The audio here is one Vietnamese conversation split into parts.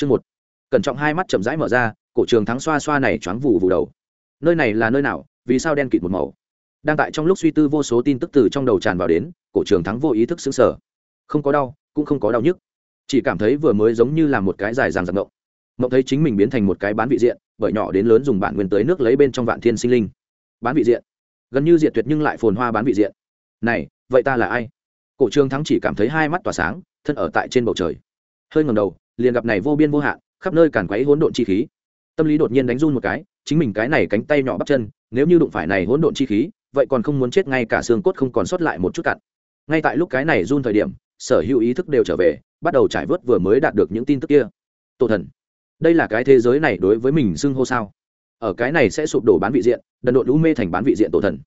chương một. Cẩn trọng hai mắt chậm rãi mở ra, cổ trường thắng xoa xoa này choáng vụ vụ đầu. Nơi này là nơi nào, vì sao đen kịt một màu? Đang tại trong lúc suy tư vô số tin tức từ trong đầu tràn vào đến, cổ trường thắng vô ý thức xứng sở không có đau, cũng không có đau nhức. Chỉ cảm thấy vừa mới giống như là một cái dài dàng giặc ngộng. Ngộng thấy chính mình biến thành một cái bán vị diện, bởi nhỏ đến lớn dùng bản nguyên tới nước lấy bên trong vạn thiên sinh linh. Bán vị diện. Gần như diệt tuyệt nhưng lại phồn hoa bán vị diện. Này, vậy ta là ai? Cổ trường thắng chỉ cảm thấy hai mắt tỏa sáng, thân ở tại trên bầu trời. Hơi ngầm đầu liền gặp này vô biên vô hạn, khắp nơi càn quấy hỗn độn chi khí. Tâm lý đột nhiên đánh run một cái, chính mình cái này cánh tay nhỏ bắp chân, nếu như đụng phải này hỗn độn chi khí, vậy còn không muốn chết ngay cả xương cốt không còn sót lại một chút cặn. Ngay tại lúc cái này run thời điểm, sở hữu ý thức đều trở về, bắt đầu trải vớt vừa mới đạt được những tin tức kia. Tổ thần, đây là cái thế giới này đối với mình xưng hô sao? Ở cái này sẽ sụp đổ bán vị diện, đần độn lũ mê thành bán vị diện tổ thần.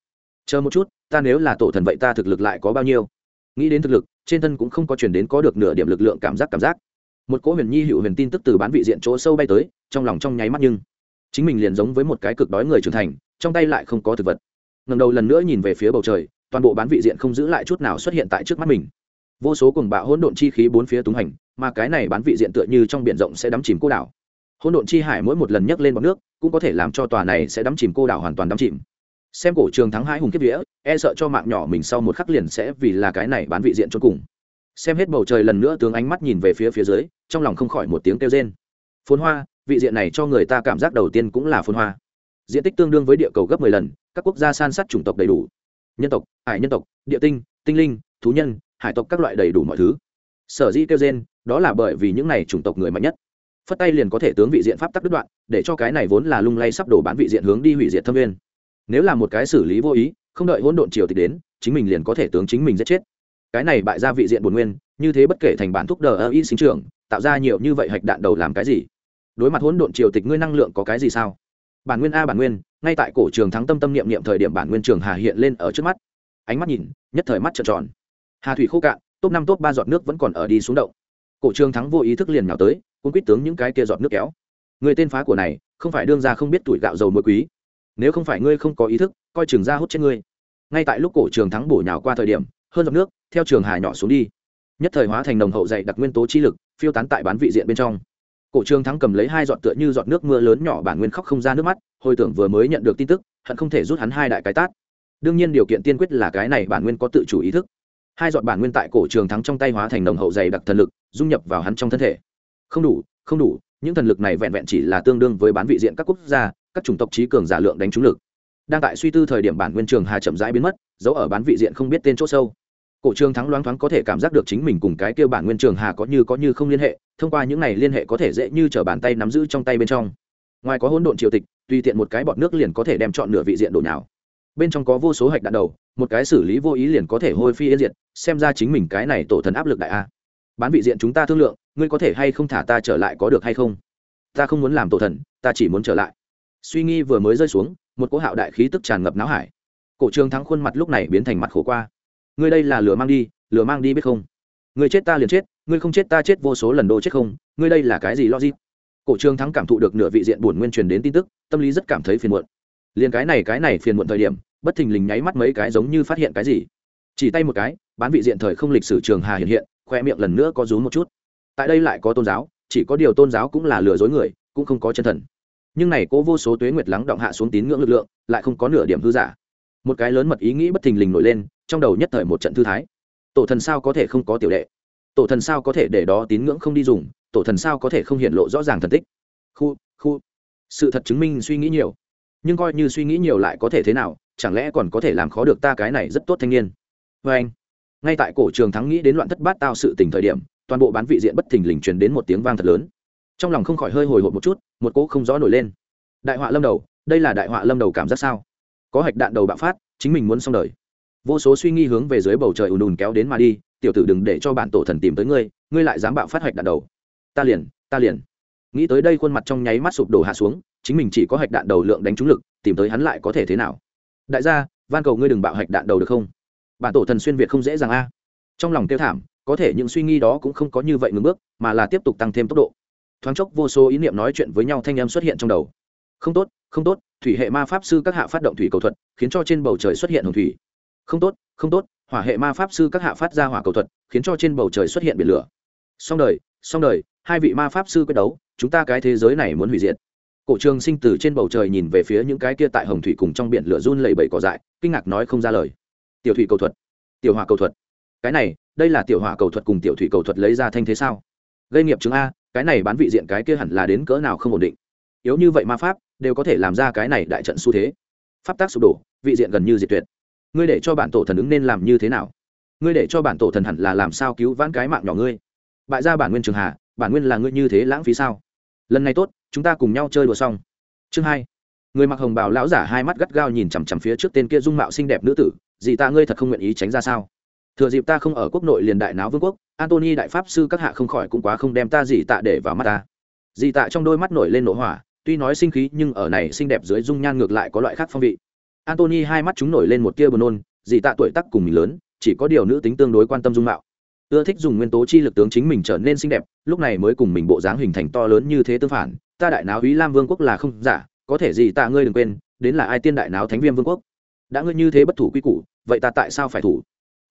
Chờ một chút, ta nếu là tổ thần vậy ta thực lực lại có bao nhiêu? Nghĩ đến thực lực, trên thân cũng không có chuyển đến có được nửa điểm lực lượng cảm giác cảm giác một cỗ huyền nhi hữu huyền tin tức từ bán vị diện chỗ sâu bay tới, trong lòng trong nháy mắt nhưng chính mình liền giống với một cái cực đói người trưởng thành, trong tay lại không có thực vật. Ngầm đầu lần nữa nhìn về phía bầu trời, toàn bộ bán vị diện không giữ lại chút nào xuất hiện tại trước mắt mình. Vô số cùng bạo hỗn độn chi khí bốn phía túng hành, mà cái này bán vị diện tựa như trong biển rộng sẽ đắm chìm cô đảo. Hỗn độn chi hải mỗi một lần nhấc lên bọc nước, cũng có thể làm cho tòa này sẽ đắm chìm cô đảo hoàn toàn đắm chìm. Xem cổ trường thắng hai hùng kiếp vía e sợ cho mạng nhỏ mình sau một khắc liền sẽ vì là cái này bán vị diện cho cùng xem hết bầu trời lần nữa tướng ánh mắt nhìn về phía phía dưới, trong lòng không khỏi một tiếng kêu rên. Phồn hoa, vị diện này cho người ta cảm giác đầu tiên cũng là phồn hoa. Diện tích tương đương với địa cầu gấp mười lần, các quốc gia san sát chủng tộc đầy đủ. Nhân tộc, hải nhân tộc, địa tinh tinh linh, thú nhân, hải tộc các loại đầy đủ mọi thứ. Sở dĩ kêu gen đó là bởi vì những này chủng tộc người mạnh nhất. Phất tay liền có thể tướng vị diện pháp tắc đứt đoạn, để cho cái này vốn là lung lay sắp đổ bán vị diện hướng đi hủy diệt thâm viên nếu là một cái xử lý vô ý, không đợi hỗn độn triều tịch đến, chính mình liền có thể tướng chính mình giết chết cái này bại ra vị diện bồn nguyên, như thế bất kể thành bản thúc đờ ơ y sinh trưởng, tạo ra nhiều như vậy hạch đạn đầu làm cái gì? Đối mặt hỗn độn triều tịch ngươi năng lượng có cái gì sao? Bản nguyên a bản nguyên, ngay tại cổ trường thắng tâm tâm niệm niệm thời điểm bản nguyên trường hà hiện lên ở trước mắt. Ánh mắt nhìn, nhất thời mắt trợn tròn. Hà thủy khô cạn, top năm top ba giọt nước vẫn còn ở đi xuống động. Cổ trường thắng vô ý thức liền nhào tới cũng quýt tướng những cái kia giọt nước kéo. Người tên phá của này, không phải đương ra không biết tuổi gạo dầu muối quý. Nếu không phải ngươi không có ý thức, coi trường ra hút chết ngươi. Ngay tại lúc cổ trường thắng bổ nhào qua thời điểm hơn giọt nước, theo trường hà nhỏ xuống đi. Nhất thời hóa thành nồng hậu dày đặc nguyên tố chi lực, phiêu tán tại bán vị diện bên trong. Cổ trường thắng cầm lấy hai giọt tựa như giọt nước mưa lớn nhỏ bản nguyên khóc không ra nước mắt, hồi tưởng vừa mới nhận được tin tức, hận không thể rút hắn hai đại cái tát. Đương nhiên điều kiện tiên quyết là cái này bản nguyên có tự chủ ý thức. Hai giọt bản nguyên tại cổ trường thắng trong tay hóa thành nồng hậu dày đặc thần lực, dung nhập vào hắn trong thân thể. Không đủ không đủ, những thần lực này vẹn vẹn chỉ là tương đương với bán vị diện các quốc gia, các chủng tộc trí cường giả lượng đánh trúng lực. Đang tại suy tư thời điểm bản nguyên trường hà chậm rãi biến mất giấu ở bán vị diện không biết tên chỗ sâu cổ trường thắng loáng thoáng có thể cảm giác được chính mình cùng cái kêu bản nguyên trường hà có như có như không liên hệ, thông qua những này liên hệ có thể dễ như t bàn tay nắm giữ trong tay bên trong. Ngoài có hỗn độn triều tịch, tùy tiện một cái bọt nước liền có thể đem chọn nửa vị diện đổ nào bên trong có vô số hạch đạn đầu, một cái xử lý vô ý liền có thể hôi phi yên diệt, xem ra chính mình cái này tổ thần áp lực đại a. Bán vị diện chúng ta thương lượng, ngươi có thể hay không thả ta trở lại có được hay không? Ta không muốn làm tổ thần, ta chỉ muốn trở lại. Suy nghi vừa mới rơi xuống, một cỗ hạo đại khí tức tràn ngập não hải. Cổ trường thắng khuôn mặt lúc này biến thành mặt khổ qua ngươi đây là lửa mang đi, lửa mang đi biết không? Ngươi chết ta liền chết, ngươi không chết ta chết vô số lần đô chết không, ngươi đây là cái gì logic? Cổ trường thắng cảm thụ được nửa vị diện buồn nguyên truyền đến tin tức, tâm lý rất cảm thấy phiền muộn. Liền cái này cái này phiền muộn thời điểm, bất thình lình nháy mắt mấy cái giống như phát hiện cái gì. Chỉ tay một cái, bán vị diện thời không lịch sử trường hà hiện hiện, khoe miệng lần nữa có rú một chút. Tại đây lại có tôn giáo, chỉ có điều tôn giáo cũng là lừa dối người, cũng không có chân thần. Nhưng này cố vô số tuế nguyệt lắng động hạ xuống tín ngưỡng lực lượng, lại không có nửa điểm hư giả. Một cái lớn mật ý nghĩ bất thình lình nổi lên trong đầu nhất thời một trận thư thái. Tổ thần sao có thể không có tiểu đệ? Tổ thần sao có thể để đó tín ngưỡng không đi dùng? Tổ thần sao có thể không hiện lộ rõ ràng thần tích? Khu khu. Sự thật chứng minh suy nghĩ nhiều. Nhưng coi như suy nghĩ nhiều lại có thể thế nào? Chẳng lẽ còn có thể làm khó được ta cái này rất tốt thanh niên? Vê anh, ngay tại cổ trường thắng nghĩ đến loạn thất bát tao sự tình thời điểm, toàn bộ bán vị diện bất thình lình truyền đến một tiếng vang thật lớn. Trong lòng không khỏi hơi hồi hộp một chút, một cỗ không rõ nổi lên. Đại họa lâm đầu, đây là đại họa lâm đầu cảm giác sao? Có hạch đạn đầu bạo phát, chính mình muốn xong đời vô số suy nghi hướng về dưới bầu trời ùn ùn kéo đến mà đi, tiểu tử đừng để cho bản tổ thần tìm tới ngươi ngươi lại dám bạo phát hạch đạn đầu. Ta liền ta liền. Nghĩ tới đây khuôn mặt trong nháy mắt sụp đổ hạ xuống, chính mình chỉ có hạch đạn đầu lượng đánh trúng lực, tìm tới hắn lại có thể thế nào? Đại gia, van cầu ngươi đừng bạo hạch đạn đầu được không? Bản tổ thần xuyên việt không dễ dàng a. Trong lòng kêu thảm, có thể những suy nghi đó cũng không có như vậy ngừng bước, mà là tiếp tục tăng thêm tốc độ. Thoáng chốc vô số ý niệm nói chuyện với nhau thanh em xuất hiện trong đầu. Không tốt không tốt, thủy hệ ma pháp sư các hạ phát động thủy cầu thuật, khiến cho trên bầu trời xuất hiện hồng thủy không tốt không tốt, hỏa hệ ma pháp sư các hạ phát ra hỏa cầu thuật, khiến cho trên bầu trời xuất hiện biển lửa. Xong đời xong đời, hai vị ma pháp sư quyết đấu, chúng ta cái thế giới này muốn hủy diệt. Cổ trường sinh từ trên bầu trời nhìn về phía những cái kia tại hồng thủy cùng trong biển lửa run lẩy bẩy cỏ dại, kinh ngạc nói không ra lời. Tiểu thủy cầu thuật, tiểu hỏa cầu thuật. Cái này, đây là tiểu hỏa cầu thuật cùng tiểu thủy cầu thuật lấy ra thanh thế sao? Gây nghiệp chứng a, cái này bán vị diện cái kia hẳn là đến cỡ nào không ổn định. Yếu như vậy ma pháp, đều có thể làm ra cái này đại trận xu thế. Pháp tác sụp đổ, vị diện gần như diệt tuyệt ngươi để cho bản tổ thần ứng nên làm như thế nào? Ngươi để cho bản tổ thần hẳn là làm sao cứu vãn cái mạng nhỏ ngươi? Bại ra bản nguyên trường hà, bản nguyên là ngươi như thế lãng phí sao? Lần này tốt, chúng ta cùng nhau chơi đùa xong. Chương hai. Người mặc hồng bào lão giả hai mắt gắt gao nhìn chằm chằm phía trước tên kia dung mạo xinh đẹp nữ tử, dì ta ngươi thật không nguyện ý tránh ra sao? Thừa dịp ta không ở quốc nội liền đại náo vương quốc, antony đại pháp sư các hạ không khỏi cũng quá không đem ta dì tạ để vào mắt ta. Dì tạ trong đôi mắt nổi lên nổ hỏa, tuy nói sinh khí nhưng ở này xinh đẹp dưới dung nhan ngược lại có loại khác phong vị antony hai mắt chúng nổi lên một tia buồn nôn, dì tạ tuổi tác cùng mình lớn, chỉ có điều nữ tính tương đối quan tâm dung mạo. Ưa thích dùng nguyên tố chi lực tướng chính mình trở nên xinh đẹp, lúc này mới cùng mình bộ dáng hình thành to lớn như thế tương phản. Ta đại náo ý lam vương quốc là không giả, có thể gì tạ ngươi đừng quên, đến là ai tiên đại náo thánh viêm vương quốc? Đã ngươi như thế bất thủ quy củ, vậy ta tại sao phải thủ?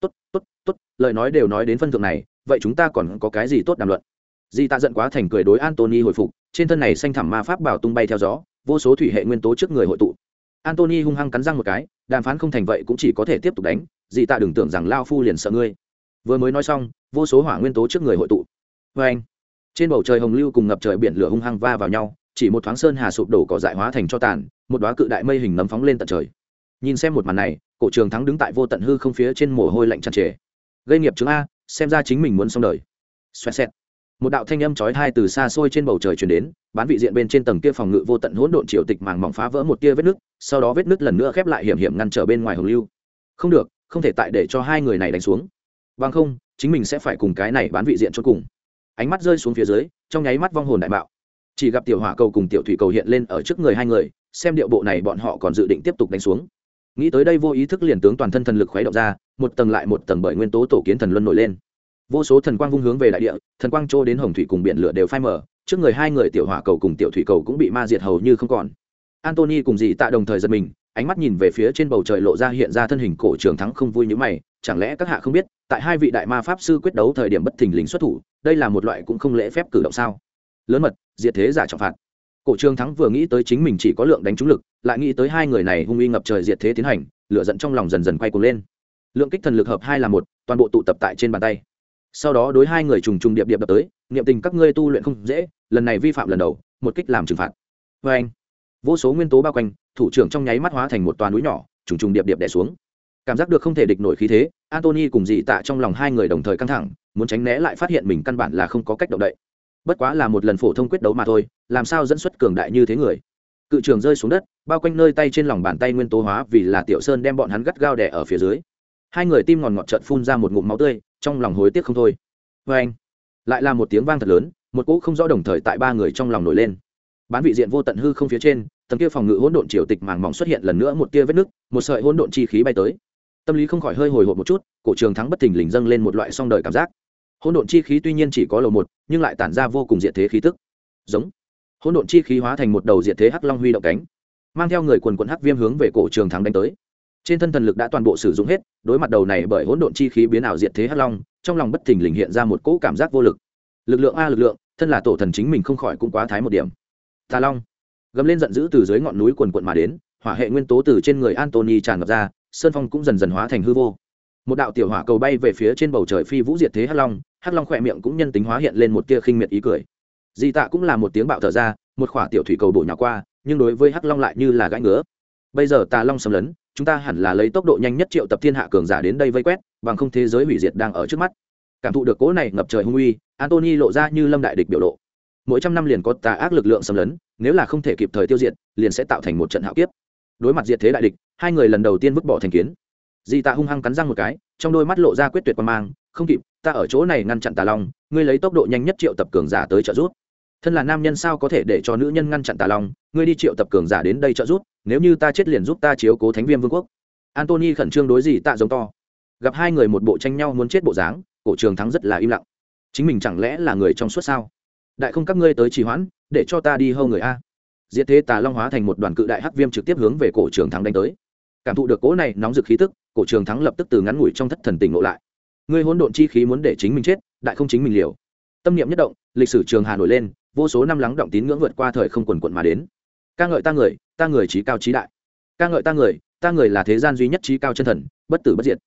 Tốt tốt tốt, lời nói đều nói đến phân thượng này, vậy chúng ta còn có cái gì tốt đàm luận? Di tạ giận quá thành cười đối antony hồi phục, trên thân này xanh thẳm ma pháp bảo tung bay theo gió, vô số thủy hệ nguyên tố trước người hội tụ antony hung hăng cắn răng một cái, đàm phán không thành vậy cũng chỉ có thể tiếp tục đánh di tạ đừng tưởng rằng lao phu liền sợ ngươi. Vừa mới nói xong, vô số hỏa nguyên tố trước người hội tụ. Vê anh, trên bầu trời hồng lưu cùng ngập trời biển lửa hung hăng va vào nhau, chỉ một thoáng sơn hà sụp đổ cỏ dại hóa thành cho tàn, một đoá cự đại mây hình nấm phóng lên tận trời. Nhìn xem một màn này, cổ trường thắng đứng tại vô tận hư không phía trên mồ hôi lạnh tràn trề. Gây nghiệp chứng a, xem ra chính mình muốn xong đời. Xoẹt xẹt một đạo thanh âm chói tai từ xa xôi trên bầu trời truyền đến, bán vị diện bên trên tầng kia phòng ngự vô tận hỗn độn triều tịch màng mỏng phá vỡ một tia vết nứt, sau đó vết nứt lần nữa khép lại hiểm hiểm ngăn trở bên ngoài hồng lưu. Không được, không thể tại để cho hai người này đánh xuống. Bằng không, chính mình sẽ phải cùng cái này bán vị diện cho cùng. Ánh mắt rơi xuống phía dưới, trong nháy mắt vong hồn đại bạo chỉ gặp tiểu hỏa cầu cùng tiểu thủy cầu hiện lên ở trước người hai người, xem điệu bộ này bọn họ còn dự định tiếp tục đánh xuống. Nghĩ tới đây vô ý thức liền tướng toàn thân thần lực khuấy động ra, một tầng lại một tầng bởi nguyên tố tổ kiến thần luân nổi lên vô số thần quang vung hướng về đại địa, thần quang trô đến hồng thủy cùng biển lửa đều phai mở trước người hai người tiểu hỏa cầu cùng tiểu thủy cầu cũng bị ma diệt hầu như không còn. Antony cùng dì tạ đồng thời giật mình, ánh mắt nhìn về phía trên bầu trời lộ ra hiện ra thân hình cổ trường thắng không vui như mày, chẳng lẽ các hạ không biết, tại hai vị đại ma pháp sư quyết đấu thời điểm bất thình lình xuất thủ, đây là một loại cũng không lễ phép cử động sao? Lớn mật, diệt thế giả trọng phạt. Cổ trường thắng vừa nghĩ tới chính mình chỉ có lượng đánh trúng lực, lại nghĩ tới hai người này hung uy ngập trời diệt thế tiến hành, lửa giận trong lòng dần dần quay cuồng lên. Lượng kích thần lực hợp hai là một, toàn bộ tụ tập tại trên bàn tay sau đó đối hai người trùng trùng điệp điệp đập tới, niệm tình các ngươi tu luyện không dễ, lần này vi phạm lần đầu, một kích làm trừng phạt. Vê anh, vô số nguyên tố bao quanh, thủ trưởng trong nháy mắt hóa thành một toà núi nhỏ, trùng trùng điệp điệp đè xuống. Cảm giác được không thể địch nổi khí thế antony cùng dị tạ trong lòng hai người đồng thời căng thẳng, muốn tránh né lại phát hiện mình căn bản là không có cách động đậy. Bất quá là một lần phổ thông quyết đấu mà thôi, làm sao dẫn xuất cường đại như thế người? Cự trường rơi xuống đất, bao quanh nơi tay trên lòng bàn tay nguyên tố hóa vì là tiểu sơn đem bọn hắn gắt gao đẻ ở phía dưới. Hai người tim ngòn ngọt trợn phun ra một ngụm máu tươi trong lòng hối tiếc không thôi. Vê anh, lại là một tiếng vang thật lớn, một cỗ không rõ đồng thời tại ba người trong lòng nổi lên. Bán vị diện vô tận hư không phía trên, tầng kia phòng ngự hỗn độn triều tịch màng mỏng xuất hiện lần nữa một tia vết nứt, một sợi hỗn độn chi khí bay tới. Tâm lý không khỏi hơi hồi hộp một chút, cổ trường thắng bất thình lình dâng lên một loại song đời cảm giác. Hỗn độn chi khí tuy nhiên chỉ có lầu một, nhưng lại tản ra vô cùng diện thế khí tức. Giống. Hỗn độn chi khí hóa thành một đầu diện thế hắc long huy động cánh, mang theo người quần quận hắc viêm hướng về cổ trường thắng đánh tới trên thân thần lực đã toàn bộ sử dụng hết, đối mặt đầu này bởi hỗn độn chi khí biến ảo diệt thế hắc long, trong lòng bất thình lình hiện ra một cỗ cảm giác vô lực. Lực lượng a, lực lượng, thân là tổ thần chính mình không khỏi cũng quá thái một điểm. Tà long, gầm lên giận dữ từ dưới ngọn núi quần quận mà đến, hỏa hệ nguyên tố từ trên người antony tràn ngập ra, sơn phong cũng dần dần hóa thành hư vô. Một đạo tiểu hỏa cầu bay về phía trên bầu trời phi vũ diệt thế hắc long hắc long khỏe miệng cũng nhân tính hóa hiện lên một tia khinh miệt ý cười. Di tạ cũng là một tiếng bạo thở ra, một khỏa tiểu thủy cầu bổ nhỏ qua, nhưng đối với hắc long lại như là gãi ngứa. Bây giờ tà long xâm lấn chúng ta hẳn là lấy tốc độ nhanh nhất triệu tập thiên hạ cường giả đến đây vây quét, bằng không thế giới hủy diệt đang ở trước mắt. Cảm thụ được cố này ngập trời hung uy antony lộ ra như lâm đại địch biểu lộ. Mỗi trăm năm liền có tà ác lực lượng xâm lấn, nếu là không thể kịp thời tiêu diệt, liền sẽ tạo thành một trận hạo kiếp. Đối mặt diệt thế đại địch, hai người lần đầu tiên vứt bỏ thành kiến. Di tạ hung hăng cắn răng một cái, trong đôi mắt lộ ra quyết tuyệt quan mang, không kịp, ta ở chỗ này ngăn chặn tà long, ngươi lấy tốc độ nhanh nhất triệu tập cường giả tới trợ giúp. Thân là nam nhân sao có thể để cho nữ nhân ngăn chặn tà long, ngươi đi triệu tập cường giả đến đây trợ giúp nếu như ta chết liền giúp ta chiếu cố thánh viêm vương quốc. Antony khẩn trương đối gì tạ giống to. Gặp hai người một bộ tranh nhau muốn chết bộ dáng, cổ trường thắng rất là im lặng. Chính mình chẳng lẽ là người trong suốt sao? Đại không các ngươi tới trì hoãn, để cho ta đi hâu người a. Diệt thế tà long hóa thành một đoàn cự đại hắc viêm trực tiếp hướng về cổ trường thắng đánh tới. Cảm thụ được cỗ này nóng rực khí tức, cổ trường thắng lập tức từ ngắn ngủi trong thất thần tỉnh ngộ lại. Ngươi hỗn độn chi khí muốn để chính mình chết, đại không chính mình liều. Tâm niệm nhất động, lịch sử trường hà nổi lên, vô số năm lắng động tín ngưỡng vượt qua thời không quần quận mà đến ca ngợi ta người ta người trí cao trí đại. Ca ngợi ta người ta người là thế gian duy nhất trí cao chân thần, bất tử bất diệt.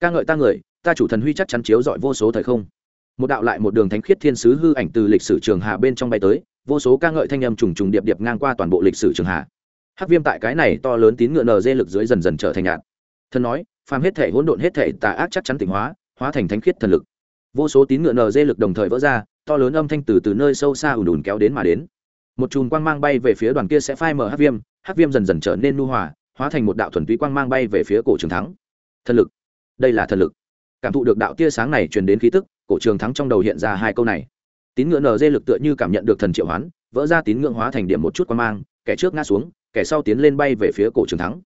Ca ngợi ta người, ta chủ thần huy chắc chắn chiếu dọi vô số thời không. Một đạo lại một đường thánh khiết thiên sứ hư ảnh từ lịch sử trường hà bên trong bay tới, vô số ca ngợi thanh âm trùng trùng điệp điệp ngang qua toàn bộ lịch sử trường hà hắc viêm tại cái này to lớn tín ngựa nờ dê lực dưới dần dần trở thành nhạt. Thần nói, phàm hết thể hỗn độn hết thể tà ác chắc chắn tỉnh hóa hóa thành thánh khiết thần lực. Vô số tín ngựa nờ dê lực đồng thời vỡ ra, to lớn âm thanh từ từ nơi sâu xa ùn ùn kéo đến mà đến một chùm quang mang bay về phía đoàn kia sẽ phai mở hắc viêm hắc viêm dần dần trở nên nu hòa, hóa thành một đạo thuần túy quang mang bay về phía cổ trường thắng. Thần lực. Đây là thần lực. Cảm thụ được đạo tia sáng này truyền đến khí tức, cổ trường thắng trong đầu hiện ra hai câu này. Tín ngưỡng nờ dê lực tựa như cảm nhận được thần triệu hoán, vỡ ra tín ngưỡng hóa thành điểm một chút quang mang, kẻ trước ngã xuống, kẻ sau tiến lên bay về phía cổ trường thắng.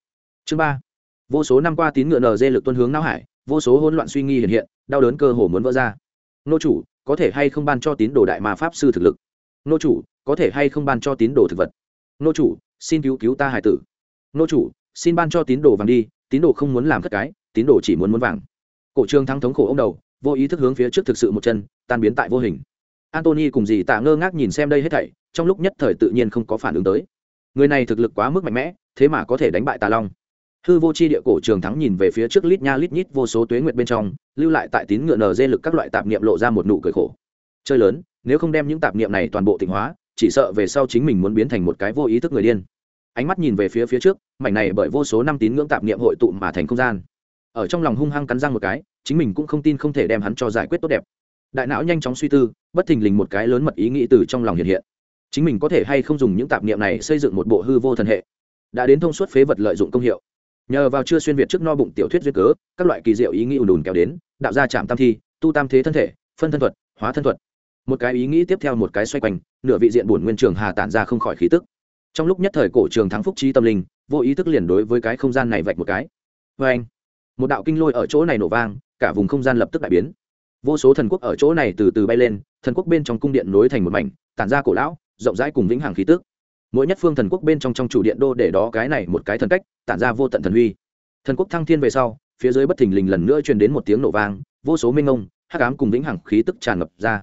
Chương ba. Vô số năm qua tín ngưỡng nờ dê lực tuân hướng não hải, vô số hỗn loạn suy nghi hiện hiện, đau đớn cơ hồ muốn vỡ ra. Nô chủ, có thể hay không ban cho tín đồ đại ma pháp sư thực lực? Nô chủ, có thể hay không ban cho tín đồ thực vật? Nô chủ, xin cứu cứu ta hải tử. Nô chủ, xin ban cho tín đồ vàng đi, tín đồ không muốn làm thất cái, tín đồ chỉ muốn muốn vàng. Cổ trương thắng thống khổ ông đầu, vô ý thức hướng phía trước thực sự một chân, tan biến tại vô hình. Antony cùng dì tạ ngơ ngác nhìn xem đây hết thảy, trong lúc nhất thời tự nhiên không có phản ứng tới. Người này thực lực quá mức mạnh mẽ, thế mà có thể đánh bại tà long. Hư vô c h i địa cổ trường thắng nhìn về phía trước lít nha lít nhít vô số tuế nguyệt bên trong, lưu lại tại tín ngựa nờ dê lực các loại tạp niệm lộ ra một nụ cười khổ chơi lớn, nếu không đem những tạp niệm này toàn bộ tịnh hóa, chỉ sợ về sau chính mình muốn biến thành một cái vô ý thức người điên. Ánh mắt nhìn về phía phía trước, mảnh này bởi vô số năm tín ngưỡng tạp niệm hội tụ mà thành không gian. Ở trong lòng hung hăng cắn răng một cái, chính mình cũng không tin không thể đem hắn cho giải quyết tốt đẹp. Đại não nhanh chóng suy tư, bất thình lình một cái lớn mật ý nghĩ từ trong lòng hiện hiện. Chính mình có thể hay không dùng những tạp niệm này xây dựng một bộ hư vô thần hệ? Đã đến thông suốt phế vật lợi dụng công hiệu. Nhờ vào chưa xuyên việt trước no bụng tiểu thuyết duyên cớ, các loại kỳ diệu ý nghĩ ùn ùn kéo đến, đạo ra chạm tam thi, tu tam thế thân thể, phân thân thuật, hóa thân thuật một cái ý nghĩ tiếp theo một cái xoay quanh, nửa vị diện bổn nguyên trường hà tản ra không khỏi khí tức. Trong lúc nhất thời cổ trường thắng phúc trí tâm linh, vô ý thức liền đối với cái không gian này vạch một cái. Vê anh, một đạo kinh lôi ở chỗ này nổ vang, cả vùng không gian lập tức đại biến. Vô số thần quốc ở chỗ này từ từ bay lên, thần quốc bên trong cung điện nối thành một mảnh, tản ra cổ lão, rộng rãi cùng vĩnh hằng khí tức. Mỗi nhất phương thần quốc bên trong trong chủ điện đô để đó cái này một cái thần cách, tản ra vô tận thần huy. Thần quốc thăng thiên về sau, phía dưới bất thình lình lần nữa truyền đến một tiếng nổ vang, vô số minh ông hắc ám cùng vĩnh hằng khí tức tràn ngập ra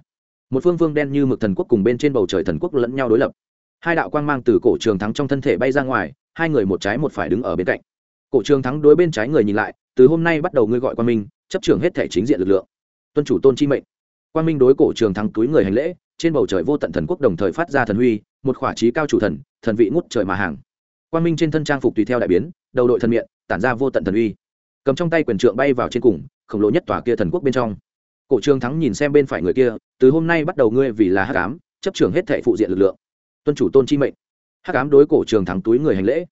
một phương vương đen như mực thần quốc cùng bên trên bầu trời thần quốc lẫn nhau đối lập. Hai đạo quang mang từ cổ trường thắng trong thân thể bay ra ngoài, hai người một trái một phải đứng ở bên cạnh. Cổ trường thắng đối bên trái người nhìn lại, từ hôm nay bắt đầu ngươi gọi quang minh, chấp trường hết thể chính diện lực lượng. Tuân chủ tôn chi mệnh. Quang minh đối cổ trường thắng túi người hành lễ, trên bầu trời vô tận thần quốc đồng thời phát ra thần huy, một khỏa trí cao chủ thần thần vị ngút trời mà hàng. Quang minh trên thân trang phục tùy theo đại biến, đầu đội thần miệng tản ra vô tận thần uy. Cầm trong tay quyền trượng bay vào trên cùng, khổng lồ nhất tòa kia thần quốc bên trong cổ trường thắng nhìn xem bên phải người kia, từ hôm nay bắt đầu ngươi vì là hắc ám, chấp trưởng hết thệ phụ diện lực lượng. Tuân chủ tôn chi mệnh. Hắc ám đối cổ trường thắng túi người hành lễ.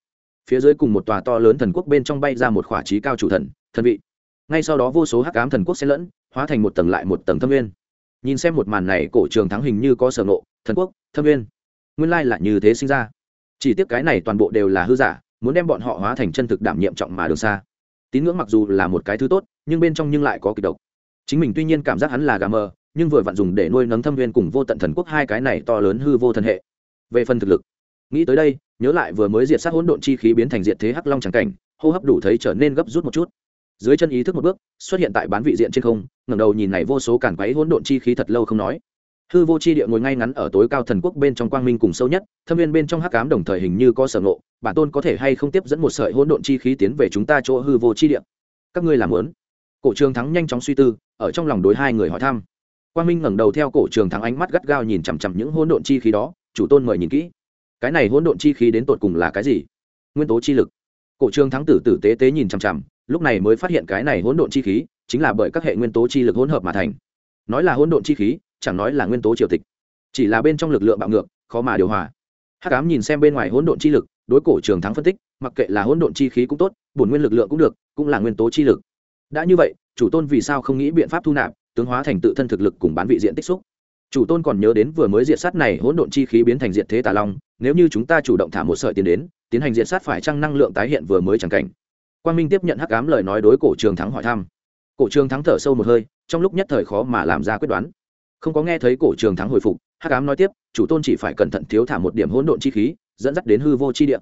Phía dưới cùng một tòa to lớn thần quốc bên trong bay ra một khỏa trí cao chủ thần thần vị. Ngay sau đó vô số hắc ám thần quốc sẽ lẫn, hóa thành một tầng lại một tầng thâm nguyên. Nhìn xem một màn này, cổ trường thắng hình như có sở nộ thần quốc, thâm nguyên. Nguyên lai là như thế sinh ra. Chỉ tiếc cái này toàn bộ đều là hư giả, muốn đem bọn họ hóa thành chân thực đảm nhiệm trọng mà đường xa. Tín ngưỡng mặc dù là một cái thứ tốt, nhưng bên trong nhưng lại có kịch độc chính mình tuy nhiên cảm giác hắn là gà mờ, nhưng vừa vặn dùng để nuôi nấng thâm viên cùng vô tận thần quốc hai cái này to lớn hư vô thần hệ. Về phần thực lực, nghĩ tới đây, nhớ lại vừa mới diệt sát hỗn độn chi khí biến thành diệt thế hắc long tràng cảnh, hô hấp đủ thấy trở nên gấp rút một chút. Dưới chân ý thức một bước, xuất hiện tại bán vị diện trên không, ngẩng đầu nhìn này vô số cản quấy hỗn độn chi khí thật lâu không nói. Hư vô chi địa ngồi ngay ngắn ở tối cao thần quốc bên trong quang minh cùng sâu nhất, thâm viên bên trong hắc cám đồng thời hình như có sở ngộ, bản tôn có thể hay không tiếp dẫn một sợi hỗn độn chi khí tiến về chúng ta chỗ hư vô chi địa. Các ngươi làm lớn cổ trường thắng nhanh chóng suy tư, ở trong lòng đối hai người hỏi thăm. Quang minh ngẩng đầu theo cổ trường thắng ánh mắt gắt gao nhìn chằm chằm những hỗn độn chi khí đó, chủ tôn mời nhìn kỹ. Cái này hỗn độn chi khí đến tột cùng là cái gì? Nguyên tố chi lực. Cổ trường thắng tử tử tế tế nhìn chằm chằm, lúc này mới phát hiện cái này hỗn độn chi khí chính là bởi các hệ nguyên tố chi lực hỗn hợp mà thành. Nói là hỗn độn chi khí, chẳng nói là nguyên tố triều tịch. Chỉ là bên trong lực lượng bạo ngược, khó mà điều hòa. Hắc ám nhìn xem bên ngoài hỗn độn chi lực, đối cổ trường thắng phân tích, mặc kệ là hỗn độn chi khí cũng tốt, bổn nguyên lực lượng cũng được, cũng là nguyên tố chi lực đã như vậy, chủ tôn vì sao không nghĩ biện pháp thu nạp, tướng hóa thành tự thân thực lực cùng bán vị diện tích xúc? Chủ tôn còn nhớ đến vừa mới diệt sát này hỗn độn chi khí biến thành diện thế tà long, nếu như chúng ta chủ động thả một sợi tiền đến, tiến hành diệt sát phải chăng năng lượng tái hiện vừa mới chẳng cảnh. Quang minh tiếp nhận hắc ám lời nói đối cổ trường thắng hỏi thăm. Cổ trường thắng thở sâu một hơi, trong lúc nhất thời khó mà làm ra quyết đoán. Không có nghe thấy cổ trường thắng hồi phục, hắc ám nói tiếp, chủ tôn chỉ phải cẩn thận thiếu thả một điểm hỗn độn chi khí, dẫn dắt đến hư vô chi địa.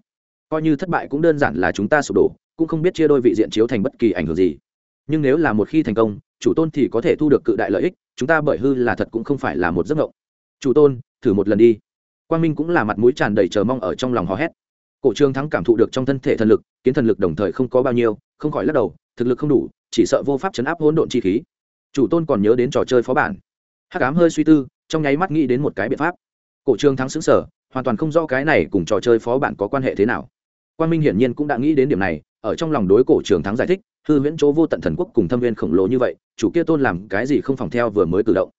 Coi như thất bại cũng đơn giản là chúng ta sụp đổ, cũng không biết chia đôi vị diện chiếu thành bất kỳ ảnh hưởng gì nhưng nếu là một khi thành công, chủ tôn thì có thể thu được cự đại lợi ích, chúng ta bởi hư là thật cũng không phải là một giấc ngộng chủ tôn, thử một lần đi. Quang minh cũng là mặt mũi tràn đầy chờ mong ở trong lòng hò hét. Cổ trường thắng cảm thụ được trong thân thể thần lực, kiến thần lực đồng thời không có bao nhiêu, không khỏi lắc đầu, thực lực không đủ, chỉ sợ vô pháp chấn áp hỗn độn chi khí. Chủ tôn còn nhớ đến trò chơi phó bản. Hắc ám hơi suy tư, trong nháy mắt nghĩ đến một cái biện pháp. Cổ trường thắng xứng sở hoàn toàn không rõ cái này cùng trò chơi phó bản có quan hệ thế nào. Quan minh hiển nhiên cũng đã nghĩ đến điểm này, ở trong lòng đối cổ trường thắng giải thích hư huyễn chỗ vô tận thần quốc cùng thâm viên khổng lồ như vậy, chủ kia tôn làm cái gì không phòng theo vừa mới cử động.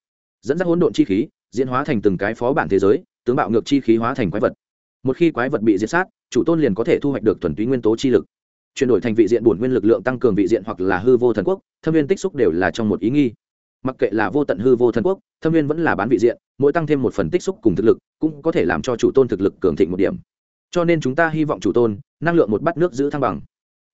Dẫn dắt hỗn độn chi khí, diễn hóa thành từng cái phó bản thế giới, tướng bạo ngược chi khí hóa thành quái vật. Một khi quái vật bị diệt sát, chủ tôn liền có thể thu hoạch được thuần túy nguyên tố chi lực. Chuyển đổi thành vị diện bổn nguyên lực lượng tăng cường vị diện hoặc là hư vô thần quốc, thâm viên tích xúc đều là trong một ý nghi. Mặc kệ là vô tận hư vô thần quốc, thâm viên vẫn là bán vị diện, mỗi tăng thêm một phần tích xúc cùng thực lực, cũng có thể làm cho chủ tôn thực lực cường thịnh một điểm. Cho nên chúng ta hy vọng chủ tôn, năng lượng một bát nước giữ thăng bằng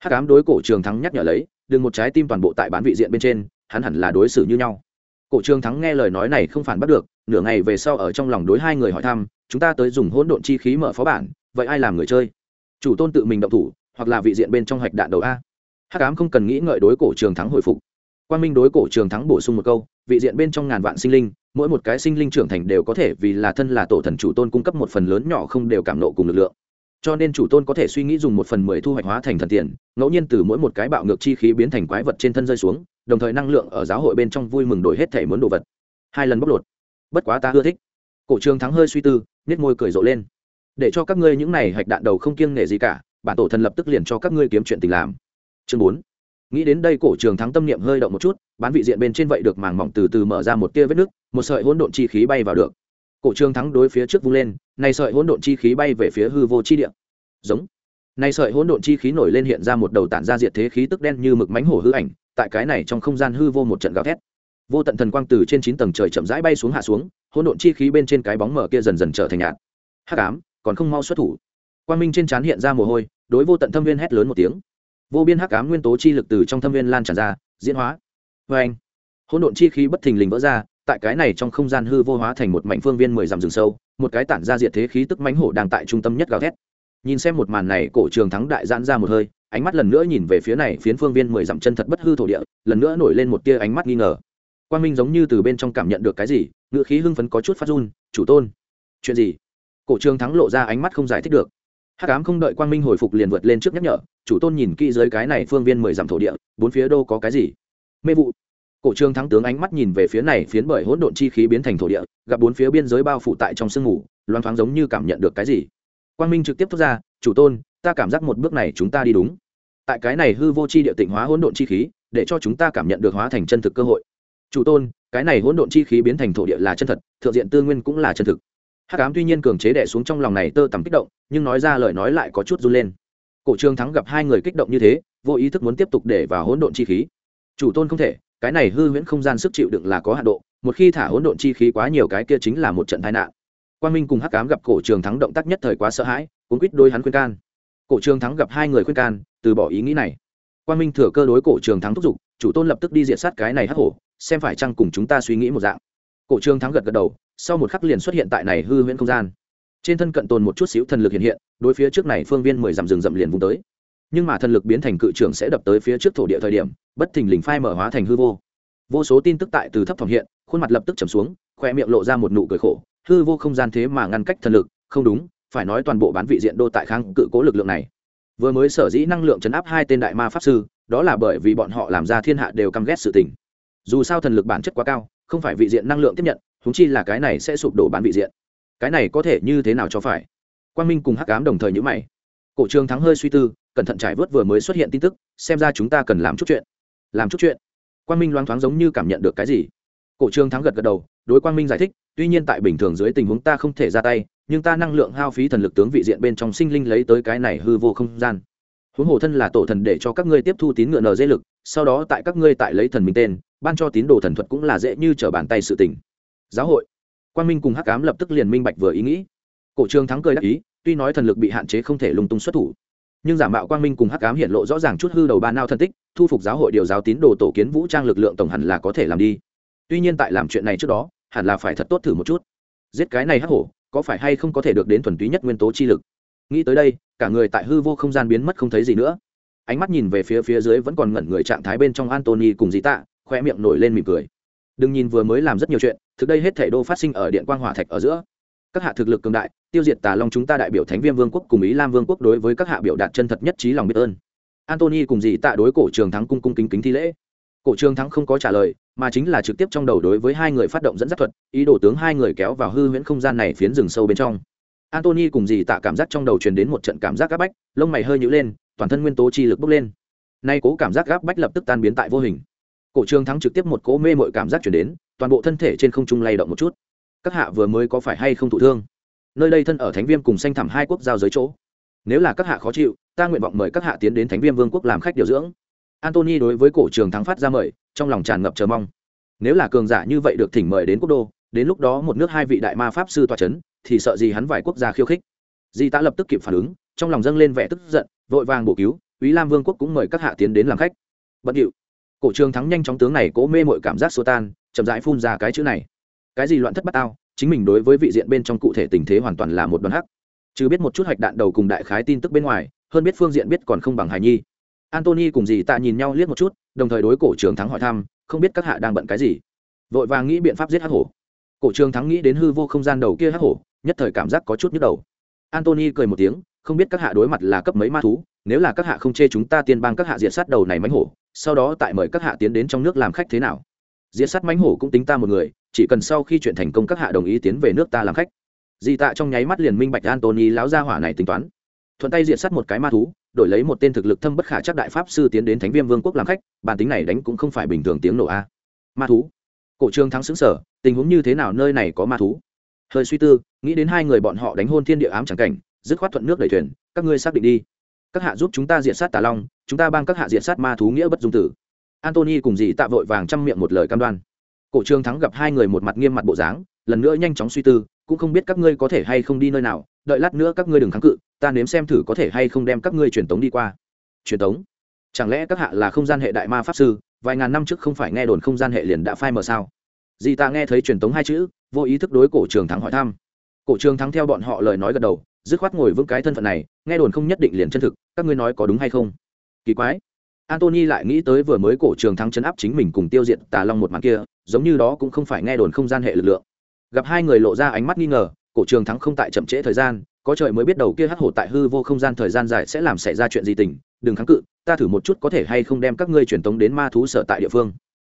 hắc ám đối cổ trường thắng nhắc nhở lấy, đừng một trái tim toàn bộ tại bán vị diện bên trên, hắn hẳn là đối xử như nhau. Cổ trường thắng nghe lời nói này không phản bắt được, nửa ngày về sau ở trong lòng đối hai người hỏi thăm, chúng ta tới dùng hỗn độn chi khí mở phó bản, vậy ai làm người chơi? Chủ tôn tự mình động thủ, hoặc là vị diện bên trong hạch đạn đầu a. Hắc ám không cần nghĩ ngợi đối cổ trường thắng hồi phục. Quan minh đối cổ trường thắng bổ sung một câu, vị diện bên trong ngàn vạn sinh linh, mỗi một cái sinh linh trưởng thành đều có thể vì là thân là tổ thần chủ tôn cung cấp một phần lớn nhỏ không đều cảm nộ cùng lực lượng cho nên chủ tôn có thể suy nghĩ dùng một phần mười thu hoạch hóa thành thần tiền, ngẫu nhiên từ mỗi một cái bạo ngược chi khí biến thành quái vật trên thân rơi xuống, đồng thời năng lượng ở giáo hội bên trong vui mừng đổi hết thể muốn đồ vật. Hai lần bóc lột. Bất quá ta ưa thích. Cổ trường thắng hơi suy tư nết môi cười rộ lên. Để cho các ngươi những này hạch đạn đầu không kiêng nể gì cả, bản tổ thần lập tức liền cho các ngươi kiếm chuyện tình làm. Chương bốn. Nghĩ đến đây cổ trường thắng tâm niệm hơi động một chút, bán vị diện bên trên vậy được màng mỏng từ từ mở ra một tia vết nứt, một sợi hỗn độn chi khí bay vào được cổ Trương thắng đối phía trước vung lên này sợi hỗn độn chi khí bay về phía hư vô chi địa. Giống. Này sợi hỗn độn chi khí nổi lên hiện ra một đầu tản ra diệt thế khí tức đen như mực mánh hổ hư ảnh, tại cái này trong không gian hư vô một trận gào thét. Vô tận thần quang từ trên chín tầng trời chậm rãi bay xuống hạ xuống, hỗn độn chi khí bên trên cái bóng mở kia dần dần trở thành nhạt. Hắc ám, còn không mau xuất thủ. Quang minh trên trán hiện ra mồ hôi, đối vô tận thâm viên hét lớn một tiếng. Vô biên hắc ám nguyên tố chi lực từ trong thâm viên lan tràn ra, diễn hóa. Vê anh hỗn độn chi khí bất thình lình vỡ ra tại cái này trong không gian hư vô hóa thành một mảnh phương viên mười dặm rừng sâu, một cái tản ra diệt thế khí tức mánh hổ đang tại trung tâm nhất gào thét. Nhìn xem một màn này, cổ trường thắng đại giãn ra một hơi, ánh mắt lần nữa nhìn về phía này phiến phương viên mười dặm chân thật bất hư thổ địa, lần nữa nổi lên một tia ánh mắt nghi ngờ. Quang minh giống như từ bên trong cảm nhận được cái gì ngựa khí hưng phấn có chút phát run, chủ tôn, chuyện gì? Cổ trường thắng lộ ra ánh mắt không giải thích được. Hắc ám không đợi quang minh hồi phục liền vượt lên trước nhắc nhở, chủ tôn nhìn kỹ dưới cái này phương viên mười dặm thổ địa, bốn phía đâu có cái gì? Mê vụ cổ trường thắng tướng ánh mắt nhìn về phía này phiến bởi hỗn độn chi khí biến thành thổ địa, gặp bốn phía biên giới bao phủ tại trong sương mù Loan thoáng giống như cảm nhận được cái gì. Quang minh trực tiếp thốt ra, chủ tôn, ta cảm giác một bước này chúng ta đi đúng. Tại cái này hư vô chi địa tịnh hóa hỗn độn chi khí, để cho chúng ta cảm nhận được hóa thành chân thực cơ hội. Chủ tôn, cái này hỗn độn chi khí biến thành thổ địa là chân thật, thượng diện tư nguyên cũng là chân thực. Hắc ám tuy nhiên cường chế đẻ xuống trong lòng này tơ tằm kích động, nhưng nói ra lời nói lại có chút run lên. Cổ trương thắng gặp hai người kích động như thế, vô ý thức muốn tiếp tục để vào hỗn độn chi khí. Chủ tôn không thể cái này hư huyễn không gian sức chịu đựng là có hạn độ, một khi thả hỗn độn chi khí quá nhiều cái kia chính là một trận tai nạn. Quan minh cùng hắc cám gặp cổ trường thắng động tác nhất thời quá sợ hãi cũng quýt đôi hắn khuyên can. Cổ trường thắng gặp hai người khuyên can, từ bỏ ý nghĩ này. Quan minh thừa cơ đối cổ trường thắng thúc giục, chủ tôn lập tức đi diện sát cái này hắc hổ, xem phải chăng cùng chúng ta suy nghĩ một dạng. Cổ trường thắng gật gật đầu, sau một khắc liền xuất hiện tại này hư huyễn không gian. Trên thân cận tồn một chút xíu thần lực hiện hiện, đối phía trước này phương viên mười dặm rừng rậm liền vùng tới nhưng mà thần lực biến thành cự trưởng sẽ đập tới phía trước thổ địa thời điểm, bất thình lình phai mở hóa thành hư vô. Vô số tin tức tại từ thấp phòng hiện, khuôn mặt lập tức trầm xuống, khoe miệng lộ ra một nụ cười khổ. Hư vô không gian thế mà ngăn cách thần lực, không đúng, phải nói toàn bộ bán vị diện đô tại kháng cự cố lực lượng này. Vừa mới sở dĩ năng lượng chấn áp hai tên đại ma pháp sư, đó là bởi vì bọn họ làm ra thiên hạ đều căm ghét sự tình. Dù sao thần lực bản chất quá cao, không phải vị diện năng lượng tiếp nhận húng chi là cái này sẽ sụp đổ bán vị diện. Cái này có thể như thế nào cho phải? Quang minh cùng hắc cám đồng thời nhữ mày. Cổ trường thắng hơi suy tư cẩn thận trải vớt vừa mới xuất hiện tin tức, xem ra chúng ta cần làm chút chuyện. Làm chút chuyện? Quang minh loáng thoáng giống như cảm nhận được cái gì. Cổ trương thắng gật gật đầu, đối quang minh giải thích, tuy nhiên tại bình thường dưới tình huống ta không thể ra tay, nhưng ta năng lượng hao phí thần lực tướng vị diện bên trong sinh linh lấy tới cái này hư vô không gian. Huống hồ thân là tổ thần để cho các ngươi tiếp thu tín ngựa nờ dễ lực, sau đó tại các ngươi tại lấy thần mình tên, ban cho tín đồ thần thuật cũng là dễ như trở bàn tay sự tình. Giáo hội. Quan minh cùng hắc ám lập tức liền minh bạch vừa ý nghĩ. Cổ trương thắng cười đắc ý, tuy nói thần lực bị hạn chế không thể lung tung xuất thủ nhưng giả mạo quang minh cùng hắc ám hiện lộ rõ ràng chút hư đầu ba nao thân tích, thu phục giáo hội điều giáo tín đồ tổ kiến vũ trang lực lượng tổng hẳn là có thể làm đi. Tuy nhiên tại làm chuyện này trước đó, hẳn là phải thật tốt thử một chút. Giết cái này hắc hổ, có phải hay không có thể được đến thuần túy nhất nguyên tố chi lực? Nghĩ tới đây, cả người tại hư vô không gian biến mất không thấy gì nữa. Ánh mắt nhìn về phía phía dưới vẫn còn ngẩn người trạng thái bên trong antony cùng dì tạ khoe miệng nổi lên mỉm cười. Đừng nhìn vừa mới làm rất nhiều chuyện, thực đây hết thể đô phát sinh ở điện quang hỏa thạch ở giữa các hạ thực lực cường đại, tiêu diệt tà long chúng ta đại biểu thánh viêm vương quốc cùng ý lam vương quốc đối với các hạ biểu đạt chân thật nhất trí lòng biết ơn. Antony cùng dì tạ đối cổ trường thắng cung cung kính kính thi lễ. Cổ trường thắng không có trả lời, mà chính là trực tiếp trong đầu đối với hai người phát động dẫn dắt thuật, ý đồ tướng hai người kéo vào hư huyễn không gian này phiến rừng sâu bên trong. Antony cùng dì tạ cảm giác trong đầu truyền đến một trận cảm giác áp bách, lông mày hơi nhữ lên, toàn thân nguyên tố chi lực bốc lên. Nay cố cảm giác áp bách lập tức tan biến tại vô hình. Cổ trường thắng trực tiếp một cố mê mội cảm giác chuyển đến, toàn bộ thân thể trên không trung lay động một chút các hạ vừa mới có phải hay không thụ thương? Nơi đây thân ở thánh viêm cùng xanh thẳm hai quốc giao giới chỗ. Nếu là các hạ khó chịu, ta nguyện vọng mời các hạ tiến đến thánh viêm vương quốc làm khách điều dưỡng. Antony đối với cổ trường thắng phát ra mời, trong lòng tràn ngập chờ mong. Nếu là cường giả như vậy được thỉnh mời đến quốc đô, đến lúc đó một nước hai vị đại ma pháp sư tòa c h ấ n thì sợ gì hắn vài quốc gia khiêu khích. Di tá lập tức kịp phản ứng, trong lòng dâng lên vẻ tức giận, vội vàng bổ cứu ý lam vương quốc cũng mời các hạ tiến đến làm khách. Bận điệu cổ trường thắng nhanh chóng tướng này cố mê mọi cảm giác xô tan, chậm rãi phun ra cái chữ này cái gì loạn thất bát tao, chính mình đối với vị diện bên trong cụ thể tình thế hoàn toàn là một đoàn hắc. Chứ biết một chút hạch đạn đầu cùng đại khái tin tức bên ngoài, hơn biết phương diện biết còn không bằng hài nhi. Antony cùng dì tạ nhìn nhau liếc một chút, đồng thời đối cổ trường thắng hỏi thăm, không biết các hạ đang bận cái gì. Vội vàng nghĩ biện pháp giết hắc hổ. Cổ trường thắng nghĩ đến hư vô không gian đầu kia hắc hổ, nhất thời cảm giác có chút nhức đầu. Antony cười một tiếng, không biết các hạ đối mặt là cấp mấy ma thú, nếu là các hạ không chê chúng ta tiên bang các hạ diệt sát đầu này mánh hổ, sau đó tại mời các hạ tiến đến trong nước làm khách thế nào? Diệt sát mánh hổ cũng tính ta một người chỉ cần sau khi chuyện thành công các hạ đồng ý tiến về nước ta làm khách. Dị tạ trong nháy mắt liền minh bạch antony láo gia hỏa này tính toán. Thuận tay diệt sát một cái ma thú, đổi lấy một tên thực lực thâm bất khả chắc đại pháp sư tiến đến thánh viêm vương quốc làm khách, bản tính này đánh cũng không phải bình thường tiếng nổ a. Ma thú. Cổ trương thắng xứng sở tình huống như thế nào nơi này có ma thú? Hơi suy tư, nghĩ đến hai người bọn họ đánh hôn thiên địa ám chẳng cảnh, dứt khoát thuận nước đẩy thuyền, các ngươi xác định đi. Các hạ giúp chúng ta diệt sát tà long, chúng ta bang các hạ diệt sát ma thú nghĩa bất dung tử. Antony cùng dì tạ vội vàng chăm miệng một lời cam đoan cổ trương thắng gặp hai người một mặt nghiêm mặt bộ dáng, lần nữa nhanh chóng suy tư, cũng không biết các ngươi có thể hay không đi nơi nào, đợi lát nữa các ngươi đừng kháng cự, ta nếm xem thử có thể hay không đem các ngươi truyền tống đi qua. Truyền tống? Chẳng lẽ các hạ là không gian hệ đại ma pháp sư, vài ngàn năm trước không phải nghe đồn không gian hệ liền đã phai mờ sao? Dì ta nghe thấy truyền tống hai chữ, vô ý thức đối cổ trường thắng hỏi thăm. Cổ trường thắng theo bọn họ lời nói gật đầu, dứt khoát ngồi vững cái thân phận này, nghe đồn không nhất định liền chân thực, các ngươi nói có đúng hay không? Kỳ quái antony lại nghĩ tới vừa mới cổ trường thắng chấn áp chính mình cùng tiêu diệt tà long một màn kia, giống như đó cũng không phải nghe đồn không gian hệ lực lượng. Gặp hai người lộ ra ánh mắt nghi ngờ, cổ trường thắng không tại chậm trễ thời gian, có trời mới biết đầu kia hắc hổ tại hư vô không gian thời gian dài sẽ làm xảy ra chuyện gì tình, đừng kháng cự, ta thử một chút có thể hay không đem các ngươi truyền tống đến ma thú sở tại địa phương.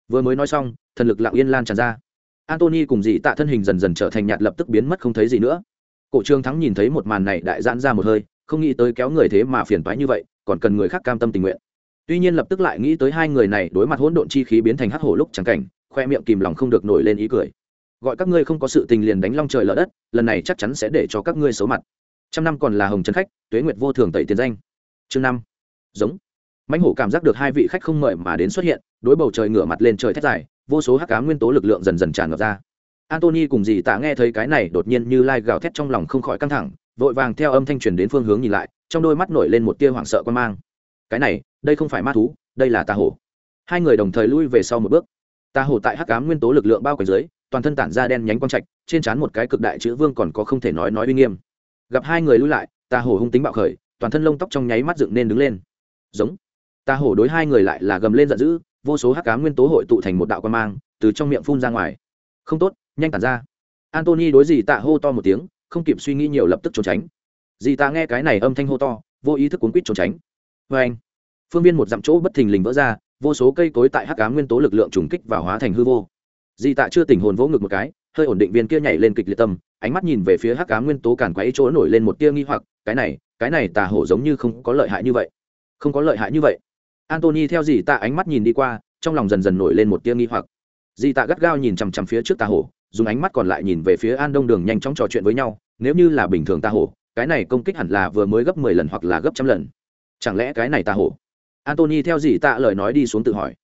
Vừa mới nói xong, thần lực lặng yên lan tràn ra. Antony cùng dị tạ thân hình dần dần trở thành nhạt lập tức biến mất không thấy gì nữa. Cổ trường thắng nhìn thấy một màn này đại giãn ra một hơi, không nghĩ tới kéo người thế mà phiền toái như vậy, còn cần người khác cam tâm tình nguyện tuy nhiên lập tức lại nghĩ tới hai người này đối mặt hỗn độn chi khí biến thành hắc hổ lúc chẳng cảnh, khoe miệng kìm lòng không được nổi lên ý cười. Gọi các ngươi không có sự tình liền đánh long trời lở đất, lần này chắc chắn sẽ để cho các ngươi xấu mặt. Trăm năm còn là hồng trấn khách, tuế nguyệt vô thường tẩy tiền danh. Chương năm. Giống. Mãnh hổ cảm giác được hai vị khách không mời mà đến xuất hiện, đối bầu trời ngửa mặt lên trời thét dài, vô số hắc cá nguyên tố lực lượng dần dần tràn ngập ra. Antony cùng dì tạ nghe thấy cái này đột nhiên như lai gào thét trong lòng không khỏi căng thẳng, vội vàng theo âm thanh truyền đến phương hướng nhìn lại, trong đôi mắt nổi lên một tia hoảng sợ quan mang. Cái này đây không phải ma thú, đây là tà hổ. Hai người đồng thời lui về sau một bước. Tà hổ tại hắc cám nguyên tố lực lượng bao quanh dưới, toàn thân tản ra đen nhánh quang trạch, trên trán một cái cực đại chữ vương còn có không thể nói nói uy nghiêm. Gặp hai người lui lại, tà hổ hung tính bạo khởi, toàn thân lông tóc trong nháy mắt dựng nên đứng lên. Giống. Tà hổ đối hai người lại là gầm lên giận dữ, vô số hắc cám nguyên tố hội tụ thành một đạo quan mang, từ trong miệng phun ra ngoài. Không tốt, nhanh tản ra. Antony đối dì tạ hô to một tiếng, không kịp suy nghĩ nhiều lập tức trốn tránh. Dì tạ nghe cái này âm thanh hô to, vô ý thức cuốn quýt trốn tránh. Vê anh phương viên một dặm chỗ bất thình lình vỡ ra, vô số cây cối tại hắc cá nguyên tố lực lượng trùng kích và hóa thành hư vô. Di tạ chưa tỉnh hồn vỗ ngực một cái, hơi ổn định viên kia nhảy lên kịch liệt tâm, ánh mắt nhìn về phía hắc cá nguyên tố càn quấy chỗ nổi lên một tia nghi hoặc, cái này cái này tà hổ giống như không có lợi hại như vậy. Không có lợi hại như vậy. Antony theo dì tạ ánh mắt nhìn đi qua, trong lòng dần dần nổi lên một tia nghi hoặc. Dì tạ gắt gao nhìn chằm chằm phía trước tà hổ, dùng ánh mắt còn lại nhìn về phía an đông đường nhanh chóng trò chuyện với nhau, nếu như là bình thường tà hổ, cái này công kích hẳn là vừa mới gấp mười lần hoặc là gấp trăm lần. Chẳng lẽ cái này tà hổ antony theo dì tạ lời nói đi xuống tự hỏi.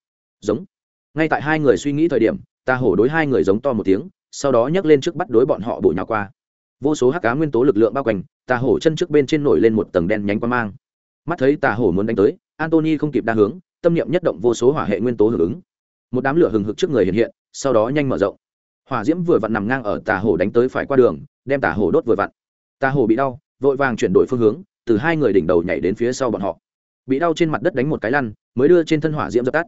Giống. Ngay tại hai người suy nghĩ thời điểm, ta hổ đối hai người giống to một tiếng, sau đó nhấc lên trước bắt đối bọn họ bổ nhào qua. Vô số hắc cá nguyên tố lực lượng bao quanh tà hổ chân trước bên trên nổi lên một tầng đen nhánh qua mang. Mắt thấy tà hổ muốn đánh tới antony không kịp đa hướng, tâm niệm nhất động vô số hỏa hệ nguyên tố hưởng ứng. Một đám lửa hừng hực trước người hiện hiện, sau đó nhanh mở rộng. Hỏa diễm vừa vặn nằm ngang ở tà hổ đánh tới phải qua đường, đem tà hổ đốt vừa vặn. Tà hổ bị đau, vội vàng chuyển đổi phương hướng, từ hai người đỉnh đầu nhảy đến phía sau bọn họ bị đau trên mặt đất đánh một cái lăn, mới đưa trên thân hỏa diễm dập tắt.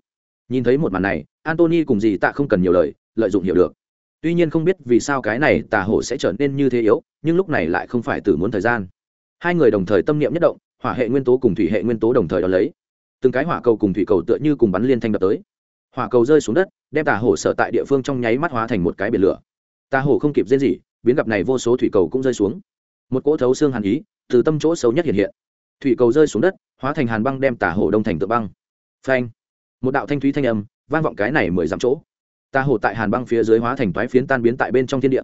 Nhìn thấy một màn này, antony cùng dì tạ không cần nhiều lời, lợi dụng hiểu được. Tuy nhiên không biết vì sao cái này tà hổ sẽ trở nên như thế yếu, nhưng lúc này lại không phải từ muốn thời gian. Hai người đồng thời tâm niệm nhất động, hỏa hệ nguyên tố cùng thủy hệ nguyên tố đồng thời đ ó lấy. Từng cái hỏa cầu cùng thủy cầu tựa như cùng bắn liên thanh đập tới. Hỏa cầu rơi xuống đất, đem tà hổ sở tại địa phương trong nháy mắt hóa thành một cái biển lửa. Tà hổ không kịp diễn gì, biến gặp này vô số thủy cầu cũng rơi xuống. Một cỗ thấu xương hàn ý, từ tâm chỗ xấu nhất hiện hiện. Thủy cầu rơi xuống đất hóa thành hàn băng đem tà hổ đông thành tượng băng. Phanh. Một đạo thanh thúy thanh âm vang vọng cái này mười dặm chỗ. Tà hổ tại hàn băng phía dưới hóa thành toái phiến tan biến tại bên trong thiên địa.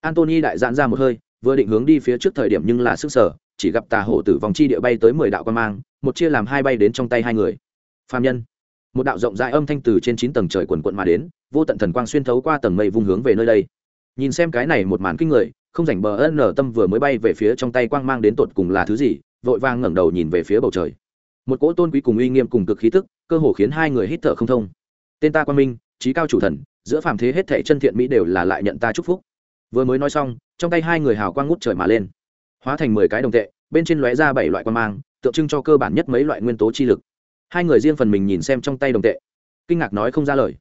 Antony đại dạn ra một hơi, vừa định hướng đi phía trước thời điểm nhưng là sức sở, chỉ gặp tà hổ tử vòng chi địa bay tới mười đạo quan mang, một chia làm hai bay đến trong tay hai người. Phạm nhân. Một đạo rộng rãi âm thanh từ trên chín tầng trời quần quận mà đến, vô tận thần quang xuyên thấu qua tầng mây vung hướng về nơi đây. Nhìn xem cái này một màn kinh người, không rảnh bờ ân nở tâm vừa mới bay về phía trong tay quang mang đến tột cùng là thứ gì vội vàng ngẩng đầu nhìn về phía bầu trời. Một cỗ tôn quý cùng uy nghiêm cùng cực khí tức, cơ hồ khiến hai người hít thở không thông. Tên ta quan minh, trí cao chủ thần, giữa phàm thế hết thảy chân thiện mỹ đều là lại nhận ta chúc phúc. Vừa mới nói xong, trong tay hai người hào quang ngút trời mà lên. Hóa thành mười cái đồng tệ, bên trên lóe ra bảy loại quan mang, tượng trưng cho cơ bản nhất mấy loại nguyên tố chi lực. Hai người riêng phần mình nhìn xem trong tay đồng tệ. Kinh ngạc nói không ra lời.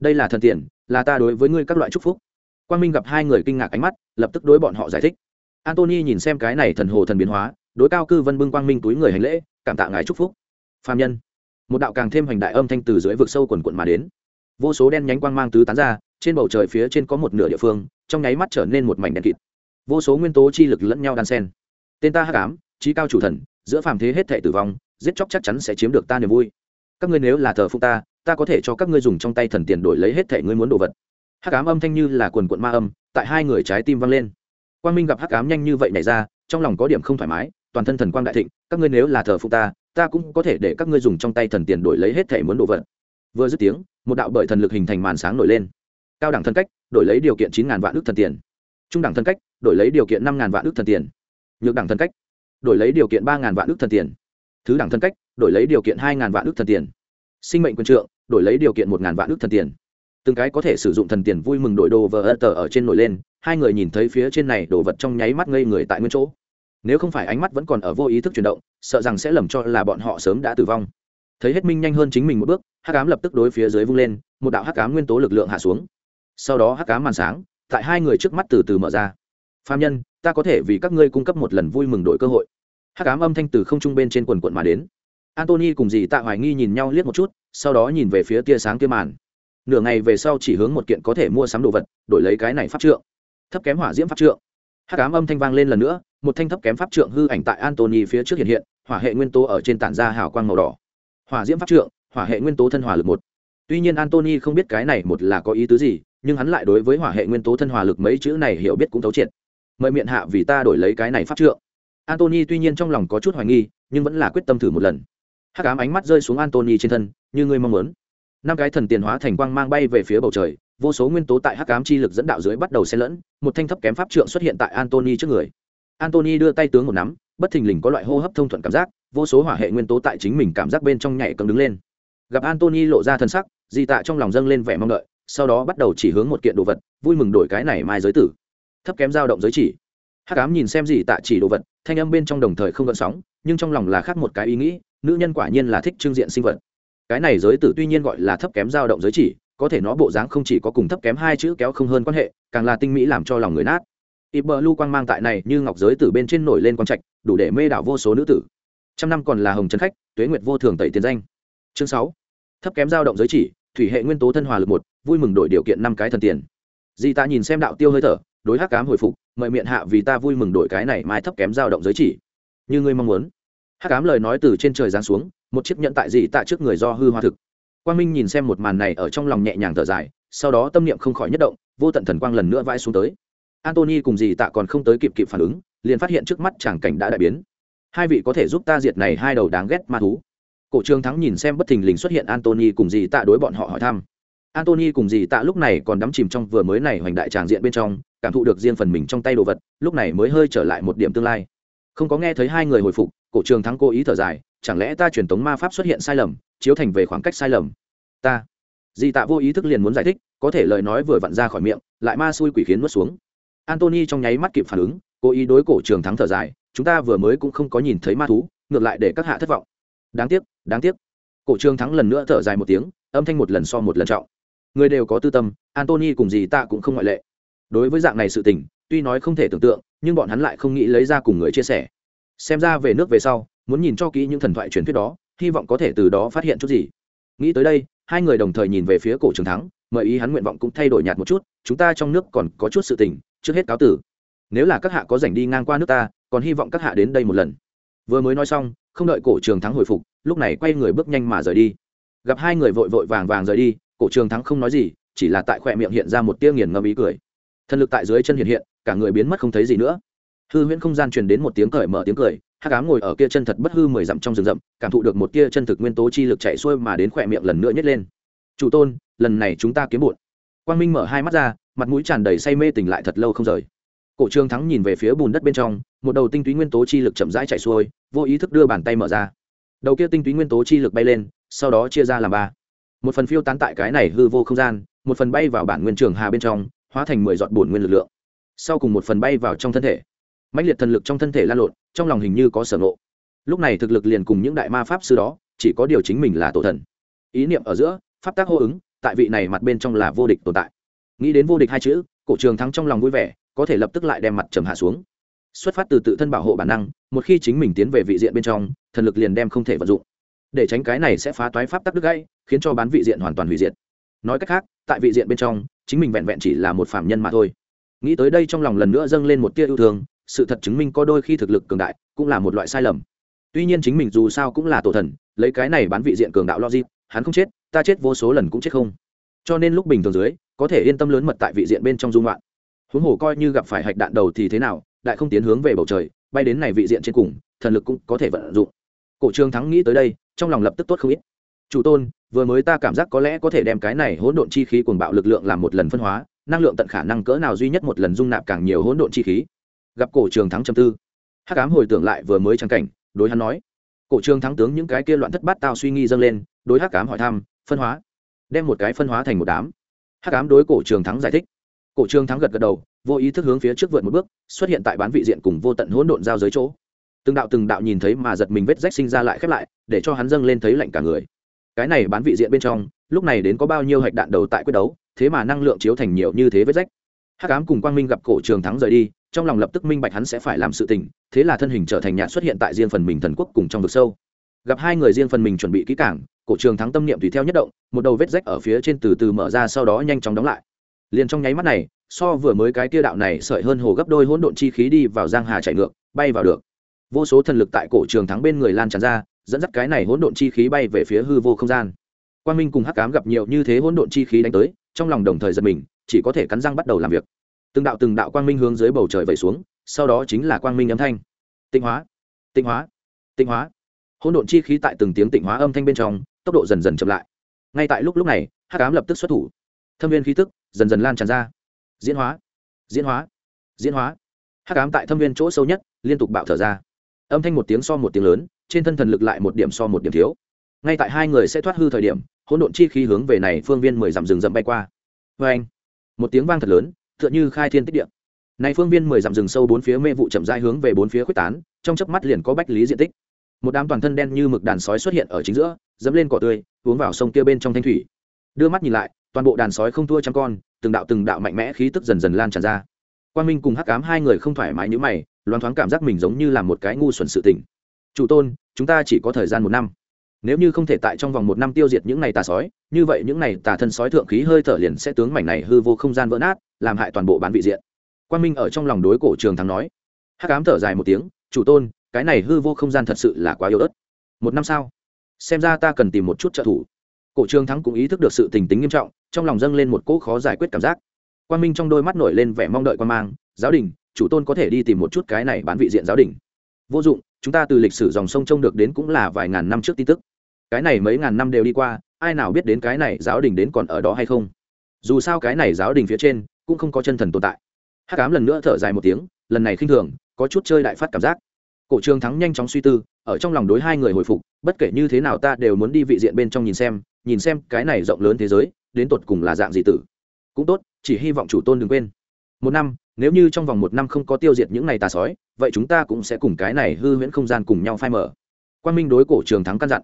Đây là thần tiền là ta đối với ngươi các loại chúc phúc. Quang minh gặp hai người kinh ngạc ánh mắt, lập tức đối bọn họ giải thích. Antony nhìn xem cái này thần hồ thần biến hóa đối cao cư vân bưng quang minh túi người hành lễ, cảm tạ ngài chúc phúc. Phạm nhân. Một đạo càng thêm hoành đại âm thanh từ dưới vực sâu quần quận mà đến. Vô số đen nhánh quang mang tứ tán ra, trên bầu trời phía trên có một nửa địa phương, trong nháy mắt trở nên một mảnh đen kịt. Vô số nguyên tố chi lực lẫn nhau đan sen tên ta hắc ám trí cao chủ thần, giữa phàm thế hết thệ tử vong, giết chóc chắc chắn sẽ chiếm được ta niềm vui. Các ngươi nếu là thờ phụng ta ta có thể cho các ngươi dùng trong tay thần tiền đổi lấy hết thệ ngươi muốn đồ vật. Hắc ám âm thanh như là quần quận ma âm, tại hai người trái tim vang lên. Quang minh gặp hắc ám nhanh như vậy nảy ra, trong lòng có điểm không thoải mái toàn thân thần quang đại thịnh, các ngươi nếu là thờ phụ ta ta cũng có thể để các ngươi dùng trong tay thần tiền đổi lấy hết thể muốn đồ vật. Vừa dứt tiếng, một đạo bởi thần lực hình thành màn sáng nổi lên. Cao đẳng thân cách, đổi lấy điều kiện chín ngàn vạn ước thần tiền. Trung đẳng thân cách, đổi lấy điều kiện năm ngàn vạn ước thần tiền. Nhược đẳng thân cách, đổi lấy điều kiện ba ngàn vạn ước thần tiền. Thứ đẳng thân cách, đổi lấy điều kiện hai ngàn vạn ước thần tiền. Sinh mệnh quân trượng, đổi lấy điều kiện một ngàn vạn ước thần tiền. Từng cái có thể sử dụng thần tiền vui mừng đổi đồ vờ ơ tờ ở trên nổi lên, hai người nhìn thấy phía trên này đồ vật trong nháy mắt ngây người tại nguyên chỗ nếu không phải ánh mắt vẫn còn ở vô ý thức chuyển động, sợ rằng sẽ lầm cho là bọn họ sớm đã tử vong. Thấy hết minh nhanh hơn chính mình một bước, hắc ám lập tức đối phía dưới vung lên, một đạo hắc ám nguyên tố lực lượng hạ xuống. Sau đó hắc ám màn sáng, tại hai người trước mắt từ từ mở ra. Phạm nhân, ta có thể vì các ngươi cung cấp một lần vui mừng đổi cơ hội. Hắc ám âm thanh từ không trung bên trên quần quận mà đến. Antony cùng dì tạ hoài nghi nhìn nhau liếc một chút, sau đó nhìn về phía tia sáng kia màn. Nửa ngày về sau chỉ hướng một kiện có thể mua sắm đồ vật, đổi lấy cái này pháp trượng. Thấp kém hỏa diễm pháp trượng hắc ám âm thanh vang lên lần nữa, một thanh thấp kém pháp trượng hư ảnh tại antony phía trước hiện hiện, hỏa hệ nguyên tố ở trên tản ra hào quang màu đỏ. Hỏa diễm pháp trượng, hỏa hệ nguyên tố thân hỏa lực một. Tuy nhiên antony không biết cái này một là có ý tứ gì, nhưng hắn lại đối với hỏa hệ nguyên tố thân hỏa lực mấy chữ này hiểu biết cũng thấu triệt. Mời miệng hạ vì ta đổi lấy cái này pháp trượng. Antony tuy nhiên trong lòng có chút hoài nghi, nhưng vẫn là quyết tâm thử một lần. Hắc ám ánh mắt rơi xuống antony trên thân, như ngươi mong muốn. Năm cái thần tiền hóa thành quang mang bay về phía bầu trời vô số nguyên tố tại hắc ám chi lực dẫn đạo dưới bắt đầu xen lẫn, một thanh thấp kém pháp trượng xuất hiện tại antony trước người. Antony đưa tay tướng một nắm, bất thình lình có loại hô hấp thông thuận cảm giác, vô số hỏa hệ nguyên tố tại chính mình cảm giác bên trong nhảy cấm đứng lên. Gặp antony lộ ra thân sắc, di tạ trong lòng dâng lên vẻ mong đợi, sau đó bắt đầu chỉ hướng một kiện đồ vật, vui mừng đổi cái này mai giới tử. Thấp kém dao động giới chỉ. Hắc ám nhìn xem gì tạ chỉ đồ vật, thanh âm bên trong đồng thời không gợn sóng, nhưng trong lòng là khác một cái ý nghĩ, nữ nhân quả nhiên là thích trưng diện sinh vật. Cái này giới tử tuy nhiên gọi là thấp kém dao động giới chỉ có thể nó bộ dáng không chỉ có cùng thấp kém hai chữ kéo không hơn quan hệ, càng là tinh mỹ làm cho lòng người nát. Ít bờ lu quang mang tại này như ngọc giới tử bên trên nổi lên quang trạch, đủ để mê đảo vô số nữ tử. Trăm năm còn là hồng trấn khách, tuế nguyệt vô thường tẩy tiền danh. Chương sáu. Thấp kém dao động giới chỉ, thủy hệ nguyên tố thân hòa lực một, vui mừng đổi điều kiện năm cái thần tiền. Di ta nhìn xem đạo tiêu hơi thở, đối hắc cám hồi phục, mời miệng hạ vì ta vui mừng đổi cái này mai thấp kém dao động giới chỉ. Như ngươi mong muốn. Hắc cám lời nói từ trên trời giáng xuống, một chiếc nhẫn tại dị tạ trước người do hư hoa thực quang minh nhìn xem một màn này ở trong lòng nhẹ nhàng thở dài, sau đó tâm niệm không khỏi nhất động, vô tận thần quang lần nữa vãi xuống tới. Antony cùng dì tạ còn không tới kịp kịp phản ứng, liền phát hiện trước mắt tràng cảnh đã đại biến. Hai vị có thể giúp ta diệt này hai đầu đáng ghét ma thú. Cổ trương thắng nhìn xem bất thình lình xuất hiện antony cùng dì tạ đối bọn họ hỏi thăm. Antony cùng dì tạ lúc này còn đắm chìm trong vừa mới này hoành đại tràng diện bên trong, cảm thụ được riêng phần mình trong tay đồ vật, lúc này mới hơi trở lại một điểm tương lai. Không có nghe thấy hai người hồi phục, cổ trường thắng cố ý thở dài chẳng lẽ ta truyền tống ma pháp xuất hiện sai lầm, chiếu thành về khoảng cách sai lầm? Ta. Di tạ vô ý thức liền muốn giải thích, có thể lời nói vừa vặn ra khỏi miệng, lại ma xui quỷ khiến nuốt xuống. Antony trong nháy mắt kịp phản ứng, cố ý đối cổ trường thắng thở dài, chúng ta vừa mới cũng không có nhìn thấy ma thú, ngược lại để các hạ thất vọng. Đáng tiếc đáng tiếc. Cổ trường thắng lần nữa thở dài một tiếng, âm thanh một lần so một lần trọng. Người đều có tư tâm antony cùng gì ta cũng không ngoại lệ. Đối với dạng này sự tình, tuy nói không thể tưởng tượng, nhưng bọn hắn lại không nghĩ lấy ra cùng người chia sẻ. Xem ra về nước về sau muốn nhìn cho kỹ những thần thoại truyền thuyết đó, hy vọng có thể từ đó phát hiện chút gì. Nghĩ tới đây, hai người đồng thời nhìn về phía cổ trường thắng, mời ý hắn nguyện vọng cũng thay đổi nhạt một chút, chúng ta trong nước còn có chút sự tình, trước hết cáo tử. Nếu là các hạ có rảnh đi ngang qua nước ta, còn hy vọng các hạ đến đây một lần. Vừa mới nói xong, không đợi cổ trường thắng hồi phục, lúc này quay người bước nhanh mà rời đi. Gặp hai người vội vội vàng vàng rời đi, cổ trường thắng không nói gì, chỉ là tại khoe miệng hiện ra một tia nghiền ngâm ý cười. Thần lực tại dưới chân hiện hiện, cả người biến mất không thấy gì nữa. Hư huyễn không gian truyền đến một tiếng cởi mở tiếng cười hát ám ngồi ở kia chân thật bất hư mười dặm trong rừng rậm, cảm thụ được một tia chân thực nguyên tố chi lực chạy xuôi mà đến khỏe miệng lần nữa nhét lên. Chủ tôn, lần này chúng ta kiếm bụt. Quang minh mở hai mắt ra, mặt mũi tràn đầy say mê tỉnh lại thật lâu không rời. Cổ trương thắng nhìn về phía bùn đất bên trong, một đầu tinh túy nguyên tố chi lực chậm rãi chạy xuôi, vô ý thức đưa bàn tay mở ra. Đầu kia tinh túy nguyên tố chi lực bay lên, sau đó chia ra làm ba. Một phần phiêu tán tại cái này hư vô không gian, một phần bay vào bản nguyên trường hà bên trong, hóa thành mười giọt bùn nguyên lực lượng. Sau cùng một phần bay vào trong thân thể mãnh liệt thần lực trong thân thể lan lộn, trong lòng hình như có sở ngộ. Lúc này thực lực liền cùng những đại ma pháp sư đó, chỉ có điều chính mình là tổ thần. Ý niệm ở giữa, pháp tác hô ứng, tại vị này mặt bên trong là vô địch tồn tại. Nghĩ đến vô địch hai chữ, cổ trường thắng trong lòng vui vẻ, có thể lập tức lại đem mặt trầm hạ xuống. Xuất phát từ tự thân bảo hộ bản năng, một khi chính mình tiến về vị diện bên trong, thần lực liền đem không thể vận dụng. Để tránh cái này sẽ phá toái pháp tắc đứt gãy, khiến cho bán vị diện hoàn toàn hủy diệt. Nói cách khác, tại vị diện bên trong, chính mình vẹn vẹn chỉ là một phạm nhân mà thôi. Nghĩ tới đây trong lòng lần nữa dâng lên một tia yêu thương sự thật chứng minh có đôi khi thực lực cường đại cũng là một loại sai lầm. Tuy nhiên chính mình dù sao cũng là tổ thần, lấy cái này bán vị diện cường đạo logic, hắn không chết, ta chết vô số lần cũng chết không. Cho nên lúc bình thường dưới, có thể yên tâm lớn mật tại vị diện bên trong dung loạn. Huống hồ coi như gặp phải hạch đạn đầu thì thế nào, đại không tiến hướng về bầu trời, bay đến này vị diện trên cùng, thần lực cũng có thể vận dụng. Cổ trương thắng nghĩ tới đây, trong lòng lập tức tốt không ít. Chủ tôn, vừa mới ta cảm giác có lẽ có thể đem cái này hỗn độn chi khí cuồng bạo lực lượng làm một lần phân hóa, năng lượng tận khả năng cỡ nào duy nhất một lần dung nạp càng nhiều hỗn độn chi khí gặp cổ trường thắng châm tư. Hắc ám hồi tưởng lại vừa mới trang cảnh, đối hắn nói, cổ trường thắng tướng những cái kia loạn thất bát tao suy nghi dâng lên, đối hắc ám hỏi thăm, phân hóa, đem một cái phân hóa thành một đám. Hắc ám đối cổ trường thắng giải thích. Cổ trường thắng gật gật đầu, vô ý thức hướng phía trước vượt một bước, xuất hiện tại bán vị diện cùng vô tận hỗn độn giao giới chỗ. Từng đạo từng đạo nhìn thấy mà giật mình vết rách sinh ra lại khép lại, để cho hắn dâng lên thấy lạnh cả người. Cái này bán vị diện bên trong, lúc này đến có bao nhiêu hạch đạn đầu tại quyết đấu, thế mà năng lượng chiếu thành nhiều như thế vết rách hắc ám cùng quang minh gặp cổ trường thắng rời đi, trong lòng lập tức minh bạch hắn sẽ phải làm sự tình, thế là thân hình trở thành nhạt xuất hiện tại riêng phần mình thần quốc cùng trong vực sâu. Gặp hai người riêng phần mình chuẩn bị kỹ cảng cổ trường thắng tâm niệm tùy theo nhất động, một đầu vết rách ở phía trên từ từ mở ra sau đó nhanh chóng đóng lại. Liền trong nháy mắt này, so vừa mới cái tia đạo này sợi hơn hồ gấp đôi hỗn độn chi khí đi vào giang hà chạy ngược, bay vào được. Vô số thần lực tại cổ trường thắng bên người lan tràn ra, dẫn dắt cái này hỗn độn chi khí bay về phía hư vô không gian. Quang minh cùng hắc cám gặp nhiều như thế hỗn độn chi khí đánh tới, trong lòng đồng thời giật mình chỉ có thể cắn răng bắt đầu làm việc. Từng đạo từng đạo quang minh hướng dưới bầu trời vẩy xuống, sau đó chính là quang minh âm thanh. Tịnh hóa tịnh hóa tịnh hóa. Hỗn độn chi khí tại từng tiếng tịnh hóa âm thanh bên trong, tốc độ dần dần chậm lại. Ngay tại lúc lúc này, hắc ám lập tức xuất thủ. Thâm viên khí tức dần dần lan tràn ra. Diễn hóa diễn hóa diễn hóa. Hắc ám tại thâm viên chỗ sâu nhất, liên tục bạo thở ra. Âm thanh một tiếng so một tiếng lớn, trên thân thần lực lại một điểm so một điểm thiếu. Ngay tại hai người sẽ thoát hư thời điểm, hỗn độn chi khí hướng về này phương viên mười dặm rừng rậm bay qua. Vê anh một tiếng vang thật lớn, tựa như khai thiên tích điện này phương viên mười dặm rừng sâu bốn phía mê vụ chậm rãi hướng về bốn phía khuếch tán, trong chớp mắt liền có bách lý diện tích. Một đám toàn thân đen như mực đàn sói xuất hiện ở chính giữa, dẫm lên cỏ tươi, uống vào sông kia bên trong thanh thủy. Đưa mắt nhìn lại, toàn bộ đàn sói không thua trăm con, từng đạo từng đạo mạnh mẽ khí tức dần dần lan tràn ra. Quan minh cùng hắc cám hai người không thoải mái như mày loan thoáng cảm giác mình giống như là một cái ngu xuẩn sự tình. Chủ tôn, chúng ta chỉ có thời gian một năm nếu như không thể tại trong vòng một năm tiêu diệt những này tà sói, như vậy những này tà thân sói thượng khí hơi thở liền sẽ tướng mảnh này hư vô không gian vỡ nát, làm hại toàn bộ bán vị diện. Quan minh ở trong lòng đối cổ trường thắng nói. Hắc ám thở dài một tiếng, chủ tôn, cái này hư vô không gian thật sự là quá yếu ớt. Một năm sau, xem ra ta cần tìm một chút trợ thủ. Cổ trường thắng cũng ý thức được sự tình tính nghiêm trọng, trong lòng dâng lên một cỗ khó giải quyết cảm giác. Quan minh trong đôi mắt nổi lên vẻ mong đợi quan mang, giáo đình, chủ tôn có thể đi tìm một chút cái này bán vị diện giáo đình. Vô dụng, chúng ta từ lịch sử dòng sông trông được đến cũng là vài ngàn năm trước tin tức cái này mấy ngàn năm đều đi qua, ai nào biết đến cái này giáo đình đến còn ở đó hay không? Dù sao cái này giáo đình phía trên cũng không có chân thần tồn tại. Hắc ám lần nữa thở dài một tiếng, lần này khinh thường, có chút chơi đại phát cảm giác. Cổ trường thắng nhanh chóng suy tư, ở trong lòng đối hai người hồi phục, bất kể như thế nào ta đều muốn đi vị diện bên trong nhìn xem nhìn xem cái này rộng lớn thế giới, đến tột cùng là dạng gì tử. Cũng tốt, chỉ hy vọng chủ tôn đừng quên. Một năm, nếu như trong vòng một năm không có tiêu diệt những này tà sói, vậy chúng ta cũng sẽ cùng cái này hư huyễn không gian cùng nhau phai mở quan minh đối cổ trường thắng căn dặn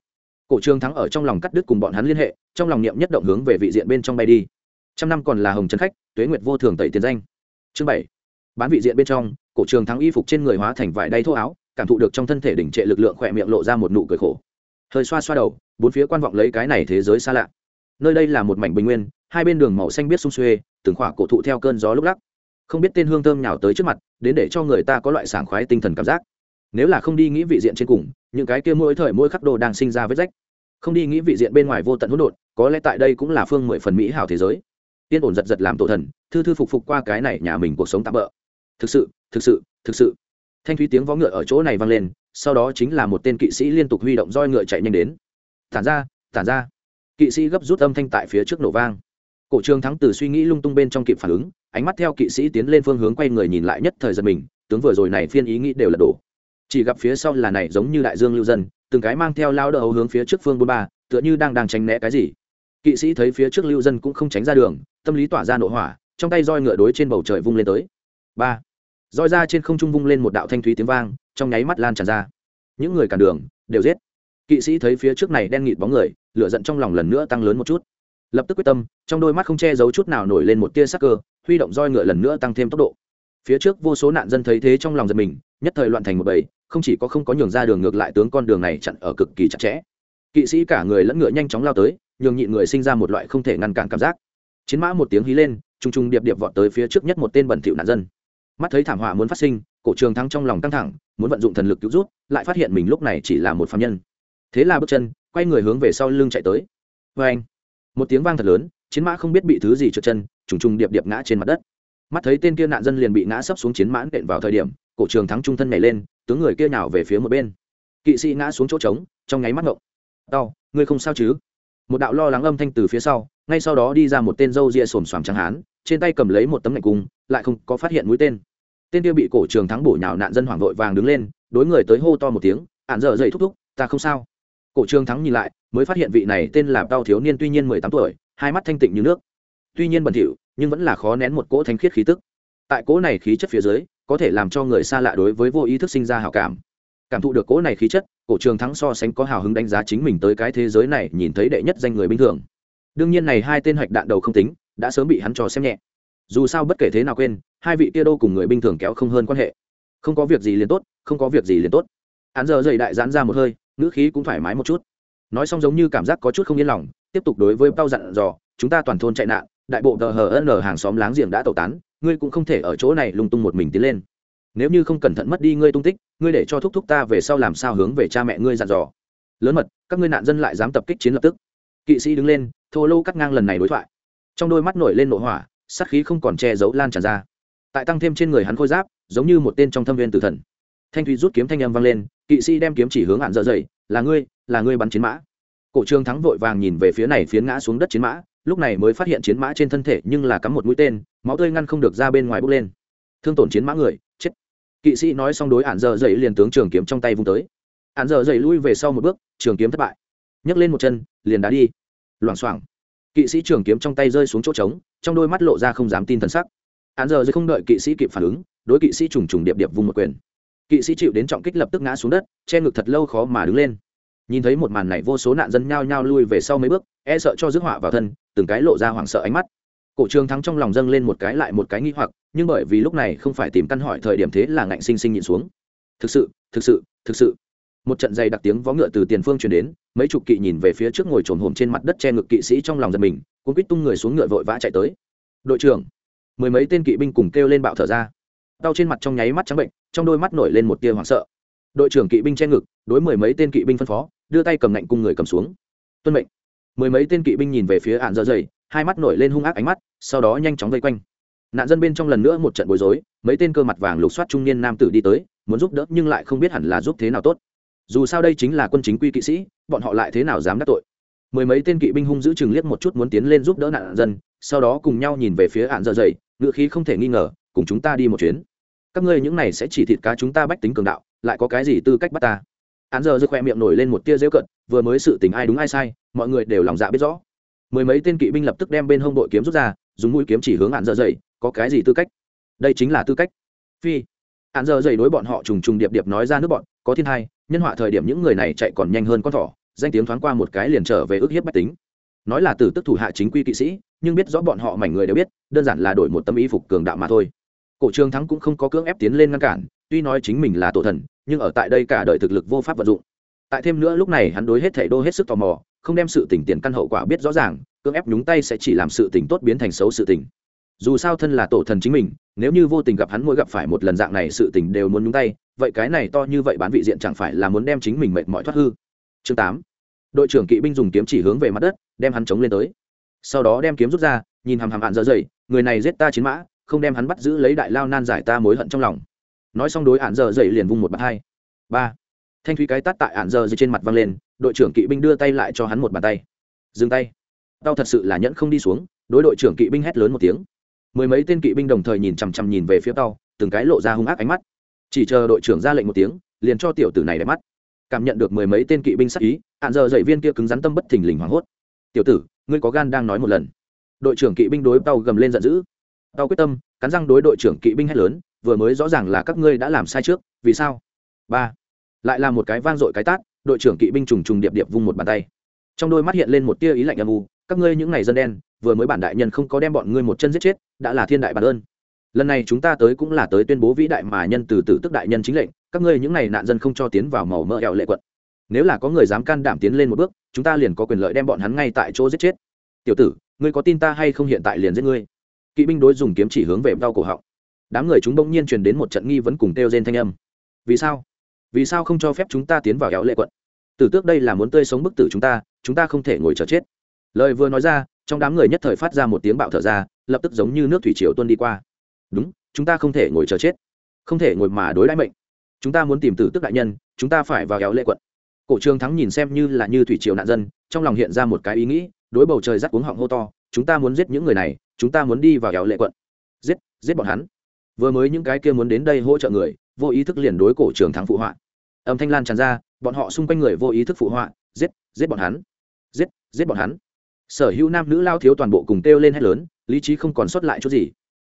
cổ trường thắng ở trong lòng cắt đứt cùng bọn hắn liên hệ, trong lòng niệm nhất động hướng về vị diện bên trong bay đi. Trăm năm còn là hồng trấn khách, tuế nguyệt vô thường tẩy tiền danh. Chương bảy, bán vị diện bên trong, cổ trường thắng y phục trên người hóa thành vải đay thô áo, cảm thụ được trong thân thể đỉnh trệ lực lượng khỏe miệng lộ ra một nụ cười khổ. Hơi xoa xoa đầu, bốn phía quan vọng lấy cái này thế giới xa lạ. Nơi đây là một mảnh bình nguyên, hai bên đường màu xanh biết sung xuê, từng khỏa cổ thụ theo cơn gió lúc lắc. Không biết tên hương thơm nhào tới trước mặt, đến để cho người ta có loại sảng khoái tinh thần cảm giác. Nếu là không đi nghĩ vị diện trên cùng những cái kia mỗi thời mỗi khắc đồ đang sinh ra vết rách. Không đi nghĩ vị diện bên ngoài vô tận hỗn độn, có lẽ tại đây cũng là phương mười phần mỹ hảo thế giới. Yên ổn giật giật làm tổ thần, thư thư phục phục qua cái này nhà mình cuộc sống tạm bỡ. Thực sự thực sự thực sự. Thanh thúy tiếng vó ngựa ở chỗ này vang lên, sau đó chính là một tên kỵ sĩ liên tục huy động roi ngựa chạy nhanh đến. Tản ra tản ra. Kỵ sĩ gấp rút âm thanh tại phía trước nổ vang. Cổ trường thắng từ suy nghĩ lung tung bên trong kịp phản ứng, ánh mắt theo kỵ sĩ tiến lên phương hướng quay người nhìn lại nhất thời giật mình, tướng vừa rồi này phiên ý nghĩ đều là đổ chỉ gặp phía sau là này giống như đại dương lưu dân, từng cái mang theo lao đầu hướng phía trước phương bốn ba, tựa như đang đang tránh né cái gì. Kỵ sĩ thấy phía trước lưu dân cũng không tránh ra đường, tâm lý tỏa ra nội hỏa, trong tay roi ngựa đối trên bầu trời vung lên tới. Ba. Roi ra trên không trung vung lên một đạo thanh thúy tiếng vang, trong nháy mắt lan tràn ra. Những người cản đường, đều giết. Kỵ sĩ thấy phía trước này đen nghịt bóng người, lửa giận trong lòng lần nữa tăng lớn một chút. Lập tức quyết tâm, trong đôi mắt không che giấu chút nào nổi lên một tia sắc cơ, huy động roi ngựa lần nữa tăng thêm tốc độ. Phía trước vô số nạn dân thấy thế trong lòng giật mình, nhất thời loạn thành một bầy không chỉ có không có nhường ra đường ngược lại tướng con đường này chặn ở cực kỳ chặt chẽ. Kỵ sĩ cả người lẫn ngựa nhanh chóng lao tới, nhường nhịn người sinh ra một loại không thể ngăn cản cảm giác. Chiến mã một tiếng hí lên t r u n g t r u n g điệp điệp vọt tới phía trước nhất một tên bẩn thỉu nạn dân. Mắt thấy thảm họa muốn phát sinh, cổ trường thắng trong lòng căng thẳng, muốn vận dụng thần lực cứu rút, lại phát hiện mình lúc này chỉ là một phạm nhân. Thế là bước chân, quay người hướng về sau lưng chạy tới. Vê anh, một tiếng vang thật lớn, chiến mã không biết bị thứ gì trượt chân, trùng trùng điệp điệp ngã trên mặt đất. Mắt thấy tên kia nạn dân liền bị ngã sấp xuống chiến mãn đệm vào thời điểm, cổ trường thắng trung thân nhảy lên tướng người kia nhào về phía một bên. Kỵ sĩ ngã xuống chỗ trống, trong nháy mắt ngộng. Đau ngươi không sao chứ? Một đạo lo lắng âm thanh từ phía sau, ngay sau đó đi ra một tên râu ria xồm xoàm trắng hán, trên tay cầm lấy một tấm ngạch cung, lại không có phát hiện mũi tên. Tên kia bị cổ trường thắng bổ nhào nạn dân hoảng vội vàng đứng lên, đối người tới hô to một tiếng ạn dở dậy thúc thúc, ta không sao. Cổ trường thắng nhìn lại, mới phát hiện vị này tên là đau thiếu niên tuy nhiên mười tám tuổi, hai mắt thanh tịnh như nước. Tuy nhiên bẩn thỉu, nhưng vẫn là khó nén một cỗ thanh khiết khí tức. Tại cỗ này khí chất phía dưới có thể làm cho người xa lạ đối với vô ý thức sinh ra hào cảm. Cảm thụ được cỗ này khí chất, cổ trường thắng so sánh có hào hứng đánh giá chính mình tới cái thế giới này nhìn thấy đệ nhất danh người bình thường. Đương nhiên này hai tên hạch đạn đầu không tính, đã sớm bị hắn trò xem nhẹ. Dù sao bất kể thế nào quên, hai vị kia đô cùng người bình thường kéo không hơn quan hệ. Không có việc gì liền tốt, không có việc gì liền tốt. Hắn giờ dậy đại giãn ra một hơi, ngữ khí cũng thoải mái một chút. Nói xong giống như cảm giác có chút không yên lòng, tiếp tục đối với bao dặn dò, chúng ta toàn thôn chạy nạn, đại bộ tờ hờ n hàng xóm láng giềng đã tẩu tán ngươi cũng không thể ở chỗ này lung tung một mình tiến lên. Nếu như không cẩn thận mất đi ngươi tung tích, ngươi để cho thúc thúc ta về sau làm sao hướng về cha mẹ ngươi dặn dò. Lớn mật, các ngươi nạn dân lại dám tập kích chiến lập tức. Kỵ sĩ đứng lên, thô lô cắt ngang lần này đối thoại. Trong đôi mắt nổi lên nội hỏa, sát khí không còn che giấu lan tràn ra. Tại tăng thêm trên người hắn khôi giáp, giống như một tên trong thâm viên tử thần. Thanh thủy rút kiếm thanh âm vang lên, kỵ sĩ đem kiếm chỉ hướng hạn dợ dày là ngươi là ngươi bắn chiến mã. Cổ trương thắng vội vàng nhìn về phía này phiến ngã xuống đất chiến mã lúc này mới phát hiện chiến mã trên thân thể nhưng là cắm một mũi tên, máu tươi ngăn không được ra bên ngoài bốc lên. Thương tổn chiến mã người, chết. Kỵ sĩ nói xong đối ạn dở dậy liền tướng trường kiếm trong tay vung tới. Ạn dở dậy lui về sau một bước, trường kiếm thất bại. Nhấc lên một chân, liền đá đi. Loảng xoảng. Kỵ sĩ trường kiếm trong tay rơi xuống chỗ trống, trong đôi mắt lộ ra không dám tin thần sắc. Ạn dở dậy không đợi kỵ sĩ kịp phản ứng, đối kỵ sĩ trùng trùng điệp điệp vung một quyền. Kỵ sĩ chịu đến trọng kích lập tức ngã xuống đất, che ngực thật lâu khó mà đứng lên nhìn thấy một màn này vô số nạn dân nhao nhao lui về sau mấy bước e sợ cho rước họa vào thân, từng cái lộ ra hoảng sợ ánh mắt. Cổ trường thắng trong lòng dâng lên một cái lại một cái nghi hoặc, nhưng bởi vì lúc này không phải tìm căn hỏi thời điểm thế là ngạnh sinh sinh nhịn xuống. Thực sự thực sự thực sự. Một trận dày đặc tiếng vó ngựa từ tiền phương truyền đến, mấy chục kỵ nhìn về phía trước ngồi trồn hồm trên mặt đất che ngực kỵ sĩ trong lòng giật mình cũng quýt tung người xuống ngựa vội vã chạy tới. Đội trưởng. Mười mấy tên kỵ binh cùng kêu lên bạo thở ra. Đau trên mặt trong nháy mắt trắng bệnh, trong đôi mắt nổi lên một tia hoảng sợ. Đội trưởng kỵ binh che ngực, đối mười mấy tên kỵ binh phân phó đưa tay cầm lạnh cung người cầm xuống. Tuân mệnh. Mười mấy tên kỵ binh nhìn về phía ạn dơ dày hai mắt nổi lên hung ác ánh mắt, sau đó nhanh chóng vây quanh. Nạn dân bên trong lần nữa một trận bối rối, mấy tên cơ mặt vàng lục soát trung niên nam tử đi tới, muốn giúp đỡ nhưng lại không biết hẳn là giúp thế nào tốt. Dù sao đây chính là quân chính quy kỵ sĩ, bọn họ lại thế nào dám đắc tội? Mười mấy tên kỵ binh hung giữ chừng liếc một chút muốn tiến lên giúp đỡ nạn dân, sau đó cùng nhau nhìn về phía ạn dơ dày ngựa khí không thể nghi ngờ, cùng chúng ta đi một chuyến. Các ngươi những này sẽ chỉ thịt cá chúng ta bách tính cường đạo, lại có cái gì tư cách bắt ta? Án giờ giơ khoe miệng nổi lên một tia dễu cận vừa mới sự tình ai đúng ai sai, mọi người đều lòng dạ biết rõ. Mười mấy tên kỵ binh lập tức đem bên hông đội kiếm rút ra, dùng mũi kiếm chỉ hướng án giờ dậy, có cái gì tư cách? Đây chính là tư cách. Phi. Án giờ dậy đối bọn họ trùng trùng điệp điệp nói ra nước bọn, có thiên hai, nhân họa thời điểm những người này chạy còn nhanh hơn con thỏ, danh tiếng thoáng qua một cái liền trở về ước hiếp bách tính. Nói là tử tức thủ hạ chính quy kỵ sĩ, nhưng biết rõ bọn họ mảnh người đều biết, đơn giản là đổi một tâm ý phục cường đạo mà thôi. Cổ trường thắng cũng không có cưỡng ép tiến lên ngăn cản, tuy nói chính mình là tổ thần nhưng ở tại đây cả đời thực lực vô pháp vận dụng. Tại thêm nữa lúc này hắn đối hết thảy đô hết sức tò mò, không đem sự tình tiền căn hậu quả biết rõ ràng, cưỡng ép nhúng tay sẽ chỉ làm sự tình tốt biến thành xấu sự tình. Dù sao thân là tổ thần chính mình, nếu như vô tình gặp hắn mỗi gặp phải một lần dạng này sự tình đều muốn nhúng tay, vậy cái này to như vậy bán vị diện chẳng phải là muốn đem chính mình mệt mỏi thoát hư. Chương tám. Đội trưởng kỵ binh dùng kiếm chỉ hướng về mặt đất, đem hắn chống lên tới. Sau đó đem kiếm rút ra, nhìn hàm hàm hạn dở dậy, người này giết ta chiến mã, không đem hắn bắt giữ lấy đại lao nan giải ta mối hận trong lòng nói xong đối hạn dơ dậy liền vung một bàn hai ba. Thanh thúy cái tát tại hạn dơ dậy trên mặt văng lên, đội trưởng kỵ binh đưa tay lại cho hắn một bàn tay. Dừng tay. Tao thật sự là nhẫn không đi xuống, đối đội trưởng kỵ binh hét lớn một tiếng. Mười mấy tên kỵ binh đồng thời nhìn chằm chằm nhìn về phía tao, từng cái lộ ra hung ác ánh mắt. Chỉ chờ đội trưởng ra lệnh một tiếng, liền cho tiểu tử này đẹp mắt. Cảm nhận được mười mấy tên kỵ binh sắc ý hạn giờ dậy viên kia cứng rắn tâm bất thình lình hoảng hốt. Tiểu tử, ngươi có gan đang nói một lần? Đội trưởng kỵ binh đối tàu gầm lên giận dữ. Tàu quyết tâm, cắn răng đối đội trưởng kỵ binh hét lớn vừa mới rõ ràng là các ngươi đã làm sai trước, vì sao? Ba. Lại là một cái vang dội cái tát, đội trưởng kỵ binh trùng trùng điệp điệp vung một bàn tay. Trong đôi mắt hiện lên một tia ý lạnh âm u, các ngươi những ngày dân đen, vừa mới bản đại nhân không có đem bọn ngươi một chân giết chết, đã là thiên đại bản ơn. Lần này chúng ta tới cũng là tới tuyên bố vĩ đại mà nhân từ tử tức đại nhân chính lệnh, các ngươi những ngày nạn dân không cho tiến vào màu mỡ ẹo lệ quận. Nếu là có người dám can đảm tiến lên một bước, chúng ta liền có quyền lợi đem bọn hắn ngay tại chỗ giết chết. Tiểu tử, ngươi có tin ta hay không hiện tại liền giết ngươi? Kỵ binh đối dùng kiếm chỉ hướng về đau cổ họng đám người chúng bỗng nhiên truyền đến một trận nghi vấn cùng kêu gen thanh âm. Vì sao? Vì sao không cho phép chúng ta tiến vào éo lệ quận? Tử tước đây là muốn tươi sống bức tử chúng ta chúng ta không thể ngồi chờ chết. Lời vừa nói ra, trong đám người nhất thời phát ra một tiếng bạo thở ra, lập tức giống như nước thủy triều tuân đi qua. Đúng, chúng ta không thể ngồi chờ chết. Không thể ngồi mà đối đãi mệnh. Chúng ta muốn tìm tử tước đại nhân, chúng ta phải vào éo lệ quận. Cổ trương thắng nhìn xem như là như thủy triều nạn dân, trong lòng hiện ra một cái ý nghĩ, đối bầu trời rắc cuống họng hô to, chúng ta muốn giết những người này, chúng ta muốn đi vào éo lệ quận. Giết giết bọn hắn vừa mới những cái kia muốn đến đây hỗ trợ người, vô ý thức liền đối cổ trường thắng phụ họa. Âm thanh lan tràn ra, bọn họ xung quanh người vô ý thức phụ họa, giết giết bọn hắn, giết giết bọn hắn. Sở hữu nam nữ lao thiếu toàn bộ cùng kêu lên hét lớn, lý trí không còn sót lại chút gì.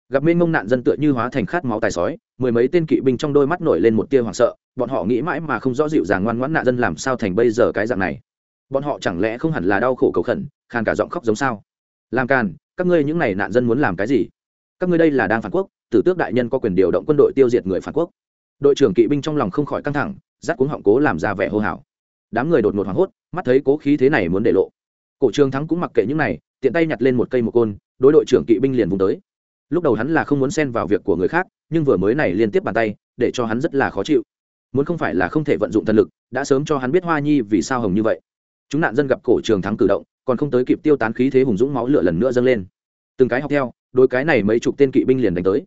Gặp mênh mông nạn dân tựa như hóa thành khát máu tài sói, mười mấy tên kỵ binh trong đôi mắt nổi lên một tia hoảng sợ, bọn họ nghĩ mãi mà không rõ dịu dàng ngoan ngoãn nạn dân làm sao thành bây giờ cái dạng này. Bọn họ chẳng lẽ không hẳn là đau khổ cầu khẩn, khàn cả giọng khóc giống sao? Làm càn, các ngươi những n à y nạn dân muốn làm cái gì? Các ngươi đây là đang phản quốc, tử tước đại nhân có quyền điều động quân đội tiêu diệt người phản quốc. Đội trưởng kỵ binh trong lòng không khỏi căng thẳng rát cuống họng cố làm ra vẻ hô hào. Đám người đột ngột hoảng hốt, mắt thấy cố khí thế này muốn để lộ. Cổ trường thắng cũng mặc kệ những này, tiện tay nhặt lên một cây một côn, đối đội trưởng kỵ binh liền vùng tới. Lúc đầu hắn là không muốn xen vào việc của người khác, nhưng vừa mới này liên tiếp bàn tay, để cho hắn rất là khó chịu. Muốn không phải là không thể vận dụng thần lực, đã sớm cho hắn biết hoa nhi vì sao hồng như vậy. Chúng nạn dân gặp cổ trường thắng cử động, còn không tới kịp tiêu tán khí thế hùng dũng máu lửa lần nữa dâng lên. Từng cái học theo đôi cái này mấy chục tên kỵ binh liền đánh tới.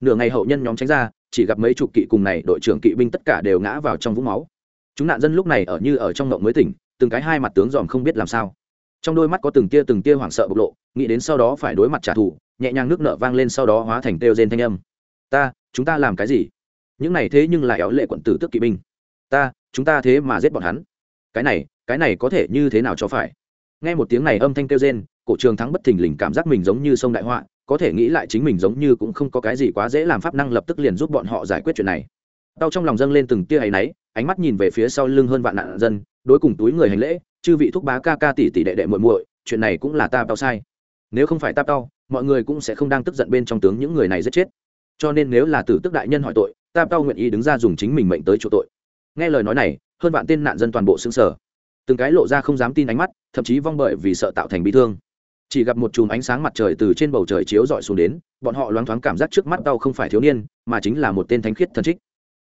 Nửa ngày hậu nhân nhóm tránh ra, chỉ gặp mấy chục kỵ cùng này đội trưởng kỵ binh tất cả đều ngã vào trong vũng máu. Chúng nạn dân lúc này ở như ở trong ngộng mới tỉnh, từng cái hai mặt tướng dòm không biết làm sao. Trong đôi mắt có từng tia từng tia hoảng sợ bộc lộ, nghĩ đến sau đó phải đối mặt trả thù, nhẹ nhàng nước nợ vang lên sau đó hóa thành tiêu rên thanh âm. Ta, chúng ta làm cái gì? Những này thế nhưng lại éo lệ quận tử tước kỵ binh. Ta, chúng ta thế mà giết bọn hắn. Cái này cái này có thể như thế nào cho phải? Nghe một tiếng này âm thanh kêu rên, cổ trường thắng bất thình lình cảm giác mình giống như sông đại họa có thể nghĩ lại chính mình giống như cũng không có cái gì quá dễ làm pháp năng lập tức liền giúp bọn họ giải quyết chuyện này. Đau trong lòng dâng lên từng tia áy náy, ánh mắt nhìn về phía sau lưng hơn vạn nạn dân, đối cùng túi người hành lễ, chư vị thúc bá ca ca tỷ tỷ đệ đệ muội muội, chuyện này cũng là ta đau sai. Nếu không phải ta đau mọi người cũng sẽ không đang tức giận bên trong tướng những người này giết chết. Cho nên nếu là tử tức đại nhân hỏi tội, ta đau nguyện ý đứng ra dùng chính mình mệnh tới chỗ tội. Nghe lời nói này, hơn vạn tên nạn dân toàn bộ xứng sở từng cái lộ ra không dám tin ánh mắt, thậm chí vong bởi vì sợ tạo thành bị thương chỉ gặp một chùm ánh sáng mặt trời từ trên bầu trời chiếu rọi xuống đến, bọn họ loáng thoáng cảm giác trước mắt đau không phải thiếu niên, mà chính là một tên thánh khiết thần trích.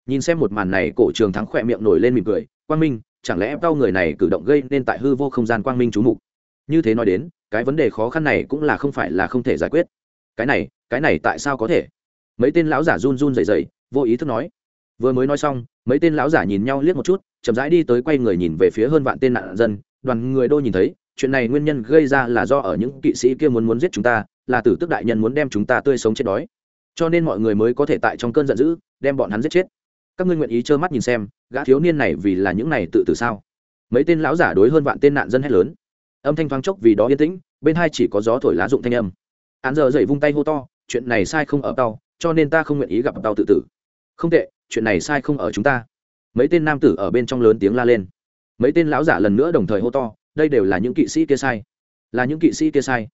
Nhìn xem một màn này, cổ trường thắng khỏe miệng nổi lên mỉm cười, quang minh, chẳng lẽ đau người này cử động gây nên tại hư vô không gian quang minh chú mục? Như thế nói đến, cái vấn đề khó khăn này cũng là không phải là không thể giải quyết. Cái này cái này tại sao có thể? Mấy tên lão giả run run dày dày vô ý thức nói. Vừa mới nói xong, mấy tên lão giả nhìn nhau liếc một chút, chậm rãi đi tới quay người nhìn về phía hơn vạn tên nạn dân, đoàn người đô nhìn thấy chuyện này nguyên nhân gây ra là do ở những kỵ sĩ kia muốn muốn giết chúng ta, là tử tức đại nhân muốn đem chúng ta tươi sống chết đói. Cho nên mọi người mới có thể tại trong cơn giận dữ, đem bọn hắn giết chết. Các ngươi nguyện ý trơ mắt nhìn xem, gã thiếu niên này vì là những này tự tử sao? Mấy tên lão giả đối hơn vạn tên nạn dân hét lớn. Âm thanh thoáng chốc vì đó yên tĩnh, bên hai chỉ có gió thổi lá dụng thanh âm. Hắn giờ dậy vung tay hô to, chuyện này sai không ở tao, cho nên ta không nguyện ý gặp tao tự tử. Không tệ, chuyện này sai không ở chúng ta. Mấy tên nam tử ở bên trong lớn tiếng la lên. Mấy tên lão giả lần nữa đồng thời hô to đây đều là những kỵ sĩ kia sai. Là những kỵ sĩ kia sai.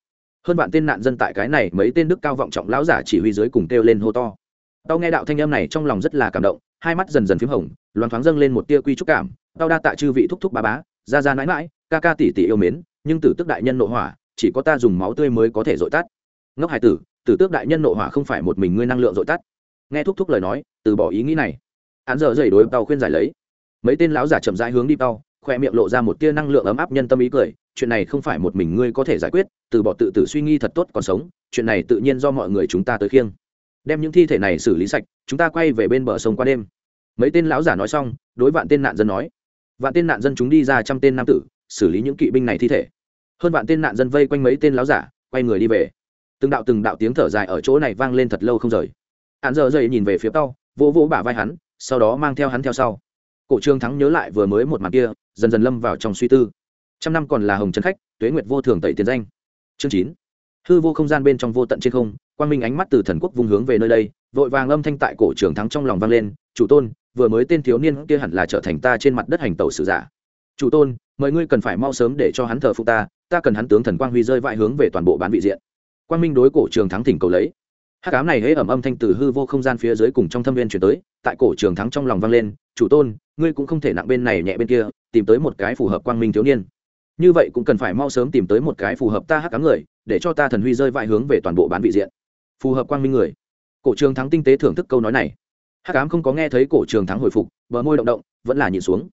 Hơn vạn tên nạn dân tại cái này mấy tên đức cao vọng trọng lão giả chỉ huy dưới cùng kêu lên hô to. Tao nghe đạo thanh âm này trong lòng rất là cảm động, hai mắt dần dần p h í m hồng, loáng thoáng dâng lên một tia quy trúc cảm. Tao đa tạ chư vị thúc thúc bà bá ra ra mãi mãi ca ca tỷ tỷ yêu mến, nhưng tử tức đại nhân nội hỏa, chỉ có ta dùng máu tươi mới có thể dội tắt. Ngốc hải tử tử tước đại nhân nội hỏa không phải một mình ngươi năng lượng dội tắt. Nghe thúc thúc lời nói, từ bỏ ý nghĩ này. Hắn giờ dày đối tao khuyên giải lấy. Mấy tên lão giả chậm rãi hướng đi tao khoe miệng lộ ra một tia năng lượng ấm áp nhân tâm ý cười, chuyện này không phải một mình ngươi có thể giải quyết, từ bỏ tự tử suy nghĩ thật tốt còn sống, chuyện này tự nhiên do mọi người chúng ta tới khiêng. Đem những thi thể này xử lý sạch, chúng ta quay về bên bờ sông qua đêm. Mấy tên lão giả nói xong, đối vạn tên nạn dân nói, vạn tên nạn dân chúng đi ra trăm tên nam tử, xử lý những kỵ binh này thi thể. Hơn vạn tên nạn dân vây quanh mấy tên lão giả, quay người đi về. Từng đạo từng đạo tiếng thở dài ở chỗ này vang lên thật lâu không rời. Hạn giờ dậy nhìn về phía tao, vỗ vỗ bả vai hắn, sau đó mang theo hắn theo sau. Cổ trương thắng nhớ lại vừa mới một màn kia dần dần lâm vào trong suy tư. Trăm năm còn là hồng trần khách, tuế nguyệt vô thường tẩy tiền danh. Chương chín. Hư vô không gian bên trong vô tận trên không, quang minh ánh mắt từ thần quốc vung hướng về nơi đây, vội vàng âm thanh tại cổ trường thắng trong lòng vang lên, chủ tôn, vừa mới tên thiếu niên kia hẳn là trở thành ta trên mặt đất hành tẩu sử giả. Chủ tôn, mời ngươi cần phải mau sớm để cho hắn thờ phụ ta ta cần hắn tướng thần quang huy rơi vãi hướng về toàn bộ bán vị diện. Quang minh đối cổ trường thắng thỉnh cầu lấy hắc ám này hễ ẩm âm thanh từ hư vô không gian phía dưới cùng trong thâm viên chuyển tới, tại cổ trường thắng trong lòng vang lên, chủ tôn, ngươi cũng không thể nặng bên này nhẹ bên kia, tìm tới một cái phù hợp quang minh thiếu niên. Như vậy cũng cần phải mau sớm tìm tới một cái phù hợp ta hắc ám người, để cho ta thần huy rơi vãi hướng về toàn bộ bán vị diện. Phù hợp quang minh người. Cổ trường thắng tinh tế thưởng thức câu nói này. Hắc ám không có nghe thấy cổ trường thắng hồi phục, bờ môi động động, vẫn là nhìn xuống.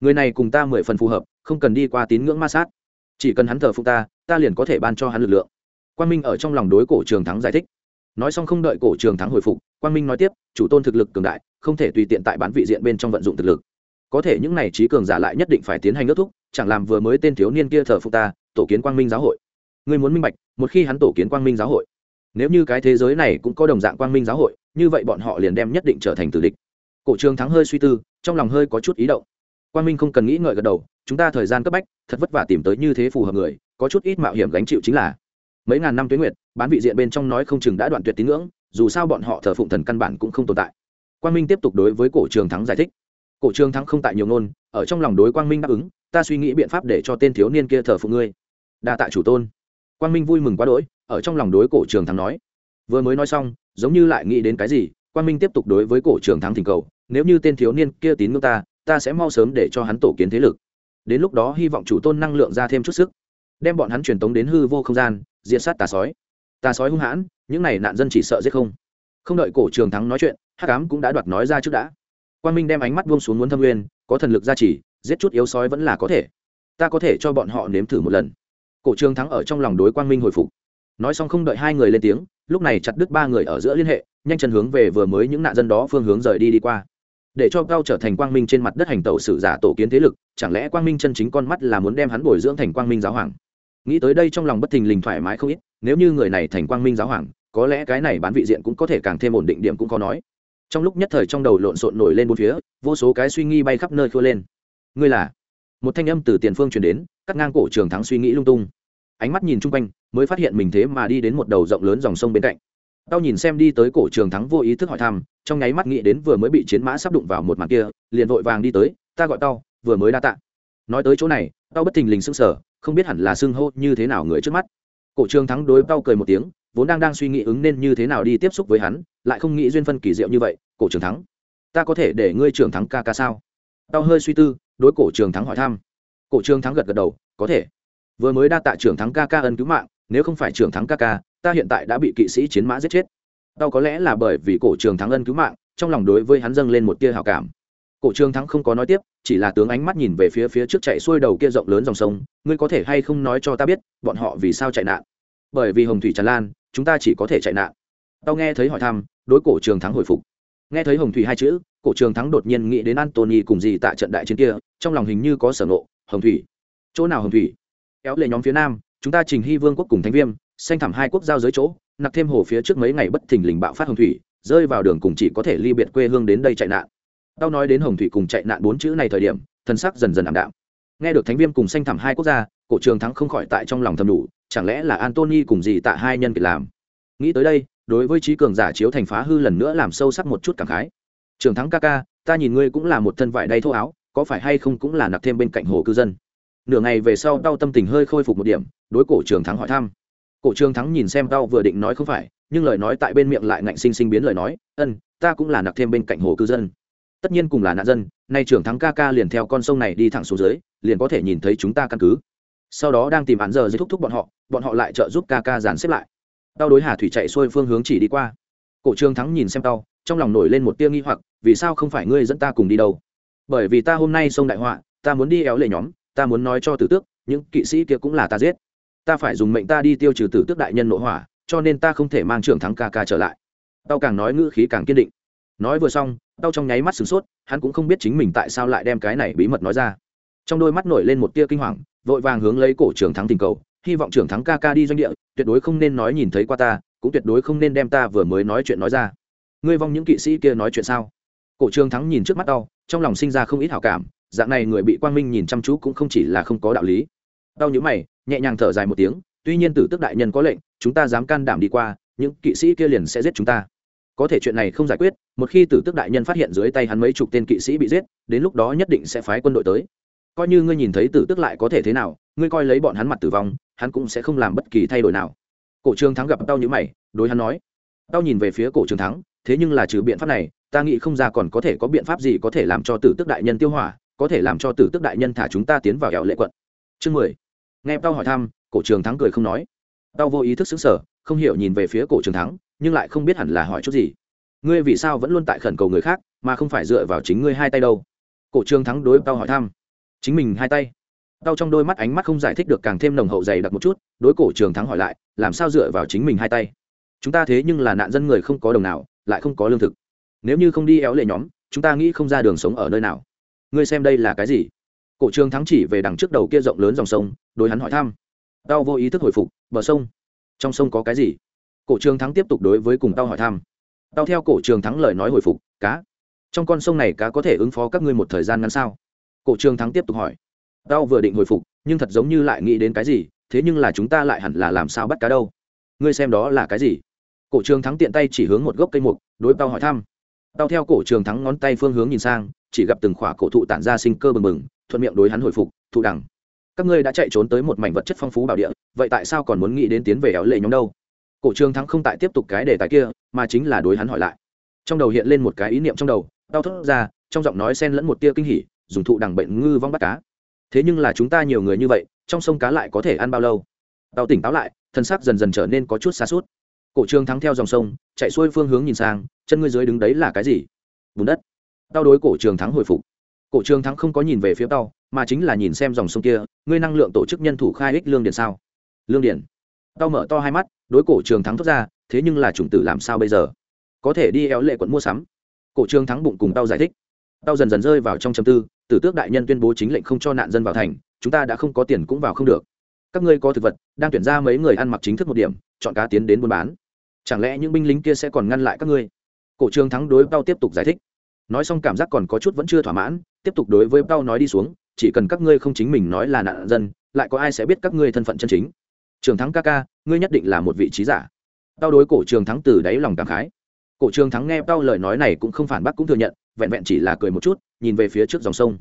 Người này cùng ta mười phần phù hợp, không cần đi qua tín ngưỡng ma sát. Chỉ cần hắn thờ phụ ta ta liền có thể ban cho hắn lực lượng. Quang minh ở trong lòng đối cổ trường thắng giải thích nói xong không đợi cổ trường thắng hồi phục, quang minh nói tiếp, chủ tôn thực lực cường đại, không thể tùy tiện tại bán vị diện bên trong vận dụng thực lực. Có thể những này trí cường giả lại nhất định phải tiến hành ước thúc, chẳng làm vừa mới tên thiếu niên kia thờ phục ta, tổ kiến quang minh giáo hội. Ngươi muốn minh bạch, một khi hắn tổ kiến quang minh giáo hội, nếu như cái thế giới này cũng có đồng dạng quang minh giáo hội, như vậy bọn họ liền đem nhất định trở thành tử địch. Cổ trường thắng hơi suy tư, trong lòng hơi có chút ý động. Quang minh không cần nghĩ ngợi gật đầu, chúng ta thời gian cấp bách, thật vất vả tìm tới như thế phù hợp người, có chút ít mạo hiểm gánh chịu chính là mấy ngàn năm tuyến nguyệt, bán vị diện bên trong nói không chừng đã đoạn tuyệt tín ngưỡng, dù sao bọn họ thờ phụng thần căn bản cũng không tồn tại. Quang minh tiếp tục đối với cổ trường thắng giải thích. Cổ trường thắng không tại nhiều ngôn, ở trong lòng đối quang minh đáp ứng, ta suy nghĩ biện pháp để cho tên thiếu niên kia thờ phụng ngươi. Đa tạ chủ tôn. Quang minh vui mừng quá đỗi, ở trong lòng đối cổ trường thắng nói. Vừa mới nói xong, giống như lại nghĩ đến cái gì, quang minh tiếp tục đối với cổ trường thắng thỉnh cầu, nếu như tên thiếu niên kia tín ngưỡng ta ta sẽ mau sớm để cho hắn tổ kiến thế lực. Đến lúc đó hy vọng chủ tôn năng lượng ra thêm chút sức, đem bọn hắn truyền tống đến hư vô không gian diệt sát tà sói. Tà sói hung hãn, những này nạn dân chỉ sợ giết không. Không đợi cổ trường thắng nói chuyện, hắc cám cũng đã đoạt nói ra trước đã. Quang minh đem ánh mắt buông xuống muốn thâm nguyên, có thần lực gia trì, giết chút yếu sói vẫn là có thể. Ta có thể cho bọn họ nếm thử một lần. Cổ trường thắng ở trong lòng đối quang minh hồi phục. Nói xong không đợi hai người lên tiếng, lúc này chặt đứt ba người ở giữa liên hệ, nhanh chân hướng về vừa mới những nạn dân đó phương hướng rời đi đi qua. Để cho cao trở thành quang minh trên mặt đất hành tẩu sử giả tổ kiến thế lực, chẳng lẽ quang minh chân chính con mắt là muốn đem hắn bồi dưỡng thành quang minh giáo hoàng? Nghĩ tới đây trong lòng bất thình lình thoải mái không ít, nếu như người này thành quang minh giáo hoàng, có lẽ cái này bán vị diện cũng có thể càng thêm ổn định điểm cũng có nói. Trong lúc nhất thời trong đầu lộn xộn nổi lên bốn phía, vô số cái suy nghĩ bay khắp nơi khua lên. Ngươi là? Một thanh âm từ tiền phương truyền đến, cắt ngang cổ trường thắng suy nghĩ lung tung. Ánh mắt nhìn chung quanh, mới phát hiện mình thế mà đi đến một đầu rộng lớn dòng sông bên cạnh. Tao nhìn xem đi tới cổ trường thắng vô ý thức hỏi thăm, trong nháy mắt nghĩ đến vừa mới bị chiến mã sắp đụng vào một mặt kia, liền vội vàng đi tới, ta gọi tao, vừa mới đa tạ. Nói tới chỗ này tao bất thình lình sững sờ, không biết hẳn là xưng hô như thế nào người trước mắt. Cổ trường thắng đối tao cười một tiếng, vốn đang đang suy nghĩ ứng nên như thế nào đi tiếp xúc với hắn, lại không nghĩ duyên phân kỳ diệu như vậy, cổ trường thắng, ta có thể để ngươi trường thắng ca ca sao? Tao hơi suy tư, đối cổ trường thắng hỏi thăm. Cổ trường thắng gật gật đầu, có thể. Vừa mới đa tạ trưởng thắng ca ca ân cứu mạng, nếu không phải trưởng thắng ca ca, ta hiện tại đã bị kỵ sĩ chiến mã giết chết. Tao có lẽ là bởi vì cổ trường thắng ân cứu mạng, trong lòng đối với hắn dâng lên một tia hào cảm cổ trường thắng không có nói tiếp, chỉ là tướng ánh mắt nhìn về phía phía trước chạy xuôi đầu kia rộng lớn dòng sông, ngươi có thể hay không nói cho ta biết, bọn họ vì sao chạy nạn? Bởi vì hồng thủy tràn lan, chúng ta chỉ có thể chạy nạn. Tao nghe thấy hỏi thăm, đối cổ trường thắng hồi phục. Nghe thấy hồng thủy hai chữ, cổ trường thắng đột nhiên nghĩ đến antony cùng gì tại trận đại chiến kia, trong lòng hình như có sở nộ hồng thủy, chỗ nào hồng thủy? Kéo lệ nhóm phía nam, chúng ta trình hy vương quốc cùng thánh viêm, xanh thẳm hai quốc giao dưới chỗ, nặc thêm hồ phía trước mấy ngày bất thình lình bạo phát hồng thủy, rơi vào đường cùng chỉ có thể ly biệt quê hương đến đây chạy nạn tao nói đến hồng thủy cùng chạy nạn bốn chữ này thời điểm, thân sắc dần dần ảm đạm. Nghe được thánh viêm cùng xanh thẳm hai quốc gia, cổ trường thắng không khỏi tại trong lòng thầm đủ, chẳng lẽ là antony cùng gì tạ hai nhân kiệt làm? Nghĩ tới đây, đối với trí cường giả chiếu thành phá hư lần nữa làm sâu sắc một chút cảm khái. Trường thắng ca ca, ta nhìn ngươi cũng là một thân vải đay thô áo, có phải hay không cũng là nặc thêm bên cạnh hồ cư dân? Nửa ngày về sau đau tâm tình hơi khôi phục một điểm, đối cổ trường thắng hỏi thăm. Cổ trường thắng nhìn xem đau vừa định nói không phải, nhưng lời nói tại bên miệng lại ngạnh sinh sinh biến lời nói, ân, ta cũng là nặc thêm bên cạnh hồ cư dân tất nhiên cùng là nạn dân, nay trưởng thắng ca ca liền theo con sông này đi thẳng xuống dưới, liền có thể nhìn thấy chúng ta căn cứ. Sau đó đang tìm án giờ dây thúc thúc bọn họ bọn họ lại trợ giúp ca ca dàn xếp lại. Tao đối hà thủy chạy xuôi phương hướng chỉ đi qua. Cổ trường thắng nhìn xem tao, trong lòng nổi lên một tia nghi hoặc, vì sao không phải ngươi dẫn ta cùng đi đâu? Bởi vì ta hôm nay sông đại họa, ta muốn đi éo lệ nhóm, ta muốn nói cho tử tước, những kỵ sĩ kia cũng là ta giết. Ta phải dùng mệnh ta đi tiêu trừ tử tước đại nhân nội hỏa, cho nên ta không thể mang trưởng thắng ca ca trở lại. Tao càng nói ngữ khí càng kiên định. Nói vừa xong Đau trong nháy mắt sửng sốt, hắn cũng không biết chính mình tại sao lại đem cái này bí mật nói ra. Trong đôi mắt nổi lên một tia kinh hoàng, vội vàng hướng lấy cổ trưởng thắng tình cầu, hy vọng trưởng thắng ca ca đi doanh địa, tuyệt đối không nên nói nhìn thấy qua ta, cũng tuyệt đối không nên đem ta vừa mới nói chuyện nói ra. Ngươi vong những kỵ sĩ kia nói chuyện sao? Cổ trường thắng nhìn trước mắt đau, trong lòng sinh ra không ít hảo cảm, dạng này người bị quang minh nhìn chăm chú cũng không chỉ là không có đạo lý. Đau nhữ mày, nhẹ nhàng thở dài một tiếng, tuy nhiên tử tức đại nhân có lệnh, chúng ta dám can đảm đi qua, những kỵ sĩ kia liền sẽ giết chúng ta có thể chuyện này không giải quyết, một khi tử tước đại nhân phát hiện dưới tay hắn mấy chục tên kỵ sĩ bị giết, đến lúc đó nhất định sẽ phái quân đội tới. Coi như ngươi nhìn thấy tử tước lại có thể thế nào, ngươi coi lấy bọn hắn mặt tử vong, hắn cũng sẽ không làm bất kỳ thay đổi nào. Cổ trường thắng gặp tao như mày, đối hắn nói, tao nhìn về phía cổ trường thắng, thế nhưng là trừ biện pháp này, ta nghĩ không ra còn có thể có biện pháp gì có thể làm cho tử tước đại nhân tiêu hỏa, có thể làm cho tử tước đại nhân thả chúng ta tiến vào hẻo lệ quận. Chương mười. Nghe tao hỏi thăm, cổ trường thắng cười không nói. Tao vô ý thức xứng sở không hiểu nhìn về phía cổ trường thắng nhưng lại không biết hẳn là hỏi chút gì. Ngươi vì sao vẫn luôn tại khẩn cầu người khác, mà không phải dựa vào chính ngươi hai tay đâu? Cổ trường thắng đối tao hỏi thăm. Chính mình hai tay. Tao trong đôi mắt ánh mắt không giải thích được càng thêm nồng hậu dày đặc một chút, đối cổ trường thắng hỏi lại, làm sao dựa vào chính mình hai tay? Chúng ta thế nhưng là nạn dân người không có đồng nào, lại không có lương thực. Nếu như không đi éo lệ nhóm, chúng ta nghĩ không ra đường sống ở nơi nào. Ngươi xem đây là cái gì? Cổ trường thắng chỉ về đằng trước đầu kia rộng lớn dòng sông, đối hắn hỏi thăm. Tao vô ý thức hồi phục, bờ sông, trong sông có cái gì? Cổ trường thắng tiếp tục đối với cùng tao hỏi thăm. Tao theo cổ trường thắng lời nói hồi phục, cá, trong con sông này cá có thể ứng phó các ngươi một thời gian ngắn sao? Cổ trường thắng tiếp tục hỏi. Tao vừa định hồi phục, nhưng thật giống như lại nghĩ đến cái gì, thế nhưng là chúng ta lại hẳn là làm sao bắt cá đâu? Ngươi xem đó là cái gì? Cổ trường thắng tiện tay chỉ hướng một gốc cây mục, đối tao hỏi thăm. Tao theo cổ trường thắng ngón tay phương hướng nhìn sang, chỉ gặp từng khỏa cổ thụ tản ra sinh cơ bừng bừng, thuận miệng đối hắn hồi phục, thụ đẳng các ngươi đã chạy trốn tới một mảnh vật chất phong phú bảo địa, vậy tại sao còn muốn nghĩ đến tiến về éo lệ nhóm đâu? Cổ trường thắng không tại tiếp tục cái đề tài kia, mà chính là đối hắn hỏi lại. Trong đầu hiện lên một cái ý niệm trong đầu, đau thốt ra, trong giọng nói xen lẫn một tia kinh hỉ, dùng thụ đằng bệnh ngư vong bắt cá. Thế nhưng là chúng ta nhiều người như vậy, trong sông cá lại có thể ăn bao lâu? Tao tỉnh táo lại, thân xác dần dần trở nên có chút xa suốt cổ trường thắng theo dòng sông, chạy xuôi phương hướng nhìn sang, chân ngươi dưới đứng đấy là cái gì? Bùn đất. Tao đối cổ trường thắng hồi phục. Cổ trường thắng không có nhìn về phía tao, mà chính là nhìn xem dòng sông kia, ngươi năng lượng tổ chức nhân thủ khai ích lương điển sao? Lương điển tao mở to hai mắt, đối cổ trường thắng thốt ra, thế nhưng là chủng tử làm sao bây giờ? Có thể đi éo lệ quận mua sắm. Cổ trường thắng bụng cùng tao giải thích. Tao dần dần rơi vào trong châm tư, tử tước đại nhân tuyên bố chính lệnh không cho nạn dân vào thành, chúng ta đã không có tiền cũng vào không được. Các ngươi có thực vật, đang tuyển ra mấy người ăn mặc chính thức một điểm, chọn cá tiến đến buôn bán. Chẳng lẽ những binh lính kia sẽ còn ngăn lại các ngươi? Cổ trường thắng đối tao tiếp tục giải thích. Nói xong cảm giác còn có chút vẫn chưa thỏa mãn, tiếp tục đối với tao nói đi xuống, chỉ cần các ngươi không chính mình nói là nạn dân, lại có ai sẽ biết các ngươi thân phận chân chính? Trường thắng ca ca, ngươi nhất định là một vị trí giả. Tao đối cổ trường thắng từ đáy lòng cảm khái. Cổ trường thắng nghe tao lời nói này cũng không phản bác cũng thừa nhận, vẹn vẹn chỉ là cười một chút, nhìn về phía trước dòng sông.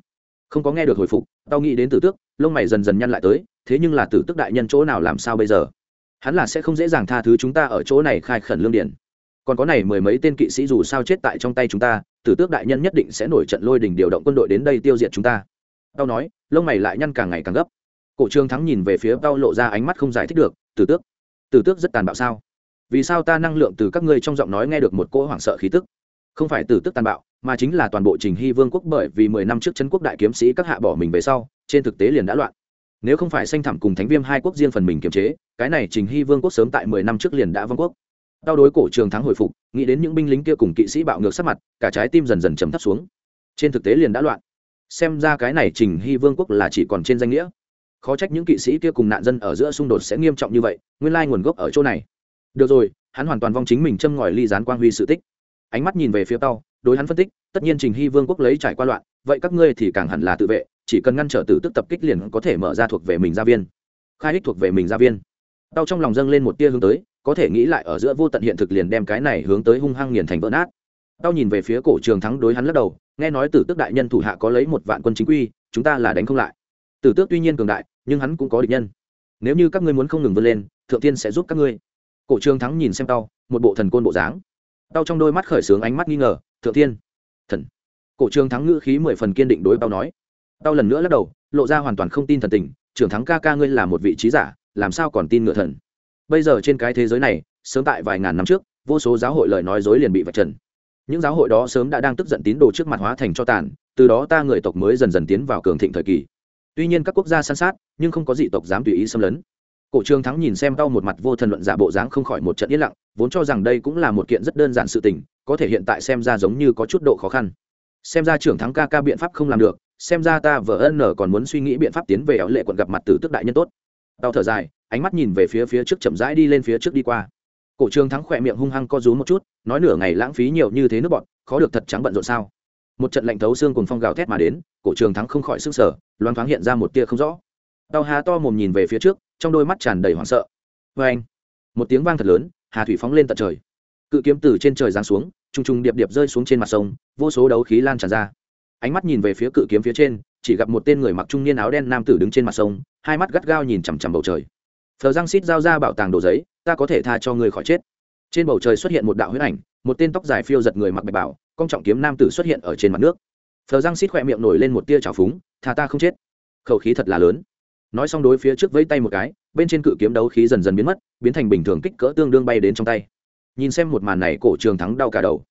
Không có nghe được hồi phục, tao nghĩ đến tử tước, lông mày dần dần nhăn lại tới, thế nhưng là tử tước đại nhân chỗ nào làm sao bây giờ? Hắn là sẽ không dễ dàng tha thứ chúng ta ở chỗ này khai khẩn lương điển. Còn có này mười mấy tên kỵ sĩ dù sao chết tại trong tay chúng ta, tử tước đại nhân nhất định sẽ nổi trận lôi đình điều động quân đội đến đây tiêu diệt chúng ta. Tao nói, lông mày lại nhăn càng ngày càng gấp cổ trương thắng nhìn về phía tao lộ ra ánh mắt không giải thích được, tử tước tử tước rất tàn bạo sao? Vì sao ta năng lượng từ các ngươi trong giọng nói nghe được một cỗ hoảng sợ khí tức? Không phải tử tước tàn bạo, mà chính là toàn bộ trình hy vương quốc bởi vì mười năm trước chân quốc đại kiếm sĩ các hạ bỏ mình về sau, trên thực tế liền đã loạn. Nếu không phải sanh thẳm cùng thánh viêm hai quốc riêng phần mình kiềm chế, cái này trình hy vương quốc sớm tại mười năm trước liền đã vương quốc. Đau đối cổ trường thắng hồi phục, nghĩ đến những binh lính kia cùng kỵ sĩ bạo ngược sắc mặt, cả trái tim dần dần chấm thấp xuống. Trên thực tế liền đã loạn. Xem ra cái này trình hy vương quốc là chỉ còn trên danh nghĩa khó trách những kỵ sĩ kia cùng nạn dân ở giữa xung đột sẽ nghiêm trọng như vậy, nguyên lai nguồn gốc ở chỗ này. Được rồi, hắn hoàn toàn vong chính mình châm ngòi ly gián quang huy sự tích. Ánh mắt nhìn về phía tao đối hắn phân tích, tất nhiên trình hy vương quốc lấy trải qua loạn, vậy các ngươi thì càng hẳn là tự vệ, chỉ cần ngăn trở tử tức tập kích liền có thể mở ra thuộc về mình gia viên. Khai hích thuộc về mình gia viên. Tao trong lòng dâng lên một tia hướng tới, có thể nghĩ lại ở giữa vô tận hiện thực liền đem cái này hướng tới hung hăng nghiền thành vỡ nát. Tao nhìn về phía cổ trường thắng đối hắn lắc đầu, nghe nói tử tước đại nhân thủ hạ có lấy một vạn quân chính quy, chúng ta là đánh không lại. Tử tước tuy nhiên cường đại nhưng hắn cũng có địch nhân. Nếu như các ngươi muốn không ngừng vươn lên thượng tiên sẽ giúp các ngươi. Cổ trường thắng nhìn xem tao một bộ thần côn bộ dáng. Tao trong đôi mắt khởi sướng, ánh mắt nghi ngờ thượng tiên thần. Cổ trường thắng ngữ khí mười phần kiên định đối tao nói. Tao lần nữa lắc đầu lộ ra hoàn toàn không tin thần tình trường thắng ca ca ngươi là một vị trí giả làm sao còn tin ngựa thần? Bây giờ trên cái thế giới này sớm tại vài ngàn năm trước vô số giáo hội lời nói dối liền bị vạch trần. Những giáo hội đó sớm đã đang tức giận tín đồ trước mặt hóa thành cho tàn từ đó ta người tộc mới dần dần tiến vào cường thịnh thời kỳ tuy nhiên các quốc gia san sát, nhưng không có dị tộc dám tùy ý xâm lấn. Cổ trường thắng nhìn xem đau một mặt vô thần luận giả bộ dáng không khỏi một trận yên lặng, vốn cho rằng đây cũng là một kiện rất đơn giản sự tình, có thể hiện tại xem ra giống như có chút độ khó khăn. Xem ra trưởng thắng ca ca biện pháp không làm được, xem ra ta vợ ân nở còn muốn suy nghĩ biện pháp tiến về éo lệ quận gặp mặt từ tức đại nhân tốt. Đau thở dài, ánh mắt nhìn về phía phía trước chậm rãi đi lên phía trước đi qua. Cổ trường thắng khỏe miệng hung hăng co rúm một chút, nói nửa ngày lãng phí nhiều như thế nước bọn, khó được thật trắng bận rộn sao một trận lạnh thấu xương cùng phong gào thét mà đến, cổ trường thắng không khỏi sức sở loan thoáng hiện ra một tia không rõ. Tao hà to mồm nhìn về phía trước, trong đôi mắt tràn đầy hoảng sợ. Vê anh, một tiếng vang thật lớn, hà thủy phóng lên tận trời. Cự kiếm từ trên trời giáng xuống t r u n g t r u n g điệp điệp rơi xuống trên mặt sông, vô số đấu khí lan tràn ra. Ánh mắt nhìn về phía cự kiếm phía trên, chỉ gặp một tên người mặc trung niên áo đen nam tử đứng trên mặt sông, hai mắt gắt gao nhìn chằm chằm bầu trời. Phờ răng xít giao ra bảo tàng đồ giấy, ta có thể tha cho người khỏi chết. Trên bầu trời xuất hiện một đạo huyết ảnh, một tên tóc dài phiêu giật người mặc bạch bảo con trọng kiếm nam tử xuất hiện ở trên mặt nước. Phờ răng xít khỏe miệng nổi lên một tia trào phúng thà ta không chết. Khẩu khí thật là lớn. Nói xong đối phía trước vẫy tay một cái, bên trên cự kiếm đấu khí dần dần biến mất, biến thành bình thường kích cỡ tương đương bay đến trong tay. Nhìn xem một màn này, cổ trường thắng đau cả đầu.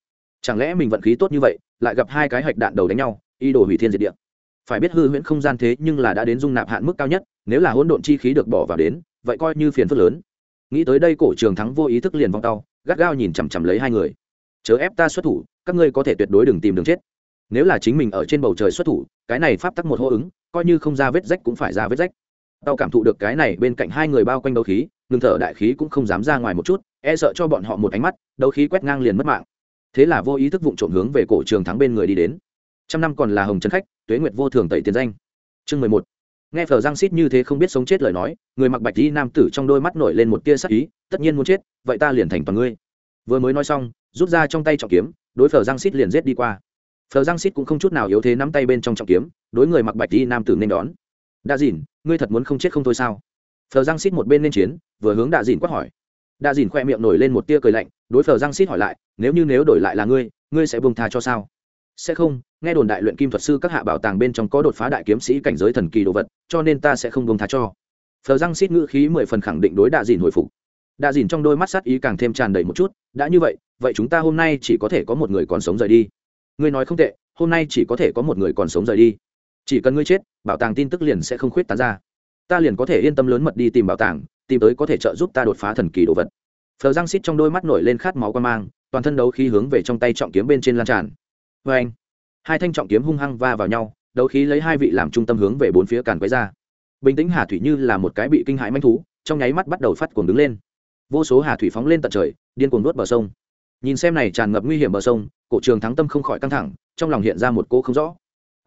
Chẳng lẽ mình vận khí tốt như vậy, lại gặp hai cái hạch đạn đầu đánh nhau y đồ hủy thiên diệt địa? Phải biết hư huyễn không gian thế nhưng là đã đến dung nạp hạn mức cao nhất, nếu là hỗn độn chi khí được bỏ vào đến, vậy coi như phiền phức lớn. Nghĩ tới đây, cổ trường thắng vô ý thức liền vong tao gắt gao nhìn chằm chằm lấy hai người. Chớ ép ta xuất thủ các ngươi có thể tuyệt đối đừng tìm đường chết. Nếu là chính mình ở trên bầu trời xuất thủ, cái này pháp tắc một hô ứng, coi như không ra vết rách cũng phải ra vết rách. Tao cảm thụ được cái này bên cạnh hai người bao quanh đấu khí, ngừng thở đại khí cũng không dám ra ngoài một chút e sợ cho bọn họ một ánh mắt, đấu khí quét ngang liền mất mạng. Thế là vô ý thức vụng trộm hướng về cổ trường thắng bên người đi đến. Trăm năm còn là hồng trấn khách, tuế nguyệt vô thường tẩy tiền danh. Chương mười một. Nghe phở giang xít như thế không biết sống chết lời nói, người mặc bạch đi nam tử trong đôi mắt nổi lên một tia sắc ý, tất nhiên muốn chết, vậy ta liền thành toàn ngươi. Vừa mới nói xong, rút ra trong tay trọng kiếm đối phở giang xít liền rết đi qua. Phở giang xít cũng không chút nào yếu thế nắm tay bên trong trọng kiếm, đối người mặc bạch đi nam tử nên đón. Đa dìn, ngươi thật muốn không chết không thôi sao? Phờ giang xít một bên nên chiến, vừa hướng đa dìn quát hỏi. Đa dìn khoe miệng nổi lên một tia cười lạnh, đối phờ giang xít hỏi lại, nếu như nếu đổi lại là ngươi ngươi sẽ buông tha cho sao? Sẽ không, nghe đồn đại luyện kim thuật sư các hạ bảo tàng bên trong có đột phá đại kiếm sĩ cảnh giới thần kỳ đồ vật, cho nên ta sẽ không buông tha cho. Phờ giang xít ngữ khí mười phần khẳng định đối đa dìn hồi phục. Đa dìn trong đôi mắt sát ý càng thêm tràn đầy một chút, đã như vậy vậy chúng ta hôm nay chỉ có thể có một người còn sống rời đi. Ngươi nói không tệ, hôm nay chỉ có thể có một người còn sống rời đi. Chỉ cần ngươi chết, bảo tàng tin tức liền sẽ không khuyết tán ra. Ta liền có thể yên tâm lớn mật đi tìm bảo tàng, tìm tới có thể trợ giúp ta đột phá thần kỳ đồ vật. Phờ giang xít trong đôi mắt nổi lên khát máu quan mang, toàn thân đấu khí hướng về trong tay trọng kiếm bên trên lan tràn. Vê anh, hai thanh trọng kiếm hung hăng va vào nhau, đấu khí lấy hai vị làm trung tâm hướng về bốn phía càn quấy ra. Bình tĩnh hà thủy như là một cái bị kinh hãi manh thú, trong nháy mắt bắt đầu phát cuồng đứng lên. Vô số hà thủy phóng lên tận trời, điên cuồng nuốt bờ sông nhìn xem này tràn ngập nguy hiểm bờ sông, cổ trường thắng tâm không khỏi căng thẳng, trong lòng hiện ra một cô không rõ.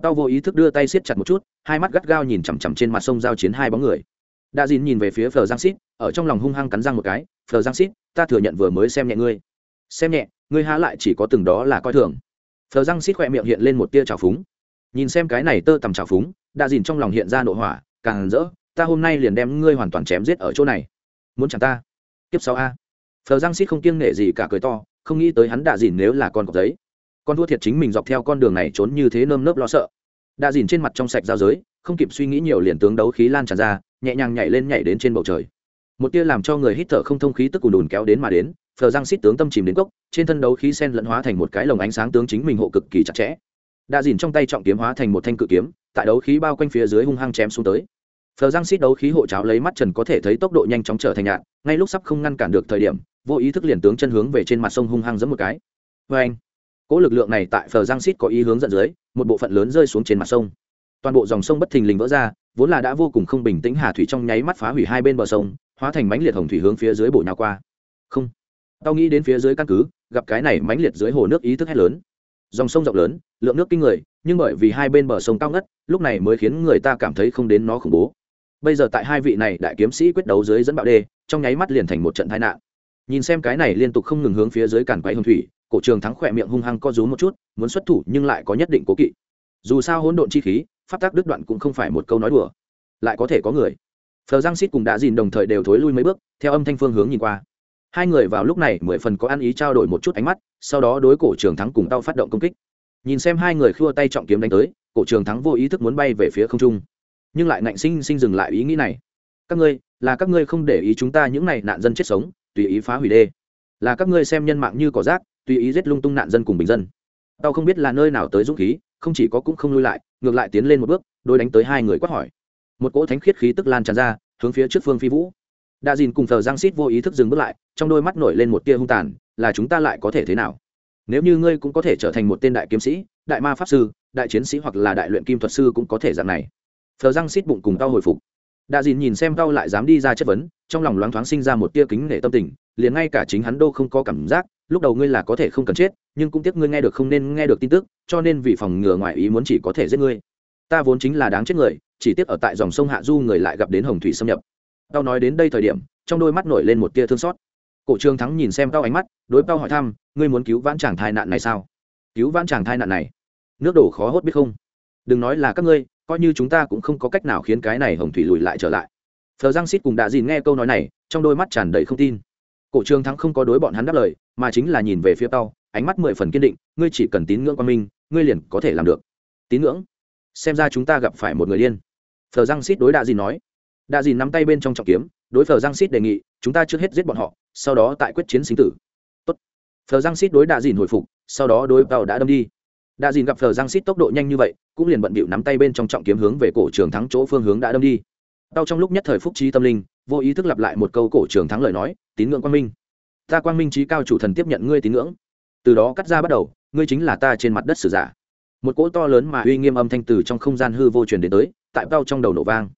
Tao vô ý thức đưa tay siết chặt một chút, hai mắt gắt gao nhìn chằm chằm trên mặt sông giao chiến hai bóng người. Đa dìn nhìn về phía phờ giang xít ở trong lòng hung hăng cắn răng một cái, phờ giang xít ta thừa nhận vừa mới xem nhẹ ngươi. Xem nhẹ, ngươi há lại chỉ có từng đó là coi thường. Phờ giang xít khỏe miệng hiện lên một tia trào phúng. Nhìn xem cái này tơ tầm trào phúng đa dìn trong lòng hiện ra nội hỏa, càng rỡ, ta hôm nay liền đem ngươi hoàn toàn chém giết ở chỗ này. Muốn chẳng ta. Kiếp sáu a. Phờ giang xít không kiêng nể gì cả cười to không nghĩ tới hắn đạ dìn nếu là con cọc giấy. Con thua thiệt chính mình dọc theo con đường này trốn như thế nơm nớp lo sợ. Đạ dìn trên mặt trong sạch giao giới, không kịp suy nghĩ nhiều liền tướng đấu khí lan tràn ra, nhẹ nhàng nhảy lên nhảy đến trên bầu trời. Một tia làm cho người hít thở không thông khí tức ùn ùn kéo đến mà đến, phờ răng xít tướng tâm chìm đến cốc trên thân đấu khí sen lẫn hóa thành một cái lồng ánh sáng tướng chính mình hộ cực kỳ chặt chẽ. Đa dìn trong tay trọng kiếm hóa thành một thanh cự kiếm, tại đấu khí bao quanh phía dưới hung hăng chém xuống tới. Phờ răng xít đấu khí hộ cháo lấy mắt trần có thể thấy tốc độ nhanh chóng trở thành nhạn, ngay lúc sắp không ngăn cản được thời điểm vô ý thức liền tướng chân hướng về trên mặt sông hung hăng giẫm một cái. Vê anh, cỗ lực lượng này tại phờ giang xít có ý hướng dẫn dưới, một bộ phận lớn rơi xuống trên mặt sông. Toàn bộ dòng sông bất thình lình vỡ ra, vốn là đã vô cùng không bình tĩnh hà thủy trong nháy mắt phá hủy hai bên bờ sông, hóa thành mánh liệt hồng thủy hướng phía dưới bổ nhào qua. Không. Tao nghĩ đến phía dưới căn cứ, gặp cái này mánh liệt dưới hồ nước ý thức hét lớn. Dòng sông rộng lớn, lượng nước kinh người, nhưng bởi vì hai bên bờ sông cao ngất, lúc này mới khiến người ta cảm thấy không đến nó khủng bố. Bây giờ tại hai vị này đại kiếm sĩ quyết đấu dưới dẫn bạo đê, trong nháy mắt liền thành một trận tai nạn nhìn xem cái này liên tục không ngừng hướng phía dưới cản quay hồng thủy, cổ trường thắng khỏe miệng hung hăng co rúm một chút, muốn xuất thủ nhưng lại có nhất định cố kỵ. Dù sao hỗn độn chi khí, pháp tác đứt đoạn cũng không phải một câu nói đùa. Lại có thể có người. Phờ giang xít cùng đã dìn đồng thời đều thối lui mấy bước, theo âm thanh phương hướng nhìn qua. Hai người vào lúc này mười phần có ăn ý trao đổi một chút ánh mắt, sau đó đối cổ trường thắng cùng tao phát động công kích. Nhìn xem hai người khua tay trọng kiếm đánh tới, cổ trường thắng vô ý thức muốn bay về phía không trung. Nhưng lại ngạnh sinh sinh dừng lại ý nghĩ này. Các ngươi, là các ngươi không để ý chúng ta những này nạn dân chết sống tùy ý phá hủy đê. Là các ngươi xem nhân mạng như cỏ rác, tùy ý giết lung tung nạn dân cùng bình dân. Tao không biết là nơi nào tới dũng khí, không chỉ có cũng không lui lại, ngược lại tiến lên một bước đôi đánh tới hai người quát hỏi. Một cỗ thánh khiết khí tức lan tràn ra, hướng phía trước phương phi vũ. Đa dìn cùng thờ giang xít vô ý thức dừng bước lại, trong đôi mắt nổi lên một tia hung tàn, là chúng ta lại có thể thế nào? Nếu như ngươi cũng có thể trở thành một tên đại kiếm sĩ, đại ma pháp sư, đại chiến sĩ hoặc là đại luyện kim thuật sư cũng có thể dạng này. Thờ giang xít bụng cùng tao hồi phục đa dìn nhìn xem tao lại dám đi ra chất vấn, trong lòng loáng thoáng sinh ra một tia kính nể tâm tình, liền ngay cả chính hắn đô không có cảm giác, lúc đầu ngươi là có thể không cần chết, nhưng cũng tiếc ngươi nghe được không nên nghe được tin tức, cho nên vì phòng ngừa ngoại ý muốn chỉ có thể giết ngươi. Ta vốn chính là đáng chết người, chỉ tiếc ở tại dòng sông hạ du người lại gặp đến hồng thủy xâm nhập. Tao nói đến đây thời điểm, trong đôi mắt nổi lên một tia thương xót. Cổ trương thắng nhìn xem tao ánh mắt, đối tao hỏi thăm, ngươi muốn cứu vãn chàng thai nạn này sao? Cứu vãn chàng thai nạn này? Nước đổ khó hốt biết không? Đừng nói là các ngươi, coi như chúng ta cũng không có cách nào khiến cái này hồng thủy lùi lại trở lại. Thờ giang xít cùng đạ dìn nghe câu nói này, trong đôi mắt tràn đầy không tin. Cổ trương thắng không có đối bọn hắn đáp lời, mà chính là nhìn về phía tao, ánh mắt mười phần kiên định, ngươi chỉ cần tín ngưỡng qua minh, ngươi liền có thể làm được. Tín ngưỡng? Xem ra chúng ta gặp phải một người điên. Thờ giang xít đối đạ dìn nói. Đạ dìn nắm tay bên trong trọng kiếm, đối thờ giang xít đề nghị, chúng ta trước hết giết bọn họ, sau đó tại quyết chiến sinh tử. Tốt. thờ giang xít đối đạ dìn hồi phục, sau đó đối tao đã đâm đi. Đa dìn gặp phờ giang xít tốc độ nhanh như vậy, cũng liền bận bịu nắm tay bên trong trọng kiếm hướng về cổ trường thắng chỗ phương hướng đã đâm đi. Đau trong lúc nhất thời phúc trí tâm linh, vô ý thức lặp lại một câu cổ trường thắng lời nói, tín ngưỡng quang minh. Ta quang minh trí cao chủ thần tiếp nhận ngươi tín ngưỡng. Từ đó cắt ra bắt đầu, ngươi chính là ta trên mặt đất sử giả. Một cỗ to lớn mà uy nghiêm âm thanh từ trong không gian hư vô truyền đến tới, tại bao trong đầu nổ vang.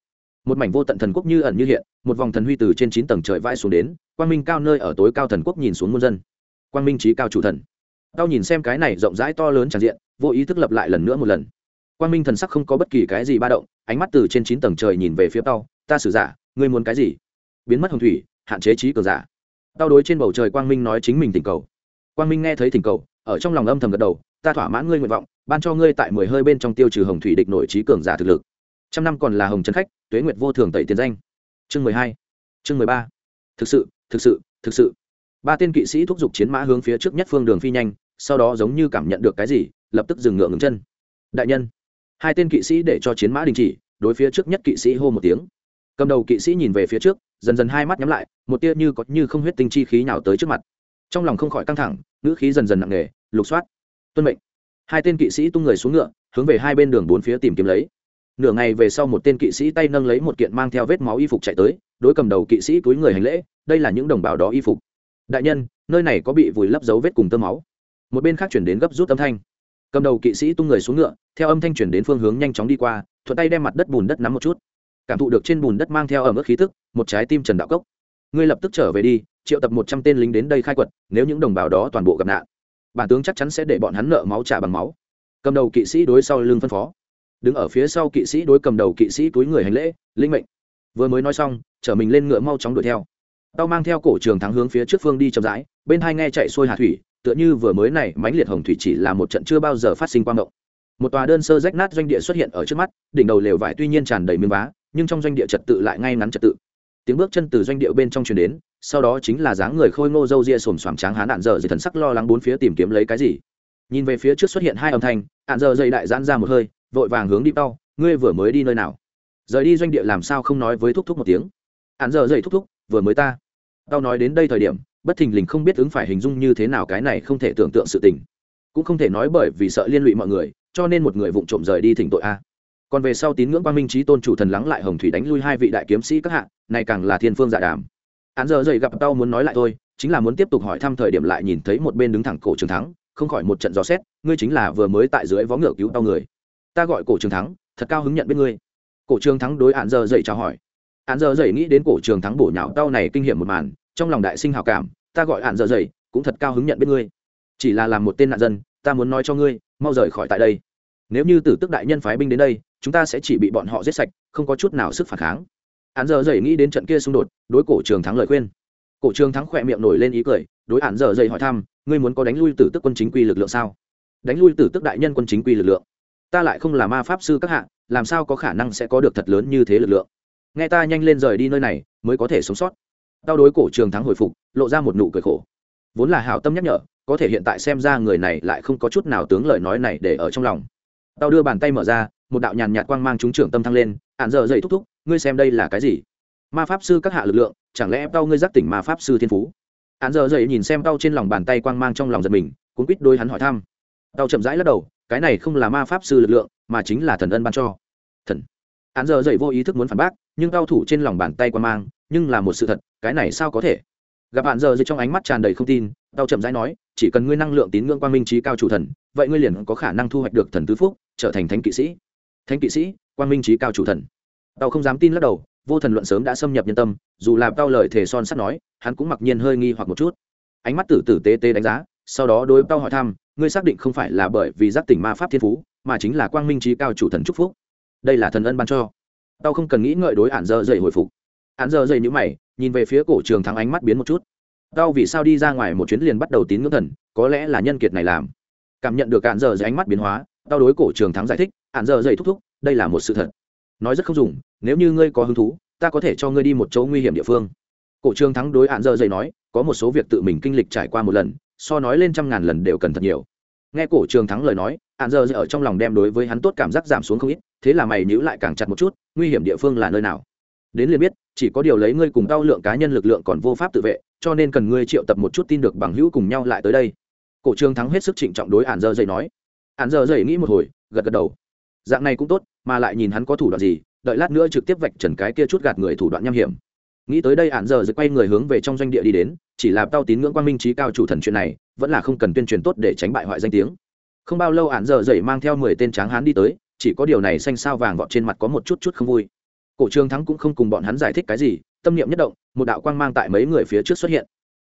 Một mảnh vô tận thần quốc như ẩn như hiện, một vòng thần huy từ trên chín tầng trời vãi xuống đến, quang minh cao nơi ở tối cao thần quốc nhìn xuống muôn dân. Quang minh trí cao chủ thần. Tao nhìn xem cái này rộng rãi to lớn tràn diện vô ý thức lập lại lần nữa một lần. Quang minh thần sắc không có bất kỳ cái gì ba động, ánh mắt từ trên chín tầng trời nhìn về phía tao, ta xử giả, ngươi muốn cái gì? Biến mất hồng thủy, hạn chế trí cường giả. Tao đối trên bầu trời quang minh nói chính mình thỉnh cầu. Quang minh nghe thấy thỉnh cầu, ở trong lòng âm thầm gật đầu, ta thỏa mãn ngươi nguyện vọng, ban cho ngươi tại mười hơi bên trong tiêu trừ hồng thủy địch nội trí cường giả thực lực. Trăm năm còn là hồng trấn khách, tuế nguyệt vô thường tẩy tiền danh. Chương mười hai, chương mười ba. Thực sự thực sự thực sự. Ba tên kỵ sĩ thúc giục chiến mã hướng phía trước nhất phương đường phi nhanh, sau đó giống như cảm nhận được cái gì lập tức dừng ngựa ngừng chân. Đại nhân, hai tên kỵ sĩ để cho chiến mã đình chỉ, đối phía trước nhất kỵ sĩ hô một tiếng. Cầm đầu kỵ sĩ nhìn về phía trước, dần dần hai mắt nhắm lại, một tia như có như không huyết tinh chi khí nào tới trước mặt. Trong lòng không khỏi căng thẳng, ngữ khí dần dần nặng nề, lục soát. Tuân mệnh. Hai tên kỵ sĩ tung người xuống ngựa, hướng về hai bên đường bốn phía tìm kiếm lấy. Nửa ngày về sau một tên kỵ sĩ tay nâng lấy một kiện mang theo vết máu y phục chạy tới, đối cầm đầu kỵ sĩ túi người hành lễ, đây là những đồng bào đó y phục. Đại nhân, nơi này có bị vùi lấp dấu vết cùng tơ máu. Một bên khác chuyển đến gấp rút âm thanh cầm đầu kỵ sĩ tung người xuống ngựa, theo âm thanh chuyển đến phương hướng nhanh chóng đi qua, thuận tay đem mặt đất bùn đất nắm một chút. Cảm thụ được trên bùn đất mang theo ở mức khí tức, một trái tim trần đạo cốc. Ngươi lập tức trở về đi, triệu tập một trăm tên lính đến đây khai quật, nếu những đồng bào đó toàn bộ gặp nạn, bản tướng chắc chắn sẽ để bọn hắn nợ máu trả bằng máu. Cầm đầu kỵ sĩ đối sau lưng phân phó. Đứng ở phía sau kỵ sĩ đối cầm đầu kỵ sĩ túi người hành lễ, linh mệnh. Vừa mới nói xong, chở mình lên ngựa mau chóng đuổi theo. Tao mang theo cổ trường thắng hướng phía trước phương đi chậm rãi, bên hai nghe chạy xuôi hạ thủy tựa như vừa mới này mãnh liệt hồng thủy chỉ là một trận chưa bao giờ phát sinh quang động. Một tòa đơn sơ rách nát doanh địa xuất hiện ở trước mắt, đỉnh đầu lều vải tuy nhiên tràn đầy miếng vá, nhưng trong doanh địa trật tự lại ngay ngắn trật tự. Tiếng bước chân từ doanh địa bên trong truyền đến, sau đó chính là dáng người khôi ngô râu ria xồm xoàm tráng hán ạn dở dây thần sắc lo lắng bốn phía tìm kiếm lấy cái gì. Nhìn về phía trước xuất hiện hai âm thanh ạn dở dây đại giãn ra một hơi, vội vàng hướng đi tao, ngươi vừa mới đi nơi nào? Rời đi doanh địa làm sao không nói với thúc thúc một tiếng? Ạn dở dây thúc thúc, vừa mới ta. Tao nói đến đây thời điểm bất thình lình không biết ứng phải hình dung như thế nào cái này không thể tưởng tượng sự tình. Cũng không thể nói bởi vì sợ liên lụy mọi người, cho nên một người vụng trộm rời đi thỉnh tội a. Còn về sau tín ngưỡng quang minh trí tôn chủ thần lắng lại hồng thủy đánh lui hai vị đại kiếm sĩ các hạ, này càng là thiên phương dạ đàm. Án giờ dậy gặp tao muốn nói lại thôi, chính là muốn tiếp tục hỏi thăm thời điểm lại nhìn thấy một bên đứng thẳng cổ trường thắng, không khỏi một trận gió xét, ngươi chính là vừa mới tại dưới vó ngựa cứu tao người. Ta gọi cổ trường thắng, thật cao hứng nhận biết ngươi. Cổ trường thắng đối án giờ dậy chào hỏi. Án giờ dậy nghĩ đến cổ trường thắng bổ nhạo tao này kinh hiểm một màn trong lòng đại sinh hào cảm, ta gọi hạn dở dày cũng thật cao hứng nhận biết ngươi. Chỉ là làm một tên nạn dân, ta muốn nói cho ngươi, mau rời khỏi tại đây. Nếu như tử tức đại nhân phái binh đến đây, chúng ta sẽ chỉ bị bọn họ giết sạch, không có chút nào sức phản kháng. Hắn dở dày nghĩ đến trận kia xung đột, đối cổ trường thắng lời khuyên. Cổ trường thắng khỏe miệng nổi lên ý cười, đối hạn dở dày hỏi thăm, ngươi muốn có đánh lui tử tức quân chính quy lực lượng sao? Đánh lui tử tức đại nhân quân chính quy lực lượng. Ta lại không là ma pháp sư các hạ, làm sao có khả năng sẽ có được thật lớn như thế lực lượng? Nghe ta nhanh lên rời đi nơi này, mới có thể sống sót tao đối cổ trường thắng hồi phục, lộ ra một nụ cười khổ. Vốn là hảo tâm nhắc nhở, có thể hiện tại xem ra người này lại không có chút nào tướng lời nói này để ở trong lòng. Tao đưa bàn tay mở ra, một đạo nhàn nhạt quang mang chúng trưởng tâm thăng lên ạn giờ dậy thúc thúc, ngươi xem đây là cái gì? Ma pháp sư các hạ lực lượng, chẳng lẽ tao ngươi giác tỉnh ma pháp sư thiên phú? Ạn giờ dậy nhìn xem tao trên lòng bàn tay quang mang trong lòng giật mình cũng quýt đôi hắn hỏi thăm. Tao chậm rãi lắc đầu, cái này không là ma pháp sư lực lượng, mà chính là thần ân ban cho. Thần. Ạn giờ dậy vô ý thức muốn phản bác, nhưng tao thủ trên lòng bàn tay quang mang nhưng là một sự thật, cái này sao có thể? Gặp hạn giờ dưới trong ánh mắt tràn đầy không tin, tao chậm rãi nói, chỉ cần ngươi năng lượng tín ngưỡng quang minh trí cao chủ thần, vậy ngươi liền có khả năng thu hoạch được thần tứ phúc, trở thành thánh kỵ sĩ. Thánh kỵ sĩ, quang minh trí cao chủ thần. Tao không dám tin lắc đầu, vô thần luận sớm đã xâm nhập nhân tâm, dù làm tao lời thề son sắt nói, hắn cũng mặc nhiên hơi nghi hoặc một chút. Ánh mắt tử tử tế tế đánh giá, sau đó đối tao hỏi thăm, ngươi xác định không phải là bởi vì giác tỉnh ma pháp thiên phú, mà chính là quang minh trí cao chủ thần chúc phúc. Đây là thần ân ban cho. Tao không cần nghĩ ngợi đối ản dơ dậy hồi phục hắn giờ dậy nhữ mày, nhìn về phía cổ trường thắng ánh mắt biến một chút. Tao vì sao đi ra ngoài một chuyến liền bắt đầu tín ngưỡng thần, có lẽ là nhân kiệt này làm. Cảm nhận được ản giờ dậy ánh mắt biến hóa, tao đối cổ trường thắng giải thích ản giờ dậy thúc thúc, đây là một sự thật. Nói rất không dùng, nếu như ngươi có hứng thú, ta có thể cho ngươi đi một chỗ nguy hiểm địa phương. Cổ trường thắng đối ạn giờ dậy nói, có một số việc tự mình kinh lịch trải qua một lần, so nói lên trăm ngàn lần đều cần thật nhiều. Nghe cổ trường thắng lời nói ạn giờ dậy ở trong lòng đem đối với hắn tốt cảm giác giảm xuống không ít, thế là mày nhữ lại càng chặt một chút, nguy hiểm địa phương là nơi nào? Đến liền biết, chỉ có điều lấy ngươi cùng đau lượng cá nhân lực lượng còn vô pháp tự vệ, cho nên cần ngươi triệu tập một chút tin được bằng hữu cùng nhau lại tới đây. Cổ trường thắng hết sức trịnh trọng đối ản dơ dậy nói. Ản dơ dậy nghĩ một hồi, gật gật đầu. Dạng này cũng tốt, mà lại nhìn hắn có thủ đoạn gì, đợi lát nữa trực tiếp vạch trần cái kia chút gạt người thủ đoạn nham hiểm. Nghĩ tới đây ản giờ dậy quay người hướng về trong doanh địa đi đến, chỉ là tao tín ngưỡng quang minh trí cao chủ thần chuyện này, vẫn là không cần tuyên truyền tốt để tránh bại hoại danh tiếng. Không bao lâu ản giờ dậy mang theo mười tên tráng hán đi tới, chỉ có điều này xanh sao vàng vọt trên mặt có một chút chút không vui cổ Trường thắng cũng không cùng bọn hắn giải thích cái gì, tâm niệm nhất động, một đạo quang mang tại mấy người phía trước xuất hiện.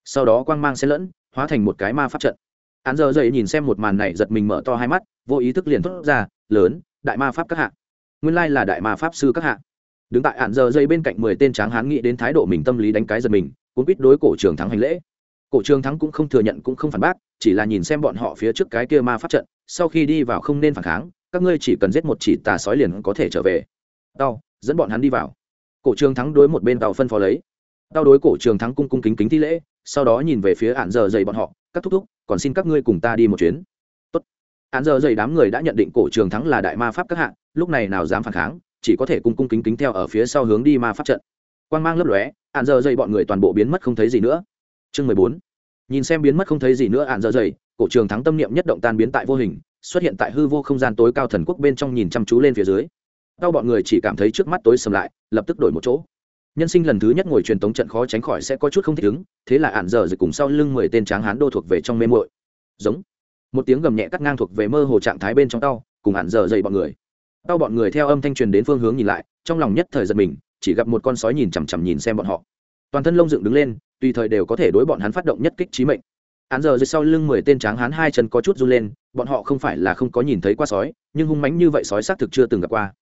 Sau đó quang mang sẽ lẫn, hóa thành một cái ma pháp trận. Hắn giờ dậy nhìn xem một màn này giật mình mở to hai mắt, vô ý thức liền thốt ra, lớn, đại ma pháp các hạ. Nguyên lai là đại ma pháp sư các hạ. Đứng tại hạn giờ dây bên cạnh mười tên tráng hán nghĩ đến thái độ mình tâm lý đánh cái giật mình cũng biết đối cổ trường thắng hành lễ. Cổ trường thắng cũng không thừa nhận cũng không phản bác, chỉ là nhìn xem bọn họ phía trước cái kia ma pháp trận, sau khi đi vào không nên phản kháng, các ngươi chỉ cần giết một chỉ tà sói liền có thể trở về. Đau dẫn bọn hắn đi vào. Cổ trường thắng đối một bên tàu phân phó lấy. Tao đối cổ trường thắng cung cung kính kính thi lễ, sau đó nhìn về phía hạn giờ dày bọn họ, các thúc thúc, còn xin các ngươi cùng ta đi một chuyến. Tốt. hắn giờ dày đám người đã nhận định cổ trường thắng là đại ma pháp các hạng lúc này nào dám phản kháng, chỉ có thể cung cung kính kính theo ở phía sau hướng đi ma pháp trận. Quan g mang lấp lóe hạn giờ dày bọn người toàn bộ biến mất không thấy gì nữa. Chương mười bốn. Nhìn xem biến mất không thấy gì nữa hạn giờ dày cổ trường thắng tâm niệm nhất động tan biến tại vô hình, xuất hiện tại hư vô không gian tối cao thần quốc bên trong nhìn chăm chú lên phía dưới đau bọn người chỉ cảm thấy trước mắt tối sầm lại, lập tức đổi một chỗ. Nhân sinh lần thứ nhất ngồi truyền tống trận khó tránh khỏi sẽ có chút không thích ứng, thế là ạn dở dịch cùng sau lưng mười tên tráng hán đô thuộc về trong mê muội. Giống. Một tiếng gầm nhẹ cắt ngang thuộc về mơ hồ trạng thái bên trong tao, cùng ạn dở dậy bọn người. Tao bọn người theo âm thanh truyền đến phương hướng nhìn lại, trong lòng nhất thời giật mình, chỉ gặp một con sói nhìn chằm chằm nhìn xem bọn họ. Toàn thân lông dựng đứng lên, tùy thời đều có thể đối bọn hắn phát động nhất kích trí mệnh. Hắn giờ dưới sau lưng mười tên tráng hắn hai chân có chút run lên, bọn họ không phải là không có nhìn thấy qua sói, nhưng hung mánh như vậy sói xác thực chưa từng gặp qua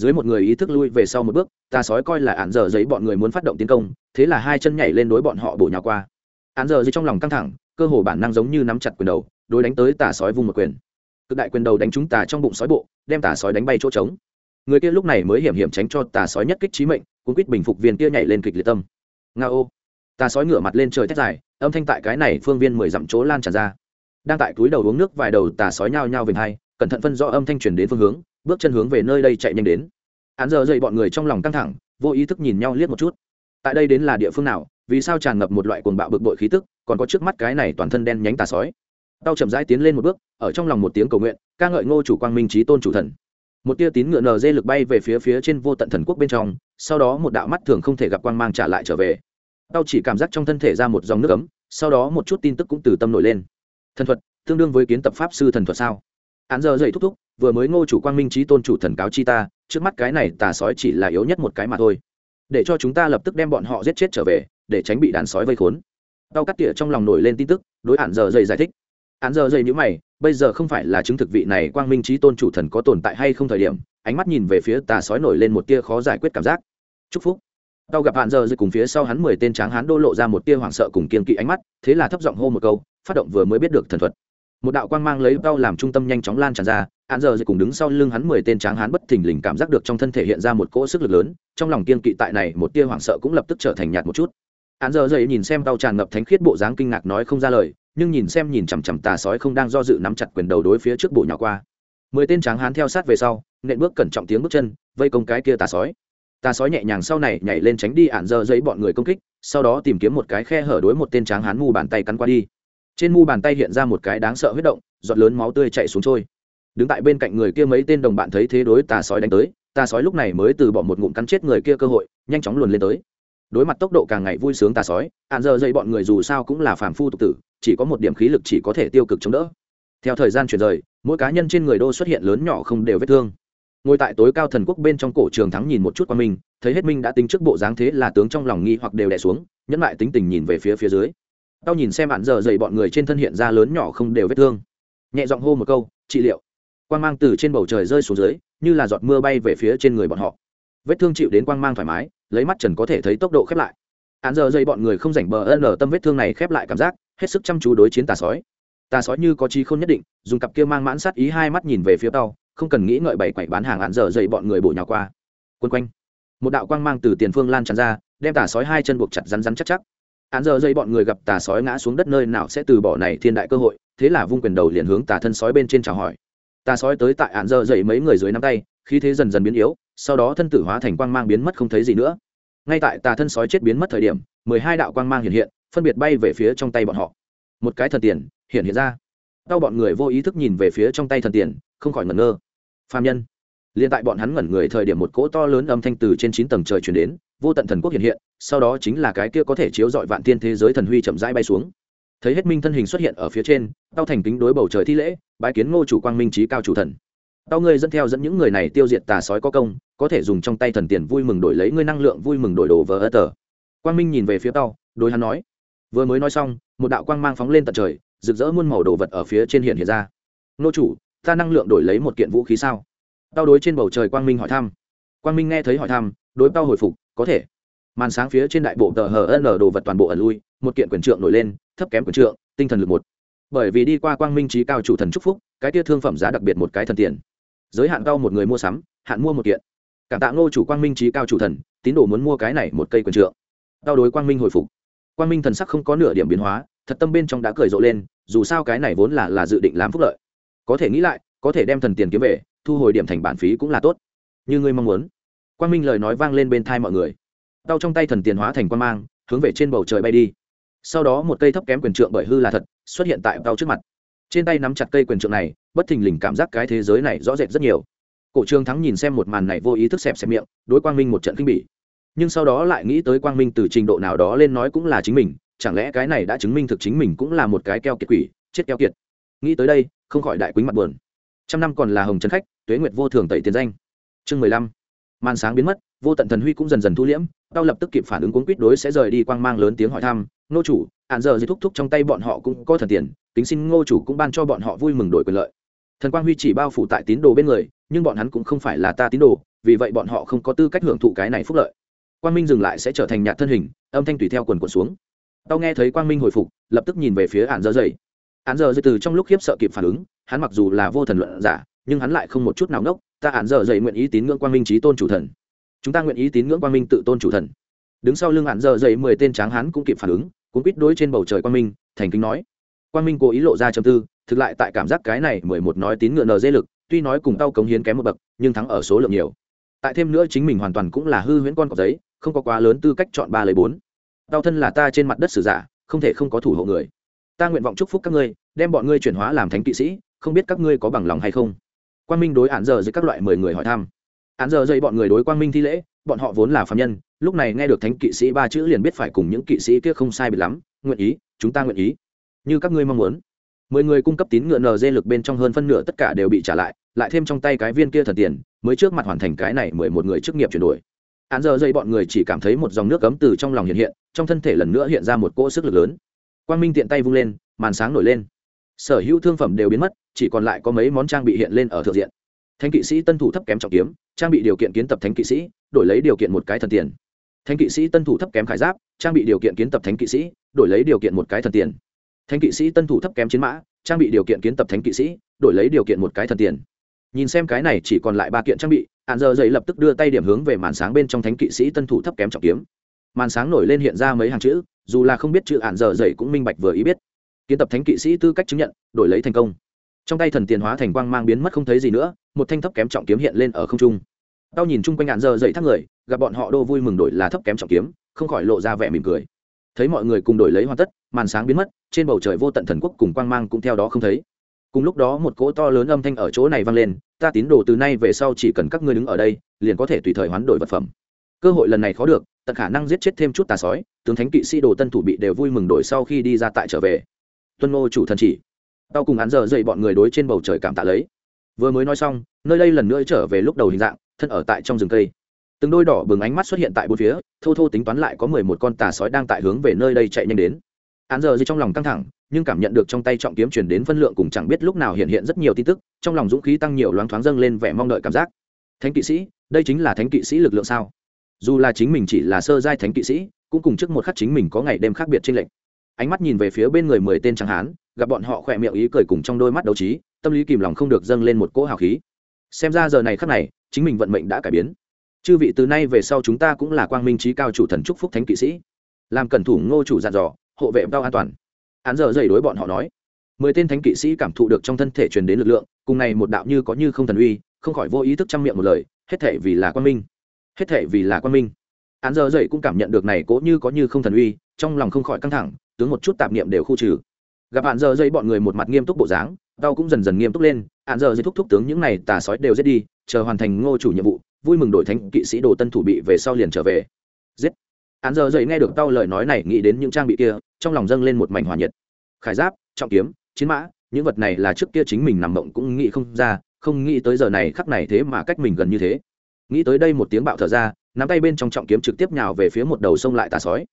dưới một người ý thức lui về sau một bước tà sói coi là án giờ giấy bọn người muốn phát động tiến công, thế là hai chân nhảy lên đối bọn họ bổ nhào qua. Án giờ giấy trong lòng căng thẳng, cơ hồ bản năng giống như nắm chặt quyền đầu, đối đánh tới tà sói vung một quyền. Cực đại quyền đầu đánh trúng tà trong bụng sói bộ, đem tà sói đánh bay chỗ trống. Người kia lúc này mới hiểm hiểm tránh cho tà sói nhất kích trí mệnh, cuốn quýt bình phục viên kia nhảy lên kịch liệt tâm. Nga ô. Tà sói ngửa mặt lên trời thét dài, âm thanh tại cái này phương viên mười dặm chỗ lan tràn ra. Đang tại túi đầu uống nước vài đầu tà sói nhao nhao về hai, cẩn thận phân rõ âm thanh truyền đến phương hướng bước chân hướng về nơi đây chạy nhanh đến. Hắn giờ dậy bọn người trong lòng căng thẳng, vô ý thức nhìn nhau liếc một chút. Tại đây đến là địa phương nào, vì sao tràn ngập một loại cuồng bạo bực bội khí tức, còn có trước mắt cái này toàn thân đen nhánh tà sói. Tao chậm rãi tiến lên một bước, ở trong lòng một tiếng cầu nguyện, ca ngợi ngô chủ quang minh trí tôn chủ thần. Một tia tín ngựa nờ dê lực bay về phía phía trên vô tận thần quốc bên trong, sau đó một đạo mắt thường không thể gặp quang mang trả lại trở về. Tao chỉ cảm giác trong thân thể ra một dòng nước ấm, sau đó một chút tin tức cũng từ tâm nổi lên. Thần thuật, tương đương với kiến tập pháp sư thần thuật sao? Án giờ dậy thúc thúc, vừa mới ngô chủ quang minh trí tôn chủ thần cáo chi ta, trước mắt cái này tà sói chỉ là yếu nhất một cái mà thôi. Để cho chúng ta lập tức đem bọn họ giết chết trở về, để tránh bị đàn sói vây khốn. Đau cắt tỉa trong lòng nổi lên tin tức, đối Án giờ dậy giải thích. Án giờ dậy nhữ mày, bây giờ không phải là chứng thực vị này quang minh trí tôn chủ thần có tồn tại hay không thời điểm, ánh mắt nhìn về phía tà sói nổi lên một tia khó giải quyết cảm giác. Chúc phúc. Tao gặp hạn giờ dưới cùng phía sau hắn mười tên tráng hán đô lộ ra một tia hoảng sợ cùng kiên kỵ ánh mắt, thế là thấp giọng hô một câu, phát động vừa mới biết được thần thuật một đạo quang mang lấy đau làm trung tâm nhanh chóng lan tràn ra hạn giờ cùng đứng sau lưng hắn mười tên tráng hắn bất thình lình cảm giác được trong thân thể hiện ra một cỗ sức lực lớn, trong lòng kiên kỵ tại này, một tia hoảng sợ cũng lập tức trở thành nhạt một chút. Hạn giờ dậy nhìn xem đau tràn ngập thánh khiết bộ dáng kinh ngạc nói không ra lời, nhưng nhìn xem nhìn chằm chằm tà sói không đang do dự nắm chặt quyền đầu đối phía trước bộ nhỏ qua. Mười tên tráng hán theo sát về sau, nện bước cẩn trọng tiếng bước chân, vây công cái kia tà sói. Tà sói nhẹ nhàng sau này nhảy lên tránh đi ạn dơ dậy bọn người công kích, sau đó tìm kiếm một cái khe hở đối một tên tráng hán mù bàn tay cắn qua đi trên mu bàn tay hiện ra một cái đáng sợ huyết động, giọt lớn máu tươi chạy xuống trôi. Đứng tại bên cạnh người kia mấy tên đồng bạn thấy thế đối tà sói đánh tới, tà sói lúc này mới từ bỏ một ngụm cắn chết người kia cơ hội, nhanh chóng luồn lên tới. Đối mặt tốc độ càng ngày vui sướng tà sói, hạn giờ dây bọn người dù sao cũng là phàm phu tục tử, chỉ có một điểm khí lực chỉ có thể tiêu cực chống đỡ. Theo thời gian chuyển rời, mỗi cá nhân trên người đô xuất hiện lớn nhỏ không đều vết thương. Ngồi tại tối cao thần quốc bên trong cổ trường thắng nhìn một chút qua mình, thấy hết minh đã tính trước bộ dáng thế là tướng trong lòng nghi hoặc đều đẻ xuống, nhẫn lại tính tình nhìn về phía phía dưới tao nhìn xem bạn giờ dày bọn người trên thân hiện ra lớn nhỏ không đều vết thương. Nhẹ giọng hô một câu, trị liệu. Quang mang từ trên bầu trời rơi xuống dưới, như là giọt mưa bay về phía trên người bọn họ. Vết thương chịu đến quang mang thoải mái, lấy mắt trần có thể thấy tốc độ khép lại. Hạn giờ dây bọn người không rảnh bờ ân ở tâm vết thương này khép lại cảm giác, hết sức chăm chú đối chiến tà sói. Tà sói như có chi không nhất định, dùng cặp kia mang mãn sát ý hai mắt nhìn về phía tàu không cần nghĩ ngợi bảy quậy bán hàng hạn giờ dây bọn người bổ nhào qua. Quân quanh, một đạo quang mang từ tiền phương lan tràn ra, đem tà sói hai chân buộc chặt rắn rắn chắc chắc hắn giờ dây bọn người gặp tà sói ngã xuống đất nơi nào sẽ từ bỏ này thiên đại cơ hội, thế là vung quyền đầu liền hướng tà thân sói bên trên chào hỏi. Tà sói tới tại hắn giờ dậy mấy người dưới nắm tay khi thế dần dần biến yếu, sau đó thân tử hóa thành quang mang biến mất không thấy gì nữa. Ngay tại tà thân sói chết biến mất thời điểm, mười hai đạo quang mang hiện hiện, phân biệt bay về phía trong tay bọn họ. Một cái thần tiền, hiện hiện ra. Đau bọn người vô ý thức nhìn về phía trong tay thần tiền, không khỏi ngẩn ngơ. Phạm nhân. Liền tại bọn hắn ngẩn người thời điểm một cỗ to lớn âm thanh từ trên chín tầng trời chuyển đến vô tận thần quốc hiện hiện, sau đó chính là cái kia có thể chiếu dọi vạn tiên thế giới thần huy chậm rãi bay xuống. Thấy hết minh thân hình xuất hiện ở phía trên, tao thành kính đối bầu trời thi lễ, bái kiến ngô chủ quang minh trí cao chủ thần. Tao ngươi dẫn theo dẫn những người này tiêu diệt tà sói có công, có thể dùng trong tay thần tiền vui mừng đổi lấy ngươi năng lượng vui mừng đổi đồ vờ ơ tờ. Quang minh nhìn về phía tao, đối hắn nói, vừa mới nói xong, một đạo quang mang phóng lên tận trời, rực rỡ muôn màu đồ vật ở phía trên hiện hiện ra. Nô chủ, ta năng lượng đổi lấy một kiện vũ khí sao? Tao đối trên bầu trời quang minh hỏi thăm. Quang minh nghe thấy hỏi thăm đối tao hồi phục, có thể. Màn sáng phía trên đại bộ tờ hờ n đồ vật toàn bộ ẩn lui, một kiện quyền trượng nổi lên, thấp kém quyền trượng, tinh thần lực một. Bởi vì đi qua quang minh trí cao chủ thần trúc phúc, cái tia thương phẩm giá đặc biệt một cái thần tiền. Giới hạn cao một người mua sắm, hạn mua một kiện. Cảm tạ ngô chủ quang minh trí cao chủ thần, tín đồ muốn mua cái này một cây quyền trượng. Đau đối quang minh hồi phục. Quang minh thần sắc không có nửa điểm biến hóa, thật tâm bên trong đã cười rộ lên, dù sao cái này vốn là là dự định làm phúc lợi. Có thể nghĩ lại, có thể đem thần tiền kiếm về, thu hồi điểm thành bản phí cũng là tốt. Như ngươi mong muốn quang minh lời nói vang lên bên thai mọi người. Đau trong tay thần tiền hóa thành quan mang, hướng về trên bầu trời bay đi. Sau đó một cây thấp kém quyền trượng bởi hư là thật, xuất hiện tại đau trước mặt. Trên tay nắm chặt cây quyền trượng này, bất thình lình cảm giác cái thế giới này rõ rệt rất nhiều. Cổ trương thắng nhìn xem một màn này vô ý thức xẹp xẹp miệng, đối quang minh một trận kinh bỉ. Nhưng sau đó lại nghĩ tới quang minh từ trình độ nào đó lên nói cũng là chính mình, chẳng lẽ cái này đã chứng minh thực chính mình cũng là một cái keo kiệt quỷ, chết keo kiệt. Nghĩ tới đây, không khỏi đại quýnh mặt buồn. Trăm năm còn là hồng trần khách, tuế nguyệt vô thường tẩy tiền danh. Chương mười lăm màn sáng biến mất, vô tận thần huy cũng dần dần thu liễm, tao lập tức kịp phản ứng cuốn quýt đối sẽ rời đi quang mang lớn tiếng hỏi thăm nô chủ, hạn giờ dây thúc thúc trong tay bọn họ cũng có thần tiền tính xin ngô chủ cũng ban cho bọn họ vui mừng đổi quyền lợi. Thần quang huy chỉ bao phủ tại tín đồ bên người, nhưng bọn hắn cũng không phải là ta tín đồ, vì vậy bọn họ không có tư cách hưởng thụ cái này phúc lợi. Quang minh dừng lại sẽ trở thành nhạt thân hình, âm thanh tùy theo quần quần xuống. Tao nghe thấy quang minh hồi phục, lập tức nhìn về phía hạn giờ dày hạn giờ dày từ trong lúc khiếp sợ kịp phản ứng, hắn mặc dù là vô thần luận giả, nhưng hắn lại không một chút nào ngốc ta hạn giờ dậy nguyện ý tín ngưỡng quang minh trí tôn chủ thần. Chúng ta nguyện ý tín ngưỡng quang minh tự tôn chủ thần. Đứng sau lưng hạn giờ dậy mười tên tráng hán cũng kịp phản ứng cũng quýt đối trên bầu trời quang minh, thành kính nói. Quang minh cố ý lộ ra châm tư, thực lại tại cảm giác cái này mười một nói tín ngựa dễ lực, tuy nói cùng tao cống hiến kém một bậc, nhưng thắng ở số lượng nhiều. Tại thêm nữa chính mình hoàn toàn cũng là hư huyễn con cọc giấy, không có quá lớn tư cách chọn ba lấy bốn. Tao thân là ta trên mặt đất sử giả, không thể không có thủ hộ người. Ta nguyện vọng chúc phúc các ngươi, đem bọn ngươi chuyển hóa làm thánh kỵ sĩ, không biết các ngươi có bằng lòng hay không? Quang minh đối án giờ dưới các loại mười người hỏi thăm. Án giờ dây bọn người đối quang minh thi lễ, bọn họ vốn là phạm nhân, lúc này nghe được thánh kỵ sĩ ba chữ liền biết phải cùng những kỵ sĩ kia không sai biệt lắm, nguyện ý, chúng ta nguyện ý. Như các ngươi mong muốn. Mười người cung cấp tín ngựa nd lực bên trong hơn phân nửa tất cả đều bị trả lại lại thêm trong tay cái viên kia thần tiền, mới trước mặt hoàn thành cái này mười một người chức nghiệp chuyển đổi. Án giờ dây bọn người chỉ cảm thấy một dòng nước cấm từ trong lòng hiện hiện, trong thân thể lần nữa hiện ra một cỗ sức lực lớn. Quang minh tiện tay vung lên, màn sáng nổi lên sở hữu thương phẩm đều biến mất, chỉ còn lại có mấy món trang bị hiện lên ở thượng diện. Thánh kỵ sĩ tân thủ thấp kém trọng kiếm, trang bị điều kiện kiến tập thánh kỵ sĩ, đổi lấy điều kiện một cái thần tiền. Thánh kỵ sĩ tân thủ thấp kém khải giáp, trang bị điều kiện kiến tập thánh kỵ sĩ, đổi lấy điều kiện một cái thần tiền. Thánh kỵ sĩ tân thủ thấp kém chiến mã, trang bị điều kiện kiến tập thánh kỵ sĩ, đổi lấy điều kiện một cái thần tiền. Nhìn xem cái này chỉ còn lại ba kiện trang bị hạn giờ dậy lập tức đưa tay điểm hướng về màn sáng bên trong thánh kỵ sĩ tân thủ thấp kém trọng kiếm. Màn sáng nổi lên hiện ra mấy hàng chữ, dù là không biết chữ hạn giờ dậy cũng minh bạch vừa ý biết kiến tập thánh kỵ sĩ tư cách chứng nhận, đổi lấy thành công. Trong tay thần tiền hóa thành quang mang biến mất không thấy gì nữa, một thanh thấp kém trọng kiếm hiện lên ở không trung. Tao nhìn chung quanh ngạn giờ dậy thác người, gặp bọn họ đô vui mừng đổi là thấp kém trọng kiếm, không khỏi lộ ra vẻ mỉm cười. Thấy mọi người cùng đổi lấy hoàn tất, màn sáng biến mất, trên bầu trời vô tận thần quốc cùng quang mang cũng theo đó không thấy. Cùng lúc đó một cỗ to lớn âm thanh ở chỗ này vang lên, ta tín đồ từ nay về sau chỉ cần các ngươi đứng ở đây, liền có thể tùy thời hoán đổi vật phẩm. Cơ hội lần này khó được, tận khả năng giết chết thêm chút tà sói, tướng thánh kỵ sĩ đồ tân thủ bị đều vui mừng đổi sau khi đi ra tại trở về tuân ngô chủ thần chỉ. Tao cùng hắn giờ dậy bọn người đối trên bầu trời cảm tạ lấy. Vừa mới nói xong, nơi đây lần nữa trở về lúc đầu hình dạng, thân ở tại trong rừng cây. Từng đôi đỏ bừng ánh mắt xuất hiện tại bốn phía, thô thô tính toán lại có mười một con tà sói đang tại hướng về nơi đây chạy nhanh đến. Hắn giờ dậy trong lòng căng thẳng, nhưng cảm nhận được trong tay trọng kiếm chuyển đến phân lượng cùng chẳng biết lúc nào hiện hiện rất nhiều tin tức, trong lòng dũng khí tăng nhiều loáng thoáng dâng lên vẻ mong đợi cảm giác. Thánh kỵ sĩ, đây chính là thánh kỵ sĩ lực lượng sao? Dù là chính mình chỉ là sơ giai thánh kỵ sĩ, cũng cùng trước một khắc chính mình có ngày đêm khác biệt trên lệnh ánh mắt nhìn về phía bên người mười tên tráng hán, gặp bọn họ khỏe miệng ý cười cùng trong đôi mắt đấu trí, tâm lý kìm lòng không được dâng lên một cỗ hào khí. Xem ra giờ này khắc này, chính mình vận mệnh đã cải biến. Chư vị từ nay về sau chúng ta cũng là quang minh trí cao chủ thần trúc phúc thánh kỵ sĩ. Làm cẩn thủ ngô chủ dặn dò, hộ vệ bao an toàn. Án giờ dày đối bọn họ nói. Mười tên thánh kỵ sĩ cảm thụ được trong thân thể truyền đến lực lượng, cùng này một đạo như có như không thần uy, không khỏi vô ý thức chăm miệng một lời, hết thể vì là quan minh. Hết thể vì là quan minh. Án giờ dậy cũng cảm nhận được này cố như có như không thần uy, trong lòng không khỏi căng thẳng tướng một chút tạp niệm đều khu trừ. Gặp hạn giờ dây bọn người một mặt nghiêm túc bộ dáng, tao cũng dần dần nghiêm túc lên, hạn giờ dây thúc thúc tướng những này tà sói đều giết đi, chờ hoàn thành ngô chủ nhiệm vụ, vui mừng đổi thánh kỵ sĩ đồ tân thủ bị về sau liền trở về. Giết. Hạn giờ dậy nghe được tao lời nói này, nghĩ đến những trang bị kia, trong lòng dâng lên một mảnh hòa nhiệt. Khải giáp, trọng kiếm, chiến mã, những vật này là trước kia chính mình nằm mộng cũng nghĩ không ra, không nghĩ tới giờ này khắc này thế mà cách mình gần như thế. Nghĩ tới đây một tiếng bạo thở ra, nắm tay bên trong trọng kiếm trực tiếp nhào về phía một đầu sông lại tà sói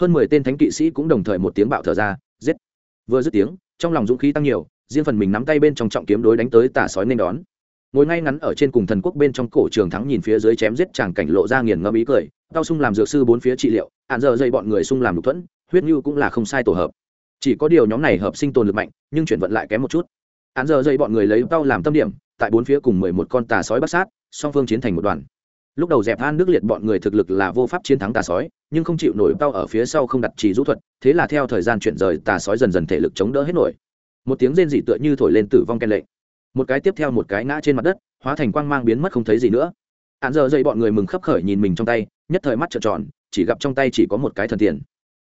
hơn mười tên thánh kỵ sĩ cũng đồng thời một tiếng bạo thở ra, giết. Vừa dứt tiếng, trong lòng dũng khí tăng nhiều, riêng phần mình nắm tay bên trong trọng kiếm đối đánh tới tà sói nên đón. Ngồi ngay ngắn ở trên cùng thần quốc bên trong cổ trường thắng nhìn phía dưới chém giết chàng cảnh lộ ra nghiền ngẫm ý cười tao sung làm dược sư bốn phía trị liệu, hạn giờ dây bọn người sung làm lục thuẫn, huyết như cũng là không sai tổ hợp. Chỉ có điều nhóm này hợp sinh tồn lực mạnh, nhưng chuyển vận lại kém một chút. Hạn giờ dây bọn người lấy tao làm tâm điểm, tại bốn phía cùng mười một con tà sói bắt sát, song phương chiến thành một đoàn lúc đầu dẹp an nước liệt bọn người thực lực là vô pháp chiến thắng tà sói, nhưng không chịu nổi tao ở phía sau không đặt trì rũ thuật, thế là theo thời gian chuyển rời, tà sói dần dần thể lực chống đỡ hết nổi. Một tiếng rên dị tựa như thổi lên tử vong ken lệ một cái tiếp theo một cái ngã trên mặt đất, hóa thành quang mang biến mất không thấy gì nữa. Hạn giờ dây bọn người mừng khấp khởi nhìn mình trong tay, nhất thời mắt trợn tròn, chỉ gặp trong tay chỉ có một cái thần tiền.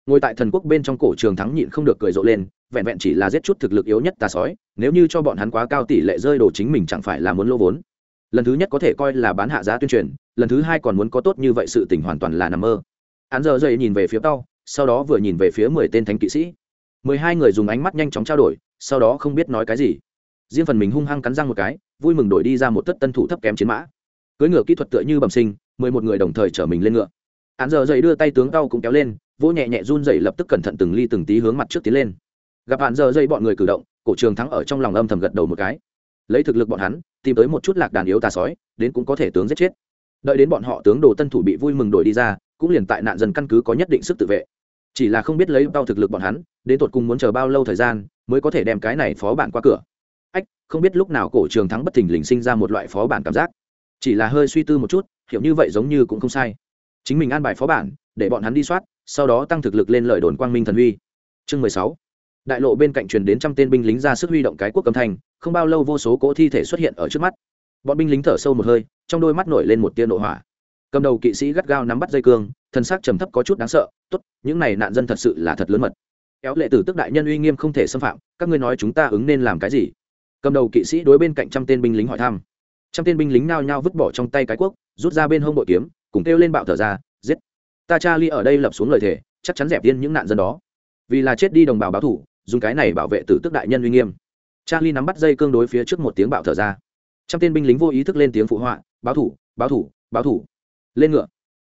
Ngồi tại thần quốc bên trong cổ trường thắng nhịn không được cười rộ lên, vẹn vẹn chỉ là giết chút thực lực yếu nhất tà sói, nếu như cho bọn hắn quá cao tỷ lệ rơi đồ chính mình chẳng phải là muốn lô vốn. Lần thứ nhất có thể coi là bán hạ giá tuyên truyền lần thứ hai còn muốn có tốt như vậy sự tình hoàn toàn là nằm mơ. Hắn giờ dậy nhìn về phía tao, sau đó vừa nhìn về phía mười tên thánh kỵ sĩ. Mười hai người dùng ánh mắt nhanh chóng trao đổi, sau đó không biết nói cái gì. Riêng phần mình hung hăng cắn răng một cái, vui mừng đổi đi ra một tất tân thủ thấp kém chiến mã. Cưới ngựa kỹ thuật tựa như bẩm sinh, mười một người đồng thời chở mình lên ngựa. Hắn giờ dậy đưa tay tướng tao cũng kéo lên, vỗ nhẹ nhẹ run dậy lập tức cẩn thận từng ly từng tí hướng mặt trước tiến lên. Gặp hạn giờ dậy bọn người cử động, cổ trường thắng ở trong lòng âm thầm gật đầu một cái. Lấy thực lực bọn hắn, tìm tới một chút lạc đàn yếu tà sói, đến cũng có thể tướng giết chết đợi đến bọn họ tướng đồ tân thủ bị vui mừng đổi đi ra, cũng liền tại nạn dân căn cứ có nhất định sức tự vệ. Chỉ là không biết lấy bao thực lực bọn hắn, đến tột cùng muốn chờ bao lâu thời gian mới có thể đem cái này phó bản qua cửa. Ách, không biết lúc nào cổ trường thắng bất thình lình sinh ra một loại phó bản cảm giác. Chỉ là hơi suy tư một chút, hiểu như vậy giống như cũng không sai. Chính mình an bài phó bản, để bọn hắn đi soát, sau đó tăng thực lực lên lời đồn quang minh thần huy chương mười sáu. Đại lộ bên cạnh truyền đến trăm tên binh lính ra sức huy động cái quốc cầm thành không bao lâu vô số cỗ thi thể xuất hiện ở trước mắt. Bọn binh lính thở sâu một hơi trong đôi mắt nổi lên một tia nội hỏa. Cầm đầu kỵ sĩ gắt gao nắm bắt dây cương, thân xác trầm thấp có chút đáng sợ, tốt, những này nạn dân thật sự là thật lớn mật. Kéo lệ tử tức đại nhân uy nghiêm không thể xâm phạm, các ngươi nói chúng ta ứng nên làm cái gì? Cầm đầu kỵ sĩ đối bên cạnh trăm tên binh lính hỏi thăm. Trăm tên binh lính nao nhao vứt bỏ trong tay cái quốc rút ra bên hông bội kiếm, cùng kêu lên bạo thở ra, giết! Ta cha ly ở đây lập xuống lời thề, chắc chắn dẹp yên những nạn dân đó. Vì là chết đi đồng bào báo thủ, dùng cái này bảo vệ tử tức đại nhân uy nghiêm. Charlie nắm bắt dây cương đối phía trước một tiếng bạo thở ra trăm tên binh lính vô ý thức lên tiếng phụ họa, báo thủ báo thủ báo thủ. Lên ngựa.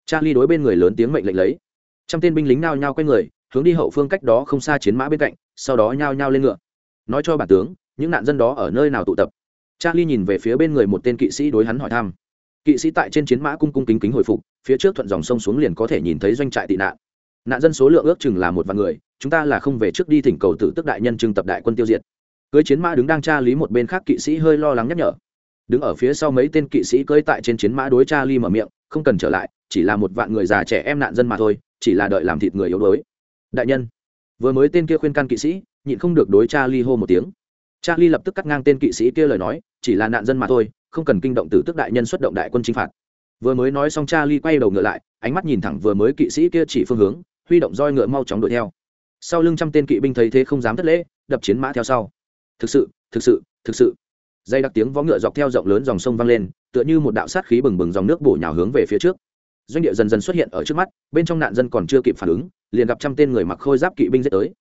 Charlie đối bên người lớn tiếng mệnh lệnh lấy. Trăm tên binh lính nao nhao quay người, hướng đi hậu phương cách đó không xa chiến mã bên cạnh, sau đó nhao nhao lên ngựa. Nói cho bản tướng, những nạn dân đó ở nơi nào tụ tập? Charlie nhìn về phía bên người một tên kỵ sĩ đối hắn hỏi thăm. Kỵ sĩ tại trên chiến mã cung cung kính kính hồi phục, phía trước thuận dòng sông xuống liền có thể nhìn thấy doanh trại tị nạn. Nạn dân số lượng ước chừng là một vạn người, chúng ta là không về trước đi thỉnh cầu tử tức đại nhân trưng tập đại quân tiêu diệt. Cưới chiến mã đứng đang tra lý một bên khác, kỵ sĩ hơi lo lắng nhắc nhở đứng ở phía sau mấy tên kỵ sĩ cưỡi tại trên chiến mã đối cha ly mở miệng, không cần trở lại, chỉ là một vạn người già trẻ em nạn dân mà thôi, chỉ là đợi làm thịt người yếu đuối. Đại nhân, vừa mới tên kia khuyên can kỵ sĩ, nhịn không được đối cha ly hô một tiếng. Cha ly lập tức cắt ngang tên kỵ sĩ kia lời nói, chỉ là nạn dân mà thôi, không cần kinh động từ tức đại nhân xuất động đại quân chinh phạt. Vừa mới nói xong cha ly quay đầu ngựa lại, ánh mắt nhìn thẳng vừa mới kỵ sĩ kia chỉ phương hướng, huy động roi ngựa mau chóng đuổi theo. Sau lưng trăm tên kỵ binh thấy thế không dám thất lễ, đập chiến mã theo sau. Thực sự thực sự thực sự dây đặc tiếng vó ngựa dọc theo rộng lớn dòng sông vang lên, tựa như một đạo sát khí bừng bừng dòng nước bổ nhào hướng về phía trước. Doanh địa dần dần xuất hiện ở trước mắt, bên trong nạn dân còn chưa kịp phản ứng, liền gặp trăm tên người mặc khôi giáp kỵ binh dết tới.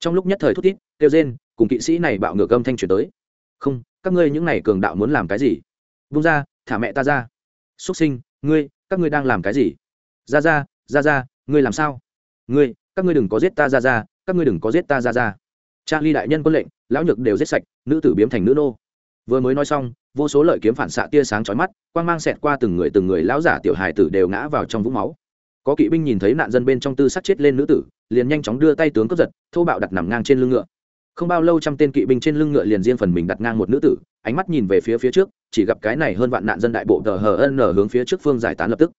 Trong lúc nhất thời thút thít, kêu rên, cùng kỵ sĩ này bạo ngược âm thanh chuyển tới. Không, các ngươi những này cường đạo muốn làm cái gì? Vung ra, thả mẹ ta ra. Xuất sinh, ngươi, các ngươi đang làm cái gì? Ra ra ra ra, ngươi làm sao? Ngươi, các ngươi đừng có giết ta ra ra, các ngươi đừng có giết ta ra ra. Cha ly đại nhân quân lệnh, lão nhược đều giết sạch, nữ tử biếm thành nữ nô vừa mới nói xong, vô số lợi kiếm phản xạ tia sáng chói mắt, quang mang xẹt qua từng người từng người lão giả tiểu hài tử đều ngã vào trong vũng máu. Có kỵ binh nhìn thấy nạn dân bên trong tư sắc chết lên nữ tử, liền nhanh chóng đưa tay tướng cướp giật, thô bạo đặt nằm ngang trên lưng ngựa. Không bao lâu trăm tên kỵ binh trên lưng ngựa liền riêng phần mình đặt ngang một nữ tử, ánh mắt nhìn về phía phía trước, chỉ gặp cái này hơn vạn nạn dân đại bộ tờ hờ ân ở hướng phía trước phương giải tán lập tức.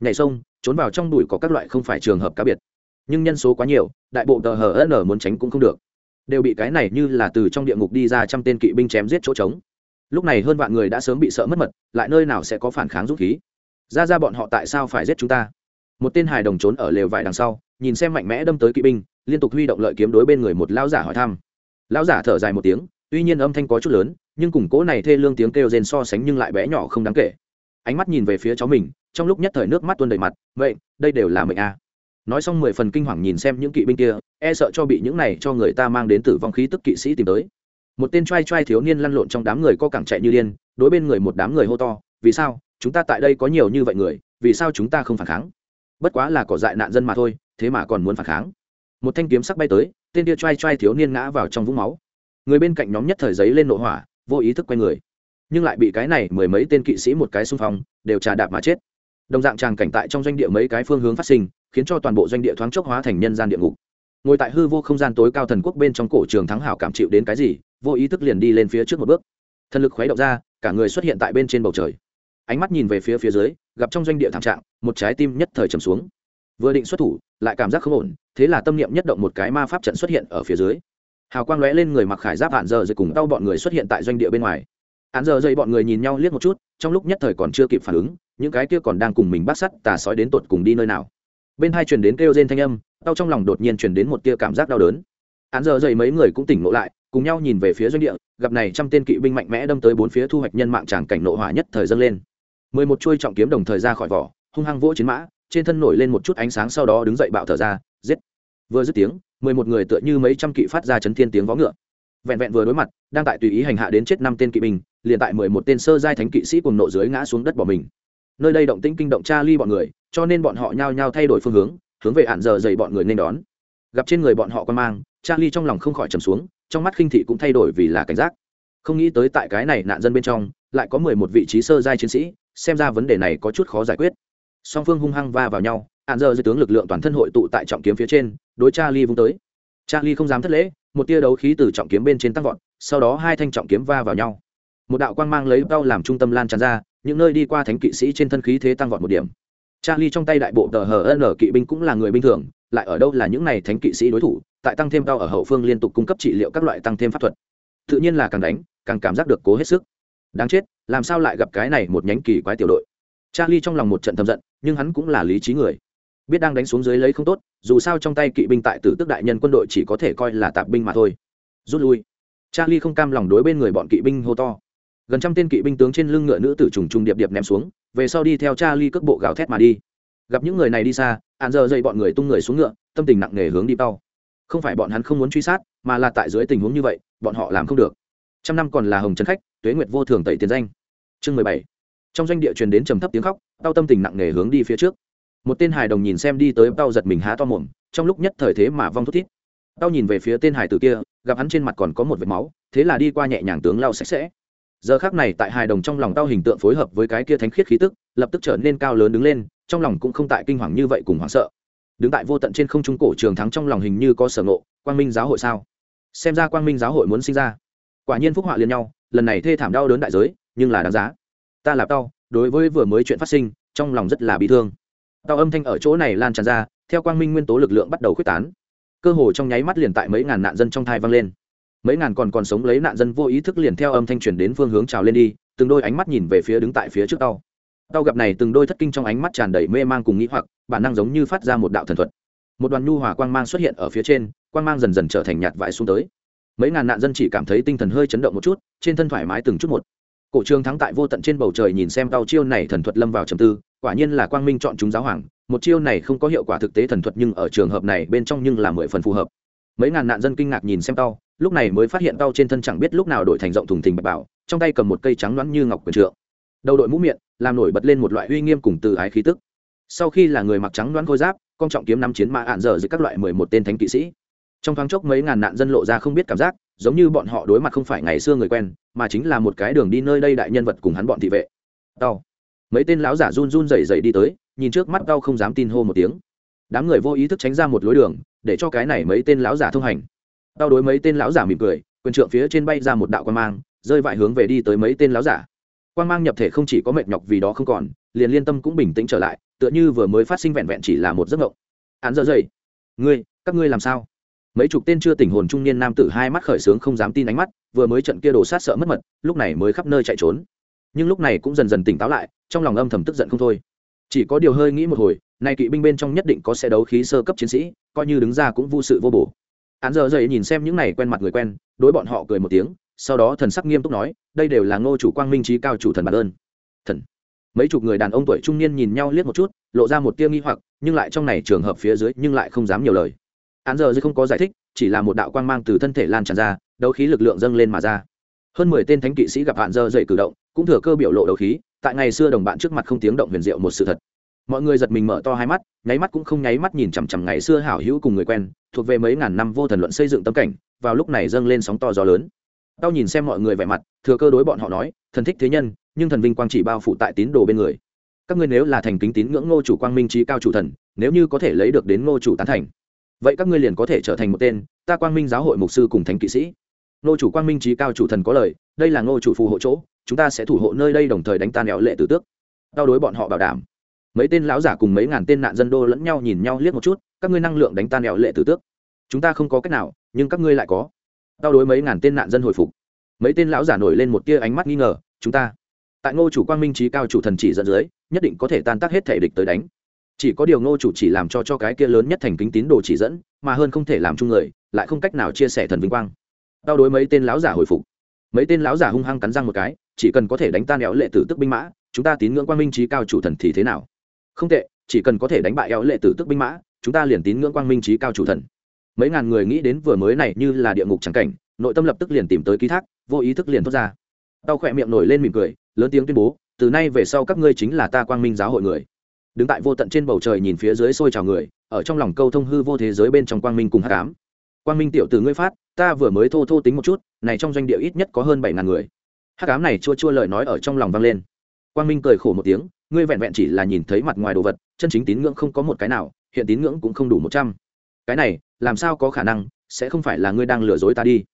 Nhảy sông, trốn vào trong đùi có các loại không phải trường hợp cá biệt. Nhưng nhân số quá nhiều, đại bộ tờ hờ ân ở muốn tránh cũng không được. Đều bị cái này như là từ trong địa ngục đi ra trăm tên kỵ binh chém giết chỗ trống lúc này hơn vạn người đã sớm bị sợ mất mật, lại nơi nào sẽ có phản kháng dũng khí? Ra ra bọn họ tại sao phải giết chúng ta? Một tên hài đồng trốn ở lều vải đằng sau, nhìn xem mạnh mẽ đâm tới kỵ binh, liên tục huy động lợi kiếm đối bên người một lão giả hỏi thăm. Lão giả thở dài một tiếng, tuy nhiên âm thanh có chút lớn, nhưng củng cố này thê lương tiếng kêu rên so sánh nhưng lại bé nhỏ không đáng kể. Ánh mắt nhìn về phía cháu mình, trong lúc nhất thời nước mắt tuôn đầy mặt, vậy, đây đều là mệnh a. À. nói xong mười phần kinh hoàng nhìn xem những kỵ binh kia e sợ cho bị những này cho người ta mang đến tử vong khí tức kỵ sĩ tìm tới một tên trai trai thiếu niên lăn lộn trong đám người co cẳng chạy như điên, đối bên người một đám người hô to, vì sao? Chúng ta tại đây có nhiều như vậy người, vì sao chúng ta không phản kháng? Bất quá là cỏ dại nạn dân mà thôi, thế mà còn muốn phản kháng. Một thanh kiếm sắc bay tới, tên kia trai trai thiếu niên ngã vào trong vũng máu. Người bên cạnh nhóm nhất thời giấy lên nội hỏa, vô ý thức quay người. Nhưng lại bị cái này mười mấy tên kỵ sĩ một cái xung phong, đều trà đạp mà chết. Đồng dạng tràng cảnh tại trong doanh địa mấy cái phương hướng phát sinh, khiến cho toàn bộ doanh địa thoáng chốc hóa thành nhân gian địa ngục ngồi tại hư vô không gian tối cao thần quốc bên trong cổ trường thắng hảo cảm chịu đến cái gì, vô ý thức liền đi lên phía trước một bước. Thần lực khuấy động ra, cả người xuất hiện tại bên trên bầu trời. Ánh mắt nhìn về phía phía dưới, gặp trong doanh địa thảm trạng, một trái tim nhất thời trầm xuống. Vừa định xuất thủ, lại cảm giác không ổn, thế là tâm niệm nhất động một cái ma pháp trận xuất hiện ở phía dưới. Hào quang lóe lên người mặc khải giáp hạn giờ rồi cùng đau bọn người xuất hiện tại doanh địa bên ngoài. Hạn giờ dây bọn người nhìn nhau liếc một chút, trong lúc nhất thời còn chưa kịp phản ứng, những cái kia còn đang cùng mình bắt sắt tà sói đến tột cùng đi nơi nào. Bên hai truyền đến kêu rên thanh âm đau trong lòng đột nhiên truyền đến một tia cảm giác đau đớn. Án giờ dậy mấy người cũng tỉnh ngộ lại, cùng nhau nhìn về phía doanh địa, gặp này trăm tên kỵ binh mạnh mẽ đâm tới bốn phía thu hoạch nhân mạng tràng cảnh nộ hỏa nhất thời dâng lên. Mười một chuôi trọng kiếm đồng thời ra khỏi vỏ, hung hăng vỗ chiến mã, trên thân nổi lên một chút ánh sáng sau đó đứng dậy bạo thở ra, giết. Vừa dứt tiếng, mười một người tựa như mấy trăm kỵ phát ra chấn thiên tiếng vó ngựa. Vẹn vẹn vừa đối mặt, đang tại tùy ý hành hạ đến chết năm tên kỵ binh, liền tại mười một tên sơ giai thánh kỵ sĩ cùng nộ dưới ngã xuống đất bỏ mình. Nơi đây động tĩnh kinh động cha ly bọn người, cho nên bọn họ nhao nhao thay đổi phương hướng hướng về hạn giờ dày bọn người nên đón. Gặp trên người bọn họ quan mang, charlie trong lòng không khỏi trầm xuống, trong mắt khinh thị cũng thay đổi vì là cảnh giác. Không nghĩ tới tại cái này nạn dân bên trong, lại có mười một vị trí sơ giai chiến sĩ, xem ra vấn đề này có chút khó giải quyết. Song phương hung hăng va vào nhau, hạn giờ dưới tướng lực lượng toàn thân hội tụ tại trọng kiếm phía trên, đối charlie vung tới. Charlie không dám thất lễ, một tia đấu khí từ trọng kiếm bên trên tăng vọt, sau đó hai thanh trọng kiếm va vào nhau. Một đạo quang mang lấy bao làm trung tâm lan tràn ra, những nơi đi qua thánh kỵ sĩ trên thân khí thế tăng vọt một điểm charlie trong tay đại bộ tờ hờ kỵ binh cũng là người bình thường, lại ở đâu là những này thánh kỵ sĩ đối thủ, tại tăng thêm đau ở hậu phương liên tục cung cấp trị liệu các loại tăng thêm pháp thuật. Tự nhiên là càng đánh, càng cảm giác được cố hết sức. Đáng chết, làm sao lại gặp cái này một nhánh kỳ quái tiểu đội? Charlie trong lòng một trận thầm giận, nhưng hắn cũng là lý trí người. Biết đang đánh xuống dưới lấy không tốt, dù sao trong tay kỵ binh tại tử tức đại nhân quân đội chỉ có thể coi là tạp binh mà thôi. Rút lui. Charlie không cam lòng đối bên người bọn kỵ binh hô to gần trăm tên kỵ binh tướng trên lưng ngựa nữ tử trùng trùng điệp điệp ném xuống, về sau đi theo cha ly cước bộ gào thét mà đi. Gặp những người này đi xa hạn giờ dậy bọn người tung người xuống ngựa, tâm tình nặng nề hướng đi bao không phải bọn hắn không muốn truy sát, mà là tại dưới tình huống như vậy, bọn họ làm không được. Trăm năm còn là hồng trấn khách, tuế nguyệt vô thường tẩy tiền danh. Chương mười bảy. Trong doanh địa truyền đến trầm thấp tiếng khóc, tao tâm tình nặng nề hướng đi phía trước. Một tên hài đồng nhìn xem đi tới, tao giật mình há to mồm, trong lúc nhất thời thế mà vong thút thít. Tao nhìn về phía tên hài tử kia, gặp hắn trên mặt còn có một vệt máu, thế là đi qua nhẹ nhàng tướng lau sạch sẽ giờ khác này tại hài đồng trong lòng tao hình tượng phối hợp với cái kia thánh khiết khí tức, lập tức trở nên cao lớn đứng lên, trong lòng cũng không tại kinh hoàng như vậy cùng hoảng sợ. Đứng tại vô tận trên không trung cổ trường thắng trong lòng hình như có sở ngộ, quang minh giáo hội sao? Xem ra quang minh giáo hội muốn sinh ra. Quả nhiên phúc họa liền nhau, lần này thê thảm đau đớn đại giới, nhưng là đáng giá. Ta là tao, đối với vừa mới chuyện phát sinh, trong lòng rất là bị thương. Tao âm thanh ở chỗ này lan tràn ra, theo quang minh nguyên tố lực lượng bắt đầu khuếch tán. Cơ hồ trong nháy mắt liền tại mấy ngàn nạn dân trong thai vang lên mấy ngàn còn còn sống lấy nạn dân vô ý thức liền theo âm thanh truyền đến phương hướng trào lên đi, từng đôi ánh mắt nhìn về phía đứng tại phía trước tàu tàu gặp này từng đôi thất kinh trong ánh mắt tràn đầy mê mang cùng nghĩ hoặc, bản năng giống như phát ra một đạo thần thuật. Một đoàn nhu hòa quang mang xuất hiện ở phía trên, quang mang dần dần trở thành nhạt vải xuống tới. Mấy ngàn nạn dân chỉ cảm thấy tinh thần hơi chấn động một chút, trên thân thoải mái từng chút một. Cổ trường thắng tại vô tận trên bầu trời nhìn xem tàu chiêu này thần thuật lâm vào trầm tư, quả nhiên là quang minh chọn chúng giáo hoàng, một chiêu này không có hiệu quả thực tế thần thuật nhưng ở trường hợp này bên trong nhưng là mười phần phù hợp mấy ngàn nạn dân kinh ngạc nhìn xem tao lúc này mới phát hiện tao trên thân chẳng biết lúc nào đổi thành rộng thùng thình bạch bảo trong tay cầm một cây trắng loãng như ngọc quyền trượng. Đầu đội mũ miệng làm nổi bật lên một loại uy nghiêm cùng từ ái khí tức. Sau khi là người mặc trắng loãng khôi giáp con trọng kiếm năm chiến mã ạn dở giữa các loại mười một tên thánh kỵ sĩ. Trong thoáng chốc mấy ngàn nạn dân lộ ra không biết cảm giác giống như bọn họ đối mặt không phải ngày xưa người quen mà chính là một cái đường đi nơi đây đại nhân vật cùng hắn bọn thị vệ. Tao, mấy tên lão giả run run rẩy rẩy đi tới nhìn trước mắt tao không dám tin hô một tiếng. Đám người vô ý thức tránh ra một lối đường để cho cái này mấy tên lão giả thông hành. Đau đối mấy tên lão giả mỉm cười, quyền trượng phía trên bay ra một đạo quan mang, rơi vại hướng về đi tới mấy tên lão giả. Quan mang nhập thể không chỉ có mệt nhọc vì đó không còn, liền liên tâm cũng bình tĩnh trở lại, tựa như vừa mới phát sinh vẹn vẹn chỉ là một giấc mộng. Án giờ dậy. Ngươi, các ngươi làm sao? Mấy chục tên chưa tỉnh hồn trung niên nam tử hai mắt khởi sướng không dám tin ánh mắt, vừa mới trận kia đổ sát sợ mất mật, lúc này mới khắp nơi chạy trốn. Nhưng lúc này cũng dần dần tỉnh táo lại, trong lòng âm thầm tức giận không thôi chỉ có điều hơi nghĩ một hồi, nay kỵ binh bên trong nhất định có xe đấu khí sơ cấp chiến sĩ, coi như đứng ra cũng vô sự vô bổ. Án giờ dậy nhìn xem những này quen mặt người quen, đối bọn họ cười một tiếng, sau đó thần sắc nghiêm túc nói, đây đều là ngô chủ quang minh trí cao chủ thần bản ơn thần. Mấy chục người đàn ông tuổi trung niên nhìn nhau liếc một chút, lộ ra một tia nghi hoặc, nhưng lại trong này trường hợp phía dưới nhưng lại không dám nhiều lời. Án giờ dư không có giải thích, chỉ là một đạo quang mang từ thân thể lan tràn ra, đấu khí lực lượng dâng lên mà ra. Hơn mười tên thánh kỵ sĩ gặp hạn giờ dậy cử động, cũng thừa cơ biểu lộ đấu khí tại ngày xưa đồng bạn trước mặt không tiếng động huyền diệu một sự thật. Mọi người giật mình mở to hai mắt, nháy mắt cũng không nháy mắt nhìn chằm chằm ngày xưa hảo hữu cùng người quen, thuộc về mấy ngàn năm vô thần luận xây dựng tâm cảnh, vào lúc này dâng lên sóng to gió lớn. Tao nhìn xem mọi người vẻ mặt, thừa cơ đối bọn họ nói, thần thích thế nhân, nhưng thần vinh quang chỉ bao phủ tại tín đồ bên người. Các ngươi nếu là thành kính tín ngưỡng ngô chủ quang minh trí cao chủ thần, nếu như có thể lấy được đến ngô chủ tán thành, vậy các ngươi liền có thể trở thành một tên ta quang minh giáo hội mục sư cùng thánh kỵ sĩ. Nô chủ quang minh trí cao chủ thần có lời, đây là ngô chủ phù hộ chỗ, chúng ta sẽ thủ hộ nơi đây đồng thời đánh tan nẹo lệ tử tước. Đau đối bọn họ bảo đảm. Mấy tên lão giả cùng mấy ngàn tên nạn dân đô lẫn nhau nhìn nhau liếc một chút, các ngươi năng lượng đánh tan nẹo lệ tử tước. Chúng ta không có cách nào, nhưng các ngươi lại có. Đau đối mấy ngàn tên nạn dân hồi phục. Mấy tên lão giả nổi lên một tia ánh mắt nghi ngờ, chúng ta. Tại ngô chủ quang minh trí cao chủ thần chỉ dẫn dưới, nhất định có thể tan tác hết thể địch tới đánh. Chỉ có điều ngô chủ chỉ làm cho cho cái kia lớn nhất thành kính tín đồ chỉ dẫn, mà hơn không thể làm chung người, lại không cách nào chia sẻ thần vinh quang đau đối mấy tên lão giả hồi phục. Mấy tên lão giả hung hăng cắn răng một cái, chỉ cần có thể đánh tan éo lệ tử tức binh mã, chúng ta tín ngưỡng quang minh trí cao chủ thần thì thế nào? Không tệ, chỉ cần có thể đánh bại éo lệ tử tức binh mã, chúng ta liền tín ngưỡng quang minh trí cao chủ thần. Mấy ngàn người nghĩ đến vừa mới này như là địa ngục trắng cảnh, nội tâm lập tức liền tìm tới ký thác, vô ý thức liền thoát ra. Tao khỏe miệng nổi lên mỉm cười, lớn tiếng tuyên bố, từ nay về sau các ngươi chính là ta quang minh giáo hội người. Đứng tại vô tận trên bầu trời nhìn phía dưới xôi trào người, ở trong lòng câu thông hư vô thế giới bên trong quang minh cùng hát cám quang minh tiểu từ ngươi phát, ta vừa mới thô thô tính một chút, này trong doanh địa ít nhất có hơn bảy ngàn người. Hát cám này chua chua lời nói ở trong lòng vang lên. Quang minh cười khổ một tiếng, ngươi vẹn vẹn chỉ là nhìn thấy mặt ngoài đồ vật, chân chính tín ngưỡng không có một cái nào, hiện tín ngưỡng cũng không đủ một trăm. Cái này, làm sao có khả năng, sẽ không phải là ngươi đang lừa dối ta đi.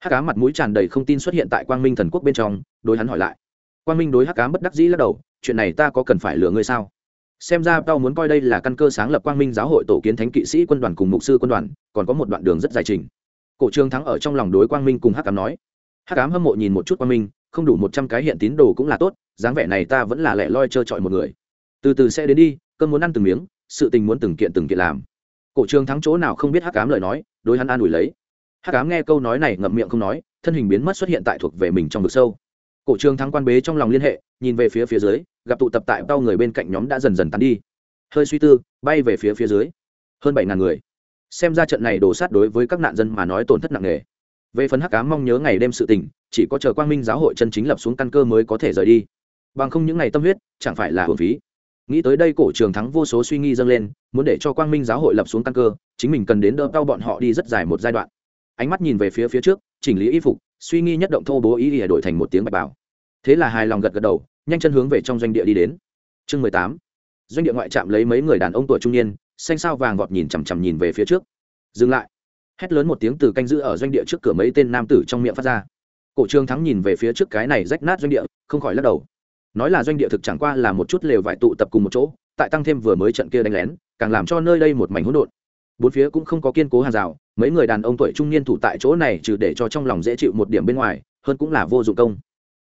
Hát cá mặt mũi tràn đầy không tin xuất hiện tại quang minh thần quốc bên trong, đối hắn hỏi lại. Quang minh đối hắc cám bất đắc dĩ lắc đầu, chuyện này ta có cần phải lừa ngươi sao? Xem ra tao muốn coi đây là căn cơ sáng lập quang minh giáo hội tổ kiến thánh kỵ sĩ quân đoàn cùng mục sư quân đoàn, còn có một đoạn đường rất dài trình. Cổ trương thắng ở trong lòng đối quang minh cùng hắc cám nói, hắc cám hâm mộ nhìn một chút quang minh, không đủ một trăm cái hiện tín đồ cũng là tốt, dáng vẻ này ta vẫn là lẻ loi trơ trọi một người. Từ từ sẽ đến đi cơn muốn ăn từng miếng, sự tình muốn từng kiện từng kiện làm. Cổ trương thắng chỗ nào không biết hắc cám lời nói, đối hắn an ủi lấy. Hắc cám nghe câu nói này ngậm miệng không nói, thân hình biến mất xuất hiện tại thuộc về mình trong vực sâu cổ trường thắng quan bế trong lòng liên hệ, nhìn về phía phía dưới, gặp tụ tập tại bao người bên cạnh nhóm đã dần dần tán đi. Hơi suy tư, bay về phía phía dưới. Hơn bảy ngàn người. Xem ra trận này đổ sát đối với các nạn dân mà nói tổn thất nặng nề. Về phần hắc cá mong nhớ ngày đêm sự tình, chỉ có chờ quang minh giáo hội chân chính lập xuống căn cơ mới có thể rời đi. Bằng không những ngày tâm huyết, chẳng phải là hưởng phí. Nghĩ tới đây cổ trường thắng vô số suy nghi dâng lên, muốn để cho quang minh giáo hội lập xuống căn cơ, chính mình cần đến đỡ đau bọn họ đi rất dài một giai đoạn. Ánh mắt nhìn về phía phía trước, chỉnh lý y phục suy nghi nhất động thô bố ý ỉa đổi thành một tiếng bạch bảo. Thế là hài lòng gật gật đầu, nhanh chân hướng về trong doanh địa đi đến. Chương mười tám. Doanh địa ngoại trạm lấy mấy người đàn ông tuổi trung niên, xanh sao vàng gọt nhìn chằm chằm nhìn về phía trước. Dừng lại. Hét lớn một tiếng từ canh giữ ở doanh địa trước cửa mấy tên nam tử trong miệng phát ra. Cổ trương thắng nhìn về phía trước cái này rách nát doanh địa, không khỏi lắc đầu. Nói là doanh địa thực chẳng qua là một chút lều vải tụ tập cùng một chỗ, tại tăng thêm vừa mới trận kia đánh lén, càng làm cho nơi đây một mảnh hỗn độn. Bốn phía cũng không có kiên cố hàng rào mấy người đàn ông tuổi trung niên thủ tại chỗ này trừ để cho trong lòng dễ chịu một điểm bên ngoài, hơn cũng là vô dụng công.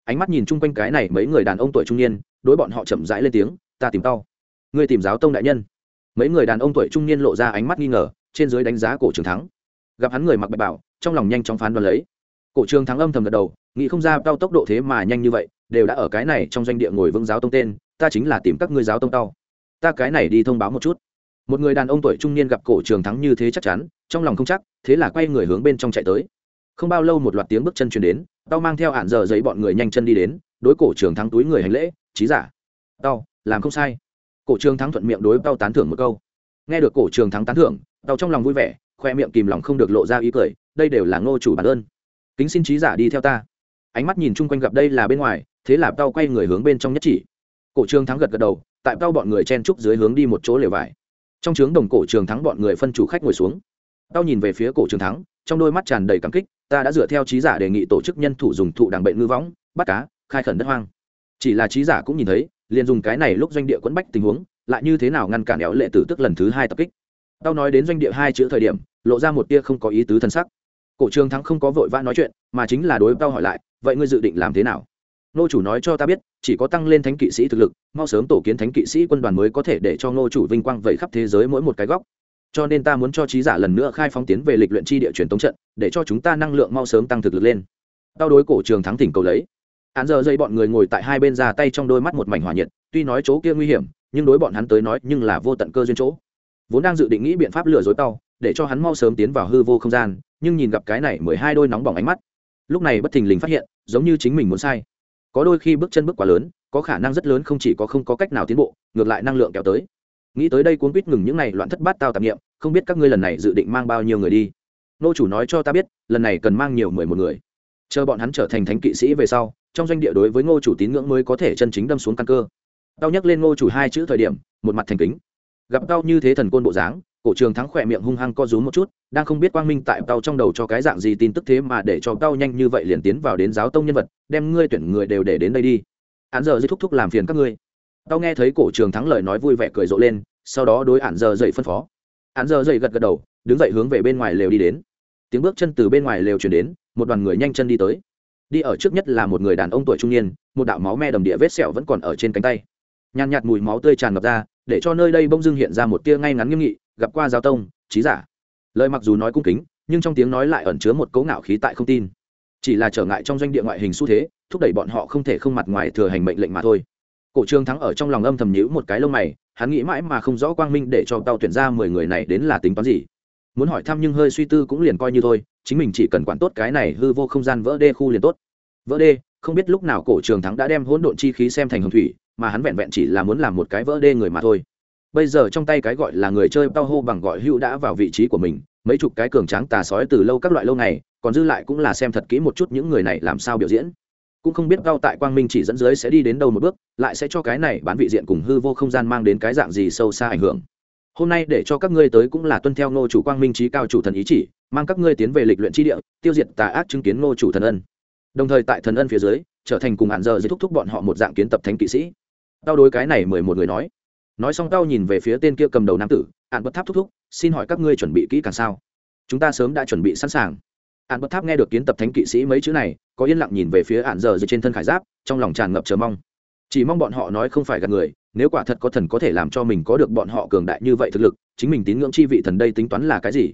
Ánh mắt nhìn chung quanh cái này mấy người đàn ông tuổi trung niên, đối bọn họ chậm rãi lên tiếng, ta tìm tao. Ngươi tìm giáo tông đại nhân. Mấy người đàn ông tuổi trung niên lộ ra ánh mắt nghi ngờ, trên dưới đánh giá cổ trường thắng. Gặp hắn người mặc bạch bảo, trong lòng nhanh chóng phán đoán lấy. Cổ trường thắng âm thầm gật đầu, nghĩ không ra tao tốc độ thế mà nhanh như vậy, đều đã ở cái này trong doanh địa ngồi vững giáo tông tên, ta chính là tìm các ngươi giáo tông tao. Ta cái này đi thông báo một chút một người đàn ông tuổi trung niên gặp cổ trường thắng như thế chắc chắn, trong lòng không chắc, thế là quay người hướng bên trong chạy tới. Không bao lâu một loạt tiếng bước chân chuyển đến, tao mang theo hạn giờ giấy bọn người nhanh chân đi đến, đối cổ trường thắng túi người hành lễ trí giả, tao, làm không sai. Cổ trường thắng thuận miệng đối tao tán thưởng một câu. Nghe được cổ trường thắng tán thưởng, tao trong lòng vui vẻ, khoe miệng kìm lòng không được lộ ra ý cười, đây đều là ngô chủ bản ơn kính xin trí giả đi theo ta. Ánh mắt nhìn chung quanh gặp đây là bên ngoài, thế là tao quay người hướng bên trong nhất chỉ. Cổ trường thắng gật gật đầu, tại tao bọn người chen trúc dưới hướng đi một chỗ lều vải trong trướng đồng cổ trường thắng bọn người phân chủ khách ngồi xuống. Tao nhìn về phía cổ trường thắng, trong đôi mắt tràn đầy cảm kích, ta đã dựa theo trí giả đề nghị tổ chức nhân thủ dùng thụ đảng bệnh ngư võng, bắt cá, khai khẩn đất hoang. Chỉ là trí giả cũng nhìn thấy, liền dùng cái này lúc doanh địa quẫn bách tình huống, lại như thế nào ngăn cản éo lệ tử tức lần thứ hai tập kích. Tao nói đến doanh địa hai chữ thời điểm, lộ ra một tia không có ý tứ thân sắc. Cổ trường thắng không có vội vã nói chuyện, mà chính là đối tao hỏi lại, vậy ngươi dự định làm thế nào? Nô chủ nói cho ta biết, chỉ có tăng lên thánh kỵ sĩ thực lực, mau sớm tổ kiến thánh kỵ sĩ quân đoàn mới có thể để cho nô chủ vinh quang vẫy khắp thế giới mỗi một cái góc. Cho nên ta muốn cho trí giả lần nữa khai phóng tiến về lịch luyện chi địa truyền tống trận, để cho chúng ta năng lượng mau sớm tăng thực lực lên. Tao đối cổ trường thắng tỉnh cầu lấy. Án giờ dây bọn người ngồi tại hai bên ra tay trong đôi mắt một mảnh hỏa nhiệt, tuy nói chỗ kia nguy hiểm, nhưng đối bọn hắn tới nói nhưng là vô tận cơ duyên chỗ. Vốn đang dự định nghĩ biện pháp lừa dối tao, để cho hắn mau sớm tiến vào hư vô không gian, nhưng nhìn gặp cái này mười hai đôi nóng bỏng ánh mắt. Lúc này bất thình lình phát hiện, giống như chính mình muốn sai có đôi khi bước chân bước quá lớn, có khả năng rất lớn không chỉ có không có cách nào tiến bộ, ngược lại năng lượng kéo tới. Nghĩ tới đây cuốn quýt ngừng những n à y loạn thất bát tao tạp nghiệm không biết các ngươi lần này dự định mang bao nhiêu người đi. Nô chủ nói cho ta biết, lần này cần mang nhiều mười một người. Chờ bọn hắn trở thành thánh kỵ sĩ về sau, trong doanh địa đối với ngô chủ tín ngưỡng mới có thể chân chính đâm xuống căn cơ. Tao nhắc lên ngô chủ hai chữ thời điểm, một mặt thành kính. Gặp tao như thế thần côn bộ dáng cổ trường thắng khỏe miệng hung hăng co rúm một chút, đang không biết quang minh tại tao trong đầu cho cái dạng gì tin tức thế mà để cho tao nhanh như vậy liền tiến vào đến giáo tông nhân vật, đem ngươi tuyển người đều để đến đây đi. Hắn giờ dây thúc thúc làm phiền các ngươi. Tao nghe thấy cổ trường thắng lời nói vui vẻ cười rộ lên, sau đó đối hạn giờ dậy phân phó. Hạn giờ dậy gật gật đầu, đứng dậy hướng về bên ngoài lều đi đến. Tiếng bước chân từ bên ngoài lều chuyển đến, một đoàn người nhanh chân đi tới. Đi ở trước nhất là một người đàn ông tuổi trung niên, một đạo máu me đầm địa vết sẹo vẫn còn ở trên cánh tay. Nhàn nhạt mùi máu tươi tràn ngập ra, để cho nơi đây bông dưng hiện ra một tia ngay ngắn nghiêm nghị gặp qua giao tông, trí giả. Lời mặc dù nói cung kính, nhưng trong tiếng nói lại ẩn chứa một cấu ngạo khí tại không tin. Chỉ là trở ngại trong doanh địa ngoại hình xu thế, thúc đẩy bọn họ không thể không mặt ngoài thừa hành mệnh lệnh mà thôi. Cổ trương thắng ở trong lòng âm thầm nhữ một cái lông mày, hắn nghĩ mãi mà không rõ quang minh để cho tao tuyển ra mười người này đến là tính toán gì. Muốn hỏi thăm nhưng hơi suy tư cũng liền coi như thôi, chính mình chỉ cần quản tốt cái này hư vô không gian vỡ đê khu liền tốt. Vỡ đê, không biết lúc nào cổ trường thắng đã đem hỗn độn chi khí xem thành hồng thủy, mà hắn vẹn vẹn chỉ là muốn làm một cái vỡ đê người mà thôi bây giờ trong tay cái gọi là người chơi tao hô bằng gọi hữu đã vào vị trí của mình, mấy chục cái cường tráng tà sói từ lâu các loại lâu này còn dư lại cũng là xem thật kỹ một chút những người này làm sao biểu diễn. Cũng không biết cao tại quang minh chỉ dẫn dưới sẽ đi đến đâu một bước, lại sẽ cho cái này bán vị diện cùng hư vô không gian mang đến cái dạng gì sâu xa ảnh hưởng. Hôm nay để cho các ngươi tới cũng là tuân theo ngô chủ quang minh trí cao chủ thần ý chỉ, mang các ngươi tiến về lịch luyện tri địa, tiêu diệt tà ác chứng kiến ngô chủ thần ân. Đồng thời tại thần ân phía dưới, trở thành cùng hạn giờ dưới thúc thúc bọn họ một dạng kiến tập thánh kỵ sĩ. Tao đối cái này mười một người nói nói xong tao nhìn về phía tên kia cầm đầu nam tử ạn bất tháp thúc thúc, xin hỏi các ngươi chuẩn bị kỹ càng sao? Chúng ta sớm đã chuẩn bị sẵn sàng. Ạn bất tháp nghe được kiến tập thánh kỵ sĩ mấy chữ này, có yên lặng nhìn về phía ạn giờ dưới trên thân khải giáp, trong lòng tràn ngập chờ mong. Chỉ mong bọn họ nói không phải gạt người, nếu quả thật có thần có thể làm cho mình có được bọn họ cường đại như vậy thực lực, chính mình tín ngưỡng chi vị thần đây tính toán là cái gì?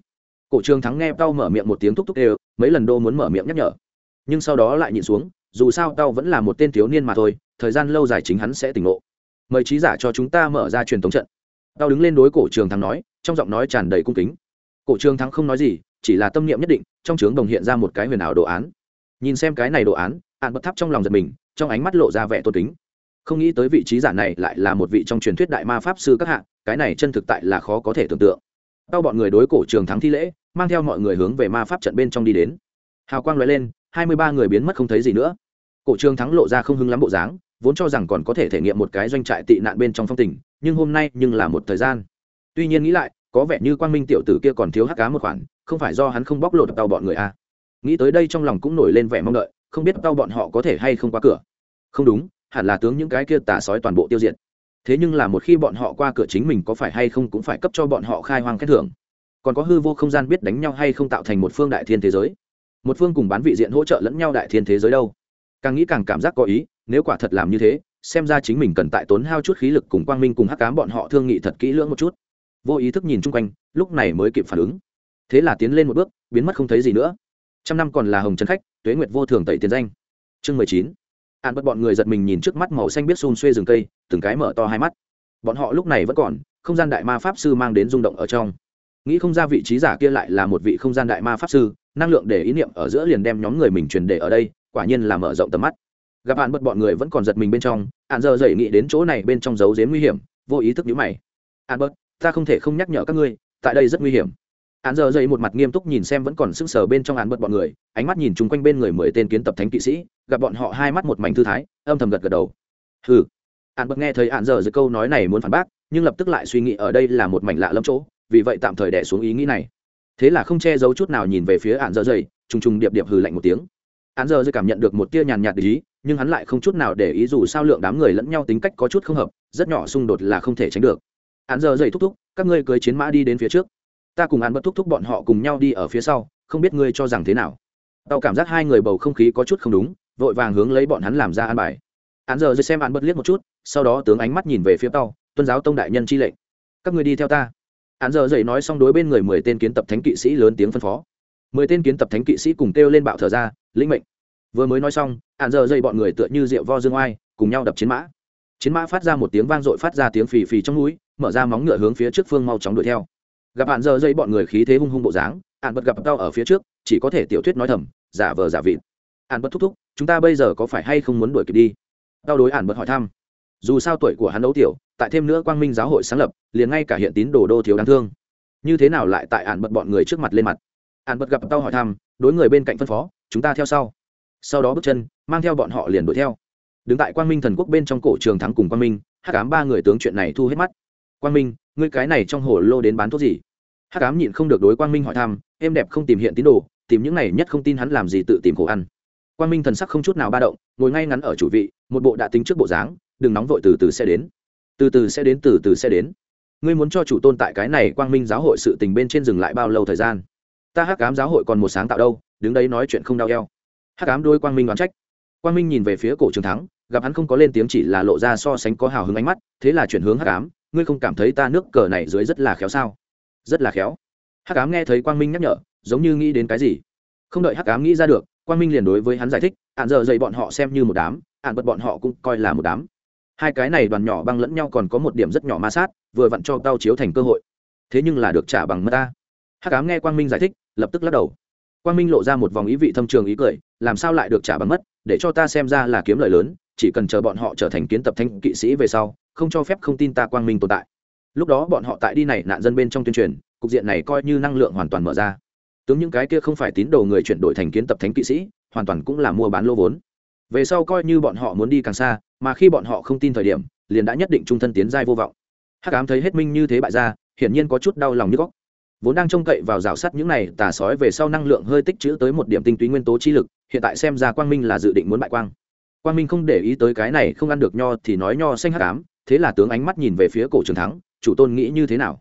Cổ trường thắng nghe tao mở miệng một tiếng thúc thúc đều, mấy lần đô muốn mở miệng nhắc nhở. Nhưng sau đó lại nhịn xuống, dù sao tao vẫn là một tên thiếu niên mà thôi, thời gian lâu dài chính hắn sẽ tỉnh ngộ mời trí giả cho chúng ta mở ra truyền thống trận. Tao đứng lên đối cổ trường thắng nói, trong giọng nói tràn đầy cung kính. Cổ trường thắng không nói gì, chỉ là tâm niệm nhất định, trong trướng đồng hiện ra một cái huyền ảo đồ án. Nhìn xem cái này đồ án, ạn bất thắp trong lòng giật mình, trong ánh mắt lộ ra vẻ tôn kính. Không nghĩ tới vị trí giả này lại là một vị trong truyền thuyết đại ma pháp sư các hạng cái này chân thực tại là khó có thể tưởng tượng. Tao bọn người đối cổ trường thắng thi lễ, mang theo mọi người hướng về ma pháp trận bên trong đi đến. Hào quang loại lên, hai mươi ba người biến mất không thấy gì nữa. Cổ trường thắng lộ ra không hưng lắm bộ dáng vốn cho rằng còn có thể thể nghiệm một cái doanh trại tị nạn bên trong phong tình, nhưng hôm nay nhưng là một thời gian. Tuy nhiên nghĩ lại, có vẻ như quang minh tiểu tử kia còn thiếu hắc cá một khoản, không phải do hắn không bóc lột tàu bọn người a nghĩ tới đây trong lòng cũng nổi lên vẻ mong đợi, không biết tao bọn họ có thể hay không qua cửa. Không đúng, hẳn là tướng những cái kia tà sói toàn bộ tiêu diệt. Thế nhưng là một khi bọn họ qua cửa chính mình có phải hay không cũng phải cấp cho bọn họ khai hoang khen thưởng. Còn có hư vô không gian biết đánh nhau hay không tạo thành một phương đại thiên thế giới. Một phương cùng bán vị diện hỗ trợ lẫn nhau đại thiên thế giới đâu. Càng nghĩ càng cảm giác có ý nếu quả thật làm như thế, xem ra chính mình cần tại tốn hao chút khí lực cùng quang minh cùng hắc cám bọn họ thương nghị thật kỹ lưỡng một chút. Vô ý thức nhìn chung quanh, lúc này mới kịp phản ứng. Thế là tiến lên một bước, biến mất không thấy gì nữa. Trăm năm còn là hồng trấn khách, tuế nguyệt vô thường tẩy tiền danh. Chương mười chín. An bất bọn người giật mình nhìn trước mắt màu xanh biết xun xuê rừng cây, từng cái mở to hai mắt. Bọn họ lúc này vẫn còn, không gian đại ma pháp sư mang đến rung động ở trong. Nghĩ không ra vị trí giả kia lại là một vị không gian đại ma pháp sư, năng lượng để ý niệm ở giữa liền đem nhóm người mình truyền để ở đây, quả nhiên là mở rộng tầm mắt gặp hạn bật bọn người vẫn còn giật mình bên trong, hạn giờ dậy nghĩ đến chỗ này bên trong giấu giếm nguy hiểm, vô ý thức nhữ mày. Hạn bớt ta không thể không nhắc nhở các ngươi, tại đây rất nguy hiểm. Hạn giờ dậy một mặt nghiêm túc nhìn xem vẫn còn sững sờ bên trong hạn bật bọn người, ánh mắt nhìn chung quanh bên người mười tên kiến tập thánh kỵ sĩ, gặp bọn họ hai mắt một mảnh thư thái, âm thầm gật gật đầu. Hừ. Hạn bật nghe thấy hạn giờ dậy câu nói này muốn phản bác, nhưng lập tức lại suy nghĩ ở đây là một mảnh lạ lẫm chỗ, vì vậy tạm thời đẻ xuống ý nghĩ này. Thế là không che giấu chút nào nhìn về phía hạn giờ dậy, trùng trùng điệp điệp hừ lạnh một tiếng. Hạn giờ dậy cảm nhận được một tia nhàn nhạt ý nhưng hắn lại không chút nào để ý dù sao lượng đám người lẫn nhau tính cách có chút không hợp, rất nhỏ xung đột là không thể tránh được. Hắn giờ dậy thúc thúc, các ngươi cưới chiến mã đi đến phía trước. Ta cùng hắn bất thúc thúc bọn họ cùng nhau đi ở phía sau, không biết ngươi cho rằng thế nào. Tao cảm giác hai người bầu không khí có chút không đúng, vội vàng hướng lấy bọn hắn làm ra an bài. Hắn giờ dậy xem hắn bất liếc một chút, sau đó tướng ánh mắt nhìn về phía tao, tuân giáo tông đại nhân chi lệnh, các ngươi đi theo ta. Hắn giờ dậy nói xong đối bên người mười tên kiến tập thánh kỵ sĩ lớn tiếng phân phó. Mười tên kiến tập thánh kỵ sĩ cùng kêu lên bạo thở ra, lĩnh mệnh vừa mới nói xong hạn giờ dây bọn người tựa như rượu vo dương oai, cùng nhau đập chiến mã. Chiến mã phát ra một tiếng vang dội phát ra tiếng phì phì trong núi, mở ra móng ngựa hướng phía trước phương mau chóng đuổi theo. Gặp hạn giờ dây bọn người khí thế hung hung bộ dáng hạn bật gặp tao ở phía trước, chỉ có thể tiểu thuyết nói thầm, giả vờ giả vịt. Hạn bật thúc thúc, chúng ta bây giờ có phải hay không muốn đuổi kịp đi? Tao đối hạn bật hỏi thăm. Dù sao tuổi của hắn đấu tiểu, tại thêm nữa quang minh giáo hội sáng lập, liền ngay cả hiện tín đồ đô thiếu đáng thương. Như thế nào lại tại hạn bật bọn người trước mặt lên mặt? Hạn bật gặp tao hỏi thăm, đối người bên cạnh phân phó, chúng ta theo sau sau đó bước chân, mang theo bọn họ liền đuổi theo. Đứng tại quang minh thần quốc bên trong cổ trường thắng cùng quang minh hát cám ba người tướng chuyện này thu hết mắt. Quang minh, ngươi cái này trong hồ lô đến bán thuốc gì? Hát cám nhịn không được đối quang minh hỏi thăm, em đẹp không tìm hiện tín đồ, tìm những này nhất không tin hắn làm gì tự tìm khổ ăn. Quang minh thần sắc không chút nào ba động, ngồi ngay ngắn ở chủ vị, một bộ đã tính trước bộ dáng, đừng nóng vội từ từ sẽ đến. Từ từ sẽ đến, từ từ sẽ đến. Ngươi muốn cho chủ tôn tại cái này quang minh giáo hội sự tình bên trên dừng lại bao lâu thời gian? Ta hắc cám giáo hội còn một sáng tạo đâu, đứng đấy nói chuyện không đau eo hắc ám đôi quang minh đoán trách. Quang minh nhìn về phía cổ trường thắng, gặp hắn không có lên tiếng chỉ là lộ ra so sánh có hào hứng ánh mắt, thế là chuyển hướng hắc ám, ngươi không cảm thấy ta nước cờ này dưới rất là khéo sao? Rất là khéo. Hắc ám nghe thấy quang minh nhắc nhở, giống như nghĩ đến cái gì? Không đợi hắc ám nghĩ ra được, quang minh liền đối với hắn giải thích hạn giờ dậy bọn họ xem như một đám hạn bật bọn họ cũng coi là một đám. Hai cái này đoàn nhỏ băng lẫn nhau còn có một điểm rất nhỏ ma sát, vừa vặn cho tao chiếu thành cơ hội. Thế nhưng là được trả bằng mất ta. Hắc ám nghe quang minh giải thích, lập tức lắc đầu quang minh lộ ra một vòng ý vị thâm trường ý cười, làm sao lại được trả bằng mất, để cho ta xem ra là kiếm lời lớn, chỉ cần chờ bọn họ trở thành kiến tập thanh kỵ sĩ về sau, không cho phép không tin ta quang minh tồn tại. Lúc đó bọn họ tại đi này nạn dân bên trong tuyên truyền, cục diện này coi như năng lượng hoàn toàn mở ra. Tướng những cái kia không phải tín đồ người chuyển đổi thành kiến tập thánh kỵ sĩ, hoàn toàn cũng là mua bán lô vốn. Về sau coi như bọn họ muốn đi càng xa, mà khi bọn họ không tin thời điểm, liền đã nhất định trung thân tiến giai vô vọng. Hắc ám thấy hết minh như thế bại ra, hiển nhiên có chút đau lòng như góc vốn đang trông cậy vào rào sắt những này, tà sói về sau năng lượng hơi tích trữ tới một điểm tinh túy nguyên tố chi lực, hiện tại xem ra quang minh là dự định muốn bại quang. Quang minh không để ý tới cái này, không ăn được nho thì nói nho xanh hắc ám, thế là tướng ánh mắt nhìn về phía cổ trường thắng, chủ tôn nghĩ như thế nào?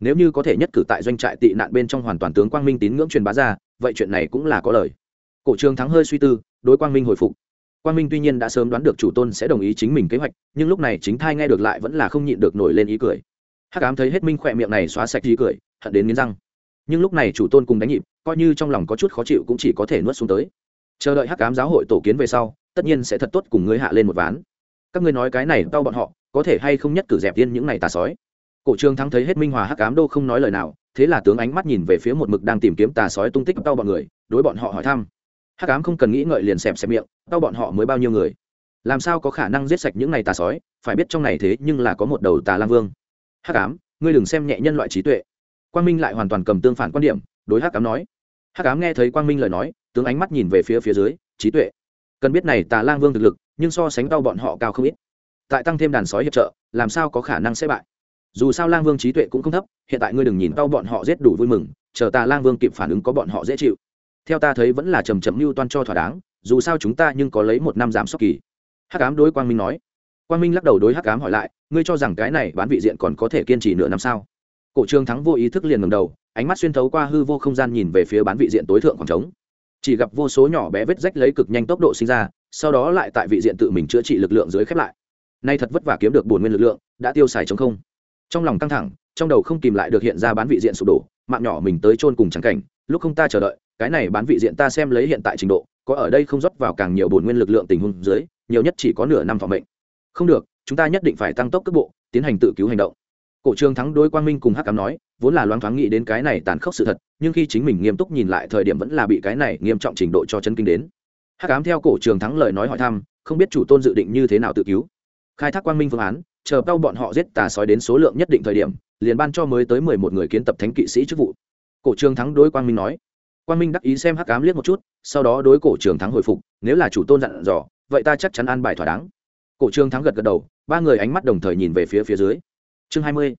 Nếu như có thể nhất cử tại doanh trại tị nạn bên trong hoàn toàn tướng quang minh tín ngưỡng truyền bá ra, vậy chuyện này cũng là có lời. Cổ trường thắng hơi suy tư, đối quang minh hồi phục. Quang minh tuy nhiên đã sớm đoán được chủ tôn sẽ đồng ý chính mình kế hoạch, nhưng lúc này chính thai nghe được lại vẫn là không nhịn được nổi lên ý cười. Hắc ám thấy hết minh khỏe miệng này xóa sạch ý cười hận đến nghiến răng. Nhưng lúc này chủ tôn cùng đánh nhịp, coi như trong lòng có chút khó chịu cũng chỉ có thể nuốt xuống tới. Chờ đợi hắc cám giáo hội tổ kiến về sau, tất nhiên sẽ thật tốt cùng ngươi hạ lên một ván. Các ngươi nói cái này đau bọn họ, có thể hay không nhất cử dẹp tiên những này tà sói? Cổ trương thắng thấy hết minh hòa hắc cám đô không nói lời nào, thế là tướng ánh mắt nhìn về phía một mực đang tìm kiếm tà sói tung tích đau bọn người, đối bọn họ hỏi thăm. Hắc cám không cần nghĩ ngợi liền xẹp xẹp miệng đau bọn họ mới bao nhiêu người? Làm sao có khả năng giết sạch những này tà sói? Phải biết trong này thế nhưng là có một đầu tà lang vương. Hắc cám ngươi đừng xem nhẹ nhân loại trí tuệ quang minh lại hoàn toàn cầm tương phản quan điểm, đối hắc cám nói. Hắc cám nghe thấy quang minh lời nói, tướng ánh mắt nhìn về phía phía dưới, trí tuệ, cần biết này tà lang vương thực lực, nhưng so sánh đau bọn họ cao không ít. Tại tăng thêm đàn sói hiệp trợ, làm sao có khả năng sẽ bại? Dù sao lang vương trí tuệ cũng không thấp, hiện tại ngươi đừng nhìn đau bọn họ giết đủ vui mừng, chờ tà lang vương kịp phản ứng có bọn họ dễ chịu. Theo ta thấy vẫn là trầm trầm mưu toan cho thỏa đáng, dù sao chúng ta nhưng có lấy một năm giảm sốc kỳ. Hắc ám đối quang minh nói. Quang minh lắc đầu đối hắc ám hỏi lại, ngươi cho rằng cái này bán vị diện còn có thể kiên trì nửa năm sao? Cổ trường thắng vô ý thức liền ngầm đầu, ánh mắt xuyên thấu qua hư vô không gian nhìn về phía bán vị diện tối thượng khoảng trống. Chỉ gặp vô số nhỏ bé vết rách lấy cực nhanh tốc độ sinh ra, sau đó lại tại vị diện tự mình chữa trị lực lượng dưới khép lại. Nay thật vất vả kiếm được bổn nguyên lực lượng, đã tiêu xài chống không. Trong lòng căng thẳng, trong đầu không kìm lại được hiện ra bán vị diện sụp đổ, mạng nhỏ mình tới chôn cùng trắng cảnh, lúc không ta chờ đợi, cái này bán vị diện ta xem lấy hiện tại trình độ, có ở đây không rót vào càng nhiều bổn nguyên lực lượng tình huống dưới, nhiều nhất chỉ có nửa năm phòng mệnh. Không được, chúng ta nhất định phải tăng tốc cước bộ, tiến hành tự cứu hành động cổ trường thắng đối quang minh cùng hắc cám nói, vốn là loáng thoáng nghĩ đến cái này tàn khốc sự thật, nhưng khi chính mình nghiêm túc nhìn lại thời điểm vẫn là bị cái này nghiêm trọng trình độ cho chân kinh đến. Hắc ám theo cổ trường thắng lời nói hỏi thăm, không biết chủ tôn dự định như thế nào tự cứu. Khai thác quang minh phương án, chờ bao bọn họ giết tà sói đến số lượng nhất định thời điểm, liền ban cho mới tới mười một người kiến tập thánh kỵ sĩ chức vụ. Cổ trường thắng đối quang minh nói, quang minh đắc ý xem hắc ám liếc một chút, sau đó đối cổ trường thắng hồi phục, nếu là chủ tôn dặn dò, vậy ta chắc chắn an bài thỏa đáng. Cổ trường thắng gật gật đầu, ba người ánh mắt đồng thời nhìn về phía phía dưới chương hai mươi.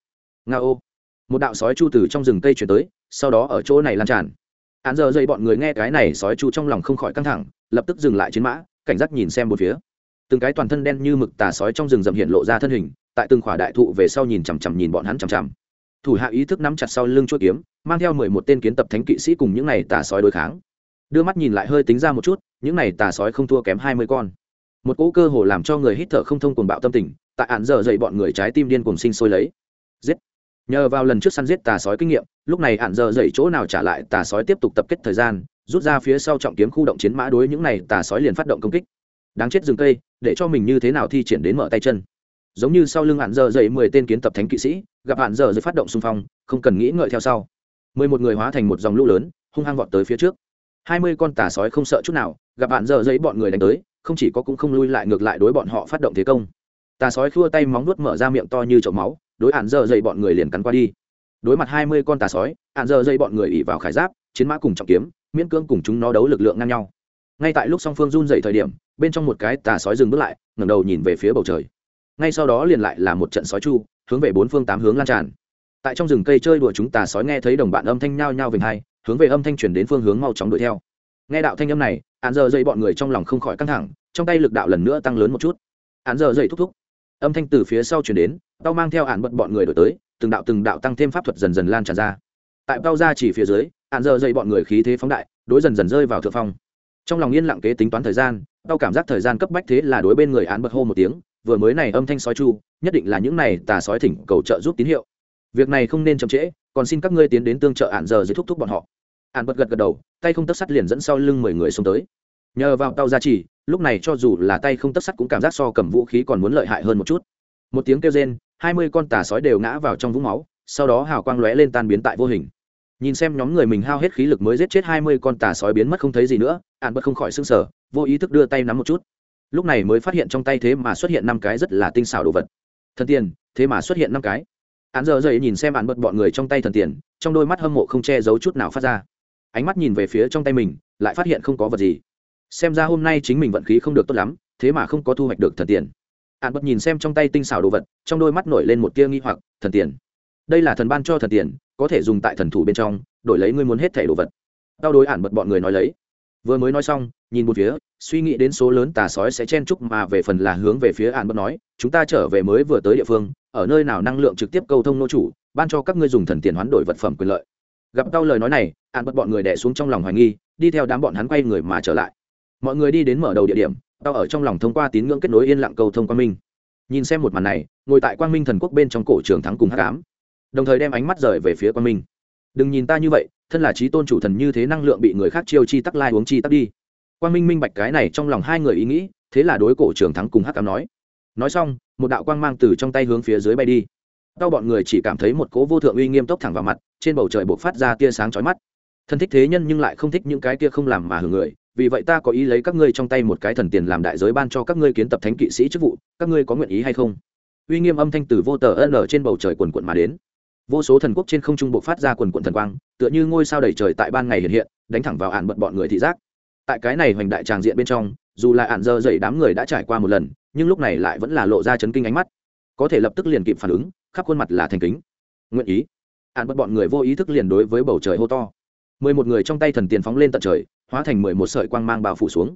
Nga ô một đạo sói chu từ trong rừng cây chuyển tới, sau đó ở chỗ này lan tràn. Án giờ dây bọn người nghe cái này sói chu trong lòng không khỏi căng thẳng, lập tức dừng lại chiến mã, cảnh giác nhìn xem một phía. Từng cái toàn thân đen như mực tà sói trong rừng rậm hiện lộ ra thân hình, tại từng khỏa đại thụ về sau nhìn chằm chằm nhìn bọn hắn chằm chằm. Thủ hạ ý thức nắm chặt sau lưng chuỗi kiếm, mang theo mười một tên kiến tập thánh kỵ sĩ cùng những này tà sói đối kháng. Đưa mắt nhìn lại hơi tính ra một chút, những này tà sói không thua kém hai mươi con. Một cỗ cơ hồ làm cho người hít thở không thông cuồng bạo tâm tình tại ạn dở dậy bọn người trái tim điên cùng sinh sôi lấy. Giết. Nhờ vào lần trước săn giết tà sói kinh nghiệm, lúc này ạn dở dậy chỗ nào trả lại tà sói tiếp tục tập kết thời gian, rút ra phía sau trọng kiếm khu động chiến mã đối những này tà sói liền phát động công kích. Đáng chết rừng cây, để cho mình như thế nào thi triển đến mở tay chân. Giống như sau lưng ạn dở dậy mười tên kiến tập thánh kỵ sĩ, gặp ạn dở dậy phát động xung phong, không cần nghĩ ngợi theo sau. Mười một người hóa thành một dòng lũ lớn, hung hăng vọt tới phía trước. Hai mươi con tà sói không sợ chút nào, gặp ạn dở dậy bọn người đánh tới, không chỉ có cũng không lui lại ngược lại đối bọn họ phát động thế công tà sói khua tay móng nuốt mở ra miệng to như chậu máu, đối ạn dơ dậy bọn người liền cắn qua đi. Đối mặt hai mươi con tà sói, ạn dơ dậy bọn người ỉ vào khải giáp, chiến mã cùng trọng kiếm, miễn cưỡng cùng chúng nó đấu lực lượng ngang nhau. Ngay tại lúc song phương run dậy thời điểm, bên trong một cái tà sói dừng bước lại, ngẩng đầu nhìn về phía bầu trời. Ngay sau đó liền lại là một trận sói chu, hướng về bốn phương tám hướng lan tràn. Tại trong rừng cây chơi đùa chúng tà sói nghe thấy đồng bạn âm thanh nhao nhao vình hai, hướng về âm thanh chuyển đến phương hướng mau chóng đuổi theo. Nghe đạo thanh âm này, ạn dơ dậy bọn người trong lòng không khỏi căng thẳng, trong tay lực đạo lần nữa tăng lớn một chút. Ạn dơ dậy thúc thúc âm thanh từ phía sau chuyển đến tao mang theo ạn bật bọn người đổi tới, từng đạo từng đạo tăng thêm pháp thuật dần dần lan tràn ra. Tại tao ra chỉ phía dưới ạn giờ dậy bọn người khí thế phóng đại, đối dần dần rơi vào thượng phong. Trong lòng yên lặng kế tính toán thời gian tao cảm giác thời gian cấp bách thế là đối bên người ạn bật hô một tiếng, vừa mới này âm thanh sói chu, nhất định là những này tà sói thỉnh cầu trợ giúp tín hiệu. Việc này không nên chậm trễ, còn xin các ngươi tiến đến tương trợ ạn giờ dưới thúc thúc bọn họ. Ạn bật gật gật đầu, tay không tất sắt liền dẫn sau lưng mười người xông tới. Nhờ vào tao gia trì lúc này cho dù là tay không tất sắt cũng cảm giác so cầm vũ khí còn muốn lợi hại hơn một chút. Một tiếng kêu rên, hai mươi con tà sói đều ngã vào trong vũng máu, sau đó hào quang lóe lên tan biến tại vô hình. Nhìn xem nhóm người mình hao hết khí lực mới giết chết hai mươi con tà sói biến mất không thấy gì nữa ạn bật không khỏi s ư n g sở vô ý thức đưa tay nắm một chút. Lúc này mới phát hiện trong tay thế mà xuất hiện năm cái rất là tinh xảo đồ vật. Thần tiền, thế mà xuất hiện năm cái. Ạn giờ dậy nhìn xem ạn bật bọn người trong tay thần tiền, trong đôi mắt hâm mộ không che giấu chút nào phát ra. Ánh mắt nhìn về phía trong tay mình, lại phát hiện không có vật gì xem ra hôm nay chính mình vận khí không được tốt lắm, thế mà không có thu hoạch được thần tiền. Ạn bật nhìn xem trong tay tinh xảo đồ vật, trong đôi mắt nổi lên một tia nghi hoặc, thần tiền. Đây là thần ban cho thần tiền, có thể dùng tại thần thủ bên trong, đổi lấy ngươi muốn hết thẻ đồ vật. Đau đối ạn bật bọn người nói lấy. Vừa mới nói xong, nhìn một phía, suy nghĩ đến số lớn tà sói sẽ chen chúc mà về phần là hướng về phía ạn bật nói, chúng ta trở về mới vừa tới địa phương, ở nơi nào năng lượng trực tiếp cầu thông nô chủ, ban cho các ngươi dùng thần tiền hoán đổi vật phẩm quyền lợi. Gặp đau lời nói này ạn bật bọn người đẻ xuống trong lòng hoài nghi, đi theo đám bọn hắn quay người mà trở lại mọi người đi đến mở đầu địa điểm, tao ở trong lòng thông qua tín ngưỡng kết nối yên lặng cầu thông quang minh. Nhìn xem một màn này, ngồi tại quang minh thần quốc bên trong cổ trường thắng cùng hát cám đồng thời đem ánh mắt rời về phía quang minh. Đừng nhìn ta như vậy, thân là trí tôn chủ thần như thế năng lượng bị người khác chiêu chi tắc lai uống chi tắc đi. Quang minh minh bạch cái này trong lòng hai người ý nghĩ, thế là đối cổ trường thắng cùng hát cám nói. Nói xong, một đạo quang mang từ trong tay hướng phía dưới bay đi. Đau bọn người chỉ cảm thấy một cố vô thượng uy nghiêm tốc thẳng vào mặt, trên bầu trời buộc phát ra tia sáng chói mắt. Thân thích thế nhân nhưng lại không thích những cái tia không làm mà hưởng người vì vậy ta có ý lấy các ngươi trong tay một cái thần tiền làm đại giới ban cho các ngươi kiến tập thánh kỵ sĩ chức vụ, các ngươi có nguyện ý hay không? Uy nghiêm âm thanh từ vô tờ ân ở trên bầu trời quần quận mà đến. Vô số thần quốc trên không trung bộ phát ra quần quận thần quang, tựa như ngôi sao đầy trời tại ban ngày hiện hiện, đánh thẳng vào ạn bận bọn người thị giác. Tại cái này hoành đại tràng diện bên trong, dù là ạn dơ dậy đám người đã trải qua một lần, nhưng lúc này lại vẫn là lộ ra chấn kinh ánh mắt. Có thể lập tức liền kịp phản ứng, khắp khuôn mặt là thành kính. Nguyện ý. Ạn bận bọn người vô ý thức liền đối với bầu trời hô to mười một người trong tay thần tiền phóng lên tận trời, hóa thành mười một sợi quang mang bao phủ xuống.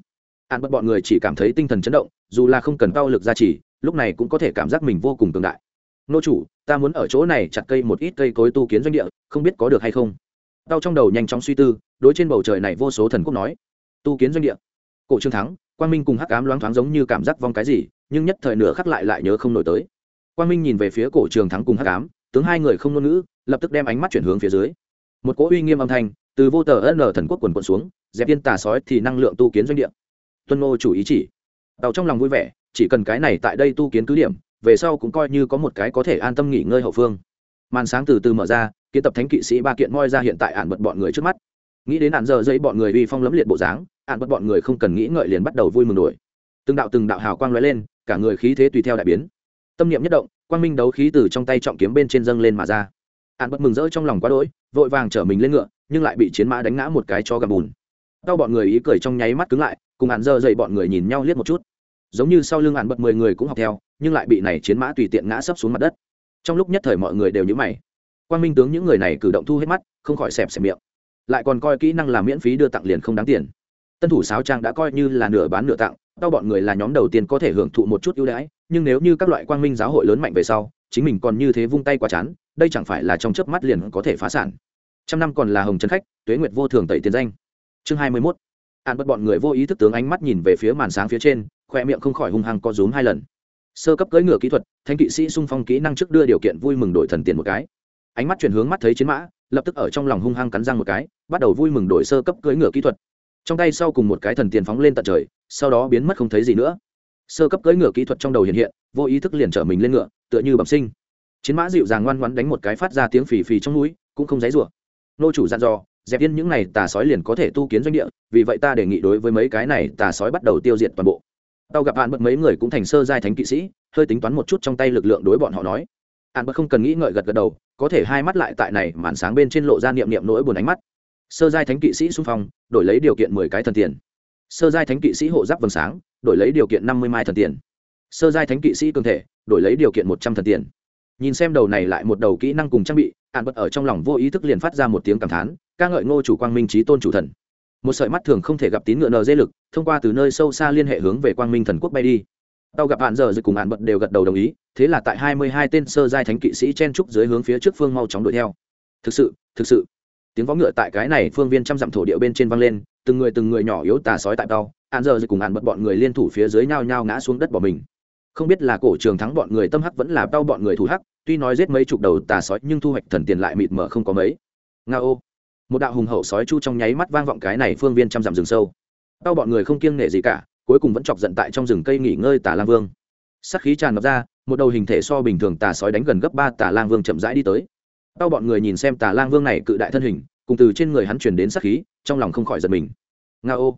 Hạn bất bọn người chỉ cảm thấy tinh thần chấn động, dù là không cần cao lực gia trì, lúc này cũng có thể cảm giác mình vô cùng cường đại. Nô chủ, ta muốn ở chỗ này chặt cây một ít cây cối tu kiến doanh địa, không biết có được hay không? Đau trong đầu nhanh chóng suy tư, đối trên bầu trời này vô số thần quốc nói. Tu kiến doanh địa? Cổ trương thắng, quang minh cùng hắc ám loáng thoáng giống như cảm giác vong cái gì, nhưng nhất thời nửa khắc lại lại nhớ không nổi tới. Quang minh nhìn về phía cổ trường thắng cùng hắc ám, tướng hai người không ngôn ngữ, lập tức đem ánh mắt chuyển hướng phía dưới. Một cỗ uy nghiêm âm thanh từ vô tờ ân thần quốc quần quận xuống, dẹp tiên tà sói thì năng lượng tu kiến doanh địa. Tuân ngô chủ ý chỉ. Tàu trong lòng vui vẻ, chỉ cần cái này tại đây tu kiến cứ điểm, về sau cũng coi như có một cái có thể an tâm nghỉ ngơi hậu phương. Màn sáng từ từ mở ra, kiến tập thánh kỵ sĩ ba kiện moi ra hiện tại ạn bật bọn người trước mắt. Nghĩ đến ạn giờ dây bọn người uy phong lấm liệt bộ dáng, ạn bật bọn người không cần nghĩ ngợi liền bắt đầu vui mừng đuổi từng đạo từng đạo hào quang lóe lên, cả người khí thế tùy theo đại biến. Tâm niệm nhất động, quang minh đấu khí từ trong tay trọng kiếm bên trên dâng lên mà ra. Ạn bật mừng rỡ trong lòng quá đỗi, vội vàng chở mình lên ngựa nhưng lại bị chiến mã đánh ngã một cái cho gầm bùn. Đau bọn người ý cười trong nháy mắt cứng lại, cùng hắn dơ dậy bọn người nhìn nhau liếc một chút. Giống như sau lưng hắn bật mười người cũng học theo, nhưng lại bị này chiến mã tùy tiện ngã sấp xuống mặt đất. Trong lúc nhất thời mọi người đều nhíu mày. Quan minh tướng những người này cử động thu hết mắt, không khỏi xẹp xẹp miệng. Lại còn coi kỹ năng làm miễn phí đưa tặng liền không đáng tiền. Tân thủ sáo trang đã coi như là nửa bán nửa tặng đau bọn người là nhóm đầu tiên có thể hưởng thụ một chút ưu đãi, nhưng nếu như các loại quang minh giáo hội lớn mạnh về sau, chính mình còn như thế vung tay quá chán, đây chẳng phải là trong chớp mắt liền có thể phá sản trăm năm còn là hồng trần khách, tuế nguyệt vô thường tẩy tiền danh. Chương hai mươi mốt. An bất bọn người vô ý thức tướng ánh mắt nhìn về phía màn sáng phía trên, khoe miệng không khỏi hung hăng co rúm hai lần. Sơ cấp cưỡi ngựa kỹ thuật thanh kỵ sĩ sung phong kỹ năng trước đưa điều kiện vui mừng đổi thần tiền một cái. Ánh mắt chuyển hướng mắt thấy chiến mã, lập tức ở trong lòng hung hăng cắn răng một cái, bắt đầu vui mừng đổi sơ cấp cưỡi ngựa kỹ thuật. Trong tay sau cùng một cái thần tiền phóng lên tận trời, sau đó biến mất không thấy gì nữa. Sơ cấp cưỡi ngựa kỹ thuật trong đầu hiện hiện, vô ý thức liền trở mình lên ngựa, tựa như bẩm sinh. Chiến mã dịu dàng ngoan ngoãn đánh một cái phát ra tiếng phì phì trong núi, cũng không dãy rủa nô chủ dặn dò, dẹp yên những này tà sói liền có thể tu kiến doanh địa, vì vậy ta đề nghị đối với mấy cái này tà sói bắt đầu tiêu diệt toàn bộ. Tao gặp bạn bật mấy người cũng thành sơ giai thánh kỵ sĩ, hơi tính toán một chút trong tay lực lượng đối bọn họ nói. Hạn bật không cần nghĩ ngợi gật gật đầu, có thể hai mắt lại tại này, màn sáng bên trên lộ ra niệm niệm nỗi buồn ánh mắt. Sơ giai thánh kỵ sĩ xung phong, đổi lấy điều kiện mười cái thần tiền. Sơ giai thánh kỵ sĩ hộ giáp vầng sáng, đổi lấy điều kiện năm mươi mai thần tiền. Sơ giai thánh kỵ sĩ cường thể, đổi lấy điều kiện một trăm thần tiền nhìn xem đầu này lại một đầu kỹ năng cùng trang bị hạn bật ở trong lòng vô ý thức liền phát ra một tiếng cảm thán, ca ngợi ngô chủ quang minh trí tôn chủ thần. Một sợi mắt thường không thể gặp tín ngựa nờ dê lực, thông qua từ nơi sâu xa liên hệ hướng về quang minh thần quốc bay đi. Tàu gặp hạn giờ rồi cùng hạn bật đều gật đầu đồng ý, thế là tại hai mươi hai tên sơ giai thánh kỵ sĩ chen trúc dưới hướng phía trước phương mau chóng đuổi theo. Thực sự thực sự. Tiếng võ ngựa tại cái này phương viên trăm dặm thổ địa bên trên vang lên, từng người từng người nhỏ yếu tà sói tại tàu hạn giờ rồi cùng hạn bật bọn người liên thủ phía dưới nhao nhao ngã xuống đất bỏ mình không biết là cổ trường thắng bọn người tâm hắc vẫn là đau bọn người thủ hắc, tuy nói giết mấy chục đầu tà sói nhưng thu hoạch thần tiền lại mịt mờ không có mấy. Nga ô. Một đạo hùng hậu sói chu trong nháy mắt vang vọng cái này phương viên trăm dặm rừng sâu. Đau bọn người không kiêng nể gì cả, cuối cùng vẫn chọc giận tại trong rừng cây nghỉ ngơi tà lang vương. Sắc khí tràn ngập ra, một đầu hình thể so bình thường tà sói đánh gần gấp ba tà lang vương chậm rãi đi tới. Đau bọn người nhìn xem tà lang vương này cự đại thân hình, cùng từ trên người hắn truyền đến sắc khí, trong lòng không khỏi giật mình. Nga ô.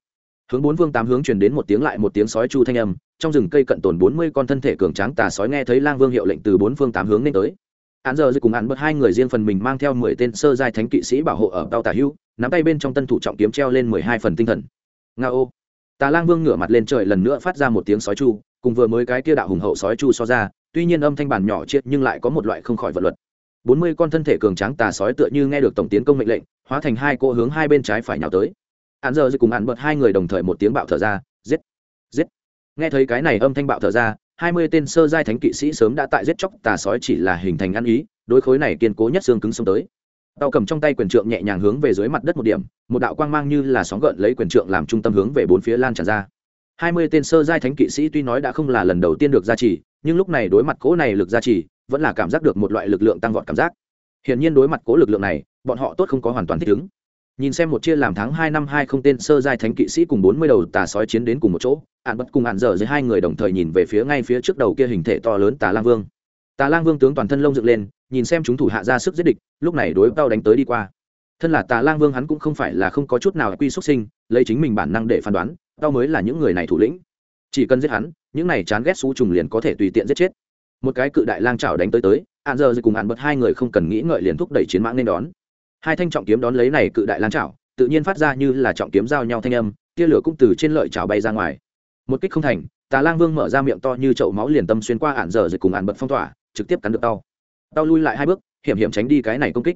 Hướng bốn vương tám hướng truyền đến một tiếng lại một tiếng sói chu thanh âm trong rừng cây cận tồn bốn mươi con thân thể cường tráng tà sói nghe thấy lang vương hiệu lệnh từ bốn phương tám hướng nên tới. Án giờ cùng án bớt hai người riêng phần mình mang theo mười tên sơ giai thánh kỵ sĩ bảo hộ ở tàu tà hưu nắm tay bên trong tân thủ trọng kiếm treo lên mười hai phần tinh thần. Nga ô. Tà lang vương ngửa mặt lên trời lần nữa phát ra một tiếng sói chu, cùng vừa mới cái kia đạo hùng hậu sói chu so ra, tuy nhiên âm thanh bản nhỏ triệt nhưng lại có một loại không khỏi vật luật. Bốn mươi con thân thể cường tráng tà sói tựa như nghe được tổng tiến công mệnh lệnh, hóa thành hai cô hướng hai bên trái phải nhào tới. Án giờ cùng án bật hai người đồng thời một tiếng bạo thở ra nghe thấy cái này âm thanh bạo thở ra, hai mươi tên sơ giai thánh kỵ sĩ sớm đã tại giết chóc tà sói chỉ là hình thành ăn ý, đối khối này kiên cố nhất xương cứng xông tới. Tàu cầm trong tay quyền trượng nhẹ nhàng hướng về dưới mặt đất một điểm, một đạo quang mang như là sóng gợn lấy quyền trượng làm trung tâm hướng về bốn phía lan tràn ra. hai mươi tên sơ giai thánh kỵ sĩ tuy nói đã không là lần đầu tiên được gia trì, nhưng lúc này đối mặt cố này lực gia trì, vẫn là cảm giác được một loại lực lượng tăng vọt cảm giác. Hiển nhiên đối mặt cố lực lượng này, bọn họ tốt không có hoàn toàn thích ứng nhìn xem một chia làm tháng hai năm hai không tên sơ giai thánh kỵ sĩ cùng bốn mươi đầu tà sói chiến đến cùng một chỗ ạn bất cùng ạn dở dưới hai người đồng thời nhìn về phía ngay phía trước đầu kia hình thể to lớn tà lang vương. Tà lang vương tướng toàn thân lông dựng lên, nhìn xem chúng thủ hạ ra sức giết địch, lúc này đối tao đánh tới đi qua. Thân là tà lang vương hắn cũng không phải là không có chút nào quy xuất sinh, lấy chính mình bản năng để phán đoán tao mới là những người này thủ lĩnh. Chỉ cần giết hắn, những này chán ghét xú trùng liền có thể tùy tiện giết chết. Một cái cự đại lang chảo đánh tới tới ạn dưới cùng ạn bật hai người không cần nghĩ ngợi liền thúc đẩy chiến mãng nên đón hai thanh trọng kiếm đón lấy này cự đại lan chảo tự nhiên phát ra như là trọng kiếm giao nhau thanh âm, tia lửa cũng từ trên lợi chảo bay ra ngoài. Một kích không thành, tà lang vương mở ra miệng to như chậu máu liền tâm xuyên qua ản dở rồi cùng ản bật phong tỏa, trực tiếp cắn được tao. Tao lui lại hai bước, hiểm hiểm tránh đi cái này công kích.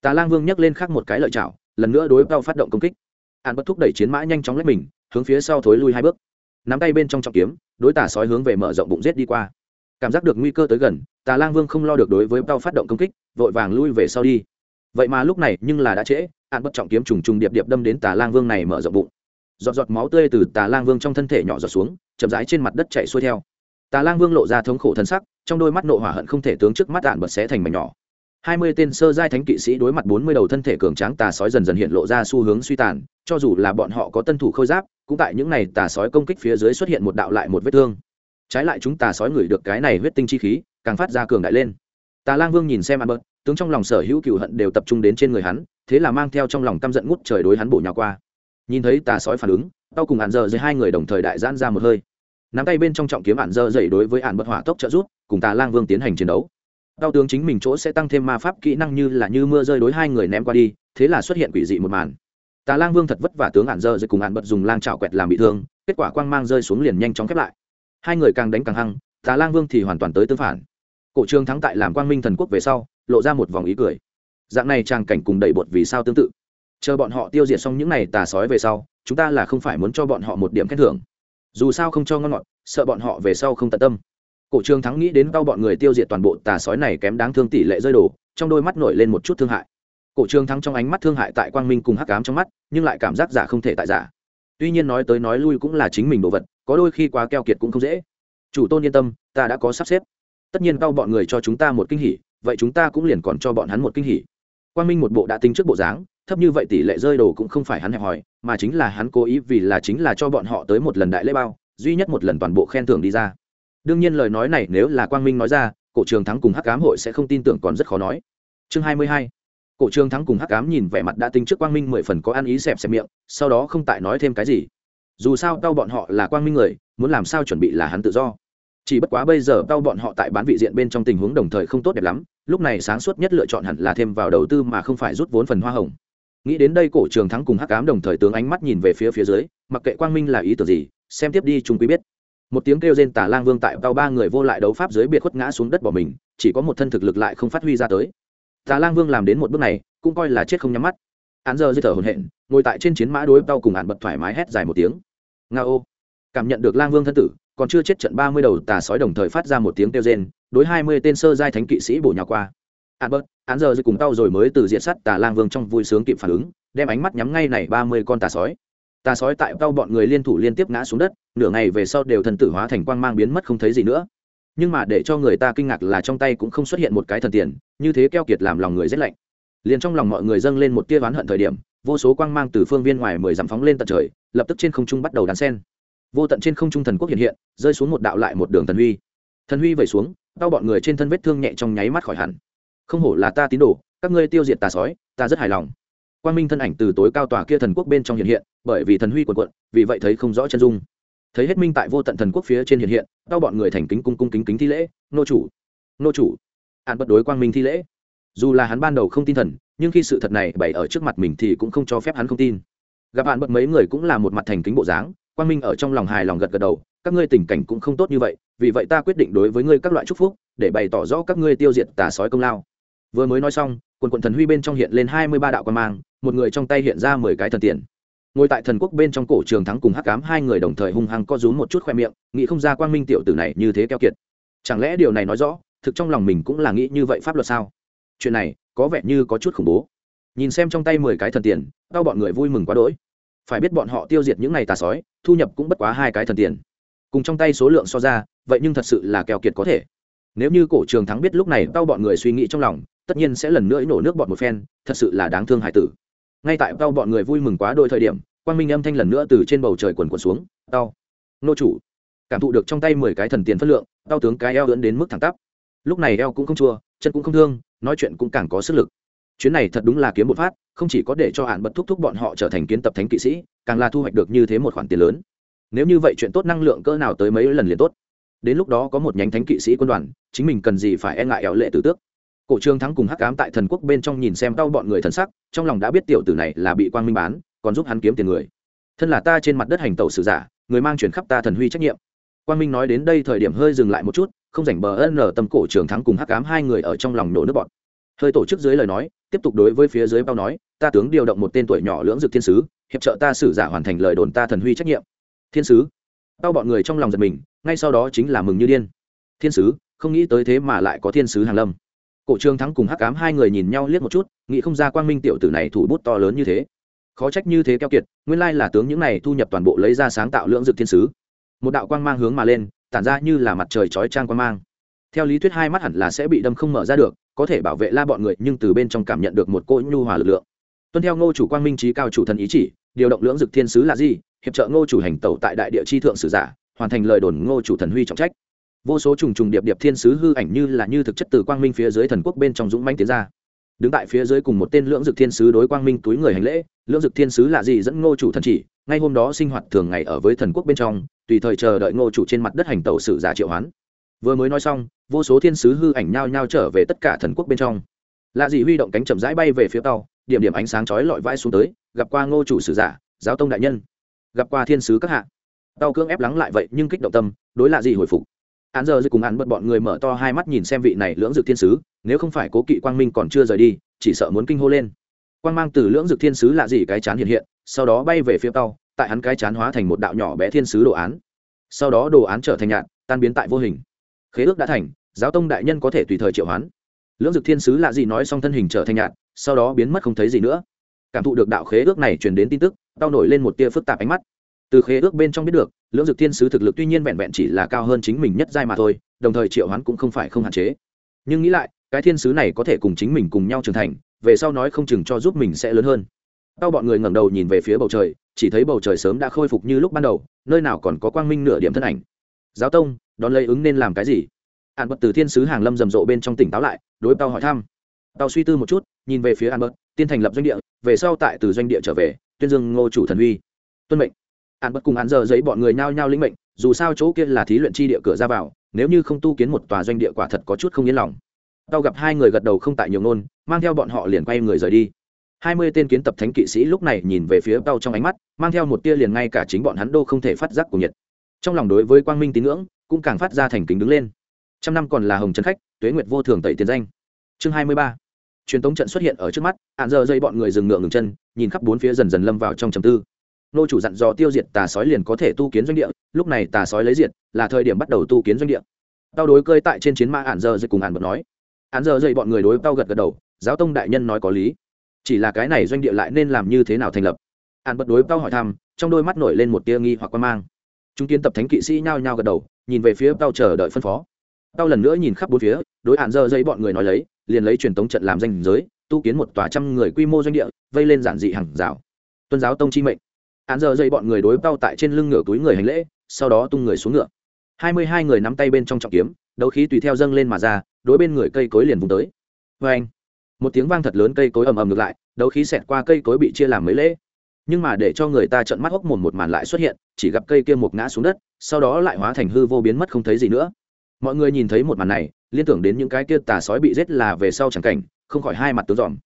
Tà lang vương nhấc lên khác một cái lợi chảo lần nữa đối tao phát động công kích. Ản bật thúc đẩy chiến mã nhanh chóng lách mình, hướng phía sau thối lui hai bước. Nắm tay bên trong trọng kiếm, đối tà sói hướng về mở rộng bụng rết đi qua. Cảm giác được nguy cơ tới gần, tà lang vương không lo được đối với tao phát động công kích, vội vàng lui về sau đi vậy mà lúc này nhưng là đã trễ ạn bất trọng kiếm trùng trùng điệp điệp đâm đến tà lang vương này mở rộng bụng. Giọt giọt máu tươi từ tà lang vương trong thân thể nhỏ giọt xuống, chậm rãi trên mặt đất chạy xuôi theo. Tà lang vương lộ ra thống khổ thân sắc, trong đôi mắt nộ hỏa hận không thể tướng trước mắt ạn bật xé thành mảnh nhỏ. Hai mươi tên sơ giai thánh kỵ sĩ đối mặt bốn mươi đầu thân thể cường tráng tà sói dần dần hiện lộ ra xu hướng suy tàn, cho dù là bọn họ có tân thủ khôi giáp, cũng tại những này tà sói công kích phía dưới xuất hiện một đạo lại một vết thương. Trái lại chúng tà sói ngửi được cái này huyết tinh chi khí, càng phát ra cường đại lên. Tà lang vương nhìn xem ăn bớt tướng trong lòng sở hữu cựu hận đều tập trung đến trên người hắn, thế là mang theo trong lòng căm giận ngút trời đối hắn bổ nhào qua. Nhìn thấy tà sói phản ứng, tao cùng ạn dơ dưới hai người đồng thời đại giãn ra một hơi. Nắm tay bên trong trọng kiếm ạn dơ dậy đối với ạn bất hỏa tốc trợ rút cùng tà lang vương tiến hành chiến đấu. Tao tướng chính mình chỗ sẽ tăng thêm ma pháp kỹ năng như là như mưa rơi đối hai người ném qua đi, thế là xuất hiện quỷ dị một màn. Tà lang vương thật vất vả tướng ạn dơ dây cùng ạn bật dùng lang trào quẹt làm bị thương, kết quả quang mang rơi xuống liền nhanh chóng khép lại. Hai người càng đánh càng hăng, tà lang vương thì hoàn toàn tới tương phản cổ trương thắng tại làm quang minh thần quốc về sau, lộ ra một vòng ý cười. Dạng này trang cảnh cùng đẩy bột vì sao tương tự. Chờ bọn họ tiêu diệt xong những này tà sói về sau, chúng ta là không phải muốn cho bọn họ một điểm khen thưởng. Dù sao không cho ngon ngọt, sợ bọn họ về sau không tận tâm. Cổ trương thắng nghĩ đến bao bọn người tiêu diệt toàn bộ tà sói này kém đáng thương tỷ lệ rơi đổ, trong đôi mắt nổi lên một chút thương hại. Cổ trương thắng trong ánh mắt thương hại tại quang minh cùng hắc ám trong mắt, nhưng lại cảm giác giả không thể tại giả. Tuy nhiên nói tới nói lui cũng là chính mình đồ vật, có đôi khi quá keo kiệt cũng không dễ. Chủ tôn yên tâm, ta đã có sắp xếp tất nhiên cao bọn người cho chúng ta một kinh hỉ, vậy chúng ta cũng liền còn cho bọn hắn một kinh hỉ. Quang minh một bộ đã tính trước bộ dáng, thấp như vậy tỷ lệ rơi đồ cũng không phải hắn hẹp hòi, mà chính là hắn cố ý vì là chính là cho bọn họ tới một lần đại lễ bao, duy nhất một lần toàn bộ khen thưởng đi ra. Đương nhiên lời nói này nếu là quang minh nói ra, cổ trường thắng cùng hắc cám hội sẽ không tin tưởng còn rất khó nói. Chương hai mươi hai, cổ trường thắng cùng hắc cám nhìn vẻ mặt đã tính trước quang minh mười phần có ăn ý xẹp xẹp miệng, sau đó không tại nói thêm cái gì. Dù sao tao bọn họ là quang minh người, muốn làm sao chuẩn bị là hắn tự do chỉ bất quá bây giờ tao bọn họ tại bán vị diện bên trong tình huống đồng thời không tốt đẹp lắm, lúc này sáng suốt nhất lựa chọn hẳn là thêm vào đầu tư mà không phải rút vốn phần hoa hồng. Nghĩ đến đây cổ trường thắng cùng hắc cám đồng thời tướng ánh mắt nhìn về phía phía dưới, mặc kệ quang minh là ý tưởng gì, xem tiếp đi chúng quý biết. Một tiếng kêu rên tà lang vương tại tao ba người vô lại đấu pháp dưới biệt khuất ngã xuống đất bỏ mình, chỉ có một thân thực lực lại không phát huy ra tới. Tà lang vương làm đến một bước này, cũng coi là chết không nhắm mắt. Án giờ dây thở hồn hện ngồi tại trên chiến mã đối tao cùng ạn bật thoải mái hét dài một tiếng. Nga ô cảm nhận được lang vương thân tử còn chưa chết trận ba mươi đầu tà sói đồng thời phát ra một tiếng kêu rên, đối hai mươi tên sơ giai thánh kỵ sĩ bổ nhào qua. Albert án giờ dây cùng tao rồi mới từ diện sắt tà lang vương trong vui sướng kịp phản ứng, đem ánh mắt nhắm ngay này ba mươi con tà sói. Tà sói tại tao bọn người liên thủ liên tiếp ngã xuống đất, nửa ngày về sau đều thần tử hóa thành quang mang biến mất không thấy gì nữa. Nhưng mà để cho người ta kinh ngạc là trong tay cũng không xuất hiện một cái thần tiền, như thế keo kiệt làm lòng người rét lạnh. Liền trong lòng mọi người dâng lên một tia oán hận thời điểm, vô số quang mang từ phương viên ngoài mười dặm phóng lên tận trời, lập tức trên không trung bắt đầu đàn sen vô tận trên không trung thần quốc hiện hiện, rơi xuống một đạo lại một đường thần huy. Thần huy vẩy xuống đau bọn người trên thân vết thương nhẹ trong nháy mắt khỏi hẳn. Không hổ là ta tín đồ, các ngươi tiêu diệt tà sói, ta rất hài lòng. Quang minh thân ảnh từ tối cao tòa kia thần quốc bên trong hiện hiện, bởi vì thần huy quần quận vì vậy thấy không rõ chân dung. Thấy hết minh tại vô tận thần quốc phía trên hiện hiện đau bọn người thành kính cung cung kính kính thi lễ, nô chủ nô chủ. Hạn bất đối quang minh thi lễ. Dù là hắn ban đầu không tin thần, nhưng khi sự thật này bày ở trước mặt mình thì cũng không cho phép hắn không tin. Gặp hạn bất mấy người cũng là một mặt thành kính bộ dáng quang minh ở trong lòng hài lòng gật gật đầu, các ngươi tình cảnh cũng không tốt như vậy, vì vậy ta quyết định đối với ngươi các loại chúc phúc, để bày tỏ rõ các ngươi tiêu diệt tà sói công lao. Vừa mới nói xong, quần quần thần huy bên trong hiện lên hai mươi ba đạo quan mang, một người trong tay hiện ra mười cái thần tiền ngồi tại thần quốc bên trong cổ trường thắng cùng hắc cám hai người đồng thời hung hăng co rúm một chút khoe miệng, nghĩ không ra quang minh tiểu tử này như thế keo kiệt. Chẳng lẽ điều này nói rõ, thực trong lòng mình cũng là nghĩ như vậy pháp luật sao? Chuyện này có vẻ như có chút khủng bố. Nhìn xem trong tay mười cái thần tiền đau bọn người vui mừng quá đỗi phải biết bọn họ tiêu diệt những n à y tà sói, thu nhập cũng bất quá hai cái thần tiền. Cùng trong tay số lượng so ra, vậy nhưng thật sự là kèo kiệt có thể. Nếu như cổ trường thắng biết lúc này tao bọn người suy nghĩ trong lòng, tất nhiên sẽ lần nữa nổ nước bọn một phen, thật sự là đáng thương hải tử. Ngay tại tao bọn người vui mừng quá đôi thời điểm, quang minh âm thanh lần nữa từ trên bầu trời quần quần xuống tao nô chủ. Cảm thụ được trong tay mười cái thần tiền phân lượng tao tướng cái eo ưỡn đến mức thẳng tắp. Lúc này eo cũng không chua, chân cũng không thương, nói chuyện cũng càng có sức lực. Chuyến này thật đúng là kiếm một phát không chỉ có để cho hạn bật thúc thúc bọn họ trở thành kiến tập thánh kỵ sĩ, càng là thu hoạch được như thế một khoản tiền lớn. Nếu như vậy chuyện tốt năng lượng cỡ nào tới mấy lần liền tốt. Đến lúc đó có một nhánh thánh kỵ sĩ quân đoàn, chính mình cần gì phải e ngại éo lệ tử tước. Cổ trương thắng cùng hắc cám tại thần quốc bên trong nhìn xem đau bọn người thần sắc, trong lòng đã biết tiểu tử này là bị quang minh bán, còn giúp hắn kiếm tiền người. Thân là ta trên mặt đất hành tẩu sử giả, người mang chuyển khắp ta thần huy trách nhiệm. Quang minh nói đến đây thời điểm hơi dừng lại một chút, không rảnh bờ ân ở tâm cổ trường thắng cùng hắc cám hai người ở trong lòng nổ nước bọn hơi tổ chức dưới lời nói, tiếp tục đối với phía dưới bao nói, ta tướng điều động một tên tuổi nhỏ lưỡng dực thiên sứ, hiệp trợ ta sử giả hoàn thành lời đồn ta thần huy trách nhiệm. Thiên sứ? Bao bọn người trong lòng giật mình, ngay sau đó chính là mừng như điên. Thiên sứ, không nghĩ tới thế mà lại có thiên sứ hàng lâm. Cổ trương thắng cùng hắc cám hai người nhìn nhau liếc một chút, nghĩ không ra quang minh tiểu tử này thủ bút to lớn như thế. Khó trách như thế keo kiệt, nguyên lai là tướng những này thu nhập toàn bộ lấy ra sáng tạo lưỡng dực thiên sứ. Một đạo quang mang hướng mà lên, tản ra như là mặt trời chói trang quang mang theo lý thuyết hai mắt hẳn là sẽ bị đâm không mở ra được, có thể bảo vệ la bọn người, nhưng từ bên trong cảm nhận được một cỗ nhu hòa lực lượng. Tuân theo ngô chủ quang minh trí cao chủ thần ý chỉ, điều động lưỡng dực thiên sứ là gì? Hiệp trợ ngô chủ hành tẩu tại đại địa chi thượng sử giả, hoàn thành lời đồn ngô chủ thần huy trọng trách. Vô số trùng trùng điệp điệp thiên sứ hư ảnh như là như thực chất từ quang minh phía dưới thần quốc bên trong dũng manh tiến ra. Đứng tại phía dưới cùng một tên lưỡng dực thiên sứ đối quang minh túi người hành lễ, lưỡng dực thiên sứ là gì dẫn ngô chủ thần chỉ, ngay hôm đó sinh hoạt thường ngày ở với thần quốc bên trong, tùy thời chờ đợi ngô chủ trên mặt đất hành tẩu sử giả triệu hoán vừa mới nói xong, vô số thiên sứ hư ảnh nhao nhao trở về tất cả thần quốc bên trong. Lạ dị huy động cánh chậm rãi bay về phía tàu, điểm điểm ánh sáng chói lọi vãi xuống tới, gặp qua ngô chủ sử giả, giáo tông đại nhân, gặp qua thiên sứ các hạ. Tàu cưỡng ép lắng lại vậy, nhưng kích động tâm, đối lạ dị hồi phục. Án giờ dư cùng án bật bọn người mở to hai mắt nhìn xem vị này lưỡng dực thiên sứ, nếu không phải cố kỵ quang minh còn chưa rời đi, chỉ sợ muốn kinh hô lên. Quang mang từ lưỡng dực thiên sứ lạ dị cái chán hiện hiện, sau đó bay về phía tàu, tại hắn cái chán hóa thành một đạo nhỏ bé thiên sứ đồ án. Sau đó đồ án trở thành nhạn tan biến tại vô hình khế ước đã thành giáo tông đại nhân có thể tùy thời triệu hoán. Lưỡng dực thiên sứ lạ gì nói xong thân hình trở thành nhạt, sau đó biến mất không thấy gì nữa. Cảm thụ được đạo khế ước này truyền đến tin tức tao nổi lên một tia phức tạp ánh mắt. Từ khế ước bên trong biết được lưỡng dực thiên sứ thực lực tuy nhiên vẹn vẹn chỉ là cao hơn chính mình nhất giai mà thôi đồng thời triệu hoán cũng không phải không hạn chế. Nhưng nghĩ lại cái thiên sứ này có thể cùng chính mình cùng nhau trưởng thành về sau nói không chừng cho giúp mình sẽ lớn hơn. Tao bọn người ngẩng đầu nhìn về phía bầu trời chỉ thấy bầu trời sớm đã khôi phục như lúc ban đầu nơi nào còn có quang minh nửa điểm thân ảnh. Giáo tông đón lấy ứng nên làm cái gì? An bật từ thiên sứ hàng lâm rầm rộ bên trong tỉnh táo lại đối tao hỏi thăm. Tao suy tư một chút nhìn về phía an bật tiên thành lập doanh địa về sau tại từ doanh địa trở về tuyên dương ngô chủ thần uy. Tuân mệnh. An bật cùng hắn giờ giấy bọn người nhao nhao lĩnh mệnh dù sao chỗ kia là thí luyện chi địa cửa ra vào nếu như không tu kiến một tòa doanh địa quả thật có chút không yên lòng. Tao gặp hai người gật đầu không tại nhiều nôn, mang theo bọn họ liền quay người rời đi. Hai mươi tên kiến tập thánh kỵ sĩ lúc này nhìn về phía tao trong ánh mắt mang theo một tia liền ngay cả chính bọn hắn đô không thể phát giác của nhiệt. Trong lòng đối với quang minh tín ngưỡng cũng càng phát ra thành kính đứng lên. Trăm năm còn là hồng trần khách, tuế nguyệt vô thường tẩy tiền danh. Chương hai mươi ba. Truyền tống trận xuất hiện ở trước mắt, hạn giờ dây bọn người dừng ngựa ngừng chân, nhìn khắp bốn phía dần dần lâm vào trong trầm tư. Nô chủ dặn dò tiêu diệt tà sói liền có thể tu kiến doanh địa, lúc này tà sói lấy diệt, là thời điểm bắt đầu tu kiến doanh địa. Tao đối cơi tại trên chiến mã hạn giờ dây cùng hạn bật nói. Hạn giờ dây bọn người đối tao gật gật đầu, giáo tông đại nhân nói có lý. Chỉ là cái này doanh địa lại nên làm như thế nào thành lập? Hạn bật đối tao hỏi thăm, trong đôi mắt nổi lên một tia nghi hoặc quan mang. Chúng kiến tập thánh kỵ sĩ nhao nhao gật đầu nhìn về phía tao chờ đợi phân phó. Tao lần nữa nhìn khắp bốn phía, đối hạn dơ dây bọn người nói lấy, liền lấy truyền tống trận làm danh giới, tu kiến một tòa trăm người quy mô doanh địa, vây lên giản dị hàng rào. Tuân giáo tông chi mệnh. Hạn dơ dây bọn người đối tao tại trên lưng ngửa túi người hành lễ, sau đó tung người xuống ngựa. Hai mươi hai người nắm tay bên trong trọng kiếm, đấu khí tùy theo dâng lên mà ra, đối bên người cây cối liền vùng tới. Vê anh một tiếng vang thật lớn cây cối ầm ầm ngược lại, đấu khí xẹt qua cây cối bị chia làm mấy lễ nhưng mà để cho người ta trợn mắt hốc mồm một màn lại xuất hiện, chỉ gặp cây kia một ngã xuống đất, sau đó lại hóa thành hư vô biến mất không thấy gì nữa. Mọi người nhìn thấy một màn này, liên tưởng đến những cái kia tà sói bị giết là về sau chẳng cảnh, không khỏi hai mặt tướng dòm.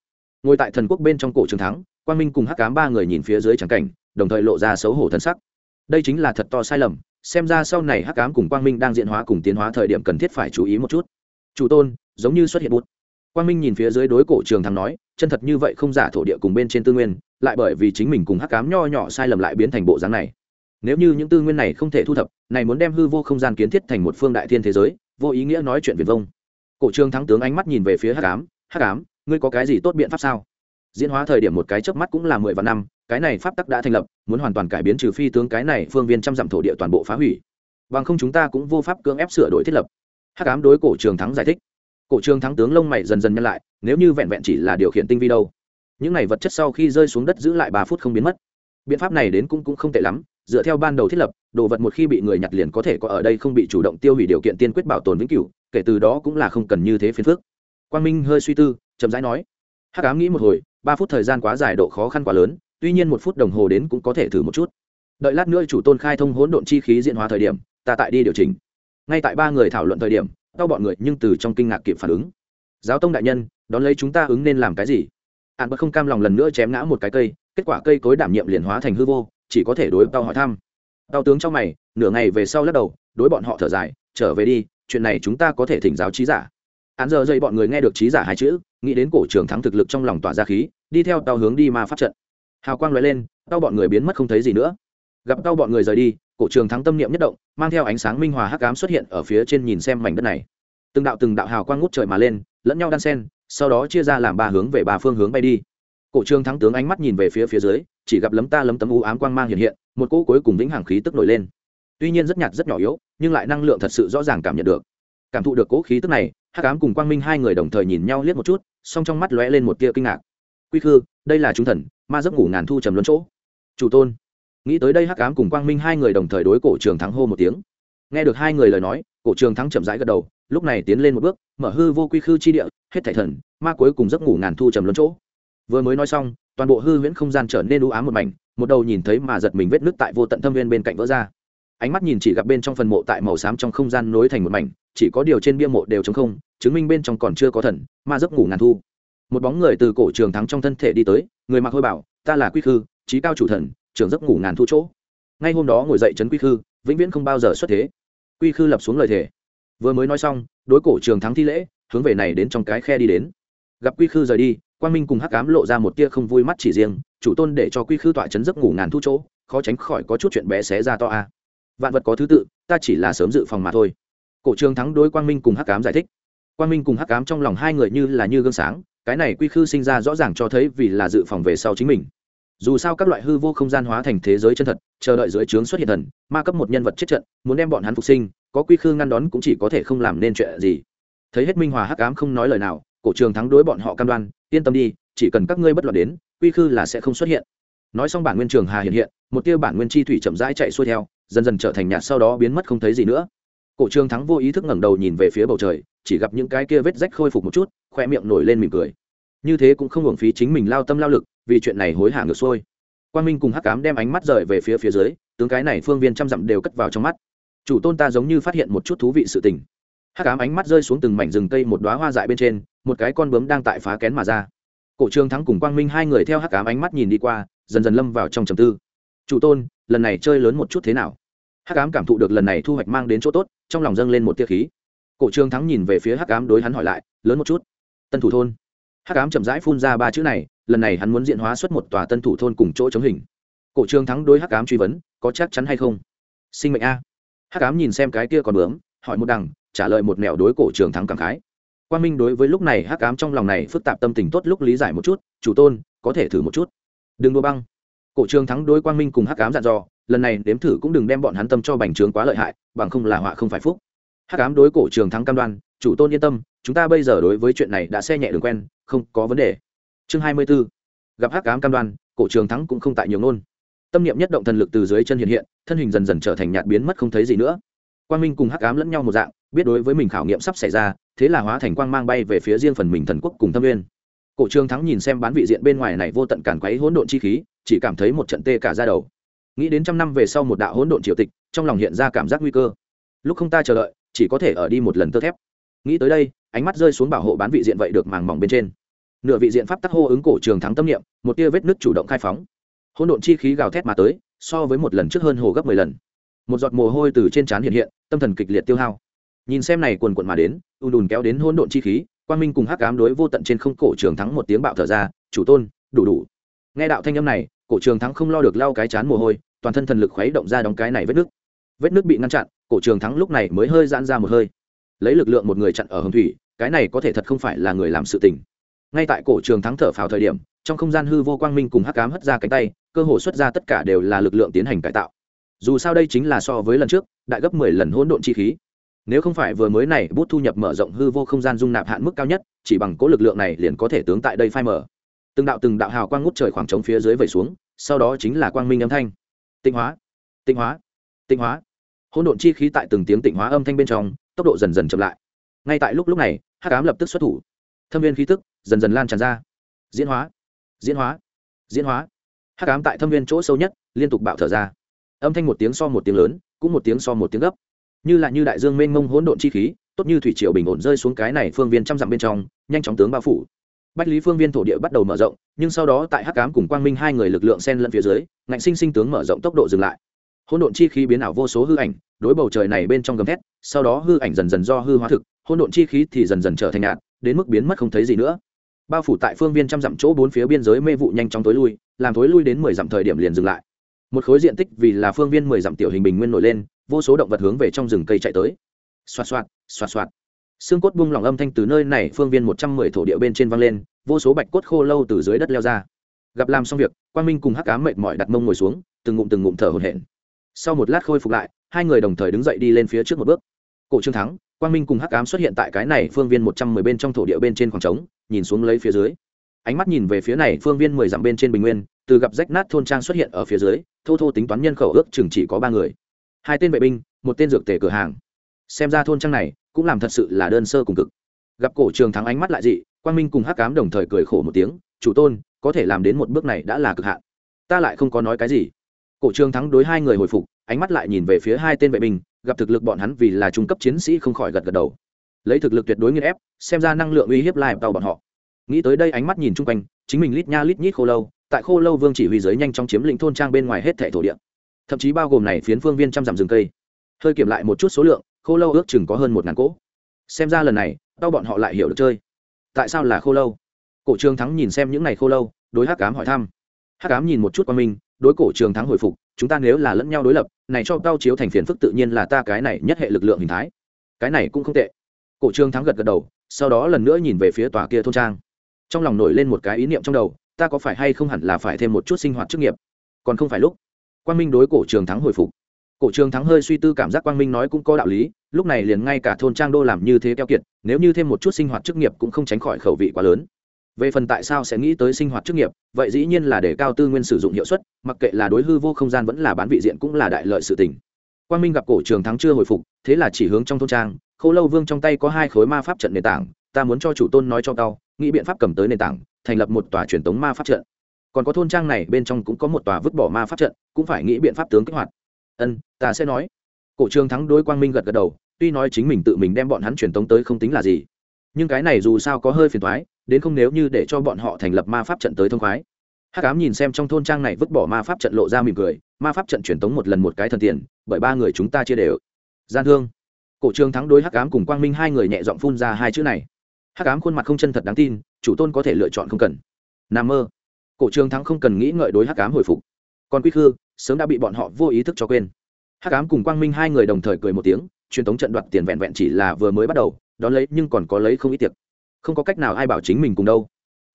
Ngồi tại thần quốc bên trong cổ trường thắng, quang minh cùng hắc cám ba người nhìn phía dưới chẳng cảnh, đồng thời lộ ra xấu hổ thân sắc. Đây chính là thật to sai lầm, xem ra sau này hắc cám cùng quang minh đang diễn hóa cùng tiến hóa thời điểm cần thiết phải chú ý một chút. Chủ tôn, giống như xuất hiện bút. Quang minh nhìn phía dưới đối cổ trường thắng nói, chân thật như vậy không giả thổ địa cùng bên trên tư nguyên lại bởi vì chính mình cùng hắc cám nho nhỏ sai lầm lại biến thành bộ dáng này. Nếu như những tư nguyên này không thể thu thập, này muốn đem hư vô không gian kiến thiết thành một phương đại thiên thế giới, vô ý nghĩa nói chuyện viền vông. Cổ trương thắng tướng ánh mắt nhìn về phía hắc ám hắc ám, ngươi có cái gì tốt biện pháp sao? Diễn hóa thời điểm một cái chớp mắt cũng là mười vạn năm, cái này pháp tắc đã thành lập, muốn hoàn toàn cải biến trừ phi tướng cái này phương viên trăm dặm thổ địa toàn bộ phá hủy. Bằng không chúng ta cũng vô pháp cưỡng ép sửa đổi thiết lập. Hắc ám đối cổ trường thắng giải thích. Cổ trường thắng tướng lông mày dần dần nhân lại, nếu như vẹn vẹn chỉ là điều khiển tinh vi đâu những này vật chất sau khi rơi xuống đất giữ lại ba phút không biến mất. Biện pháp này đến cũng cũng không tệ lắm, dựa theo ban đầu thiết lập, đồ vật một khi bị người nhặt liền có thể có ở đây không bị chủ động tiêu hủy điều kiện tiên quyết bảo tồn vĩnh cửu, kể từ đó cũng là không cần như thế phiền phức. Quang minh hơi suy tư, chậm rãi nói, hắc ám nghĩ một hồi, ba phút thời gian quá dài độ khó khăn quá lớn, tuy nhiên một phút đồng hồ đến cũng có thể thử một chút. Đợi lát nữa chủ tôn khai thông hỗn độn chi khí diễn hóa thời điểm, ta tại đi điều chỉnh. Ngay tại ba người thảo luận thời điểm đau bọn người nhưng từ trong kinh ngạc kịp phản ứng. Giáo tông đại nhân, đón lấy chúng ta ứng nên làm cái gì? Ạn bất không cam lòng lần nữa chém ngã một cái cây, kết quả cây cối đảm nhiệm liền hóa thành hư vô, chỉ có thể đối tao hỏi thăm. Tao tướng trong mày, nửa ngày về sau lắc đầu, đối bọn họ thở dài, trở về đi, chuyện này chúng ta có thể thỉnh giáo trí giả. Án giờ dây bọn người nghe được trí giả hai chữ, nghĩ đến cổ trường thắng thực lực trong lòng tỏa ra khí, đi theo tao hướng đi ma phát trận. Hào quang loại lên, tao bọn người biến mất không thấy gì nữa. Gặp tao bọn người rời đi, cổ trường thắng tâm niệm nhất động, mang theo ánh sáng minh hòa hắc ám xuất hiện ở phía trên nhìn xem mảnh đất này từng đạo từng đạo hào quang ngút trời mà lên, lẫn nhau đan sen, sau đó chia ra làm ba hướng về ba phương hướng bay đi. Cổ trường thắng tướng ánh mắt nhìn về phía phía dưới, chỉ gặp lấm ta lấm tấm u ám quang mang hiện hiện, một cỗ cuối cùng vĩnh hằng khí tức nổi lên. Tuy nhiên rất nhạt rất nhỏ yếu, nhưng lại năng lượng thật sự rõ ràng cảm nhận được. Cảm thụ được cỗ khí tức này, hắc ám cùng quang minh hai người đồng thời nhìn nhau liếc một chút, song trong mắt lóe lên một tia kinh ngạc. Quy khư, đây là chúng thần, ma giấc ngủ ngàn thu trầm luân chỗ. Chủ tôn. Nghĩ tới đây hắc ám cùng quang minh hai người đồng thời đối cổ trường thắng hô một tiếng. Nghe được hai người lời nói, cổ trường thắng chậm rãi gật đầu lúc này tiến lên một bước, mở hư vô quy khư chi địa, hết thảy thần, ma cuối cùng giấc ngủ ngàn thu trầm lớn chỗ. Vừa mới nói xong, toàn bộ hư huyễn không gian trở nên u ám một mảnh, một đầu nhìn thấy mà giật mình vết nứt tại vô tận thâm viên bên cạnh vỡ ra. Ánh mắt nhìn chỉ gặp bên trong phần mộ tại màu xám trong không gian nối thành một mảnh, chỉ có điều trên bia mộ đều trống không, chứng minh bên trong còn chưa có thần, ma giấc ngủ ngàn thu. Một bóng người từ cổ trường thắng trong thân thể đi tới, người mặc hôi bảo, ta là quy khư trí cao chủ thần trường giấc ngủ ngàn thu chỗ. Ngay hôm đó ngồi dậy trấn quy khư, vĩnh viễn không bao giờ xuất thế. Quy khư lập xuống lời thề vừa mới nói xong, đối cổ trường thắng thi lễ, hướng về này đến trong cái khe đi đến. Gặp quy khư rời đi quan minh cùng hắc cám lộ ra một tia không vui mắt chỉ riêng, chủ tôn để cho quy khư tọa chấn giấc ngủ ngàn thu chỗ, khó tránh khỏi có chút chuyện bé xé ra to a. Vạn vật có thứ tự, ta chỉ là sớm dự phòng mà thôi. Cổ trường thắng đối quang minh cùng hắc cám giải thích. Quang minh cùng hắc cám trong lòng hai người như là như gương sáng, cái này quy khư sinh ra rõ ràng cho thấy vì là dự phòng về sau chính mình. Dù sao các loại hư vô không gian hóa thành thế giới chân thật, chờ đợi dưới trướng xuất hiện thần, ma cấp một nhân vật chết trận, muốn đem bọn hắn phục sinh có quy khư ngăn đón cũng chỉ có thể không làm nên chuyện gì. Thấy hết minh hòa hắc ám không nói lời nào, cổ trường thắng đối bọn họ cam đoan, yên tâm đi, chỉ cần các ngươi bất loạn đến, quy khư là sẽ không xuất hiện. Nói xong bản nguyên trường hà hiện hiện, một tiêu bản nguyên chi thủy chậm rãi chạy xuôi theo, dần dần trở thành nhạt sau đó biến mất không thấy gì nữa. Cổ trường thắng vô ý thức ngẩng đầu nhìn về phía bầu trời, chỉ gặp những cái kia vết rách khôi phục một chút, khoe miệng nổi lên mỉm cười. Như thế cũng không hưởng phí chính mình lao tâm lao lực, vì chuyện này hối hả ngược xuôi. Quan minh cùng hắc cám đem ánh mắt rời về phía phía dưới, tướng cái này phương viên trăm dặm đều cất vào trong mắt chủ tôn ta giống như phát hiện một chút thú vị sự tình. Hắc cám ánh mắt rơi xuống từng mảnh rừng cây một đoá hoa dại bên trên, một cái con bướm đang tại phá kén mà ra. Cổ trường thắng cùng quang minh hai người theo hắc cám ánh mắt nhìn đi qua, dần dần lâm vào trong trầm tư. Chủ tôn, lần này chơi lớn một chút thế nào? Hắc cám cảm thụ được lần này thu hoạch mang đến chỗ tốt, trong lòng dâng lên một tia khí. Cổ trường thắng nhìn về phía hắc cám đối hắn hỏi lại, lớn một chút. Tân thủ thôn. Hắc ám chậm rãi phun ra ba chữ này, lần này hắn muốn diện hóa xuất một tòa tân thủ thôn cùng chỗ chống hình. Cổ trường thắng đối hắc ám truy vấn, có chắc chắn hay không? Sinh mệnh a hắc cám nhìn xem cái kia còn bướm, hỏi một đằng, trả lời một mẹo đối cổ trường thắng cảm khái. Quan minh đối với lúc này hắc cám trong lòng này phức tạp tâm tình tốt lúc lý giải một chút, chủ tôn, có thể thử một chút. Đừng đua băng. Cổ trường thắng đối quang minh cùng hắc cám dặn dò, lần này đếm thử cũng đừng đem bọn hắn tâm cho bành trướng quá lợi hại, bằng không là họa không phải phúc. Hắc cám đối cổ trường thắng cam đoan, chủ tôn yên tâm, chúng ta bây giờ đối với chuyện này đã xe nhẹ đường quen, không có vấn đề. Chương hai mươi 24. gặp hắc cám cam đoan, cổ trường thắng cũng không tại nhiều nôn tâm niệm nhất động thần lực từ dưới chân hiện hiện, thân hình dần dần trở thành nhạt biến mất không thấy gì nữa. Quang minh cùng hắc ám lẫn nhau một dạng, biết đối với mình khảo nghiệm sắp xảy ra, thế là hóa thành quang mang bay về phía riêng phần mình thần quốc cùng tâm nguyên. Cổ trường thắng nhìn xem bán vị diện bên ngoài này vô tận cản quấy hỗn độn chi khí, chỉ cảm thấy một trận tê cả ra đầu. Nghĩ đến trăm năm về sau một đạo hỗn độn triều tịch, trong lòng hiện ra cảm giác nguy cơ. Lúc không ta chờ đợi, chỉ có thể ở đi một lần tơ thép. Nghĩ tới đây, ánh mắt rơi xuống bảo hộ bán vị diện vậy được màng mỏng bên trên. Nửa vị diện pháp tắc hô ứng cổ trường thắng tâm niệm, một tia vết nứt chủ động khai phóng hỗn độn chi khí gào thét mà tới, so với một lần trước hơn hồ gấp mười lần. Một giọt mồ hôi từ trên trán hiện hiện, tâm thần kịch liệt tiêu hao. Nhìn xem này quần quận mà đến ùn ùn kéo đến hỗn độn chi khí, quang minh cùng hắc ám đối vô tận trên không cổ trường thắng một tiếng bạo thở ra, chủ tôn, đủ đủ. Nghe đạo thanh âm này, cổ trường thắng không lo được lau cái chán mồ hôi, toàn thân thần lực khuấy động ra đóng cái này vết nước vết nước bị ngăn chặn, cổ trường thắng lúc này mới hơi giãn ra một hơi. Lấy lực lượng một người chặn ở hồng thủy, cái này có thể thật không phải là người làm sự tình. Ngay tại cổ trường thắng thở phào thời điểm trong không gian hư vô quang minh cùng hắc cám hất ra cánh tay, cơ hồ xuất ra tất cả đều là lực lượng tiến hành cải tạo. Dù sao đây chính là so với lần trước, đại gấp mười lần hỗn độn chi khí. Nếu không phải vừa mới này bút thu nhập mở rộng hư vô không gian dung nạp hạn mức cao nhất, chỉ bằng cố lực lượng này liền có thể tướng tại đây phai mở từng đạo từng đạo hào quang ngút trời khoảng trống phía dưới vẩy xuống, sau đó chính là quang minh âm thanh. Tinh hóa tinh hóa tinh hóa. Hỗn độn chi khí tại từng tiếng tịnh hóa âm thanh bên trong, tốc độ dần dần chậm lại. Ngay tại lúc lúc này hát cám lập tức xuất thủ. Thâm viên khí tức dần dần lan tràn ra. Diễn hóa diễn hóa diễn hóa. Hát cám tại thâm viên chỗ sâu nhất, liên tục bạo thở ra. Âm thanh một tiếng so một tiếng lớn, cũng một tiếng so một tiếng gấp. Như là như đại dương mênh mông hỗn độn chi khí, tốt như thủy triều bình ổn rơi xuống cái này phương viên trăm dặm bên trong, nhanh chóng tướng bao phủ. Bách lý phương viên thổ địa bắt đầu mở rộng, nhưng sau đó tại hắc cám cùng quang minh hai người lực lượng sen lẫn phía dưới, ngạnh sinh sinh tướng mở rộng tốc độ dừng lại. Hỗn độn chi khí biến ảo vô số hư ảnh, đối bầu trời này bên trong gầm thét, sau đó hư ảnh dần dần do hư hóa thực, hỗn độn chi khí thì dần dần trở thành nhạt, đến mức biến mất không thấy gì nữa bao phủ tại phương viên trăm dặm chỗ bốn phía biên giới mê vụ nhanh chóng tối lui, làm tối lui đến mười dặm thời điểm liền dừng lại. Một khối diện tích vì là phương viên mười dặm tiểu hình bình nguyên nổi lên, vô số động vật hướng về trong rừng cây chạy tới. Xoạt xoạt xoạt xoạt. Xương cốt bung lỏng âm thanh từ nơi này phương viên một trăm mười thổ địa bên trên văng lên, vô số bạch cốt khô lâu từ dưới đất leo ra. Gặp làm xong việc, quang minh cùng hắc cá mệt mỏi đặt mông ngồi xuống, từng ngụm từng ngụm thở hổn hển. Sau một lát khôi phục lại, hai người đồng thời đứng dậy đi lên phía trước một bước. Cổ trương thắng quang minh cùng hắc ám xuất hiện tại cái này phương viên một trăm mười bên trong thổ địa bên trên khoảng trống, nhìn xuống lấy phía dưới. Ánh mắt nhìn về phía này phương viên mười dặm bên trên bình nguyên, từ gặp rách nát thôn trang xuất hiện ở phía dưới, thô thô tính toán nhân khẩu ước chừng chỉ có ba người. Hai tên vệ binh, một tên dược tể cửa hàng. Xem ra thôn trang này cũng làm thật sự là đơn sơ cùng cực. Gặp cổ trường thắng ánh mắt lại dị, quang minh cùng hắc cám đồng thời cười khổ một tiếng, chủ tôn, có thể làm đến một bước này đã là cực hạn. Ta lại không có nói cái gì. Cổ trường thắng đối hai người hồi phục, ánh mắt lại nhìn về phía hai tên vệ binh gặp thực lực bọn hắn vì là trung cấp chiến sĩ không khỏi gật gật đầu. Lấy thực lực tuyệt đối nghiên ép, xem ra năng lượng uy hiếp lại tàu bọn họ. Nghĩ tới đây ánh mắt nhìn chung quanh, chính mình lít nha lít nhít khô lâu, tại khô lâu vương chỉ huy giới nhanh chóng chiếm lĩnh thôn trang bên ngoài hết thẻ thổ địa. Thậm chí bao gồm này phiến phương viên trăm dặm rừng cây. Hơi kiểm lại một chút số lượng, khô lâu ước chừng có hơn một ngàn cỗ. Xem ra lần này, tao bọn họ lại hiểu được chơi. Tại sao là khô lâu? Cổ trường thắng nhìn xem những ngày khô lâu, đối hắc cám hỏi thăm. Hắc cám nhìn một chút qua mình, đối cổ trường thắng hồi phục chúng ta nếu là lẫn nhau đối lập, này cho tao chiếu thành phiền phức tự nhiên là ta cái này nhất hệ lực lượng hình thái. Cái này cũng không tệ. Cổ trường thắng gật gật đầu, sau đó lần nữa nhìn về phía tòa kia thôn trang. Trong lòng nổi lên một cái ý niệm trong đầu, ta có phải hay không hẳn là phải thêm một chút sinh hoạt chức nghiệp? Còn không phải lúc. Quang minh đối cổ trường thắng hồi phục. Cổ trường thắng hơi suy tư cảm giác quang minh nói cũng có đạo lý, lúc này liền ngay cả thôn trang đô làm như thế keo kiệt, nếu như thêm một chút sinh hoạt chức nghiệp cũng không tránh khỏi khẩu vị quá lớn về phần tại sao sẽ nghĩ tới sinh hoạt chức nghiệp, vậy dĩ nhiên là để cao tư nguyên sử dụng hiệu suất, mặc kệ là đối hư vô không gian vẫn là bán vị diện cũng là đại lợi sự tình. Quang minh gặp cổ trường thắng chưa hồi phục, thế là chỉ hướng trong thôn trang, khô lâu vương trong tay có hai khối ma pháp trận nền tảng, ta muốn cho chủ tôn nói cho cao nghĩ biện pháp cầm tới nền tảng, thành lập một tòa truyền tống ma pháp trận. Còn có thôn trang này bên trong cũng có một tòa vứt bỏ ma pháp trận, cũng phải nghĩ biện pháp tướng kích hoạt. Ân, ta sẽ nói. Cổ trường thắng đối quang minh gật gật đầu, tuy nói chính mình tự mình đem bọn hắn truyền tống tới không tính là gì, nhưng cái này dù sao có hơi phiền thoái đến không nếu như để cho bọn họ thành lập ma pháp trận tới thông khoái. Hắc ám nhìn xem trong thôn trang này vứt bỏ ma pháp trận lộ ra mỉm cười, ma pháp trận truyền tống một lần một cái thần tiền, bởi ba người chúng ta chia đều. Gian thương. Cổ trường thắng đối hắc ám cùng quang minh hai người nhẹ giọng phun ra hai chữ này. Hắc ám khuôn mặt không chân thật đáng tin, chủ tôn có thể lựa chọn không cần. Nam mơ. Cổ trường thắng không cần nghĩ ngợi đối hắc ám hồi phục. Còn quy khư, sớm đã bị bọn họ vô ý thức cho quên. Hắc ám cùng quang minh hai người đồng thời cười một tiếng, truyền thống trận đoạt tiền vẹn vẹn chỉ là vừa mới bắt đầu, đón lấy nhưng còn có lấy không ít tiệc không có cách nào ai bảo chính mình cùng đâu.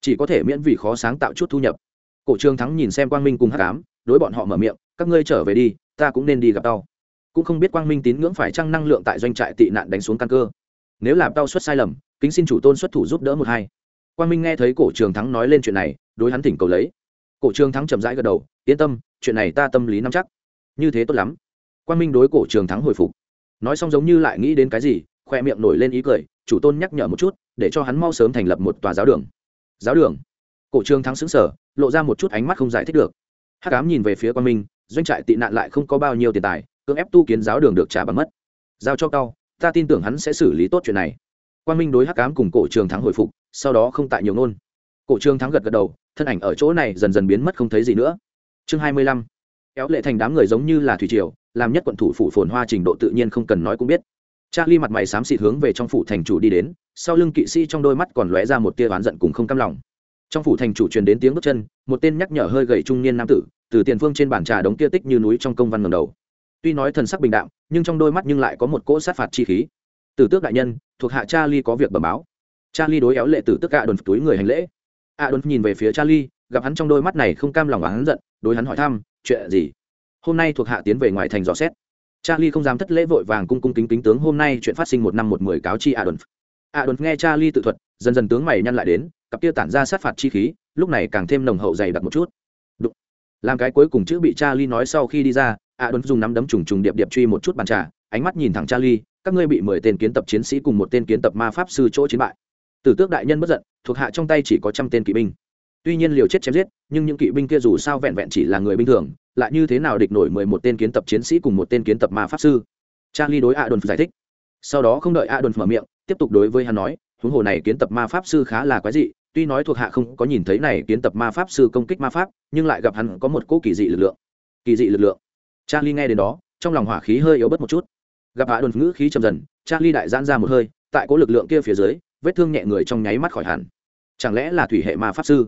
Chỉ có thể miễn vì khó sáng tạo chút thu nhập. Cổ trường thắng nhìn xem quang minh cùng hát cám đối bọn họ mở miệng, các ngươi trở về đi, ta cũng nên đi gặp tao. Cũng không biết quang minh tín ngưỡng phải trăng năng lượng tại doanh trại tị nạn đánh xuống căn cơ. Nếu làm tao xuất sai lầm, kính xin chủ tôn xuất thủ giúp đỡ một hai. Quang minh nghe thấy cổ trường thắng nói lên chuyện này, đối hắn thỉnh cầu lấy. Cổ trường thắng chậm rãi gật đầu, yên tâm, chuyện này ta tâm lý nắm chắc. Như thế tốt lắm. Quang minh đối cổ trường thắng hồi phục. Nói xong giống như lại nghĩ đến cái gì, khoe miệng nổi lên ý cười chủ tôn nhắc nhở một chút, để cho hắn mau sớm thành lập một tòa giáo đường. Giáo đường? Cổ trường thắng xứng sở lộ ra một chút ánh mắt không giải thích được. Hắc ám nhìn về phía Quan minh, doanh trại tị nạn lại không có bao nhiêu tiền tài, cưỡng ép tu kiến giáo đường được trả bằng mất. Giao cho cao ta tin tưởng hắn sẽ xử lý tốt chuyện này. Quan minh đối hắc ám cùng cổ trường thắng hồi phục, sau đó không tại nhiều nôn cổ trường thắng gật gật đầu, thân ảnh ở chỗ này dần dần biến mất không thấy gì nữa. Chương hai mươi lăm. Kéo lệ thành đám người giống như là thủy triều, làm nhất quận thủ phủ phồn hoa trình độ tự nhiên không cần nói cũng biết. Charlie mặt mày xám xịt hướng về trong phủ thành chủ đi đến, sau lưng kỵ sĩ trong đôi mắt còn lóe ra một tia oán giận cùng không cam lòng. Trong phủ thành chủ truyền đến tiếng bước chân, một tên nhắc nhở hơi gầy trung niên nam tử, từ tiền phương trên bàn trà đống kia tích như núi trong công văn ngẩng đầu. Tuy nói thần sắc bình đạm, nhưng trong đôi mắt nhưng lại có một cỗ sát phạt chi khí. Tử tước đại nhân, thuộc hạ Charlie có việc bẩm báo. Charlie đối éo lệ tử tước ạ đồn túi người hành lễ. ạ đồn nhìn về phía Charlie, gặp hắn trong đôi mắt này không cam lòng oán giận, đối hắn hỏi thăm, chuyện gì? Hôm nay thuộc hạ tiến về ngoài thành dò xét Charlie không dám thất lễ vội vàng cung cung kính kính tướng hôm nay chuyện phát sinh một năm một mười cáo chi Adolf. Adolf nghe Charlie tự thuật, dần dần tướng mày nhăn lại đến, cặp kia tản ra sát phạt chi khí, lúc này càng thêm nồng hậu dày đặc một chút. Đụng. Làm cái cuối cùng chữ bị Charlie nói sau khi đi ra, Adolf dùng nắm đấm trùng trùng điệp điệp truy một chút bàn trà, ánh mắt nhìn thẳng Charlie, các ngươi bị mười tên kiến tập chiến sĩ cùng một tên kiến tập ma pháp sư chỗ chiến bại. Tử tước đại nhân bất giận, thuộc hạ trong tay chỉ có trăm tên kỵ binh. Tuy nhiên liều chết chém giết, nhưng những kỵ binh kia dù sao vẹn vẹn chỉ là người bình thường, lại như thế nào địch nổi mười một tên kiến tập chiến sĩ cùng một tên kiến tập ma pháp sư? Charlie đối adolf giải thích. Sau đó không đợi adolf mở miệng tiếp tục đối với hắn nói huống hồ này kiến tập ma pháp sư khá là quái dị tuy nói thuộc hạ không có nhìn thấy này kiến tập ma pháp sư công kích ma pháp nhưng lại gặp hắn có một cỗ kỳ dị lực lượng. Kỳ dị lực lượng. Charlie nghe đến đó trong lòng hỏa khí hơi yếu bớt một chút. Gặp adolf ngữ khí chầm dần charlie đại giãn ra một hơi tại cỗ lực lượng kia phía dưới vết thương nhẹ người trong nháy mắt khỏi hẳn. Chẳng lẽ là thủy hệ ma pháp sư?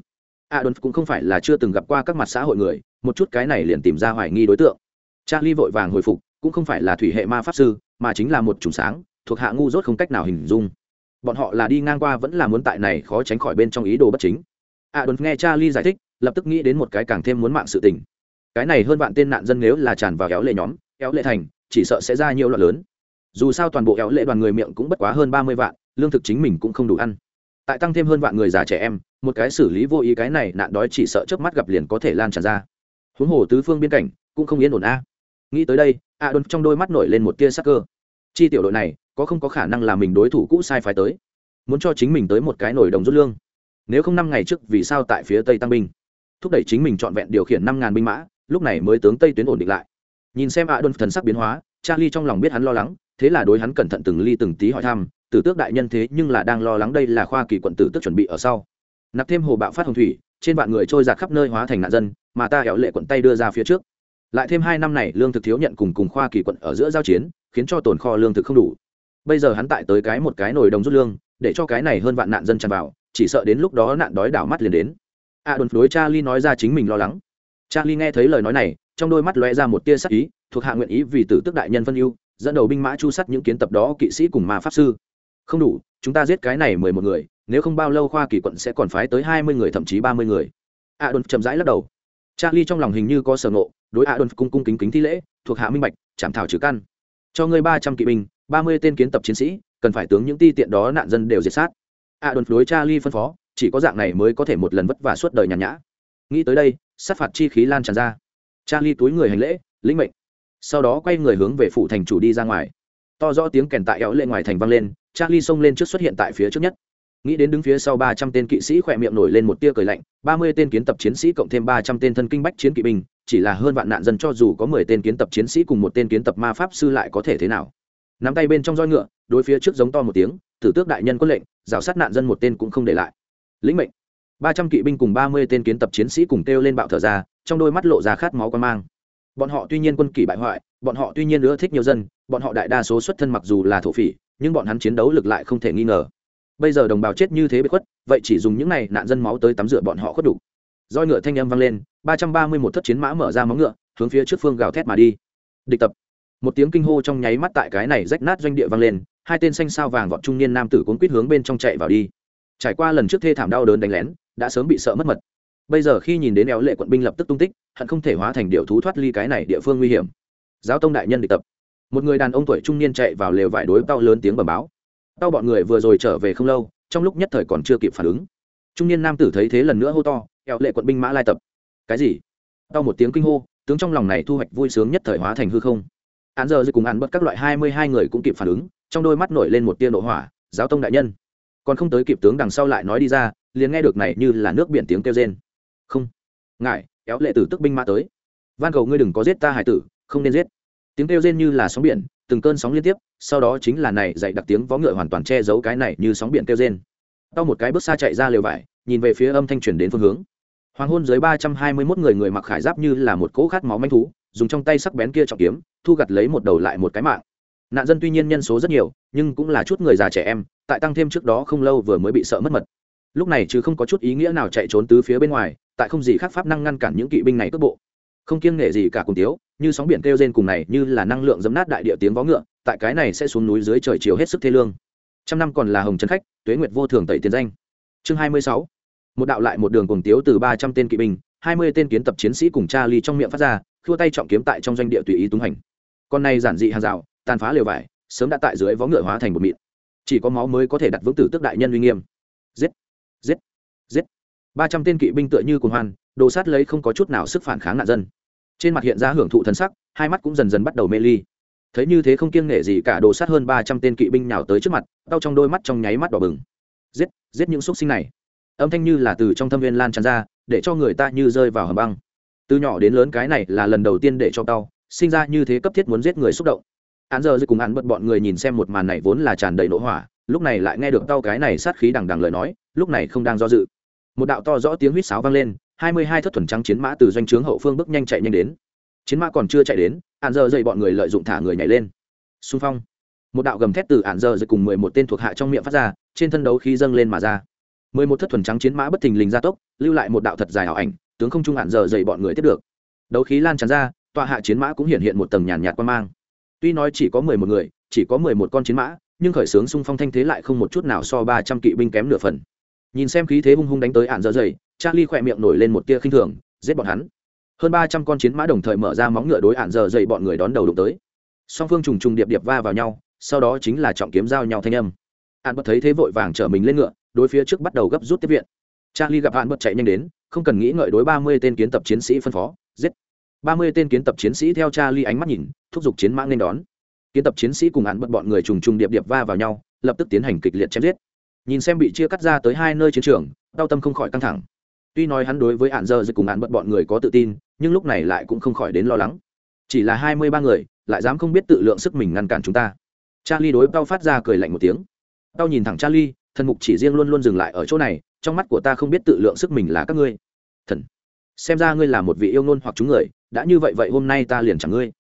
Adolf cũng không phải là chưa từng gặp qua các mặt xã hội người, một chút cái này liền tìm ra hoài nghi đối tượng. Charlie vội vàng hồi phục, cũng không phải là thủy hệ ma pháp sư, mà chính là một chủng sáng, thuộc hạ ngu dốt không cách nào hình dung. Bọn họ là đi ngang qua vẫn là muốn tại này khó tránh khỏi bên trong ý đồ bất chính. Adolf nghe charlie giải thích, lập tức nghĩ đến một cái càng thêm muốn mạng sự tình. Cái này hơn vạn tên nạn dân nếu là tràn vào éo lệ nhóm, éo lệ thành, chỉ sợ sẽ ra nhiều loạn lớn. Dù sao toàn bộ éo lệ đoàn người miệng cũng bất quá hơn ba mươi vạn, lương thực chính mình cũng không đủ ăn tại tăng thêm hơn vạn người già trẻ em, một cái xử lý vô ý cái này nạn đói chỉ sợ trước mắt gặp liền có thể lan tràn ra. Huống hồ tứ phương biên cảnh, cũng không yên ổn a. Nghĩ tới đây, a đôn trong đôi mắt nổi lên một tia sắc cơ. Chi tiểu đội này, có không có khả năng là mình đối thủ cũ sai phải tới. Muốn cho chính mình tới một cái nổi đồng rút lương. Nếu không năm ngày trước, vì sao tại phía tây tăng binh? Thúc đẩy chính mình trọn vẹn điều khiển năm ngàn binh mã, lúc này mới tướng tây tuyến ổn định lại. Nhìn xem a đôn thần sắc biến hóa, charlie trong lòng biết hắn lo lắng, thế là đối hắn cẩn thận từng ly từng tí hỏi thăm tử tước đại nhân thế nhưng là đang lo lắng đây là khoa kỳ quận tử tước chuẩn bị ở sau. Nạp thêm hồ bạo phát hồng thủy, trên vạn người trôi giạt khắp nơi hóa thành nạn dân, mà ta hẻo lệ quận tay đưa ra phía trước. Lại thêm hai năm này lương thực thiếu nhận cùng cùng khoa kỳ quận ở giữa giao chiến, khiến cho tồn kho lương thực không đủ. Bây giờ hắn tại tới cái một cái nồi đồng rút lương, để cho cái này hơn vạn nạn dân tràn vào, chỉ sợ đến lúc đó nạn đói đảo mắt liền đến. A đồn đối charlie nói ra chính mình lo lắng. Cha ly nghe thấy lời nói này, trong đôi mắt lóe ra một tia sắc ý, thuộc hạ nguyện ý vì tử tức đại nhân phân ưu, dẫn đầu binh mã chu sắt những kiến tập đó kỵ sĩ cùng ma pháp sư không đủ, chúng ta giết cái này mười một người, nếu không bao lâu khoa kỳ quận sẽ còn phái tới hai mươi người thậm chí ba mươi người. A đồn chậm rãi lắc đầu. Charlie trong lòng hình như có sở ngộ, đối a đồn cung cung kính kính thi lễ, thuộc hạ minh bạch, chảm thảo trừ căn. Cho ngươi ba trăm kỵ binh, ba mươi tên kiến tập chiến sĩ, cần phải tướng những ti tiện đó nạn dân đều diệt sát. A đồn đối charlie phân phó, chỉ có dạng này mới có thể một lần vất vả suốt đời nhàn nhã. Nghĩ tới đây, sát phạt chi khí lan tràn ra. Charlie túi người hành lễ, lĩnh mệnh. Sau đó quay người hướng về phủ thành chủ đi ra ngoài. To rõ tiếng kèn tại éo lệ ngoài thành vang lên charlie xông lên trước xuất hiện tại phía trước nhất. Nghĩ đến đứng phía sau ba trăm tên kỵ sĩ khỏe miệng nổi lên một tia cười lạnh, ba mươi tên kiến tập chiến sĩ cộng thêm ba trăm tên thân kinh bách chiến kỵ binh, chỉ là hơn vạn nạn dân cho dù có mười tên kiến tập chiến sĩ cùng một tên kiến tập ma pháp sư lại có thể thế nào. Nắm tay bên trong roi ngựa, đối phía trước giống to một tiếng, tử tước đại nhân có lệnh, rào sát nạn dân một tên cũng không để lại. Lĩnh mệnh. ba trăm kỵ binh cùng ba mươi tên kiến tập chiến sĩ cùng kêu lên bạo thở ra, trong đôi mắt lộ ra khát máu quan mang. Bọn họ tuy nhiên quân kỷ bại hoại, bọn họ tuy nhiên ưa thích nhiều dân, bọn họ đại đa số xuất thân mặc dù là thổ phỉ nhưng bọn hắn chiến đấu lực lại không thể nghi ngờ. Bây giờ đồng bào chết như thế bị khuất, vậy chỉ dùng những này nạn dân máu tới tắm rửa bọn họ khuất đủ. Roi ngựa thanh âm vang lên, ba trăm ba mươi một thất chiến mã mở ra móng ngựa, hướng phía trước phương gào thét mà đi. Địch tập. Một tiếng kinh hô trong nháy mắt tại cái này rách nát doanh địa vang lên, hai tên xanh sao vàng vọt trung niên nam tử cuốn quýt hướng bên trong chạy vào đi. Trải qua lần trước thê thảm đau đớn đánh lén, đã sớm bị sợ mất mật. Bây giờ khi nhìn đến éo lệ quận binh lập tức tung tích, hận không thể hóa thành điệu thú thoát ly cái này địa phương nguy hiểm. Giáo tông đại nhân địch tập một người đàn ông tuổi trung niên chạy vào lều vải đối tao lớn tiếng bầm báo. Tao bọn người vừa rồi trở về không lâu, trong lúc nhất thời còn chưa kịp phản ứng. Trung niên nam tử thấy thế lần nữa hô to, kẹo lệ quận binh mã lai tập. Cái gì? Tao một tiếng kinh hô, tướng trong lòng này thu hoạch vui sướng nhất thời hóa thành hư không. Án giờ dư cùng án bất các loại hai mươi hai người cũng kịp phản ứng, trong đôi mắt nổi lên một tia nổ hỏa, giáo tông đại nhân. Còn không tới kịp tướng đằng sau lại nói đi ra, liền nghe được này như là nước biển tiếng kêu rên. Không ngại kéo lệ tử tức binh mã tới. Van cầu ngươi đừng có giết ta, hải tử, không nên giết tiếng kêu rên như là sóng biển, từng cơn sóng liên tiếp, sau đó chính là này dạy đặc tiếng vó ngựa hoàn toàn che giấu cái này như sóng biển kêu rên. Sau một cái bước xa chạy ra lều vải, nhìn về phía âm thanh truyền đến phương hướng. Hoàng hôn dưới ba trăm hai mươi mốt người người mặc khải giáp như là một cỗ khát máu manh thú, dùng trong tay sắc bén kia trọng kiếm, thu gặt lấy một đầu lại một cái mạng. Nạn dân tuy nhiên nhân số rất nhiều, nhưng cũng là chút người già trẻ em, tại tăng thêm trước đó không lâu vừa mới bị sợ mất mật. Lúc này chứ không có chút ý nghĩa nào chạy trốn tứ phía bên ngoài, tại không gì khác pháp năng ngăn cản những kỵ binh này cước bộ không kiêng nghệ gì cả cùng tiếu, như sóng biển kêu rên cùng này, như là năng lượng dấm nát đại địa tiếng vó ngựa, tại cái này sẽ xuống núi dưới trời chiều hết sức thê lương. Trăm năm còn là hồng trấn khách, tuế nguyệt vô thường tẩy tiền danh. Chương hai mươi sáu, một đạo lại một đường cùng tiếu từ ba trăm tên kỵ binh, hai mươi tên kiến tập chiến sĩ cùng cha ly trong miệng phát ra, khua tay trọng kiếm tại trong doanh địa tùy ý túng hành. Con này giản dị hàng rào, tàn phá liều vải, sớm đã tại dưới vó ngựa hóa thành một mịn. Chỉ có máu mới có thể đặt vững tử tức đại nhân uy nghiêm. Giết giết giết. Ba trăm tên kỵ binh tựa như cùng hoan, đồ sát lấy không có chút nào sức phản kháng nạn dân trên mặt hiện ra hưởng thụ thần sắc, hai mắt cũng dần dần bắt đầu mê ly. Thấy như thế không kiêng nể gì cả đồ sát hơn ba trăm tên kỵ binh nhào tới trước mặt, đau trong đôi mắt trong nháy mắt đỏ bừng. Giết giết những xúc sinh này. Âm thanh như là từ trong thâm viên lan tràn ra, để cho người ta như rơi vào hầm băng. Từ nhỏ đến lớn cái này là lần đầu tiên để cho tao, sinh ra như thế cấp thiết muốn giết người xúc động. Án giờ cùng án bật bọn người nhìn xem một màn này vốn là tràn đầy nỗ hỏa, lúc này lại nghe được tao cái này sát khí đằng đằng lời nói, lúc này không đang do dự. Một đạo to rõ tiếng huýt sáo vang lên hai mươi hai thất thuần trắng chiến mã từ doanh trướng hậu phương bước nhanh chạy nhanh đến. Chiến mã còn chưa chạy đến ạn dơ dậy bọn người lợi dụng thả người nhảy lên. Xung phong. Một đạo gầm thét từ ạn dơ dậy cùng mười một tên thuộc hạ trong miệng phát ra, trên thân đấu khí dâng lên mà ra. mười một thất thuần trắng chiến mã bất thình lình ra tốc, lưu lại một đạo thật dài ảo ảnh, tướng không trung ạn dơ dậy bọn người tiếp được. Đấu khí lan tràn ra, tọa hạ chiến mã cũng hiện hiện một tầng nhàn nhạt quan mang. Tuy nói chỉ có mười một người, chỉ có mười một con chiến mã, nhưng khởi xướng xung phong thanh thế lại không một chút nào so ba trăm kỵ binh kém nửa phần. Nhìn xem khí thế hung hung đánh tới ạn dơ dậy charlie khỏe miệng nổi lên một tia khinh thường, giết bọn hắn. Hơn ba trăm con chiến mã đồng thời mở ra móng ngựa đối án dở dậy bọn người đón đầu đụng tới. Song phương trùng trùng điệp điệp va vào nhau, sau đó chính là trọng kiếm giao nhau thanh âm. Ạn bất thấy thế vội vàng trở mình lên ngựa, đối phía trước bắt đầu gấp rút tiếp viện. Charlie gặp ạn bất chạy nhanh đến, không cần nghĩ ngợi đối ba mươi tên kiến tập chiến sĩ phân phó, giết. Ba mươi tên kiến tập chiến sĩ theo charlie ánh mắt nhìn, thúc giục chiến mã nên đón. Kiến tập chiến sĩ cùng ạn bất bọn người trùng trùng điệp điệp va vào nhau, lập tức tiến hành kịch liệt chém giết. Nhìn xem bị chia cắt ra tới hai nơi chiến trường, đau tâm không khỏi căng thẳng tuy nói hắn đối với hạn giờ dịch cùng hạn bận bọn người có tự tin, nhưng lúc này lại cũng không khỏi đến lo lắng. Chỉ là hai mươi ba người, lại dám không biết tự lượng sức mình ngăn cản chúng ta. Charlie đối tao phát ra cười lạnh một tiếng. Tao nhìn thẳng charlie, thần mục chỉ riêng luôn luôn dừng lại ở chỗ này, trong mắt của ta không biết tự lượng sức mình là các ngươi. Thần, xem ra ngươi là một vị yêu nôn hoặc chúng người, đã như vậy vậy hôm nay ta liền chẳng ngươi.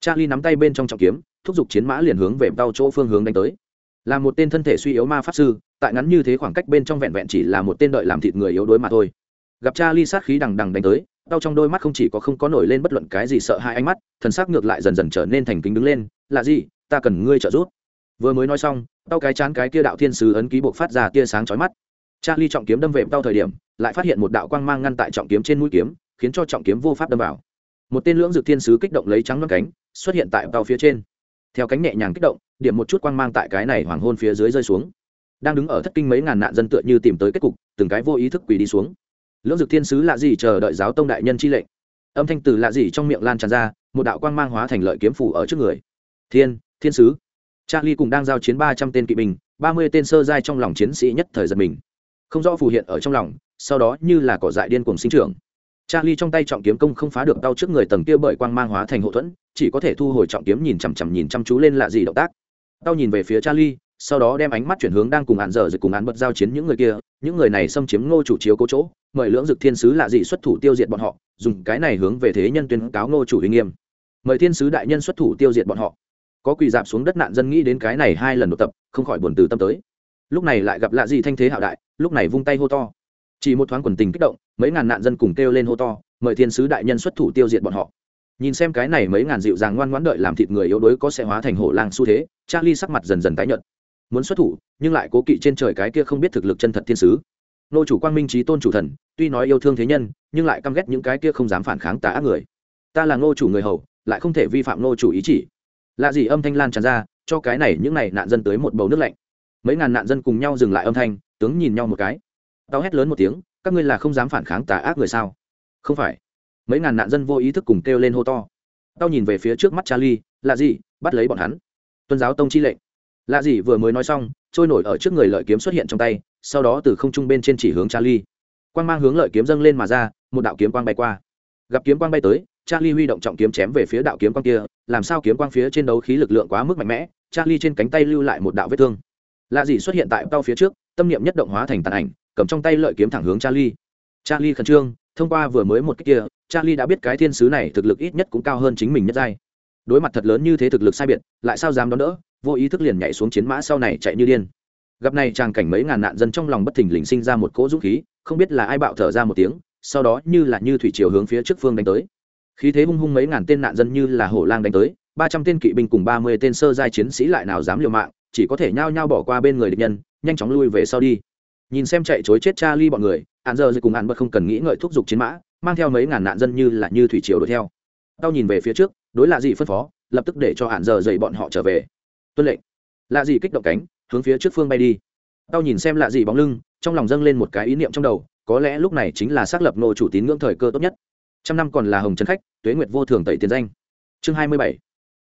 Charlie nắm tay bên trong trọng kiếm, thúc giục chiến mã liền hướng về tao chỗ phương hướng đánh tới. Là một tên thân thể suy yếu ma pháp sư, tại ngắn như thế khoảng cách bên trong vẹn vẹn chỉ là một tên đợi làm thịt người yếu đuối mà thôi gặp cha ly sát khí đằng đằng đánh tới, đau trong đôi mắt không chỉ có không có nổi lên bất luận cái gì sợ hai ánh mắt, thần sắc ngược lại dần dần trở nên thành kính đứng lên, là gì? Ta cần ngươi trợ giúp. Vừa mới nói xong, đau cái chán cái kia đạo thiên sứ ấn ký buộc phát ra tia sáng chói mắt. Cha ly trọng kiếm đâm về đau thời điểm, lại phát hiện một đạo quang mang ngăn tại trọng kiếm trên mũi kiếm, khiến cho trọng kiếm vô pháp đâm vào. Một tên lưỡng dược thiên sứ kích động lấy trắng ngân cánh, xuất hiện tại đau phía trên. Theo cánh nhẹ nhàng kích động, điểm một chút quang mang tại cái này hoàng hôn phía dưới rơi xuống. Đang đứng ở thất kinh mấy ngàn nạn dân tựa như tìm tới kết cục, từng cái vô ý thức quỳ đi xuống lưỡng dực thiên sứ lạ gì chờ đợi giáo tông đại nhân chi lệnh. Âm thanh từ lạ gì trong miệng lan tràn ra một đạo quang mang hóa thành lợi kiếm phủ ở trước người. Thiên thiên sứ. Charlie cùng đang giao chiến ba trăm tên kỵ binh ba mươi tên sơ giai trong lòng chiến sĩ nhất thời giật mình. Không rõ phù hiện ở trong lòng sau đó như là cỏ dại điên cùng sinh trưởng. Charlie trong tay trọng kiếm công không phá được đau trước người tầng kia bởi quang mang hóa thành hậu thuẫn, chỉ có thể thu hồi trọng kiếm nhìn chằm chằm nhìn chăm chú lên lạ gì động tác. Tao nhìn về phía Charlie, sau đó đem ánh mắt chuyển hướng đang cùng hạn dở rồi cùng án bật giao chiến những người kia, những người này xâm chiếm Ngô chủ chiếu cố chỗ, mời lưỡng dực thiên sứ lạ dị xuất thủ tiêu diệt bọn họ, dùng cái này hướng về thế nhân tuyên cáo Ngô chủ uy nghiêm. Mời thiên sứ đại nhân xuất thủ tiêu diệt bọn họ. Có quỳ dạp xuống đất nạn dân nghĩ đến cái này hai lần đột tập, không khỏi buồn từ tâm tới. Lúc này lại gặp lạ dị thanh thế hạo đại, lúc này vung tay hô to chỉ một thoáng quần tình kích động mấy ngàn nạn dân cùng kêu lên hô to mời thiên sứ đại nhân xuất thủ tiêu diệt bọn họ nhìn xem cái này mấy ngàn dịu dàng ngoan ngoãn đợi làm thịt người yếu đuối có sẽ hóa thành hổ lang xu thế charlie sắc mặt dần dần tái nhợt muốn xuất thủ, nhưng lại cố kỵ trên trời cái kia không biết thực lực chân thật thiên sứ. Nô chủ quang minh trí tôn chủ thần, tuy nói yêu thương thế nhân, nhưng lại căm ghét những cái kia không dám phản kháng tà ác người. Ta là ngô chủ người hầu, lại không thể vi phạm ngô chủ ý chỉ. Lạ gì âm thanh lan tràn ra, cho cái này những này nạn dân tới một bầu nước lạnh. Mấy ngàn nạn dân cùng nhau dừng lại âm thanh, tướng nhìn nhau một cái. Tao hét lớn một tiếng, các ngươi là không dám phản kháng tà ác người sao? Không phải. Mấy ngàn nạn dân vô ý thức cùng kêu lên hô to. Tao nhìn về phía trước mắt charlie là gì, bắt lấy bọn hắn. Tuân giáo tông chi lệnh. Lạ gì vừa mới nói xong trôi nổi ở trước người lợi kiếm xuất hiện trong tay sau đó từ không trung bên trên chỉ hướng charlie quang mang hướng lợi kiếm dâng lên mà ra một đạo kiếm quang bay qua gặp kiếm quang bay tới charlie huy động trọng kiếm chém về phía đạo kiếm quang kia làm sao kiếm quang phía trên đấu khí lực lượng quá mức mạnh mẽ charlie trên cánh tay lưu lại một đạo vết thương lạ gì xuất hiện tại tao phía trước tâm niệm nhất động hóa thành tàn ảnh cầm trong tay lợi kiếm thẳng hướng Charlie. Charlie khẩn trương, thông qua vừa mới một cái kia, Charlie đã biết cái thiên sứ này thực lực ít nhất cũng cao hơn chính mình nhất giai. Đối mặt thật lớn như thế thực lực sai biệt, lại sao dám đón đỡ, vô ý thức liền nhảy xuống chiến mã sau này chạy như điên. Gặp này tràng cảnh mấy ngàn nạn dân trong lòng bất thình lình sinh ra một cỗ dũng khí, không biết là ai bạo thở ra một tiếng, sau đó như là như thủy chiều hướng phía trước phương đánh tới. Khí thế hung hung mấy ngàn tên nạn dân như là hổ lang đánh tới, ba trăm tên kỵ binh cùng ba mươi tên sơ giai chiến sĩ lại nào dám liều mạng, chỉ có thể nhao nhao bỏ qua bên người địch nhân, nhanh chóng lui về sau đi nhìn xem chạy chối chết cha ly bọn người hạn giờ rồi cùng hạn bật không cần nghĩ ngợi thúc giục chiến mã mang theo mấy ngàn nạn dân như là như thủy triều đuổi theo tao nhìn về phía trước đối lạ gì phân phó lập tức để cho hạn giờ dậy bọn họ trở về tuân lệnh. Lạ gì kích động cánh, hướng phía trước phương bay đi. Tao nhìn xem lạ gì bóng lưng, trong lòng dâng lên một cái ý niệm trong đầu, có lẽ lúc này chính là xác lập nô chủ tín ngưỡng thời cơ tốt nhất. Trăm năm còn là hồng trấn khách, tuế nguyệt vô thường tẩy tiền danh. Chương hai mươi bảy.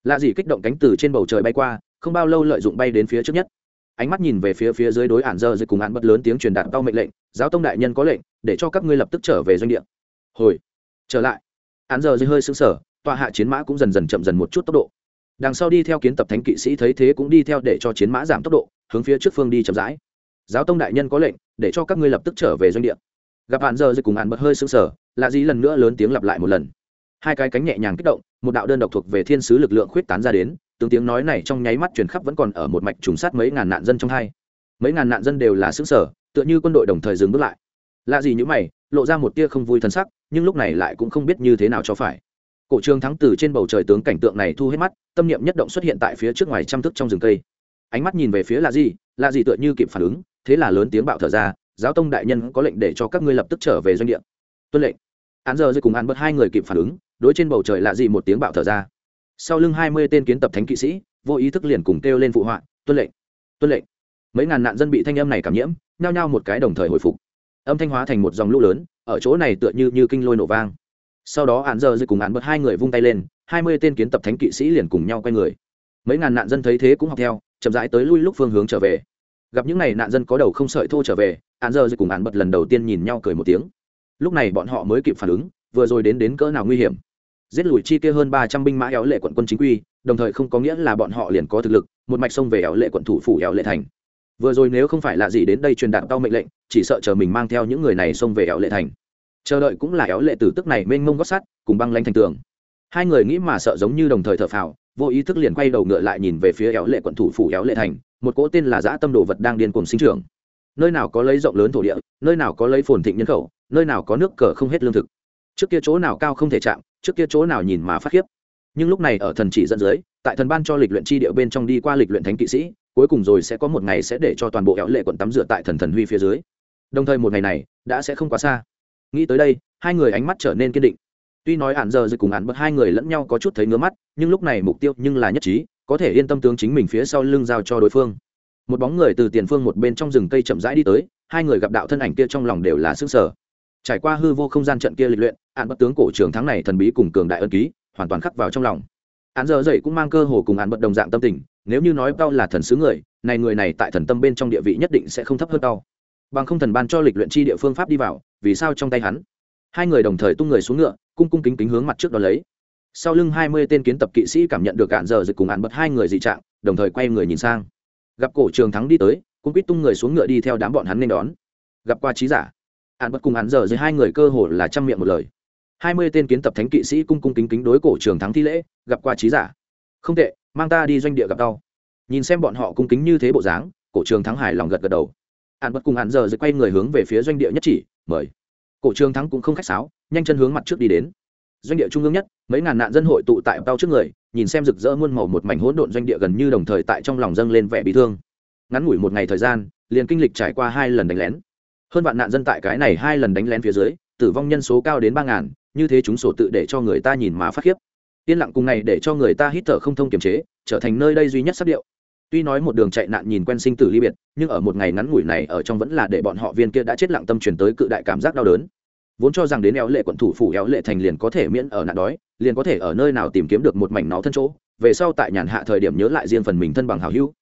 Lạ gì kích động cánh từ trên bầu trời bay qua, không bao lâu lợi dụng bay đến phía trước nhất. Ánh mắt nhìn về phía phía dưới đối ản dơ dưới cùng án bất lớn tiếng truyền đạt tao mệnh lệnh, giáo tông đại nhân có lệnh, để cho các ngươi lập tức trở về doanh địa. Hồi. Trở lại. Án dơ dưới hơi xứng sở tọa hạ chiến mã cũng dần dần chậm dần một chút tốc độ đằng sau đi theo kiến tập thánh kỵ sĩ thấy thế cũng đi theo để cho chiến mã giảm tốc độ, hướng phía trước phương đi chậm rãi. Giáo tông đại nhân có lệnh, để cho các ngươi lập tức trở về doanh địa. Gặp hạn giờ dịch cùng hạn bật hơi sững sờ, lạ dĩ lần nữa lớn tiếng lặp lại một lần. Hai cái cánh nhẹ nhàng kích động, một đạo đơn độc thuộc về thiên sứ lực lượng khuyết tán ra đến tướng tiếng nói này trong nháy mắt truyền khắp vẫn còn ở một mạch trùng sát mấy ngàn nạn dân trong hai. Mấy ngàn nạn dân đều là xứ sở tựa như quân đội đồng thời dừng bước lại. Lạ gì như mày, lộ ra một tia không vui thân sắc, nhưng lúc này lại cũng không biết như thế nào cho phải cổ trường thắng từ trên bầu trời tướng cảnh tượng này thu hết mắt, tâm niệm nhất động xuất hiện tại phía trước ngoài trăm thức trong rừng cây. Ánh mắt nhìn về phía lạ gì lạ gì tựa như kịp phản ứng, thế là lớn tiếng bạo thở ra, giáo tông đại nhân có lệnh để cho các ngươi lập tức trở về doanh địa. Tuân lệnh. Án giờ dưới cùng án bớt hai người kịp phản ứng, đối trên bầu trời lạ gì một tiếng bạo thở ra. Sau lưng hai mươi tên kiến tập thánh kỵ sĩ, vô ý thức liền cùng kêu lên phụ họa, tuân lệnh tuân lệnh. Mấy ngàn nạn dân bị thanh âm này cảm nhiễm, nhao nhao một cái đồng thời hồi phục. Âm thanh hóa thành một dòng lũ lớn, ở chỗ này tựa như như kinh lôi nổ vang sau đó hạn giờ dư cùng án bật hai người vung tay lên, hai mươi tên kiến tập thánh kỵ sĩ liền cùng nhau quay người. Mấy ngàn nạn dân thấy thế cũng học theo, chậm rãi tới lui lúc phương hướng trở về. Gặp những n à y nạn dân có đầu không sợi thô trở về hạn giờ dư cùng án bật lần đầu tiên nhìn nhau cười một tiếng. Lúc này bọn họ mới kịp phản ứng, vừa rồi đến đến cỡ nào nguy hiểm. Giết lùi chi kia hơn ba trăm binh mã éo lệ quận quân chính quy, đồng thời không có nghĩa là bọn họ liền có thực lực, một mạch sông về éo lệ quận thủ phủ éo lệ thành. Vừa rồi nếu không phải là gì đến đây truyền đạt tao mệnh lệnh, chỉ sợ chờ mình mang theo những người này xông về éo lệ thành chờ đợi cũng là éo lệ tử tức này mênh mông gót sắt, cùng băng lanh thành tường. Hai người nghĩ mà sợ giống như đồng thời thở phào, vô ý thức liền quay đầu ngựa lại nhìn về phía éo lệ quận thủ phủ éo lệ thành, một cỗ tên là dã tâm đồ vật đang điên cuồng sinh trưởng. Nơi nào có lấy rộng lớn thổ địa, nơi nào có lấy phồn thịnh nhân khẩu, nơi nào có nước cờ không hết lương thực. Trước kia chỗ nào cao không thể chạm, trước kia chỗ nào nhìn mà phát khiếp. Nhưng lúc này ở thần chỉ dẫn dưới, tại thần ban cho lịch luyện chi địa bên trong đi qua lịch luyện thánh kỵ sĩ, cuối cùng rồi sẽ có một ngày sẽ để cho toàn bộ éo lệ quận tắm rửa tại thần thần huy phía dưới. Đồng thời một ngày này, đã sẽ không quá xa nghĩ tới đây, hai người ánh mắt trở nên kiên định. Tuy nói hạn giờ rồi cùng ạn bật hai người lẫn nhau có chút thấy ngứa mắt, nhưng lúc này mục tiêu nhưng là nhất trí, có thể yên tâm tướng chính mình phía sau lưng giao cho đối phương. Một bóng người từ tiền phương một bên trong rừng cây chậm rãi đi tới, hai người gặp đạo thân ảnh kia trong lòng đều là sức sở trải qua hư vô không gian trận kia lịch luyện hạn bất tướng cổ trường thắng này thần bí cùng cường đại ân ký, hoàn toàn khắc vào trong lòng. Án giờ dậy cũng mang cơ hồ cùng ạn bất đồng dạng tâm tình, nếu như nói tao là thần sứ người, này người này tại thần tâm bên trong địa vị nhất định sẽ không thấp hơn tao bằng không thần ban cho lịch luyện chi địa phương pháp đi vào vì sao trong tay hắn? Hai người đồng thời tung người xuống ngựa, cung cung kính kính hướng mặt trước đó lấy. Sau lưng hai mươi tên kiến tập kỵ sĩ cảm nhận được cạn giờ dịch cùng ạn bật hai người dị trạng, đồng thời quay người nhìn sang. Gặp cổ trường thắng đi tới cũng quýt tung người xuống ngựa đi theo đám bọn hắn nên đón. Gặp qua trí giả. Ạn bật cùng ạn giờ dưới hai người cơ hồ là chăm miệng một lời. Hai mươi tên kiến tập thánh kỵ sĩ cung cung kính kính đối cổ trường thắng thi lễ, gặp qua trí giả. Không tệ, mang ta đi doanh địa gặp đau. Nhìn xem bọn họ cung kính như thế bộ dáng, cổ trường thắng hài lòng gật gật đầu. Ạn bật cùng ạn giờ dưới quay người hướng về phía doanh địa nhất chỉ mời. Cổ trường thắng cũng không khách sáo, nhanh chân hướng mặt trước đi đến. Doanh địa trung ương nhất, mấy ngàn nạn dân hội tụ tại bao trước người, nhìn xem rực rỡ muôn màu một mảnh hỗn độn doanh địa gần như đồng thời tại trong lòng dâng lên vẻ bị thương. Ngắn ngủi một ngày thời gian, liền kinh lịch trải qua hai lần đánh lén. Hơn vạn nạn dân tại cái này hai lần đánh lén phía dưới, tử vong nhân số cao đến ba ngàn, như thế chúng sổ tự để cho người ta nhìn mà phát khiếp. Yên lặng cùng này để cho người ta hít thở không thông kiềm chế, trở thành nơi đây duy nhất sắc điệu tuy nói một đường chạy nạn nhìn quen sinh tử ly biệt, nhưng ở một ngày ngắn ngủi này ở trong vẫn là để bọn họ viên kia đã chết lặng tâm truyền tới cự đại cảm giác đau đớn. Vốn cho rằng đến éo lệ quận thủ phủ éo lệ thành liền có thể miễn ở nạn đói, liền có thể ở nơi nào tìm kiếm được một mảnh nó thân chỗ, về sau tại nhàn hạ thời điểm nhớ lại riêng phần mình thân bằng hào hữu.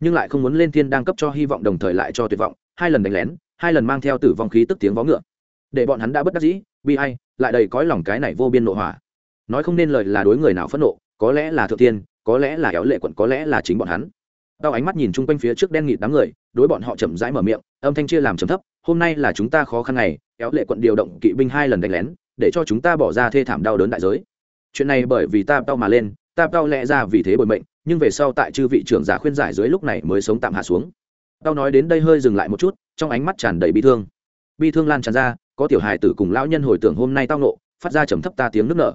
Nhưng lại không muốn lên thiên đang cấp cho hy vọng đồng thời lại cho tuyệt vọng, hai lần đánh lén, hai lần mang theo tử vong khí tức tiếng vó ngựa. Để bọn hắn đã bất đắc dĩ, bi ai, lại đầy cõi lòng cái này vô biên nội hỏa. Nói không nên lời là đối người nào phẫn nộ, có lẽ là thượng tiên có lẽ là éo lệ quận, có lẽ là chính bọn hắn. Tao ánh mắt nhìn chung quanh phía trước đen nghịt đám người, đối bọn họ chậm rãi mở miệng, âm thanh chia làm trầm thấp, hôm nay là chúng ta khó khăn này kéo lệ quận điều động kỵ binh hai lần đánh lén, để cho chúng ta bỏ ra thê thảm đau đớn đại giới. Chuyện này bởi vì ta tao mà lên, ta tao lẽ ra vì thế bồi mệnh, nhưng về sau tại chư vị trưởng giả khuyên giải dưới lúc này mới sống tạm hạ xuống. Tao nói đến đây hơi dừng lại một chút, trong ánh mắt tràn đầy bi thương. Bi thương lan tràn ra, có tiểu hài tử cùng lão nhân hồi tưởng hôm nay tao nộ, phát ra trầm thấp ta tiếng nước nở.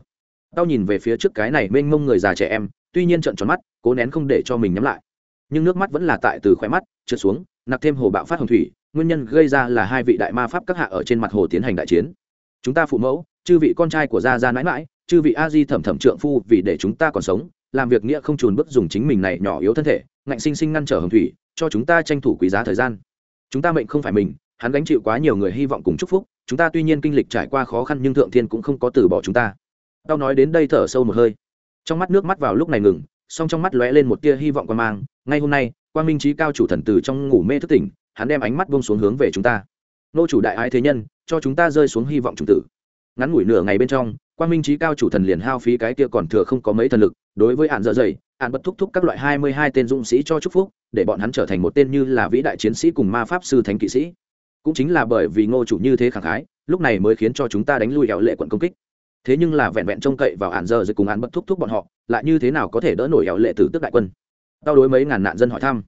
Tao nhìn về phía trước cái này mênh mông người già trẻ em, tuy nhiên trận tròn mắt, cố nén không để cho mình nhắm lại nhưng nước mắt vẫn là tại từ khóe mắt, trượt xuống nặc thêm hồ bạo phát hồng thủy, nguyên nhân gây ra là hai vị đại ma pháp các hạ ở trên mặt hồ tiến hành đại chiến. Chúng ta phụ mẫu, chư vị con trai của gia gia mãi mãi chư vị a di thẩm thẩm trượng phu, vì để chúng ta còn sống, làm việc nghĩa không trùn bước dùng chính mình này nhỏ yếu thân thể, ngạnh sinh sinh ngăn trở hồng thủy, cho chúng ta tranh thủ quý giá thời gian. Chúng ta mệnh không phải mình, hắn gánh chịu quá nhiều người hy vọng cùng chúc phúc, chúng ta tuy nhiên kinh lịch trải qua khó khăn nhưng thượng thiên cũng không có từ bỏ chúng ta. Tao nói đến đây thở sâu một hơi. Trong mắt nước mắt vào lúc này ngừng, song trong mắt lóe lên một tia hy vọng quan mang ngay hôm nay quan minh trí cao chủ thần từ trong ngủ mê thức tỉnh, hắn đem ánh mắt bông xuống hướng về chúng ta. Nô chủ đại ái thế nhân, cho chúng ta rơi xuống hy vọng chủng tử. Ngắn ngủi nửa ngày bên trong quan minh trí cao chủ thần liền hao phí cái kia còn thừa không có mấy thần lực, đối với hạn dợ dày, hạn bất thúc thúc các loại hai mươi hai tên dũng sĩ cho chúc phúc, để bọn hắn trở thành một tên như là vĩ đại chiến sĩ cùng ma pháp sư thánh kỵ sĩ. Cũng chính là bởi vì ngô chủ như thế khẳng khái, lúc này mới khiến cho chúng ta đánh lui hẹo lệ quận công kích. Thế nhưng là vẹn vẹn trông cậy vào hạn dợ dày cùng hạn bất thúc thúc bọn họ, lại như thế nào có thể đỡ nổi hẹo lệ tử tức đại quân? Tao đối mấy ngàn nạn dân hỏi thăm.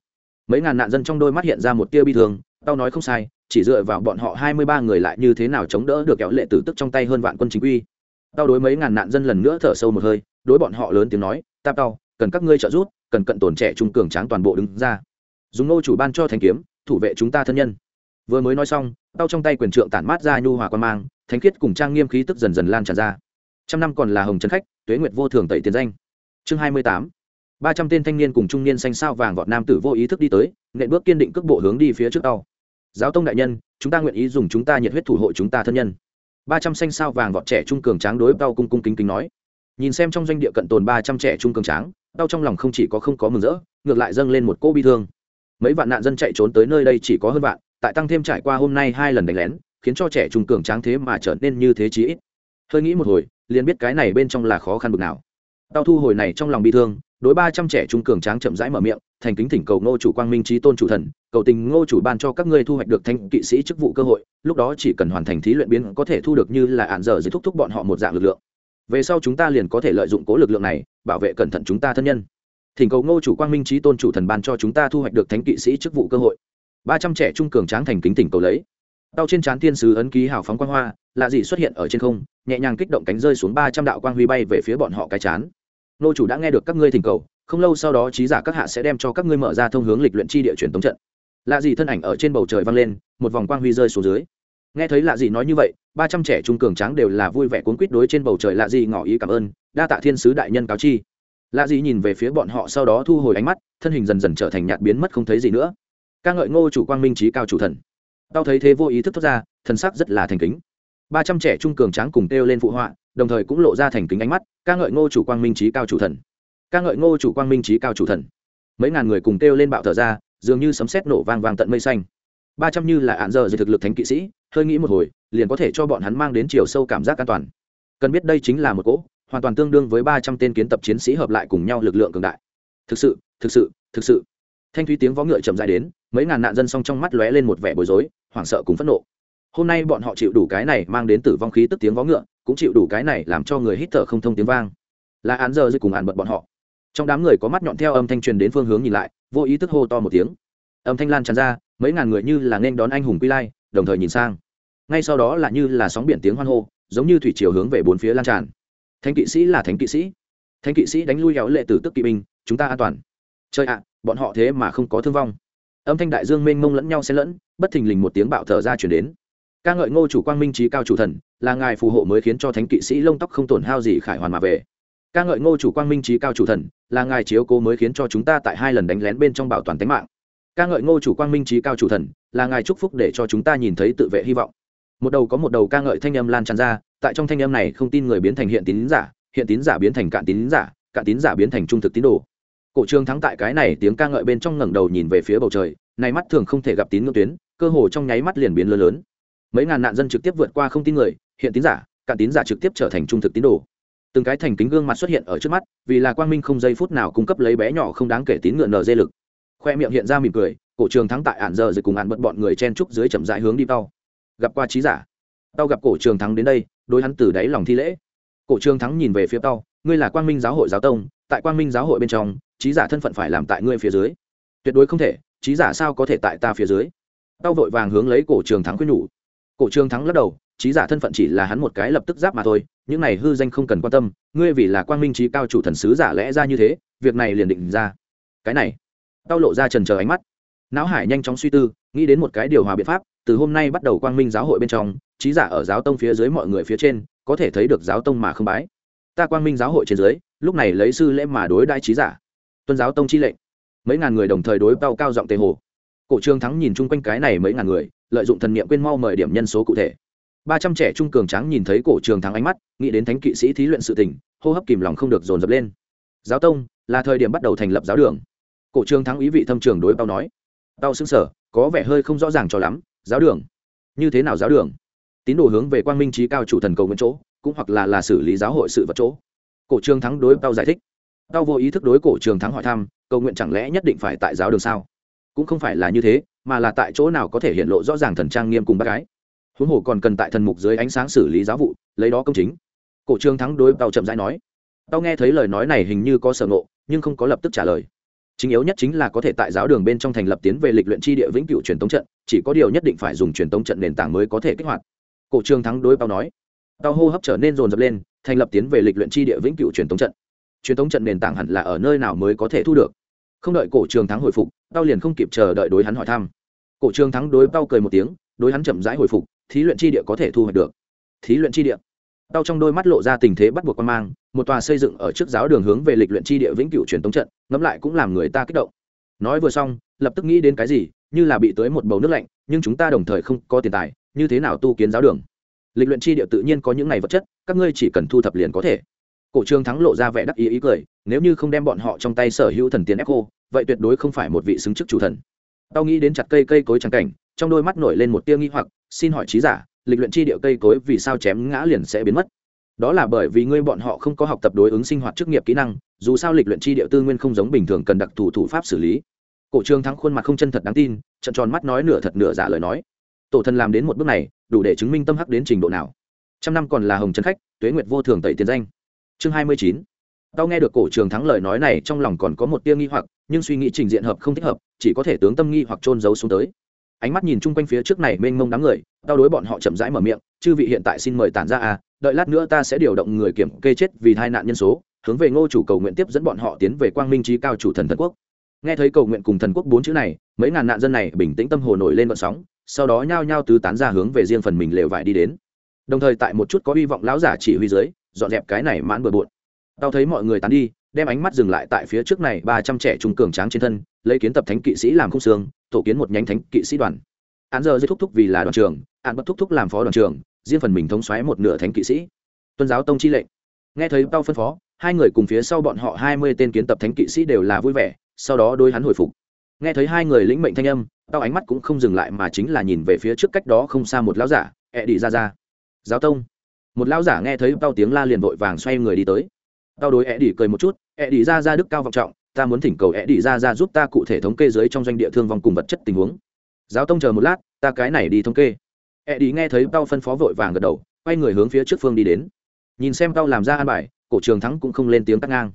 Mấy ngàn nạn dân trong đôi mắt hiện ra một tia bi thương, tao nói không sai, chỉ dựa vào bọn họ hai mươi ba người lại như thế nào chống đỡ được kéo lệ tử tức trong tay hơn vạn quân chính quy. Tao đối mấy ngàn nạn dân lần nữa thở sâu một hơi, đối bọn họ lớn tiếng nói tao tao, cần các ngươi trợ giúp, cần cận tổn trẻ trung cường tráng toàn bộ đứng ra. Dùng nô chủ ban cho thanh kiếm, thủ vệ chúng ta thân nhân. Vừa mới nói xong, tao trong tay quyền trượng tản mát ra nhu hòa quan mang, thánh khiết cùng trang nghiêm khí tức dần dần lan tràn ra. Trăm năm còn là hồng trấn khách, tuế nguyệt vô thường tẩy tiền danh. Chương hai mươi tám ba trăm tên thanh niên cùng trung niên xanh sao vàng vọt nam tử vô ý thức đi tới, nện bước kiên định cước bộ hướng đi phía trước tao giáo tông đại nhân, chúng ta nguyện ý dùng chúng ta nhiệt huyết thủ hộ chúng ta thân nhân. Ba trăm xanh sao vàng vọt trẻ trung cường tráng đối tao cung cung kính kính nói. Nhìn xem trong doanh địa cận tồn ba trăm trẻ trung cường tráng tao trong lòng không chỉ có không có mừng rỡ, ngược lại dâng lên một cô bi thương. Mấy vạn nạn dân chạy trốn tới nơi đây chỉ có hơn vạn, tại tăng thêm trải qua hôm nay hai lần đánh lén, khiến cho trẻ trung cường tráng thế mà trở nên như thế chí ít. Hơi nghĩ một hồi, liền biết cái này bên trong là khó khăn bực nào. Tao thu hồi này trong lòng bi thương đối ba trăm trẻ trung cường tráng chậm rãi mở miệng, thành kính thỉnh cầu ngô chủ quang minh trí tôn chủ thần, cầu tình ngô chủ ban cho các ngươi thu hoạch được thanh kỵ sĩ chức vụ cơ hội, lúc đó chỉ cần hoàn thành thí luyện biến có thể thu được như là ạn giờ dưới thúc thúc bọn họ một dạng lực lượng. Về sau chúng ta liền có thể lợi dụng cố lực lượng này, bảo vệ cẩn thận chúng ta thân nhân. Thỉnh cầu ngô chủ quang minh trí tôn chủ thần ban cho chúng ta thu hoạch được thánh kỵ sĩ chức vụ cơ hội. Ba trăm trẻ trung cường tráng thành kính thỉnh cầu lấy. Đau trên trán thiên sứ ấn ký hào phóng quang hoa, lạ gì xuất hiện ở trên không, nhẹ nhàng kích động cánh rơi xuống ba trăm đạo quang huy bay về phía bọn họ cái chán nô chủ đã nghe được các ngươi thỉnh cầu, không lâu sau đó trí giả các hạ sẽ đem cho các ngươi mở ra thông hướng lịch luyện chi địa truyền tống trận. Lạ gì thân ảnh ở trên bầu trời vang lên, một vòng quang huy rơi xuống dưới. Nghe thấy lạ gì nói như vậy, ba trăm trẻ trung cường tráng đều là vui vẻ cuốn quýt đối trên bầu trời lạ gì ngỏ ý cảm ơn, đa tạ thiên sứ đại nhân cáo chi. Lạ gì nhìn về phía bọn họ sau đó thu hồi ánh mắt, thân hình dần dần trở thành nhạt biến mất không thấy gì nữa. Ca ngợi ngô chủ quang minh trí cao chủ thần. Tao thấy thế vô ý thức thoát ra, thần sắc rất là thành kính ba trăm trẻ trung cường tráng cùng kêu lên phụ họa, đồng thời cũng lộ ra thành kính ánh mắt, ca ngợi ngô chủ quang minh trí cao chủ thần. Ca ngợi ngô chủ quang minh trí cao chủ thần. Mấy ngàn người cùng kêu lên bạo thở ra, dường như sấm sét nổ vang vang tận mây xanh. Ba trăm như là ạn giờ về thực lực thánh kỵ sĩ, hơi nghĩ một hồi, liền có thể cho bọn hắn mang đến chiều sâu cảm giác an toàn. Cần biết đây chính là một cỗ, hoàn toàn tương đương với ba trăm tên kiến tập chiến sĩ hợp lại cùng nhau lực lượng cường đại. Thực sự thực sự thực sự. Thanh thúy tiếng vó ngựa chậm dài đến, mấy ngàn nạn dân song trong mắt lóe lên một vẻ bối rối, hoảng sợ cùng phẫn nộ hôm nay bọn họ chịu đủ cái này mang đến tử vong khí tức tiếng vó ngựa, cũng chịu đủ cái này làm cho người hít thở không thông tiếng vang. Là án giờ dưới cùng án bật bọn họ. Trong đám người có mắt nhọn theo âm thanh truyền đến phương hướng nhìn lại, vô ý thức hô to một tiếng. Âm thanh lan tràn ra, mấy ngàn người như là nên đón anh hùng quy lai, đồng thời nhìn sang. Ngay sau đó là như là sóng biển tiếng hoan hô, giống như thủy chiều hướng về bốn phía lan tràn. Thánh kỵ sĩ là thánh kỵ sĩ. Thánh kỵ sĩ đánh lui kéo lệ tử tức kỵ binh, chúng ta an toàn. Chơi ạ, bọn họ thế mà không có thương vong. Âm thanh đại dương mênh mông lẫn nhau xen lẫn, bất thình lình một tiếng bạo thở ra chuyển đến ca ngợi ngô chủ quang minh trí cao chủ thần, là ngài phù hộ mới khiến cho thánh kỵ sĩ lông tóc không tổn hao gì khải hoàn mà về. Ca ngợi ngô chủ quang minh trí cao chủ thần, là ngài chiếu cố mới khiến cho chúng ta tại hai lần đánh lén bên trong bảo toàn tính mạng. Ca ngợi ngô chủ quang minh trí cao chủ thần, là ngài chúc phúc để cho chúng ta nhìn thấy tự vệ hy vọng. Một đầu có một đầu ca ngợi thanh âm lan tràn ra, tại trong thanh âm này không tin người biến thành hiện tín giả, hiện tín giả biến thành cạn tín giả, cạn tín giả biến thành trung thực tín đồ. Cổ trương thắng tại cái này tiếng ca ngợi bên trong ngẩng đầu nhìn về phía bầu trời, này mắt thường không thể gặp tín ngưỡng tuyến, cơ hồ trong nháy mắt liền biến lớn lớn mấy ngàn nạn dân trực tiếp vượt qua không tin người, hiện tín giả, cạn tín giả trực tiếp trở thành trung thực tín đồ. Từng cái thành kính gương mặt xuất hiện ở trước mắt, vì là quang minh không giây phút nào cung cấp lấy bé nhỏ không đáng kể tín ngựa nở dây lực. Khoe miệng hiện ra mỉm cười, cổ trường thắng tại ạn giờ rồi cùng ạn bận bọn người chen trúc dưới chậm rãi hướng đi tao. Gặp qua trí giả. Tao gặp cổ trường thắng đến đây, đối hắn từ đáy lòng thi lễ. Cổ trường thắng nhìn về phía tao, ngươi là quang minh giáo hội giáo tông, tại quang minh giáo hội bên trong, trí giả thân phận phải làm tại ngươi phía dưới. Tuyệt đối không thể, trí giả sao có thể tại ta phía dưới? Tao vội vàng hướng lấy cổ trường thắng khuyên nhủ cổ Trương thắng lắc đầu, trí giả thân phận chỉ là hắn một cái lập tức giáp mà thôi, những này hư danh không cần quan tâm, ngươi vì là quang minh trí cao chủ thần sứ giả lẽ ra như thế, việc này liền định ra. Cái này, tao lộ ra trần chờ ánh mắt. Não hải nhanh chóng suy tư, nghĩ đến một cái điều hòa biện pháp, từ hôm nay bắt đầu quang minh giáo hội bên trong, trí giả ở giáo tông phía dưới mọi người phía trên, có thể thấy được giáo tông mà không bái. Ta quang minh giáo hội trên dưới, lúc này lấy sư lễ mà đối đại trí giả. Tuân giáo tông chi lệnh. Mấy ngàn người đồng thời đối tao cao giọng tề hồ. Cổ trương thắng nhìn chung quanh cái này mấy ngàn người lợi dụng thần niệm quên mau mời điểm nhân số cụ thể. Ba trăm trẻ trung cường tráng nhìn thấy cổ trường thắng ánh mắt, nghĩ đến thánh kỵ sĩ thí luyện sự tình, hô hấp kìm lòng không được dồn dập lên. Giáo tông, là thời điểm bắt đầu thành lập giáo đường. Cổ trường thắng ý vị thâm trường đối tao nói. Tao xứng sở có vẻ hơi không rõ ràng cho lắm. Giáo đường? Như thế nào giáo đường? Tín đồ hướng về quang minh trí cao chủ thần cầu nguyện chỗ, cũng hoặc là là xử lý giáo hội sự vật chỗ. Cổ trường thắng đối tao giải thích. Tao vô ý thức đối cổ trường thắng hỏi thăm, cầu nguyện chẳng lẽ nhất định phải tại giáo đường sao? Cũng không phải là như thế mà là tại chỗ nào có thể hiện lộ rõ ràng thần trang nghiêm cùng bác gái. Huống hồ còn cần tại thần mục dưới ánh sáng xử lý giáo vụ, lấy đó công chính. Cổ trương thắng đối tàu chậm rãi nói tao nghe thấy lời nói này hình như có sở ngộ, nhưng không có lập tức trả lời. Chính yếu nhất chính là có thể tại giáo đường bên trong thành lập tiến về lịch luyện tri địa vĩnh cửu truyền tống trận, chỉ có điều nhất định phải dùng truyền tống trận nền tảng mới có thể kích hoạt. Cổ trường thắng đối bao nói tao hô hấp trở nên rồn rập lên, thành lập tiến về lịch luyện tri địa vĩnh cửu truyền tống trận. Truyền tống trận nền tảng hẳn là ở nơi nào mới có thể thu được. Không đợi cổ trường thắng hồi phục tao liền không kịp chờ đợi đối hắn hỏi thăm. Cổ trường thắng đối tao cười một tiếng, đối hắn chậm rãi hồi phục, thí luyện chi địa có thể thu hoạch được. Thí luyện chi địa. Tao trong đôi mắt lộ ra tình thế bắt buộc quan mang, một tòa xây dựng ở trước giáo đường hướng về lịch luyện chi địa vĩnh cửu truyền tống trận, ngẫm lại cũng làm người ta kích động. Nói vừa xong, lập tức nghĩ đến cái gì, như là bị tới một bầu nước lạnh, nhưng chúng ta đồng thời không có tiền tài, như thế nào tu kiến giáo đường? Lịch luyện chi địa tự nhiên có những này vật chất, các ngươi chỉ cần thu thập liền có thể. Cổ trương thắng lộ ra vẻ đắc ý ý cười, nếu như không đem bọn họ trong tay sở hữu thần tiền ép cô vậy tuyệt đối không phải một vị xứng chức chủ thần. Tao nghĩ đến chặt cây cây cối trắng cảnh, trong đôi mắt nổi lên một tia nghi hoặc, xin hỏi trí giả, lịch luyện chi điệu cây cối vì sao chém ngã liền sẽ biến mất? Đó là bởi vì ngươi bọn họ không có học tập đối ứng sinh hoạt chức nghiệp kỹ năng, dù sao lịch luyện chi điệu tư nguyên không giống bình thường cần đặc thù thủ pháp xử lý. Cổ trương thắng khuôn mặt không chân thật đáng tin trận tròn mắt nói nửa thật nửa giả lời nói. Tổ thần làm đến một bước này, đủ để chứng minh tâm hắc đến trình độ nào. Trăm năm còn là hồng trần khách, tuế nguyệt vô thường tẩy tiền danh. Chương hai mươi chín tao nghe được cổ trường thắng lời nói này, trong lòng còn có một tia nghi hoặc, nhưng suy nghĩ trình diện hợp không thích hợp, chỉ có thể tướng tâm nghi hoặc trôn giấu xuống tới. Ánh mắt nhìn chung quanh phía trước này mênh mông đám người, tao đối bọn họ chậm rãi mở miệng, chư vị hiện tại xin mời tản ra à đợi lát nữa ta sẽ điều động người kiểm kê chết vì tai nạn nhân số, hướng về ngô chủ cầu nguyện tiếp dẫn bọn họ tiến về quang minh trí cao chủ thần thần quốc. Nghe thấy cầu nguyện cùng thần quốc bốn chữ này, mấy ngàn nạn dân này bình tĩnh tâm hồ nổi lên vận sóng, sau đó nhao nhao tứ tán ra hướng về riêng phần mình lều vải đi đến. Đồng thời tại một chút có hy vọng lão giả chỉ huy dưới, dọn dẹp cái này mãn bừa bộn tao thấy mọi người tán đi, đem ánh mắt dừng lại tại phía trước này, ba trăm trẻ trung cường tráng trên thân, lấy kiến tập thánh kỵ sĩ làm khung xương, tổ kiến một nhánh thánh kỵ sĩ đoàn. Án giờ dây thúc thúc vì là đoàn trưởng, án bất thúc thúc làm phó đoàn trưởng, riêng phần mình thống xoáy một nửa thánh kỵ sĩ. Tuân giáo tông chi lệnh. Nghe thấy tao phân phó, hai người cùng phía sau bọn họ hai mươi tên kiến tập thánh kỵ sĩ đều là vui vẻ, sau đó đôi hắn hồi phục. Nghe thấy hai người lĩnh mệnh thanh âm, tao ánh mắt cũng không dừng lại mà chính là nhìn về phía trước cách đó không xa một lão giả ẹ đi ra ra. Giáo tông. Một lão giả nghe thấy tao tiếng la liền vội vàng xoay người đi tới tao đối e đi cười một chút e đi ra ra đức cao vọng trọng, ta muốn thỉnh cầu e đi ra ra giúp ta cụ thể thống kê giới trong doanh địa thương vong cùng vật chất tình huống. Giáo tông chờ một lát, ta cái này đi thống kê. E đi nghe thấy tao phân phó vội vàng gật đầu, quay người hướng phía trước phương đi đến. Nhìn xem tao làm ra an bài, cổ trường thắng cũng không lên tiếng cắt ngang.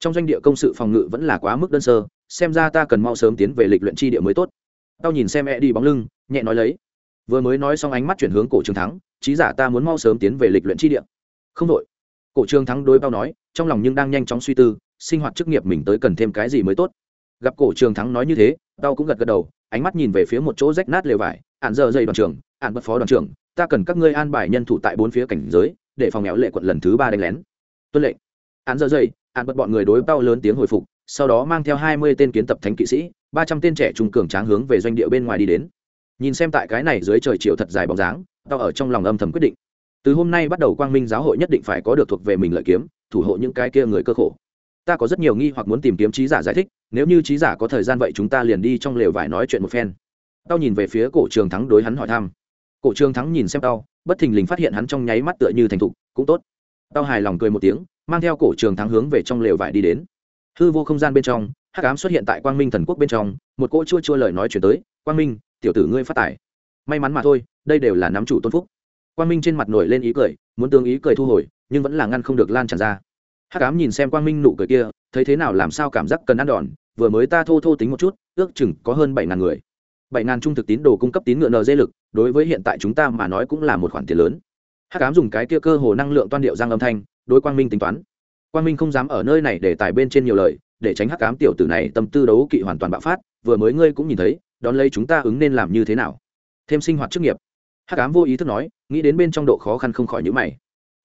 Trong doanh địa công sự phòng ngự vẫn là quá mức đơn sơ, xem ra ta cần mau sớm tiến về lịch luyện tri địa mới tốt. Tao nhìn xem e đi bóng lưng, nhẹ nói lấy. Vừa mới nói xong ánh mắt chuyển hướng cổ trường thắng trí giả ta muốn mau sớm tiến về lịch luyện tri địa. Không đội cổ trường thắng đối bao nói, trong lòng nhưng đang nhanh chóng suy tư, sinh hoạt chức nghiệp mình tới cần thêm cái gì mới tốt. Gặp cổ trường thắng nói như thế tao cũng gật gật đầu, ánh mắt nhìn về phía một chỗ rách nát lều vải ạn giờ dây đoàn trưởng ạn bất phó đoàn trưởng, ta cần các ngươi an bài nhân thủ tại bốn phía cảnh giới, để phòng nghèo lệ quận lần thứ ba đánh lén. Tuân lệnh. Ạn giờ dây ạn bất bọn người đối tao lớn tiếng hồi phục, sau đó mang theo hai mươi tên kiến tập thánh kỵ sĩ, ba trăm tên trẻ trung cường tráng hướng về doanh địa bên ngoài đi đến. Nhìn xem tại cái này dưới trời chiều thật dài bóng dáng tao ở trong lòng âm thầm quyết định từ hôm nay bắt đầu quang minh giáo hội nhất định phải có được thuộc về mình lợi kiếm, thủ hộ những cái kia người cơ khổ. Ta có rất nhiều nghi hoặc muốn tìm kiếm trí giả giải thích, nếu như trí giả có thời gian vậy chúng ta liền đi trong lều vải nói chuyện một phen. Tao nhìn về phía cổ trường thắng đối hắn hỏi thăm. Cổ trường thắng nhìn xem tao, bất thình lình phát hiện hắn trong nháy mắt tựa như thành thục, cũng tốt. Tao hài lòng cười một tiếng, mang theo cổ trường thắng hướng về trong lều vải đi đến. Hư vô không gian bên trong, hắc ám xuất hiện tại quang minh thần quốc bên trong, một cỗ chua chua lời nói chuyển tới, quang minh, tiểu tử ngươi phát tài. May mắn mà thôi, đây đều là nắm chủ tôn phúc quang minh trên mặt nổi lên ý cười, muốn tương ý cười thu hồi, nhưng vẫn là ngăn không được lan tràn ra. Hắc ám nhìn xem quang minh nụ cười kia, thấy thế nào làm sao cảm giác cần ăn đòn, vừa mới ta thô thô tính một chút, ước chừng có hơn bảy ngàn người. Bảy ngàn trung thực tín đồ cung cấp tín ngựa dây lực, đối với hiện tại chúng ta mà nói cũng là một khoản tiền lớn. Hắc ám dùng cái kia cơ hồ năng lượng toan điệu giang âm thanh, đối quang minh tính toán. Quang minh không dám ở nơi này để tài bên trên nhiều lời, để tránh hắc ám tiểu tử này tâm tư đấu kỵ hoàn toàn bạo phát, vừa mới ngươi cũng nhìn thấy, đón lấy chúng ta ứng nên làm như thế nào? Thêm sinh hoạt chức nghiệp hắc ám vô ý thức nói, nghĩ đến bên trong độ khó khăn không khỏi nhữ mày.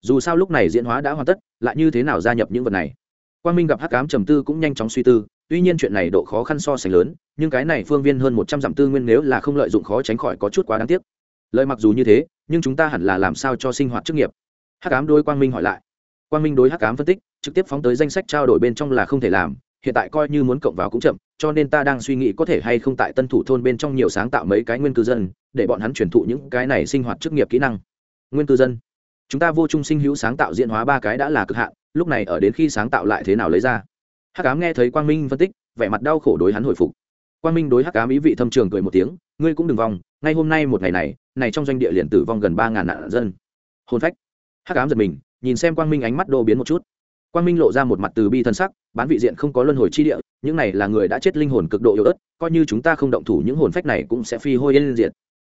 Dù sao lúc này diễn hóa đã hoàn tất, lại như thế nào gia nhập những vật này? Quang minh gặp hắc ám trầm tư cũng nhanh chóng suy tư, tuy nhiên chuyện này độ khó khăn so sánh lớn, nhưng cái này phương viên hơn một trăm dặm tư nguyên nếu là không lợi dụng khó tránh khỏi có chút quá đáng tiếc. Lợi mặc dù như thế, nhưng chúng ta hẳn là làm sao cho sinh hoạt chức nghiệp? Hắc ám đôi quang minh hỏi lại. Quang minh đối hắc ám phân tích, trực tiếp phóng tới danh sách trao đổi bên trong là không thể làm, hiện tại coi như muốn cộng vào cũng chậm, cho nên ta đang suy nghĩ có thể hay không tại tân thủ thôn bên trong nhiều sáng tạo mấy cái nguyên cư dân để bọn hắn truyền thụ những cái này sinh hoạt chức nghiệp kỹ năng. Nguyên cư dân. Chúng ta vô trung sinh hữu sáng tạo diễn hóa ba cái đã là cực hạn, lúc này ở đến khi sáng tạo lại thế nào lấy ra? Hắc ám nghe thấy quang minh phân tích, vẻ mặt đau khổ đối hắn hồi phục. Quang minh đối hắc ám ý vị thâm trường cười một tiếng, ngươi cũng đừng vong ngay hôm nay một ngày này này trong doanh địa liền tử vong gần ba ngàn nạn dân. Hôn phách. Hắc ám giật mình, nhìn xem quang minh ánh mắt đô biến một chút. Quang minh lộ ra một mặt từ bi thân sắc, bán vị diện không có luân hồi chi địa, những này là người đã chết linh hồn cực độ yếu ớt, coi như chúng ta không động thủ, những hồn phách này cũng sẽ phi hôi yên diệt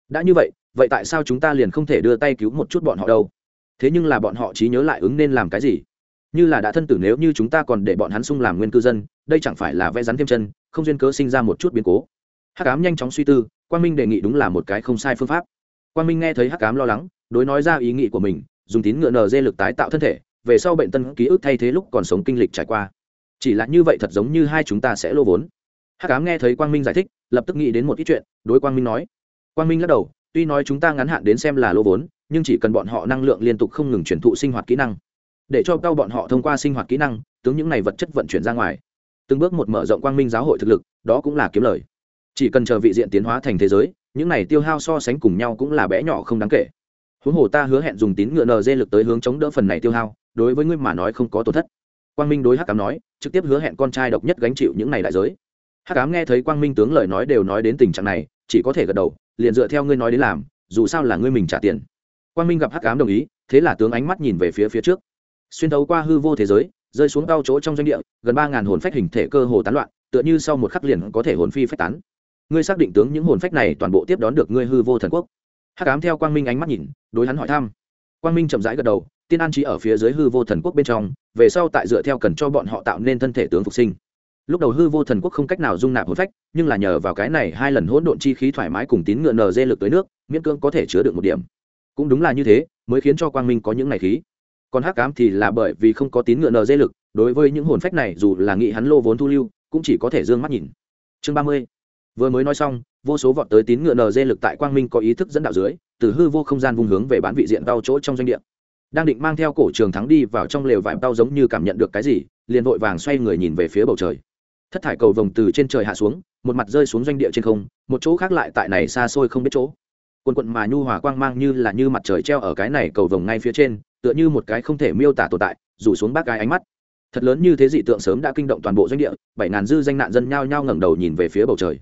đã như vậy vậy tại sao chúng ta liền không thể đưa tay cứu một chút bọn họ đâu? Thế nhưng là bọn họ trí nhớ lại ứng nên làm cái gì? Như là đã thân tử nếu như chúng ta còn để bọn hắn sung làm nguyên cư dân, đây chẳng phải là vẽ rắn thêm chân, không duyên cớ sinh ra một chút biến cố. Hắc cám nhanh chóng suy tư, quang minh đề nghị đúng là một cái không sai phương pháp. Quang minh nghe thấy hắc cám lo lắng, đối nói ra ý nghĩ của mình, dùng tín ngựa nờ dê lực tái tạo thân thể, về sau bệnh tân ký ức thay thế lúc còn sống kinh lịch trải qua. Chỉ là như vậy thật giống như hai chúng ta sẽ lô vốn. Hắc cám nghe thấy quang minh giải thích, lập tức nghĩ đến một ít chuyện, đối quang minh nói quang minh lắc đầu, tuy nói chúng ta ngắn hạn đến xem là lô vốn, nhưng chỉ cần bọn họ năng lượng liên tục không ngừng chuyển thụ sinh hoạt kỹ năng. Để cho cao bọn họ thông qua sinh hoạt kỹ năng, tướng những này vật chất vận chuyển ra ngoài. Từng bước một mở rộng quang minh giáo hội thực lực, đó cũng là kiếm lời. Chỉ cần chờ vị diện tiến hóa thành thế giới, những này tiêu hao so sánh cùng nhau cũng là bé nhỏ không đáng kể. Huống hồ ta hứa hẹn dùng tín ngựa nờ dê lực tới hướng chống đỡ phần này tiêu hao, đối với ngươi mà nói không có tổn thất. Quang minh đối hắc cám nói, trực tiếp hứa hẹn con trai độc nhất gánh chịu những này đại giới. Hắc cám nghe thấy quang minh tướng lời nói đều nói đến tình trạng này chỉ có thể gật đầu, liền dựa theo ngươi nói đến làm, dù sao là ngươi mình trả tiền. Quang minh gặp hắc Ám đồng ý, thế là tướng ánh mắt nhìn về phía phía trước. Xuyên thấu qua hư vô thế giới, rơi xuống cao chỗ trong doanh địa, gần ba ngàn hồn phách hình thể cơ hồ tán loạn, tựa như sau một khắc liền có thể hồn phi phách tán. Ngươi xác định tướng những hồn phách này toàn bộ tiếp đón được ngươi hư vô thần quốc. Hắc Ám theo quang minh ánh mắt nhìn, đối hắn hỏi thăm. Quang minh chậm rãi gật đầu, tiên an trí ở phía dưới hư vô thần quốc bên trong, về sau tại dựa theo cần cho bọn họ tạo nên thân thể tướng phục sinh lúc đầu hư vô thần quốc không cách nào dung nạp hồn phách, nhưng là nhờ vào cái này hai lần hỗn độn chi khí thoải mái cùng tín ngựa nờ dê lực tới nước, miễn cưỡng có thể chứa được một điểm. Cũng đúng là như thế, mới khiến cho quang minh có những ngày khí. Còn hắc cám thì là bởi vì không có tín ngựa nờ dê lực, đối với những hồn phách này dù là nghị hắn lô vốn thu lưu, cũng chỉ có thể d ư ơ n g mắt nhìn. Chương ba mươi. Vừa mới nói xong, vô số vọt tới tín ngựa nờ dê lực tại quang minh có ý thức dẫn đạo dưới, từ hư vô không gian vùng hướng về bán vị diện đau chỗ trong doanh địa. Đang định mang theo cổ trường thắng đi vào trong lều vải đau giống như cảm nhận được cái gì, liền vội vàng xoay người nhìn về phía bầu trời thất thải cầu vồng từ trên trời hạ xuống, một mặt rơi xuống doanh địa trên không, một chỗ khác lại tại này xa xôi không biết chỗ. Quần quận mà nhu hòa quang mang như là như mặt trời treo ở cái này cầu vồng ngay phía trên, tựa như một cái không thể miêu tả tồn tại, rủ xuống bác cái ánh mắt. Thật lớn như thế dị tượng sớm đã kinh động toàn bộ doanh địa, bảy ngàn dư danh nạn dân nhao nhao ngẩng đầu nhìn về phía bầu trời.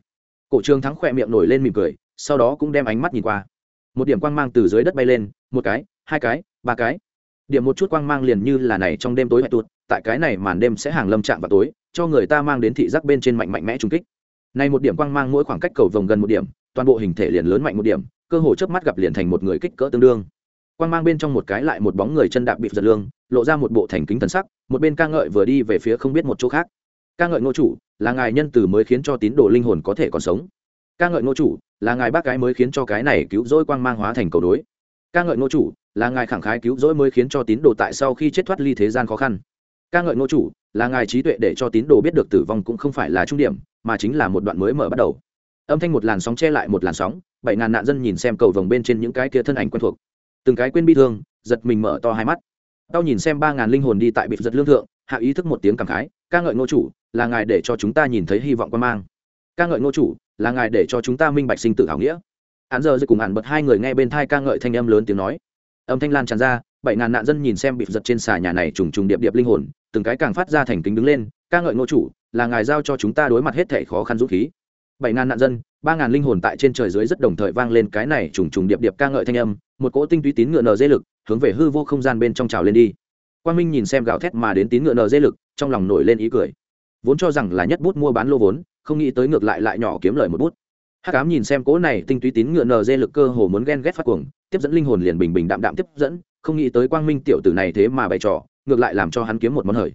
Cổ trường thắng khỏe miệng nổi lên mỉm cười, sau đó cũng đem ánh mắt nhìn qua. Một điểm quang mang từ dưới đất bay lên, một cái, hai cái, ba cái. Điểm một chút quang mang liền như là này trong đêm tối hạnh tuột tại cái này màn đêm sẽ hàng lâm chạm vào tối cho người ta mang đến thị giác bên trên mạnh mạnh mẽ trung kích. Này một điểm quang mang mỗi khoảng cách cầu vồng gần một điểm, toàn bộ hình thể liền lớn mạnh một điểm, cơ hồ chớp mắt gặp liền thành một người kích cỡ tương đương. Quang mang bên trong một cái lại một bóng người chân đạp bịp giật lương, lộ ra một bộ thành kính thần sắc, một bên ca ngợi vừa đi về phía không biết một chỗ khác. Ca ngợi ngô chủ, là ngài nhân từ mới khiến cho tín đồ linh hồn có thể còn sống. Ca ngợi ngô chủ, là ngài bác gái mới khiến cho cái này cứu rỗi quang mang hóa thành cầu đối. Ca ngợi ngô chủ, là ngài khẳng khái cứu rỗi mới khiến cho tín đồ tại sau khi chết thoát ly thế gian khó khăn ca ngợi ngô chủ, là ngài trí tuệ để cho tín đồ biết được tử vong cũng không phải là trung điểm, mà chính là một đoạn mới mở bắt đầu. Âm thanh một làn sóng che lại một làn sóng, bảy ngàn nạn dân nhìn xem cầu vồng bên trên những cái kia thân ảnh quen thuộc. Từng cái quên bi thương, giật mình mở to hai mắt. Tao nhìn xem ba ngàn linh hồn đi tại bịp giật lương thượng, hạ ý thức một tiếng cảm khái, ca ngợi ngô chủ, là ngài để cho chúng ta nhìn thấy hy vọng quan mang. Ca ngợi ngô chủ, là ngài để cho chúng ta minh bạch sinh tử hảo nghĩa. Hắn giờ dây cùng hẳn bật hai người nghe bên thai ca ngợi thanh âm lớn tiếng nói. Âm thanh lan tràn ra bảy ngàn nạn dân nhìn xem bị giật trên xà nhà này trùng trùng điệp điệp linh hồn, từng cái càng phát ra thành kính đứng lên, ca ngợi ngô chủ, là ngài giao cho chúng ta đối mặt hết thể khó khăn dũng khí. Bảy ngàn nạn dân, ba ngàn linh hồn tại trên trời dưới rất đồng thời vang lên cái này trùng trùng điệp điệp ca ngợi thanh âm, một cỗ tinh túy tín ngựa nờ dây lực, hướng về hư vô không gian bên trong trào lên đi. Quang minh nhìn xem gạo thét mà đến tín ngựa nờ dây lực, trong lòng nổi lên ý cười. Vốn cho rằng là nhất bút mua bán lô vốn, không nghĩ tới ngược lại lại nhỏ kiếm lời một bút. Hát cám nhìn xem cỗ này tinh túy tín ngựa nờ dây lực cơ hồ muốn ghen ghét phát cuồng, tiếp dẫn linh hồn liền bình bình đạm đạm tiếp dẫn không nghĩ tới quang minh tiểu tử này thế mà bày trò, ngược lại làm cho hắn kiếm một món hời.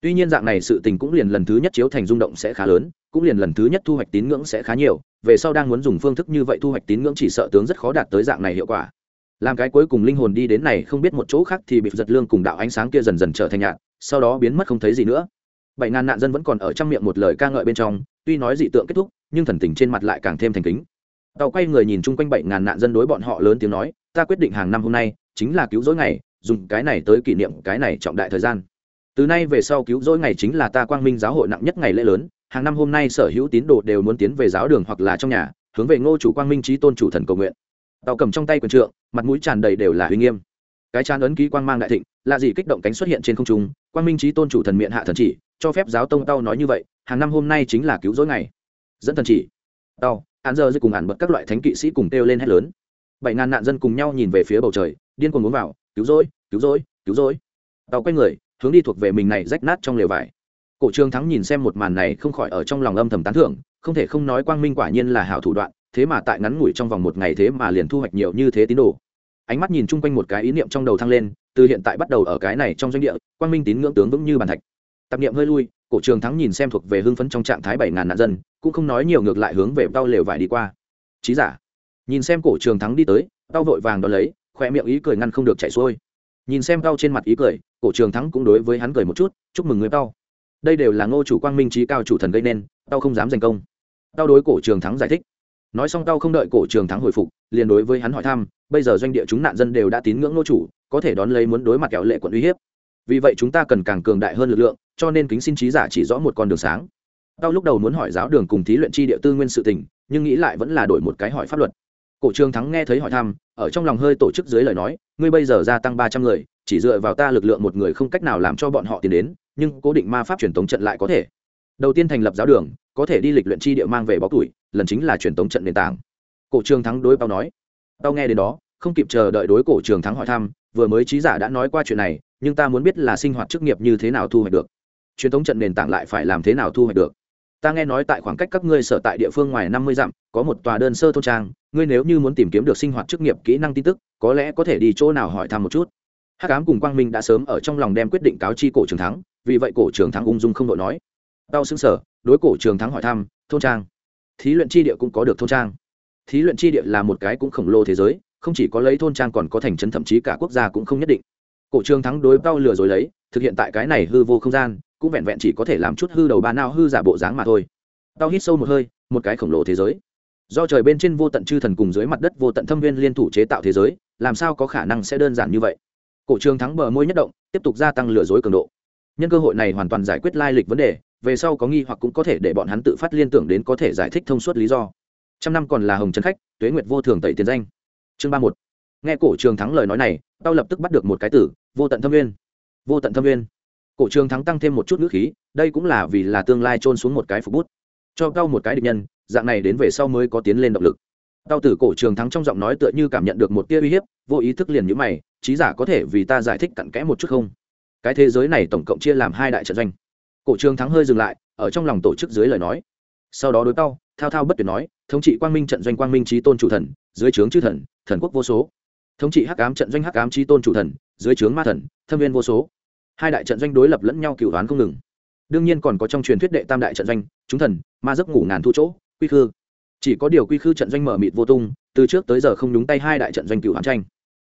Tuy nhiên dạng này sự tình cũng liền lần thứ nhất chiếu thành rung động sẽ khá lớn, cũng liền lần thứ nhất thu hoạch tín ngưỡng sẽ khá nhiều, về sau đang muốn dùng phương thức như vậy thu hoạch tín ngưỡng chỉ sợ tướng rất khó đạt tới dạng này hiệu quả. Làm cái cuối cùng linh hồn đi đến này không biết một chỗ khác thì bị giật lương cùng đạo ánh sáng kia dần dần trở thành nhạt, sau đó biến mất không thấy gì nữa. Bảy ngàn nạn dân vẫn còn ở trong miệng một lời ca ngợi bên trong, tuy nói dị tượng kết thúc, nhưng thần tình trên mặt lại càng thêm thành kính. Tàu quay người nhìn chung quanh bảy ngàn nạn dân đối bọn họ lớn tiếng nói, ta quyết định hàng năm hôm nay chính là cứu rỗi ngày, dùng cái này tới kỷ niệm cái này trọng đại thời gian. Từ nay về sau cứu rỗi ngày chính là ta quang minh giáo hội nặng nhất ngày lễ lớn, hàng năm hôm nay sở hữu tín đồ đều muốn tiến về giáo đường hoặc là trong nhà, hướng về ngô chủ quang minh trí tôn chủ thần cầu nguyện. Tàu cầm trong tay quần trượng, mặt mũi tràn đầy đều là uy nghiêm. Cái chán ấn ký quang mang đại thịnh là gì kích động cánh xuất hiện trên không trung, quang minh trí tôn chủ thần miệng hạ thần chỉ, cho phép giáo tông tao nói như vậy, hàng năm hôm nay chính là cứu rỗi ngày. Dẫn thần chỉ. Tao hắn giờ dưới cùng ản bật các loại thánh kỵ sĩ cùng kêu lên hét lớn. Bảy ngàn nạn dân cùng nhau nhìn về phía bầu trời điên cuồng muốn vào, cứu rỗi cứu rỗi cứu rỗi. Tàu quay người, hướng đi thuộc về mình này rách nát trong lều vải. Cổ trường thắng nhìn xem một màn này không khỏi ở trong lòng âm thầm tán thưởng, không thể không nói quang minh quả nhiên là hảo thủ đoạn, thế mà tại ngắn ngủi trong vòng một ngày thế mà liền thu hoạch nhiều như thế tín đồ. Ánh mắt nhìn chung quanh một cái ý niệm trong đầu thăng lên, từ hiện tại bắt đầu ở cái này trong doanh địa, quang minh tín ngưỡng tướng vững như bàn thạch. Tập niệm hơi lui, cổ trường thắng nhìn xem thuộc về hưng phấn trong trạng thái bảy ngàn nạn dân, cũng không nói nhiều ngược lại hướng về đau lều vải đi qua. Trí giả, nhìn xem cổ trường thắng đi tới đau vội vàng đ ó lấy khoe miệng ý cười ngăn không được chạy xuôi. Nhìn xem cao trên mặt ý cười, cổ trường thắng cũng đối với hắn cười một chút, chúc mừng người cao. đây đều là ngô chủ quang minh trí cao chủ thần gây nên tao không dám giành công. Tao đối cổ trường thắng giải thích. Nói xong tao không đợi cổ trường thắng hồi phục, liền đối với hắn hỏi thăm, bây giờ doanh địa chúng nạn dân đều đã tín ngưỡng ngô chủ, có thể đón lấy muốn đối mặt kẹo lệ quận uy hiếp. Vì vậy chúng ta cần càng cường đại hơn lực lượng, cho nên kính xin trí giả chỉ rõ một con đường sáng. Tao lúc đầu muốn hỏi giáo đường cùng thí luyện chi địa tư nguyên sự tình, nhưng nghĩ lại vẫn là đổi một cái hỏi pháp luật cổ trường thắng nghe thấy hỏi thăm, ở trong lòng hơi tổ chức dưới lời nói, ngươi bây giờ gia tăng ba trăm người, chỉ dựa vào ta lực lượng một người không cách nào làm cho bọn họ tiến đến, nhưng cố định ma pháp truyền tống trận lại có thể. Đầu tiên thành lập giáo đường, có thể đi lịch luyện chi địa mang về bó tuổi lần chính là truyền tống trận nền tảng. Cổ trường thắng đối bao nói. Tao nghe đến đó, không kịp chờ đợi đối cổ trường thắng hỏi thăm, vừa mới trí giả đã nói qua chuyện này, nhưng ta muốn biết là sinh hoạt chức nghiệp như thế nào thu hoạch được. Truyền thống trận nền tảng lại phải làm thế nào thu hoạch được? Ta nghe nói tại khoảng cách các ngươi sở tại địa phương ngoài năm mươi dặm, có một tòa đơn sơ thôn trang, ngươi nếu như muốn tìm kiếm được sinh hoạt chức nghiệp kỹ năng tin tức, có lẽ có thể đi chỗ nào hỏi thăm một chút. Hắc ám cùng quang minh đã sớm ở trong lòng đem quyết định cáo chi cổ trường thắng, vì vậy cổ trường thắng ung dung không đội nói. Đau xứng sở, đối cổ trường thắng hỏi thăm, thôn trang. Thí luyện chi địa cũng có được thôn trang. Thí luyện chi địa là một cái cũng khổng lồ thế giới, không chỉ có lấy thôn trang còn có thành trấn thậm chí cả quốc gia cũng không nhất định. Cổ trường thắng đối bao lừa rồi lấy, thực hiện tại cái này hư vô không gian cũng vẹn vẹn chỉ có thể làm chút hư đầu ba nao hư giả bộ dáng mà thôi. Tao hít sâu một hơi, một cái khổng lồ thế giới. Do trời bên trên vô tận chư thần cùng dưới mặt đất vô tận thâm viên liên thủ chế tạo thế giới, làm sao có khả năng sẽ đơn giản như vậy? Cổ trường thắng bờ môi nhất động, tiếp tục gia tăng lừa dối cường độ. Nhân cơ hội này hoàn toàn giải quyết lai lịch vấn đề, về sau có nghi hoặc cũng có thể để bọn hắn tự phát liên tưởng đến có thể giải thích thông suốt lý do. Trăm năm còn là hồng trấn khách, tuế nguyệt vô thường tẩy tiền danh. Chương ba một. Nghe cổ trường thắng lời nói này, tao lập tức bắt được một cái tử vô tận thâm viên. Vô tận thâm viên cổ trường thắng tăng thêm một chút ngữ khí đây cũng là vì là tương lai trôn xuống một cái phục bút. Cho cao một cái định nhân dạng này đến về sau mới có tiến lên động lực. Tao tử cổ trường thắng trong giọng nói tựa như cảm nhận được một tia uy hiếp vô ý thức liền nhữ mày trí giả có thể vì ta giải thích cặn kẽ một chút không? Cái thế giới này tổng cộng chia làm hai đại trận doanh. Cổ trường thắng hơi dừng lại ở trong lòng tổ chức dưới lời nói. Sau đó đối cao, thao thao bất tuyệt nói thống trị quang minh trận doanh quang minh trí tôn chủ thần dưới trướng chư thần thần quốc vô số. Thống trị hắc ám trận doanh hắc ám trí tôn chủ thần dưới trướng ma thần thâm viên vô số hai đại trận doanh đối lập lẫn nhau cựu đoán không ngừng. Đương nhiên còn có trong truyền thuyết đệ tam đại trận doanh, chúng thần, ma giấc ngủ ngàn thu chỗ, quy khư. Chỉ có điều quy khư trận doanh mở mịt vô tung, từ trước tới giờ không nhúng tay hai đại trận doanh cựu hán tranh.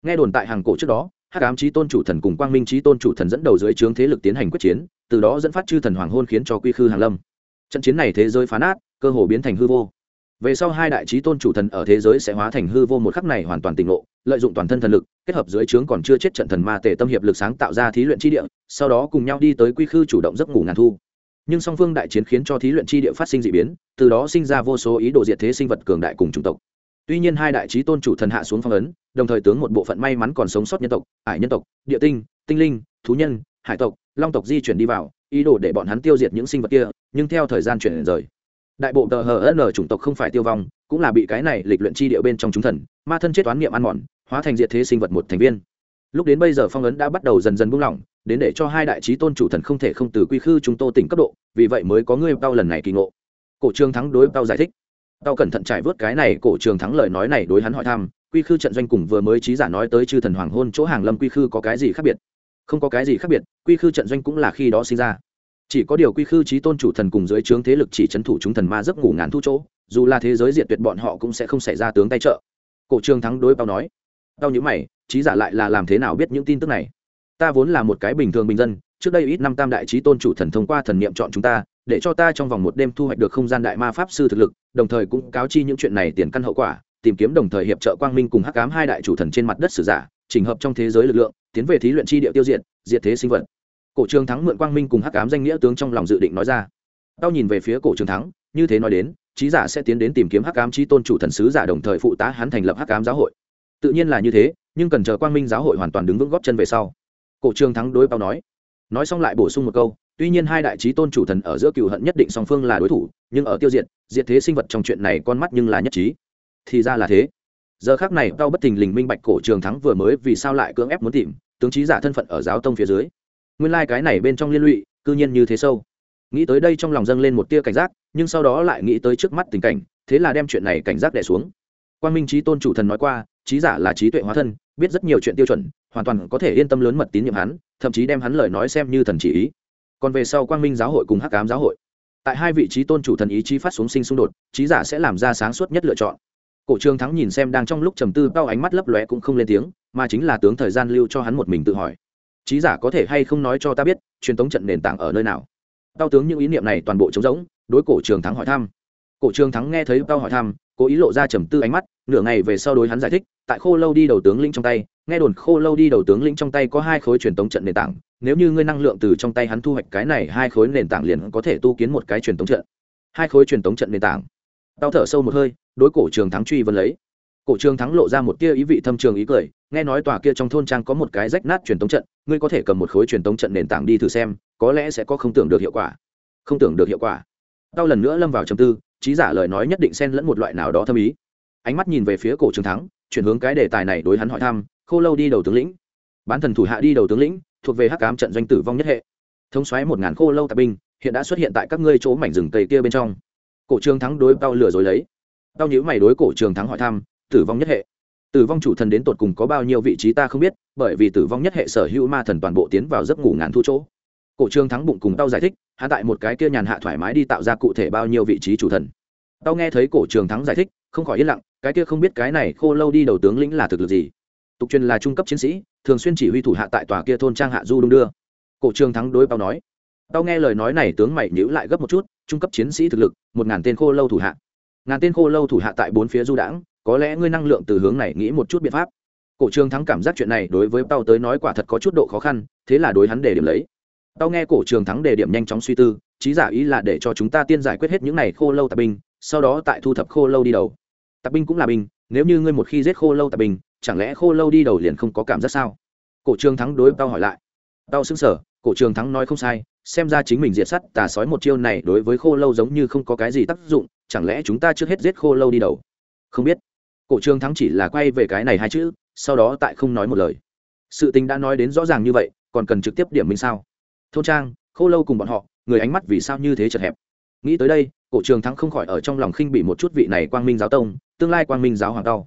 Nghe đồn tại hàng cổ trước đó, hắc ám trí tôn chủ thần cùng quang minh trí tôn chủ thần dẫn đầu dưới trướng thế lực tiến hành quyết chiến, từ đó dẫn phát chư thần hoàng hôn khiến cho quy khư hàng lâm. Trận chiến này thế giới phá nát, cơ hồ biến thành hư vô về sau hai đại trí tôn chủ thần ở thế giới sẽ hóa thành hư vô một khắc này hoàn toàn tỉnh ngộ, lợi dụng toàn thân thần lực, kết hợp dưới trướng còn chưa chết trận thần ma tề tâm hiệp lực sáng tạo ra thí luyện chi địa, sau đó cùng nhau đi tới quy khư chủ động giấc ngủ ngàn thu. Nhưng song phương đại chiến khiến cho thí luyện chi địa phát sinh d ị biến, từ đó sinh ra vô số ý đồ diệt thế sinh vật cường đại cùng chủng tộc. Tuy nhiên hai đại trí tôn chủ thần hạ xuống phong ấn, đồng thời tướng một bộ phận may mắn còn sống sót nhân tộc, ải nhân tộc, địa tinh tinh linh, thú nhân, hải tộc, long tộc di chuyển đi vào, ý đồ để bọn hắn tiêu diệt những sinh vật kia, nhưng theo thời gian chuyển rời đại bộ tờ hờ n chủng tộc không phải tiêu vong, cũng là bị cái này lịch luyện chi địa bên trong chúng thần, ma thân chết toán niệm ăn mòn, hóa thành diệt thế sinh vật một thành viên. Lúc đến bây giờ phong ấn đã bắt đầu dần dần buông lỏng, đến để cho hai đại trí tôn chủ thần không thể không từ quy khư chúng tô tỉnh cấp độ, vì vậy mới có ngươi tao lần này kỳ ngộ. Cổ trường thắng đối tao giải thích. Tao cẩn thận trải vớt cái này, cổ trường thắng lời nói này đối hắn hỏi thăm, quy khư trận doanh cùng vừa mới trí giả nói tới chư thần hoàng hôn chỗ hàng lâm quy khư có cái gì khác biệt? Không có cái gì khác biệt, quy khư trận doanh cũng là khi đó sinh ra chỉ có điều quy khư trí tôn chủ thần cùng dưới trướng thế lực chỉ c h ấ n thủ chúng thần ma giấc ngủ ngàn thu chỗ, dù là thế giới diệt tuyệt bọn họ cũng sẽ không xảy ra tướng tay trợ. Cổ trường thắng đối bao nói đau nhữ mày, trí giả lại là làm thế nào biết những tin tức này? Ta vốn là một cái bình thường bình dân, trước đây ít năm tam đại trí tôn chủ thần thông qua thần niệm chọn chúng ta, để cho ta trong vòng một đêm thu hoạch được không gian đại ma pháp sư thực lực, đồng thời cũng cáo chi những chuyện này tiền căn hậu quả, tìm kiếm đồng thời hiệp trợ quang minh cùng hắc cám hai đại chủ thần trên mặt đất sử giả trình hợp trong thế giới lực lượng, tiến về thí luyện chi địa tiêu diệt diệt thế sinh vật cổ trường thắng mượn quang minh cùng hắc ám danh nghĩa tướng trong lòng dự định nói ra. Tao nhìn về phía cổ trường thắng, như thế nói đến, trí giả sẽ tiến đến tìm kiếm hắc ám trí tôn chủ thần sứ giả đồng thời phụ tá hắn thành lập hắc ám giáo hội. Tự nhiên là như thế, nhưng cần chờ quang minh giáo hội hoàn toàn đứng vững góp chân về sau. Cổ trường thắng đối bao nói. Nói xong lại bổ sung một câu, tuy nhiên hai đại trí tôn chủ thần ở giữa cựu hận nhất định song phương là đối thủ, nhưng ở tiêu diệt diệt thế sinh vật trong chuyện này con mắt nhưng là nhất trí. Thì ra là thế. Giờ khác này tao bất thình lình minh bạch cổ trường thắng vừa mới vì sao lại cưỡng ép muốn tìm, tướng trí giả thân phận ở giáo tông phía dưới nguyên lai、like、cái này bên trong liên lụy, cư nhiên như thế sâu. Nghĩ tới đây trong lòng dâng lên một tia cảnh giác, nhưng sau đó lại nghĩ tới trước mắt tình cảnh, thế là đem chuyện này cảnh giác đẻ xuống. Quan minh trí tôn chủ thần nói qua, trí giả là trí tuệ hóa thân, biết rất nhiều chuyện tiêu chuẩn, hoàn toàn có thể yên tâm lớn mật tín nhiệm hắn, thậm chí đem hắn lời nói xem như thần chỉ ý. Còn về sau quang minh giáo hội cùng hắc cám giáo hội, tại hai vị trí tôn chủ thần ý chí phát xuống sinh xung đột, trí giả sẽ làm ra sáng suốt nhất lựa chọn. Cổ trương thắng nhìn xem đang trong lúc trầm tư, bao ánh mắt lấp lóe cũng không lên tiếng, mà chính là tướng thời gian lưu cho hắn một mình tự hỏi trí giả có thể hay không nói cho ta biết, truyền thống trận nền tảng ở nơi nào? Tao tướng những ý niệm này toàn bộ trống rỗng, đối cổ trường thắng hỏi thăm. Cổ trường thắng nghe thấy tao hỏi thăm, cố ý lộ ra trầm tư ánh mắt, nửa ngày về sau đối hắn giải thích, tại khô lâu đi đầu tướng lĩnh trong tay, nghe đồn khô lâu đi đầu tướng lĩnh trong tay có hai khối truyền tống trận nền tảng, nếu như ngươi năng lượng từ trong tay hắn thu hoạch cái này hai khối nền tảng liền có thể tu kiến một cái truyền tống trận. Hai khối truyền tống trận nền tảng. Tao thở sâu một hơi, đối cổ trường thắng truy vấn lấy cổ trường thắng lộ ra một tia ý vị thâm trường ý cười, nghe nói tòa kia trong thôn trang có một cái rách nát truyền tống trận, ngươi có thể cầm một khối truyền tống trận nền tảng đi thử xem, có lẽ sẽ có không tưởng được hiệu quả. Không tưởng được hiệu quả. Đau lần nữa lâm vào trầm tư, trí giả lời nói nhất định xen lẫn một loại nào đó thâm ý. Ánh mắt nhìn về phía cổ trường thắng, chuyển hướng cái đề tài này đối hắn hỏi thăm, khô lâu đi đầu tướng lĩnh. Bán thần thủ hạ đi đầu tướng lĩnh, thuộc về hắc cám trận doanh tử vong nhất hệ. Thống xoáy một ngàn khô lâu tạp binh, hiện đã xuất hiện tại các ngươi chỗ mảnh rừng tây kia bên trong. Cổ trường thắng đối tao lừa rồi lấy. Tao nhữ mày đối cổ trường thắng hỏi thăm tử vong nhất hệ. Tử vong chủ thần đến tột cùng có bao nhiêu vị trí ta không biết, bởi vì tử vong nhất hệ sở hữu ma thần toàn bộ tiến vào giấc ngủ ngàn thu chỗ. Cổ trường thắng bụng cùng tao giải thích, hạ tại một cái kia nhàn hạ thoải mái đi tạo ra cụ thể bao nhiêu vị trí chủ thần. Tao nghe thấy cổ trường thắng giải thích, không khỏi yên lặng, cái kia không biết cái này khô lâu đi đầu tướng lĩnh là thực lực gì. Tục truyền là trung cấp chiến sĩ, thường xuyên chỉ huy thủ hạ tại tòa kia thôn trang hạ du đung đưa. Cổ trường thắng đối tao nói, tao nghe lời nói này tướng mày nhữ lại gấp một chút, trung cấp chiến sĩ thực lực, một ngàn tên khô lâu thủ hạ. Ngàn tên khô lâu thủ hạ tại bốn phía du đãng có lẽ ngươi năng lượng từ hướng này nghĩ một chút biện pháp. Cổ trường thắng cảm giác chuyện này đối với tao tới nói quả thật có chút độ khó khăn, thế là đối hắn để điểm lấy. Tao nghe cổ trường thắng đề điểm nhanh chóng suy tư trí giả ý là để cho chúng ta tiên giải quyết hết những này khô lâu tạp binh, sau đó tại thu thập khô lâu đi đầu. Tạp binh cũng là binh, nếu như ngươi một khi giết khô lâu tạp binh, chẳng lẽ khô lâu đi đầu liền không có cảm giác sao? Cổ trường thắng đối tao hỏi lại. Tao xứng sở cổ trường thắng nói không sai, xem ra chính mình diệt sắt, tà sói một chiêu này đối với khô lâu giống như không có cái gì tác dụng, chẳng lẽ chúng ta trước hết giết khô lâu đi đầu? Không biết cổ trường thắng chỉ là quay về cái này hai chữ, sau đó tại không nói một lời. Sự tình đã nói đến rõ ràng như vậy, còn cần trực tiếp điểm minh sao? Thôn trang, khô lâu cùng bọn họ, người ánh mắt vì sao như thế chật hẹp? Nghĩ tới đây, cổ trường thắng không khỏi ở trong lòng khinh bị một chút vị này quang minh giáo tông, tương lai quang minh giáo hoàng đau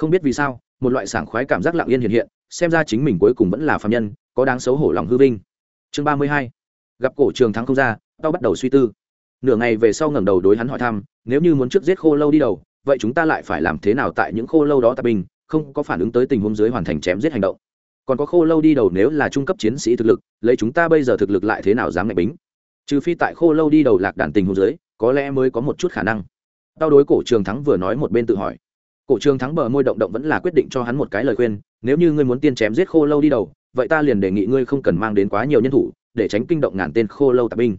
không biết vì sao, một loại sảng khoái cảm giác lặng yên hiện hiện, xem ra chính mình cuối cùng vẫn là phạm nhân, có đáng xấu hổ lòng hư vinh. Chương ba mươi hai, gặp cổ trường thắng không ra, tao bắt đầu suy tư. Nửa ngày về sau ngẩng đầu đối hắn hỏi thăm, nếu như muốn trước giết khô lâu đi đầu vậy chúng ta lại phải làm thế nào tại những khô lâu đó tạp binh, không có phản ứng tới tình huống dưới hoàn thành chém giết hành động? Còn có khô lâu đi đầu nếu là trung cấp chiến sĩ thực lực, lấy chúng ta bây giờ thực lực lại thế nào dám ngạch bính? Trừ phi tại khô lâu đi đầu lạc đàn tình huống dưới, có lẽ mới có một chút khả năng. Tao đối cổ trường thắng vừa nói một bên tự hỏi. Cổ trường thắng bờ môi động động vẫn là quyết định cho hắn một cái lời khuyên, nếu như ngươi muốn tiên chém giết khô lâu đi đầu, vậy ta liền đề nghị ngươi không cần mang đến quá nhiều nhân thủ, để tránh kinh động ngàn tên khô lâu tạp binh.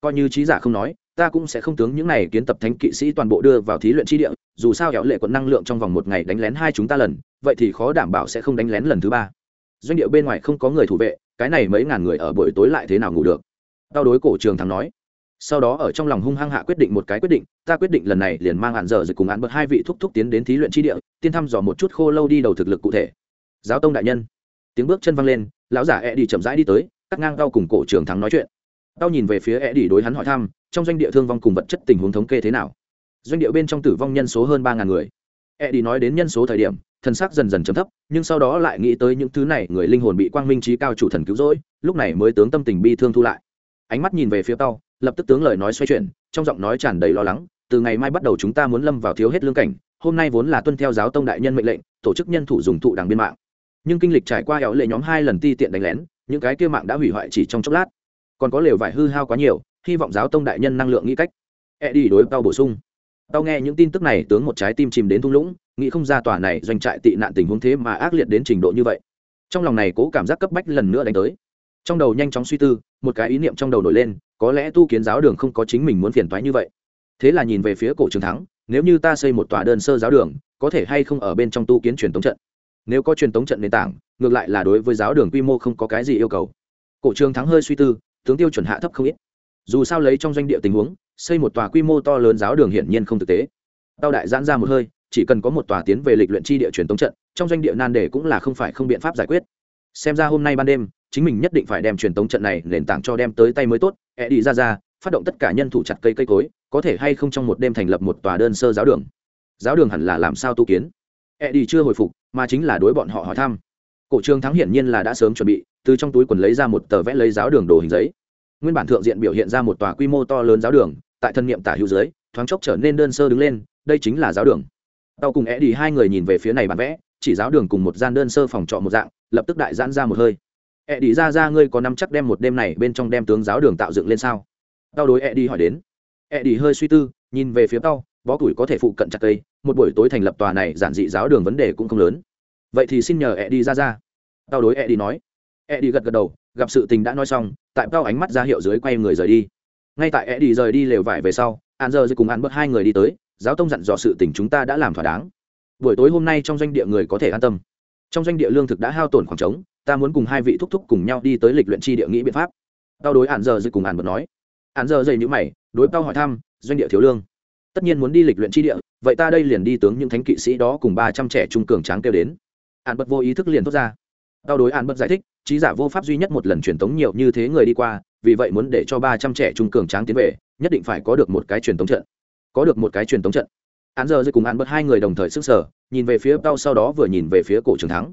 Coi như trí giả không nói ta cũng sẽ không tướng những này kiến tập thánh kỵ sĩ toàn bộ đưa vào thí luyện chi địa, dù sao hẻo lệ quận năng lượng trong vòng một ngày đánh lén hai chúng ta lần, vậy thì khó đảm bảo sẽ không đánh lén lần thứ ba. Doanh điệu bên ngoài không có người thủ vệ, cái này mấy ngàn người ở buổi tối lại thế nào ngủ được? Tao đối cổ trường thắng nói. Sau đó ở trong lòng hung hăng hạ quyết định một cái quyết định, ta quyết định lần này liền mang hạn giờ rồi cùng án bật hai vị thúc thúc tiến đến thí luyện chi địa, tiên thăm dò một chút khô lâu đi đầu thực lực cụ thể. Giáo tông đại nhân. Tiếng bước chân văng lên, lão giả e đi chậm rãi đi tới, cắt ngang tao cùng cổ trường thắng nói chuyện. Tao nhìn về phía e đi đối hắn hỏi thăm trong doanh địa thương vong cùng vật chất tình huống thống kê thế nào? Doanh địa bên trong tử vong nhân số hơn ba ngàn người. E đi nói đến nhân số thời điểm, thần sắc dần dần chấm thấp, nhưng sau đó lại nghĩ tới những thứ này, người linh hồn bị quang minh trí cao chủ thần cứu rỗi, lúc này mới tướng tâm tình bi thương thu lại. Ánh mắt nhìn về phía tao lập tức tướng lời nói xoay chuyển, trong giọng nói tràn đầy lo lắng, từ ngày mai bắt đầu chúng ta muốn lâm vào thiếu hết lương cảnh, hôm nay vốn là tuân theo giáo tông đại nhân mệnh lệnh, tổ chức nhân thủ dùng thụ đảng biên mạng. Nhưng kinh lịch trải qua éo lệ nhóm hai lần ti tiện đánh lén, những cái kia mạng đã hủy hoại chỉ trong chốc lát. Còn có lều vải hư hao quá nhiều hy vọng giáo tông đại nhân năng lượng nghĩ cách. E đi đối tao bổ sung. Tao nghe những tin tức này, tướng một trái tim chìm đến thung lũng, nghĩ không ra tòa này doanh trại tị nạn tình huống thế mà ác liệt đến trình độ như vậy. Trong lòng này cố cảm giác cấp bách lần nữa đánh tới. Trong đầu nhanh chóng suy tư, một cái ý niệm trong đầu nổi lên, có lẽ tu kiến giáo đường không có chính mình muốn phiền toái như vậy. Thế là nhìn về phía cổ trường thắng, nếu như ta xây một tòa đơn sơ giáo đường, có thể hay không ở bên trong tu kiến truyền tống trận? Nếu có truyền tống trận nền tảng, ngược lại là đối với giáo đường quy mô không có cái gì yêu cầu. Cổ trường thắng hơi suy tư, tướng tiêu chuẩn hạ thấp không ít dù sao lấy trong doanh địa tình huống, xây một tòa quy mô to lớn giáo đường hiển nhiên không thực tế. Tao đại giãn ra một hơi, chỉ cần có một tòa tiến về lịch luyện chi địa truyền tống trận, trong doanh địa nan đề cũng là không phải không biện pháp giải quyết. Xem ra hôm nay ban đêm, chính mình nhất định phải đem truyền tống trận này nền tảng cho đem tới tay mới tốt e đi ra ra, phát động tất cả nhân thủ chặt cây cây cối, có thể hay không trong một đêm thành lập một tòa đơn sơ giáo đường. Giáo đường hẳn là làm sao tu kiến? E đi chưa hồi phục, mà chính là đối bọn họ hỏi thăm. Cổ trường thắng hiển nhiên là đã sớm chuẩn bị, từ trong túi quần lấy ra một tờ vẽ lấy giáo đường đồ hình giấy nguyên bản thượng diện biểu hiện ra một tòa quy mô to lớn giáo đường, tại thân nhiệm tả hữu dưới, thoáng chốc trở nên đơn sơ đứng lên, đây chính là giáo đường. Tao cùng é đi hai người nhìn về phía này bản vẽ, chỉ giáo đường cùng một gian đơn sơ phòng trọ một dạng, lập tức đại giãn ra một hơi. Ẹ đi ra ra ngươi có năm chắc đem một đêm này bên trong đem tướng giáo đường tạo dựng lên sao? Tao đối ẹ đi hỏi đến. Ẹ đi hơi suy tư, nhìn về phía tao, bó củi có thể phụ cận chặt cây, một buổi tối thành lập tòa này giản dị giáo đường vấn đề cũng không lớn. Vậy thì xin nhờ ẹ đi ra ra. Tao đối ẹ đi nói. E đi gật gật đầu, gặp sự tình đã nói xong, tại tao ánh mắt ra hiệu dưới quay người rời đi. Ngay tại E đi rời đi lều vải về sau, an giờ cùng ăn bớt hai người đi tới, giáo tông dặn dò sự tình chúng ta đã làm thỏa đáng. Buổi tối hôm nay trong doanh địa người có thể an tâm. Trong doanh địa lương thực đã hao tổn khoảng trống, ta muốn cùng hai vị thúc thúc cùng nhau đi tới lịch luyện chi địa nghĩ biện pháp. Tao đối An giờ dây cùng ạn bật nói. An giờ dây nhữ mày, đối tao hỏi thăm, doanh địa thiếu lương. Tất nhiên muốn đi lịch luyện chi địa, vậy ta đây liền đi tướng những thánh kỵ sĩ đó cùng ba trăm trẻ trung cường tráng kêu đến. An bật vô ý thức liền thốt ra. Tao đối An bật giải thích trí giả vô pháp duy nhất một lần truyền tống nhiều như thế người đi qua, vì vậy muốn để cho ba trăm trẻ trung cường tráng tiến về, nhất định phải có được một cái truyền tống trận. Có được một cái truyền tống trận. Án giờ dưới cùng án bật hai người đồng thời sức sở nhìn về phía tao sau đó vừa nhìn về phía cổ trường thắng.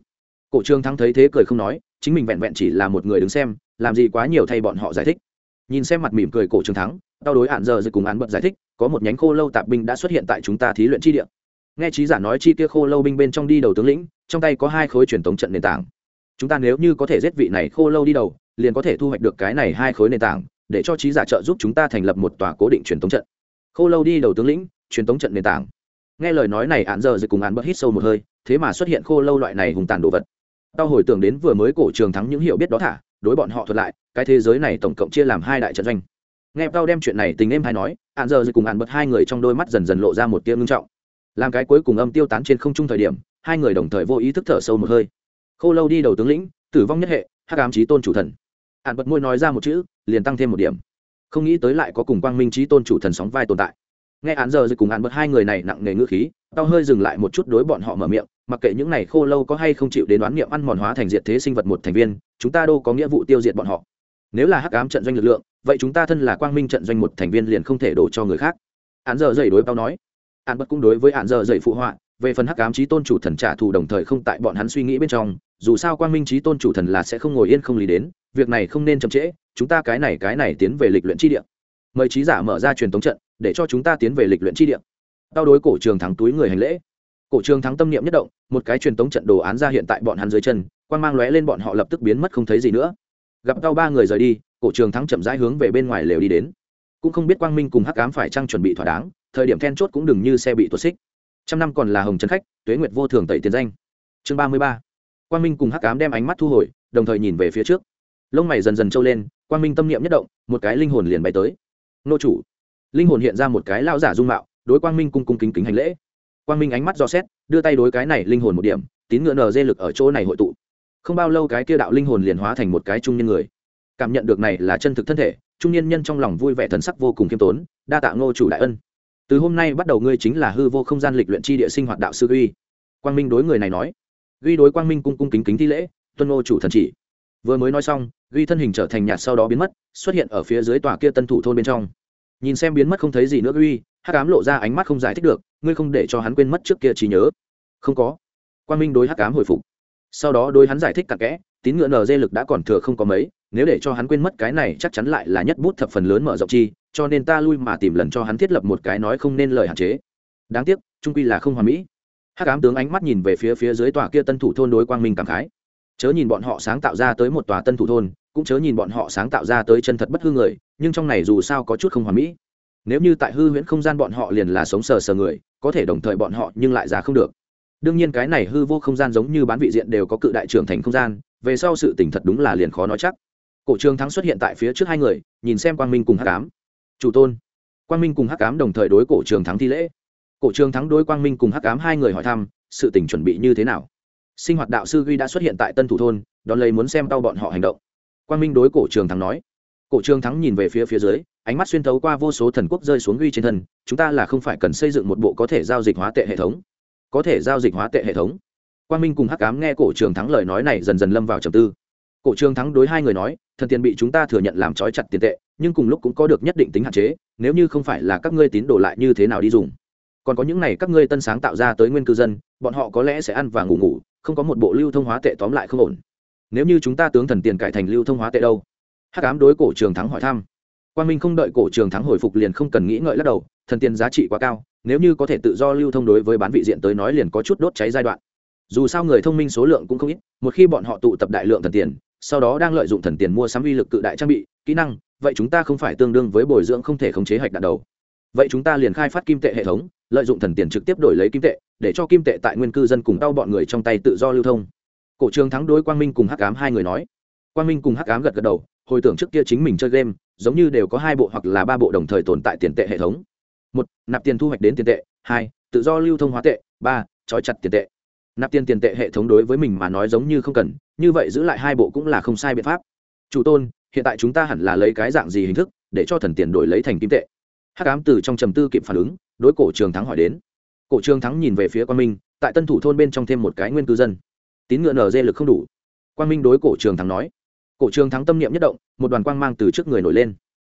Cổ trường thắng thấy thế cười không nói, chính mình vẹn vẹn chỉ là một người đứng xem, làm gì quá nhiều thay bọn họ giải thích. Nhìn xem mặt mỉm cười cổ trường thắng tao đối án giờ dưới cùng án bật giải thích, có một nhánh khô lâu tạp binh đã xuất hiện tại chúng ta thí luyện chi địa. Nghe trí giả nói chi kia khô lâu binh bên trong đi đầu tướng lĩnh, trong tay có hai khối truyền tống trận nền tảng chúng ta nếu như có thể giết vị này khô lâu đi đầu, liền có thể thu hoạch được cái này hai khối nền tảng, để cho trí giả trợ giúp chúng ta thành lập một tòa cố định truyền thống trận. Khô lâu đi đầu tướng lĩnh, truyền thống trận nền tảng. Nghe lời nói này, án giờ dịch cùng án bớt hít sâu một hơi, thế mà xuất hiện khô lâu loại này hùng tàn đồ vật. Tao hồi tưởng đến vừa mới cổ trường thắng những hiểu biết đó thả, đối bọn họ thuật lại, cái thế giới này tổng cộng chia làm hai đại trận doanh. Nghe tao đem chuyện này tình em hay nói, án giờ dịch cùng án bớt hai người trong đôi mắt dần dần lộ ra một tia ngưng trọng. Làm cái cuối cùng âm tiêu tán trên không trung thời điểm, hai người đồng thời vô ý thức thở sâu một hơi khô lâu đi đầu tướng lĩnh, tử vong nhất hệ, hắc ám trí tôn chủ thần. Hạn bật môi nói ra một chữ, liền tăng thêm một điểm. Không nghĩ tới lại có cùng quang minh trí tôn chủ thần sóng vai tồn tại. Nghe án giờ dịch cùng án bật hai người này nặng nề ngữ khí, tao hơi dừng lại một chút đối bọn họ mở miệng, mặc kệ những này khô lâu có hay không chịu đến đoán niệm ăn mòn hóa thành diệt thế sinh vật một thành viên, chúng ta đâu có nghĩa vụ tiêu diệt bọn họ. Nếu là hắc ám trận doanh lực lượng, vậy chúng ta thân là quang minh trận doanh một thành viên liền không thể đổ cho người khác. Án giờ dậy đối tao nói. Án bất cũng đối với án giờ dậy phụ họa về phần hắc ám trí tôn chủ thần trả thù đồng thời không tại bọn hắn suy nghĩ bên trong, dù sao quang minh trí tôn chủ thần là sẽ không ngồi yên không lý đến, việc này không nên chậm trễ, chúng ta cái này cái này tiến về lịch luyện chi địa. Mời trí giả mở ra truyền thống trận, để cho chúng ta tiến về lịch luyện chi địa. Tao đối cổ trường thắng túi người hành lễ. Cổ trường thắng tâm niệm nhất động, một cái truyền thống trận đồ án ra hiện tại bọn hắn dưới chân quan mang lóe lên bọn họ lập tức biến mất không thấy gì nữa. Gặp tao ba người rời đi, cổ trường thắng chậm rãi hướng về bên ngoài lều đi đến. Cũng không biết quang minh cùng hắc ám phải chăng chuẩn bị thỏa đáng, thời điểm then chốt cũng đừng như xe bị tuột xích trăm năm còn là hồng trấn khách, tuế nguyệt vô thường tẩy tiền danh. Chương ba mươi ba. Quang minh cùng hắc ám đem ánh mắt thu hồi, đồng thời nhìn về phía trước. Lông mày dần dần trâu lên, quang minh tâm niệm nhất động, một cái linh hồn liền bay tới. Nô chủ. Linh hồn hiện ra một cái lao giả dung mạo, đối quang minh cung cung kính kính hành lễ. Quang minh ánh mắt do xét, đưa tay đối cái này linh hồn một điểm, tín ngựa nờ dê lực ở chỗ này hội tụ. Không bao lâu cái kia đạo linh hồn liền hóa thành một cái trung nhân người. Cảm nhận được này là chân thực thân thể, trung nhân nhân trong lòng vui vẻ thần sắc vô cùng khiêm tốn, đa tạ ngô chủ đại ân từ hôm nay bắt đầu ngươi chính là hư vô không gian lịch luyện chi địa sinh hoạt đạo sư uy quang minh đối người này nói. Uy đối quang minh cung cung kính kính thi lễ, tuân ngô chủ thần chỉ. Vừa mới nói xong uy thân hình trở thành nhạt sau đó biến mất, xuất hiện ở phía dưới tòa kia tân thủ thôn bên trong. Nhìn xem biến mất không thấy gì nữa uy hắc ám lộ ra ánh mắt không giải thích được, ngươi không để cho hắn quên mất trước kia trí nhớ. Không có. Quang minh đối hắc ám hồi phục. Sau đó đối hắn giải thích cặn kẽ, tín ngựa nở dê lực đã còn thừa không có mấy, nếu để cho hắn quên mất cái này chắc chắn lại là nhất bút thập phần lớn mở rộng chi cho nên ta lui mà tìm lần cho hắn thiết lập một cái nói không nên lời hạn chế. Đáng tiếc, trung quy là không hoàn mỹ. Hắc ám tướng ánh mắt nhìn về phía phía dưới tòa kia tân thủ thôn đối quang minh cảm khái. Chớ nhìn bọn họ sáng tạo ra tới một tòa tân thủ thôn, cũng chớ nhìn bọn họ sáng tạo ra tới chân thật bất hư người, nhưng trong này dù sao có chút không hoàn mỹ. Nếu như tại hư huyễn không gian bọn họ liền là sống sờ sờ người, có thể đồng thời bọn họ nhưng lại giá không được. Đương nhiên cái này hư vô không gian giống như bán vị diện đều có cự đại trưởng thành không gian, về sau sự tỉnh thật đúng là liền khó nói chắc. Cổ trường thắng xuất hiện tại phía trước hai người, nhìn xem quang minh cùng hắc ám chủ tôn. Quang minh cùng hắc ám đồng thời đối cổ trường thắng thi lễ. Cổ trường thắng đối quang minh cùng hắc ám hai người hỏi thăm, sự tình chuẩn bị như thế nào? Sinh hoạt đạo sư ghi đã xuất hiện tại tân thủ thôn, đón lấy muốn xem tao bọn họ hành động. Quang minh đối cổ trường thắng nói. Cổ trường thắng nhìn về phía phía dưới, ánh mắt xuyên thấu qua vô số thần quốc rơi xuống ghi trên thân, chúng ta là không phải cần xây dựng một bộ có thể giao dịch hóa tệ hệ thống. Có thể giao dịch hóa tệ hệ thống. Quang minh cùng hắc ám nghe cổ trường thắng lời nói này dần dần lâm vào trầm tư. Cổ trường thắng đối hai người nói, thần tiền bị chúng ta thừa nhận làm trói chặt tiền tệ nhưng cùng lúc cũng có được nhất định tính hạn chế, nếu như không phải là các ngươi tín đồ lại như thế nào đi dùng. Còn có những này các ngươi tân sáng tạo ra tới nguyên cư dân, bọn họ có lẽ sẽ ăn và ngủ ngủ, không có một bộ lưu thông hóa tệ tóm lại không ổn. Nếu như chúng ta tướng thần tiền cải thành lưu thông hóa tệ đâu? Hắc ám đối cổ trường thắng hỏi thăm. Quan minh không đợi cổ trường thắng hồi phục liền không cần nghĩ ngợi lắc đầu, thần tiền giá trị quá cao, nếu như có thể tự do lưu thông đối với bán vị diện tới nói liền có chút đốt cháy giai đoạn. Dù sao người thông minh số lượng cũng không ít, một khi bọn họ tụ tập đại lượng thần tiền sau đó đang lợi dụng thần tiền mua sắm uy lực cự đại trang bị, kỹ năng, vậy chúng ta không phải tương đương với bồi dưỡng không thể khống chế hạch đạn đầu. Vậy chúng ta liền khai phát kim tệ hệ thống, lợi dụng thần tiền trực tiếp đổi lấy kim tệ, để cho kim tệ tại nguyên cư dân cùng đau bọn người trong tay tự do lưu thông. Cổ trường thắng đối quang minh cùng hắc ám hai người nói. Quang minh cùng hắc ám gật gật đầu, hồi tưởng trước kia chính mình chơi game, giống như đều có hai bộ hoặc là ba bộ đồng thời tồn tại tiền tệ hệ thống. Một, nạp tiền thu hoạch đến tiền tệ. Hai, tự do lưu thông hóa tệ. Ba, trói chặt tiền tệ. Nạp tiền tiền tệ hệ thống đối với mình mà nói giống như không cần như vậy giữ lại hai bộ cũng là không sai biện pháp. Chủ tôn, hiện tại chúng ta hẳn là lấy cái dạng gì hình thức để cho thần tiền đổi lấy thành kim tệ? Hắc ám từ trong trầm tư kịp phản ứng, đối cổ trường thắng hỏi đến. Cổ trường thắng nhìn về phía quan minh, tại tân thủ thôn bên trong thêm một cái nguyên cư dân. Tín ngựa nở dê lực không đủ. Quan minh đối cổ trường thắng nói. Cổ trường thắng tâm niệm nhất động, một đoàn quang mang từ trước người nổi lên.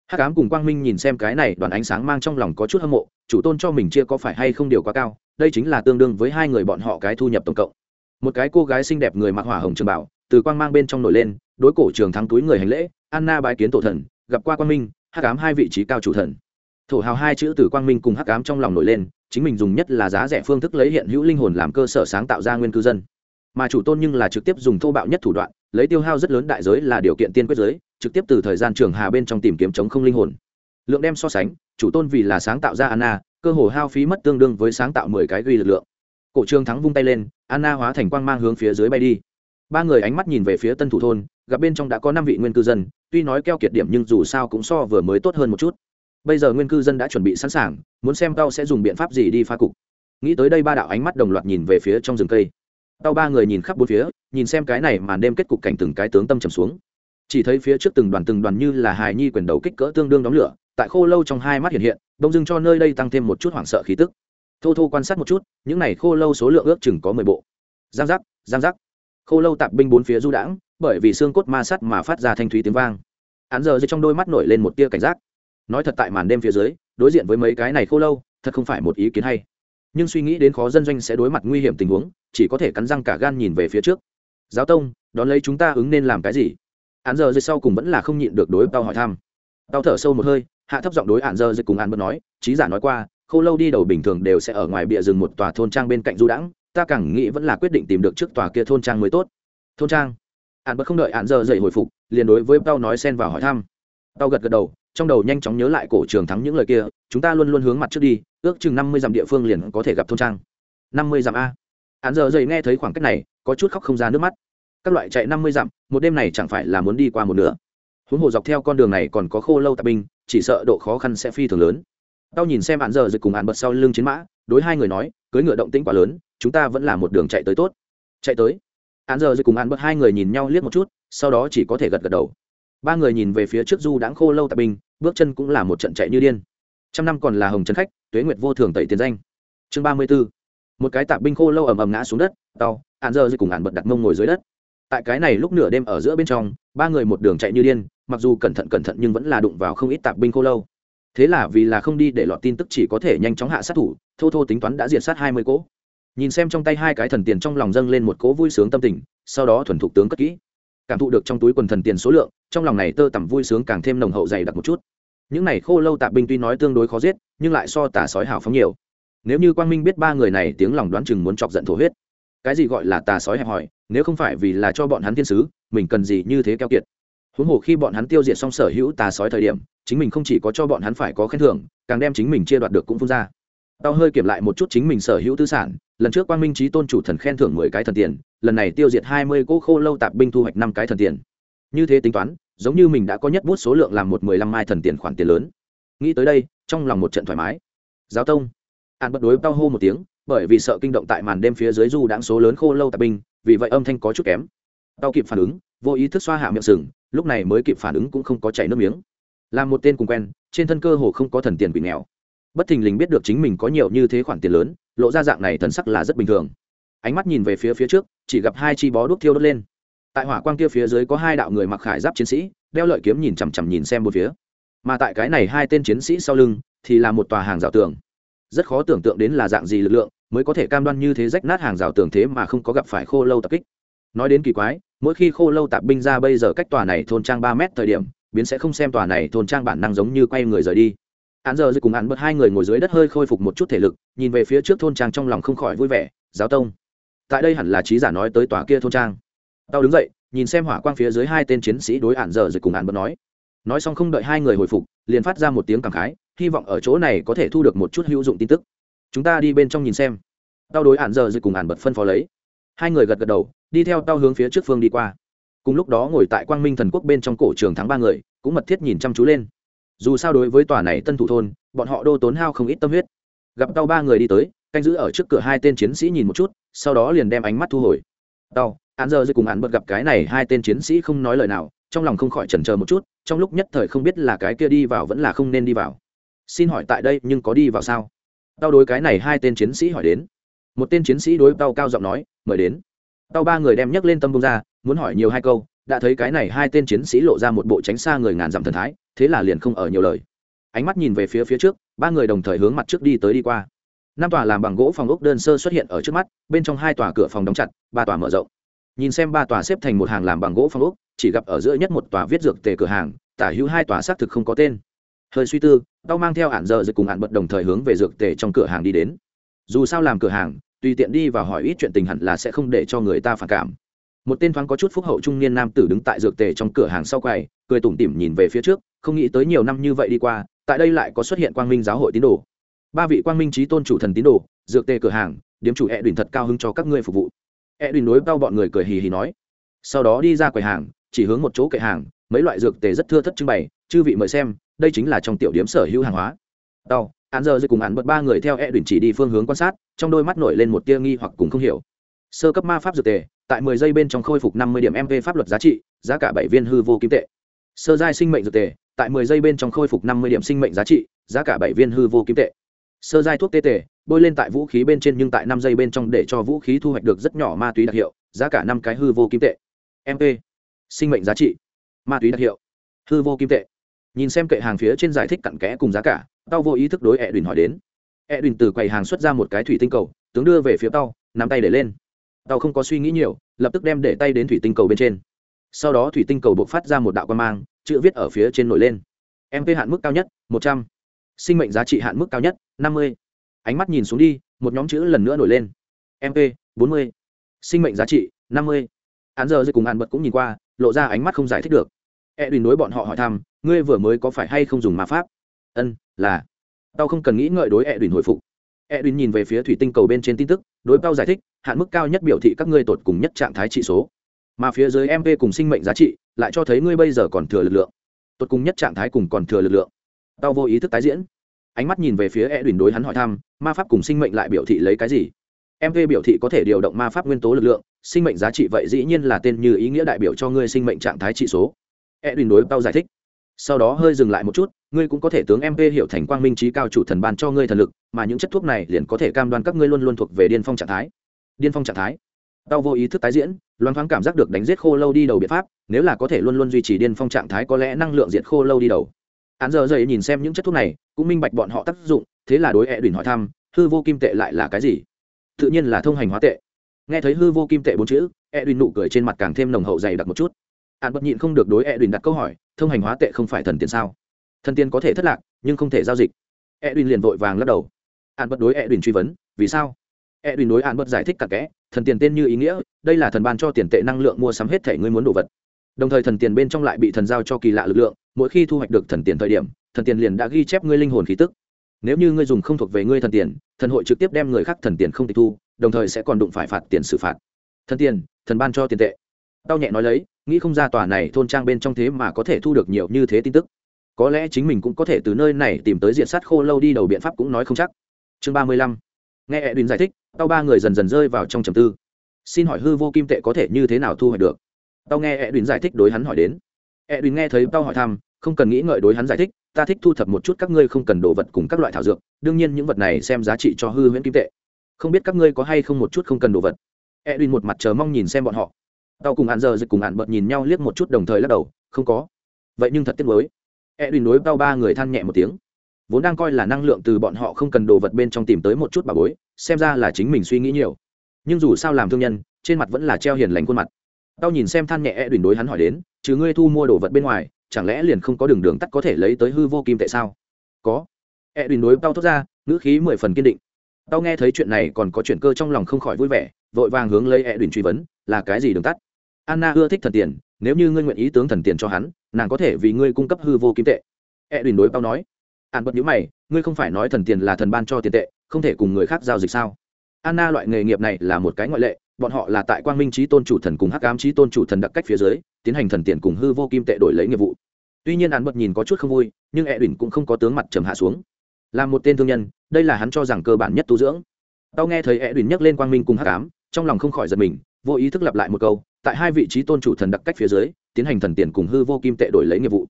Hắc ám cùng quang minh nhìn xem cái này đoàn ánh sáng mang trong lòng có chút hâm mộ, chủ tôn cho mình chia có phải hay không điều quá cao, đây chính là tương đương với hai người bọn họ cái thu nhập tổng cộng một cái cô gái xinh đẹp người mặc hỏa hồng trường bảo, từ quang mang bên trong nổi lên, đối cổ trường thắng túi người hành lễ, anna bái kiến tổ thần, gặp qua quang minh, hắc ám hai vị trí cao chủ thần. Thổ hào hai chữ từ quang minh cùng hắc ám trong lòng nổi lên, chính mình dùng nhất là giá rẻ phương thức lấy hiện hữu linh hồn làm cơ sở sáng tạo ra nguyên cư dân. Mà chủ tôn nhưng là trực tiếp dùng thô bạo nhất thủ đoạn, lấy tiêu hao rất lớn đại giới là điều kiện tiên quyết giới, trực tiếp từ thời gian trường hà bên trong tìm kiếm chống không linh hồn. Lượng đem so sánh, chủ tôn vì là sáng tạo ra anna, cơ hồ hao phí mất tương đương với sáng tạo mười cái ghi lực lượng cổ trương thắng vung tay lên, anna hóa thành quang mang hướng phía dưới bay đi. Ba người ánh mắt nhìn về phía tân thủ thôn, gặp bên trong đã có năm vị nguyên cư dân, tuy nói keo kiệt điểm nhưng dù sao cũng so vừa mới tốt hơn một chút. Bây giờ nguyên cư dân đã chuẩn bị sẵn sàng, muốn xem tao sẽ dùng biện pháp gì đi phá cục. Nghĩ tới đây ba đạo ánh mắt đồng loạt nhìn về phía trong rừng cây. Tao ba người nhìn khắp bốn phía, nhìn xem cái này màn đêm kết cục cảnh từng cái tướng tâm trầm xuống. Chỉ thấy phía trước từng đoàn từng đoàn như là hài nhi quyền đầu kích cỡ tương đương đóng lửa, tại khô lâu trong hai mắt hiện hiện, đông dưng cho nơi đây tăng thêm một chút hoảng sợ khí tức thô thô quan sát một chút, những này khô lâu số lượng ước chừng có mười bộ. Giang giác giang giác. Khô lâu tạp binh bốn phía du đãng, bởi vì xương cốt ma sắt mà phát ra thanh thúy tiếng vang. Hắn giờ dưới trong đôi mắt nổi lên một tia cảnh giác. Nói thật tại màn đêm phía dưới, đối diện với mấy cái này khô lâu, thật không phải một ý kiến hay. Nhưng suy nghĩ đến khó dân doanh sẽ đối mặt nguy hiểm tình huống, chỉ có thể cắn răng cả gan nhìn về phía trước. Giáo tông, đón lấy chúng ta ứng nên làm cái gì? Hắn giờ dưới sau cùng vẫn là không nhịn được đối tao hỏi thăm. Tao thở sâu một hơi, hạ thấp giọng đối hạn giờ dưới cùng hạn bớt nói trí giả nói qua khô lâu đi đầu bình thường đều sẽ ở ngoài bìa rừng một tòa thôn trang bên cạnh du đãng, ta càng nghĩ vẫn là quyết định tìm được trước tòa kia thôn trang mới tốt. Thôn trang? Hạn bất không đợi hạn giờ dậy hồi phục, liền đối với tao nói xen vào hỏi thăm. Tao gật gật đầu, trong đầu nhanh chóng nhớ lại cổ trường thắng những lời kia, chúng ta luôn luôn hướng mặt trước đi, ước chừng năm mươi dặm địa phương liền có thể gặp thôn trang. năm mươi dặm a. Hắn giờ dậy nghe thấy khoảng cách này, có chút khóc không ra nước mắt. Các loại chạy năm mươi dặm, một đêm này chẳng phải là muốn đi qua một nửa. Huống hồ dọc theo con đường này còn có khô lâu tạp binh, chỉ sợ độ khó khăn sẽ phi thường lớn tao nhìn xem hạn giờ dịch cùng hạn bật sau lưng chiến mã, đối hai người nói, cưới ngựa động tĩnh quá lớn, chúng ta vẫn là một đường chạy tới tốt. Chạy tới? Hạn giờ dịch cùng hạn bật hai người nhìn nhau liếc một chút, sau đó chỉ có thể gật gật đầu. Ba người nhìn về phía trước du đãng khô lâu tạp binh, bước chân cũng là một trận chạy như điên. Trăm năm còn là hồng trấn khách, tuế nguyệt vô thường tẩy tiền danh. Chương ba mươi b ố một cái tạp binh khô lâu ầm ầm ngã xuống đất tàu hạn giờ cùng hạn bật đặt mông ngồi dưới đất. Tại cái này lúc nửa đêm ở giữa bên trong, ba người một đường chạy như điên, mặc dù cẩn thận cẩn thận nhưng vẫn là đụng vào không ít tạp binh khô lâu thế là vì là không đi để lọt tin tức chỉ có thể nhanh chóng hạ sát thủ, thô thô tính toán đã diệt sát hai mươi cỗ. Nhìn xem trong tay hai cái thần tiền trong lòng dâng lên một cỗ vui sướng tâm tình, sau đó thuần thục tướng cất kỹ. Cảm thụ được trong túi quần thần tiền số lượng, trong lòng này tơ tằm vui sướng càng thêm nồng hậu dày đặc một chút. Những này khô lâu tạp binh tuy nói tương đối khó giết, nhưng lại so tà sói hào phóng nhiều. Nếu như quang minh biết ba người này tiếng lòng đoán chừng muốn chọc giận thổ huyết. Cái gì gọi là tà sói hẹp hòi nếu không phải vì là cho bọn hắn thiên sứ, mình cần gì như thế keo kiệt. Huống hồ khi bọn hắn tiêu diệt xong sở hữu tà sói thời điểm chính mình không chỉ có cho bọn hắn phải có khen thưởng, càng đem chính mình chia đoạt được cũng phun ra. Tao hơi kiểm lại một chút chính mình sở hữu tư sản, lần trước quang minh trí tôn chủ thần khen thưởng mười cái thần tiền, lần này tiêu diệt hai mươi cỗ khô lâu tạp binh thu hoạch năm cái thần tiền. Như thế tính toán, giống như mình đã có nhất bút số lượng làm một mười lăm mai thần tiền khoản tiền lớn. Nghĩ tới đây, trong lòng một trận thoải mái. Giáo tông. An bất đối tao hô một tiếng, bởi vì sợ kinh động tại màn đêm phía dưới du đãng số lớn khô lâu tạp binh, vì vậy âm thanh có chút kém. Tao kịp phản ứng, vô ý thức xoa hạ miệng sừng, lúc này mới kịp phản ứng cũng không có chảy nước miếng làm một tên cùng quen, trên thân cơ hồ không có thần tiền bị nghèo. Bất thình lình biết được chính mình có nhiều như thế khoản tiền lớn, lộ ra dạng này thần sắc là rất bình thường. Ánh mắt nhìn về phía phía trước, chỉ gặp hai chi bó đuốc thiêu đốt lên. Tại hỏa quang kia phía dưới có hai đạo người mặc khải giáp chiến sĩ, đeo lợi kiếm nhìn chằm chằm nhìn xem một phía. Mà tại cái này hai tên chiến sĩ sau lưng, thì là một tòa hàng rào tường. Rất khó tưởng tượng đến là dạng gì lực lượng, mới có thể cam đoan như thế rách nát hàng rào tường thế mà không có gặp phải khô lâu tập kích. Nói đến kỳ quái, mỗi khi khô lâu tạp binh ra bây giờ cách tòa này thôn trang ba mét thời điểm biến sẽ không xem tòa này thôn trang bản năng giống như quay người rời đi. Hắn giờ cùng hắn bớt hai người ngồi dưới đất hơi khôi phục một chút thể lực, nhìn về phía trước thôn trang trong lòng không khỏi vui vẻ, giáo tông, tại đây hẳn là trí giả nói tới tòa kia thôn trang. Tao đứng dậy, nhìn xem hỏa quang phía dưới hai tên chiến sĩ đối ản giờ rồi cùng ản bớt nói. Nói xong không đợi hai người hồi phục, liền phát ra một tiếng cảm khái, hy vọng ở chỗ này có thể thu được một chút hữu dụng tin tức. Chúng ta đi bên trong nhìn xem. Tao đối ản giờ rồi cùng ản bật phân phó lấy. Hai người gật gật đầu, đi theo tao hướng phía trước phương đi qua cùng lúc đó ngồi tại quang minh thần quốc bên trong cổ trường thắng ba người, cũng mật thiết nhìn chăm chú lên. Dù sao đối với tòa này tân thủ thôn, bọn họ đô tốn hao không ít tâm huyết. Gặp tao ba người đi tới, canh giữ ở trước cửa hai tên chiến sĩ nhìn một chút, sau đó liền đem ánh mắt thu hồi. Tao, án giờ dưới cùng án bật gặp cái này hai tên chiến sĩ không nói lời nào, trong lòng không khỏi chần chờ một chút, trong lúc nhất thời không biết là cái kia đi vào vẫn là không nên đi vào. Xin hỏi tại đây nhưng có đi vào sao? Tao đối cái này hai tên chiến sĩ hỏi đến. Một tên chiến sĩ đối tao cao giọng nói, mời đến. Tao ba người đem nhấc lên tâm bông ra muốn hỏi nhiều hai câu, đã thấy cái này hai tên chiến sĩ lộ ra một bộ tránh xa người ngàn dặm thần thái, thế là liền không ở nhiều lời. Ánh mắt nhìn về phía phía trước, ba người đồng thời hướng mặt trước đi tới đi qua. Năm tòa làm bằng gỗ phòng ốc đơn sơ xuất hiện ở trước mắt, bên trong hai tòa cửa phòng đóng chặt, ba tòa mở rộng. Nhìn xem ba tòa xếp thành một hàng làm bằng gỗ phòng ốc, chỉ gặp ở giữa nhất một tòa viết dược tề cửa hàng, tả hữu hai tòa xác thực không có tên. Hơi suy tư, tao mang theo hạn giờ rồi cùng hạn bật đồng thời hướng về dược tề trong cửa hàng đi đến. Dù sao làm cửa hàng, tùy tiện đi và hỏi ít chuyện tình hẳn là sẽ không để cho người ta phản cảm một tên thoáng có chút phúc hậu trung niên nam tử đứng tại dược tề trong cửa hàng sau quầy, cười tủm tỉm nhìn về phía trước, không nghĩ tới nhiều năm như vậy đi qua, tại đây lại có xuất hiện quang minh giáo hội tín đồ. Ba vị quang minh trí tôn chủ thần tín đồ, dược tề cửa hàng, điếm chủ e đùn thật cao hứng cho các ngươi phục vụ. E đùn đối bao bọn người cười hì hì nói. Sau đó đi ra quầy hàng, chỉ hướng một chỗ kệ hàng, mấy loại dược tề rất thưa thất trưng bày, chư vị mời xem, đây chính là trong tiểu điểm sở hữu hàng hóa. Đau hắn giờ cùng hắn bật ba người theo e đùn chỉ đi phương hướng quan sát, trong đôi mắt nổi lên một tia nghi hoặc cùng không hiểu. Sơ cấp ma pháp dược tề tại mười giây bên trong khôi phục năm mươi điểm MP pháp luật giá trị, giá cả bảy viên hư vô kim tệ. Sơ giai sinh mệnh dược tề, tại mười giây bên trong khôi phục năm mươi điểm sinh mệnh giá trị, giá cả bảy viên hư vô kim tệ. Sơ giai thuốc tê tề, bôi lên tại vũ khí bên trên nhưng tại năm giây bên trong để cho vũ khí thu hoạch được rất nhỏ ma túy đặc hiệu, giá cả năm cái hư vô kim tệ. Mp sinh mệnh giá trị, ma túy đặc hiệu, hư vô kim tệ. Nhìn xem kệ hàng phía trên giải thích cặn kẽ cùng giá cả, tao vô ý thức đối ẹ đùn hỏi đến. Ẹ đùn từ quầy hàng xuất ra một cái thủy tinh cầu, tướng đưa về phía tao, nắm tay để lên tao không có suy nghĩ nhiều, lập tức đem để tay đến thủy tinh cầu bên trên. Sau đó thủy tinh cầu buộc phát ra một đạo quan mang, chữ viết ở phía trên nổi lên. Mp hạn mức cao nhất, một trăm. Sinh mệnh giá trị hạn mức cao nhất, năm mươi. Ánh mắt nhìn xuống đi, một nhóm chữ lần nữa nổi lên. Mp bốn mươi. Sinh mệnh giá trị, năm mươi. Hắn giờ dây cùng hạn bật cũng nhìn qua, lộ ra ánh mắt không giải thích được. E đùn đối bọn họ hỏi thăm, ngươi vừa mới có phải hay không dùng ma pháp? Ân, là. Tao không cần nghĩ ngợi đối e đùn hồi phục. E đùn nhìn về phía thủy tinh cầu bên trên tin tức đối bao giải thích, hạn mức cao nhất biểu thị các ngươi tột cùng nhất trạng thái trị số. Mà phía dưới mp cùng sinh mệnh giá trị lại cho thấy ngươi bây giờ còn thừa lực lượng. Tột cùng nhất trạng thái cùng còn thừa lực lượng. Tao vô ý thức tái diễn. Ánh mắt nhìn về phía e đùn đối hắn hỏi thăm, ma pháp cùng sinh mệnh lại biểu thị lấy cái gì? Mp biểu thị có thể điều động ma pháp nguyên tố lực lượng, sinh mệnh giá trị vậy dĩ nhiên là tên như ý nghĩa đại biểu cho ngươi sinh mệnh trạng thái trị số. E đùn đối tao giải thích sau đó hơi dừng lại một chút, ngươi cũng có thể tướng mp hiểu thành quang minh trí cao chủ thần ban cho ngươi thần lực, mà những chất thuốc này liền có thể cam đoan các ngươi luôn luôn thuộc về điên phong trạng thái. Điên phong trạng thái. Tao vô ý thức tái diễn, loan thoáng cảm giác được đánh giết khô lâu đi đầu biện pháp, nếu là có thể luôn luôn duy trì điên phong trạng thái có lẽ năng lượng diệt khô lâu đi đầu. Hắn giờ dậy nhìn xem những chất thuốc này, cũng minh bạch bọn họ tác dụng, thế là đối e đùn hỏi thăm, hư vô kim tệ lại là cái gì? Tự nhiên là thông hành hóa tệ. Nghe thấy hư vô kim tệ bốn chữ e đùn nụ cười trên mặt càng thêm nồng hậu dày đặc một chút hắn bất nhịn không được đối e đùn đặt câu hỏi, thông hành hóa tệ không phải thần tiền sao? Thần tiền có thể thất lạc, nhưng không thể giao dịch. E đùn liền vội vàng lắc đầu. Hắn bất đối e đùn truy vấn, vì sao? E đùn đối hắn bất giải thích cặn kẽ, thần tiền tên như ý nghĩa, đây là thần ban cho tiền tệ năng lượng mua sắm hết thể ngươi muốn đồ vật. Đồng thời thần tiền bên trong lại bị thần giao cho kỳ lạ lực lượng, mỗi khi thu hoạch được thần tiền thời điểm, thần tiền liền đã ghi chép ngươi linh hồn khí tức. Nếu như ngươi dùng không thuộc về ngươi thần tiền thần hội trực tiếp đem người khác thần tiền không tịch thu, đồng thời sẽ còn đụng phải phạt tiền xử phạt. Thần tiền thần ban cho tiền tệ. Tao nhẹ nói lấy nghĩ không ra tòa này thôn trang bên trong thế mà có thể thu được nhiều như thế tin tức. Có lẽ chính mình cũng có thể từ nơi này tìm tới diện sát khô lâu đi đầu biện pháp cũng nói không chắc. Chương ba mươi lăm. Nghe edwin giải thích, tao ba người dần dần rơi vào trong trầm tư. Xin hỏi hư vô kim tệ có thể như thế nào thu hoạch được? Tao nghe edwin giải thích đối hắn hỏi đến. Edwin nghe thấy tao hỏi thăm, không cần nghĩ ngợi đối hắn giải thích, ta thích thu thập một chút các ngươi không cần đồ vật cùng các loại thảo dược, đương nhiên những vật này xem giá trị cho hư huyễn kim tệ. Không biết các ngươi có hay không một chút không cần đồ vật. Edwin một mặt chờ mong nhìn xem bọn họ tao cùng hạn giờ dịch cùng hạn bật nhìn nhau liếc một chút đồng thời lắc đầu, không có. Vậy nhưng thật tiếc mới edwin đối tao ba người than nhẹ một tiếng. Vốn đang coi là năng lượng từ bọn họ không cần đồ vật bên trong tìm tới một chút bà bối, xem ra là chính mình suy nghĩ nhiều. Nhưng dù sao làm thương nhân, trên mặt vẫn là treo hiền lành khuôn mặt. Tao nhìn xem than nhẹ edwin đối hắn hỏi đến chứ ngươi thu mua đồ vật bên ngoài, chẳng lẽ liền không có đường đường tắt có thể lấy tới hư vô kim tệ sao? Có. Edwin đối tao thốt ra, ngữ khí mười phần kiên định. Tao nghe thấy chuyện này còn có chuyện cơ trong lòng không khỏi vui vẻ, vội vàng hướng lấy edwin truy vấn, là cái gì đường tắt? Anna ưa thích thần tiền, nếu như ngươi nguyện ý tướng thần tiền cho hắn, nàng có thể vì ngươi cung cấp hư vô kim tệ. Edwin đối bao nói. An bật nhữ mày, ngươi không phải nói thần tiền là thần ban cho tiền tệ, không thể cùng người khác giao dịch sao? Anna loại nghề nghiệp này là một cái ngoại lệ, bọn họ là tại quang minh trí tôn chủ thần cùng hắc ám trí tôn chủ thần đặc cách phía dưới, tiến hành thần tiền cùng hư vô kim tệ đổi lấy nghiệp vụ. Tuy nhiên an bật nhìn có chút không vui, nhưng edwin cũng không có tướng mặt trầm hạ xuống. Là một tên thương nhân, đây là hắn cho rằng cơ bản nhất tu dưỡng. Tao nghe thấy edwin nhắc lên quang minh cùng hắc ám, trong lòng không khỏi giật mình, vô ý thức lặp lại một câu tại hai vị trí tôn chủ thần đặc cách phía dưới, tiến hành thần tiền cùng hư vô kim tệ đổi lấy nghiệp vụ.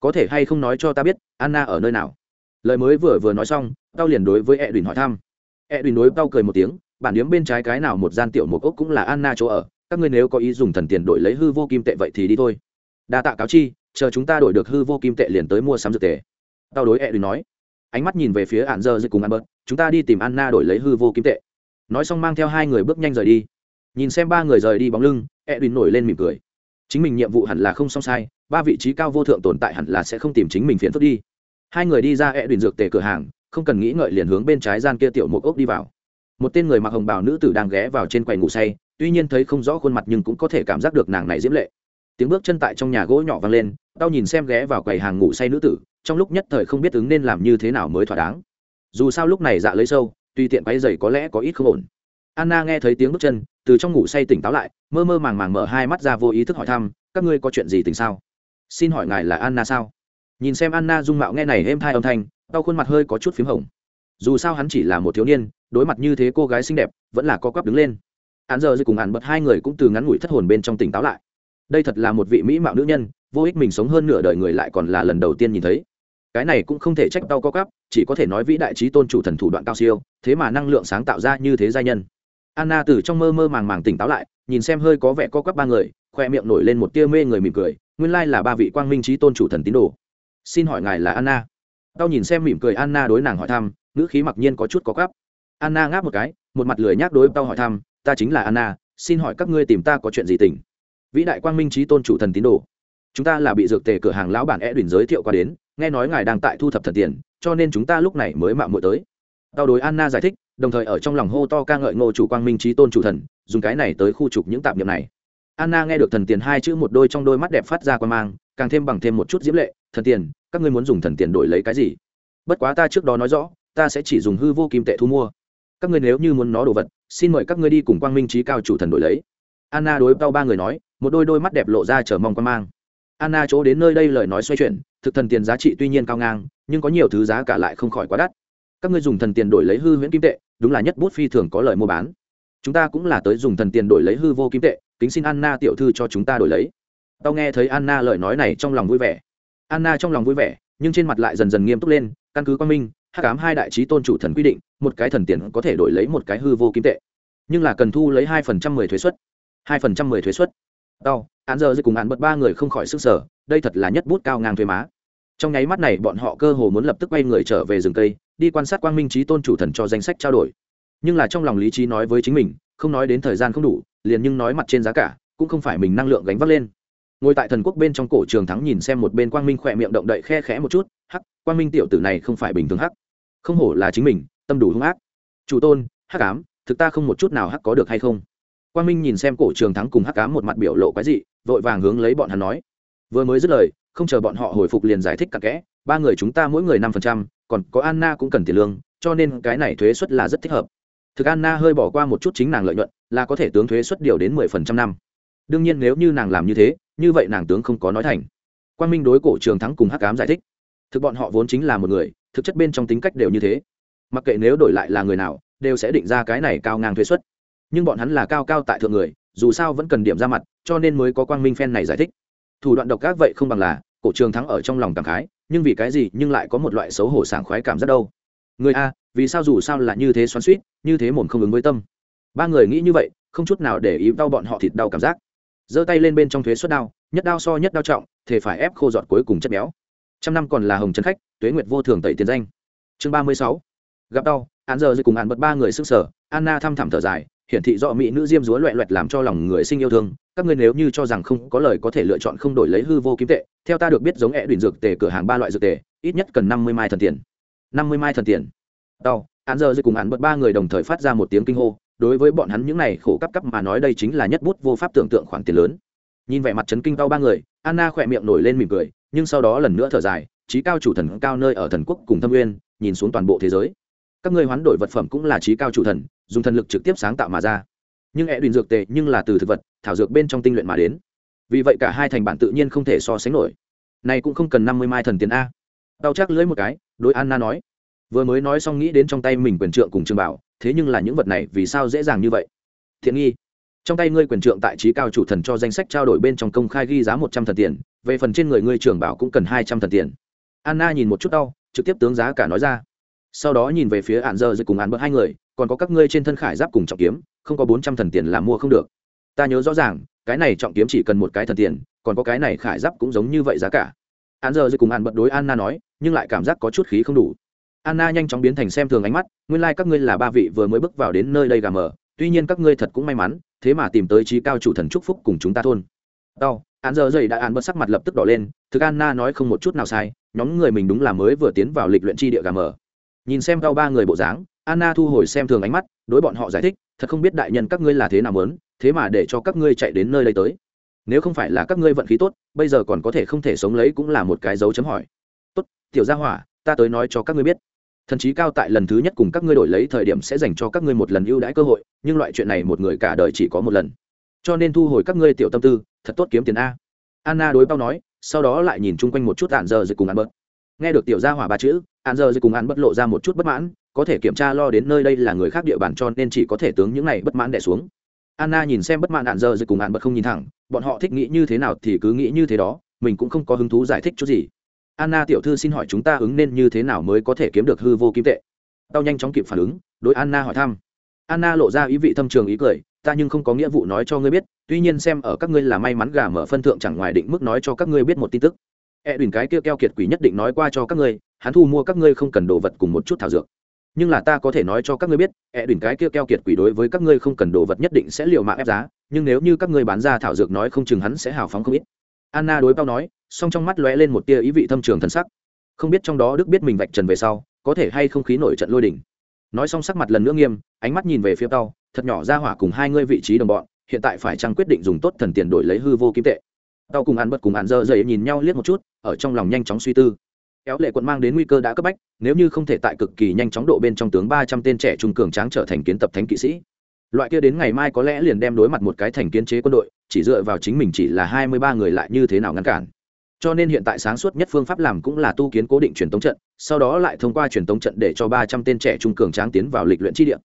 Có thể hay không nói cho ta biết, anna ở nơi nào? Lời mới vừa vừa nói xong, tao liền đối với e đùi hỏi thăm. E đùi đối tao cười một tiếng, bản điếm bên trái cái nào một gian tiểu một ốc cũng là anna chỗ ở, các ngươi nếu có ý dùng thần tiền đổi lấy hư vô kim tệ vậy thì đi thôi. Đa tạ cáo chi, chờ chúng ta đổi được hư vô kim tệ liền tới mua sắm dược tề. Tao đối e đùi nói. Ánh mắt nhìn về phía ạn dơ dưới cùng ăn bớt, chúng ta đi tìm anna đổi lấy hư vô kim tệ. Nói xong mang theo hai người bước nhanh rời đi. Nhìn xem ba người rời đi bóng lưng edwin nổi lên mỉm cười. Chính mình nhiệm vụ hẳn là không xong sai, ba vị trí cao vô thượng tồn tại hẳn là sẽ không tìm chính mình phiền phức đi. Hai người đi ra edwin dược tề cửa hàng, không cần nghĩ ngợi liền hướng bên trái gian kia tiểu một ốc đi vào. Một tên người mặc hồng bào nữ tử đang ghé vào trên quầy ngủ say, tuy nhiên thấy không rõ khuôn mặt nhưng cũng có thể cảm giác được nàng này diễm lệ. Tiếng bước chân tại trong nhà gỗ nhỏ vang lên, tao nhìn xem ghé vào quầy hàng ngủ say nữ tử, trong lúc nhất thời không biết ứng nên làm như thế nào mới thỏa đáng. Dù sao lúc này dạ lấy sâu tuy tiện quay dày có lẽ có ít không ổn. Anna nghe thấy tiếng bước chân từ trong ngủ say tỉnh táo lại, mơ mơ màng màng mở hai mắt ra vô ý thức hỏi thăm, các ngươi có chuyện gì tình sao? Xin hỏi ngài là anna sao? Nhìn xem anna dung mạo nghe này êm thai âm thanh, đau khuôn mặt hơi có chút p h í m hồng. Dù sao hắn chỉ là một thiếu niên, đối mặt như thế cô gái xinh đẹp, vẫn là co quắp đứng lên. Hắn giờ dưới cùng hắn bật hai người cũng từ ngắn ngủi thất hồn bên trong tỉnh táo lại. Đây thật là một vị mỹ mạo nữ nhân, vô ích mình sống hơn nửa đời người lại còn là lần đầu tiên nhìn thấy. Cái này cũng không thể trách đau co quắp, chỉ có thể nói vĩ đại trí tôn chủ thần thủ đoạn cao siêu, thế mà năng lượng sáng tạo ra như thế giai nhân anna từ trong mơ mơ màng màng tỉnh táo lại, nhìn xem hơi có vẻ co quắp ba người, khoe miệng nổi lên một tia mê người mỉm cười, nguyên lai là ba vị quang minh trí tôn chủ thần tín đồ. Xin hỏi ngài là anna? Tao nhìn xem mỉm cười anna đối nàng hỏi thăm, ngữ khí mặc nhiên có chút có quắp. Anna ngáp một cái, một mặt lười nhác đối tao hỏi thăm, ta chính là anna, xin hỏi các ngươi tìm ta có chuyện gì tình? Vĩ đại quang minh trí tôn chủ thần tín đồ. Chúng ta là bị dược tề cửa hàng lão bản é đùn giới thiệu qua đến, nghe nói ngài đang tại thu thập thần tiền, cho nên chúng ta lúc này mới mạo muội tới. Tao đối anna giải thích đồng thời ở trong lòng hô to ca ngợi ngô chủ quang minh trí tôn chủ thần, dùng cái này tới khu trục những tạm nhiệm này. Anna nghe được thần tiền hai chữ một đôi trong đôi mắt đẹp phát ra quan mang, càng thêm bằng thêm một chút diễm lệ, thần tiền, các ngươi muốn dùng thần tiền đổi lấy cái gì? Bất quá ta trước đó nói rõ, ta sẽ chỉ dùng hư vô kim tệ thu mua. Các ngươi nếu như muốn nó đồ vật, xin mời các ngươi đi cùng quang minh trí cao chủ thần đổi lấy. Anna đối tao ba người nói, một đôi đôi mắt đẹp lộ ra chờ mong quan mang. Anna chỗ đến nơi đây lời nói xoay chuyển, thực thần tiền giá trị tuy nhiên cao ngang, nhưng có nhiều thứ giá cả lại không khỏi quá đắt các ngươi dùng thần tiền đổi lấy hư huyễn kim tệ, đúng là nhất bút phi thường có lời mua bán. Chúng ta cũng là tới dùng thần tiền đổi lấy hư vô kim tệ, kính xin anna tiểu thư cho chúng ta đổi lấy. Tao nghe thấy anna lời nói này trong lòng vui vẻ. Anna trong lòng vui vẻ, nhưng trên mặt lại dần dần nghiêm túc lên, căn cứ quan minh hát cám hai đại trí tôn chủ thần quy định, một cái thần tiền có thể đổi lấy một cái hư vô kim tệ. Nhưng là cần thu lấy hai phần trăm mười thuế xuất hai phần trăm mười thuế xuất tao, án giờ cùng án bật ba người không khỏi sức sở, đây thật là nhất bút cao ngang thuế má. Trong nháy mắt này bọn họ cơ hồ muốn lập tức quay người trở về rừng cây đi quan sát quang minh trí tôn chủ thần cho danh sách trao đổi. Nhưng là trong lòng lý trí nói với chính mình, không nói đến thời gian không đủ, liền nhưng nói mặt trên giá cả, cũng không phải mình năng lượng gánh vác lên. Ngồi tại thần quốc bên trong cổ trường thắng nhìn xem một bên quang minh khỏe miệng động đậy khe khẽ một chút, hắc, quang minh tiểu tử này không phải bình thường hắc. Không hổ là chính mình, tâm đủ hung ác. Chủ tôn, hắc ám, thực ta không một chút nào hắc có được hay không? Quang minh nhìn xem cổ trường thắng cùng hắc ám một mặt biểu lộ quái dị, vội vàng hướng lấy bọn hắn nói. Vừa mới dứt lời, không chờ bọn họ hồi phục liền giải thích cặn kẽ, ba người chúng ta mỗi người năm phần trăm còn có anna cũng cần tiền lương, cho nên cái này thuế suất là rất thích hợp. Thực anna hơi bỏ qua một chút chính nàng lợi nhuận, là có thể tướng thuế suất điều đến mười phần trăm năm. Đương nhiên nếu như nàng làm như thế, như vậy nàng tướng không có nói thành. Quang minh đối cổ trường thắng cùng hắc Ám giải thích. Thực bọn họ vốn chính là một người, thực chất bên trong tính cách đều như thế. Mặc kệ nếu đổi lại là người nào, đều sẽ định ra cái này cao ngang thuế suất. Nhưng bọn hắn là cao cao tại thượng người, dù sao vẫn cần điểm ra mặt, cho nên mới có quang minh phen này giải thích. Thủ đoạn độc ác vậy không bằng là cổ trường thắng ở trong lòng cảm khái, nhưng vì cái gì, nhưng lại có một loại xấu hổ sảng khoái cảm rất đâu. Người a, vì sao dù sao là như thế xoắn suýt như thế mồm không ứng với tâm. Ba người nghĩ như vậy, không chút nào để ý đau bọn họ thịt đau cảm giác. Giơ tay lên bên trong thuế suất đao, nhất đao so nhất đao trọng thể phải ép khô giọt cuối cùng chất béo. Trăm năm còn là hồng trấn khách, tuế nguyệt vô thường tẩy tiền danh. Chương ba mươi sáu. Gặp đau, án giờ cùng án bật ba người sức sở anna thăm thẳm thở dài, hiển thị rõ mỹ nữ diêm dúa loẹ loẹt làm cho lòng người sinh yêu thương các ngươi nếu như cho rằng không có lời có thể lựa chọn không đổi lấy hư vô kiếm tệ, theo ta được biết giống ẹ đùn dược tề cửa hàng ba loại dược tề, ít nhất cần năm mươi mai thần tiền. năm mươi mai thần tiền. Đau án giờ cùng án bật ba người đồng thời phát ra một tiếng kinh hô, đối với bọn hắn những này khổ cấp cấp mà nói đây chính là nhất bút vô pháp tưởng tượng khoản tiền lớn. Nhìn vẻ mặt chấn kinh cao ba người, anna khỏe miệng nổi lên mỉm cười, nhưng sau đó lần nữa thở dài, trí cao chủ thần cao nơi ở thần quốc cùng thâm nguyên, nhìn xuống toàn bộ thế giới. Các ngươi hoán đổi vật phẩm cũng là trí cao chủ thần, dùng thần lực trực tiếp sáng tạo mà ra nhưng ẹ đùn dược tệ nhưng là từ thực vật, thảo dược bên trong tinh luyện mà đến. Vì vậy cả hai thành bản tự nhiên không thể so sánh nổi. Này cũng không cần năm mươi mai thần tiền a. Đau chắc lưỡi một cái, đối anna nói. Vừa mới nói xong nghĩ đến trong tay mình quyền trượng cùng trường bảo, thế nhưng là những vật này vì sao dễ dàng như vậy? Thiện nghi. Trong tay ngươi quyền trượng tại trí cao chủ thần cho danh sách trao đổi bên trong công khai ghi giá một trăm thần tiền, về phần trên người ngươi trường bảo cũng cần hai trăm thần tiền. Anna nhìn một chút đau, trực tiếp tướng giá cả nói ra. Sau đó nhìn về phía ạn dơ rồi cùng ạn bớt hai người, còn có các ngươi trên thân khải giáp cùng trọng kiếm không có bốn trăm thần tiền là mua không được. Ta nhớ rõ ràng, cái này trọng kiếm chỉ cần một cái thần tiền, còn có cái này khải giáp cũng giống như vậy giá cả. Hắn giờ rồi cùng ạn bận đối anna nói, nhưng lại cảm giác có chút khí không đủ. Anna nhanh chóng biến thành xem thường ánh mắt, nguyên lai、like、các ngươi là ba vị vừa mới bước vào đến nơi đây gà mờ, tuy nhiên các ngươi thật cũng may mắn, thế mà tìm tới trí cao chủ thần chúc phúc cùng chúng ta thôn. Đau hắn giờ dậy đã án bớt sắc mặt lập tức đỏ lên, thực anna nói không một chút nào sai, nhóm người mình đúng là mới vừa tiến vào lịch luyện tri địa gà mờ. Nhìn xem đau ba người bộ dáng, anna thu hồi xem thường ánh mắt, đối bọn họ giải thích thật không biết đại nhân các ngươi là thế nào mớn thế mà để cho các ngươi chạy đến nơi đây tới. Nếu không phải là các ngươi vận khí tốt, bây giờ còn có thể không thể sống lấy cũng là một cái dấu chấm hỏi. Tốt, tiểu gia hỏa, ta tới nói cho các ngươi biết. Thần trí cao tại lần thứ nhất cùng các ngươi đổi lấy thời điểm sẽ dành cho các ngươi một lần ưu đãi cơ hội, nhưng loại chuyện này một người cả đời chỉ có một lần. Cho nên thu hồi các ngươi tiểu tâm tư, thật tốt kiếm tiền a. Anna đối bao nói, sau đó lại nhìn chung quanh một chút tản giờ rồi cùng ăn bớt. Nghe được tiểu gia hỏa ba chữ an giờ cùng an bất lộ ra một chút bất mãn, có thể kiểm tra lo đến nơi đây là người khác địa bàn cho nên chỉ có thể tướng những này bất mãn đẻ xuống. Anna nhìn xem bất mãn an giờ cùng an bất không nhìn thẳng, bọn họ thích nghĩ như thế nào thì cứ nghĩ như thế đó, mình cũng không có hứng thú giải thích chút gì. Anna tiểu thư xin hỏi chúng ta ứng nên như thế nào mới có thể kiếm được hư vô kim tệ? Tao nhanh chóng kịp phản ứng, đối anna hỏi thăm. Anna lộ ra ý vị thâm trường ý cười, ta nhưng không có nghĩa vụ nói cho ngươi biết, tuy nhiên xem ở các ngươi là may mắn gà mở phân thượng chẳng ngoài định mức nói cho các ngươi biết một tin tức e đùn cái kia keo kiệt quỷ nhất định nói qua cho các ngươi, hắn thu mua các ngươi không cần đồ vật cùng một chút thảo dược. Nhưng là ta có thể nói cho các ngươi biết e đùn cái kia keo kiệt quỷ đối với các ngươi không cần đồ vật nhất định sẽ liều mạng ép giá, nhưng nếu như các ngươi bán ra thảo dược nói không chừng hắn sẽ hào phóng không ít. Anna đối bao nói, song trong mắt lóe lên một tia ý vị thâm trường thần sắc. Không biết trong đó đức biết mình vạch trần về sau, có thể hay không khí nổi trận lôi đỉnh nói xong sắc mặt lần nữa nghiêm, ánh mắt nhìn về phía tao thật nhỏ ra hỏa cùng hai ngươi vị trí đồng bọn, hiện tại phải chăng quyết định dùng tốt thần tiền đổi lấy hư vô kim tệ tao cùng ăn bật cùng ăn dơ dậy nhìn nhau liếc một chút, ở trong lòng nhanh chóng suy tư. Kéo lệ quận mang đến nguy cơ đã cấp bách, nếu như không thể tại cực kỳ nhanh chóng độ bên trong tướng ba trăm tên trẻ trung cường tráng trở thành kiến tập thánh kỵ sĩ. Loại kia đến ngày mai có lẽ liền đem đối mặt một cái thành kiến chế quân đội, chỉ dựa vào chính mình chỉ là hai mươi ba người lại như thế nào ngăn cản. Cho nên hiện tại sáng suốt nhất phương pháp làm cũng là tu kiến cố định truyền tống trận, sau đó lại thông qua truyền tống trận để cho ba trăm tên trẻ trung cường tráng tiến vào lịch luyện chi địa.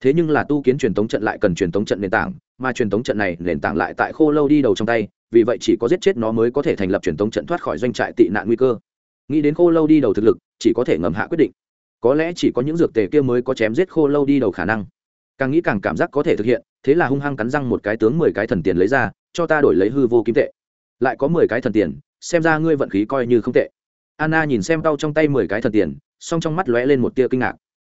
Thế nhưng là tu kiến truyền tống trận lại cần truyền tống trận nền tảng, mà truyền tống trận này nền tảng lại tại khô lâu đi đầu trong tay vì vậy chỉ có giết chết nó mới có thể thành lập truyền tống trận thoát khỏi doanh trại tị nạn nguy cơ. Nghĩ đến khô lâu đi đầu thực lực, chỉ có thể ngầm hạ quyết định. Có lẽ chỉ có những dược tề kia mới có chém giết khô lâu đi đầu khả năng. Càng nghĩ càng cảm giác có thể thực hiện, thế là hung hăng cắn răng một cái tướng mười cái thần tiền lấy ra, cho ta đổi lấy hư vô kim tệ. Lại có mười cái thần tiền, xem ra ngươi vận khí coi như không tệ. Anna nhìn xem đau trong tay mười cái thần tiền, song trong mắt lóe lên một tia kinh ngạc.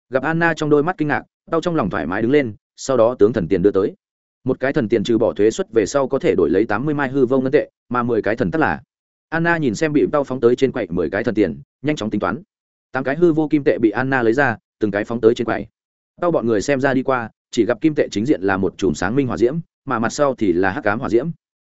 Gặp anna trong đôi mắt kinh ngạc, đau trong lòng thoải mái đứng lên, sau đó tướng thần tiền đưa tới một cái thần tiền trừ bỏ thuế xuất về sau có thể đổi lấy tám mươi mai hư vô ngân tệ, mà mười cái thần tất là. Anna nhìn xem bị đau phóng tới trên quậy mười cái thần tiền, nhanh chóng tính toán. Tám cái hư vô kim tệ bị anna lấy ra, từng cái phóng tới trên quậy. Đau bọn người xem ra đi qua, chỉ gặp kim tệ chính diện là một chùm sáng minh hỏa diễm, mà mặt sau thì là hắc cám hỏa diễm.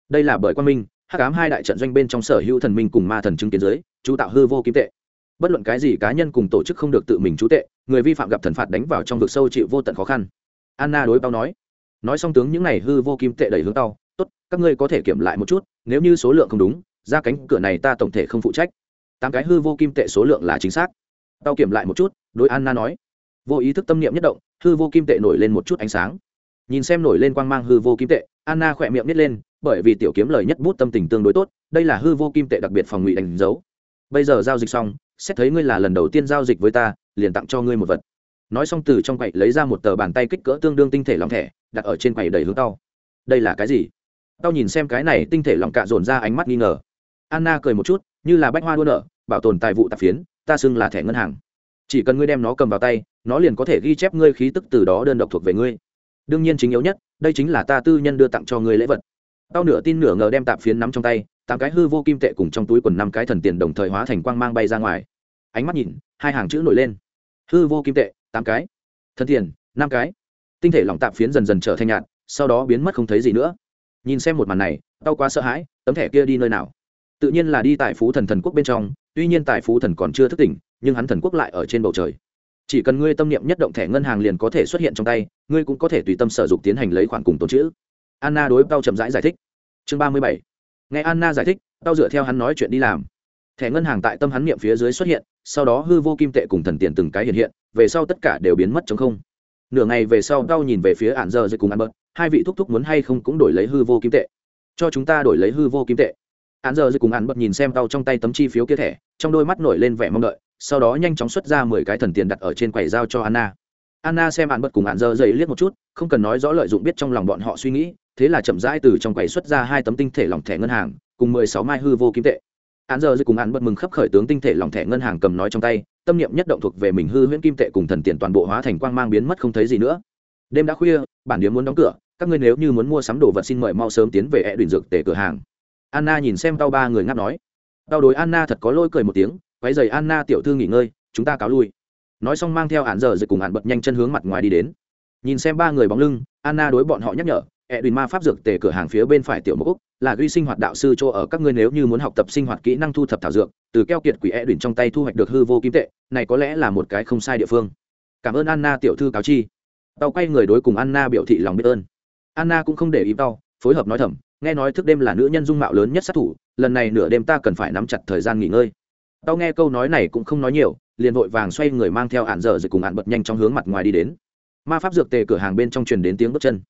Đây là bởi quan minh, hắc ám hai đại trận doanh bên trong sở hữu thần minh cùng ma thần chứng kiến giới chú tạo hư vô kim tệ. Bất luận cái gì cá nhân cùng tổ chức không được tự mình chú tệ, người vi phạm gặp thần phạt đánh vào trong vực sâu chịu vô tận khó khăn. Anna đối bao nói nói xong tướng những này hư vô kim tệ đẩy hướng tao, tốt, các ngươi có thể kiểm lại một chút, nếu như số lượng không đúng, ra cánh cửa này ta tổng thể không phụ trách. Tám cái hư vô kim tệ số lượng là chính xác. Tao kiểm lại một chút, đối anna nói. Vô ý thức tâm niệm nhất động, hư vô kim tệ nổi lên một chút ánh sáng. Nhìn xem nổi lên quang mang hư vô kim tệ, anna khỏe miệng nít lên, bởi vì tiểu kiếm lời nhất bút tâm tình tương đối tốt, đây là hư vô kim tệ đặc biệt phòng ngụy đánh dấu. Bây giờ giao dịch xong, xét thấy ngươi là lần đầu tiên giao dịch với ta, liền tặng cho ngươi một vật nói xong từ trong quậy lấy ra một tờ bàn tay kích cỡ tương đương tinh thể lòng thẻ, đặt ở trên quầy đầy hướng tao. Đây là cái gì? Tao nhìn xem cái này tinh thể lỏng cạ dồn ra ánh mắt nghi ngờ. Anna cười một chút, như là bách hoa đua nợ bảo tồn tài vụ tạp phiến, ta xưng là thẻ ngân hàng. Chỉ cần ngươi đem nó cầm vào tay, nó liền có thể ghi chép ngươi khí tức từ đó đơn độc thuộc về ngươi. Đương nhiên chính yếu nhất, đây chính là ta tư nhân đưa tặng cho ngươi lễ vật. Tao nửa tin nửa ngờ đem tạp phiến nắm trong tay, tám cái hư vô kim tệ cùng trong túi quần năm cái thần tiền đồng thời hóa thành quang mang bay ra ngoài. Ánh mắt nhìn, hai hàng chữ nổi lên. Hư vô kim tệ tám cái. Thân tiền năm cái. Tinh thể lỏng tạp phiến dần dần trở thành nhạt sau đó biến mất không thấy gì nữa. Nhìn xem một màn này tao quá sợ hãi tấm thẻ kia đi nơi nào? Tự nhiên là đi tại phú thần thần quốc bên trong tuy nhiên tại phú thần còn chưa thức tỉnh nhưng hắn thần quốc lại ở trên bầu trời. Chỉ cần ngươi tâm niệm nhất động thẻ ngân hàng liền có thể xuất hiện trong tay ngươi cũng có thể tùy tâm sở dụng tiến hành lấy khoản cùng tồn chữ. Anna đối tao chậm rãi giải, giải thích. Chương ba mươi bảy. Nghe anna giải thích tao dựa theo hắn nói chuyện đi làm. Thẻ ngân hàng tại tâm hắn niệm phía dưới xuất hiện sau đó hư vô kim tệ cùng thần tiền từng cái hiện hiện, về sau tất cả đều biến mất chống không. Nửa ngày về sau đau nhìn về phía ạn giờ dây cùng ăn bớt, hai vị thúc thúc muốn hay không cũng đổi lấy hư vô kim tệ. Cho chúng ta đổi lấy hư vô kim tệ. Ạn giờ dây cùng ăn bớt nhìn xem đau trong tay tấm chi phiếu kia thẻ, trong đôi mắt nổi lên vẻ mong đợi, sau đó nhanh chóng xuất ra mười cái thần tiền đặt ở trên quầy giao cho anna. Anna xem ạn bớt cùng ạn giờ dây liếc một chút, không cần nói rõ lợi dụng biết trong lòng bọn họ suy nghĩ, thế là chậm rãi từ trong quầy xuất ra hai tấm tinh thể lỏng thẻ ngân hàng, cùng mười sáu mai hư vô kim tệ án giờ dư cùng án bật mừng khắp khởi tướng tinh thể lòng thẻ ngân hàng cầm nói trong tay, tâm niệm nhất động thuộc về mình hư huyễn kim tệ cùng thần tiền toàn bộ hóa thành quang mang biến mất không thấy gì nữa. Đêm đã khuya, bản điếm muốn đóng cửa, các ngươi nếu như muốn mua sắm đồ vật xin mời mau sớm tiến về e đùn dược tể cửa hàng. Anna nhìn xem tao ba người ngáp nói. Tao đối anna thật có lôi cười một tiếng váy giày anna tiểu thư nghỉ ngơi, chúng ta cáo lui. Nói xong mang theo án giờ dư cùng án bật nhanh chân hướng mặt ngoài đi đến. Nhìn xem ba người bóng lưng, anna đối bọn họ nhắc nhở ẹ đùn ma pháp dược tề cửa hàng phía bên phải tiểu mẫu là ghi sinh hoạt đạo sư cho ở, các ngươi nếu như muốn học tập sinh hoạt kỹ năng thu thập thảo dược, từ keo kiệt quỷ ẹ đùn trong tay thu hoạch được hư vô kim tệ, này có lẽ là một cái không sai địa phương. Cảm ơn anna tiểu thư cáo chi. Tao quay người đối cùng anna biểu thị lòng biết ơn. Anna cũng không để ý tao, phối hợp nói thầm, nghe nói thức đêm là nữ nhân dung mạo lớn nhất sát thủ, lần này nửa đêm ta cần phải nắm chặt thời gian nghỉ ngơi. Tao nghe câu nói này cũng không nói nhiều, liền vội vàng xoay người mang theo hạn dở rồi cùng hạn bật nhanh trong hướng mặt ngoài đi đến. Ma pháp dược tề cửa hàng bên trong truyền đến tiếng bước chân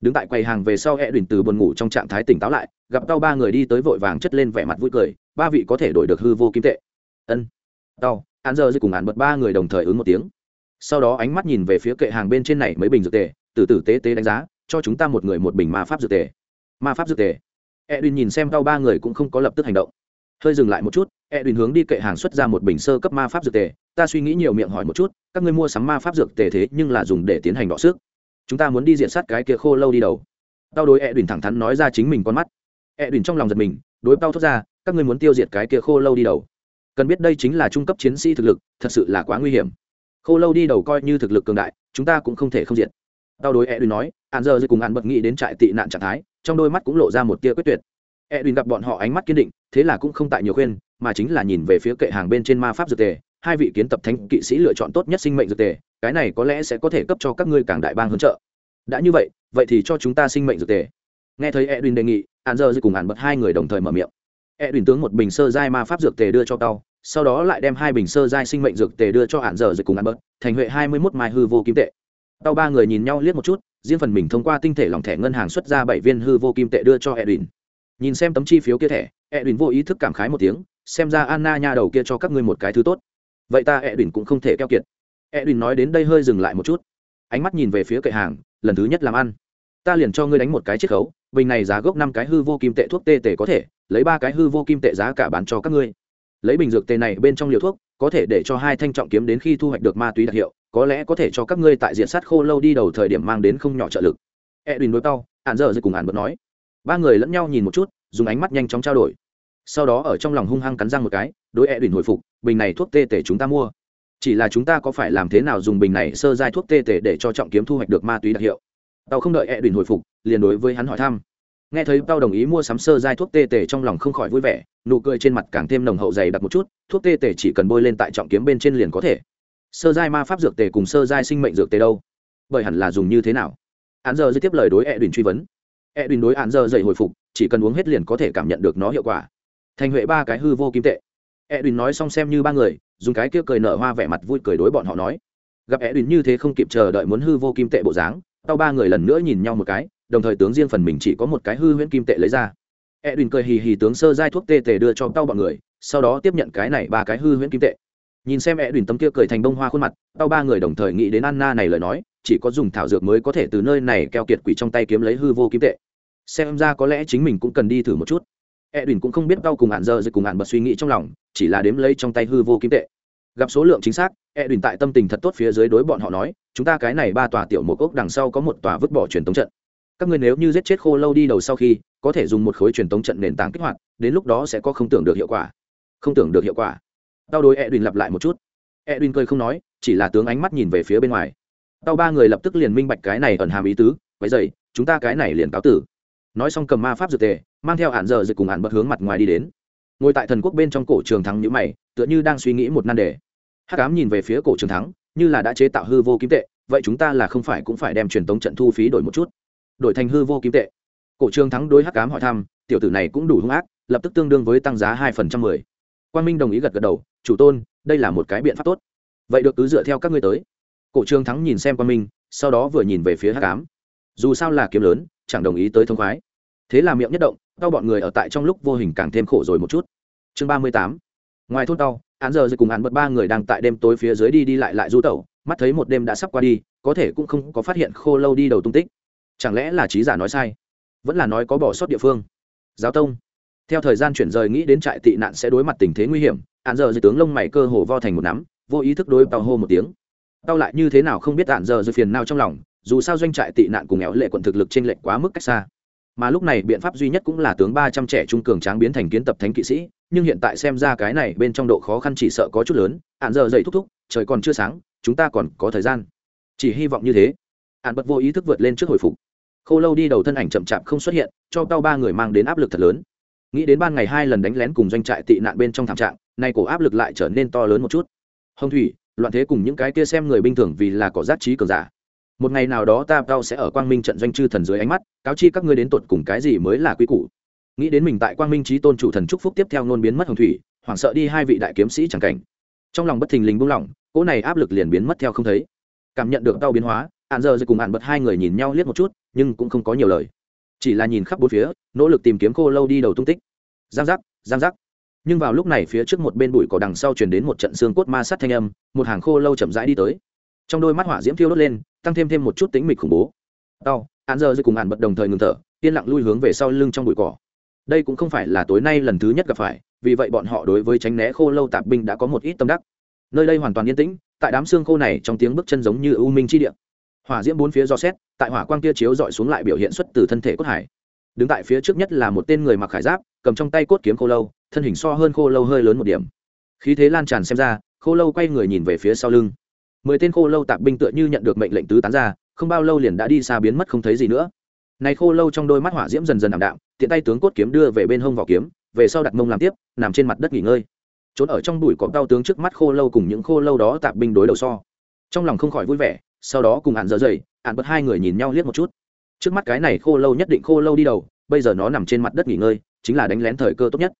đứng tại quầy hàng về sau e đùn từ buồn ngủ trong trạng thái tỉnh táo lại, gặp tao ba người đi tới vội vàng chất lên vẻ mặt vui cười, ba vị có thể đổi được hư vô kim tệ. Ân, tao hắn giờ rồi cùng hắn bật ba người đồng thời ứng một tiếng. Sau đó ánh mắt nhìn về phía kệ hàng bên trên này mấy bình dược tề, từ từ tế tế đánh giá, cho chúng ta một người một bình ma pháp dược tề. Ma pháp dược tề. Edwin nhìn xem tao ba người cũng không có lập tức hành động. Hơi dừng lại một chút edwin hướng đi kệ hàng xuất ra một bình sơ cấp ma pháp dược tề, ta suy nghĩ nhiều miệng hỏi một chút, các ngươi mua sắm ma pháp dược tề thế nhưng là dùng để tiến hành đọ sức chúng ta muốn đi diện sát cái kia khô lâu đi đầu. Tao đối e đùn thẳng thắn nói ra chính mình con mắt. E đùn trong lòng giật mình, đối tao thốt ra, các ngươi muốn tiêu diệt cái kia khô lâu đi đầu. Cần biết đây chính là trung cấp chiến sĩ thực lực, thật sự là quá nguy hiểm. Khô lâu đi đầu coi như thực lực cường đại, chúng ta cũng không thể không diệt. Tao đối e đùn nói hạn giờ cùng hạn bật nghĩ đến trại tị nạn trạng thái, trong đôi mắt cũng lộ ra một tia quyết tuyệt. E đùn gặp bọn họ ánh mắt kiên định, thế là cũng không tại nhiều khuyên, mà chính là nhìn về phía kệ hàng bên trên ma pháp dược tề, hai vị kiến tập thánh kỵ sĩ lựa chọn tốt nhất sinh mệnh dược tề cái này có lẽ sẽ có thể cấp cho các ngươi càng đại bang hơn trợ. Đã như vậy vậy thì cho chúng ta sinh mệnh dược tề. Nghe thấy edwin đề nghị hạn giờ cùng hạn bật hai người đồng thời mở miệng. Edwin tướng một bình sơ giai ma pháp dược tề đưa cho tao sau đó lại đem hai bình sơ giai sinh mệnh dược tề đưa cho hạn giờ rồi cùng ăn bớt thành huệ hai mươi mốt mai hư vô kim tệ. Tao ba người nhìn nhau liếc một chút, riêng phần mình thông qua tinh thể lòng thẻ ngân hàng xuất ra bảy viên hư vô kim tệ đưa cho edwin. Nhìn xem tấm chi phiếu kia thẻ, edwin vô ý thức cảm khái một tiếng, xem ra anna nha đầu kia cho các ngươi một cái thứ tốt. Vậy ta edwin cũng không thể keo kiệt edwin nói đến đây hơi dừng lại một chút. Ánh mắt nhìn về phía kệ hàng, lần thứ nhất làm ăn. Ta liền cho ngươi đánh một cái chiết khấu, bình này giá gốc năm cái hư vô kim tệ thuốc tê tể có thể, lấy ba cái hư vô kim tệ giá cả bán cho các ngươi. Lấy bình dược tê này bên trong liều thuốc, có thể để cho hai thanh trọng kiếm đến khi thu hoạch được ma túy đặc hiệu, có lẽ có thể cho các ngươi tại diện sát khô lâu đi đầu thời điểm mang đến không nhỏ trợ lực. Edwin đối tao ạn dở dây cùng ạn bật nói. Ba người lẫn nhau nhìn một chút, dùng ánh mắt nhanh chóng trao đổi. Sau đó ở trong lòng hung hăng cắn răng một cái, đối edwin hồi phục, bình này thuốc tê tể chúng ta mua chỉ là chúng ta có phải làm thế nào dùng bình này sơ giai thuốc tê tể để cho trọng kiếm thu hoạch được ma túy đặc hiệu? Tao không đợi e đùn hồi phục, liền đối với hắn hỏi thăm. Nghe thấy tao đồng ý mua sắm sơ giai thuốc tê tể trong lòng không khỏi vui vẻ, nụ cười trên mặt càng thêm nồng hậu dày đặc một chút, thuốc tê tể chỉ cần bôi lên tại trọng kiếm bên trên liền có thể. Sơ giai ma pháp dược tề cùng sơ giai sinh mệnh dược tề đâu? Bởi hẳn là dùng như thế nào? Án giờ dây tiếp lời đối e đùn truy vấn. E đùn đối án giờ dậy hồi phục, chỉ cần uống hết liền có thể cảm nhận được nó hiệu quả. Thành huệ ba cái hư vô kim tệ e đùn nói xong xem như ba người, dùng cái kia cười nở hoa vẻ mặt vui cười đối bọn họ nói. Gặp e đùn như thế không kịp chờ đợi muốn hư vô kim tệ bộ dáng, tao ba người lần nữa nhìn nhau một cái, đồng thời tướng riêng phần mình chỉ có một cái hư huyễn kim tệ lấy ra. Edwin cười hì hì tướng sơ giai thuốc tê tề đưa cho tao bọn người, sau đó tiếp nhận cái này ba cái hư huyễn kim tệ. Nhìn xem edwin tấm kia cười thành bông hoa khuôn mặt, tao ba người đồng thời nghĩ đến anna này lời nói, chỉ có dùng thảo dược mới có thể từ nơi này keo kiệt quỷ trong tay kiếm lấy hư vô kim tệ. Xem ra có lẽ chính mình cũng cần đi thử một chút edwin cũng không biết đau cùng hạn giờ rồi cùng hạn bật suy nghĩ trong lòng, chỉ là đếm lấy trong tay hư vô kim tệ. Gặp số lượng chính xác, edwin tại tâm tình thật tốt phía dưới đối bọn họ nói, chúng ta cái này ba tòa tiểu một ốc đằng sau có một tòa vứt bỏ truyền tống trận. Các ngươi nếu như giết chết khô lâu đi đầu sau khi, có thể dùng một khối truyền tống trận nền tảng kích hoạt, đến lúc đó sẽ có không tưởng được hiệu quả. Không tưởng được hiệu quả. Tao đối edwin lặp lại một chút. Edwin cười không nói, chỉ là tướng ánh mắt nhìn về phía bên ngoài. Tao ba người lập tức liền minh bạch cái này ẩn hàm ý tứ vậy dày chúng ta cái này liền cáo tử nói xong cầm ma pháp dược tề, mang theo hạn giờ dịch cùng hạn bật hướng mặt ngoài đi đến. Ngồi tại thần quốc bên trong cổ trường thắng nhữ mày, tựa như đang suy nghĩ một nan đề. Hát cám nhìn về phía cổ trường thắng, như là đã chế tạo hư vô kim tệ, vậy chúng ta là không phải cũng phải đem truyền tống trận thu phí đổi một chút? Đổi thành hư vô kim tệ. Cổ trường thắng đối hắc cám hỏi thăm, tiểu tử này cũng đủ hung ác, lập tức tương đương với tăng giá hai phần trăm mười. Quan minh đồng ý gật gật đầu, chủ tôn, đây là một cái biện pháp tốt. Vậy được cứ dựa theo các ngươi tới. Cổ trường thắng nhìn xem quan minh, sau đó vừa nhìn về phía hắc cám dù sao là kiếm lớn chẳng đồng ý tới thông khoái. Thế là miệng nhất động tao bọn người ở tại trong lúc vô hình càng thêm khổ rồi một chút. Chương ba mươi tám. Ngoài thôn tao án giờ cùng án bật ba người đang tại đêm tối phía dưới đi đi lại lại du tẩu, mắt thấy một đêm đã sắp qua đi, có thể cũng không có phát hiện khô lâu đi đầu tung tích. Chẳng lẽ là trí giả nói sai? Vẫn là nói có bỏ sót địa phương. Giáo tông. Theo thời gian chuyển rời nghĩ đến trại tị nạn sẽ đối mặt tình thế nguy hiểm, án giờ dưới tướng lông mày cơ hồ vo thành một nắm, vô ý thức đối tàu hô một tiếng. Tao lại như thế nào không biết án giờ dưới phiền nào trong lòng dù sao doanh trại tị nạn cùng éo lệ quận thực lực trên lệnh quá mức cách xa. Mà lúc này biện pháp duy nhất cũng là tướng ba trăm trẻ trung cường tráng biến thành kiến tập thánh kỵ sĩ, nhưng hiện tại xem ra cái này bên trong độ khó khăn chỉ sợ có chút lớn, hạn giờ dậy thúc thúc, trời còn chưa sáng, chúng ta còn có thời gian. Chỉ hy vọng như thế. Hạn bật vô ý thức vượt lên trước hồi phục. Khô lâu đi đầu thân ảnh chậm chạp không xuất hiện, cho tao ba người mang đến áp lực thật lớn. Nghĩ đến ban ngày hai lần đánh lén cùng doanh trại tị nạn bên trong thảm trạng, nay cổ áp lực lại trở nên to lớn một chút. Hồng thủy, loạn thế cùng những cái kia xem người bình thường vì là có giác trí cường giả một ngày nào đó ta, tao sẽ ở quang minh trận doanh chư thần dưới ánh mắt, cáo chi các ngươi đến tột cùng cái gì mới là quy củ. Nghĩ đến mình tại quang minh trí tôn chủ thần chúc phúc tiếp theo nôn biến mất hồng thủy, hoảng sợ đi hai vị đại kiếm sĩ chẳng cảnh. Trong lòng bất thình lình buông lỏng, cỗ này áp lực liền biến mất theo không thấy. Cảm nhận được đau biến hóa hạn giờ rồi cùng hạn bật hai người nhìn nhau liếc một chút, nhưng cũng không có nhiều lời. Chỉ là nhìn khắp bốn phía, nỗ lực tìm kiếm cô lâu đi đầu tung tích. Giang giác giang giác. Nhưng vào lúc này phía trước một bên bụi cỏ đằng sau chuyển đến một trận xương cốt ma sát thanh âm, một hàng khô lâu chậm rãi đi tới. Trong đôi mắt hỏa diễm thiêu đốt lên tăng thêm thêm một chút tính mịch khủng bố. Đau hạn giờ rồi cùng hạn bật đồng thời ngừng thở, yên lặng lui hướng về sau lưng trong bụi cỏ. Đây cũng không phải là tối nay lần thứ nhất gặp phải, vì vậy bọn họ đối với tránh né khô lâu tạp binh đã có một ít tâm đắc. Nơi đây hoàn toàn yên tĩnh, tại đám xương khô này trong tiếng bước chân giống như u minh chi địa. Hỏa diễm bốn phía do xét, tại hỏa quang kia chiếu dọi xuống lại biểu hiện xuất từ thân thể cốt hải. Đứng tại phía trước nhất là một tên người mặc khải giáp, cầm trong tay cốt kiếm khô lâu, thân hình so hơn khô lâu hơi lớn một điểm. Khí thế lan tràn xem ra, khô lâu quay người nhìn về phía sau lưng mười tên khô lâu tạp binh tựa như nhận được mệnh lệnh tứ tán ra, không bao lâu liền đã đi xa biến mất không thấy gì nữa. Này khô lâu trong đôi mắt hỏa diễm dần dần ảm đạm, tiện tay tướng cốt kiếm đưa về bên hông vỏ kiếm, về sau đặt mông làm tiếp, nằm trên mặt đất nghỉ ngơi. Trốn ở trong bụi có đau tướng trước mắt khô lâu cùng những khô lâu đó tạp binh đối đầu so. Trong lòng không khỏi vui vẻ, sau đó cùng hạn dở dày hạn bật hai người nhìn nhau liếc một chút. Trước mắt cái này khô lâu nhất định khô lâu đi đầu, bây giờ nó nằm trên mặt đất nghỉ ngơi, chính là đánh lén thời cơ tốt nhất.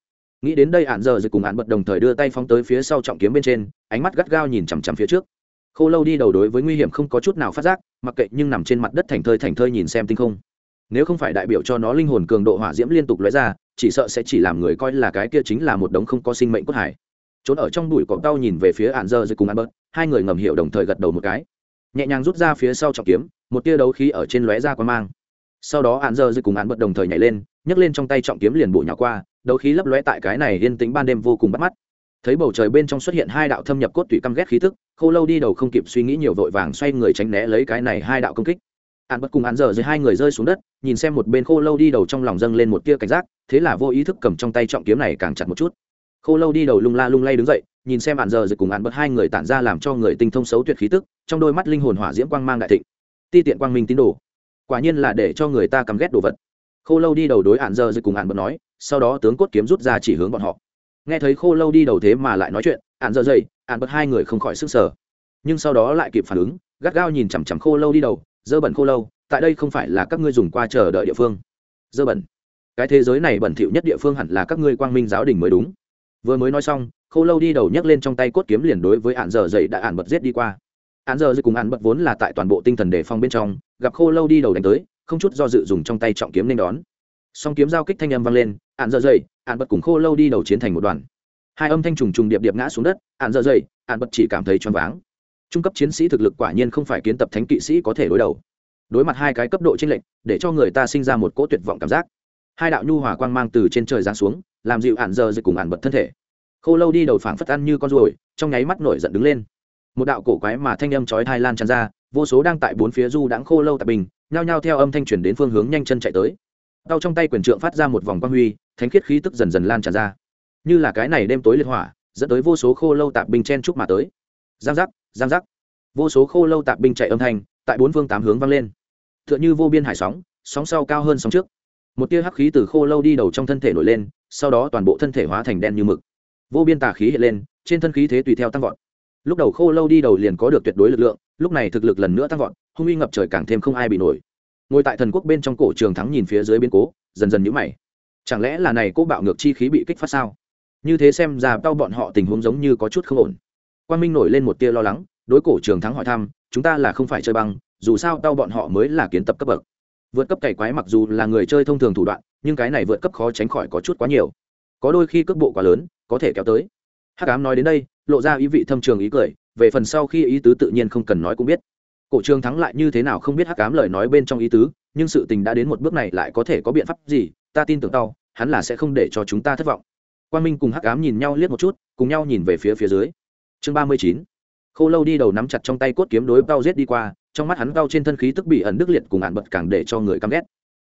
Nghĩ đến đây hạn dở dày cùng hạn bật đồng thời đưa tay phóng tới phía sau trọng kiếm bên trên, ánh mắt gắt gao nhìn chằm chằm phía trước khô lâu đi đầu đối với nguy hiểm không có chút nào phát giác, mặc kệ nhưng nằm trên mặt đất thành thơi thành thơi nhìn xem tinh không. Nếu không phải đại biểu cho nó linh hồn cường độ hỏa diễm liên tục lóe ra, chỉ sợ sẽ chỉ làm người coi là cái kia chính là một đống không có sinh mệnh cốt hải. Trốn ở trong bụi cỏ đau nhìn về phía ạn dơ dưới cùng ăn bớt, hai người ngầm hiểu đồng thời gật đầu một cái. Nhẹ nhàng rút ra phía sau trọng kiếm, một tia đấu khí ở trên lóe ra qua mang. Sau đó ạn dơ dưới cùng ăn bớt đồng thời nhảy lên, nhấc lên trong tay trọng kiếm liền bổ nhỏ qua, đấu khí lấp lóe tại cái này yên tĩnh ban đêm vô cùng bắt mắt thấy bầu trời bên trong xuất hiện hai đạo thâm nhập cốt tủy căm ghét khí tức, khô lâu đi đầu không kịp suy nghĩ nhiều vội vàng xoay người tránh né lấy cái này hai đạo công kích. An bất cùng an giờ dưới hai người rơi xuống đất, nhìn xem một bên khô lâu đi đầu trong lòng dâng lên một tia cảnh giác, thế là vô ý thức cầm trong tay trọng kiếm này càng chặt một chút. Khô lâu đi đầu lung la lung lay đứng dậy, nhìn xem an giờ dưới cùng an bất hai người tản ra làm cho người tinh thông xấu tuyệt khí tức, trong đôi mắt linh hồn hỏa diễm quang mang đại thịnh. Ti tiện quang minh tín đồ, quả nhiên là để cho người ta căm ghét đồ vật. Khô lâu đi đầu đối an giờ dưới cùng an bất nói, sau đó tướng cốt kiếm rút ra chỉ hướng bọn họ nghe thấy khô lâu đi đầu thế mà lại nói chuyện ạn dơ dậy ạn bật hai người không khỏi sức sở nhưng sau đó lại kịp phản ứng, gắt gao nhìn chằm chằm khô lâu đi đầu, dơ bẩn khô lâu, tại đây không phải là các ngươi dùng qua chờ đợi địa phương. Dơ bẩn? Cái thế giới này bẩn thỉu nhất địa phương hẳn là các ngươi quang minh giáo đình mới đúng. Vừa mới nói xong, khô lâu đi đầu nhấc lên trong tay cốt kiếm liền đối với ạn dở dậy đã ạn bật giết đi qua. Ạn dở dậy cùng ạn bật vốn là tại toàn bộ tinh thần đề phòng bên trong, gặp khô lâu đi đầu đánh tới, không chút do dự dùng trong tay trọng kiếm nên đón. Song kiếm giao kích thanh âm vang lên ạn dở dậy ạn bật cùng khô lâu đi đầu chiến thành một đoàn. Hai âm thanh trùng trùng điệp điệp ngã xuống đất, ạn dơ dậy, ạn bật chỉ cảm thấy choáng váng. Trung cấp chiến sĩ thực lực quả nhiên không phải kiến tập thánh kỵ sĩ có thể đối đầu. Đối mặt hai cái cấp độ chênh lệch, để cho người ta sinh ra một cỗ tuyệt vọng cảm giác. Hai đạo nhu hòa quang mang từ trên trời giáng xuống, làm dịu ạn dơ dây cùng ạn bật thân thể. Khô lâu đi đầu phảng phất ăn như con ruồi, trong nháy mắt nổi giận đứng lên. Một đạo cổ quái mà thanh âm chói thai lan tràn ra, vô số đang tại bốn phía du đãng khô lâu tại bình, nhao nhao theo âm thanh truyền đến phương hướng nhanh chân chạy tới đau trong tay quyền trượng phát ra một vòng quang huy, thánh khiết khí tức dần dần lan tràn ra. Như là cái này đêm tối liệt hỏa, dẫn tới vô số khô lâu tạp binh chen chúc mà tới. Giang giác giang giác. Vô số khô lâu tạp binh chạy âm thanh, tại bốn phương tám hướng vang lên. Tựa như vô biên hải sóng sóng sau cao hơn sóng trước. Một tia hắc khí từ khô lâu đi đầu trong thân thể nổi lên, sau đó toàn bộ thân thể hóa thành đen như mực. Vô biên tà khí hiện lên, trên thân khí thế tùy theo tăng vọt. Lúc đầu khô lâu đi đầu liền có được tuyệt đối lực lượng, lúc này thực lực lần nữa tăng vọt, hung uy ngập trời càng thêm không ai bị nổi ngồi tại thần quốc bên trong cổ trường thắng nhìn phía dưới biến cố, dần dần nhũ mày. Chẳng lẽ là này cô bạo ngược chi khí bị kích phát sao? Như thế xem ra đau bọn họ tình huống giống như có chút không ổn. Quan minh nổi lên một tia lo lắng, đối cổ trường thắng hỏi thăm, chúng ta là không phải chơi băng, dù sao đau bọn họ mới là kiến tập cấp bậc. Vượt cấp cày quái mặc dù là người chơi thông thường thủ đoạn, nhưng cái này vượt cấp khó tránh khỏi có chút quá nhiều. Có đôi khi cước bộ quá lớn, có thể kéo tới. Hắc ám nói đến đây, lộ ra ý vị thâm trường ý cười, về phần sau khi ý tứ tự nhiên không cần nói cũng biết cổ trường thắng lại như thế nào không biết hắc cám lời nói bên trong ý tứ, nhưng sự tình đã đến một bước này lại có thể có biện pháp gì, ta tin tưởng tao, hắn là sẽ không để cho chúng ta thất vọng. Quan minh cùng hắc cám nhìn nhau liếc một chút, cùng nhau nhìn về phía phía dưới. Chương ba mươi chín. Khô lâu đi đầu nắm chặt trong tay cốt kiếm đối bao giết đi qua, trong mắt hắn cao trên thân khí tức bị ẩn đức liệt cùng ạn bật càng để cho người căm ghét.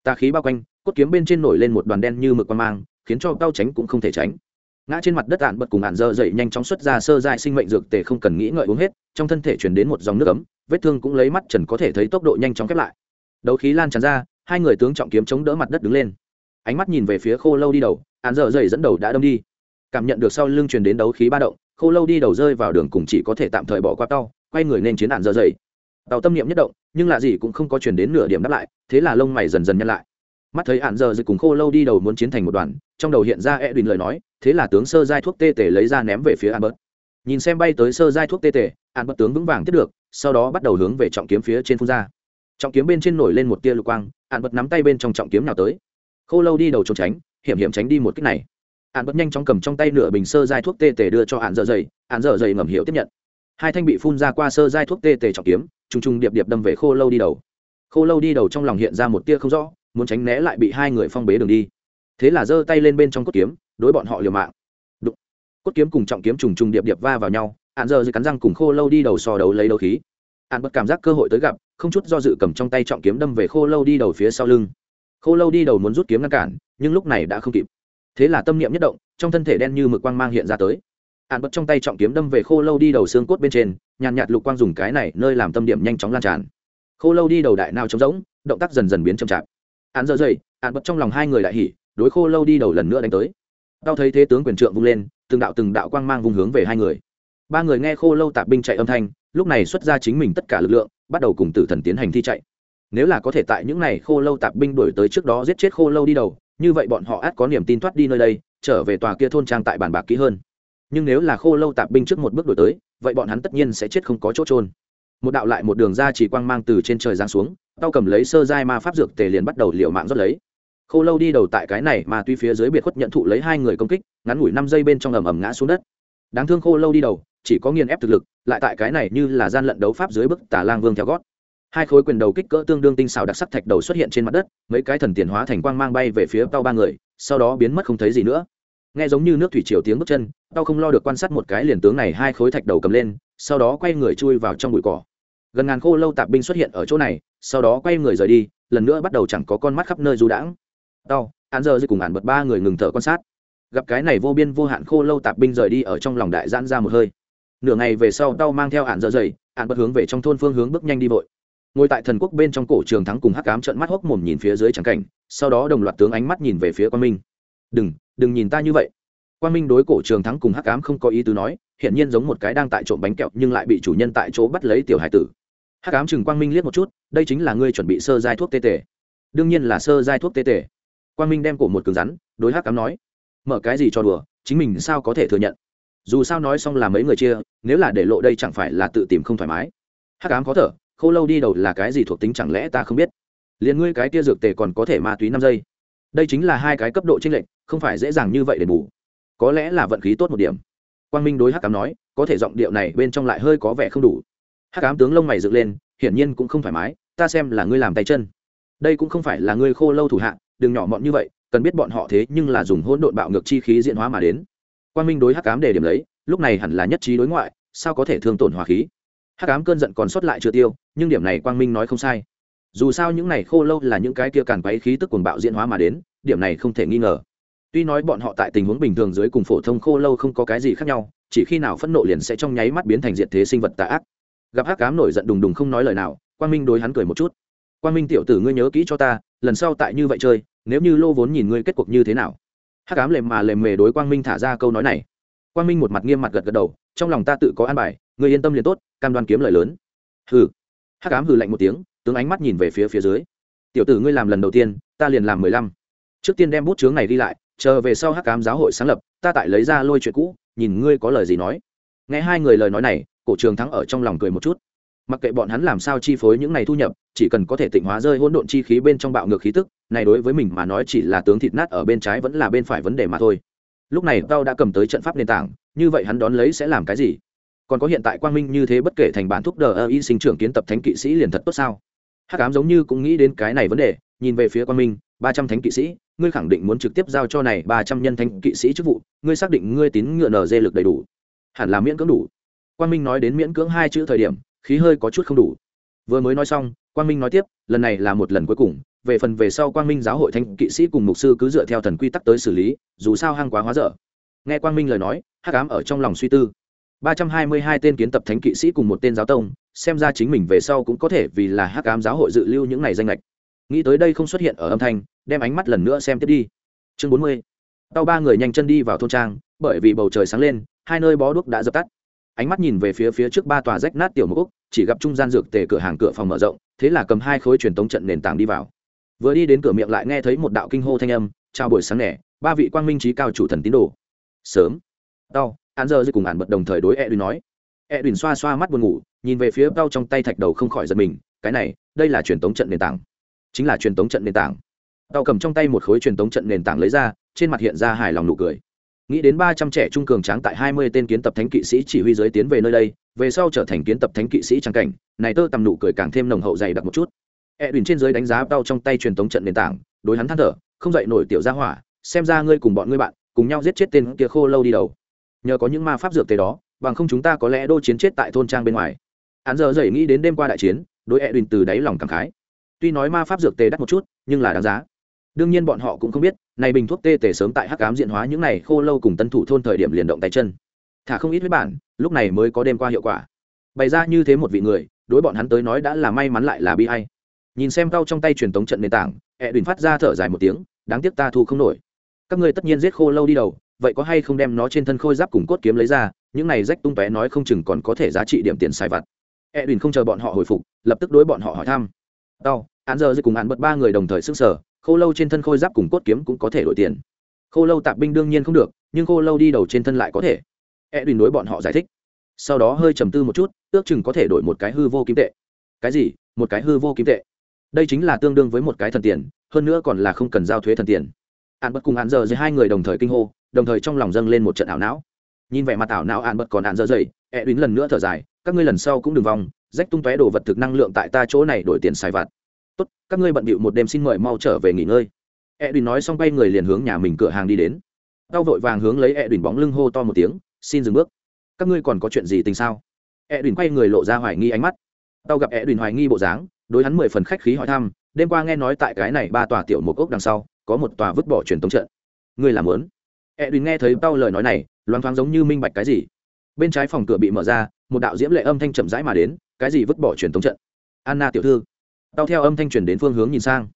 Ta khí bao quanh, cốt kiếm bên trên nổi lên một đoàn đen như mực quan mang, khiến cho cao tránh cũng không thể tránh ngã trên mặt đất ạn bật cùng ạn dơ dậy nhanh chóng xuất ra sơ dại sinh mệnh dược tề không cần nghĩ ngợi uống hết, trong thân thể chuyển đến một dòng nước ấm, vết thương cũng lấy mắt trần có thể thấy tốc độ nhanh chóng khép lại. Đấu khí lan tràn ra, hai người tướng trọng kiếm chống đỡ mặt đất đứng lên. Ánh mắt nhìn về phía khô lâu đi đầu, ạn dơ dậy dẫn đầu đã đâm đi. Cảm nhận được sau lưng truyền đến đấu khí ba động, khô lâu đi đầu rơi vào đường cùng chỉ có thể tạm thời bỏ qua tao, quay người nên chiến ạn dơ dậy. Tàu tâm niệm nhất động, nhưng lạ gì cũng không có chuyển đến nửa điểm đáp lại, thế là lông mày dần dần nhăn lại. Mắt thấy ạn dơ dậy cùng khô lâu đi đầu muốn chiến thành một đoàn, trong đầu hiện ra e đùn lời nói thế là tướng sơ giai thuốc tê tể lấy ra ném về phía an nhìn xem bay tới sơ giai thuốc tê tể an tướng vững vàng tiếp được, sau đó bắt đầu hướng về trọng kiếm phía trên phun ra. Trọng kiếm bên trên nổi lên một tia lục quang an nắm tay bên trong trọng kiếm nào tới. Khô lâu đi đầu trốn tránh, hiểm hiểm tránh đi một cái này. An nhanh chóng cầm trong tay nửa bình sơ giai thuốc tê tể đưa cho Hàn dở dày Hàn dở dày ngầm hiểu tiếp nhận. Hai thanh bị phun ra qua sơ giai thuốc tê tể trọng kiếm, trùng trùng điệp điệp đâm về khô lâu đi đầu. Khô lâu đi đầu trong lòng hiện ra một tia không rõ, muốn tránh né lại bị hai người phong bế đường đi. Thế là giơ tay lên bên trong cốt kiếm đối bọn họ liều mạng. Đụng. cốt kiếm cùng trọng kiếm trùng trùng điệp điệp va vào nhau ạn giờ dưới cắn răng cùng khô lâu đi đầu so đấu lấy đấu khí. Ạn bật cảm giác cơ hội tới gặp, không chút do dự cầm trong tay trọng kiếm đâm về khô lâu đi đầu phía sau lưng. Khô lâu đi đầu muốn rút kiếm ngăn cản, nhưng lúc này đã không kịp. Thế là tâm niệm nhất động, trong thân thể đen như mực quang mang hiện ra tới. Ạn bật trong tay trọng kiếm đâm về khô lâu đi đầu xương cốt bên trên, nhàn nhạt lục quang dùng cái này nơi làm tâm điểm nhanh chóng lan tràn. Khô lâu đi đầu đại nào trống rỗng, động tác dần dần biến chậm chạp. Ạn dơ dày ạn bật trong lòng hai người đại hỉ, đối khô lâu đi đầu lần nữa đánh tới đau thấy thế tướng quyền trượng vung lên, từng đạo từng đạo quang mang vùng hướng về hai người. Ba người nghe khô lâu tạp binh chạy âm thanh, lúc này xuất ra chính mình tất cả lực lượng, bắt đầu cùng tử thần tiến hành thi chạy. Nếu là có thể tại những này khô lâu tạp binh đổi tới trước đó giết chết khô lâu đi đầu, như vậy bọn họ át có niềm tin thoát đi nơi đây, trở về tòa kia thôn trang tại bàn bạc kỹ hơn. Nhưng nếu là khô lâu tạp binh trước một bước đổi tới, vậy bọn hắn tất nhiên sẽ chết không có chỗ trôn một đạo lại một đường ra chỉ quang mang từ trên trời giáng xuống, tao cầm lấy sơ giai ma pháp dược tề liền bắt đầu liều mạng rót lấy khô lâu đi đầu tại cái này mà tuy phía dưới biệt khuất nhận thụ lấy hai người công kích, ngắn ngủi năm giây bên trong ầm ầm ngã xuống đất. Đáng thương khô lâu đi đầu, chỉ có nghiền ép thực lực, lại tại cái này như là gian lận đấu pháp dưới bức tà lang vương theo gót. Hai khối quyền đầu kích cỡ tương đương tinh xảo đặc sắc thạch đầu xuất hiện trên mặt đất, mấy cái thần tiền hóa thành quang mang bay về phía tao ba người, sau đó biến mất không thấy gì nữa. Nghe giống như nước thủy triều tiếng bước chân tao không lo được quan sát một cái liền tướng này hai khối thạch đầu cầm lên, sau đó quay người chui vào trong bụi cỏ. Gần ngàn khô lâu tạp binh xuất hiện ở chỗ này, sau đó quay người rời đi, lần nữa bắt đầu chẳng có con mắt khắp nơi du đãng đau hắn giờ dư cùng hẳn bật ba người ngừng thở quan sát. Gặp cái này vô biên vô hạn khô lâu tạp binh rời đi ở trong lòng đại giãn ra một hơi. Nửa ngày về sau đau mang theo hạn giờ dày hạn bật hướng về trong thôn phương hướng bước nhanh đi vội. Ngồi tại thần quốc bên trong cổ trường thắng cùng hắc cám trận mắt hốc mồm nhìn phía dưới trắng cảnh, sau đó đồng loạt tướng ánh mắt nhìn về phía quan minh. Đừng đừng nhìn ta như vậy. Quan minh đối cổ trường thắng cùng hắc cám không có ý tứ nói hiện nhiên giống một cái đang tại trộm bánh kẹo nhưng lại bị chủ nhân tại chỗ bắt lấy tiểu hải tử. Hắc ám chừng quang minh liếc một chút, đây chính là ngươi chuẩn bị sơ giai thuốc tê tê đương nhiên là sơ giai thuốc tê tê quang minh đem cổ một cứng rắn, đối hắc cám nói, mở cái gì cho đùa, chính mình sao có thể thừa nhận? Dù sao nói xong là mấy người chia, nếu là để lộ đây chẳng phải là tự tìm không thoải mái. Hắc ám khó thở, khô lâu đi đầu là cái gì thuộc tính chẳng lẽ ta không biết? Liền ngươi cái tia dược tề còn có thể ma túy năm giây. Đây chính là hai cái cấp độ tranh lệch, không phải dễ dàng như vậy để bù. Có lẽ là vận khí tốt một điểm. Quang minh đối hắc ám nói, có thể giọng điệu này bên trong lại hơi có vẻ không đủ. Hắc ám tướng lông mày dựng lên, hiển nhiên cũng không thoải mái, ta xem là ngươi làm tay chân. Đây cũng không phải là ngươi khô lâu thủ hạ đừng nhỏ mọn như vậy, cần biết bọn họ thế nhưng là dùng hỗn độn bạo ngược chi khí diễn hóa mà đến. Quan minh đối hắc cám để điểm lấy, lúc này hẳn là nhất trí đối ngoại, sao có thể thương tổn hòa khí? Hắc cám cơn giận còn sót lại chưa tiêu, nhưng điểm này quang minh nói không sai. Dù sao những này khô lâu là những cái kia càn quấy khí tức cuồng bạo diễn hóa mà đến, điểm này không thể nghi ngờ. Tuy nói bọn họ tại tình huống bình thường dưới cùng phổ thông khô lâu không có cái gì khác nhau, chỉ khi nào phẫn nộ liền sẽ trong nháy mắt biến thành diện thế sinh vật tà ác. Gặp hắc cám nổi giận đùng đùng không nói lời nào, quang minh đối hắn cười một chút. Quang minh tiểu tử ngươi nhớ kỹ cho ta, lần sau tại như vậy chơi nếu như lô vốn nhìn ngươi kết cuộc như thế nào? Hắc cám lềm mà lềm mề đối quang minh thả ra câu nói này. Quang minh một mặt nghiêm mặt gật gật đầu, trong lòng ta tự có an bài, ngươi yên tâm liền tốt, cam đoan kiếm lời lớn. Hừ. Hắc cám hừ lạnh một tiếng, tướng ánh mắt nhìn về phía phía dưới. Tiểu tử ngươi làm lần đầu tiên, ta liền làm mười lăm. Trước tiên đem bút chướng này đi lại, chờ về sau hắc cám giáo hội sáng lập, ta tại lấy ra lôi chuyện cũ, nhìn ngươi có lời gì nói. Nghe hai người lời nói này, cổ trường thắng ở trong lòng cười một chút mặc kệ bọn hắn làm sao chi phối những này thu nhập, chỉ cần có thể tịnh hóa rơi hỗn độn chi khí bên trong bạo ngược khí tức, này đối với mình mà nói chỉ là tướng thịt nát ở bên trái vẫn là bên phải vấn đề mà thôi. Lúc này, tao đã cầm tới trận pháp nền tảng, như vậy hắn đón lấy sẽ làm cái gì? Còn có hiện tại quang minh như thế bất kể thành bản thúc đờ ơ y sinh trưởng kiến tập thánh kỵ sĩ liền thật tốt sao? Hát cám giống như cũng nghĩ đến cái này vấn đề, nhìn về phía quang minh, ba trăm thánh kỵ sĩ, ngươi khẳng định muốn trực tiếp giao cho này ba trăm nhân thánh kỵ sĩ chức vụ, ngươi xác định ngươi tín ngựa nở dê lực đầy đủ. Hẳn là miễn cưỡng đủ. Quang minh nói đến miễn cưỡng hai chữ thời điểm khí hơi có chút không đủ. Vừa mới nói xong, quang minh nói tiếp, lần này là một lần cuối cùng, về phần về sau quang minh giáo hội thanh kỵ sĩ cùng mục sư cứ dựa theo thần quy tắc tới xử lý, dù sao hăng quá hóa dở. Nghe quang minh lời nói, hắc ám ở trong lòng suy tư. Ba trăm hai mươi hai tên kiến tập thánh kỵ sĩ cùng một tên giáo tông, xem ra chính mình về sau cũng có thể vì là hắc ám giáo hội dự lưu những này danh lệch nghĩ tới đây không xuất hiện ở âm thanh, đem ánh mắt lần nữa xem tiếp đi. Chương bốn mươi. Tàu ba người nhanh chân đi vào thôn trang, bởi vì bầu trời sáng lên, hai nơi bó đuốc đã dập tắt ánh mắt nhìn về phía phía trước ba tòa rách nát tiểu mục úc, chỉ gặp trung gian dược tề cửa hàng cửa phòng mở rộng, thế là cầm hai khối truyền tống trận nền tảng đi vào. Vừa đi đến cửa miệng lại nghe thấy một đạo kinh hô thanh âm, chào buổi sáng nẻ ba vị quang minh trí cao chủ thần tín đồ. Sớm. Đau hắn giờ dưới cùng ản bật đồng thời đối edwin nói. Edwin xoa xoa mắt buồn ngủ, nhìn về phía đau trong tay thạch đầu không khỏi giật mình, cái này, đây là truyền tống trận nền tảng. Chính là truyền tống trận nền tảng. Đau cầm trong tay một khối truyền tống trận nền tảng lấy ra, trên mặt hiện ra hài lòng nụ cười nghĩ đến ba trăm trẻ trung cường tráng tại hai mươi tên kiến tập thánh kỵ sĩ chỉ huy giới tiến về nơi đây, về sau trở thành kiến tập thánh kỵ sĩ trang cảnh, này tơ tầm nụ cười càng thêm nồng hậu dày đặc một chút. E trên dưới đánh giá đau trong tay truyền tống trận nền tảng, đối hắn than thở, không dậy nổi tiểu gia hỏa, xem ra ngươi cùng bọn ngươi bạn, cùng nhau giết chết tên kia khô lâu đi đầu. Nhờ có những ma pháp dược tế đó, bằng không chúng ta có lẽ đô chiến chết tại thôn trang bên ngoài. Hắn giờ dậy nghĩ đến đêm qua đại chiến, đối e từ đáy lòng cảm khái. Tuy nói ma pháp dược tế đắt một chút, nhưng là đáng giá đương nhiên bọn họ cũng không biết, này bình thuốc tê tể sớm tại hắc ám diện hóa những này khô lâu cùng tân thủ thôn thời điểm liền động tay chân. Thả không ít với bản, lúc này mới có đêm qua hiệu quả. Bày ra như thế một vị người, đối bọn hắn tới nói đã là may mắn lại là bi hay nhìn xem cao trong tay truyền tống trận nền tảng e ẹ đùn phát ra thở dài một tiếng, đáng tiếc ta thu không nổi. Các ngươi tất nhiên giết khô lâu đi đầu, vậy có hay không đem nó trên thân khôi giáp cùng cốt kiếm lấy ra, những này rách tung tóe nói không chừng còn có thể giá trị điểm tiền xài vặt. E ẹ đùn không chờ bọn họ hồi phục, lập tức đối bọn họ hỏi thăm. Đau án giờ dư cùng án bật ba người đồng thời sức sở khô lâu trên thân khôi giáp cùng cốt kiếm cũng có thể đổi tiền. Khô lâu tạp binh đương nhiên không được, nhưng khô lâu đi đầu trên thân lại có thể. Edwin đối bọn họ giải thích. Sau đó hơi trầm tư một chút, ước chừng có thể đổi một cái hư vô kim tệ. Cái gì? Một cái hư vô kim tệ? Đây chính là tương đương với một cái thần tiền, hơn nữa còn là không cần giao thuế thần tiền. An bất cùng án giờ dưới hai người đồng thời kinh hô, đồng thời trong lòng dâng lên một trận ảo não. Nhìn vẻ mặt ảo não an bất còn án giờ dậy edwin lần nữa thở dài, các ngươi lần sau cũng đừng vòng, rách tung tóe đồ vật thực năng lượng tại ta chỗ này đổi tiền xài vặt tốt, các ngươi bận bịu một đêm xin mời mau trở về nghỉ ngơi. Edwin nói xong bay người liền hướng nhà mình cửa hàng đi đến. Tao vội vàng hướng lấy edwin bóng lưng hô to một tiếng, xin dừng bước. Các ngươi còn có chuyện gì tình sao? Edwin quay người lộ ra hoài nghi ánh mắt. Tao gặp edwin hoài nghi bộ dáng, đối hắn mười phần khách khí hỏi thăm, đêm qua nghe nói tại cái này ba tòa tiểu một ốc đằng sau, có một tòa vứt bỏ truyền tống trận. Ngươi làm muốn edwin nghe thấy tao lời nói này, loáng thoáng giống như minh bạch cái gì. Bên trái phòng cửa bị mở ra, một đạo diễm lệ âm thanh chậm rãi mà đến, cái gì vứt bỏ truyền tống trận? Anna tiểu thư tao theo âm thanh truyền đến phương hướng nhìn sang.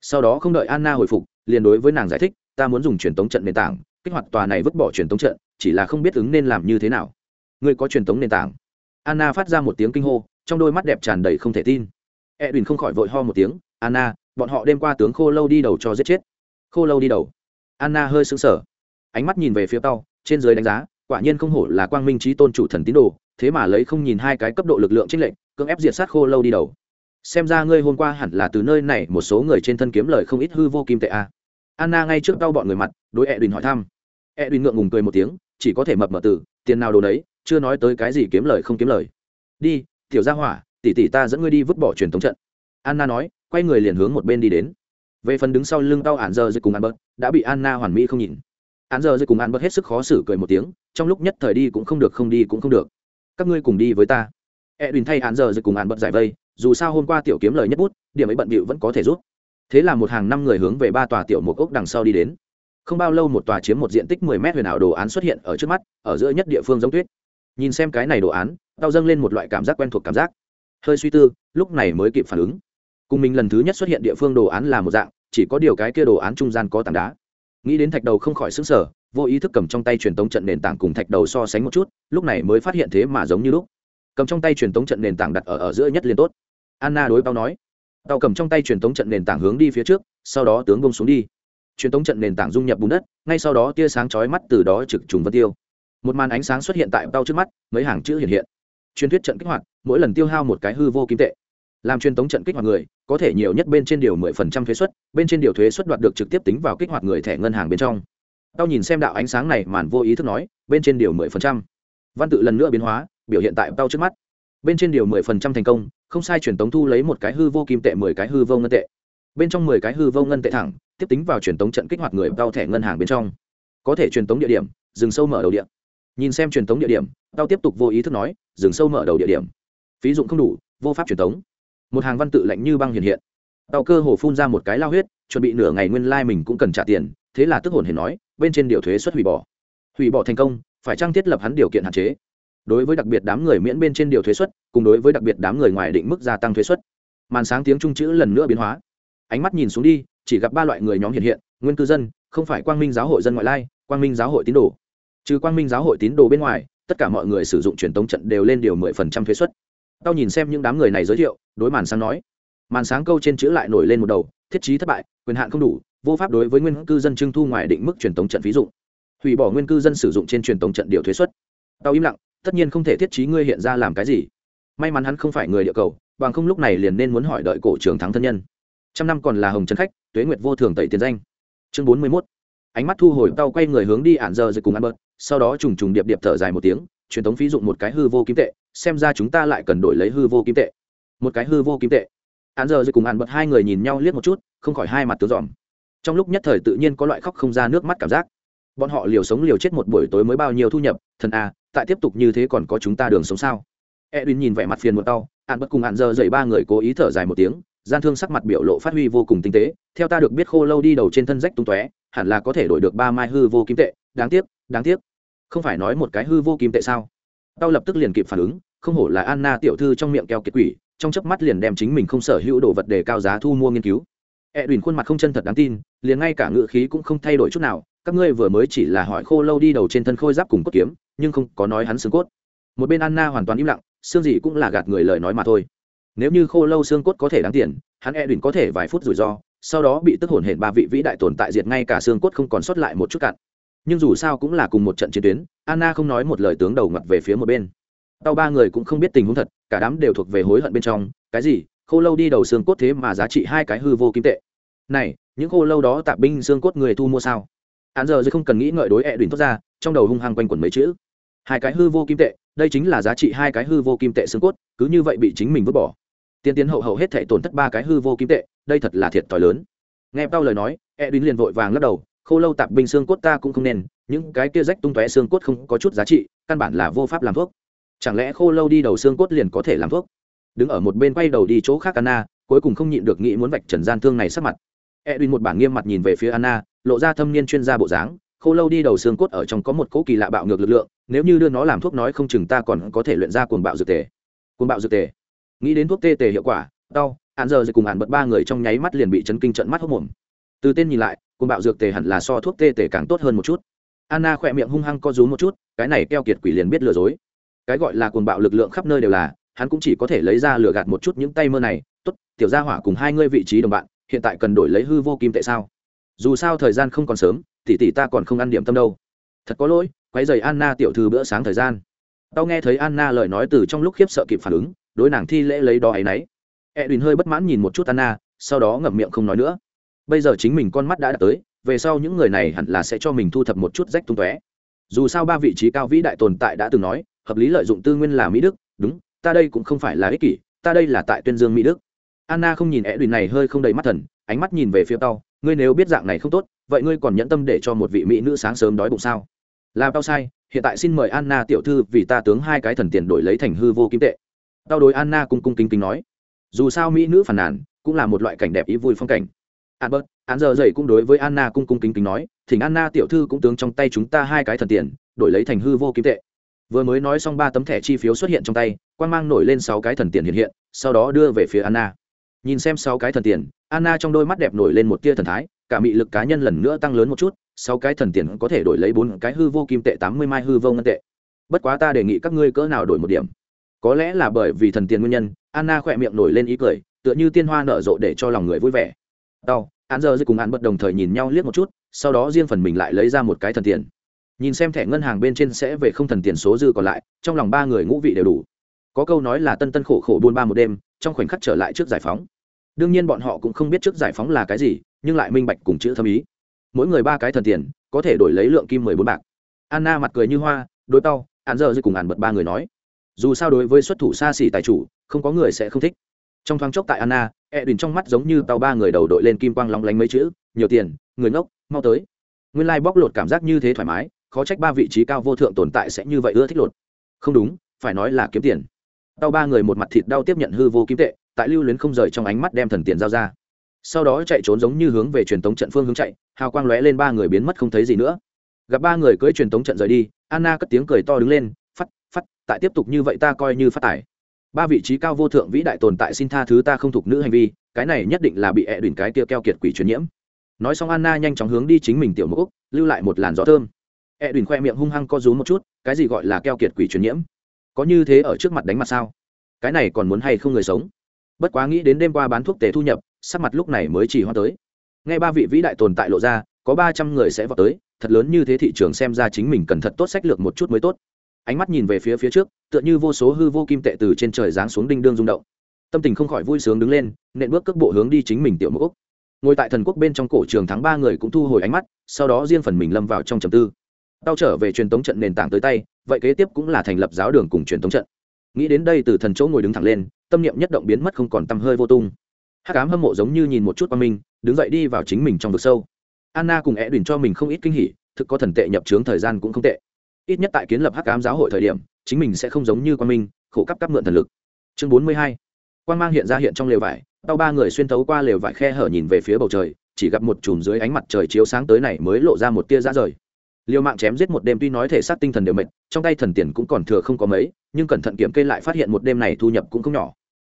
Sau đó không đợi anna hồi phục, liền đối với nàng giải thích, ta muốn dùng truyền tống trận nền tảng, kích hoạt tòa này vứt bỏ truyền tống trận, chỉ là không biết ứng nên làm như thế nào. Ngươi có truyền tống nền tảng? Anna phát ra một tiếng kinh hô, trong đôi mắt đẹp tràn đầy không thể tin. Edwin không khỏi vội ho một tiếng, anna, bọn họ đêm qua tướng khô lâu đi đầu cho giết chết. Khô lâu đi đầu. Anna hơi sững sờ, ánh mắt nhìn về phía tao, trên dưới đánh giá, quả nhiên không hổ là quang minh trí tôn chủ thần tín đồ, thế mà lấy không nhìn hai cái cấp độ lực lượng trích lệnh cưỡng ép diệt sát khô lâu đi đầu xem ra ngươi hôm qua hẳn là từ nơi này một số người trên thân kiếm lời không ít hư vô kim tệ a. À. anna ngay trước đau bọn người mặt, đối e đùn hỏi thăm. E đùn ngượng ngùng cười một tiếng, chỉ có thể mập mờ từ, tiền nào đồ đấy chưa nói tới cái gì kiếm lời không kiếm lời. Đi, tiểu gia hỏa, tỷ tỷ ta dẫn ngươi đi vứt bỏ truyền thống trận. Anna nói, quay người liền hướng một bên đi đến. Về phần đứng sau lưng tao ản giờ dưới cùng ăn bớt, đã bị anna hoàn mỹ không nhìn. Án giờ dưới cùng ăn bớt hết sức khó xử cười một tiếng, trong lúc nhất thời đi cũng không được, không đi cũng không được. Các ngươi cùng đi với ta. Edwin thay án giờ dưới cùng ăn bớt giải vây dù sao hôm qua tiểu kiếm lời nhất bút, điểm ấy bận bịu vẫn có thể rút. Thế là một hàng năm người hướng về ba tòa tiểu một ốc đằng sau đi đến. Không bao lâu một tòa chiếm một diện tích mười mét huyền ảo đồ án xuất hiện ở trước mắt, ở giữa nhất địa phương giống tuyết. Nhìn xem cái này đồ án, tao dâng lên một loại cảm giác quen thuộc cảm giác. Hơi suy tư, lúc này mới kịp phản ứng. Cùng mình lần thứ nhất xuất hiện địa phương đồ án là một dạng, chỉ có điều cái kia đồ án trung gian có tảng đá. Nghĩ đến thạch đầu không khỏi xứng sở vô ý thức cầm trong tay truyền tống trận nền tảng cùng thạch đầu so sánh một chút, lúc này mới phát hiện thế mà giống như lúc. Cầm trong tay truyền tống trận nền tảng đặt ở ở giữa nhất liên tốt anna đối bao nói. Tao cầm trong tay truyền tống trận nền tảng hướng đi phía trước, sau đó tướng bông xuống đi. Truyền tống trận nền tảng dung nhập bùn đất, ngay sau đó tia sáng chói mắt từ đó trực trùng vân tiêu. Một màn ánh sáng xuất hiện tại bao trước mắt, mấy hàng chữ hiện hiện. Truyền thuyết trận kích hoạt, mỗi lần tiêu hao một cái hư vô kim tệ. Làm truyền tống trận kích hoạt người, có thể nhiều nhất bên trên điều mười phần trăm thuế suất, bên trên điều thuế suất đoạt được trực tiếp tính vào kích hoạt người thẻ ngân hàng bên trong. Tao nhìn xem đạo ánh sáng này màn vô ý thức nói, bên trên điều mười phần trăm. Văn tự lần nữa biến hóa, biểu hiện tại tao trước mắt bên trên điều mười phần trăm thành công, không sai, truyền tống thu lấy một cái hư vô kim tệ, mười cái hư vô ngân tệ. Bên trong mười cái hư vô ngân tệ thẳng, tiếp tính vào truyền tống trận kích hoạt người tao thẻ ngân hàng bên trong. Có thể truyền tống địa điểm dừng sâu mở đầu địa. Nhìn xem truyền tống địa điểm, tao tiếp tục vô ý thức nói dừng sâu mở đầu địa điểm. Phí dụng không đủ, vô pháp truyền tống. Một hàng văn tự lạnh như băng hiện hiện. Tao cơ hồ phun ra một cái lao huyết, chuẩn bị nửa ngày nguyên lai、like、mình cũng cần trả tiền, thế là tức hồn hề nói, bên trên điều thuế xuất hủy bỏ. Hủy bỏ thành công, phải trang thiết lập hắn điều kiện hạn chế? Đối với đặc biệt đám người miễn bên trên điều thuế xuất, cùng đối với đặc biệt đám người ngoài định mức gia tăng thuế xuất. Màn sáng tiếng trung chữ lần nữa biến hóa. Ánh mắt nhìn xuống đi, chỉ gặp ba loại người nhóm hiện hiện, nguyên cư dân, không phải quang minh giáo hội dân ngoại lai, quang minh giáo hội tín đồ. Trừ quang minh giáo hội tín đồ bên ngoài, tất cả mọi người sử dụng truyền tống trận đều lên điều mười phần trăm thuế xuất. Tao nhìn xem những đám người này giới thiệu, đối màn sáng nói. Màn sáng câu trên chữ lại nổi lên một đầu, thiết chí thất bại, quyền hạn không đủ, vô pháp đối với nguyên cư dân trưng thu ngoài định mức truyền tống trận ví dụ. Hủy bỏ nguyên cư dân sử dụng trên truyền tống trận điều thuế xuất. Tao im lặng tất nhiên không thể thiết trí ngươi hiện ra làm cái gì. May mắn hắn không phải người địa cầu, bằng không lúc này liền nên muốn hỏi đợi cổ trường thắng thân nhân. Trăm năm còn là hồng trấn khách, tuế nguyệt vô thường tẩy tiền danh. Chương bốn mươi mốt. Ánh mắt thu hồi, tao quay người hướng đi ạn giờ rồi cùng ăn bớt, sau đó trùng trùng điệp điệp thở dài một tiếng, truyền thống phí dụng một cái hư vô kim tệ, xem ra chúng ta lại cần đổi lấy hư vô kim tệ. Một cái hư vô kim tệ. Ạn giờ rồi cùng ăn bớt hai người nhìn nhau liếc một chút, không khỏi hai mặt tứ dòm. Trong lúc nhất thời tự nhiên có loại khóc không ra nước mắt cảm giác. Bọn họ liều sống liều chết một buổi tối mới bao nhiêu thu nhập, thần a tại tiếp tục như thế còn có chúng ta đường sống sao? Edwin nhìn vẻ mặt phiền một tao hạn bất cùng hạn giờ dậy ba người cố ý thở dài một tiếng gian thương sắc mặt biểu lộ phát huy vô cùng tinh tế theo ta được biết khô lâu đi đầu trên thân rách tung tóe hẳn là có thể đổi được ba mai hư vô kim tệ đáng tiếc đáng tiếc. Không phải nói một cái hư vô kim tệ sao? Tao lập tức liền kịp phản ứng không hổ là anna tiểu thư trong miệng keo kiệt quỷ trong chớp mắt liền đem chính mình không sở hữu đồ vật để cao giá thu mua nghiên cứu. E Edwin khuôn mặt không chân thật đáng tin, liền ngay cả ngựa khí cũng không thay đổi chút nào, các ngươi vừa mới chỉ là hỏi khô lâu đi đầu trên thân khôi giáp cùng cốt kiếm, nhưng không có nói hắn xương cốt. Một bên Anna hoàn toàn im lặng, xương gì cũng là gạt người lời nói mà thôi. Nếu như khô lâu xương cốt có thể đáng tiền hắn e đùn có thể vài phút rủi ro sau đó bị tức hồn hển ba vị vĩ đại tồn tại diệt ngay cả xương cốt không còn sót lại một chút cặn. Nhưng dù sao cũng là cùng một trận chiến tuyến anna không nói một lời tướng đầu ngặt về phía một bên. Tao ba người cũng không biết tình huống thật cả đám đều thuộc về hối hận bên trong cái gì khô lâu đi đầu xương cốt thế mà giá trị hai cái hư vô kim tệ. Này những khô lâu đó tạp binh xương cốt người thu mua sao? Hắn giờ dư không cần nghĩ ngợi đối e ẹ đùn tốt ra trong đầu hung hăng quanh quẩn mấy chữ hai cái hư vô kim tệ, đây chính là giá trị hai cái hư vô kim tệ xương cốt, cứ như vậy bị chính mình vứt bỏ. Tiên tiến hậu hậu hết thể tổn thất ba cái hư vô kim tệ, đây thật là thiệt thòi lớn. Nghe tao lời nói e đín liền vội vàng lắc đầu, khô lâu tạp binh xương cốt ta cũng không nên, những cái kia rách tung tóe xương cốt không có chút giá trị, căn bản là vô pháp làm thuốc. Chẳng lẽ khô lâu đi đầu xương cốt liền có thể làm thuốc? Đứng ở một bên quay đầu đi chỗ khác anna, cuối cùng không nhịn được nghĩ muốn vạch trần gian thương này sắc mặt. Edwin một bảng nghiêm mặt nhìn về phía anna, lộ ra thâm niên chuyên gia bộ dáng khô lâu đi đầu xương cốt ở trong có một cỗ kỳ lạ bạo ngược lực lượng, nếu như đưa nó làm thuốc nói không chừng ta còn có thể luyện ra cuồng bạo dược tề. Cuồng bạo dược tề. Nghĩ đến thuốc tê tề hiệu quả, đau hạn giờ rồi cùng hạn bật ba người trong nháy mắt liền bị chấn kinh trận mắt hốc mồm. Từ tên nhìn lại, cuồng bạo dược tề hẳn là so thuốc tê tề càng tốt hơn một chút. Anna khỏe miệng hung hăng co rúm một chút, cái này keo kiệt quỷ liền biết lừa dối. Cái gọi là cuồng bạo lực lượng khắp nơi đều là, hắn cũng chỉ có thể lấy ra lừa gạt một chút những tay mơ này. Tốt, tiểu gia hỏa cùng hai ngươi vị trí đồng bạn, hiện tại cần đổi lấy hư vô kim tệ sao? Dù sao thời gian không còn sớm tỷ tỷ ta còn không ăn điểm tâm đâu. Thật có lỗi, quấy giày anna tiểu thư bữa sáng thời gian. Tao nghe thấy anna lời nói từ trong lúc khiếp sợ kịp phản ứng, đối nàng thi lễ lấy đó ấy nấy. Edwin hơi bất mãn nhìn một chút anna, sau đó ngậm miệng không nói nữa. Bây giờ chính mình con mắt đã đạt tới, về sau những người này hẳn là sẽ cho mình thu thập một chút rách tung tóe. Dù sao ba vị trí cao vĩ đại tồn tại đã từng nói, hợp lý lợi dụng tư nguyên là mỹ đức, đúng, ta đây cũng không phải là ích kỷ, ta đây là tại tuyên dương mỹ đức. Anna không nhìn edwin này hơi không đầy mắt thần, ánh mắt nhìn về phía tao, ngươi nếu biết dạng này không tốt vậy ngươi còn nhẫn tâm để cho một vị mỹ nữ sáng sớm đói bụng sao? Là tao sai, hiện tại xin mời anna tiểu thư vì ta tướng hai cái thần tiền đổi lấy thành hư vô kim tệ. Tao đối anna cung cung kính kính nói. Dù sao mỹ nữ phản nàn, cũng là một loại cảnh đẹp ý vui phong cảnh. Albert án giờ dậy cũng đối với anna cung cung kính kính nói, thỉnh anna tiểu thư cũng tướng trong tay chúng ta hai cái thần tiền, đổi lấy thành hư vô kim tệ. Vừa mới nói xong ba tấm thẻ chi phiếu xuất hiện trong tay quan mang nổi lên sáu cái thần tiền hiện hiện, sau đó đưa về phía anna. Nhìn xem sáu cái thần tiền, anna trong đôi mắt đẹp nổi lên một tia thần thái cả mị lực cá nhân lần nữa tăng lớn một chút, sáu cái thần tiền có thể đổi lấy bốn cái hư vô kim tệ, tám mươi mai hư vô ngân tệ. Bất quá ta đề nghị các ngươi cỡ nào đổi một điểm? Có lẽ là bởi vì thần tiền nguyên nhân, anna khỏe miệng nổi lên ý cười, tựa như tiên hoa nở rộ để cho lòng người vui vẻ. Đau, hắn giờ cùng hắn bật đồng thời nhìn nhau liếc một chút, sau đó riêng phần mình lại lấy ra một cái thần tiền. Nhìn xem thẻ ngân hàng bên trên sẽ về không thần tiền số dư còn lại, trong lòng ba người ngũ vị đều đủ. Có câu nói là tân tân khổ khổ buôn ba một đêm, trong khoảnh khắc trở lại trước giải phóng. Đương nhiên bọn họ cũng không biết trước giải phóng là cái gì nhưng lại minh bạch cùng chữ thâm ý. Mỗi người ba cái thần tiền, có thể đổi lấy lượng kim mười bốn bạc. Anna mặt cười như hoa, đối tao hạn giờ dư cùng hạn bật ba người nói, dù sao đối với xuất thủ xa xỉ tài chủ, không có người sẽ không thích. Trong thoáng chốc tại anna e đùn trong mắt giống như tàu ba người đầu đội lên kim quang lóng lánh mấy chữ, nhiều tiền, người ngốc, mau tới. Nguyên lai、like、bóc lột cảm giác như thế thoải mái, khó trách ba vị trí cao vô thượng tồn tại sẽ như vậy ưa thích lột. Không đúng, phải nói là kiếm tiền. Tàu ba người một mặt thịt đau tiếp nhận hư vô kim tệ, tại lưu luyến không rời trong ánh mắt đem thần tiền giao ra sau đó chạy trốn giống như hướng về truyền tống trận phương hướng chạy, hào quang lóe lên ba người biến mất không thấy gì nữa. Gặp ba người cưỡi truyền tống trận rời đi, anna cất tiếng cười to đứng lên, phắt phắt, tại tiếp tục như vậy ta coi như phát tải. Ba vị trí cao vô thượng vĩ đại tồn tại xin tha thứ ta không thuộc nữ hành vi, cái này nhất định là bị ẹ đùn cái kia keo kiệt quỷ truyền nhiễm. Nói xong anna nhanh chóng hướng đi chính mình tiểu mẫu lưu lại một làn gió thơm. Ẹ đùn khoe miệng hung hăng co rúm một chút, cái gì gọi là keo kiệt quỷ truyền nhiễm? Có như thế ở trước mặt đánh mặt sao? Cái này còn muốn hay không người sống? Bất quá nghĩ đến đêm qua bán thuốc tề thu nhập sắc mặt lúc này mới chỉ hoa tới. Ngay ba vị vĩ đại tồn tại lộ ra, có ba trăm người sẽ vào tới, thật lớn như thế thị trường xem ra chính mình cần thật tốt sách lược một chút mới tốt. Ánh mắt nhìn về phía phía trước, tựa như vô số hư vô kim tệ từ trên trời giáng xuống đinh đương rung động. Tâm tình không khỏi vui sướng đứng lên, nện bước cước bộ hướng đi chính mình tiểu mẫu ngồi tại thần quốc bên trong cổ trường thắng ba người cũng thu hồi ánh mắt, sau đó riêng phần mình lâm vào trong trầm tư. Tao trở về truyền tống trận nền tảng tới tay, vậy kế tiếp cũng là thành lập giáo đường cùng truyền tống trận. Nghĩ đến đây từ thần chỗ ngồi đứng thẳng lên, tâm niệm nhất động biến mất không còn tăm hơi vô tung hắc ám hâm mộ giống như nhìn một chút qua mình đứng dậy đi vào chính mình trong vực sâu. Anna cùng é đùn cho mình không ít kinh hỉ, thực có thần tệ nhập trướng thời gian cũng không tệ. Ít nhất tại kiến lập hắc ám giáo hội thời điểm, chính mình sẽ không giống như quan minh, khổ cấp cấp mượn thần lực. Chương bốn mươi hai. Quan mang hiện ra hiện trong lều vải tao ba người xuyên thấu qua lều vải khe hở nhìn về phía bầu trời, chỉ gặp một chùm dưới ánh mặt trời chiếu sáng tới này mới lộ ra một tia rã rời. Liều mạng chém giết một đêm tuy nói thể xác tinh thần đều mệt, trong tay thần tiền cũng còn thừa không có mấy, nhưng cẩn thận kiểm kê lại phát hiện một đêm này thu nhập cũng không nhỏ.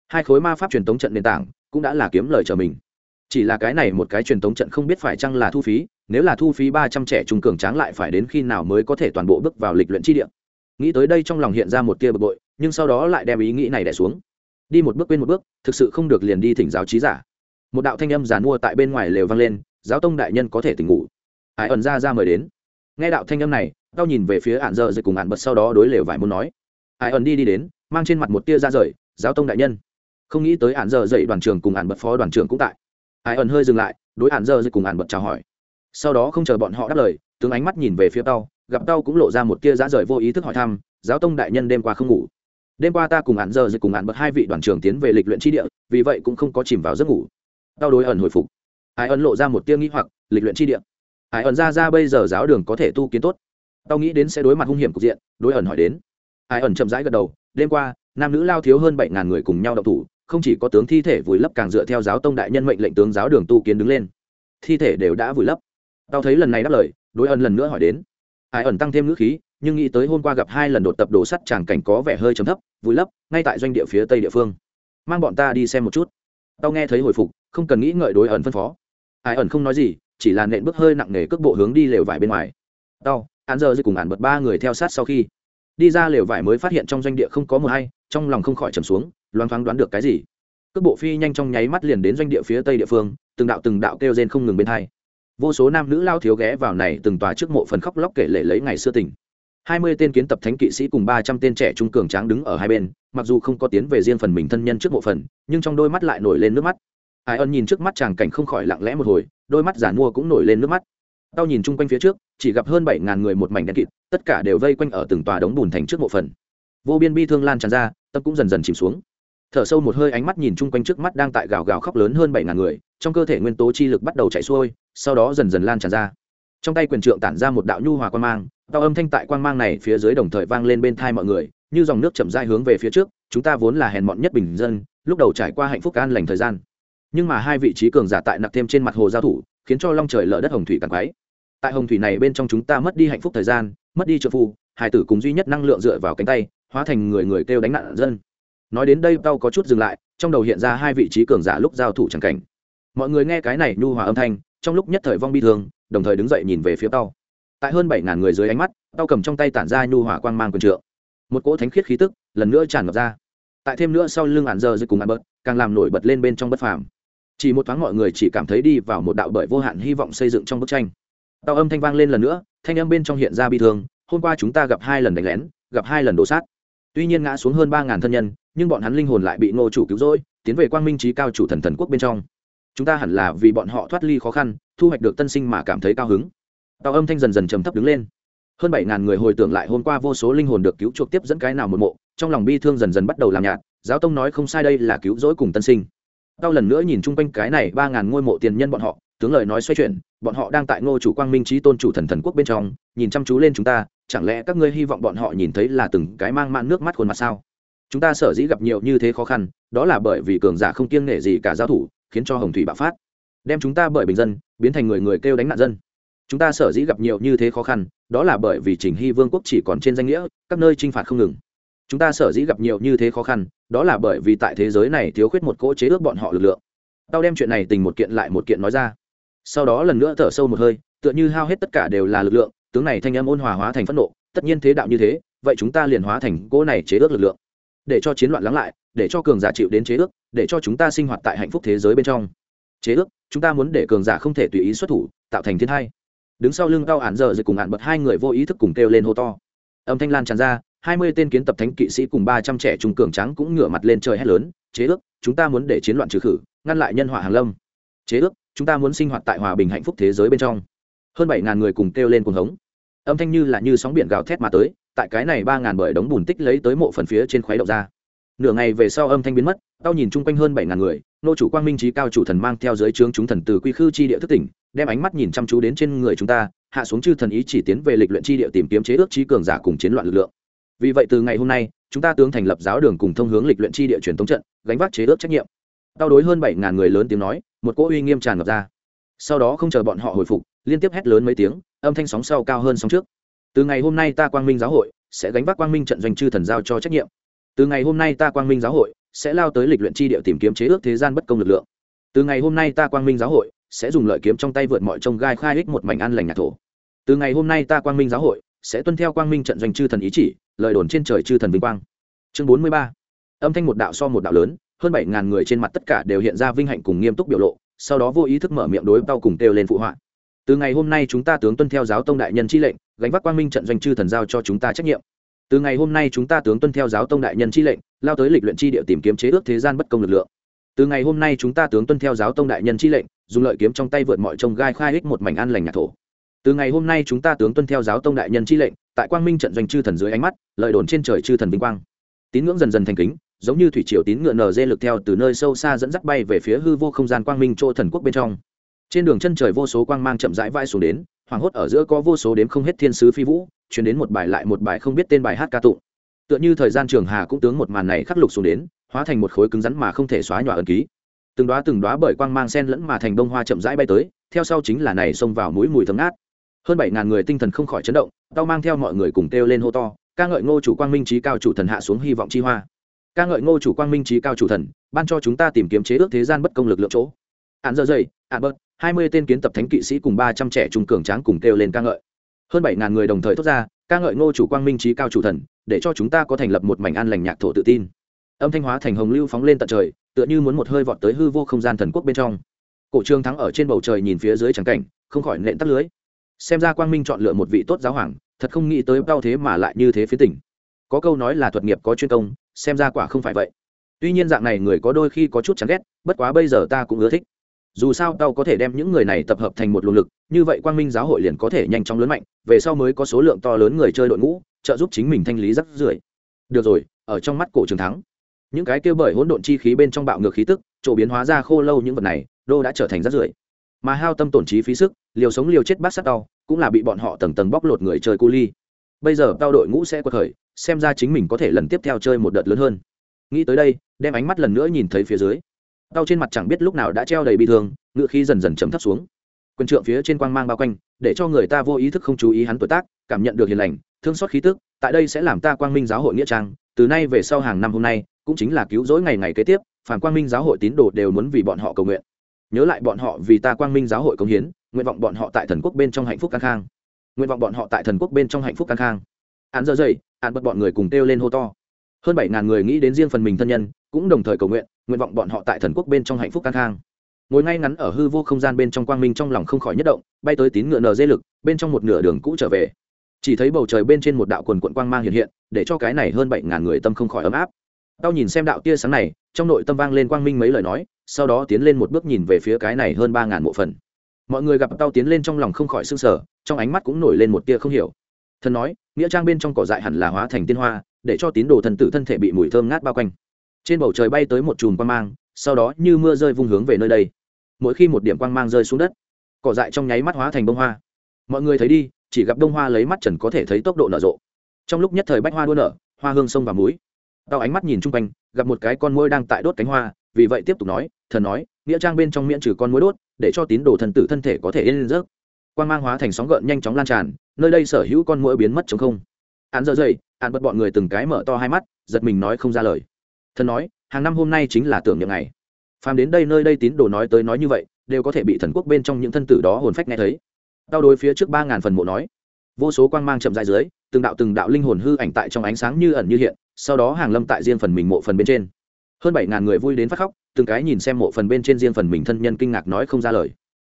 Hai khối ma pháp truyền tống trận nền tảng cũng đã là kiếm lời chờ mình. Chỉ là cái này một cái truyền thống trận không biết phải chăng là thu phí, nếu là thu phí ba trăm trẻ trung cường tráng lại phải đến khi nào mới có thể toàn bộ bước vào lịch luyện chi địa. Nghĩ tới đây trong lòng hiện ra một tia bực bội, nhưng sau đó lại đem ý nghĩ này đẻ xuống. Đi một bước quên một bước, thực sự không được liền đi thỉnh giáo trí giả. Một đạo thanh âm giàn mua tại bên ngoài lều vang lên, giáo tông đại nhân có thể tỉnh ngủ. Hải ẩn ra ra mời đến. Nghe đạo thanh âm này, tao nhìn về phía ạn dơ dậy cùng ạn bật sau đó đối lều vải muốn nói. Hải ẩn đi đi đến, mang trên mặt một tia ra rời, giáo tông đại nhân không nghĩ tới hạn giờ dậy đoàn trường cùng hạn bật phó đoàn trường cũng tại. Hải ẩn hơi dừng lại, đối hạn giờ dậy cùng hạn bật chào hỏi. Sau đó không chờ bọn họ đáp lời, tướng ánh mắt nhìn về phía tao, gặp tao cũng lộ ra một tia giá rời vô ý thức hỏi thăm, giáo tông đại nhân đêm qua không ngủ? Đêm qua ta cùng hạn giờ dậy cùng hạn bật hai vị đoàn trường tiến về lịch luyện tri địa, vì vậy cũng không có chìm vào giấc ngủ. Tao đối ẩn hồi phục. Ai ẩn lộ ra một tia nghĩ hoặc, lịch luyện tri địa? Ai ẩn ra ra bây giờ giáo đường có thể tu kiến tốt? Tao nghĩ đến sẽ đối mặt hung hiểm cục diện, đối ẩn hỏi đến. Ai ẩn chậm rãi gật đầu, đêm qua, nam nữ lao thiếu hơn bảy ngàn người cùng nhau đậu thủ không chỉ có tướng thi thể vùi lấp càng dựa theo giáo tông đại nhân mệnh lệnh tướng giáo đường tu kiến đứng lên. Thi thể đều đã vùi lấp. Tao thấy lần này đáp lời, đối ẩn lần nữa hỏi đến. Ai ẩn tăng thêm ngữ khí, nhưng nghĩ tới hôm qua gặp hai lần đột tập đồ sắt tràng cảnh có vẻ hơi chấm thấp, vùi lấp, ngay tại doanh địa phía tây địa phương. Mang bọn ta đi xem một chút. Tao nghe thấy hồi phục, không cần nghĩ ngợi đối ẩn phân phó. Ai ẩn không nói gì, chỉ là nện bước hơi nặng nề cước bộ hướng đi lều vải bên ngoài. Tao hắn giờ dư cùng ản bật ba người theo sát sau khi đi ra lều vải mới phát hiện trong doanh địa không có mùa hay, trong lòng không khỏi trầm xuống loang thoáng đoán được cái gì. Cước bộ phi nhanh trong nháy mắt liền đến doanh địa phía tây địa phương, từng đạo từng đạo kêu rên không ngừng bên hai. Vô số nam nữ lao thiếu ghé vào này từng tòa trước mộ phần khóc lóc kể lể lấy ngày xưa tình. Hai mươi tên kiến tập thánh kỵ sĩ cùng ba trăm tên trẻ trung cường tráng đứng ở hai bên, mặc dù không có tiến về riêng phần mình thân nhân trước mộ phần, nhưng trong đôi mắt lại nổi lên nước mắt. Ai ân nhìn trước mắt chàng cảnh không khỏi lặng lẽ một hồi, đôi mắt giả mua cũng nổi lên nước mắt. Tao nhìn chung quanh phía trước, chỉ gặp hơn bảy ngàn người một mảnh đen kịt tất cả đều vây quanh ở từng tòa đống bùn thành trước mộ phần. Vô biên bi thương lan tràn ra, tâm cũng dần dần chìm xuống. Thở sâu một hơi ánh mắt nhìn chung quanh trước mắt đang tại gào gào khóc lớn hơn bảy ngàn người, trong cơ thể nguyên tố chi lực bắt đầu chạy xuôi, sau đó dần dần lan tràn ra. Trong tay quyền trượng tản ra một đạo nhu hòa quan mang tao âm thanh tại quan mang này phía dưới đồng thời vang lên bên thai mọi người, như dòng nước chậm dai hướng về phía trước, chúng ta vốn là hèn mọn nhất bình dân, lúc đầu trải qua hạnh phúc an lành thời gian. Nhưng mà hai vị trí cường giả tại nặc thêm trên mặt hồ giao thủ, khiến cho long trời lở đất hồng thủy càng quái tại hồng thủy này bên trong chúng ta mất đi hạnh phúc thời gian mất đi trợ phu, hải tử cùng duy nhất năng lượng dựa vào cánh tay, hóa thành người người kêu đánh nạn dân. Nói đến đây, tao có chút dừng lại, trong đầu hiện ra hai vị trí cường giả lúc giao thủ chẳng cảnh. Mọi người nghe cái này nhu hòa âm thanh, trong lúc nhất thời vong bi thương, đồng thời đứng dậy nhìn về phía tao. Tại hơn bảy ngàn người dưới ánh mắt, tao cầm trong tay tản ra nhu hòa quang mang quần trượng. Một cỗ thánh khiết khí tức lần nữa tràn ngập ra. Tại thêm nữa sau lưng ạn giờ dưới cùng ạn bớt, càng làm nổi bật lên bên trong bất phàm. Chỉ một thoáng mọi người chỉ cảm thấy đi vào một đạo bởi vô hạn hy vọng xây dựng trong bức tranh. Tao âm thanh vang lên lần nữa thanh âm bên trong hiện ra bi thương, hôm qua chúng ta gặp hai lần đánh lén, gặp hai lần đổ sát. Tuy nhiên ngã xuống hơn ba ngàn thân nhân, nhưng bọn hắn linh hồn lại bị ngô chủ cứu rỗi, tiến về quang minh trí cao chủ thần thần quốc bên trong. Chúng ta hẳn là vì bọn họ thoát ly khó khăn, thu hoạch được tân sinh mà cảm thấy cao hứng. Tàu âm thanh dần dần trầm thấp đứng lên. Hơn bảy ngàn người hồi tưởng lại hôm qua vô số linh hồn được cứu chuộc tiếp dẫn cái nào một mộ, trong lòng bi thương dần dần bắt đầu làm nhạt, giáo tông nói không sai đây là cứu rỗi cùng tân sinh. Tao lần nữa nhìn chung quanh cái này ba ngàn ngôi mộ tiền nhân bọn họ tướng lời nói xoay chuyển, bọn họ đang tại ngô chủ quang minh trí tôn chủ thần thần quốc bên trong, nhìn chăm chú lên chúng ta, chẳng lẽ các ngươi hy vọng bọn họ nhìn thấy là từng cái mang mạn nước mắt khuôn mặt sao? Chúng ta sở dĩ gặp nhiều như thế khó khăn, đó là bởi vì cường giả không kiêng nể gì cả giao thủ, khiến cho hồng thủy bạo phát. Đem chúng ta bởi bình dân, biến thành người người kêu đánh nạn dân. Chúng ta sở dĩ gặp nhiều như thế khó khăn, đó là bởi vì trình hy vương quốc chỉ còn trên danh nghĩa, các nơi t r i n h phạt không ngừng. Chúng ta sở dĩ gặp nhiều như thế khó khăn, đó là bởi vì tại thế giới này thiếu khuyết một cỗ chế ước bọn họ lực lượng. Tao đem chuyện này tình một kiện lại một kiện nói ra sau đó lần nữa thở sâu một hơi, tựa như hao hết tất cả đều là lực lượng, tướng này thanh âm ôn hòa hóa thành phẫn nộ, tất nhiên thế đạo như thế, vậy chúng ta liền hóa thành cỗ này chế ước lực lượng. Để cho chiến loạn lắng lại, để cho cường giả chịu đến chế ước, để cho chúng ta sinh hoạt tại hạnh phúc thế giới bên trong. Chế ước, chúng ta muốn để cường giả không thể tùy ý xuất thủ, tạo thành thiên hai đứng sau lưng cao ản giờ rồi cùng ản bật, hai người vô ý thức cùng kêu lên hô to. Âm thanh lan tràn ra, hai mươi tên kiến tập thánh kỵ sĩ cùng ba trăm trẻ trung cường trắng cũng ngửa mặt lên trời hét lớn, chế ước, chúng ta muốn để chiến loạn trừ khử, ngăn lại nhân họa hàng lâm. Chế ước chúng ta muốn sinh hoạt tại hòa bình hạnh phúc thế giới bên trong. Hơn bảy ngàn người cùng kêu lên cuồng hống. Âm thanh như là như sóng biển gào thét mà tới, tại cái này ba ngàn bởi đống bùn tích lấy tới mộ phần phía trên khoáy động ra. Nửa ngày về sau âm thanh biến mất, tao nhìn chung quanh hơn bảy ngàn người, nô chủ quang minh trí cao chủ thần mang theo dưới trướng chúng thần từ quy khư chi địa thức tỉnh, đem ánh mắt nhìn chăm chú đến trên người chúng ta, hạ xuống chư thần ý chỉ tiến về lịch luyện chi địa tìm kiếm chế ước trí cường giả cùng chiến loạn lực lượng. Vì vậy từ ngày hôm nay, chúng ta tướng thành lập giáo đường cùng thông hướng lịch luyện chi địa truyền thống trận, gánh vác chế ước trách nhiệm. Tao đối hơn bảy ngàn người lớn tiếng nói một cỗ uy nghiêm tràn ngập ra. Sau đó không chờ bọn họ hồi phục, liên tiếp hét lớn mấy tiếng, âm thanh sóng sau cao hơn sóng trước. Từ ngày hôm nay ta quang minh giáo hội sẽ gánh vác quang minh trận doanh chư thần giao cho trách nhiệm. Từ ngày hôm nay ta quang minh giáo hội sẽ lao tới lịch luyện chi địa tìm kiếm chế ước thế gian bất công lực lượng. Từ ngày hôm nay ta quang minh giáo hội sẽ dùng lợi kiếm trong tay vượt mọi trông gai khai ích một mảnh ăn lành nhạc thổ. Từ ngày hôm nay ta quang minh giáo hội sẽ tuân theo quang minh trận doanh chư thần ý chỉ, lời đồn trên trời chư thần vinh quang. Chương bốn mươi ba. Âm thanh một đạo so một đạo lớn hơn bảy ngàn người trên mặt tất cả đều hiện ra vinh hạnh cùng nghiêm túc biểu lộ, sau đó vô ý thức mở miệng đối tao cùng kêu lên phụ họa. Từ ngày hôm nay chúng ta tướng tuân theo giáo tông đại nhân chi lệnh, gánh vác quang minh trận doanh chư thần giao cho chúng ta trách nhiệm. Từ ngày hôm nay chúng ta tướng tuân theo giáo tông đại nhân chi lệnh, lao tới lịch luyện chi địa tìm kiếm chế ước thế gian bất công lực lượng. Từ ngày hôm nay chúng ta tướng tuân theo giáo tông đại nhân chi lệnh, dùng lợi kiếm trong tay vượt mọi trông gai khai ích một mảnh ăn lành nhạc thổ. Từ ngày hôm nay chúng ta tướng tuân theo giáo tông đại nhân chi lệnh, tại quang minh trận doanh chư thần dưới ánh mắt, lợi đồn trên trời chư thần vinh quang. Tín ngưỡng dần dần thành kính giống như thủy triều tín ngựa nở dê lực theo từ nơi sâu xa dẫn dắt bay về phía hư vô không gian quang minh chỗ thần quốc bên trong. Trên đường chân trời vô số quang mang chậm rãi vai xuống đến hoàng hốt ở giữa có vô số đếm không hết thiên sứ phi vũ chuyển đến một bài lại một bài không biết tên bài hát ca tụng. Tựa như thời gian trường hà cũng tướng một màn này khắc lục xuống đến, hóa thành một khối cứng rắn mà không thể xóa nhòa ẩn ký. Từng đoá từng đoá bởi quang mang sen lẫn mà thành bông hoa chậm rãi bay tới, theo sau chính là này xông vào mũi mùi thấm ngát. Hơn bảy ngàn người tinh thần không khỏi chấn động, tao mang theo mọi người cùng kêu lên hô to, ca ngợi ngô chủ quang minh trí cao chủ thần hạ xuống hy vọng chi hoa ca ngợi ngô chủ quang minh trí cao chủ thần, ban cho chúng ta tìm kiếm chế ước thế gian bất công lực lượng chỗ. Hạn dơ dày hạn bớt, hai mươi tên kiến tập thánh kỵ sĩ cùng ba trăm trẻ trung cường tráng cùng kêu lên ca ngợi. Hơn bảy ngàn người đồng thời thốt ra, ca ngợi ngô chủ quang minh trí cao chủ thần, để cho chúng ta có thành lập một mảnh an lành nhạc thổ tự tin. Âm thanh hóa thành hồng lưu phóng lên tận trời, tựa như muốn một hơi vọt tới hư vô không gian thần quốc bên trong. Cổ trương thắng ở trên bầu trời nhìn phía dưới trắng cảnh, không khỏi nện tắt lưới. Xem ra quang minh chọn lựa một vị tốt giáo hoàng, thật không nghĩ tới đau thế mà lại như thế phía tỉnh có câu nói là thuật nghiệp có chuyên công xem ra quả không phải vậy. Tuy nhiên dạng này người có đôi khi có chút chán ghét, bất quá bây giờ ta cũng ưa thích. Dù sao, tao có thể đem những người này tập hợp thành một luồng lực, như vậy quang minh giáo hội liền có thể nhanh chóng lớn mạnh, về sau mới có số lượng to lớn người chơi đội ngũ, trợ giúp chính mình thanh lý rắc rưởi. Được rồi, ở trong mắt cổ trường thắng. Những cái kêu bởi hỗn độn chi khí bên trong bạo ngược khí tức, chỗ biến hóa ra khô lâu những vật này, đô đã trở thành rác rưởi. Mà hao tâm tổn trí phí sức, liều sống liều chết bát sát đau cũng là bị bọn họ tầng tầng bóc lột người chơi cu ly. Bây giờ tao đội ngũ sẽ quật khởi xem ra chính mình có thể lần tiếp theo chơi một đợt lớn hơn. Nghĩ tới đây, đem ánh mắt lần nữa nhìn thấy phía dưới. Đau trên mặt chẳng biết lúc nào đã treo đầy bị thương, ngựa khí dần dần chấm thấp xuống. Quân trượng phía trên quang mang bao quanh, để cho người ta vô ý thức không chú ý hắn tuổi tác, cảm nhận được hiền lành, thương xót khí tức, tại đây sẽ làm ta quang minh giáo hội nghĩa trang. Từ nay về sau hàng năm hôm nay, cũng chính là cứu rỗi ngày ngày kế tiếp phản quang minh giáo hội tín đồ đều muốn vì bọn họ cầu nguyện. Nhớ lại bọn họ vì ta quang minh giáo hội công hiến, nguyện vọng bọn họ tại thần quốc bên trong hạnh phúc căng khang. Nguyện vọng bọn họ tại thần quốc bên trong hạnh phúc căng khang hắn giờ dậy hắn bật bọn người cùng kêu lên hô to. Hơn bảy ngàn người nghĩ đến riêng phần mình thân nhân, cũng đồng thời cầu nguyện nguyện vọng bọn họ tại thần quốc bên trong hạnh phúc căng khang. Ngồi ngay ngắn ở hư vô không gian bên trong quang minh trong lòng không khỏi nhất động, bay tới tín ngựa nờ dê lực, bên trong một nửa đường cũ trở về. Chỉ thấy bầu trời bên trên một đạo quần quận quang mang hiện hiện, để cho cái này hơn bảy ngàn người tâm không khỏi ấm áp. Tao nhìn xem đạo tia sáng này, trong nội tâm vang lên quang minh mấy lời nói, sau đó tiến lên một bước nhìn về phía cái này hơn ba ngàn mộ phần. Mọi người gặp tao tiến lên trong lòng không khỏi s ư n g sở trong ánh mắt cũng nổi lên một tia không hiểu. Thần nói nghĩa trang bên trong cỏ dại hẳn là hóa thành tiên hoa, để cho tín đồ thần tử thân thể bị mùi thơm ngát bao quanh. Trên bầu trời bay tới một chùm quang mang, sau đó như mưa rơi vung hướng về nơi đây. Mỗi khi một điểm quang mang rơi xuống đất, cỏ dại trong nháy mắt hóa thành bông hoa. Mọi người thấy đi, chỉ gặp bông hoa lấy mắt trần có thể thấy tốc độ nở rộ. Trong lúc nhất thời bách hoa đua nở, hoa hương sông và múi tao ánh mắt nhìn chung quanh, gặp một cái con môi đang tại đốt cánh hoa, vì vậy tiếp tục nói, thần nói, nghĩa trang bên trong miễn trừ con mối đốt, để cho tín đồ thần tử thân thể có thể yên rớt quan mang hóa thành sóng gợn nhanh chóng lan tràn nơi đây sở hữu con mũi biến mất chống không. Hắn giờ dậy hắn bật bọn người từng cái mở to hai mắt, giật mình nói không ra lời. Thần nói, hàng năm hôm nay chính là tưởng niệm ngày. Phàm đến đây nơi đây tín đồ nói tới nói như vậy, đều có thể bị thần quốc bên trong những thân tử đó hồn phách nghe thấy. Đau đối phía trước ba ngàn phần mộ nói. Vô số quang mang chậm dài dưới, từng đạo từng đạo linh hồn hư ảnh tại trong ánh sáng như ẩn như hiện, sau đó hàng lâm tại riêng phần mình mộ phần bên trên. Hơn bảy ngàn người vui đến phát khóc, từng cái nhìn xem mộ phần bên trên riêng phần mình thân nhân kinh ngạc nói không ra lời.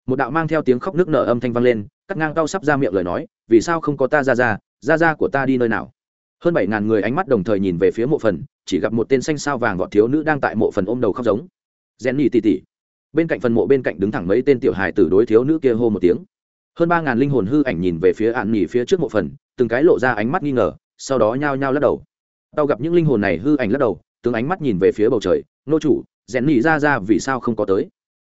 Một đạo mang theo tiếng khóc nước nở âm thanh vang lên cắt ngang đau sắp ra miệng lời nói, vì sao không có ta ra ra ra ra của ta đi nơi nào? Hơn bảy ngàn người ánh mắt đồng thời nhìn về phía mộ phần, chỉ gặp một tên xanh sao vàng gọt thiếu nữ đang tại mộ phần ôm đầu khóc giống. Rèn nhì tỉ tỉ bên cạnh phần mộ bên cạnh đứng thẳng mấy tên tiểu hài tử đối thiếu nữ kia hô một tiếng. Hơn ba ngàn linh hồn hư ảnh nhìn về phía ạn nhì phía trước mộ phần, từng cái lộ ra ánh mắt nghi ngờ, sau đó nhao nhao lắc đầu. Tao gặp những linh hồn này hư ảnh lắc đầu, tướng ánh mắt nhìn về phía bầu trời, nô chủ rèn nhì ra ra vì sao không có tới?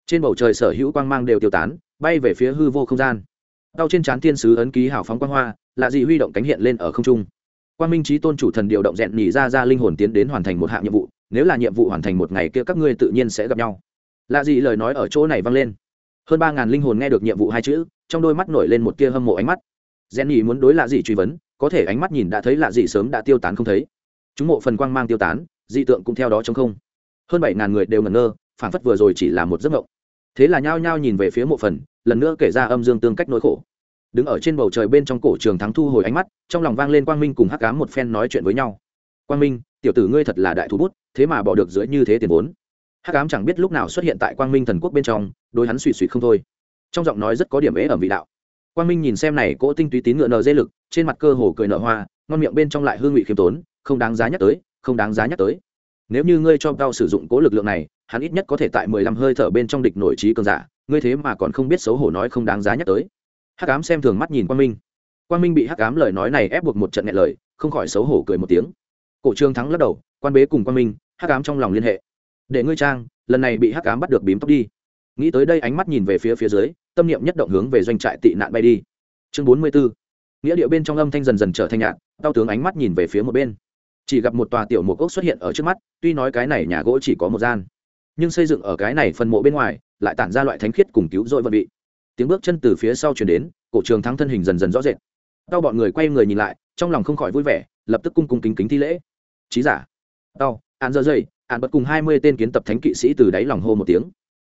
Trên bầu trời sở hữu quang mang đều tiêu tán, bay về phía hư vô không gian đau trên trán thiên sứ ấn ký hào phóng quang hoa, lạ gì huy động cánh hiện lên ở không trung. Quan minh trí tôn chủ thần điều động rèn nhì ra ra linh hồn tiến đến hoàn thành một hạng nhiệm vụ, nếu là nhiệm vụ hoàn thành một ngày kia các ngươi tự nhiên sẽ gặp nhau. Lạ gì lời nói ở chỗ này vang lên. Hơn ba ngàn linh hồn nghe được nhiệm vụ hai chữ, trong đôi mắt nổi lên một tia hâm mộ ánh mắt. Rèn nhì muốn đối lạ gì truy vấn, có thể ánh mắt nhìn đã thấy lạ gì sớm đã tiêu tán không thấy. Chúng mộ phần quang mang tiêu tán, dị tượng cũng theo đó chống không. Hơn bảy ngàn người đều ngẩn ngơ phản phất vừa rồi chỉ là một giấc mộng. Thế là nhao nhao nhìn về phía mộ phần, lần nữa kể ra âm dương tương cách nỗi khổ đứng ở trên bầu trời bên trong cổ trường thắng thu hồi ánh mắt, trong lòng vang lên quang minh cùng hắc cám một phen nói chuyện với nhau. Quang minh, tiểu tử ngươi thật là đại thú bút, thế mà bỏ được dưới như thế tiền vốn. Hắc cám chẳng biết lúc nào xuất hiện tại quang minh thần quốc bên trong, đôi hắn suy suy không thôi. Trong giọng nói rất có điểm ế ẩm vị đạo. Quang minh nhìn xem này cỗ tinh túy tín ngựa nờ dây lực, trên mặt cơ hồ cười nở hoa, ngon miệng bên trong lại hương vị khiêm tốn, không đáng giá nhắc tới, không đáng giá nhắc tới. Nếu như ngươi cho cao sử dụng cố lực lượng này, hắn ít nhất có thể tại mười lăm hơi thở bên trong địch nổi trí cường giả, ngươi thế mà còn không biết xấu hổ nói không đáng giá nhắc tới hắc ám xem thường mắt nhìn quang minh. Quang minh bị hắc ám lời nói này ép buộc một trận nghẹn lời, không khỏi xấu hổ cười một tiếng. Cổ trương thắng lắc đầu, quan bế cùng quang minh, hắc ám trong lòng liên hệ. Để ngươi trang, lần này bị hắc ám bắt được bím tóc đi. Nghĩ tới đây ánh mắt nhìn về phía phía dưới, tâm niệm nhất động hướng về doanh trại tị nạn bay đi. Chương bốn mươi 44. nghĩa địa bên trong âm thanh dần dần trở thành nhạt đau tướng ánh mắt nhìn về phía một bên. Chỉ gặp một tòa tiểu mộ gốc xuất hiện ở trước mắt, tuy nói cái này nhà gỗ chỉ có một gian, nhưng xây dựng ở cái này phần mộ bên ngoài, lại tản ra loại thánh khiết cùng cứu rỗi vận vị tiếng bước chân từ phía sau chuyển đến, cổ trường thắng thân hình dần dần rõ rệt. Đau bọn người quay người nhìn lại, trong lòng không khỏi vui vẻ, lập tức cung cung kính kính thi lễ. Trí giả. Đau an dơ dây an bật cùng hai mươi tên kiến tập thánh kỵ sĩ từ đáy lòng hô một tiếng.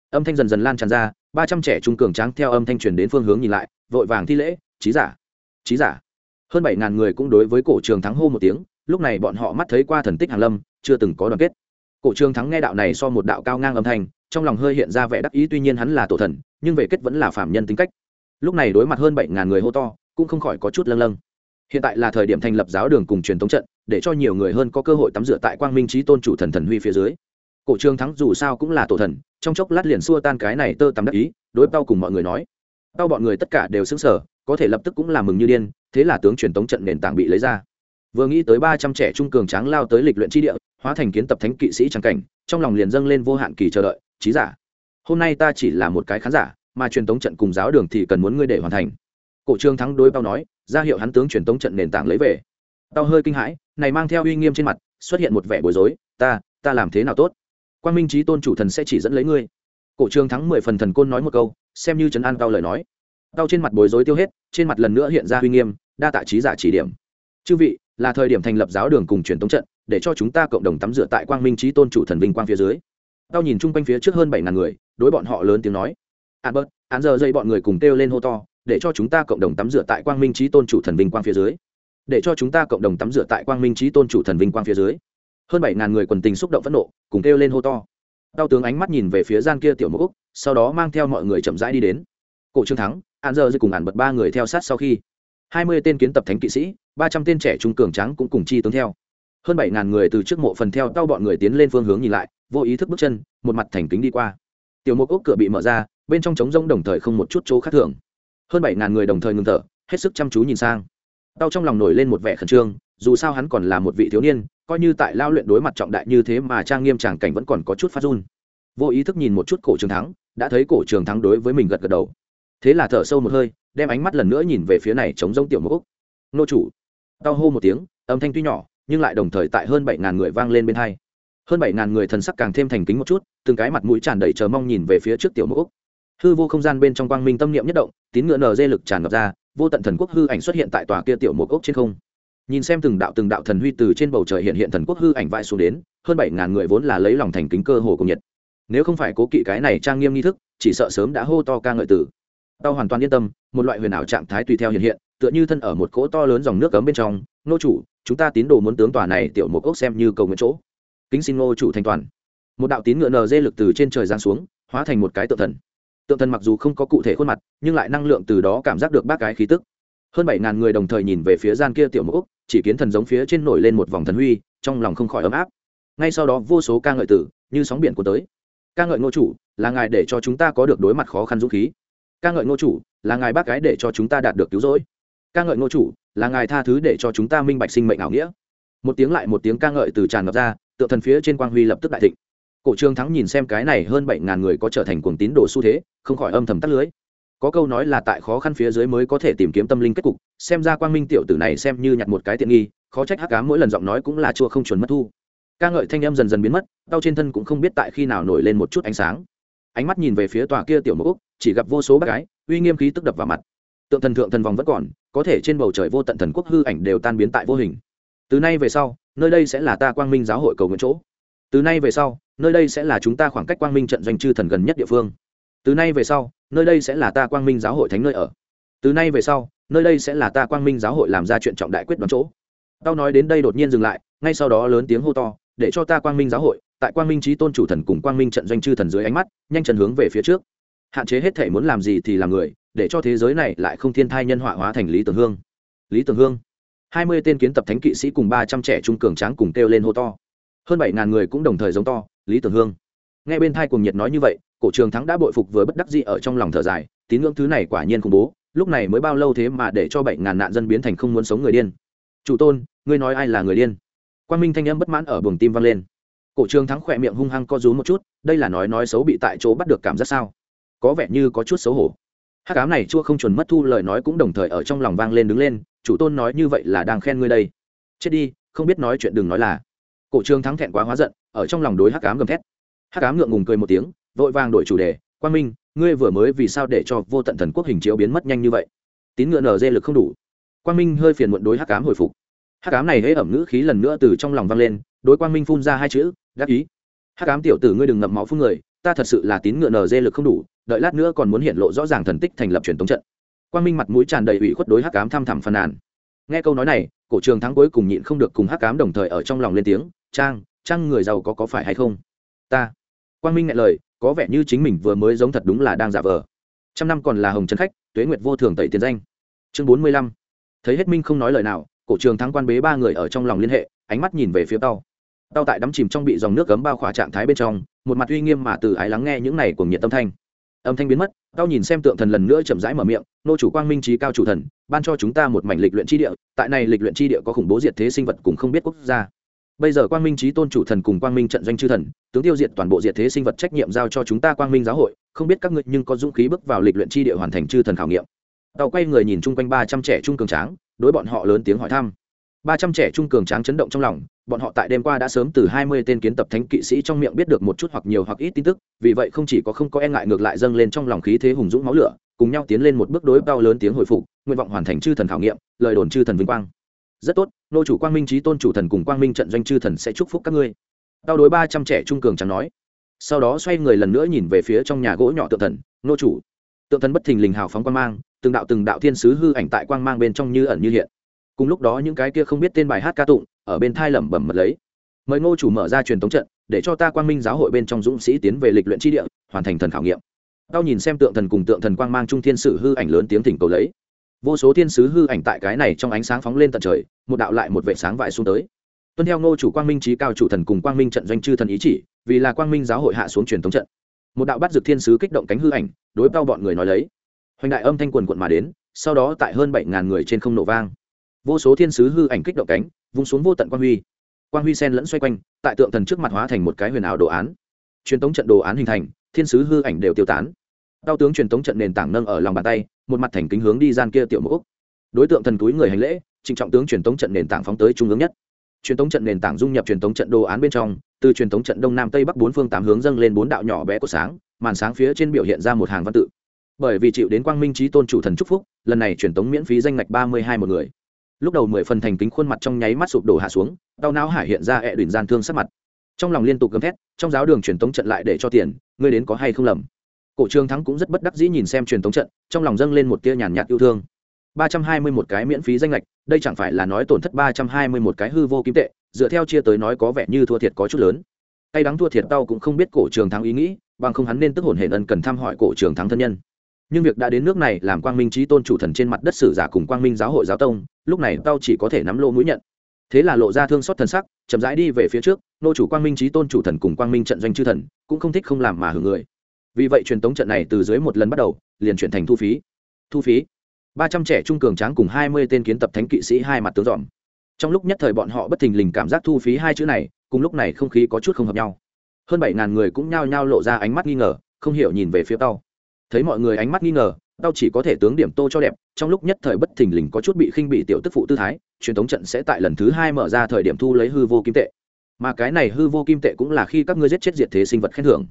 Âm thanh dần dần lan tràn ra, ba trăm trẻ trung cường tráng theo âm thanh truyền đến phương hướng nhìn lại, vội vàng thi lễ trí giả trí giả. Hơn bảy ngàn người cũng đối với cổ trường thắng hô một tiếng, lúc này bọn họ mắt thấy qua thần tích hàn lâm, chưa từng có đoàn kết cổ Trương thắng nghe đạo này so một đạo cao ngang âm thanh, trong lòng hơi hiện ra vẻ đắc ý, tuy nhiên hắn là tổ thần, nhưng về kết vẫn là phạm nhân tính cách. Lúc này đối mặt hơn bảy ngàn người hô to, cũng không khỏi có chút lâng lâng. Hiện tại là thời điểm thành lập giáo đường cùng truyền thống trận, để cho nhiều người hơn có cơ hội tắm rửa tại quang minh trí tôn chủ thần thần huy phía dưới. Cổ Trương thắng dù sao cũng là tổ thần, trong chốc lát liền xua tan cái này tơ tắm đắc ý, đối bao cùng mọi người nói. Bao bọn người tất cả đều xứng sở có thể lập tức cũng làm mừng như điên, thế là tướng truyền thống trận nền tảng bị lấy ra. Vừa nghĩ tới ba trăm trẻ trung cường tráng lao tới lịch luyện chi địa hóa thành kiến tập thánh kỵ sĩ trang cảnh, trong lòng liền dâng lên vô hạn kỳ chờ đợi trí giả, hôm nay ta chỉ là một cái khán giả, mà truyền tống trận cùng giáo đường thì cần muốn ngươi để hoàn thành. Cổ trương thắng đối bao nói, ra hiệu hắn tướng truyền tống trận nền tảng lấy về. Tao hơi kinh hãi, này mang theo uy nghiêm trên mặt, xuất hiện một vẻ bối rối, ta ta làm thế nào tốt? Quan minh trí tôn chủ thần sẽ chỉ dẫn lấy ngươi. Cổ trương thắng mười phần thần côn nói một câu, xem như trấn an tao lời nói. Tao trên mặt bối rối tiêu hết, trên mặt lần nữa hiện ra uy nghiêm, đa tạ trí giả chỉ điểm. Chư vị, là thời điểm thành lập giáo đường cùng truyền tống trận để cho chúng ta cộng đồng tắm rửa tại quang minh trí tôn chủ thần vinh quang phía dưới. Tao nhìn chung quanh phía trước hơn bảy ngàn người, đối bọn họ lớn tiếng nói. An bớt an giờ dây bọn người cùng kêu lên hô to, để cho chúng ta cộng đồng tắm rửa tại quang minh trí tôn chủ thần vinh quang phía dưới. Để cho chúng ta cộng đồng tắm rửa tại quang minh trí tôn chủ thần vinh quang phía dưới. Hơn bảy ngàn người quần tình xúc động phẫn nộ, cùng kêu lên hô to. Đau tướng ánh mắt nhìn về phía gian kia tiểu mẫu úc, sau đó mang theo mọi người chậm rãi đi đến. Cổ trương thắng an giờ dây cùng ản bật ba người theo sát sau khi. Hai mươi tên kiến tập thánh kỵ sĩ, ba trăm tên trẻ trung cường trắng cũng cùng chi tướng theo hơn bảy ngàn người từ trước mộ phần theo tao bọn người tiến lên phương hướng nhìn lại, vô ý thức bước chân, một mặt thành kính đi qua. Tiểu mục ốc cửa bị mở ra, bên trong trống rông đồng thời không một chút chỗ khác thường. Hơn bảy ngàn người đồng thời ngừng thở, hết sức chăm chú nhìn sang. Tao trong lòng nổi lên một vẻ khẩn trương, dù sao hắn còn là một vị thiếu niên, coi như tại lao luyện đối mặt trọng đại như thế mà trang nghiêm tràng cảnh vẫn còn có chút phát run. Vô ý thức nhìn một chút cổ trường thắng, đã thấy cổ trường thắng đối với mình gật gật đầu. Thế là thở sâu một hơi, đem ánh mắt lần nữa nhìn về phía này chống giống tiểu mục úc nô chủ. Tao hô một tiếng, âm thanh tuy nhỏ nhưng lại đồng thời tại hơn bảy ngàn người vang lên bên hai. Hơn bảy ngàn người thần sắc càng thêm thành kính một chút, từng cái mặt mũi tràn đầy chờ mong nhìn về phía trước tiểu mẫu hư vô không gian bên trong quang minh tâm niệm nhất động, tín ngựa nở dê lực tràn ngập ra, vô tận thần quốc hư ảnh xuất hiện tại tòa kia tiểu mộ ốc trên không. Nhìn xem từng đạo từng đạo thần huy từ trên bầu trời hiện hiện thần quốc hư ảnh vãi xuống đến, hơn bảy ngàn người vốn là lấy lòng thành kính cơ hồ cùng nhiệt. Nếu không phải cố kỵ cái này trang nghiêm nghi thức, chỉ sợ sớm đã hô to ca ngợi tử. Tao hoàn toàn yên tâm, một loại huyền ảo trạng thái tùy theo hiện hiện, tựa như thân ở một cỗ to lớn dòng nước cấm bên trong nô chủ, chúng ta tín đồ muốn tướng tòa này tiểu một ốc xem như cầu nguyện chỗ. Kính xin nô chủ thành toàn. Một đạo tín ngựa nờ dê lực từ trên trời giáng xuống, hóa thành một cái tượng thần. Tượng thần mặc dù không có cụ thể khuôn mặt, nhưng lại năng lượng từ đó cảm giác được bác cái khí tức. Hơn bảy ngàn người đồng thời nhìn về phía gian kia tiểu mẫu chỉ kiến thần giống phía trên nổi lên một vòng thần huy, trong lòng không khỏi ấm áp. Ngay sau đó vô số ca ngợi tử, như sóng biển của tới. Ca ngợi ngô chủ, là ngài để cho chúng ta có được đối mặt khó khăn dũng khí. Ca ngợi ngô chủ, là ngài bác gái để cho chúng ta đạt được cứu rỗi ca ngợi ngô chủ, là ngài tha thứ để cho chúng ta minh bạch sinh mệnh ảo nghĩa. Một tiếng lại một tiếng ca ngợi từ tràn ngập ra tựa thần phía trên quang huy lập tức đại thịnh. Cổ trương thắng nhìn xem cái này hơn bảy ngàn người có trở thành cuồng tín đồ xu thế, không khỏi âm thầm tắt lưới. Có câu nói là tại khó khăn phía dưới mới có thể tìm kiếm tâm linh kết cục, xem ra quang minh tiểu tử này xem như nhặt một cái tiện nghi, khó trách hắc cá mỗi lần giọng nói cũng là chua không chuẩn mất thu. Ca ngợi thanh âm dần dần biến mất, đau trên thân cũng không biết tại khi nào nổi lên một chút ánh sáng. Ánh mắt nhìn về phía tòa kia tiểu mẫu chỉ gặp vô số bác gái, uy nghiêm khí tức đập vào mặt tượng thần thượng thần vòng vẫn còn, có thể trên bầu trời vô tận thần quốc hư ảnh đều tan biến tại vô hình. Từ nay về sau, nơi đây sẽ là ta quang minh giáo hội cầu nguyện chỗ. Từ nay về sau, nơi đây sẽ là chúng ta khoảng cách quang minh trận doanh chư thần gần nhất địa phương. Từ nay về sau, nơi đây sẽ là ta quang minh giáo hội thánh nơi ở. Từ nay về sau, nơi đây sẽ là ta quang minh giáo hội làm ra chuyện trọng đại quyết đoán chỗ. Tao nói đến đây đột nhiên dừng lại, ngay sau đó lớn tiếng hô to, để cho ta quang minh giáo hội, tại quang minh trí tôn chủ thần cùng quang minh trận doanh chư thần dưới ánh mắt, nhanh chân hướng về phía trước. Hạn chế hết thể muốn làm gì thì làm người để cho thế giới này lại không thiên thai nhân họa hóa thành lý tường hương. Lý tường hương. Hai mươi tên kiến tập thánh kỵ sĩ cùng ba trăm trẻ trung cường tráng cùng kêu lên hô to. Hơn bảy ngàn người cũng đồng thời giống to, lý tường hương. Nghe bên thai cùng nhiệt nói như vậy, cổ trường thắng đã bội phục với bất đắc dĩ ở trong lòng thở dài, tín ngưỡng thứ này quả nhiên khủng bố, lúc này mới bao lâu thế mà để cho bảy ngàn nạn dân biến thành không muốn sống người điên. Chủ tôn, ngươi nói ai là người điên? Quan minh thanh âm bất mãn ở buồng tim vang lên. Cổ trường thắng khỏe miệng hung hăng co rú một chút, đây là nói nói xấu bị tại chỗ bắt được cảm giác sao? Có vẻ như có chút xấu hổ hát cám này chua không chuẩn mất thu lời nói cũng đồng thời ở trong lòng vang lên đứng lên, chủ tôn nói như vậy là đang khen ngươi đây. Chết đi, không biết nói chuyện đừng nói là. Cổ trường thắng thẹn quá hóa giận, ở trong lòng đối hắc cám gầm thét. Hắc cám ngượng ngùng cười một tiếng, vội vàng đổi chủ đề, quang minh, ngươi vừa mới vì sao để cho vô tận thần quốc hình chiếu biến mất nhanh như vậy? Tín ngựa nở dê lực không đủ. Quang minh hơi phiền muộn đối hắc cám hồi phục. Hắc cám này hễ ẩm ngữ khí lần nữa từ trong lòng vang lên, đối quang minh phun ra hai chữ, đắc ý. Hắc cám tiểu tử ngươi đừng ngậm máu phun người ta thật sự là tín ngựa nở dê lực không đủ, đợi lát nữa còn muốn hiện lộ rõ ràng thần tích thành lập truyền thống trận. Quang minh mặt mũi tràn đầy ủy khuất đối hắc cám thăm thẳm phàn nàn. Nghe câu nói này, cổ trường thắng cuối cùng nhịn không được cùng hắc cám đồng thời ở trong lòng lên tiếng, trang trang người giàu có có phải hay không? Ta. Quang minh nghe lời, có vẻ như chính mình vừa mới giống thật đúng là đang giả vờ. Trăm năm còn là hồng trấn khách, tuế nguyệt vô thường tẩy tiền danh. Chương bốn mươi lăm. Thấy hết minh không nói lời nào, cổ trường thắng quan bế ba người ở trong lòng liên hệ, ánh mắt nhìn về phía tàu tàu tại đắm chìm trong bị dòng nước cấm bao khỏa trạng thái bên trong một mặt uy nghiêm mà từ ái lắng nghe những này của nhiệt tâm thanh. Âm thanh biến mất, tao nhìn xem tượng thần lần nữa chậm rãi mở miệng, nô chủ quang minh trí cao chủ thần, ban cho chúng ta một mảnh lịch luyện tri địa, tại này lịch luyện tri địa có khủng bố diệt thế sinh vật cùng không biết quốc gia. Bây giờ quang minh trí tôn chủ thần cùng quang minh trận doanh chư thần, tướng tiêu diệt toàn bộ diệt thế sinh vật trách nhiệm giao cho chúng ta quang minh giáo hội, không biết các ngươi nhưng có dũng khí bước vào lịch luyện chi địa hoàn thành chư thần khảo nghiệm. Tàu quay người nhìn chung quanh ba trăm trẻ trung cường tráng, đối bọn họ lớn tiếng hỏi thăm ba trăm trẻ trung cường tráng chấn động trong lòng, bọn họ tại đêm qua đã sớm từ hai mươi tên kiến tập thánh kỵ sĩ trong miệng biết được một chút hoặc nhiều hoặc ít tin tức, vì vậy không chỉ có không có e ngại ngược lại dâng lên trong lòng khí thế hùng dũng máu lửa, cùng nhau tiến lên một bước đối bao lớn tiếng hồi phục, nguyện vọng hoàn thành chư thần khảo nghiệm, lời đồn chư thần vinh quang. Rất tốt, nô chủ quang minh trí tôn chủ thần cùng quang minh trận doanh chư thần sẽ chúc phúc các ngươi. Đao đối ba trăm trẻ trung cường chẳng nói. Sau đó xoay người lần nữa nhìn về phía trong nhà gỗ nhỏ tượng thần, nô chủ. Tượng thần bất thình lình hào phóng quang mang, từng đạo từng đạo thiên sứ hư ảnh tại quang mang bên trong như ẩn như hiện cùng lúc đó những cái kia không biết tên bài hát ca tụng, ở bên thai lẩm bẩm mật lấy. Mời ngô chủ mở ra truyền thống trận, để cho ta quang minh giáo hội bên trong dũng sĩ tiến về lịch luyện tri địa, hoàn thành thần khảo nghiệm. Tao nhìn xem tượng thần cùng tượng thần quang mang trung thiên sử hư ảnh lớn tiếng thỉnh cầu lấy. Vô số thiên sứ hư ảnh tại cái này trong ánh sáng phóng lên tận trời, một đạo lại một vệ sáng vại xuống tới. Tuân theo ngô chủ quang minh trí cao chủ thần cùng quang minh trận doanh chư thần ý chỉ, vì là quang minh giáo hội hạ xuống truyền thống trận. Một đạo bắt dược thiên sứ kích động cánh hư ảnh, đối bao bọn người nói lấy. Hoành đại âm thanh quần quận mà đến, sau đó tại hơn bảy ngàn người trên không nổ vang vô số thiên sứ hư ảnh kích động cánh, vung xuống vô tận quang huy. Quang huy sen lẫn xoay quanh, tại tượng thần trước mặt hóa thành một cái huyền ảo đồ án. Truyền thống trận đồ án hình thành, thiên sứ hư ảnh đều tiêu tán. Đao tướng truyền thống trận nền tảng nâng ở lòng bàn tay, một mặt thành kính hướng đi gian kia tiểu mẫu đối tượng thần túi người hành lễ, trịnh trọng tướng truyền thống trận nền tảng phóng tới trung ương nhất. Truyền thống trận nền tảng dung nhập truyền thống trận đồ án bên trong, từ truyền thống trận đông nam tây bắc bốn phương tám hướng dâng lên bốn đạo nhỏ bé của sáng, màn sáng phía trên biểu hiện ra một hàng văn tự. Bởi vì chịu đến quang minh trí tôn chủ thần chúc phúc, lần này truyền thống miễn phí danh ngạch ba mươi hai một người lúc đầu mười phần thành kính khuôn mặt trong nháy mắt sụp đổ hạ xuống, đau não hải hiện ra ẹ đùn gian thương sắc mặt. Trong lòng liên tục gầm thét, trong giáo đường truyền tống trận lại để cho tiền, ngươi đến có hay không lầm. Cổ trương thắng cũng rất bất đắc dĩ nhìn xem truyền tống trận, trong lòng dâng lên một tia nhàn nhạt yêu thương. Ba trăm hai mươi một cái miễn phí danh lệch, đây chẳng phải là nói tổn thất ba trăm hai mươi một cái hư vô kim tệ, dựa theo chia tới nói có vẻ như thua thiệt có chút lớn. Tay đắng thua thiệt đau cũng không biết cổ trường thắng ý nghĩ, bằng không hắn nên tức hồn hệ ân cần thăm hỏi cổ trường thắng thân nhân. Nhưng việc đã đến nước này làm quang minh trí tôn chủ thần trên mặt đất sử giả cùng quang minh giáo hội giáo tông lúc này tao chỉ có thể nắm lô mũi nhận. Thế là lộ ra thương xót thần sắc, chậm rãi đi về phía trước, nô chủ quang minh trí tôn chủ thần cùng quang minh trận doanh chư thần cũng không thích không làm mà hưởng người. Vì vậy truyền tống trận này từ dưới một lần bắt đầu, liền chuyển thành thu phí. Thu phí. Ba trăm trẻ trung cường tráng cùng hai mươi tên kiến tập thánh kỵ sĩ hai mặt tướng dòm. Trong lúc nhất thời bọn họ bất thình lình cảm giác thu phí hai chữ này, cùng lúc này không khí có chút không hợp nhau. Hơn bảy ngàn người cũng nhao nhao lộ ra ánh mắt nghi ngờ, không hiểu nhìn về phía tao. Thấy mọi người ánh mắt nghi ngờ tao chỉ có thể tướng điểm tô cho đẹp, trong lúc nhất thời bất thình lình có chút bị khinh bị tiểu tức phụ tư thái, truyền thống trận sẽ tại lần thứ hai mở ra thời điểm thu lấy hư vô kim tệ. Mà cái này hư vô kim tệ cũng là khi các ngươi giết chết diệt thế sinh vật khen thưởng.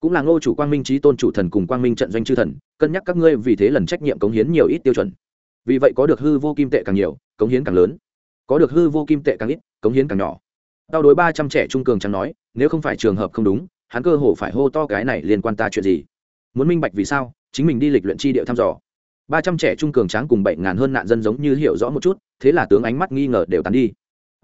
Cũng là ngô chủ quang minh trí tôn chủ thần cùng quang minh trận doanh chư thần, cân nhắc các ngươi vì thế lần trách nhiệm cống hiến nhiều ít tiêu chuẩn. Vì vậy có được hư vô kim tệ càng nhiều, cống hiến càng lớn. Có được hư vô kim tệ càng ít, cống hiến càng nhỏ. Tao đối ba trăm trẻ trung cường chẳng nói, nếu không phải trường hợp không đúng, hắn cơ hồ phải hô to cái này liên quan ta chuyện gì muốn minh bạch vì sao, chính mình đi lịch luyện chi địa thăm dò. Ba trăm trẻ trung cường tráng cùng bảy ngàn hơn nạn dân giống như hiểu rõ một chút, thế là tướng ánh mắt nghi ngờ đều tán đi.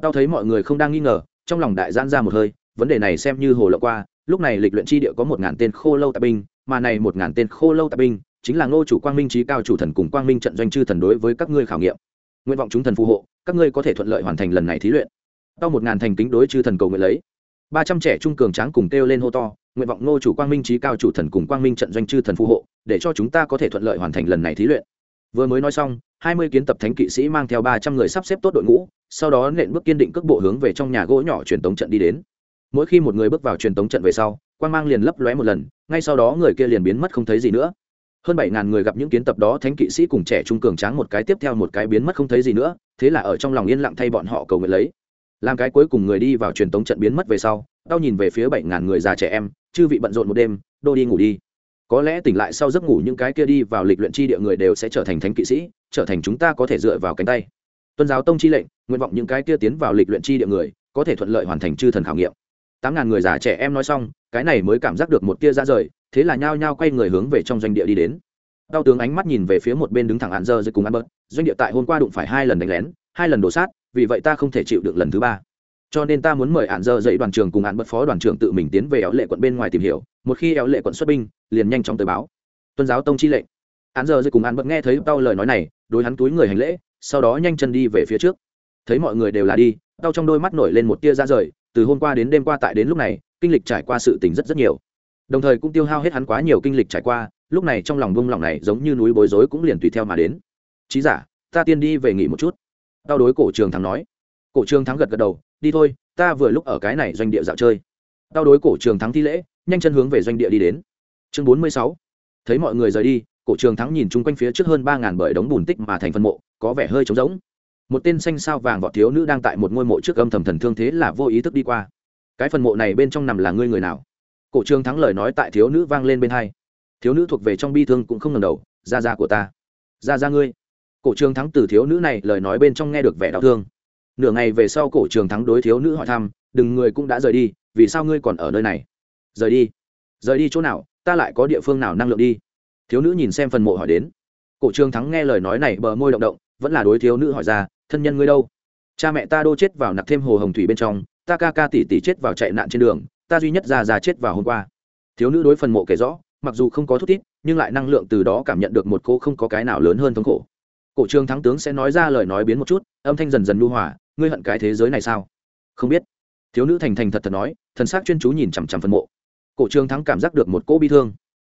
Tao thấy mọi người không đang nghi ngờ, trong lòng đại giãn ra một hơi, vấn đề này xem như hồ lộ qua, lúc này lịch luyện chi địa có một ngàn tên khô lâu tạ binh, mà này một ngàn tên khô lâu tạ binh, chính là ngô chủ quang minh trí cao chủ thần cùng quang minh trận doanh chư thần đối với các ngươi khảo nghiệm. Nguyện vọng chúng thần phù hộ, các ngươi có thể thuận lợi hoàn thành lần này thí luyện. Sau một ngàn thành kính đối chư thần cầu nguyện lấy. Ba trăm trẻ trung cường tráng cùng kêu lên hô to nguyện vọng ngô chủ quang minh trí cao chủ thần cùng quang minh trận doanh chư thần phù hộ, để cho chúng ta có thể thuận lợi hoàn thành lần này thí luyện. Vừa mới nói xong, hai mươi kiến tập thánh kỵ sĩ mang theo ba trăm người sắp xếp tốt đội ngũ, sau đó nện bước kiên định cước bộ hướng về trong nhà gỗ nhỏ truyền tống trận đi đến. Mỗi khi một người bước vào truyền tống trận về sau, quang mang liền lấp lóe một lần, ngay sau đó người kia liền biến mất không thấy gì nữa. Hơn bảy ngàn người gặp những kiến tập đó thánh kỵ sĩ cùng trẻ trung cường tráng một cái tiếp theo một cái biến mất không thấy gì nữa, thế là ở trong lòng yên lặng thay bọn họ cầu nguyện lấy. Làm cái cuối cùng người đi vào truyền tống trận biến mất về sau, đau nhìn về phía bảy ngàn người già trẻ em chư vị bận rộn một đêm, đô đi ngủ đi. Có lẽ tỉnh lại sau giấc ngủ những cái kia đi vào lịch luyện chi địa người đều sẽ trở thành thánh kỵ sĩ, trở thành chúng ta có thể dựa vào cánh tay. Tuân giáo tông chi lệnh, nguyện vọng những cái kia tiến vào lịch luyện chi địa người, có thể thuận lợi hoàn thành chư thần khảo nghiệm. Tám ngàn người già trẻ em nói xong, cái này mới cảm giác được một tia ra rời, thế là nhao nhao quay người hướng về trong doanh địa đi đến. Đau tướng ánh mắt nhìn về phía một bên đứng thẳng hạn dơ dưới cùng ăn bớt doanh địa tại hôm qua đụng phải hai lần đánh lén, hai lần đổ sát, vì vậy ta không thể chịu được lần thứ ba cho nên ta muốn mời hạn dơ dậy đoàn trưởng cùng hạn bất phó đoàn trưởng tự mình tiến về éo lệ quận bên ngoài tìm hiểu. Một khi éo lệ quận xuất binh, liền nhanh chóng tới báo. Tuân giáo tông chi lệnh. Hạn dơ dậy cùng hạn bất nghe thấy tao lời nói này, đối hắn túi người hành lễ, sau đó nhanh chân đi về phía trước. Thấy mọi người đều là đi đau trong đôi mắt nổi lên một tia ra rời, từ hôm qua đến đêm qua tại đến lúc này, kinh lịch trải qua sự tình rất rất nhiều. Đồng thời cũng tiêu hao hết hắn quá nhiều kinh lịch trải qua, lúc này trong lòng bông lòng này giống như núi bối rối cũng liền tùy theo mà đến. Trí giả, ta tiên đi về nghỉ một chút. Đau đối cổ trường thắng nói. Cổ trường thắng gật gật đầu đi thôi, ta vừa lúc ở cái này doanh địa dạo chơi. Tao đối cổ trường thắng thi lễ, nhanh chân hướng về doanh địa đi đến. Chương bốn mươi sáu. Thấy mọi người rời đi, cổ trường thắng nhìn chung quanh phía trước hơn ba ngàn bởi đống bùn tích mà thành phân mộ, có vẻ hơi trống rỗng. Một tên xanh sao vàng vọt thiếu nữ đang tại một ngôi mộ trước âm thầm thần thương thế là vô ý thức đi qua. Cái phần mộ này bên trong nằm là ngươi người nào? Cổ trường thắng lời nói tại thiếu nữ vang lên bên hai. Thiếu nữ thuộc về trong bi thương cũng không ngần đầu ra ra của ta ra ra ngươi. Cổ trường thắng từ thiếu nữ này lời nói bên trong nghe được vẻ đau thương nửa ngày về sau cổ trường thắng đối thiếu nữ hỏi thăm, đừng người cũng đã rời đi, vì sao ngươi còn ở nơi này? Rời đi. Rời đi chỗ nào? Ta lại có địa phương nào năng lượng đi? Thiếu nữ nhìn xem phần mộ hỏi đến. Cổ trường thắng nghe lời nói này bờ môi động động, vẫn là đối thiếu nữ hỏi ra, thân nhân ngươi đâu? Cha mẹ ta đô chết vào nặc thêm hồ hồng thủy bên trong, ta ca ca tỷ tỷ chết vào chạy nạn trên đường, ta duy nhất già già chết vào hôm qua. Thiếu nữ đối phần mộ kể rõ, mặc dù không có thút thít, nhưng lại năng lượng từ đó cảm nhận được một cô không có cái nào lớn hơn thống khổ. Cổ trường thắng tướng sẽ nói ra lời nói biến một chút, âm thanh dần dần lưu hòa ngươi hận cái thế giới này sao? Không biết. Thiếu nữ thành thành thật thật nói, thần s á c chuyên chú nhìn chằm chằm phần mộ. Cổ trường thắng cảm giác được một cỗ bi thương.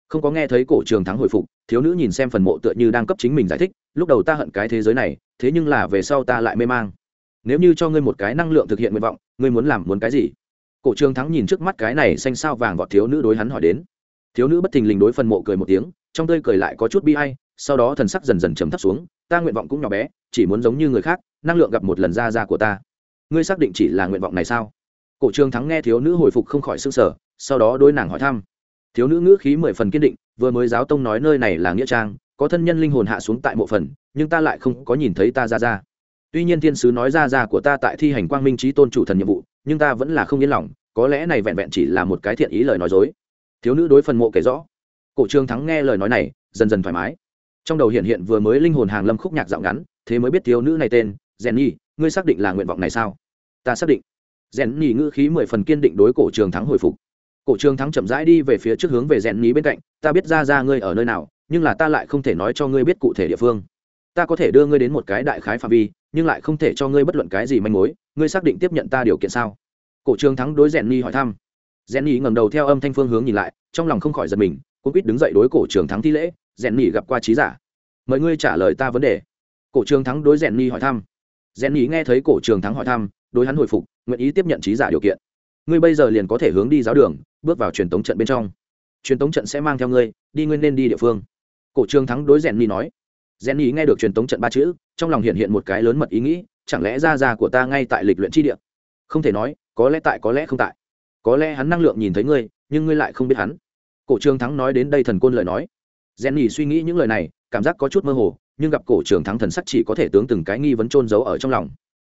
Không có nghe thấy cổ trường thắng hồi phục, thiếu nữ nhìn xem phần mộ tựa như đang cấp chính mình giải thích, lúc đầu ta hận cái thế giới này, thế nhưng là về sau ta lại mê mang. Nếu như cho ngươi một cái năng lượng thực hiện nguyện vọng, ngươi muốn làm muốn cái gì? Cổ trường thắng nhìn trước mắt cái này xanh sao vàng vọt thiếu nữ đối hắn hỏi đến. Thiếu nữ bất thình lình đối phần mộ cười một tiếng, trong tươi cười lại có chút bi hay sau đó thần sắc dần dần chấm thấp xuống ta nguyện vọng cũng nhỏ bé, chỉ muốn giống như người khác, năng lượng gặp một lần ra ra của ta. Ngươi xác định chỉ là nguyện vọng này sao? Cổ Trương thắng nghe thiếu nữ hồi phục không khỏi s ư n g sở sau đó đôi nàng hỏi thăm. Thiếu nữ ngữ khí mười phần kiên định, vừa mới giáo tông nói nơi này là nghĩa trang, có thân nhân linh hồn hạ xuống tại mộ phần, nhưng ta lại không có nhìn thấy ta ra ra. Tuy nhiên thiên sứ nói ra ra của ta tại thi hành quang minh trí tôn chủ thần nhiệm vụ, nhưng ta vẫn là không yên lòng, có lẽ này vẹn vẹn chỉ là một cái thiện ý lời nói dối. Thiếu nữ đối phần mộ kể rõ. Cổ Trương thắng nghe lời nói này, dần dần thoải mái trong đầu hiện hiện vừa mới linh hồn hàng lâm khúc nhạc dạo ngắn, thế mới biết thiếu nữ này tên rèn nhi ngươi xác định là nguyện vọng này sao? Ta xác định. Rèn nhi ngữ khí mười phần kiên định đối cổ trường thắng hồi phục. Cổ trường thắng chậm rãi đi về phía trước hướng về rèn nhi bên cạnh, ta biết ra ra ngươi ở nơi nào, nhưng là ta lại không thể nói cho ngươi biết cụ thể địa phương. Ta có thể đưa ngươi đến một cái đại khái phạm vi, nhưng lại không thể cho ngươi bất luận cái gì manh mối, ngươi xác định tiếp nhận ta điều kiện sao? Cổ trường thắng đối rèn nhi hỏi thăm. Rèn nhi ngầm đầu theo âm thanh phương hướng nhìn lại, trong lòng không khỏi giật mình cũng quýt đứng dậy đối cổ trường thắng thi lễ rèn nhì gặp qua trí giả. Mời ngươi trả lời ta vấn đề. Cổ trường thắng đối rèn nhì hỏi thăm. Rèn nhì nghe thấy cổ trường thắng hỏi thăm, đối hắn hồi phục, nguyện ý tiếp nhận trí giả điều kiện. Ngươi bây giờ liền có thể hướng đi giáo đường, bước vào truyền tống trận bên trong. Truyền tống trận sẽ mang theo ngươi, đi nguyên nên đi địa phương. Cổ trường thắng đối rèn nhì nói. Rèn nhì nghe được truyền tống trận ba chữ, trong lòng hiện hiện một cái lớn mật ý nghĩ, chẳng lẽ ra ra của ta ngay tại lịch luyện chi địa? Không thể nói, có lẽ tại, có lẽ không tại. Có lẽ hắn năng lượng nhìn thấy ngươi, nhưng ngươi lại không biết hắn. Cổ trường thắng nói đến đây thần côn lời nói rèn nhì suy nghĩ những lời này, cảm giác có chút mơ hồ, nhưng gặp cổ trường thắng thần sắc chỉ có thể tướng từng cái nghi vấn trôn giấu ở trong lòng.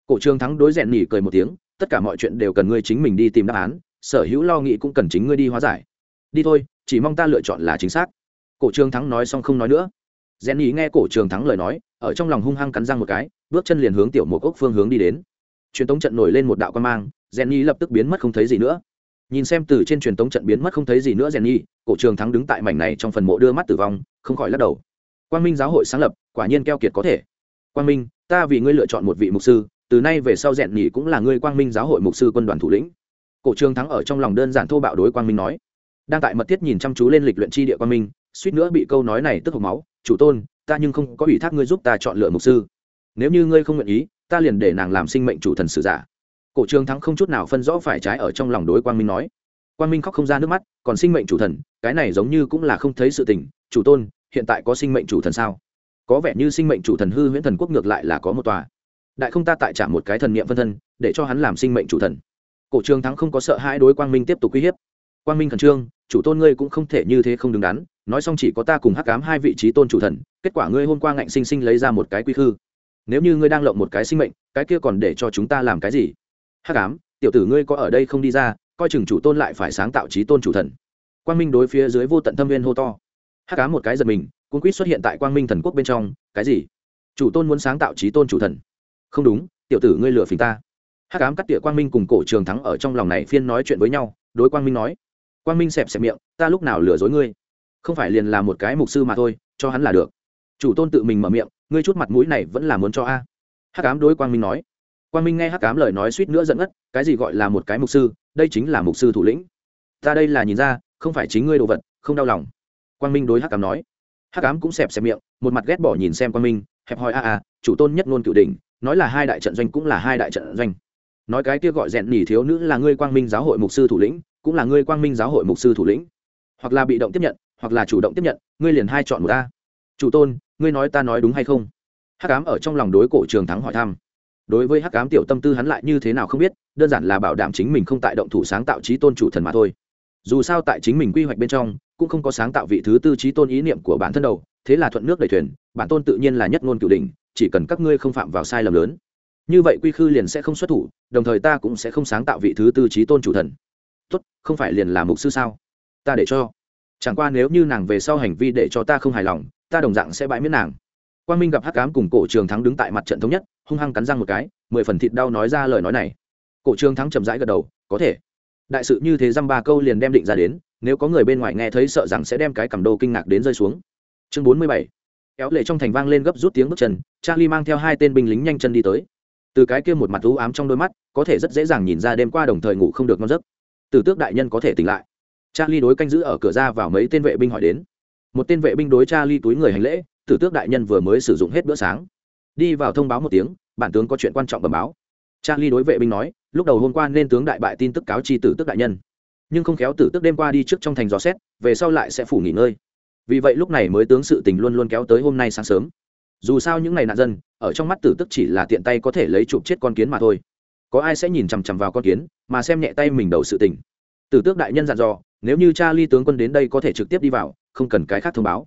Cổ trường thắng đối rèn nhì cười một tiếng, tất cả mọi chuyện đều cần ngươi chính mình đi tìm đáp án, sở hữu lo nghĩ cũng cần chính ngươi đi hóa giải. Đi thôi, chỉ mong ta lựa chọn là chính xác. Cổ trường thắng nói xong không nói nữa. Rèn nhì nghe cổ trường thắng lời nói, ở trong lòng hung hăng cắn răng một cái, bước chân liền hướng tiểu một ốc phương hướng đi đến. Truyền tống trận nổi lên một đạo quan mang rèn nhì lập tức biến mất không thấy gì nữa nhìn xem từ trên truyền tống trận biến mất không thấy gì nữa rèn nhi, cổ trường thắng đứng tại mảnh này trong phần mộ đưa mắt tử vong, không khỏi lắc đầu. Quang minh giáo hội sáng lập, quả nhiên keo kiệt có thể. Quang minh, ta vì ngươi lựa chọn một vị mục sư, từ nay về sau rèn nhi cũng là ngươi quang minh giáo hội mục sư quân đoàn thủ lĩnh. Cổ trường thắng ở trong lòng đơn giản thô bạo đối quang minh nói. Đang tại mật thiết nhìn chăm chú lên lịch luyện chi địa quang minh, suýt nữa bị câu nói này tức hộc máu, chủ tôn, ta nhưng không có ủy thác ngươi giúp ta chọn lựa mục sư. Nếu như ngươi không nguyện ý, ta liền để nàng làm sinh mệnh chủ thần sử giả cổ trường thắng không chút nào phân rõ phải trái ở trong lòng đối quang minh nói. Quang minh khóc không ra nước mắt, còn sinh mệnh chủ thần, cái này giống như cũng là không thấy sự tình, chủ tôn, hiện tại có sinh mệnh chủ thần sao? Có vẻ như sinh mệnh chủ thần hư huyễn thần quốc ngược lại là có một tòa. Đại không ta tại trả một cái thần niệm phân thân, để cho hắn làm sinh mệnh chủ thần. Cổ trường thắng không có sợ hai đối quang minh tiếp tục uy hiếp. Quang minh khẩn trương, chủ tôn ngươi cũng không thể như thế không đứng đắn, nói xong chỉ có ta cùng hắc cám hai vị trí tôn chủ thần, kết quả ngươi hôm qua ngạnh sinh sinh lấy ra một cái quy khư. Nếu như ngươi đang lộng một cái sinh mệnh, cái kia còn để cho chúng ta làm cái gì? Hắc ám, tiểu tử ngươi có ở đây không đi ra, coi chừng chủ tôn lại phải sáng tạo trí tôn chủ thần. Quang minh đối phía dưới vô tận thâm viên hô to. Hắc ám một cái giật mình, cuốn quýt xuất hiện tại quang minh thần quốc bên trong, cái gì? Chủ tôn muốn sáng tạo trí tôn chủ thần. Không đúng, tiểu tử ngươi lừa phình ta. Hắc ám cắt tỉa quang minh cùng cổ trường thắng ở trong lòng này phiên nói chuyện với nhau, đối quang minh nói. Quang minh xẹp xẹp miệng, ta lúc nào lừa dối ngươi? Không phải liền là một cái mục sư mà thôi, cho hắn là được. Chủ tôn tự mình mở miệng, ngươi chút mặt mũi này vẫn là muốn cho a. Hắc ám đối quang minh nói quang minh nghe hắc ám lời nói suýt nữa giận ngất cái gì gọi là một cái mục sư đây chính là mục sư thủ lĩnh. Ta đây là nhìn ra không phải chính ngươi đồ vật không đau lòng. Quang minh đối hắc ám nói. Hắc ám cũng xẹp xẹp miệng một mặt ghét bỏ nhìn xem quang minh hẹp hòi a a chủ tôn nhất ngôn cựu đình, nói là hai đại trận doanh cũng là hai đại trận doanh. Nói cái kia gọi rèn nhỉ thiếu nữ là ngươi quang minh giáo hội mục sư thủ lĩnh cũng là ngươi quang minh giáo hội mục sư thủ lĩnh. Hoặc là bị động tiếp nhận hoặc là chủ động tiếp nhận ngươi liền hai chọn một ta. Chủ tôn ngươi nói ta nói đúng hay không? Hắc cám ở trong lòng đối cổ trường thắng hỏi thăm đối với hắc cám tiểu tâm tư hắn lại như thế nào không biết, đơn giản là bảo đảm chính mình không tại động thủ sáng tạo trí tôn chủ thần mà thôi. Dù sao tại chính mình quy hoạch bên trong, cũng không có sáng tạo vị thứ tư trí tôn ý niệm của bản thân đầu, thế là thuận nước đẩy thuyền, bản tôn tự nhiên là nhất ngôn cửu đình chỉ cần các ngươi không phạm vào sai lầm lớn. Như vậy quy khư liền sẽ không xuất thủ, đồng thời ta cũng sẽ không sáng tạo vị thứ tư trí tôn chủ thần. Tốt, không phải liền là mục sư sao? Ta để cho. Chẳng qua nếu như nàng về sau hành vi để cho ta không hài lòng, ta đồng dạng sẽ bãi miễn nàng. Quang minh gặp hắc cám cùng cổ trường thắng đứng tại mặt trận thống nhất hung hăng cắn răng một cái, mười phần thịt đau nói ra lời nói này. Cổ trường thắng chậm rãi gật đầu, có thể. Đại sự như thế dăm ba câu liền đem định ra đến, nếu có người bên ngoài nghe thấy sợ rằng sẽ đem cái cầm đô kinh ngạc đến rơi xuống. Chương bốn mươi bảy. Kéo lệ trong thành vang lên gấp rút tiếng bước chân, charlie mang theo hai tên binh lính nhanh chân đi tới. Từ cái kia một mặt u ám trong đôi mắt, có thể rất dễ dàng nhìn ra đêm qua đồng thời ngủ không được ngon giấc. Từ tước đại nhân có thể tỉnh lại. Charlie đối canh giữ ở cửa ra vào mấy tên vệ binh hỏi đến. Một tên vệ binh đối charlie túi người hành lễ tử tước đại nhân vừa mới sử dụng hết bữa sáng. Đi vào thông báo một tiếng bản tướng có chuyện quan trọng bẩm báo. Charlie đối vệ binh nói, lúc đầu hôm qua nên tướng đại bại tin tức cáo chi tử tước đại nhân. Nhưng không khéo tử tước đêm qua đi trước trong thành gió xét, về sau lại sẽ phủ nghỉ ngơi. Vì vậy lúc này mới tướng sự tình luôn luôn kéo tới hôm nay sáng sớm. Dù sao những ngày nạn dân, ở trong mắt tử tức chỉ là tiện tay có thể lấy chụp chết con kiến mà thôi. Có ai sẽ nhìn chằm chằm vào con kiến, mà xem nhẹ tay mình đầu sự tình. Tử tước đại nhân dặn dò, nếu như cha ly tướng quân đến đây có thể trực tiếp đi vào, không cần cái khác thông báo.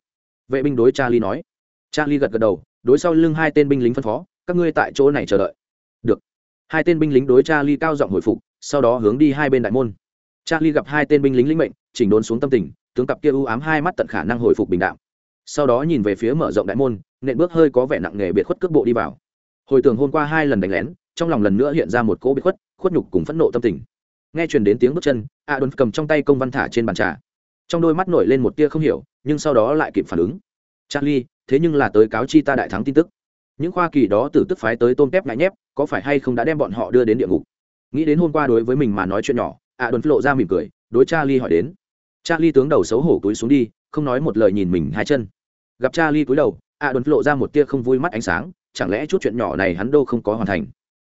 Vệ binh đối cha ly nói. Cha ly gật gật đầu, đối sau lưng hai tên binh lính phân phó các ngươi tại chỗ này chờ đợi. Được. Hai tên binh lính đối cha ly cao giọng hồi phục, sau đó hướng đi hai bên đại môn. Cha ly gặp hai tên binh lính lĩnh mệnh, chỉnh đốn xuống tâm tình, tướng cặp kia u ám hai mắt tận khả năng hồi phục bình đạo sau đó nhìn về phía mở rộng đại môn, nện bước hơi có vẻ nặng nề biệt khuất cước bộ đi vào. Hồi tưởng hôm qua hai lần đánh lén, trong lòng lần nữa hiện ra một cỗ biệt khuất khuất nhục cùng phẫn nộ tâm tình. Nghe truyền đến tiếng bước chân a đồn cầm trong tay công văn thả trên bàn trà. Trong đôi mắt nổi lên một tia không hiểu, nhưng sau đó lại kịp phản ứng. Charlie, thế nhưng là tới cáo chi ta đại thắng tin tức những khoa kỳ đó từ tức phái tới tôm tép ngại nhép, có phải hay không đã đem bọn họ đưa đến địa ngục? Nghĩ đến hôm qua đối với mình mà nói chuyện nhỏ ạ đồn lộ ra mỉm cười, đối cha ly hỏi đến. Cha ly tướng đầu xấu hổ túi xuống đi, không nói một lời nhìn mình hai chân. Gặp cha ly cúi đầu ạ đồn lộ ra một tia không vui mắt ánh sáng, chẳng lẽ chút chuyện nhỏ này hắn đâu không có hoàn thành?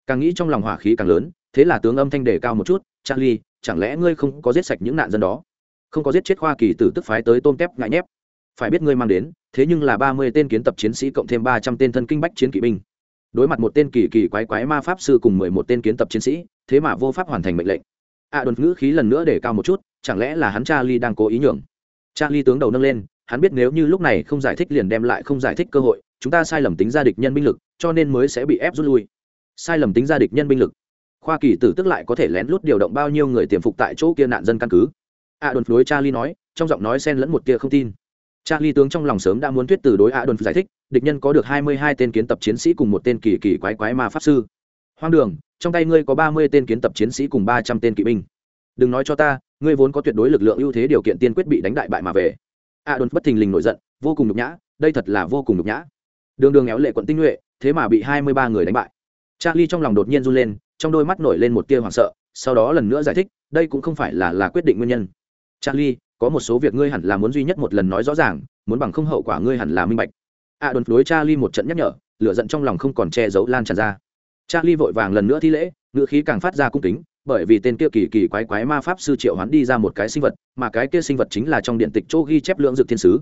Càng nghĩ trong lòng hỏa khí càng lớn, thế là tướng âm thanh đề cao một chút cha ly chẳng lẽ ngươi không có giết sạch những nạn dân đó? Không có giết chết khoa kỳ tử tức phái tới tôm tép ngại nhép? Phải biết ngươi mang đến thế nhưng là ba mươi tên kiến tập chiến sĩ cộng thêm ba trăm tên thân kinh bách chiến kỵ binh. Đối mặt một tên kỳ kỳ quái quái ma pháp sư cùng mười một tên kiến tập chiến sĩ, thế mà vô pháp hoàn thành mệnh lệnh. A đồn ngữ khí lần nữa để cao một chút, chẳng lẽ là hắn charlie đang cố ý nhường? Charlie tướng đầu nâng lên, hắn biết nếu như lúc này không giải thích liền đem lại không giải thích cơ hội, chúng ta sai lầm tính ra địch nhân binh lực, cho nên mới sẽ bị ép rút lui. Sai lầm tính ra địch nhân binh lực. Khoa kỳ tử tức lại có thể lén lút điều động bao nhiêu người tiềm phục tại chỗ kia nạn dân căn cứ? A đồn đối charlie nói, trong giọng nói xen lẫn một tia không tin charlie tướng trong lòng sớm đã muốn thuyết từ đối a đồn giải thích, địch nhân có được hai mươi hai tên kiến tập chiến sĩ cùng một tên kỳ kỳ quái quái ma pháp sư. Hoang đường, trong tay ngươi có ba mươi tên kiến tập chiến sĩ cùng ba trăm tên kỵ binh. Đừng nói cho ta, ngươi vốn có tuyệt đối lực lượng ưu thế điều kiện tiên quyết bị đánh đại bại mà về. A đồn bất thình lình nổi giận, vô cùng nhục nhã, đây thật là vô cùng nhục nhã. Đường đường éo lệ quận tinh nhuệ, thế mà bị hai mươi ba người đánh bại. Charlie trong lòng đột nhiên run lên, trong đôi mắt nổi lên một tia hoảng sợ, sau đó lần nữa giải thích, đây cũng không phải là là quyết định nguyên nhân. Charlie có một số việc ngươi hẳn là muốn duy nhất một lần nói rõ ràng, muốn bằng không hậu quả ngươi hẳn là minh bạch. A đồn đối charlie một trận nhắc nhở, lửa giận trong lòng không còn che giấu lan tràn ra. Charlie vội vàng lần nữa thi lễ, ngữ khí càng phát ra cung kính, bởi vì tên kia kỳ kỳ quái quái ma pháp sư triệu hoán đi ra một cái sinh vật, mà cái kia sinh vật chính là trong điện tịch chỗ ghi chép lưỡng dược thiên sứ.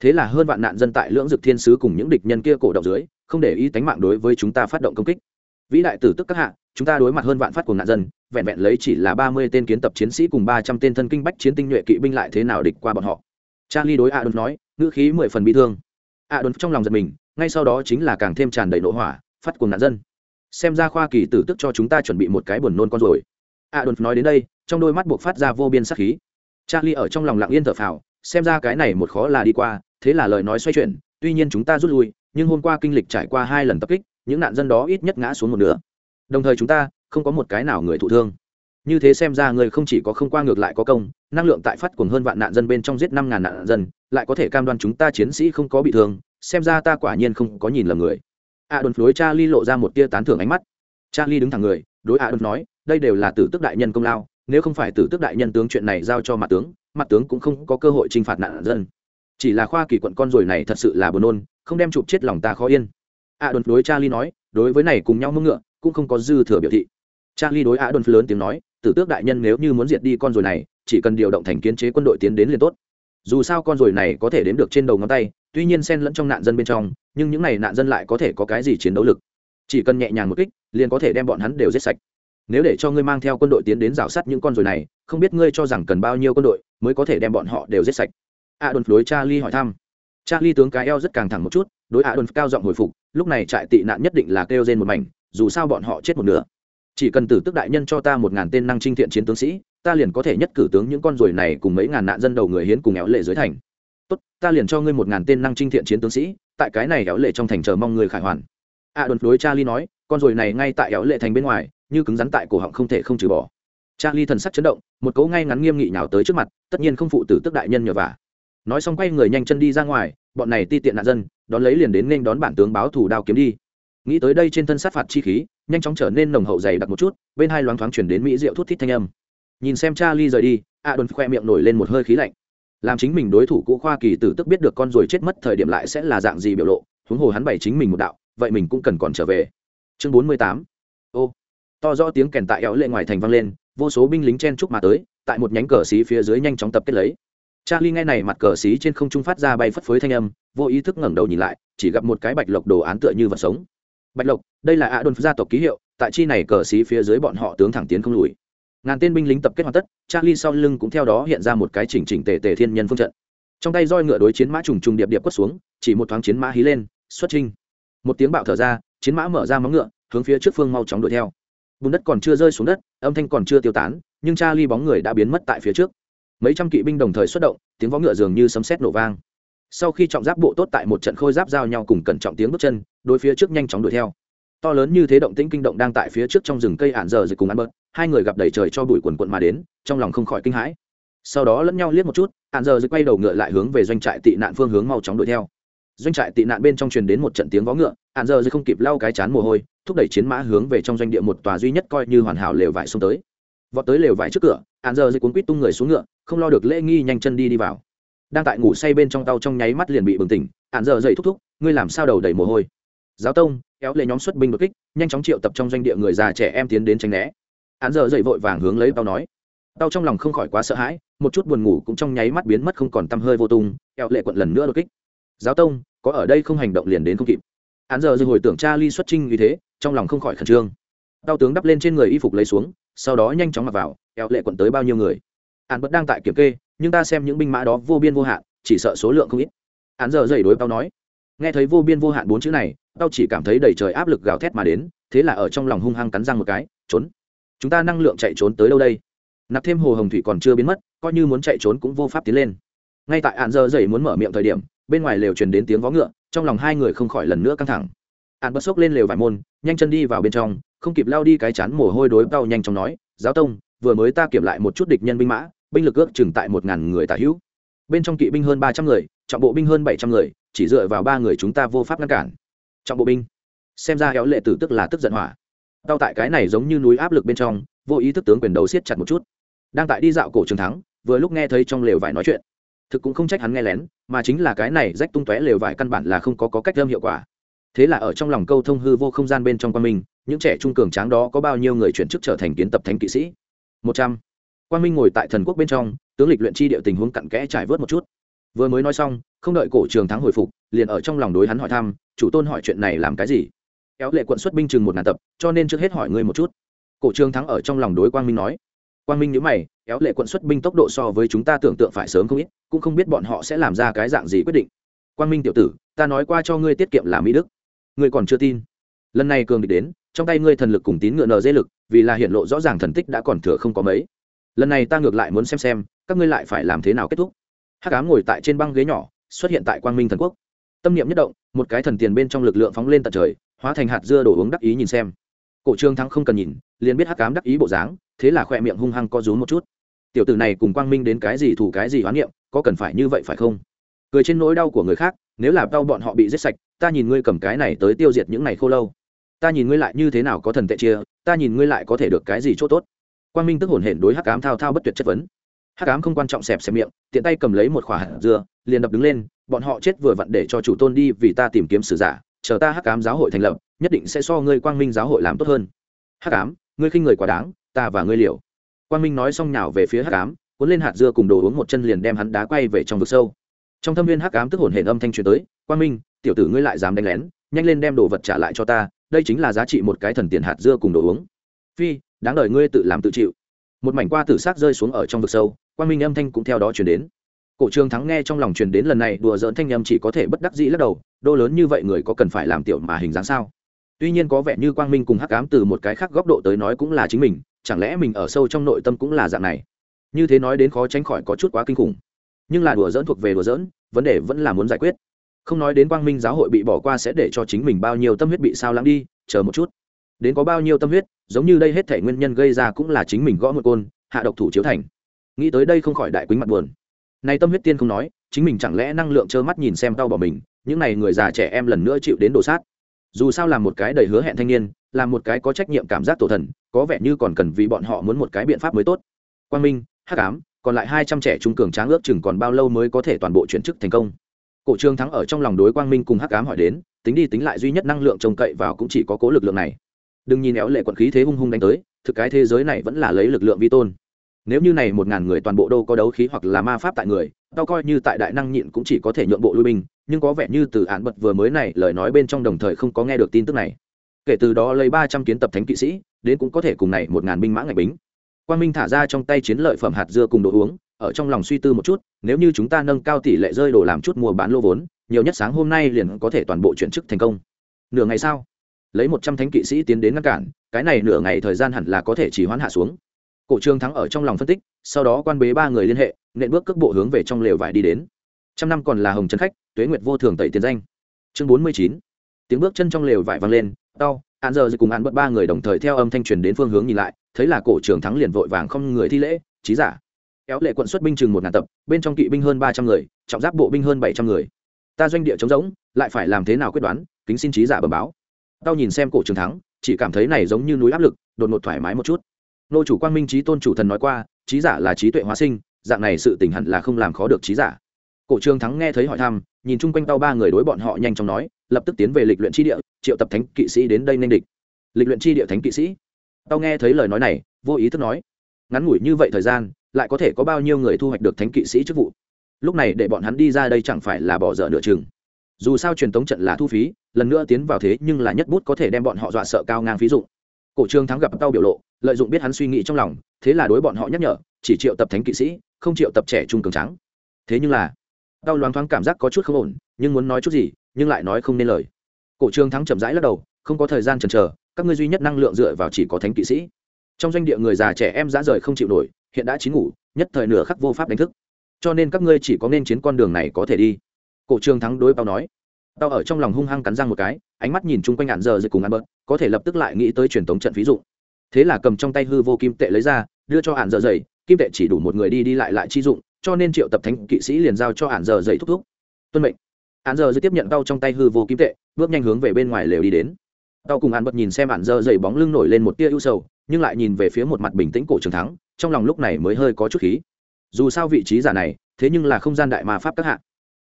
Thế là hơn vạn nạn dân tại lưỡng dược thiên sứ cùng những địch nhân kia cổ động dưới, không để ý tánh mạng đối với chúng ta phát động công kích vĩ đại tử tức các hạ, chúng ta đối mặt hơn vạn phát của nạn dân, vẹn vẹn lấy chỉ là ba mươi tên kiến tập chiến sĩ cùng ba trăm tên thân kinh bách chiến tinh nhuệ kỵ binh lại thế nào địch qua bọn họ. Charlie đối adolf nói, ngữ khí mười phần bị thương. Adolf trong lòng giật mình, ngay sau đó chính là càng thêm tràn đầy nội hỏa, phát cuồng nạn dân. Xem ra khoa kỳ tử tức cho chúng ta chuẩn bị một cái buồn nôn con rồi. Adolf nói đến đây, trong đôi mắt buộc phát ra vô biên sắc khí. Charlie ở trong lòng lặng yên thở phào, xem ra cái này một khó là đi qua, thế là lời nói xoay chuyển, tuy nhiên chúng ta rút lui, nhưng hôm qua kinh lịch trải qua hai lần tập kích những nạn dân đó ít nhất ngã xuống một nửa. Đồng thời chúng ta không có một cái nào người thụ thương. Như thế xem ra người không chỉ có không qua ngược lại có công, năng lượng tại phát cùng hơn vạn nạn dân bên trong giết năm ngàn nạn dân, lại có thể cam đoan chúng ta chiến sĩ không có bị thương, xem ra ta quả nhiên không có nhìn lầm người. A đồn phối cha ly lộ ra một tia tán thưởng ánh mắt. Cha ly đứng thẳng người, đối a đồn nói, đây đều là tử tức đại nhân công lao, nếu không phải tử tức đại nhân tướng chuyện này giao cho mặt tướng mặt tướng cũng không có cơ hội t r i n h phạt nạn dân. Chỉ là khoa kỳ quận con rồi này thật sự là buồn nôn, không đem chụp chết lòng ta khó yên a đồn đối Charlie nói, đối với này cùng nhau mưng ngựa, cũng không có dư thừa biểu thị. Charlie đối a đồn lớn tiếng nói, tử tước đại nhân nếu như muốn diệt đi con rồi này, chỉ cần điều động thành kiến chế quân đội tiến đến liền tốt. Dù sao con rồi này có thể đếm được trên đầu ngón tay, tuy nhiên xen lẫn trong nạn dân bên trong, nhưng những này nạn dân lại có thể có cái gì chiến đấu lực? Chỉ cần nhẹ nhàng một kích, liền có thể đem bọn hắn đều giết sạch. Nếu để cho ngươi mang theo quân đội tiến đến rào sát những con rồi này, không biết ngươi cho rằng cần bao nhiêu quân đội mới có thể đem bọn họ đều giết sạch? A đồn đối charlie hỏi thăm charlie tướng cái eo rất càng thẳng một chút, đối Á đồn cao giọng hồi phục, lúc này trại tị nạn nhất định là kêu rên một mảnh, dù sao bọn họ chết một nửa. Chỉ cần tử tức đại nhân cho ta một ngàn tên năng trinh thiện chiến tướng sĩ, ta liền có thể nhất cử tướng những con ruồi này cùng mấy ngàn nạn dân đầu người hiến cùng éo lệ dưới thành. Tốt, ta liền cho ngươi một ngàn tên năng trinh thiện chiến tướng sĩ, tại cái này éo lệ trong thành chờ mong người khải hoàn. Á đồn đối charlie nói, con ruồi này ngay tại éo lệ thành bên ngoài, như cứng rắn tại cổ họng không thể không trừ bỏ. Charlie thần sắc chấn động, một cấu ngay ngắn nghiêm nghị nhào tới trước mặt, tất nhiên không phụ tử tức đại nhân nhờ vả nói xong quay người nhanh chân đi ra ngoài, bọn này ti tiện nạn dân, đón lấy liền đến nên đón bản tướng báo thủ đao kiếm đi. Nghĩ tới đây trên thân sát phạt chi khí, nhanh chóng trở nên nồng hậu dày đặc một chút, bên hai loáng thoáng chuyển đến mỹ rượu thút thít thanh âm. Nhìn xem charlie rời đi, a đồn khoe miệng nổi lên một hơi khí lạnh. Làm chính mình đối thủ cũ khoa kỳ tử tức biết được con rồi chết mất thời điểm lại sẽ là dạng gì biểu lộ, huống hồ hắn bày chính mình một đạo, vậy mình cũng cần còn trở về. Chương bốn mươi tám. Ô. To rõ tiếng kèn tại éo lệ ngoài thành vang lên, vô số binh lính chen chúc mà tới, tại một nhánh cờ xí phía dưới nhanh chóng tập kết lấy charlie nghe này mặt cờ xí trên không trung phát ra bay phất phới thanh âm, vô ý thức ngẩng đầu nhìn lại, chỉ gặp một cái bạch lộc đồ án tựa như vật sống. Bạch lộc, đây là a đồn gia tộc ký hiệu, tại chi này cờ xí phía dưới bọn họ tướng thẳng tiến không lùi. Ngàn tên binh lính tập kết hoàn tất, charlie sau lưng cũng theo đó hiện ra một cái chỉnh chỉnh tề tề thiên nhân phương trận. Trong tay roi ngựa đối chiến mã trùng trùng điệp điệp quất xuống, chỉ một thoáng chiến mã hí lên, xuất trinh một tiếng bạo thở ra, chiến mã mở ra móng ngựa, hướng phía trước phương mau chóng đuổi theo. Bùn đất còn chưa rơi xuống đất, âm thanh còn chưa tiêu tán, nhưng charlie bóng người đã biến mất tại phía trước mấy trăm kỵ binh đồng thời xuất động, tiếng vó ngựa dường như sấm sét nổ vang. Sau khi trọng giáp bộ tốt tại một trận khôi giáp giao nhau cùng cẩn trọng tiếng bước chân, đối phía trước nhanh chóng đuổi theo. To lớn như thế động tĩnh kinh động đang tại phía trước trong rừng cây ản giờ dịch cùng ăn bớt, hai người gặp đầy trời cho bụi quần quận mà đến, trong lòng không khỏi kinh hãi. Sau đó lẫn nhau liếc một chút, ản giờ dịch quay đầu ngựa lại hướng về doanh trại tị nạn phương hướng mau chóng đuổi theo. Doanh trại tị nạn bên trong truyền đến một trận tiếng vó ngựa, ản giờ dịch không kịp lau cái chán mồ hôi, thúc đẩy chiến mã hướng về trong doanh địa một tòa duy nhất coi như hoàn hảo lều vải xông tới vọt tới lều vải trước cửa, hạn giờ rồi cuốn quýt tung người xuống ngựa, không lo được lễ nghi nhanh chân đi đi vào. Đang tại ngủ say bên trong tàu trong nháy mắt liền bị bừng tỉnh, hạn giờ dậy thúc thúc, ngươi làm sao đầu đầy mồ hôi? Giáo tông, kéo lệ nhóm xuất binh đột kích, nhanh chóng triệu tập trong doanh địa người già trẻ em tiến đến tránh né. Hạn giờ dậy vội vàng hướng lấy tao nói. Tao trong lòng không khỏi quá sợ hãi, một chút buồn ngủ cũng trong nháy mắt biến mất không còn tăm hơi vô tung, kéo lệ quận lần nữa đột kích. Giáo tông, có ở đây không hành động liền đến không kịp. Hạn giờ dậy hồi tưởng cha ly xuất trinh như thế, trong lòng không khỏi khẩn trương. Tao tướng đắp lên trên người y phục lấy xuống sau đó nhanh chóng mặc vào, eo lệ quận tới bao nhiêu người. Hắn bất đang tại kiểm kê, nhưng ta xem những binh mã đó vô biên vô hạn, chỉ sợ số lượng không ít. Hắn giờ dậy đối tao nói, nghe thấy vô biên vô hạn bốn chữ này tao chỉ cảm thấy đầy trời áp lực gào thét mà đến, thế là ở trong lòng hung hăng cắn răng một cái, trốn. Chúng ta năng lượng chạy trốn tới đâu đây? Nạp thêm hồ hồng thủy còn chưa biến mất, coi như muốn chạy trốn cũng vô pháp tiến lên. Ngay tại hạn giờ dậy muốn mở miệng thời điểm, bên ngoài lều truyền đến tiếng vó ngựa, trong lòng hai người không khỏi lần nữa căng thẳng. Hạn bất xốc lên lều vải môn, nhanh chân đi vào bên trong không kịp lao đi cái chán mồ hôi đối tao nhanh chóng nói giáo tông vừa mới ta kiểm lại một chút địch nhân binh mã binh lực ước chừng tại một ngàn người tả hữu. Bên trong kỵ binh hơn ba trăm người trọng bộ binh hơn bảy trăm người chỉ dựa vào ba người chúng ta vô pháp ngăn cản. Trọng bộ binh. Xem ra héo lệ tử tức là tức giận hỏa. Tao tại cái này giống như núi áp lực bên trong vô ý thức tướng quyền đấu siết chặt một chút. Đang tại đi dạo cổ trường thắng vừa lúc nghe thấy trong lều vải nói chuyện. Thực cũng không trách hắn nghe lén mà chính là cái này rách tung tóe lều vải căn bản là không có, có cách âm hiệu quả. Thế là ở trong lòng câu thông hư vô không gian bên trong quan minh những trẻ trung cường tráng đó có bao nhiêu người chuyển chức trở thành kiến tập thánh kỵ sĩ? Một trăm. Quan minh ngồi tại thần quốc bên trong, tướng lịch luyện chi địa tình huống cặn kẽ trải vớt một chút. Vừa mới nói xong, không đợi cổ trường thắng hồi phục, liền ở trong lòng đối hắn hỏi thăm, chủ tôn hỏi chuyện này làm cái gì? Kéo lệ quận xuất binh chừng một ngàn tập, cho nên trước hết hỏi ngươi một chút. Cổ trường thắng ở trong lòng đối quang minh nói. Quang minh nhớ mày, kéo lệ quận xuất binh tốc độ so với chúng ta tưởng tượng phải sớm không ít, cũng không biết bọn họ sẽ làm ra cái dạng gì quyết định. Quang minh tiểu tử, ta nói qua cho ngươi tiết kiệm là mỹ đức. Ngươi còn chưa tin. Lần này cường địch đến trong tay ngươi thần lực cùng tín ngựa nở dê lực, vì là hiện lộ rõ ràng thần tích đã còn thừa không có mấy. Lần này ta ngược lại muốn xem xem, các ngươi lại phải làm thế nào kết thúc. Hắc ám ngồi tại trên băng ghế nhỏ, xuất hiện tại quang minh thần quốc. Tâm niệm nhất động, một cái thần tiền bên trong lực lượng phóng lên tận trời, hóa thành hạt dưa đổ uống đắc ý nhìn xem. Cổ trương thắng không cần nhìn, liền biết hắc ám đắc ý bộ dáng, thế là khỏe miệng hung hăng co rúm một chút. Tiểu tử này cùng quang minh đến cái gì thủ cái gì hoán niệm, có cần phải như vậy phải không? Cười trên nỗi đau của người khác, nếu là đau bọn họ bị giết sạch, ta nhìn ngươi cầm cái này tới tiêu diệt những này khô lâu ta nhìn ngươi lại như thế nào có thần tệ chia, ta nhìn ngươi lại có thể được cái gì chỗ tốt. Quang minh tức hồn hển đối hắc ám thao thao bất tuyệt chất vấn. Hắc ám không quan trọng xẹp xẹp miệng, tiện tay cầm lấy một khỏa hạt dưa, liền đập đứng lên, bọn họ chết vừa vặn để cho chủ tôn đi vì ta tìm kiếm sử giả, chờ ta hắc ám giáo hội thành lập, nhất định sẽ so ngươi quang minh giáo hội làm tốt hơn. Hắc ám, ngươi khinh người quá đáng, ta và ngươi liều. Quang minh nói xong nhào về phía hắc ám, cuốn lên hạt dưa cùng đồ uống một chân liền đem hắn đá quay về trong vực sâu. Trong thâm viên hắc ám tức hồn hển âm thanh truyền tới, quang minh, tiểu tử ngươi lại dám đánh lén, nhanh lên đem đồ vật trả lại cho ta đây chính là giá trị một cái thần tiền hạt dưa cùng đồ uống. Phi, đáng đời ngươi tự làm tự chịu. Một mảnh qua tử xác rơi xuống ở trong vực sâu, quang minh âm thanh cũng theo đó truyền đến. Cổ trường thắng nghe trong lòng truyền đến lần này, đùa dỡn thanh âm chỉ có thể bất đắc dĩ lắc đầu, đô lớn như vậy người có cần phải làm tiểu mà hình dáng sao? Tuy nhiên có vẻ như quang minh cùng hắc ám từ một cái khác góc độ tới nói cũng là chính mình, chẳng lẽ mình ở sâu trong nội tâm cũng là dạng này? Như thế nói đến khó tránh khỏi có chút quá kinh khủng. Nhưng là đùa dỡn thuộc về đùa dỡn vấn đề vẫn là muốn giải quyết không nói đến quang minh giáo hội bị bỏ qua sẽ để cho chính mình bao nhiêu tâm huyết bị sao lãng đi, chờ một chút. Đến có bao nhiêu tâm huyết, giống như đây hết thể nguyên nhân gây ra cũng là chính mình gõ một côn, hạ độc thủ chiếu thành. Nghĩ tới đây không khỏi đại quýnh mặt buồn. Nay tâm huyết tiên không nói, chính mình chẳng lẽ năng lượng trơ mắt nhìn xem đau bỏ mình, những n à y người già trẻ em lần nữa chịu đến đổ sát. Dù sao là một cái đầy hứa hẹn thanh niên, là một cái có trách nhiệm cảm giác tổ thần, có vẻ như còn cần vì bọn họ muốn một cái biện pháp mới tốt. Quang minh, hắc ám, còn lại hai trăm trẻ trung cường tráng ước chừng còn bao lâu mới có thể toàn bộ chuyển chức thành công? Cổ trương thắng ở trong lòng đối quang minh cùng hắc ám hỏi đến, tính đi tính lại duy nhất năng lượng trông cậy vào cũng chỉ có cố lực lượng này. Đừng nhìn éo lệ quận khí thế hung hung đánh tới, thực cái thế giới này vẫn là lấy lực lượng vi tôn. Nếu như này một ngàn người toàn bộ đâu có đấu khí hoặc là ma pháp tại người, tao coi như tại đại năng nhịn cũng chỉ có thể nhượng bộ lui binh, nhưng có vẻ như từ án bật vừa mới này, lời nói bên trong đồng thời không có nghe được tin tức này. Kể từ đó lấy ba trăm kiến tập thánh kỵ sĩ, đến cũng có thể cùng này một ngàn binh mã ngạch bính quang minh thả ra trong tay chiến lợi phẩm hạt dưa cùng đồ uống, ở trong lòng suy tư một chút, nếu như chúng ta nâng cao tỷ lệ rơi đồ làm chút mua bán lô vốn, nhiều nhất sáng hôm nay liền có thể toàn bộ chuyển chức thành công. Nửa ngày sau, lấy một trăm thánh kỵ sĩ tiến đến ngăn cản, cái này nửa ngày thời gian hẳn là có thể chỉ hoãn hạ xuống. Cổ trương thắng ở trong lòng phân tích, sau đó quan bế ba người liên hệ, nện bước cước bộ hướng về trong lều vải đi đến. Trăm năm còn là hồng trần khách, tuế nguyệt vô thường tẩy tiền danh. Chương bốn mươi chín, tiếng bước chân trong lều vải vang lên đau hạn giờ cùng hạn bất ba người đồng thời theo âm thanh truyền đến phương hướng nhìn lại thấy là cổ trường thắng liền vội vàng không người thi lễ, trí giả. Kéo lệ quận xuất binh chừng một ngàn tập, bên trong kỵ binh hơn ba trăm người, trọng giáp bộ binh hơn bảy trăm người. Ta doanh địa chống rỗng, lại phải làm thế nào quyết đoán, kính xin trí giả bẩm báo. Tao nhìn xem cổ trường thắng, chỉ cảm thấy này giống như núi áp lực, đột ngột thoải mái một chút. Nô chủ quang minh trí tôn chủ thần nói qua, trí giả là trí tuệ hóa sinh, dạng này sự tình hẳn là không làm khó được trí giả. Cổ trường thắng nghe thấy hỏi thăm, nhìn chung quanh tao ba người đối bọn họ nhanh chóng nói, lập tức tiến về lịch luyện tri địa, triệu tập thánh kỵ sĩ đến đây nên địch. Lịch luyện tri địa thánh kỵ sĩ tao nghe thấy lời nói này, vô ý thức nói, ngắn ngủi như vậy thời gian, lại có thể có bao nhiêu người thu hoạch được thánh kỵ sĩ chức vụ? Lúc này để bọn hắn đi ra đây chẳng phải là bỏ dở nửa chừng. Dù sao truyền thống trận là thu phí, lần nữa tiến vào thế nhưng là nhất bút có thể đem bọn họ dọa sợ cao ngang phí dụ cổ trương thắng gặp tao biểu lộ, lợi dụng biết hắn suy nghĩ trong lòng, thế là đối bọn họ nhắc nhở, chỉ triệu tập thánh kỵ sĩ, không triệu tập trẻ trung cường trắng thế nhưng là, tao loáng thoáng cảm giác có chút không ổn, nhưng muốn nói chút gì, nhưng lại nói không nên lời. Cổ trương thắng chậm rãi lắc đầu, không có thời gian chần chờ các ngươi duy nhất năng lượng dựa vào chỉ có thánh kỵ sĩ. Trong doanh địa người già trẻ em dã rời không chịu nổi, hiện đã chín ngủ, nhất thời nửa khắc vô pháp đánh thức. Cho nên các ngươi chỉ có nên chiến con đường này có thể đi. Cổ trương thắng đối bao nói. Tao ở trong lòng hung hăng cắn răng một cái, ánh mắt nhìn chung quanh ạn giờ dịch cùng ăn bớt, có thể lập tức lại nghĩ tới truyền thống trận ví dụ thế là cầm trong tay hư vô kim tệ lấy ra, đưa cho ản giờ dày kim tệ chỉ đủ một người đi đi lại lại chi dụng, cho nên triệu tập thánh kỵ sĩ liền giao cho ản giờ dày thúc thúc. Tuân mệnh. Ản giờ dày tiếp nhận tao trong tay hư vô kim tệ, bước nhanh hướng về bên ngoài lều đi đến tao cùng ạn bật nhìn xem ạn giờ dày bóng lưng nổi lên một tia ưu sầu, nhưng lại nhìn về phía một mặt bình tĩnh cổ trường thắng, trong lòng lúc này mới hơi có chút khí. Dù sao vị trí giả này, thế nhưng là không gian đại mà pháp các hạ.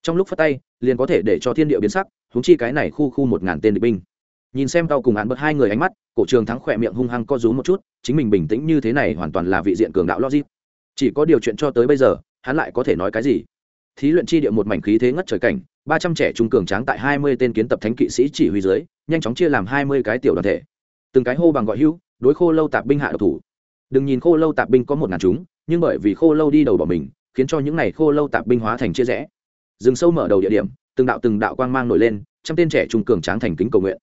Trong lúc phát tay, liền có thể để cho thiên địa biến sắc húng chi cái này khu khu một ngàn tên địch binh. Nhìn xem tao cùng án bật hai người ánh mắt, cổ trường thắng khỏe miệng hung hăng co rúm một chút, chính mình bình tĩnh như thế này hoàn toàn là vị diện cường đạo logic. Chỉ có điều chuyện cho tới bây giờ, hắn lại có thể nói cái gì? Thí luyện chi địa một mảnh khí thế ngất trời cảnh ba trăm trẻ trung cường tráng tại hai mươi tên kiến tập thánh kỵ sĩ chỉ huy dưới, nhanh chóng chia làm hai mươi cái tiểu đoàn thể. Từng cái hô bằng gọi hữu, đối khô lâu tạp binh hạ độc thủ. Đừng nhìn khô lâu tạp binh có một ngàn chúng, nhưng bởi vì khô lâu đi đầu bỏ mình, khiến cho những n à y khô lâu tạp binh hóa thành chia rẽ. Rừng sâu mở đầu địa điểm, từng đạo từng đạo quang mang nổi lên, trăm tên trẻ trung cường tráng thành kính cầu nguyện.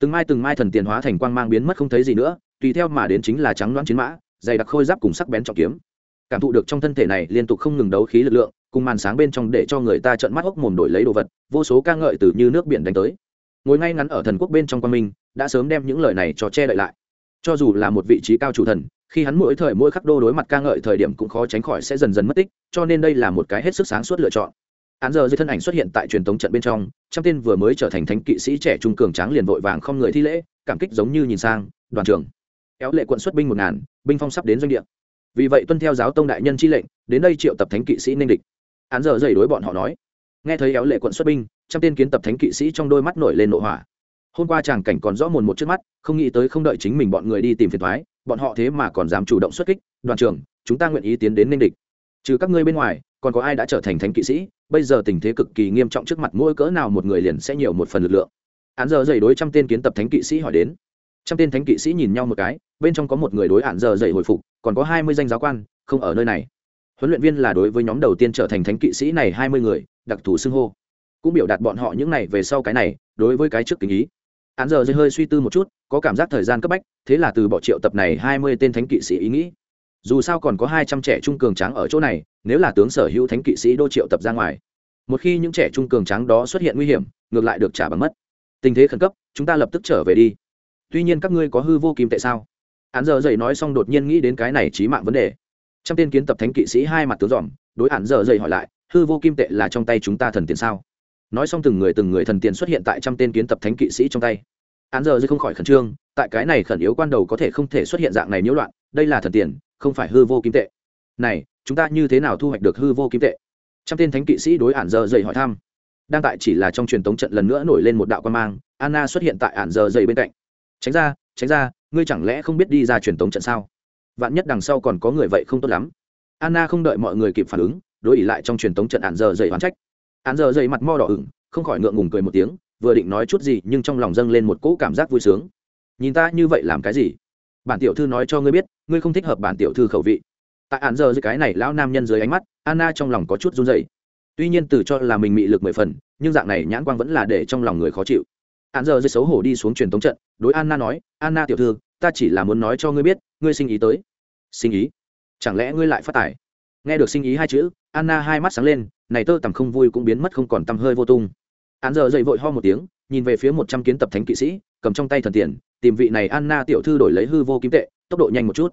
Từng mai từng mai thần tiền hóa thành quang mang biến mất không thấy gì nữa, tùy theo mà đến chính là trắng đoán chiến mã, dày đặc khôi giáp cùng sắc bén trọng kiếm. Cảm thụ được trong thân thể này liên tục không ngừng đấu khí lực lượng cùng màn sáng bên trong để cho người ta trợn mắt hốc mồm đổi lấy đồ vật, vô số ca ngợi từ như nước biển đánh tới. Ngồi ngay ngắn ở thần quốc bên trong quan minh, đã sớm đem những lời này cho che đậy lại. Cho dù là một vị trí cao chủ thần, khi hắn mỗi thời mỗi khắc đô đối mặt ca ngợi thời điểm cũng khó tránh khỏi sẽ dần dần mất tích, cho nên đây là một cái hết sức sáng suốt lựa chọn. Án giờ dưới thân ảnh xuất hiện tại truyền thống trận bên trong, trăm tên vừa mới trở thành thánh kỵ sĩ trẻ trung cường tráng liền vội vàng không người thi lễ, cảm kích giống như nhìn sang, đoàn trưởng. Kéo lệ quận xuất binh một ngàn, binh phong sắp đến doanh địa. Vì vậy tuân theo giáo tông đại nhân chi lệnh, đến đây triệu tập thánh kỵ sĩ nên địch án giờ dày đối bọn họ nói. Nghe thấy éo lệ quận xuất binh, trăm tên kiến tập thánh kỵ sĩ trong đôi mắt nổi lên nội hỏa. Hôm qua chàng cảnh còn rõ mồn một trước mắt, không nghĩ tới không đợi chính mình bọn người đi tìm phiền thoái bọn họ thế mà còn dám chủ động xuất kích. Đoàn trưởng, chúng ta nguyện ý tiến đến ninh địch. Trừ các ngươi bên ngoài, còn có ai đã trở thành thánh kỵ sĩ? Bây giờ tình thế cực kỳ nghiêm trọng trước mặt, mỗi cỡ nào một người liền sẽ nhiều một phần lực lượng. Án giờ dày đối trăm tên kiến tập thánh kỵ sĩ hỏi đến. Trăm tên thánh kỵ sĩ nhìn nhau một cái, bên trong có một người đối án giờ dày hồi phục, còn có hai mươi danh giáo quan, không ở nơi này huấn luyện viên là đối với nhóm đầu tiên trở thành thánh kỵ sĩ này hai mươi người, đặc thù xưng hô. Cũng biểu đạt bọn họ những này về sau cái này, đối với cái trước kính ý. Án giờ hơi suy tư một chút, có cảm giác thời gian cấp bách, thế là từ bỏ triệu tập này hai mươi tên thánh kỵ sĩ ý nghĩ. Dù sao còn có hai trăm trẻ trung cường tráng ở chỗ này, nếu là tướng sở hữu thánh kỵ sĩ đô triệu tập ra ngoài. Một khi những trẻ trung cường tráng đó xuất hiện nguy hiểm, ngược lại được trả bằng mất. Tình thế khẩn cấp, chúng ta lập tức trở về đi. Tuy nhiên các ngươi có hư vô kim tệ sao? Án giờ dậy nói xong đột nhiên nghĩ đến cái này trí mạng vấn đề trong tên kiến tập thánh kỵ sĩ hai mặt tướng dòm, đối hạn giờ dậy hỏi lại, hư vô kim tệ là trong tay chúng ta thần tiền sao? Nói xong từng người từng người thần tiền xuất hiện tại trăm tên kiến tập thánh kỵ sĩ trong tay. Án giờ dây không khỏi khẩn trương, tại cái này khẩn yếu quan đầu có thể không thể xuất hiện dạng này nhiễu loạn, đây là thần tiền, không phải hư vô kim tệ. Này, chúng ta như thế nào thu hoạch được hư vô kim tệ? Trăm tên thánh kỵ sĩ đối ản giờ dậy hỏi thăm. Đang tại chỉ là trong truyền tống trận lần nữa nổi lên một đạo quan mang, anna xuất hiện tại ản giờ dậy bên cạnh. Tránh ra tránh ra, ngươi chẳng lẽ không biết đi ra truyền tống trận sao? Vạn nhất đằng sau còn có người vậy không tốt lắm. Anna không đợi mọi người kịp phản ứng, đối ỉ lại trong truyền tống trận ạn giờ dậy hoán trách. Ạn giờ dậy mặt mo đỏ ửng, không khỏi ngượng ngùng cười một tiếng, vừa định nói chút gì nhưng trong lòng dâng lên một cỗ cảm giác vui sướng. Nhìn ta như vậy làm cái gì? Bản tiểu thư nói cho ngươi biết, ngươi không thích hợp bản tiểu thư khẩu vị. Tại ạn giờ dưới cái này lão nam nhân dưới ánh mắt, anna trong lòng có chút run dày tuy nhiên từ cho là mình mị lực mười phần, nhưng dạng này nhãn quang vẫn là để trong lòng người khó chịu. Ạn giờ dưới xấu hổ đi xuống truyền tống trận, đối anna nói, anna tiểu thư ta chỉ là muốn nói cho ngươi biết, ngươi sinh ý tới. Sinh ý? Chẳng lẽ ngươi lại phát tài? Nghe được sinh ý hai chữ, anna hai mắt sáng lên, này tơ tằm không vui cũng biến mất không còn tăm hơi vô tung. Án giờ dậy vội ho một tiếng, nhìn về phía một trăm kiến tập thánh kỵ sĩ, cầm trong tay thần tiền, tìm vị này anna tiểu thư đổi lấy hư vô kim tệ, tốc độ nhanh một chút.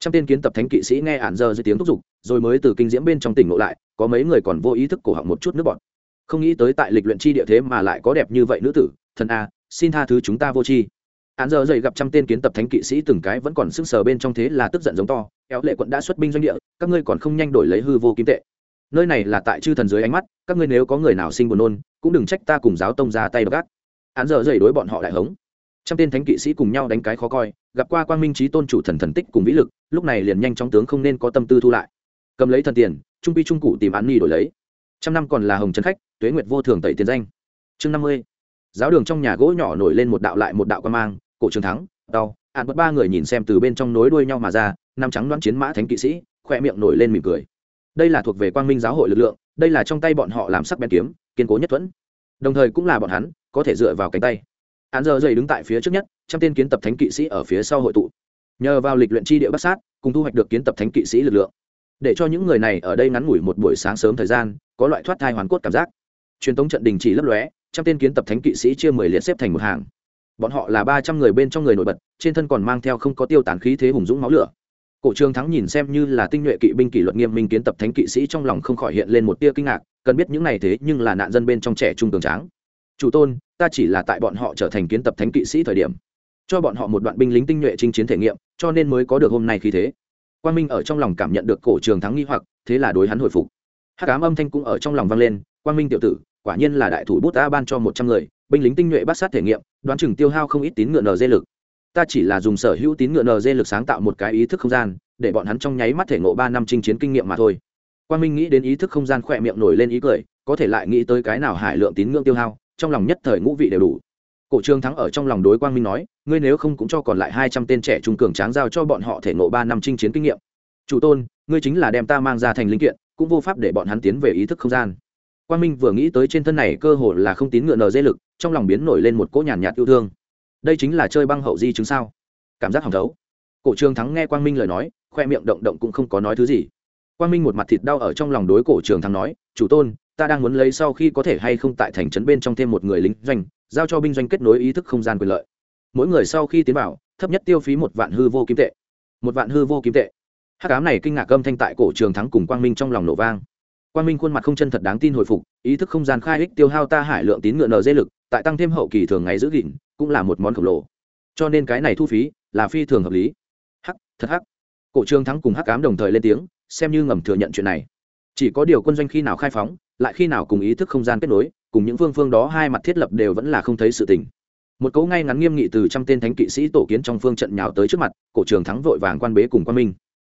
Trăm tên kiến tập thánh kỵ sĩ nghe ản giờ dưới tiếng thúc giục, rồi mới từ kinh diễm bên trong tỉnh ngộ lại, có mấy người còn vô ý thức cổ họng một chút nước bọt. không nghĩ tới tại lịch luyện chi địa thế mà lại có đẹp như vậy nữ tử, thần a, xin tha thứ chúng ta vô chi hắn giờ dậy gặp trăm tên kiến tập thánh kỵ sĩ từng cái vẫn còn sưng sờ bên trong thế là tức giận giống to éo lệ quận đã xuất binh doanh địa, các ngươi còn không nhanh đổi lấy hư vô kim tệ. Nơi này là tại chư thần dưới ánh mắt, các ngươi nếu có người nào sinh buồn nôn, cũng đừng trách ta cùng giáo tông ra tay gác hắn giờ dậy đối bọn họ đại hống. Trăm tên thánh kỵ sĩ cùng nhau đánh cái khó coi, gặp qua quang minh trí tôn chủ thần thần tích cùng vĩ lực, lúc này liền nhanh chóng tướng không nên có tâm tư thu lại. Cầm lấy thần tiền, trung pi trung cụ tìm án ni đổi lấy. Trăm năm còn là hồng trần khách, tuế nguyệt vô thường tẩy tiền danh. Chương năm mươi. Giáo đường trong nhà gỗ nhỏ nổi lên một đạo lại một đạo quan mang cổ trường thắng, đau, ạn bất ba người nhìn xem từ bên trong nối đuôi nhau mà ra, năm trắng đoán chiến mã thánh kỵ sĩ khoe miệng nổi lên mỉm cười. Đây là thuộc về quang minh giáo hội lực lượng, đây là trong tay bọn họ làm sắc bén kiếm, kiên cố nhất thuẫn. Đồng thời cũng là bọn hắn, có thể dựa vào cánh tay. Hắn giờ dày đứng tại phía trước nhất, trăm tên kiến tập thánh kỵ sĩ ở phía sau hội tụ. Nhờ vào lịch luyện tri địa bắc sát, cùng thu hoạch được kiến tập thánh kỵ sĩ lực lượng. Để cho những người này ở đây ngắn ngủi một buổi sáng sớm thời gian, có loại thoát thai hoàn cốt cảm giác. Truyền thống trận đình chỉ lấp lóe, trăm tên kiến tập thánh kỵ sĩ chia mười liệt xếp thành một hàng bọn họ là ba trăm người bên trong người nổi bật, trên thân còn mang theo không có tiêu tán khí thế hùng dũng máu lửa. Cổ trường thắng nhìn xem như là tinh nhuệ kỵ binh kỷ luật nghiêm minh kiến tập thánh kỵ sĩ trong lòng không khỏi hiện lên một tia kinh ngạc, cần biết những này thế nhưng là nạn dân bên trong trẻ trung cường tráng. Chủ tôn, ta chỉ là tại bọn họ trở thành kiến tập thánh kỵ sĩ thời điểm, cho bọn họ một đoạn binh lính tinh nhuệ chinh chiến thể nghiệm, cho nên mới có được hôm nay khi thế. Quang minh ở trong lòng cảm nhận được cổ trường thắng nghi hoặc, thế là đối hắn hồi phục. Hát cám âm thanh cũng ở trong lòng vang lên, quang minh tiểu tử, quả nhiên là đại thủ bút ta ban cho một trăm người binh lính tinh nhuệ bắt sát thể nghiệm, đoán chừng tiêu hao không ít tín ngựa nd lực. Ta chỉ là dùng sở hữu tín ngựa nd lực sáng tạo một cái ý thức không gian, để bọn hắn trong nháy mắt thể ngộ ba năm chinh chiến kinh nghiệm mà thôi. Quang minh nghĩ đến ý thức không gian khỏe miệng nổi lên ý cười, có thể lại nghĩ tới cái nào hải lượng tín ngưỡng tiêu hao, trong lòng nhất thời ngũ vị đều đủ. Cổ trương thắng ở trong lòng đối quang minh nói, ngươi nếu không cũng cho còn lại hai trăm tên trẻ trung cường tráng giao cho bọn họ thể ngộ ba năm chinh chiến kinh nghiệm. Chủ tôn, ngươi chính là đem ta mang ra thành linh kiện, cũng vô pháp để bọn hắn tiến về ý thức không gian. Quang minh vừa nghĩ tới trên thân này cơ hội là không tín ngựa nờ dê lực trong lòng biến nổi lên một cỗ nhàn nhạt yêu thương. Đây chính là chơi băng hậu di chứng sao? Cảm giác hỏng thấu. Cổ trường thắng nghe quang minh lời nói, khoe miệng động động cũng không có nói thứ gì. Quang minh một mặt thịt đau ở trong lòng đối cổ trường thắng nói, chủ tôn, ta đang muốn lấy sau khi có thể hay không tại thành trấn bên trong thêm một người lính doanh, giao cho binh doanh kết nối ý thức không gian quyền lợi. Mỗi người sau khi tiến vào, thấp nhất tiêu phí một vạn hư vô kim tệ. Một vạn hư vô kim tệ. Hát cám này kinh ngạc âm thanh tại cổ trường thắng cùng quang minh trong lòng nổ vang. Quang minh khuôn mặt không chân thật đáng tin hồi phục, ý thức không gian khai ích tiêu hao ta hải lượng tín ngựa nở dây lực tại tăng thêm hậu kỳ thường ngày giữ gìn, cũng là một món khổng lồ. Cho nên cái này thu phí là phi thường hợp lý. Hắc, thật hắc. Cổ trường thắng cùng hắc cám đồng thời lên tiếng, xem như ngầm thừa nhận chuyện này. Chỉ có điều quân doanh khi nào khai phóng, lại khi nào cùng ý thức không gian kết nối, cùng những phương phương đó hai mặt thiết lập đều vẫn là không thấy sự tình. Một cấu ngay ngắn nghiêm nghị từ trăm tên thánh kỵ sĩ tổ kiến trong phương trận nhào tới trước mặt, cổ trường thắng vội vàng quan bế cùng quan minh.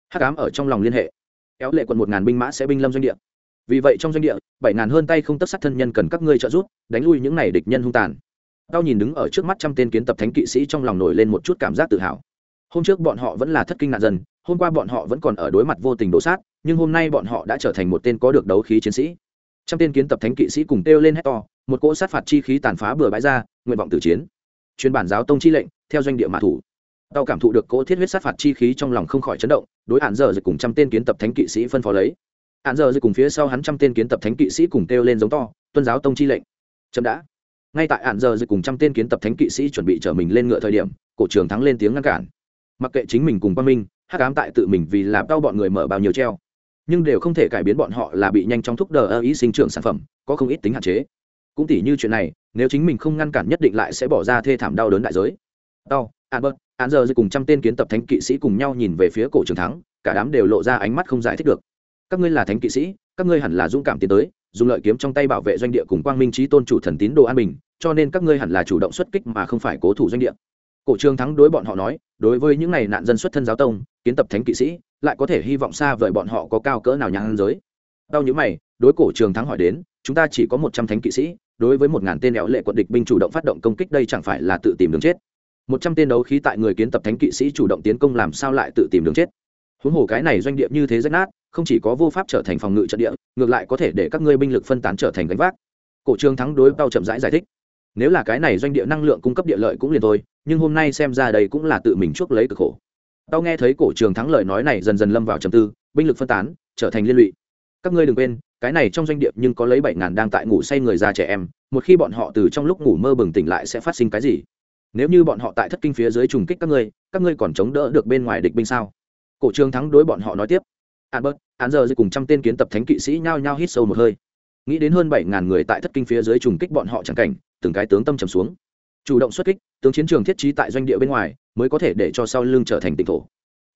Hắc ám ở trong lòng liên hệ. Kéo lệ quận một ngàn binh mã sẽ binh lâm doanh địa vì vậy trong doanh địa, bảy ngàn hơn tay không tất sát thân nhân cần các ngươi trợ giúp, đánh lui những này địch nhân hung tàn. Tao nhìn đứng ở trước mắt trăm tên kiến tập thánh kỵ sĩ trong lòng nổi lên một chút cảm giác tự hào. Hôm trước bọn họ vẫn là thất kinh nạn dân, hôm qua bọn họ vẫn còn ở đối mặt vô tình đổ sát, nhưng hôm nay bọn họ đã trở thành một tên có được đấu khí chiến sĩ. Trăm tên kiến tập thánh kỵ sĩ cùng kêu lên hét to, một cỗ sát phạt chi khí tàn phá bừa bãi ra, nguyện vọng tử chiến. Chuyên bản giáo tông chi lệnh, theo doanh địa mã thủ. Tao cảm thụ được cỗ thiết huyết sát phạt chi khí trong lòng không khỏi chấn động, đối hạn giờ dịch cùng trăm tên kiến tập thánh kỵ sĩ phân phó lấy hạn giờ dịch cùng phía sau hắn trăm tên kiến tập thánh kỵ sĩ cùng kêu lên giống to, tuân giáo tông chi lệnh. Chậm đã. Ngay tại hạn giờ dịch cùng trăm tên kiến tập thánh kỵ sĩ chuẩn bị chở mình lên ngựa thời điểm, cổ trường thắng lên tiếng ngăn cản. Mặc kệ chính mình cùng quang minh, hắc ám tại tự mình vì làm đau bọn người mở bao nhiêu treo, nhưng đều không thể cải biến bọn họ là bị nhanh chóng thúc đờ ơ ý sinh trưởng sản phẩm, có không ít tính hạn chế. Cũng tỉ như chuyện này, nếu chính mình không ngăn cản nhất định lại sẽ bỏ ra thê thảm đau đớn đại giới. Đau an bớt, an giờ cùng trăm tên kiến tập thánh kỵ sĩ cùng nhau nhìn về phía cổ trường thắng, cả đám đều lộ ra ánh mắt không giải thích được các ngươi là thánh kỵ sĩ, các ngươi hẳn là dũng cảm tiến tới, dùng lợi kiếm trong tay bảo vệ doanh địa cùng quang minh trí tôn chủ thần tín đồ an bình, cho nên các ngươi hẳn là chủ động xuất kích mà không phải cố thủ doanh địa. Cổ trường thắng đối bọn họ nói, đối với những này nạn dân xuất thân giáo tông, kiến tập thánh kỵ sĩ, lại có thể hy vọng xa vời bọn họ có cao cỡ nào nhang giới. Đau như mày, đối cổ trường thắng hỏi đến, chúng ta chỉ có một trăm thánh kỵ sĩ, đối với một ngàn tên éo lệ quận địch binh chủ động phát động công kích đây chẳng phải là tự tìm đường chết? Một trăm tên đấu khí tại người kiến tập thánh kỵ sĩ chủ động tiến công làm sao lại tự tìm đường chết? Huống hồ cái này doanh địa như thế rách nát không chỉ có vô pháp trở thành phòng ngự trận địa ngược lại có thể để các ngươi binh lực phân tán trở thành gánh vác. Cổ trường thắng đối tao chậm rãi giải, giải thích nếu là cái này doanh địa năng lượng cung cấp địa lợi cũng liền thôi nhưng hôm nay xem ra đây cũng là tự mình chuốc lấy cực khổ. Tao nghe thấy cổ trường thắng lời nói này dần dần lâm vào trầm tư binh lực phân tán trở thành liên lụy. Các ngươi đừng quên cái này trong doanh địa nhưng có lấy bảy ngàn đang tại ngủ say người già trẻ em một khi bọn họ từ trong lúc ngủ mơ bừng tỉnh lại sẽ phát sinh cái gì? Nếu như bọn họ tại thất kinh phía dưới trùng kích các ngươi các ngươi còn chống đỡ được bên ngoài địch binh sao? Cổ trường thắng đối bọn họ nói tiếp albert án giờ cùng trăm tên kiến tập thánh kỵ sĩ nhao nhao hít sâu một hơi. Nghĩ đến hơn bảy ngàn người tại thất kinh phía dưới trùng kích bọn họ chẳng cảnh, từng cái tướng tâm trầm xuống. Chủ động xuất kích, tướng chiến trường thiết trí tại doanh địa bên ngoài, mới có thể để cho sau lưng trở thành tỉnh thổ.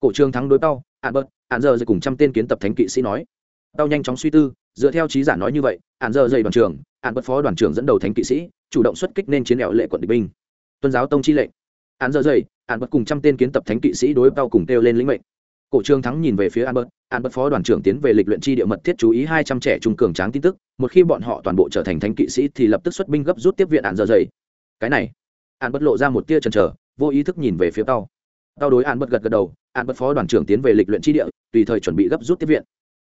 Cổ trương thắng đối tao hạn bớt hạn giờ cùng trăm tên kiến tập thánh kỵ sĩ nói. Tao nhanh chóng suy tư, dựa theo trí giả nói như vậy hạn giờ dày đoàn trưởng hạn bớt phó đoàn trưởng dẫn đầu thánh kỵ sĩ, chủ động xuất kích nên chiến đẹo lệ quận địch binh. Tuân giáo tông chi lệnh. Hạn giờ dày hạn bớt cùng trăm tên kiến tập thánh kỵ sĩ đối tao cùng kêu lên lĩnh mệnh cổ Trương thắng nhìn về phía an Albert an phó đoàn trưởng tiến về lịch luyện chi địa mật thiết chú ý hai trăm trẻ trung cường tráng tin tức, một khi bọn họ toàn bộ trở thành thánh kỵ sĩ thì lập tức xuất binh gấp rút tiếp viện án giờ dậy. cái này an lộ ra một tia chần chờ, vô ý thức nhìn về phía tao. Tao đối an gật gật đầu an phó đoàn trưởng tiến về lịch luyện chi địa, tùy thời chuẩn bị gấp rút tiếp viện.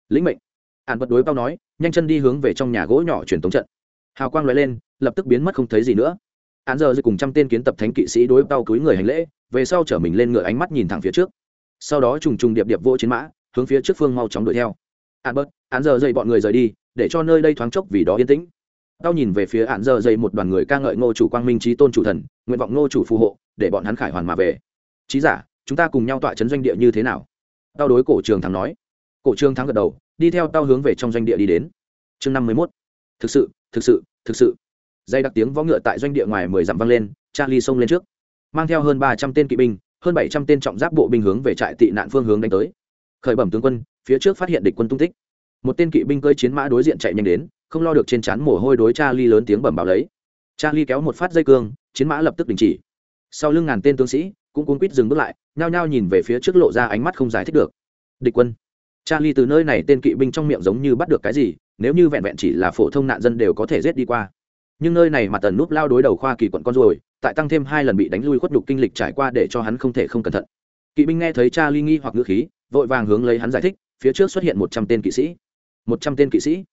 Lĩnh mệnh. An đối tao nói, nhanh chân đi hướng về trong nhà gỗ nhỏ truyền tống trận. Hào quang lóe lên, lập tức biến mất không thấy gì nữa. An giờ cùng trăm tên kiến tập thánh kỵ sĩ đối tao cúi người hành lễ, về sau trở mình lên ngựa ánh mắt nhìn thẳng phía trước sau đó trùng trùng điệp điệp vô chiến mã, hướng phía trước phương mau chóng đuổi theo. Hạn bớt hạn giờ dậy bọn người rời đi, để cho nơi đây thoáng chốc vì đó yên tĩnh. Tao nhìn về phía an giờ dậy một đoàn người ca ngợi ngô chủ quang minh trí tôn chủ thần, nguyện vọng ngô chủ phù hộ, để bọn hắn khải hoàn mà về. Trí giả, chúng ta cùng nhau tọa chấn doanh địa như thế nào? Tao đối cổ trường thắng nói. Cổ trường thắng gật đầu, đi theo tao hướng về trong doanh địa đi đến. Chương năm mươi mốt. Thực sự thực sự thực sự. Dây đặc tiếng võ ngựa tại doanh địa ngoài mười dặm vang lên, charlie xông lên trước. Mang theo hơn ba trăm tên kỵ binh hơn bảy trăm tên trọng giáp bộ binh hướng về trại tị nạn phương hướng đánh tới. Khởi bẩm tướng quân, phía trước phát hiện địch quân tung tích. Một tên kỵ binh cưỡi chiến mã đối diện chạy nhanh đến, không lo được trên trán mồ hôi đối Charlie lớn tiếng bẩm báo lấy. Charlie kéo một phát dây cương, chiến mã lập tức đình chỉ. Sau lưng ngàn tên tướng sĩ, cũng cuốn quýt dừng bước lại, nhao nhao nhìn về phía trước lộ ra ánh mắt không giải thích được. Địch quân. Charlie từ nơi này tên kỵ binh trong miệng giống như bắt được cái gì, nếu như vẹn vẹn chỉ là phổ thông nạn dân đều có thể giết đi qua. Nhưng nơi này mà tần núp lao đối đầu khoa kỳ quận con rồi tại tăng thêm hai lần bị đánh lui khuất đục kinh lịch trải qua để cho hắn không thể không cẩn thận. Kỵ binh nghe thấy cha ly nghi hoặc ngữ khí, vội vàng hướng lấy hắn giải thích, phía trước xuất hiện một trăm tên kỵ sĩ. Một trăm tên kỵ sĩ?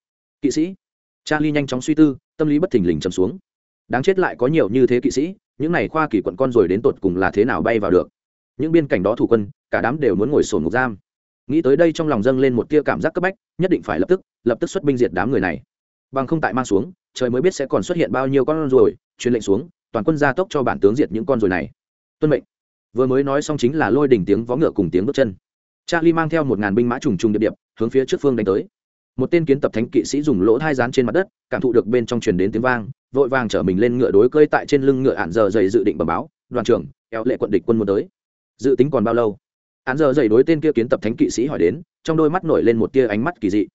Kỵ sĩ? Cha ly nhanh chóng suy tư, tâm lý bất thình lình chầm xuống. Đáng chết lại có nhiều như thế kỵ sĩ, những này khoa kỳ quận con rồi đến tột cùng là thế nào bay vào được? Những biên cảnh đó thủ quân, cả đám đều muốn ngồi sổn ngục giam. Nghĩ tới đây trong lòng dâng lên một tia cảm giác cấp bách, nhất định phải lập tức lập tức xuất binh diệt đám người này. Bằng không tại mang xuống, trời mới biết sẽ còn xuất hiện bao nhiêu con rồi, truyền lệnh xuống toàn quân gia tốc cho bản tướng diệt những con rồi này. Tuân mệnh. Vừa mới nói xong chính là lôi đỉnh tiếng vó ngựa cùng tiếng bước chân. Charlie mang theo một ngàn binh mã trùng trùng điệp điệp, hướng phía trước phương đánh tới. Một tên kiến tập thánh kỵ sĩ dùng lỗ hai rán trên mặt đất, cảm thụ được bên trong truyền đến tiếng vang, vội vàng chở mình lên ngựa đối cơi tại trên lưng ngựa ạn giờ dày dự định bẩm báo, đoàn trưởng eo lệ quận địch quân muốn tới. Dự tính còn bao lâu? Ạn giờ dày đối tên kia kiến tập thánh kỵ sĩ hỏi đến, trong đôi mắt nổi lên một tia ánh mắt kỳ dị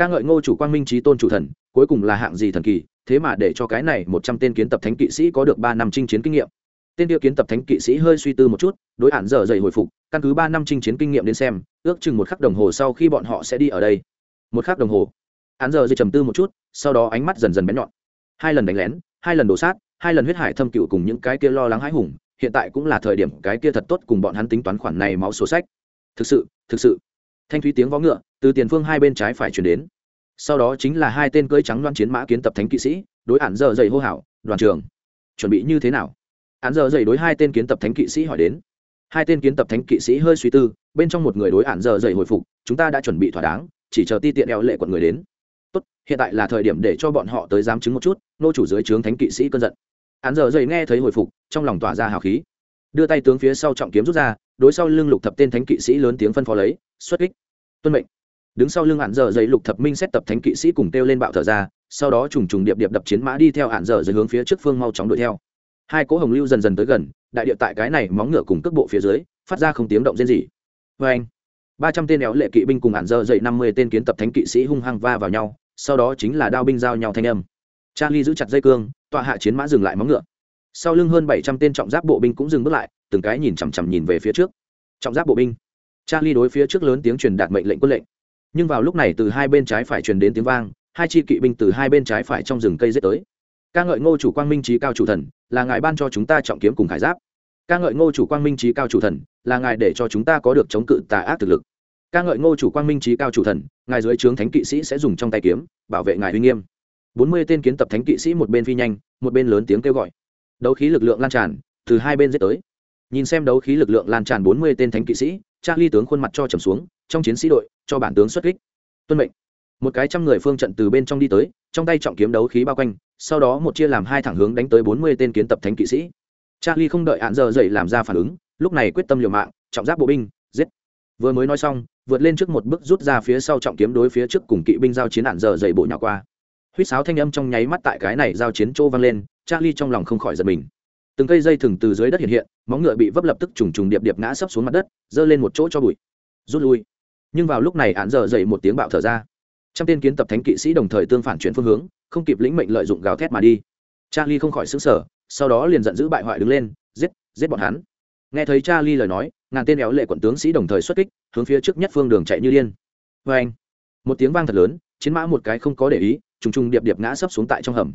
ca ngợi ngô chủ quang minh trí tôn chủ thần, cuối cùng là hạng gì thần kỳ, thế mà để cho cái này một trăm tên kiến tập thánh kỵ sĩ có được ba năm chinh chiến kinh nghiệm. Tên tiêu kiến tập thánh kỵ sĩ hơi suy tư một chút, đối hạn dở dậy hồi phục, căn cứ ba năm chinh chiến kinh nghiệm đến xem, ước chừng một khắc đồng hồ sau khi bọn họ sẽ đi ở đây. Một khắc đồng hồ. Hắn giờ dây trầm tư một chút, sau đó ánh mắt dần dần bén nhọn. Hai lần đánh lén, hai lần đổ sát, hai lần huyết hải thâm cựu cùng những cái kia lo lắng hãi hùng, hiện tại cũng là thời điểm cái kia thật tốt cùng bọn hắn tính toán khoản này máu sổ sách. Thực sự thực sự. Thanh thúy tiếng vó ngựa từ tiền phương hai bên trái phải chuyển đến. Sau đó chính là hai tên cưỡi trắng loan chiến mã kiến tập thánh kỵ sĩ, đối ản giờ dày hô hào, đoàn trường chuẩn bị như thế nào? Ản giờ dày đối hai tên kiến tập thánh kỵ sĩ hỏi đến. Hai tên kiến tập thánh kỵ sĩ hơi suy tư, bên trong một người đối ản giờ dày hồi phục, chúng ta đã chuẩn bị thỏa đáng, chỉ chờ ti tiện eo lệ quận người đến. Tốt, hiện tại là thời điểm để cho bọn họ tới giám chứng một chút, nô chủ dưới trướng thánh kỵ sĩ cơn giận. Ản giờ dày nghe thấy hồi phục, trong lòng tỏa ra hào khí. Đưa tay tướng phía sau trọng kiếm rút ra, đối sau lưng lục thập tên thánh kỵ sĩ lớn tiếng phân phó lấy, xuất kích, tuân mệnh đứng sau lưng hạn dở dày lục thập minh xét tập thánh kỵ sĩ cùng kêu lên bạo thở ra, sau đó trùng trùng điệp điệp đập chiến mã đi theo hạn dở dưới hướng phía trước phương mau chóng đuổi theo. Hai cỗ hồng lưu dần dần tới gần, đại điệu tại cái này móng ngựa cùng cước bộ phía dưới, phát ra không tiếng động riêng gì vê anh ba trăm tên éo lệ kỵ binh cùng hạn dở dậy năm mươi tên kiến tập thánh kỵ sĩ hung hăng va vào nhau, sau đó chính là đao binh giao nhau thanh âm. Charlie giữ chặt dây cương, tọa hạ chiến mã dừng lại móng ngựa. Sau lưng hơn bảy trăm tên trọng giáp bộ binh cũng dừng bước lại, từng cái nhìn chằm chằm nhìn về phía trước. Trọng giáp bộ binh. Charlie đối phía trước lớn tiếng truyền đạt mệnh lệnh quân lệnh nhưng vào lúc này từ hai bên trái phải truyền đến tiếng vang, hai chi kỵ binh từ hai bên trái phải trong rừng cây dết tới. Ca ngợi ngô chủ quang minh trí cao chủ thần, là ngài ban cho chúng ta trọng kiếm cùng khải giáp. Ca ngợi ngô chủ quang minh trí cao chủ thần, là ngài để cho chúng ta có được chống cự tà ác thực lực. Ca ngợi ngô chủ quang minh trí cao chủ thần, ngài dưới trướng thánh kỵ sĩ sẽ dùng trong tay kiếm, bảo vệ ngài uy nghiêm. Bốn mươi tên kiến tập thánh kỵ sĩ một bên phi nhanh, một bên lớn tiếng kêu gọi. Đấu khí lực lượng lan tràn, từ hai bên dết tới. Nhìn xem đấu khí lực lượng lan tràn bốn mươi tên thánh kỵ sĩ cha ly tướng khuôn mặt cho trầm xuống trong chiến sĩ đội, cho bản tướng xuất kích. Tuân mệnh. Một cái trăm người phương trận từ bên trong đi tới, trong tay trọng kiếm đấu khí bao quanh, sau đó một chia làm hai thẳng hướng đánh tới bốn mươi tên kiến tập thánh kỵ sĩ. Charlie không đợi hạn giờ dậy làm ra phản ứng, lúc này quyết tâm liều mạng, trọng giáp bộ binh, giết. Vừa mới nói xong, vượt lên trước một bước rút ra phía sau trọng kiếm đối phía trước cùng kỵ binh giao chiến hạn giờ dậy bộ nhỏ qua. Huýt sáo thanh âm trong nháy mắt tại cái này giao chiến chỗ vang lên, charlie trong lòng không khỏi giật mình. Từng cây dây thừng từ dưới đất hiện hiện, móng ngựa bị vấp lập tức trùng trùng điệp điệp ngã sấp xuống mặt đất, giơ lên một chỗ cho bụi. Rút lui nhưng vào lúc này hạn giờ dậy một tiếng bạo thở ra. Trăm tên kiến tập thánh kỵ sĩ đồng thời tương phản chuyển phương hướng, không kịp lĩnh mệnh lợi dụng gào thét mà đi. Charlie không khỏi xứng sở sau đó liền giận dữ bại hoại đứng lên, giết giết bọn hắn. Nghe thấy charlie lời nói, ngàn tên éo lệ quận tướng sĩ đồng thời xuất kích, hướng phía trước nhất phương đường chạy như điên. Vê anh, một tiếng vang thật lớn, chiến mã một cái không có để ý, trùng trùng điệp điệp ngã sấp xuống tại trong hầm.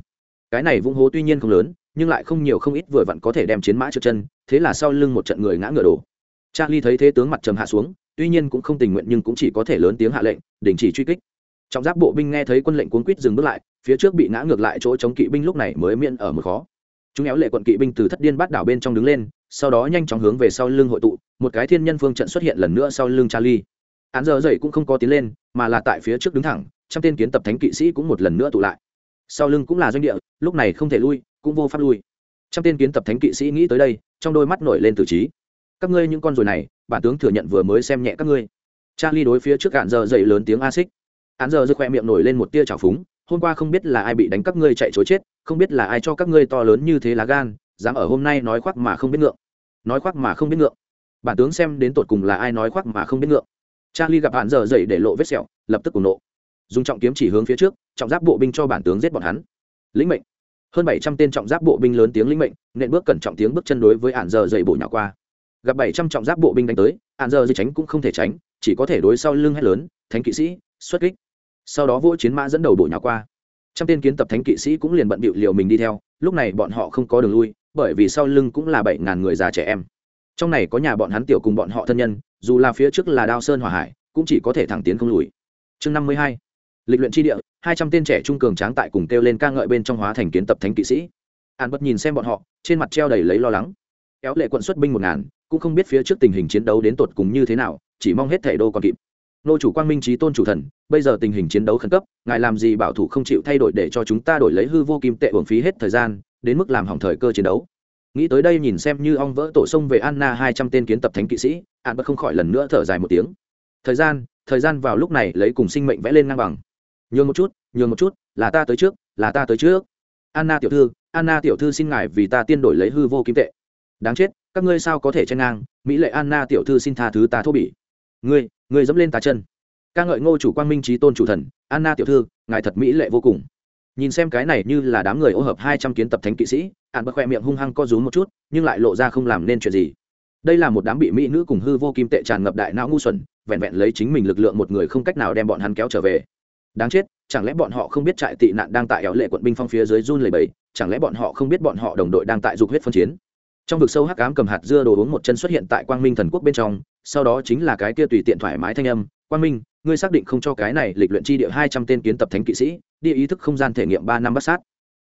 Cái này vung hố tuy nhiên không lớn, nhưng lại không nhiều không ít vừa vặn có thể đem chiến mã trượt chân, thế là sau lưng một trận người ngã ngựa đổ. Charlie thấy thế tướng mặt trầm hạ xuống tuy nhiên cũng không tình nguyện nhưng cũng chỉ có thể lớn tiếng hạ lệnh, đình chỉ truy kích. Trọng giáp bộ binh nghe thấy quân lệnh cuốn quýt dừng bước lại, phía trước bị ngã ngược lại chỗ chống kỵ binh lúc này mới miễn ở một khó. Chúng éo lệ quận kỵ binh từ thất điên bắt đảo bên trong đứng lên, sau đó nhanh chóng hướng về sau lưng hội tụ, một cái thiên nhân phương trận xuất hiện lần nữa sau lưng charlie. Án giờ dậy cũng không có tiến lên, mà là tại phía trước đứng thẳng, trăm tên kiến tập thánh kỵ sĩ cũng một lần nữa tụ lại. Sau lưng cũng là doanh địa, lúc này không thể lui, cũng vô pháp lui. Trăm tên kiến tập thánh kỵ sĩ nghĩ tới đây, trong đôi mắt nổi lên từ trí. Các ngươi những con rồi này bản tướng thừa nhận vừa mới xem nhẹ các ngươi. Charlie đối phía trước cạn giờ dậy lớn tiếng a xích. Án giờ dậy khoe miệng nổi lên một tia trào phúng, hôm qua không biết là ai bị đánh các ngươi chạy chối chết, không biết là ai cho các ngươi to lớn như thế lá gan, dám ở hôm nay nói khoác mà không biết ngượng. Nói khoác mà không biết ngượng. Bản tướng xem đến tột cùng là ai nói khoác mà không biết ngượng. Charlie gặp hạn giờ dậy để lộ vết sẹo, lập tức cùng nộ. Dùng trọng kiếm chỉ hướng phía trước, trọng giáp bộ binh cho bản tướng giết bọn hắn. Lĩnh mệnh. Hơn bảy trăm tên trọng giáp bộ binh lớn tiếng lĩnh mệnh, nện bước cẩn trọng tiếng bước chân đối với hạn giờ dậy bộ nhỏ qua gặp bảy trăm trọng giáp bộ binh đánh tới hạn giờ dư tránh cũng không thể tránh, chỉ có thể đối sau lưng hét lớn, thánh kỵ sĩ, xuất kích. Sau đó vỗ chiến mã dẫn đầu bộ nhà qua. Trăm tên kiến tập thánh kỵ sĩ cũng liền bận bịu liều mình đi theo, lúc này bọn họ không có đường lui, bởi vì sau lưng cũng là bảy ngàn người già trẻ em. Trong này có nhà bọn hắn tiểu cùng bọn họ thân nhân, dù là phía trước là đao sơn Hòa hải, cũng chỉ có thể thẳng tiến không lùi. Chương năm mươi hai, lịch luyện tri địa, hai trăm tên trẻ trung cường tráng tại cùng kêu lên ca ngợi bên trong hóa thành kiến tập thánh kỵ sĩ. An bất nhìn xem bọn họ, trên mặt treo đầy lấy lo lắng. Kéo lệ quận xuất binh một ngàn cũng không biết phía trước tình hình chiến đấu đến tột cùng như thế nào, chỉ mong hết thể đô còn kịp. Nô chủ quang minh trí tôn chủ thần, bây giờ tình hình chiến đấu khẩn cấp, ngài làm gì bảo thủ không chịu thay đổi để cho chúng ta đổi lấy hư vô kim tệ uổng phí hết thời gian, đến mức làm hỏng thời cơ chiến đấu. Nghĩ tới đây nhìn xem như ong vỡ tổ sông về anna hai trăm tên kiến tập thánh kỵ sĩ, an bất không khỏi lần nữa thở dài một tiếng. Thời gian thời gian vào lúc này lấy cùng sinh mệnh vẽ lên ngang bằng. Nhường một chút, nhường một chút, là ta tới trước, là ta tới trước. Anna tiểu thư, anna tiểu thư xin ngài vì ta tiên đổi lấy hư vô kim tệ đáng chết, các ngươi sao có thể chen ngang? Mỹ lệ anna tiểu thư xin tha thứ ta thô bỉ. Ngươi ngươi dẫm lên ta chân. Ca ngợi ngô chủ quang minh trí tôn chủ thần, anna tiểu thư, ngài thật mỹ lệ vô cùng. Nhìn xem cái này như là đám người ô hợp hai trăm kiến tập thánh kỵ sĩ ạn bật khoe miệng hung hăng co rúm một chút, nhưng lại lộ ra không làm nên chuyện gì. Đây là một đám bị mỹ nữ cùng hư vô kim tệ tràn ngập đại não ngu xuẩn, vẹn vẹn lấy chính mình lực lượng một người không cách nào đem bọn hắn kéo trở về. Đáng chết, chẳng lẽ bọn họ không biết trại tị nạn đang tại éo lệ quận binh phong phía dưới run lầy bầy chẳng lẽ bọn họ không biết bọn họ đồng đội đang tại dục huyết phân chiến? Trong vực sâu hắc ám cầm hạt dưa đồ uống một chân xuất hiện tại quang minh thần quốc bên trong, sau đó chính là cái kia tùy tiện thoải mái thanh âm, quang minh, ngươi xác định không cho cái này lịch luyện chi địa hai trăm tên kiến tập thánh kỵ sĩ, đi ý thức không gian thể nghiệm ba năm bắt sát.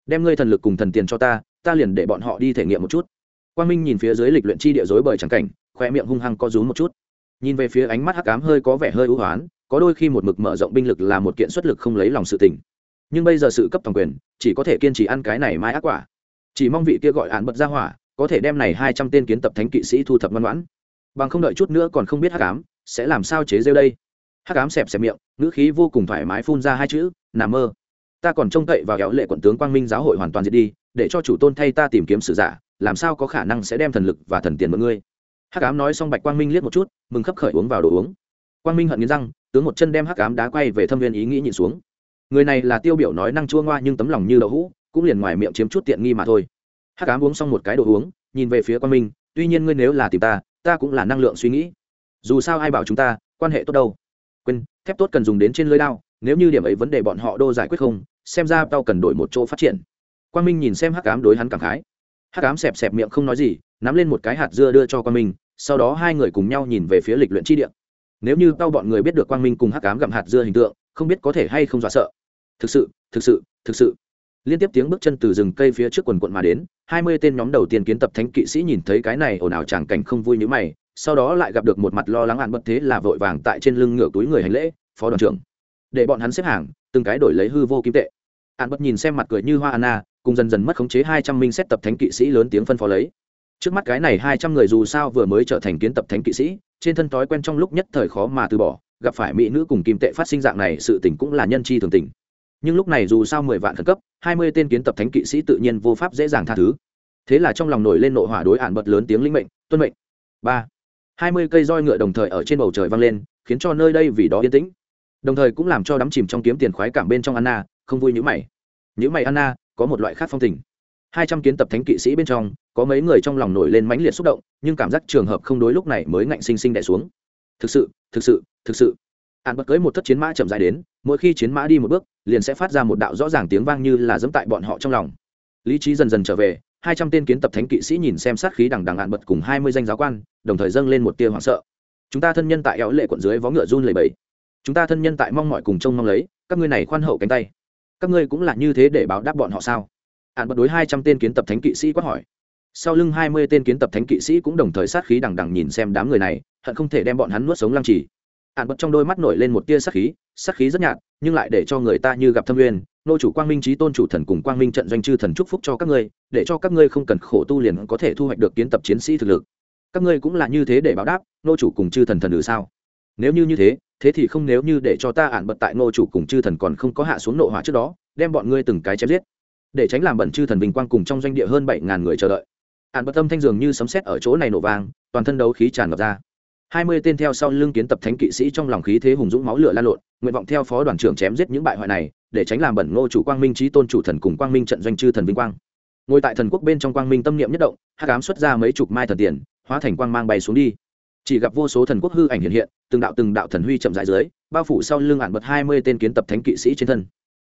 Đem ngươi thần lực cùng thần tiền cho ta ta liền để bọn họ đi thể nghiệm một chút. Quang minh nhìn phía dưới lịch luyện chi địa dối bời trắng cảnh khoe miệng hung hăng co rúm một chút. Nhìn về phía ánh mắt hắc ám hơi có vẻ hơi ưu hoán, có đôi khi một mực mở rộng binh lực là một kiện xuất lực không lấy lòng sự tình. Nhưng bây giờ sự cấp toàn quyền, chỉ có thể kiên trì ăn cái này mai ác quả. Chỉ mong vị kia gọi án bật ra hỏa có thể đem này hai trăm tên kiến tập thánh kỵ sĩ thu thập ngoan ngoãn. Bằng không đợi chút nữa còn không biết hắc ám sẽ làm sao chế rêu đây. Hắc ám xẹp xẹp miệng, ngữ khí vô cùng thoải mái phun ra hai chữ nằm mơ. Ta còn trông cậy vào kéo lệ quận tướng quang minh giáo hội hoàn toàn diệt đi, để cho chủ tôn thay ta tìm kiếm sự giả, làm sao có khả năng sẽ đem thần lực và thần tiền mượn ngươi? Hắc ám nói xong bạch quang minh liếc một chút, mừng khấp khởi uống vào đồ uống. Quang minh hận nghiến răng, tướng một chân đem hắc ám đá quay về thâm viên ý nghĩ nhịn xuống. Người này là tiêu biểu nói năng chua ngoa nhưng tấm lòng như đậu hũ, cũng liền ngoài miệng chiếm chút tiện nghi mà thôi hắc ám uống xong một cái đồ uống, nhìn về phía Quan minh, tuy nhiên ngươi nếu là tìm ta ta cũng là năng lượng suy nghĩ. Dù sao ai bảo chúng ta, quan hệ tốt đâu? Quên, thép tốt cần dùng đến trên lưới đao, nếu như điểm ấy vấn đề bọn họ đô giải quyết không, xem ra tao cần đổi một chỗ phát triển. Quan minh nhìn xem hắc ám đối hắn cảm khái. Hắc ám xẹp xẹp miệng không nói gì, nắm lên một cái hạt dưa đưa cho Quan minh, sau đó hai người cùng nhau nhìn về phía lịch luyện chi địa. Nếu như tao bọn người biết được quang minh cùng hắc ám gặm hạt dưa hình tượng, không biết có thể hay không dọa sợ. Thực sự thực sự thực sự liên tiếp tiếng bước chân từ rừng cây phía trước quần quận mà đến, hai mươi tên nhóm đầu tiên kiến tập thánh kỵ sĩ nhìn thấy cái này ồn ào tràng cảnh không vui như mày, sau đó lại gặp được một mặt lo lắng hạn bất thế là vội vàng tại trên lưng ngựa túi người hành lễ, phó đoàn trưởng, để bọn hắn xếp hàng, từng cái đổi lấy hư vô kim tệ. Hạn bất nhìn xem mặt cười như hoa anna, cùng dần dần mất khống chế hai trăm minh xét tập thánh kỵ sĩ lớn tiếng phân phó lấy. Trước mắt cái này hai trăm người dù sao vừa mới trở thành kiến tập thánh kỵ sĩ, trên thân thói quen trong lúc nhất thời khó mà từ bỏ, gặp phải mỹ nữ cùng kim tệ phát sinh dạng này sự tình cũng là nhân chi thường tình nhưng lúc này dù sao mười vạn khẩn cấp, hai mươi tên kiến tập thánh kỵ sĩ tự nhiên vô pháp dễ dàng tha thứ. Thế là trong lòng nổi lên nội hỏa đối ạn bật lớn tiếng linh mệnh, tuân mệnh. Ba. Hai mươi cây roi ngựa đồng thời ở trên bầu trời vang lên, khiến cho nơi đây vì đó yên tĩnh. Đồng thời cũng làm cho đắm chìm trong kiếm tiền khoái cảm bên trong anna, không vui nhữ mày. Nhữ mày anna, có một loại khác phong tình. Hai trăm kiến tập thánh kỵ sĩ bên trong, có mấy người trong lòng nổi lên mãnh liệt xúc động, nhưng cảm giác trường hợp không đối lúc này mới ngạnh sinh sinh đẻ xuống. Thực sự thực sự thực sự. Ạn bật cưới một thất chiến mã chậm dài đến, mỗi khi chiến mã đi một bước liền sẽ phát ra một đạo rõ ràng tiếng vang như là dẫm tại bọn họ trong lòng. Lý trí dần dần trở về, hai trăm tên kiến tập thánh kỵ sĩ nhìn xem sát khí đằng đằng ạn bật cùng hai mươi danh giáo quan, đồng thời dâng lên một tia hoảng sợ. Chúng ta thân nhân tại éo lệ quận dưới vó ngựa run lầy bẫy chúng ta thân nhân tại mong mọi cùng trông mong lấy, các ngươi này khoan hậu cánh tay. Các ngươi cũng là như thế để báo đáp bọn họ sao? Ạn bật đối hai trăm tên kiến tập thánh kỵ sĩ quát hỏi. Sau lưng hai mươi tên kiến tập thánh kỵ sĩ cũng đồng thời sát khí đằng đằng nhìn xem đám người này, hận không thể đem bọn hắn nuốt sống lăng trì. Ạn bật trong đôi mắt nổi lên một tia sát khí sát khí rất nhạt nhưng lại để cho người ta như gặp thâm uyên. Nô chủ quang minh trí tôn chủ thần cùng quang minh trận doanh chư thần chúc phúc cho các ngươi, để cho các ngươi không cần khổ tu liền có thể thu hoạch được kiến tập chiến sĩ thực lực. Các ngươi cũng là như thế để báo đáp, nô chủ cùng chư thần thần được sao? Nếu như như thế thế thì không nếu như để cho ta ản bật tại nô chủ cùng chư thần còn không có hạ xuống nộ hỏa trước đó, đem bọn ngươi từng cái chém giết. Để tránh làm bẩn chư thần bình quang cùng trong doanh địa hơn bảy ngàn người chờ đợi. Ản bật tâm thanh dường như sấm sét ở chỗ này nổ vang, toàn thân đấu khí tràn ngập ra hai mươi tên theo sau lưng kiến tập thánh kỵ sĩ trong lòng khí thế hùng dũng máu lửa lan lộn, nguyện vọng theo phó đoàn trưởng chém giết những bại hoại này, để tránh làm bẩn ngô chủ quang minh trí tôn chủ thần cùng quang minh trận doanh chư thần vinh quang. Ngồi tại thần quốc bên trong quang minh tâm niệm nhất động, hắc ám xuất ra mấy chục mai thần tiền, hóa thành quang mang bay xuống đi. Chỉ gặp vô số thần quốc hư ảnh hiện hiện, từng đạo từng đạo thần huy chậm rãi dưới, bao phủ sau lưng ẩn bật hai mươi tên kiến tập thánh kỵ sĩ trên thân.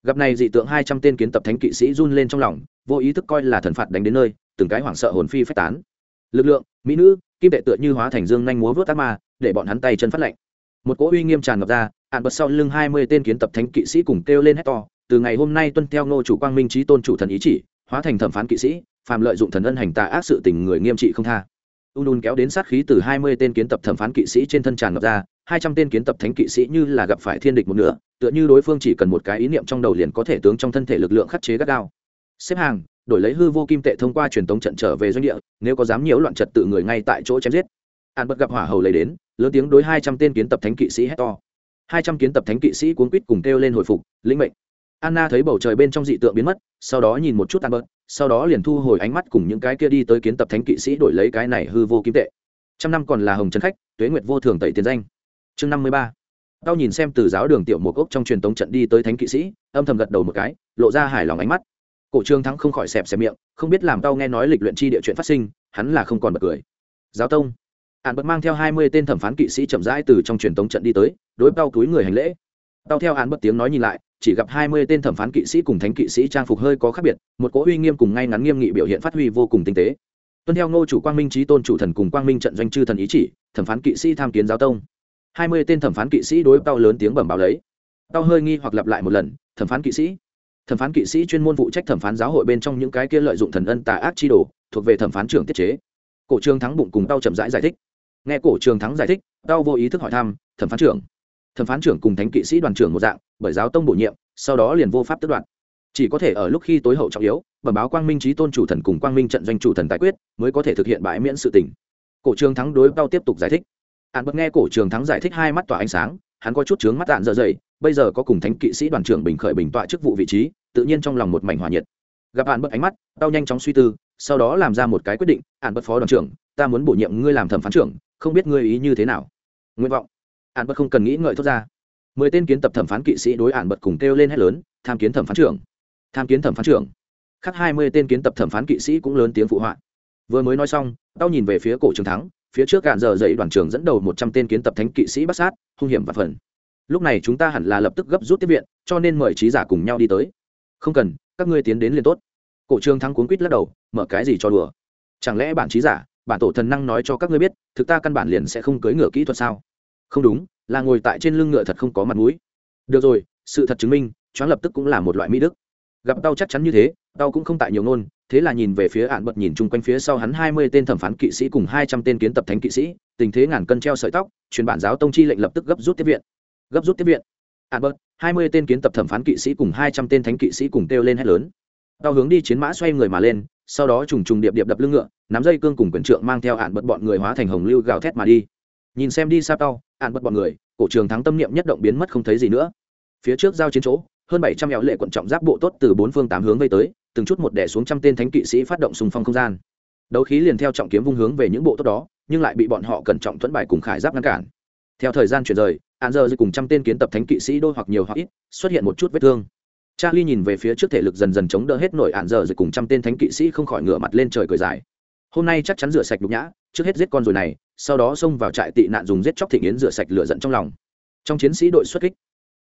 Gặp này dị tượng hai trăm tên kiến tập thánh kỵ sĩ run lên trong lòng, vô ý thức coi là thần phạt đánh đến nơi, từng cái hoảng sợ hồn phi phách tán lực lượng, mỹ nữ, kim tệ tựa như hóa thành dương nhanh múa vớt ác ma, để bọn hắn tay chân phát lạnh. Một cỗ uy nghiêm tràn ngập ra, ạn bật sau lưng hai mươi tên kiến tập thánh kỵ sĩ cùng kêu lên hét to, từ ngày hôm nay tuân theo ngô chủ quang minh trí tôn chủ thần ý chỉ, hóa thành thẩm phán kỵ sĩ, phàm lợi dụng thần ân hành tà ác sự tình người nghiêm trị không tha. Un un kéo đến sát khí từ hai mươi tên kiến tập thẩm phán kỵ sĩ trên thân tràn ngập ra, hai trăm tên kiến tập thánh kỵ sĩ như là gặp phải thiên địch một nửa, tựa như đối phương chỉ cần một cái ý niệm trong đầu liền có thể tướng trong thân thể lực lượng khắc chế gắt gao. Xếp hàng đổi lấy hư vô kim tệ thông qua truyền tống trận trở về doanh địa, nếu có dám nhiễu loạn trật tự người ngay tại chỗ chém giết. An bật gặp hỏa hầu lấy đến, lớn tiếng đối hai trăm tên kiến tập thánh kỵ sĩ hét to. Hai trăm kiến tập thánh kỵ sĩ cuốn quýt cùng kêu lên hồi phục, lĩnh mệnh. Anna thấy bầu trời bên trong dị tượng biến mất, sau đó nhìn một chút an bớt sau đó liền thu hồi ánh mắt cùng những cái kia đi tới kiến tập thánh kỵ sĩ đổi lấy cái này hư vô kim tệ. Trăm năm còn là hồng trần khách, tuế nguyệt vô thường tẩy tiền danh. Chương năm mươi ba. Tao nhìn xem từ giáo đường tiểu một ốc trong truyền tống trận đi tới thánh kỵ sĩ, âm thầm gật đầu một cái, lộ ra hài lòng ánh mắt cổ trương thắng không khỏi xẹp xẹp miệng, không biết làm tao nghe nói lịch luyện chi địa chuyện phát sinh, hắn là không còn bật cười. Giáo tông. Hạn bật mang theo hai mươi tên thẩm phán kỵ sĩ chậm rãi từ trong truyền tống trận đi tới, đối tao túi người hành lễ. Tao theo hạn bật tiếng nói nhìn lại, chỉ gặp hai mươi tên thẩm phán kỵ sĩ cùng thánh kỵ sĩ trang phục hơi có khác biệt, một cỗ uy nghiêm cùng ngay ngắn nghiêm nghị biểu hiện phát huy vô cùng tinh tế. Tuân theo ngô chủ quang minh trí tôn chủ thần cùng quang minh trận doanh chư thần ý chỉ, thẩm phán kỵ sĩ tham kiến giáo tông. Hai mươi tên thẩm phán kỵ sĩ đối tao lớn tiếng bẩm báo lấy. Tao hơi nghi hoặc lặp lại một lần, thẩm phán kỵ sĩ thẩm phán kỵ sĩ chuyên môn phụ trách thẩm phán giáo hội bên trong những cái kia lợi dụng thần ân tà ác chi đồ thuộc về thẩm phán trưởng tiết chế. Cổ trường thắng bụng cùng tao chậm rãi giải, giải thích. Nghe cổ trường thắng giải thích tao vô ý thức hỏi thăm thẩm phán trưởng? Thẩm phán trưởng cùng thánh kỵ sĩ đoàn trưởng một dạng bởi giáo tông bổ nhiệm sau đó liền vô pháp tước đoạn chỉ có thể ở lúc khi tối hậu trọng yếu bẩm báo quang minh trí tôn chủ thần cùng quang minh trận doanh chủ thần tài quyết mới có thể thực hiện bãi miễn sự tình. Cổ trường thắng đối tao tiếp tục giải thích. Hạn bật nghe cổ trường thắng giải thích hai mắt tỏa ánh sáng hắn có chút chướng mắt tạn dở dày bây giờ có cùng thánh kỵ sĩ đoàn trưởng bình khởi bình tọa chức vụ vị trí, tự nhiên trong lòng một mảnh hòa nhiệt. Gặp hạn bật ánh mắt tao nhanh chóng suy tư, sau đó làm ra một cái quyết định hạn bật phó đoàn trưởng, ta muốn bổ nhiệm ngươi làm thẩm phán trưởng, không biết ngươi ý như thế nào. Nguyện vọng. Hạn bật không cần nghĩ ngợi thốt ra. Mười tên kiến tập thẩm phán kỵ sĩ đối hạn bật cùng kêu lên hết lớn, tham kiến thẩm phán trưởng. Tham kiến thẩm phán trưởng. Khác hai mươi tên kiến tập thẩm phán kỵ sĩ cũng lớn tiếng phụ họa. Vừa mới nói xong tao nhìn về phía cổ trường thắng phía trước cạn giờ dậy đoàn trưởng dẫn đầu một trăm tên kiến tập thánh kỵ sĩ bắt sát, hung hiểm và phần. Lúc này chúng ta hẳn là lập tức gấp rút tiếp viện, cho nên mời trí giả cùng nhau đi tới. Không cần, các ngươi tiến đến liền tốt. Cổ trường thắng cuốn quýt lắc đầu, mở cái gì cho đùa? Chẳng lẽ bản trí giả, bản tổ thần năng nói cho các ngươi biết, thực ta căn bản liền sẽ không cưới ngựa kỹ thuật sao? Không đúng, là ngồi tại trên lưng ngựa thật không có mặt mũi. Được rồi, sự thật chứng minh, choáng lập tức cũng là một loại mỹ đức gặp tao chắc chắn như thế, tao cũng không tại nhiều ngôn, thế là nhìn về phía ạn bật nhìn chung quanh phía sau hắn hai mươi tên thẩm phán kỵ sĩ cùng hai trăm tên kiến tập thánh kỵ sĩ, tình thế ngàn cân treo sợi tóc truyền bản giáo tông chi lệnh lập tức gấp rút tiếp viện. Gấp rút tiếp viện. Ạn bật, hai mươi tên kiến tập thẩm phán kỵ sĩ cùng hai trăm tên thánh kỵ sĩ cùng kêu lên hét lớn. Tao hướng đi chiến mã xoay người mà lên, sau đó trùng trùng điệp điệp đập lưng ngựa, nắm dây cương cùng quyền trượng mang theo ạn bật bọn người hóa thành hồng lưu gào thét mà đi. Nhìn xem đi xa tao, ạn bật bọn người, cổ trường thắng tâm niệm nhất động biến mất không thấy gì nữa. Phía trước giao chiến chỗ hơn bảy trăm éo lệ quận trọng giáp bộ tốt từ bốn phương tám hướng vây tới, từng chút một đẻ xuống trăm tên thánh kỵ sĩ phát động xung phong không gian. Đấu khí liền theo trọng kiếm vung hướng về những bộ tốt đó, nhưng lại bị bọn họ cẩn trọng thuẫn bài cùng khải giáp ngăn cản. Theo thời gian chuyển rời hạn giờ cùng trăm tên kiến tập thánh kỵ sĩ đôi hoặc nhiều hoặc ít, xuất hiện một chút vết thương. Charlie nhìn về phía trước thể lực dần dần chống đỡ hết nổi hạn giờ cùng trăm tên thánh kỵ sĩ không khỏi ngửa mặt lên trời cười dài. Hôm nay chắc chắn rửa sạch nhục nhã, trước hết giết con rồi này, sau đó xông vào trại tị nạn dùng giết chóc thị yến rửa sạch lửa giận trong lòng. Trong chiến sĩ đội xuất kích,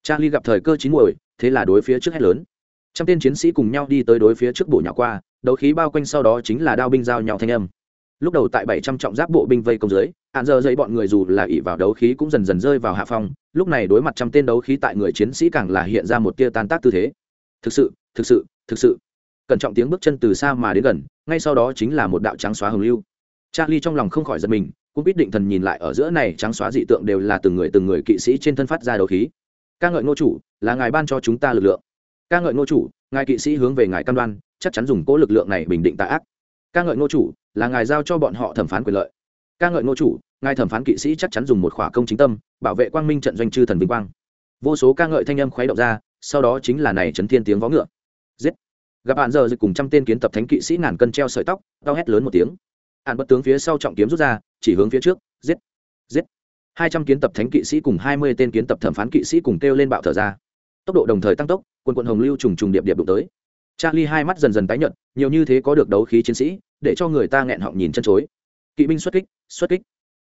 charlie gặp thời cơ chín muồi thế là đối phía trước hết lớn. Trăm tên chiến sĩ cùng nhau đi tới đối phía trước bộ nhỏ qua, đấu khí bao quanh sau đó chính là đao binh giao nhau thanh âm. Lúc đầu tại bảy trăm trọng giáp bộ binh vây công dưới, hạn giờ dây bọn người dù là ỉ vào đấu khí cũng dần dần rơi vào hạ phong, lúc này đối mặt trăm tên đấu khí tại người chiến sĩ càng là hiện ra một tia tan tác tư thế. Thực sự thực sự thực sự. Cẩn trọng tiếng bước chân từ xa mà đến gần, ngay sau đó chính là một đạo trắng xóa hồng lưu. Charlie trong lòng không khỏi giật mình, cũng biết định thần nhìn lại ở giữa này trắng xóa dị tượng đều là từng người từng người kỵ sĩ trên thân phát ra đấu khí ca ngợi ngô chủ là ngài ban cho chúng ta lực lượng. Ca ngợi ngô chủ, ngài kỵ sĩ hướng về ngài cam đoan, chắc chắn dùng cố lực lượng này bình định tạ ác. Ca ngợi ngô chủ là ngài giao cho bọn họ thẩm phán quyền lợi. Ca ngợi ngô chủ, ngài thẩm phán kỵ sĩ chắc chắn dùng một khỏa công chính tâm, bảo vệ quang minh trận doanh chư thần vinh quang. Vô số ca ngợi thanh âm khuấy động ra, sau đó chính là này chấn thiên tiếng vó ngựa. Giết! Gặp bạn giờ dịch cùng trăm tên kiến tập thánh kỵ sĩ ngàn cân treo sợi tóc đau hét lớn một tiếng. Hạn bất tướng phía sau trọng kiếm rút ra, chỉ hướng phía trước. Giết! Giết! Hai trăm kiến tập thánh kỵ sĩ cùng hai mươi tên kiến tập thẩm phán kỵ sĩ cùng kêu lên bạo thở ra. Tốc độ đồng thời tăng tốc quân quận hồng lưu trùng trùng điệp điệp đụng tới. Charlie hai mắt dần dần tái nhợt, nhiều như thế có được đấu khí chiến sĩ, để cho người ta nghẹn họng nhìn chân chối. Kỵ binh xuất kích xuất kích.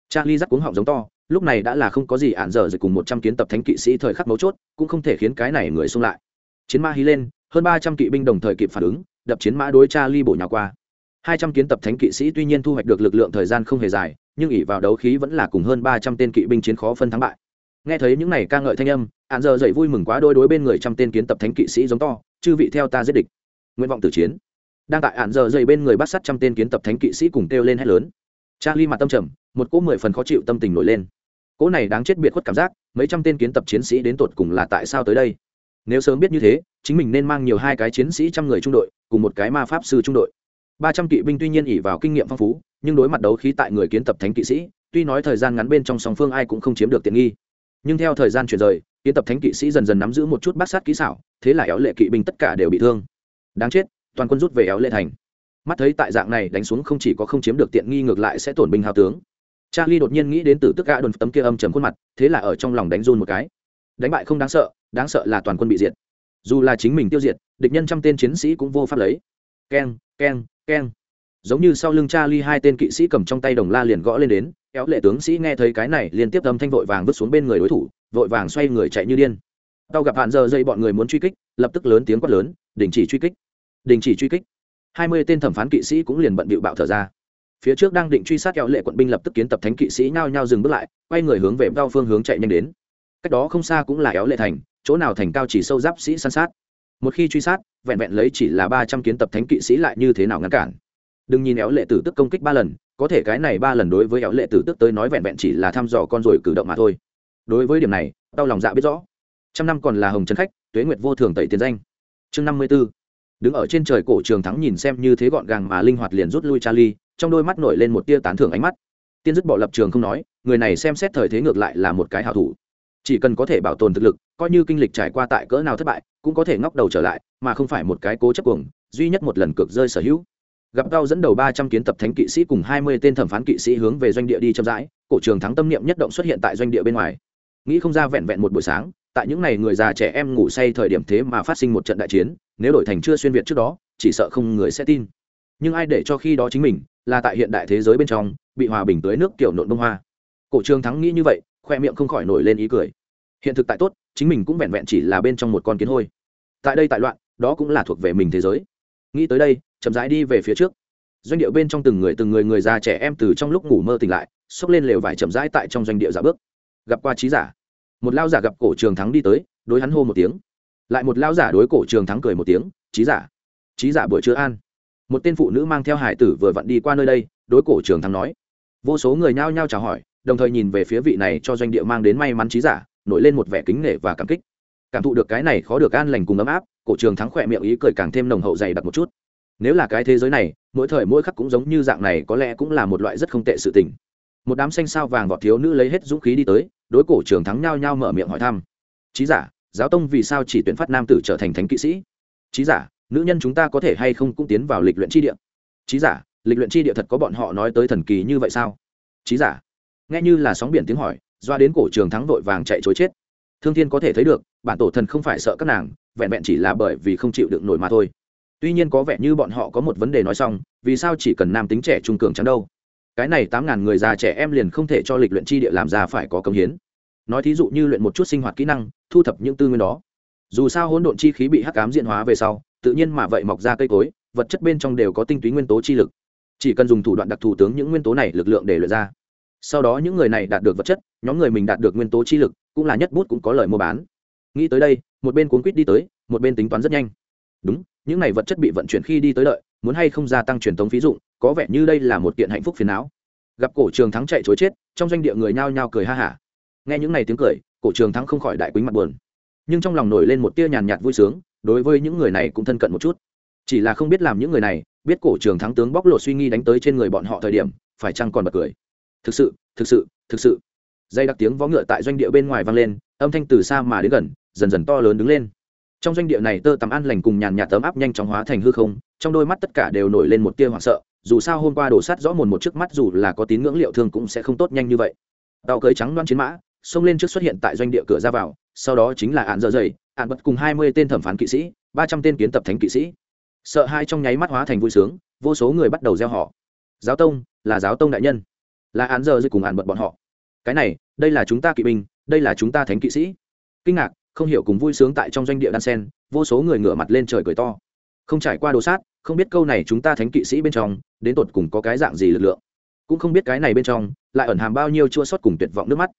Charlie rắc cuống họng giống to, lúc này đã là không có gì ạn dở dịch cùng một trăm kiến tập thánh kỵ sĩ thời khắc mấu chốt, cũng không thể khiến cái này người xung lại. Chiến mã hí lên, hơn ba trăm kỵ binh đồng thời kịp phản ứng, đập chiến mã đối charlie bổ nhào qua. Hai trăm kiến tập thánh kỵ sĩ tuy nhiên thu hoạch được lực lượng thời gian không hề dài nhưng ỉ vào đấu khí vẫn là cùng hơn ba trăm tên kỵ binh chiến khó phân thắng bại. Nghe thấy những này ca ngợi thanh âm hạn giờ dậy vui mừng quá đôi đối bên người trăm tên kiến tập thánh kỵ sĩ giống to, chư vị theo ta giết địch. Nguyện vọng tử chiến. Đang tại hạn giờ dậy bên người bắt sát trăm tên kiến tập thánh kỵ sĩ cùng kêu lên hét lớn. Charlie mặt tâm trầm, một cỗ mười phần khó chịu tâm tình nổi lên. Cỗ này đáng chết biệt khuất cảm giác, mấy trăm tên kiến tập chiến sĩ đến tột cùng là tại sao tới đây? Nếu sớm biết như thế, chính mình nên mang nhiều hai cái chiến sĩ trăm người trung đội, cùng một cái ma pháp sư trung đội. Ba trăm kỵ binh tuy nhiên ỉ vào kinh nghiệm phong phú nhưng đối mặt đấu khí tại người kiến tập thánh kỵ sĩ, tuy nói thời gian ngắn bên trong song phương ai cũng không chiếm được tiện nghi. Nhưng theo thời gian chuyển rời, kiến tập thánh kỵ sĩ dần dần nắm giữ một chút bát sát kỹ xảo, thế là éo lệ kỵ binh tất cả đều bị thương. Đáng chết, toàn quân rút về éo lệ thành. Mắt thấy tại dạng này đánh xuống không chỉ có không chiếm được tiện nghi ngược lại sẽ tổn binh hào tướng. Charlie đột nhiên nghĩ đến từ tức gã đồn tấm kia âm trầm khuôn mặt, thế là ở trong lòng đánh run một cái. Đánh bại không đáng sợ đáng sợ là toàn quân bị diệt. Dù là chính mình tiêu diệt, địch nhân trăm tên chiến sĩ cũng vô pháp lấy. Keng keng keng giống như sau lưng cha ly hai tên kỵ sĩ cầm trong tay đồng la liền gõ lên đến, kéo lệ tướng sĩ nghe thấy cái này liên tiếp âm thanh vội vàng vứt xuống bên người đối thủ, vội vàng xoay người chạy như điên. Tàu gặp hạn giờ dây bọn người muốn truy kích, lập tức lớn tiếng quát lớn, đình chỉ truy kích! Đình chỉ truy kích! Hai mươi tên thẩm phán kỵ sĩ cũng liền bận bịu bạo thở ra. Phía trước đang định truy sát kéo lệ quận binh lập tức kiến tập thánh kỵ sĩ nhao nhao dừng bước lại, quay người hướng về bao phương hướng chạy nhanh đến. Cách đó không xa cũng là kéo lệ thành, chỗ nào thành cao chỉ sâu giáp sĩ săn sát. Một khi truy sát, vẹn vẹn lấy chỉ là ba trăm kiến tập thánh kỵ sĩ lại như thế nào ngăn cản? Đừng nhìn éo lệ tử tức công kích ba lần, có thể cái này ba lần đối với éo lệ tử tức tới nói vẹn vẹn chỉ là thăm dò con rồi cử động mà thôi. Đối với điểm này, đau lòng dạ biết rõ. Trăm năm còn là hồng trấn khách, tuế nguyệt vô thường tẩy tiền danh. Chương năm mươi b ố đứng ở trên trời cổ trường thắng nhìn xem như thế gọn gàng mà linh hoạt liền rút lui charlie, trong đôi mắt nổi lên một tia tán thưởng ánh mắt. Tiên dứt bỏ lập trường không nói, người này xem xét thời thế ngược lại là một cái hảo thủ. Chỉ cần có thể bảo tồn thực lực, coi như kinh lịch trải qua tại cỡ nào thất bại, cũng có thể ngóc đầu trở lại, mà không phải một cái cố chấp cuồng, duy nhất một lần cược rơi sở hữu gặp cao dẫn đầu ba trăm kiến tập thánh kỵ sĩ cùng hai mươi tên thẩm phán kỵ sĩ hướng về doanh địa đi chậm rãi, cổ trường thắng tâm niệm nhất động xuất hiện tại doanh địa bên ngoài. Nghĩ không ra vẹn vẹn một buổi sáng, tại những ngày người già trẻ em ngủ say thời điểm thế mà phát sinh một trận đại chiến, nếu đổi thành chưa xuyên việt trước đó, chỉ sợ không người sẽ tin. Nhưng ai để cho khi đó chính mình, là tại hiện đại thế giới bên trong, bị hòa bình tới nước kiểu nộn bông hoa. Cổ trường thắng nghĩ như vậy, khoe miệng không khỏi nổi lên ý cười. Hiện thực tại tốt, chính mình cũng vẹn vẹn chỉ là bên trong một con kiến hôi. Tại đây tại loạn, đó cũng là thuộc về mình thế giới nghĩ tới đây, chậm rãi đi về phía trước. Doanh điệu bên trong từng người từng người người già trẻ em từ trong lúc ngủ mơ tỉnh lại, xốc lên lều vải chậm rãi tại trong doanh địa giả bước. Gặp qua trí giả. Một lao giả gặp cổ trường thắng đi tới, đối hắn hô một tiếng. Lại một lao giả đối cổ trường thắng cười một tiếng, trí giả trí giả buổi trưa an. Một tên phụ nữ mang theo hải tử vừa vặn đi qua nơi đây, đối cổ trường thắng nói. Vô số người nhao nhao chào hỏi, đồng thời nhìn về phía vị này cho doanh địa mang đến may mắn trí giả, nổi lên một vẻ kính nể và cảm kích. Cảm thụ được cái này khó được an lành cùng ấm áp cổ trường thắng khỏe miệng ý cười càng thêm nồng hậu dày đặc một chút. Nếu là cái thế giới này, mỗi thời mỗi khắc cũng giống như dạng này, có lẽ cũng là một loại rất không tệ sự tình. Một đám xanh sao vàng vọt thiếu nữ lấy hết dũng khí đi tới, đối cổ trường thắng nhao nhao mở miệng hỏi thăm. Trí giả, giáo tông vì sao chỉ tuyển phát nam tử trở thành thánh kỵ sĩ? Trí giả, nữ nhân chúng ta có thể hay không cũng tiến vào lịch luyện tri địa? Trí giả, lịch luyện tri địa thật có bọn họ nói tới thần kỳ như vậy sao? Trí giả. Nghe như là sóng biển tiếng hỏi, doa đến cổ trường thắng vội vàng chạy chối chết thương thiên có thể thấy được, bản tổ thần không phải sợ các nàng, vẹn vẹn chỉ là bởi vì không chịu đựng nổi mà thôi. Tuy nhiên có vẻ như bọn họ có một vấn đề nói xong, vì sao chỉ cần nam tính trẻ trung cường trắng đâu? Cái này tám ngàn người già trẻ em liền không thể cho lịch luyện chi địa làm ra phải có công hiến. Nói thí dụ như luyện một chút sinh hoạt kỹ năng, thu thập những tư nguyên đó. Dù sao hỗn độn chi khí bị hắc cám diện hóa về sau, tự nhiên mà vậy mọc ra cây cối, vật chất bên trong đều có tinh túy nguyên tố chi lực. Chỉ cần dùng thủ đoạn đặc thù tướng những nguyên tố này lực lượng để luyện ra. Sau đó những người này đạt được vật chất, nhóm người mình đạt được nguyên tố chi lực cũng là nhất bút cũng có lời mua bán. Nghĩ tới đây, một bên cuốn quýt đi tới, một bên tính toán rất nhanh. Đúng, những này vật chất bị vận chuyển khi đi tới đợi, muốn hay không gia tăng truyền thống phí dụng, có vẻ như đây là một kiện hạnh phúc phiền não. Gặp cổ trường thắng chạy chối chết, trong doanh địa người nhao nhao cười ha hả. Nghe những này tiếng cười, cổ trường thắng không khỏi đại quýnh mặt buồn. Nhưng trong lòng nổi lên một tia nhàn nhạt vui sướng, đối với những người này cũng thân cận một chút. Chỉ là không biết làm những người này, biết cổ trường thắng tướng bóc lột suy nghi đánh tới trên người bọn họ thời điểm, phải chăng còn bật cười. Thực sự thực sự thực sự dây đặc tiếng vó ngựa tại doanh địa bên ngoài vang lên, âm thanh từ xa mà đến gần, dần dần to lớn đứng lên. Trong doanh địa này tơ tằm an lành cùng nhàn nhạt tấm áp nhanh chóng hóa thành hư không, trong đôi mắt tất cả đều nổi lên một tia hoảng sợ, dù sao hôm qua đổ sát rõ mồn một trước mắt dù là có tín ngưỡng liệu thương cũng sẽ không tốt nhanh như vậy. Tàu cưới trắng đoan chiến mã, xông lên trước xuất hiện tại doanh địa cửa ra vào, sau đó chính là ạn dơ dày ạn bật cùng hai mươi tên thẩm phán kỵ sĩ, ba trăm tên kiến tập thánh kỵ sĩ. Sợ hai trong nháy mắt hóa thành vui sướng, vô số người bắt đầu gieo họ. Giáo tông là giáo tông đại nhân. Là án giờ dây cùng ạn bật bọn họ. Cái này đây là chúng ta kỵ binh, đây là chúng ta thánh kỵ sĩ. Kinh ngạc, không hiểu cùng vui sướng tại trong doanh địa đan sen, vô số người ngửa mặt lên trời cười to. Không trải qua đồ sát, không biết câu này chúng ta thánh kỵ sĩ bên trong, đến tột cùng có cái dạng gì lực lượng. Cũng không biết cái này bên trong, lại ẩn hàm bao nhiêu chua sót cùng tuyệt vọng nước mắt.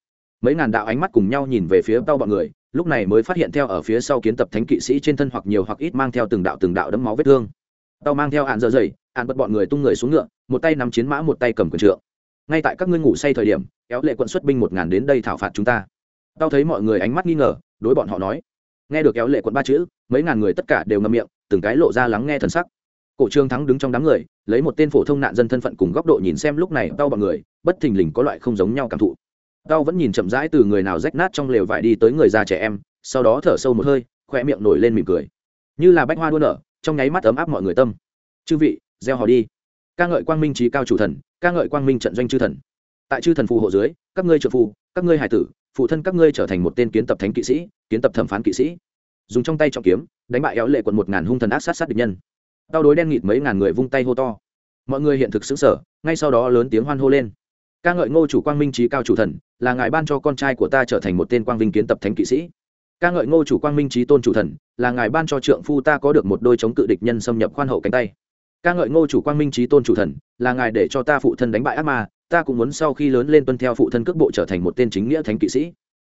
Mấy ngàn đạo ánh mắt cùng nhau nhìn về phía đau bọn người, lúc này mới phát hiện theo ở phía sau kiến tập thánh kỵ sĩ trên thân hoặc nhiều hoặc ít mang theo từng đạo từng đạo đấm máu vết thương. Tao mang theo hạn dơ dày hạn bật bọn người tung người xuống ngựa, một tay nắm chiến mã, một tay cầm quần trượng ngay tại các ngươi ngủ say thời điểm, kéo lệ quận xuất binh một ngàn đến đây thảo phạt chúng ta. Tao thấy mọi người ánh mắt nghi ngờ, đối bọn họ nói. Nghe được kéo lệ quận ba chữ, mấy ngàn người tất cả đều ngậm miệng, từng cái lộ ra lắng nghe thần sắc. Cổ trương thắng đứng trong đám người, lấy một tên phổ thông nạn dân thân phận cùng góc độ nhìn xem lúc này tao bọn người, bất thình lình có loại không giống nhau cảm thụ. Tao vẫn nhìn chậm rãi từ người nào rách nát trong lều vải đi tới người già trẻ em, sau đó thở sâu một hơi khoe miệng nổi lên mỉm cười. Như là bách hoa đua nở, trong nháy mắt ấm áp mọi người tâm. Chư vị, gieo họ đi ca ngợi quang minh trí cao chủ thần, ca ngợi quang minh trận doanh chư thần. Tại chư thần phù hộ dưới, các ngươi trợ phù, các ngươi hải tử, phụ thân các ngươi trở thành một tên kiến tập thánh kỵ sĩ, kiến tập thẩm phán kỵ sĩ. Dùng trong tay trọng kiếm, đánh bại éo lệ quận một ngàn hung thần ác sát sát địch nhân. Tao đối đen nghịt mấy ngàn người vung tay hô to. Mọi người hiện thực xứng sở ngay sau đó lớn tiếng hoan hô lên. Ca ngợi ngô chủ quang minh trí cao chủ thần, là ngài ban cho con trai của ta trở thành một tên quang vinh kiến tập thánh kỵ sĩ. Ca ngợi ngô chủ quang minh trí tôn chủ thần, là ngài ban cho trượng phu ta có được một đôi chống cự địch nhân xâm nhập khoan hậu cánh tay ca ngợi ngô chủ quang minh trí tôn chủ thần, là ngài để cho ta phụ thân đánh bại ác ma, ta cũng muốn sau khi lớn lên tuân theo phụ thân cước bộ trở thành một tên chính nghĩa thánh kỵ sĩ.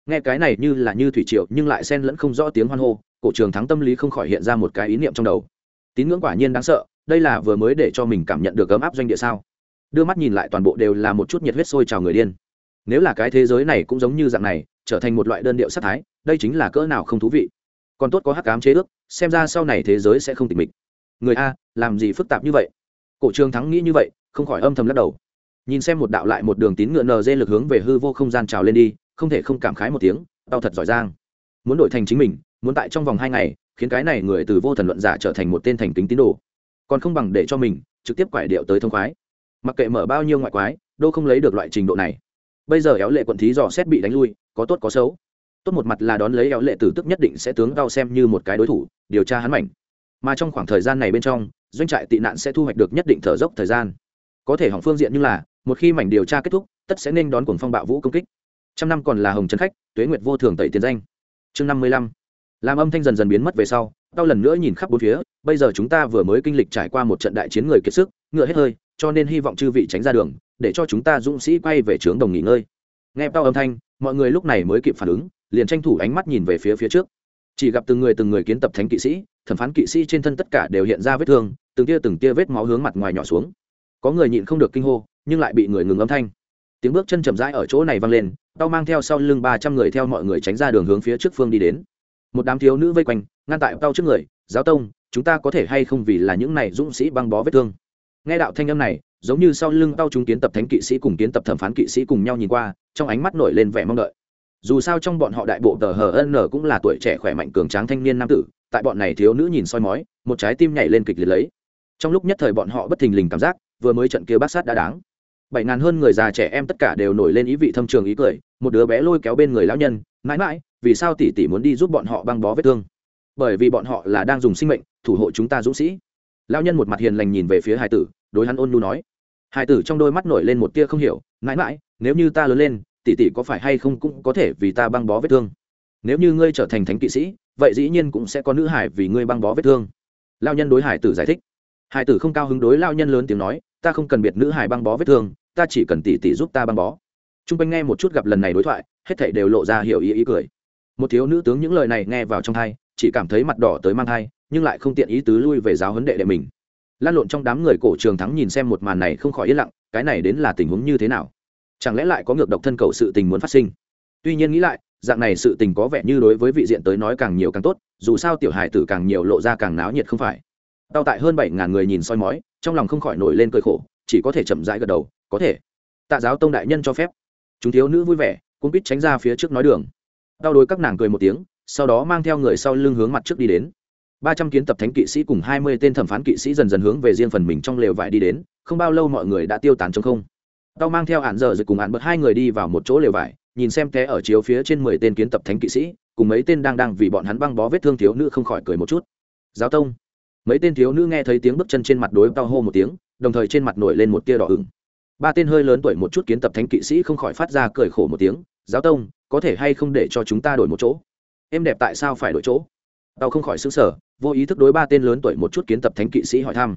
Nghe cái này như là như thủy triệu nhưng lại xen lẫn không rõ tiếng hoan hô, cổ trường thắng tâm lý không khỏi hiện ra một cái ý niệm trong đầu. Tín ngưỡng quả nhiên đáng sợ, đây là vừa mới để cho mình cảm nhận được ấm áp doanh địa sao? Đưa mắt nhìn lại toàn bộ đều là một chút nhiệt huyết sôi trào người điên. Nếu là cái thế giới này cũng giống như dạng này, trở thành một loại đơn điệu sắc thái, đây chính là cỡ nào không thú vị. Còn tốt có hắc ám chế ước, xem ra sau này thế giới sẽ không tịch mịch người a, làm gì phức tạp như vậy? Cổ trường thắng nghĩ như vậy, không khỏi âm thầm lắc đầu. Nhìn xem một đạo lại một đường tín ngựa nd lực hướng về hư vô không gian trào lên đi, không thể không cảm khái một tiếng, tao thật giỏi giang. Muốn đổi thành chính mình, muốn tại trong vòng hai ngày, khiến cái này người từ vô thần luận giả trở thành một tên thành kính tín đồ. Còn không bằng để cho mình, trực tiếp quải điệu tới thông khoái. Mặc kệ mở bao nhiêu ngoại quái đô không lấy được loại trình độ này. Bây giờ éo lệ quận thí dò xét bị đánh lui, có tốt có xấu. Tốt một mặt là đón lấy éo lệ tử tức nhất định sẽ tướng đau xem như một cái đối thủ, điều tra hắn mảnh mà trong khoảng thời gian này bên trong, doanh trại tị nạn sẽ thu hoạch được nhất định thở dốc thời gian. Có thể hỏng phương diện như là, một khi mảnh điều tra kết thúc, tất sẽ nên đón cuồng phong bạo vũ công kích. Trăm năm còn là hồng trấn khách, tuế nguyệt vô thường tẩy tiền danh. Chương năm mươi lăm. Làm âm thanh dần dần biến mất về sau, tao lần nữa nhìn khắp bốn phía, bây giờ chúng ta vừa mới kinh lịch trải qua một trận đại chiến người kiệt sức, ngựa hết hơi, cho nên hy vọng chư vị tránh ra đường, để cho chúng ta dũng sĩ quay về trướng đồng nghỉ ngơi. Nghe tao âm thanh, mọi người lúc này mới kịp phản ứng, liền tranh thủ ánh mắt nhìn về phía phía trước chỉ gặp từng người từng người kiến tập thánh kỵ sĩ, thẩm phán kỵ sĩ trên thân tất cả đều hiện ra vết thương, từng tia từng tia vết máu hướng mặt ngoài nhỏ xuống. Có người nhịn không được kinh hô, nhưng lại bị người ngừng âm thanh. Tiếng bước chân chậm rãi ở chỗ này vang lên, tao mang theo sau lưng ba trăm người theo mọi người tránh ra đường hướng phía trước phương đi đến. Một đám thiếu nữ vây quanh, ngăn tại tao trước người, giáo tông, chúng ta có thể hay không vì là những này dũng sĩ băng bó vết thương? Nghe đạo thanh âm này, giống như sau lưng tao chúng kiến tập thánh kỵ sĩ cùng kiến tập thẩm phán kỵ sĩ cùng nhau nhìn qua, trong ánh mắt nổi lên vẻ mong đợi dù sao trong bọn họ đại bộ tờ hờ n cũng là tuổi trẻ khỏe mạnh cường tráng thanh niên nam tử, tại bọn này thiếu nữ nhìn soi mói, một trái tim nhảy lên kịch liệt lấy. Trong lúc nhất thời bọn họ bất thình lình cảm giác, vừa mới trận kia bát sát đã đáng. Bảy ngàn hơn người già trẻ em tất cả đều nổi lên ý vị thâm trường ý cười, một đứa bé lôi kéo bên người lão nhân, mãi mãi, vì sao tỷ tỷ muốn đi giúp bọn họ băng bó vết thương? Bởi vì bọn họ là đang dùng sinh mệnh, thủ hộ chúng ta dũng sĩ. Lão nhân một mặt hiền lành nhìn về phía hải tử, đối hắn ôn nu nói. Hải tử trong đôi mắt nổi lên một tia không hiểu, mãi mãi, nếu như ta lớn lên tỷ tỷ có phải hay không cũng có thể vì ta băng bó vết thương. Nếu như ngươi trở thành thánh kỵ sĩ, vậy dĩ nhiên cũng sẽ có nữ hải vì ngươi băng bó vết thương. Lao nhân đối hải tử giải thích. Hải tử không cao hứng đối lao nhân lớn tiếng nói, ta không cần biệt nữ hải băng bó vết thương, ta chỉ cần tỷ tỷ giúp ta băng bó. T r u n g quanh nghe một chút gặp lần này đối thoại, hết thảy đều lộ ra hiểu ý ý cười. Một thiếu nữ tướng những lời này nghe vào trong thai chỉ cảm thấy mặt đỏ tới mang thai, nhưng lại không tiện ý tứ lui về giáo huấn đệ đệ mình. Lan lộn trong đám người cổ trường thắng nhìn xem một màn này không khỏi yên lặng, cái này đến là tình huống như thế nào? Chẳng lẽ lại có ngược độc thân cầu sự tình muốn phát sinh? Tuy nhiên nghĩ lại, dạng này sự tình có vẻ như đối với vị diện tới nói càng nhiều càng tốt, dù sao tiểu hài tử càng nhiều lộ ra càng náo nhiệt không phải. Tao tại hơn bảy ngàn người nhìn soi mói, trong lòng không khỏi nổi lên cơi khổ, chỉ có thể chậm rãi gật đầu, có thể. Tạ giáo tông đại nhân cho phép. Chúng thiếu nữ vui vẻ cũng biết tránh ra phía trước nói đường. Tao đối các nàng cười một tiếng, sau đó mang theo người sau lưng hướng mặt trước đi đến. Ba trăm kiến tập thánh kỵ sĩ cùng hai mươi tên thẩm phán kỵ sĩ dần dần hướng về riêng phần mình trong lều vải đi đến, không bao lâu mọi người đã tiêu tán trong không tao mang theo hạn giờ rồi cùng hạn bật hai người đi vào một chỗ lều vải, nhìn xem té ở chiếu phía trên mười tên kiến tập thánh kỵ sĩ, cùng mấy tên đang đang vì bọn hắn băng bó vết thương thiếu nữ không khỏi cười một chút. Giáo tông. Mấy tên thiếu nữ nghe thấy tiếng bước chân trên mặt đối tao hô một tiếng, đồng thời trên mặt nổi lên một tia đỏ ửng. Ba tên hơi lớn tuổi một chút kiến tập thánh kỵ sĩ không khỏi phát ra cười khổ một tiếng, giáo tông, có thể hay không để cho chúng ta đổi một chỗ? Em đẹp tại sao phải đổi chỗ? Tao không khỏi xứng sở vô ý thức đối ba tên lớn tuổi một chút kiến tập thánh kỵ sĩ hỏi thăm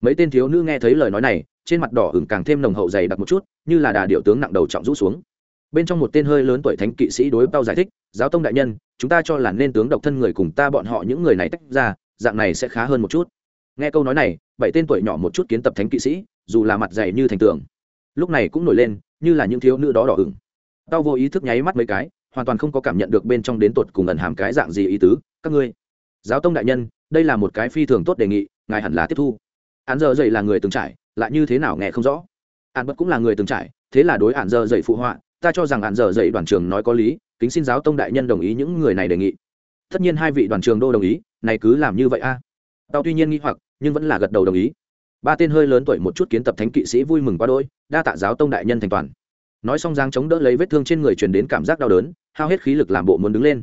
mấy tên thiếu nữ nghe thấy lời nói này, trên mặt đỏ ửng càng thêm nồng hậu dày đặc một chút, như là đà điệu tướng nặng đầu trọng rũ xuống. Bên trong một tên hơi lớn tuổi thánh kỵ sĩ đối tao giải thích, giáo tông đại nhân, chúng ta cho là nên tướng độc thân người cùng ta bọn họ những người này tách ra, dạng này sẽ khá hơn một chút. Nghe câu nói này, bảy tên tuổi nhỏ một chút kiến tập thánh kỵ sĩ, dù là mặt dày như thành tường, lúc này cũng nổi lên, như là những thiếu nữ đó đỏ ửng. Tao vô ý thức nháy mắt mấy cái, hoàn toàn không có cảm nhận được bên trong đến tột cùng ẩn hàm cái dạng gì ý tứ. Các ngươi, giáo tông đại nhân, đây là một cái phi thường tốt đề nghị, ngài hẳn là tiếp thu án giờ dậy là người từng trải, lại như thế nào nghe không rõ. Án bất cũng là người từng trải, thế là đối án giờ dậy phụ họa, ta cho rằng án giờ dậy đoàn trường nói có lý, kính xin giáo tông đại nhân đồng ý những người này đề nghị. Tất nhiên hai vị đoàn trường đô đồng ý, này cứ làm như vậy a. Tao tuy nhiên nghi hoặc, nhưng vẫn là gật đầu đồng ý. Ba tên hơi lớn tuổi một chút kiến tập thánh kỵ sĩ vui mừng quá đôi đa tạ giáo tông đại nhân thành toàn. Nói xong giang chống đỡ lấy vết thương trên người truyền đến cảm giác đau đớn, hao hết khí lực làm bộ muốn đứng lên.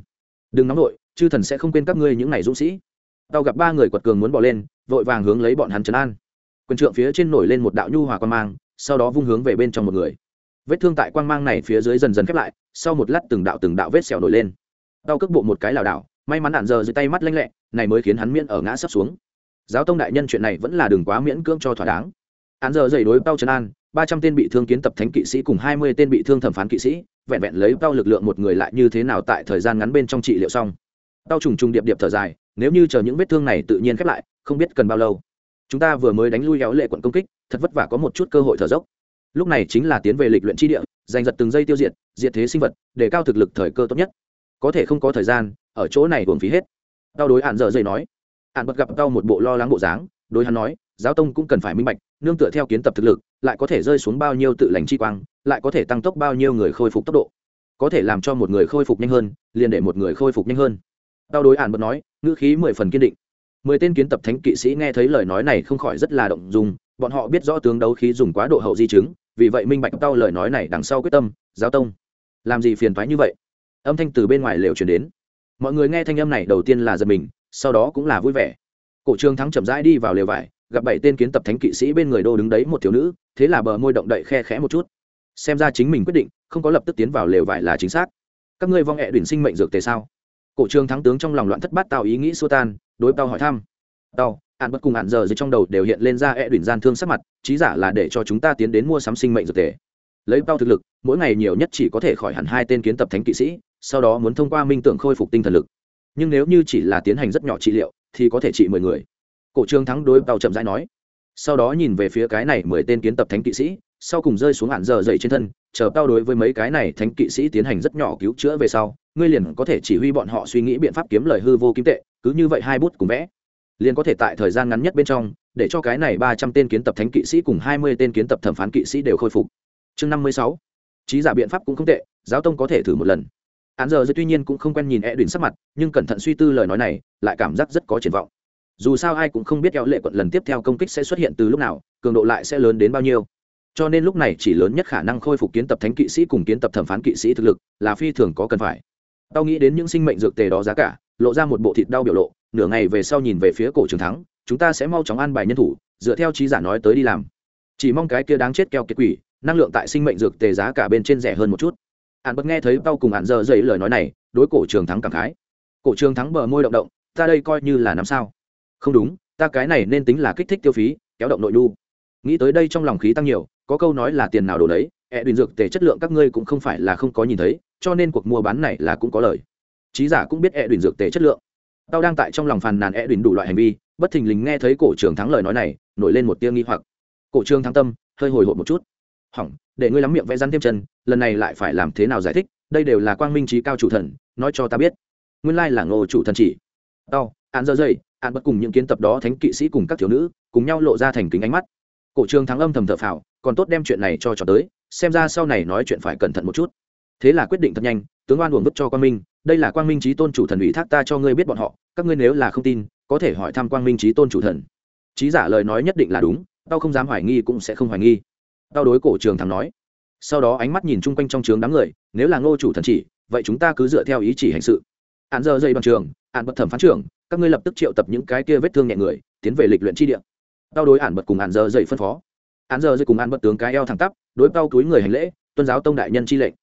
Đừng nóng nổi chư thần sẽ không quên các ngươi những ngày dũng sĩ tao gặp ba người quật cường muốn bỏ lên, vội vàng hướng lấy bọn hắn trấn an. Quyền trượng phía trên nổi lên một đạo nhu hòa quan mang, sau đó vung hướng về bên trong một người. Vết thương tại quang mang này phía dưới dần dần khép lại, sau một lát từng đạo từng đạo vết sẹo nổi lên. Tao cước bộ một cái lảo đảo, may mắn đạn giờ dưới tay mắt lanh lẹ, này mới khiến hắn miễn ở ngã sắp xuống. Giáo tông đại nhân chuyện này vẫn là đừng quá miễn cưỡng cho thỏa đáng. Án giờ dày đối tao trấn an, ba trăm tên bị thương kiến tập thánh kỵ sĩ cùng hai mươi tên bị thương thẩm phán kỵ sĩ, vẹn vẹn lấy tao lực lượng một người lại như thế nào tại thời gian ngắn bên trong trị liệu xong. Tao trùng trùng điệp điệp thở dài nếu như chờ những vết thương này tự nhiên khép lại, không biết cần bao lâu. Chúng ta vừa mới đánh lui kéo lệ quận công kích, thật vất vả có một chút cơ hội thở dốc. Lúc này chính là tiến về lịch luyện tri địa, giành giật từng giây tiêu diệt diệt thế sinh vật, để cao thực lực thời cơ tốt nhất. Có thể không có thời gian, ở chỗ này buồng phí hết. Tao đối hạn dở dây nói. Hạn bật gặp tao một bộ lo lắng bộ dáng, đối hắn nói, giáo tông cũng cần phải minh bạch, nương tựa theo kiến tập thực lực, lại có thể rơi xuống bao nhiêu tự lành chi quang, lại có thể tăng tốc bao nhiêu người khôi phục tốc độ. Có thể làm cho một người khôi phục nhanh hơn, liền để một người khôi phục nhanh hơn. Tao đối hạn bật nói ngữ khí mười phần kiên định. Mười tên kiến tập thánh kỵ sĩ nghe thấy lời nói này không khỏi rất là động dung, bọn họ biết rõ tướng đấu khí dùng quá độ hậu di chứng, vì vậy minh bạch tao lời nói này đằng sau quyết tâm, Giao tông, làm gì phiền thoái như vậy? Âm thanh từ bên ngoài lều chuyển đến. Mọi người nghe thanh âm này đầu tiên là giật mình, sau đó cũng là vui vẻ. Cổ trương thắng chậm rãi đi vào lều vải, gặp bảy tên kiến tập thánh kỵ sĩ bên người đô đứng đấy một thiếu nữ, thế là bờ môi động đậy khe khẽ một chút. Xem ra chính mình quyết định, không có lập tức tiến vào lều vải là chính xác. Các ngươi vong hẹ đỉnh sinh mệnh dược tề sao? Cổ Trường thắng tướng trong lòng loạn thất bát tạo ý nghĩ xua tan, đối tao hỏi thăm. Tao, ạn bất cùng ạn giờ dưới trong đầu đều hiện lên ra e đỉnh gian thương sắc mặt, trí giả là để cho chúng ta tiến đến mua sắm sinh mệnh dược tề. Lấy tao thực lực, mỗi ngày nhiều nhất chỉ có thể khỏi hẳn hai tên kiến tập thánh kỵ sĩ, sau đó muốn thông qua minh tưởng khôi phục tinh thần lực. Nhưng nếu như chỉ là tiến hành rất nhỏ trị liệu, thì có thể trị mười người. Cổ trương thắng đối tàu chậm rãi nói. Sau đó nhìn về phía cái này mười tên kiến tập thánh kỵ sĩ, sau cùng rơi xuống hạn giờ dậy trên thân, chờ tao đối với mấy cái này thánh kỵ sĩ tiến hành rất nhỏ cứu chữa về sau ngươi liền có thể chỉ huy bọn họ suy nghĩ biện pháp kiếm lời hư vô kim tệ, cứ như vậy hai bút cùng vẽ. Liền có thể tại thời gian ngắn nhất bên trong, để cho cái này ba trăm tên kiến tập thánh kỵ sĩ cùng hai mươi tên kiến tập thẩm phán kỵ sĩ đều khôi phục. Chương năm mươi sáu. Trí giả biện pháp cũng không tệ, giáo tông có thể thử một lần. Án giờ tuy nhiên cũng không quen nhìn e đùn sắc mặt, nhưng cẩn thận suy tư lời nói này, lại cảm giác rất có triển vọng. Dù sao ai cũng không biết eo lệ quận lần tiếp theo công kích sẽ xuất hiện từ lúc nào, cường độ lại sẽ lớn đến bao nhiêu. Cho nên lúc này chỉ lớn nhất khả năng khôi phục kiến tập thánh kỵ sĩ cùng kiến tập thẩm phán kỵ sĩ thực lực là phi thường có cần phải tao nghĩ đến những sinh mệnh dược tề đó giá cả, lộ ra một bộ thịt đau biểu lộ, nửa ngày về sau nhìn về phía cổ trường thắng, chúng ta sẽ mau chóng an bài nhân thủ, dựa theo trí giả nói tới đi làm. Chỉ mong cái kia đáng chết keo kiệt quỷ, năng lượng tại sinh mệnh dược tề giá cả bên trên rẻ hơn một chút. Hạn bất nghe thấy tao cùng hạn giờ dậy lời nói này, đối cổ trường thắng cảm khái. Cổ trường thắng bờ môi động động, ta đây coi như là năm sao? Không đúng, ta cái này nên tính là kích thích tiêu phí, kéo động nội đu. Nghĩ tới đây trong lòng khí tăng nhiều, có câu nói là tiền nào đồ đấy ẹ đùn dược tề chất lượng các ngươi cũng không phải là không có nhìn thấy, cho nên cuộc mua bán này là cũng có lời. Trí giả cũng biết ẹ đùn dược tề chất lượng. Tao đang tại trong lòng phàn nàn ẹ đùn đủ loại hành vi, bất thình lình nghe thấy cổ trường thắng lời nói này, nổi lên một tia nghi hoặc. Cổ trường thắng tâm, hơi hồi hộp một chút. Hỏng, để ngươi lắm miệng vẽ rắn thêm chân, lần này lại phải làm thế nào giải thích, đây đều là quang minh trí cao chủ thần, nói cho ta biết. Nguyên lai là ngô chủ thần chỉ. Tao, án giờ dây, án bất cùng những kiến tập đó thánh kỵ sĩ cùng các thiếu nữ, cùng nhau lộ ra thành kính ánh mắt. Cổ trường thắng âm thầm thở phào, còn tốt đem chuyện này cho trò tới xem ra sau này nói chuyện phải cẩn thận một chút. Thế là quyết định thật nhanh, tướng oan uổng vứt cho quang minh, đây là quang minh trí tôn chủ thần ủy thác ta cho ngươi biết bọn họ, các ngươi nếu là không tin, có thể hỏi thăm quang minh trí tôn chủ thần. Trí giả lời nói nhất định là đúng, tao không dám hoài nghi cũng sẽ không hoài nghi. Tao đối cổ trường thắng nói. Sau đó ánh mắt nhìn chung quanh trong trường đám người, nếu là ngô chủ thần chỉ, vậy chúng ta cứ dựa theo ý chỉ hành sự. Hạn giờ dây bằng trường hạn bật thẩm phán trưởng, các ngươi lập tức triệu tập những cái kia vết thương nhẹ người, tiến về lịch luyện chi địa. Tao đối hạn bật cùng hạn giờ dây phân phó. Hạn giờ dây cùng hạn bật tướng cái eo thẳng tắp đối bao túi người hành lễ, tuân giáo tông đại nhân chi lệnh.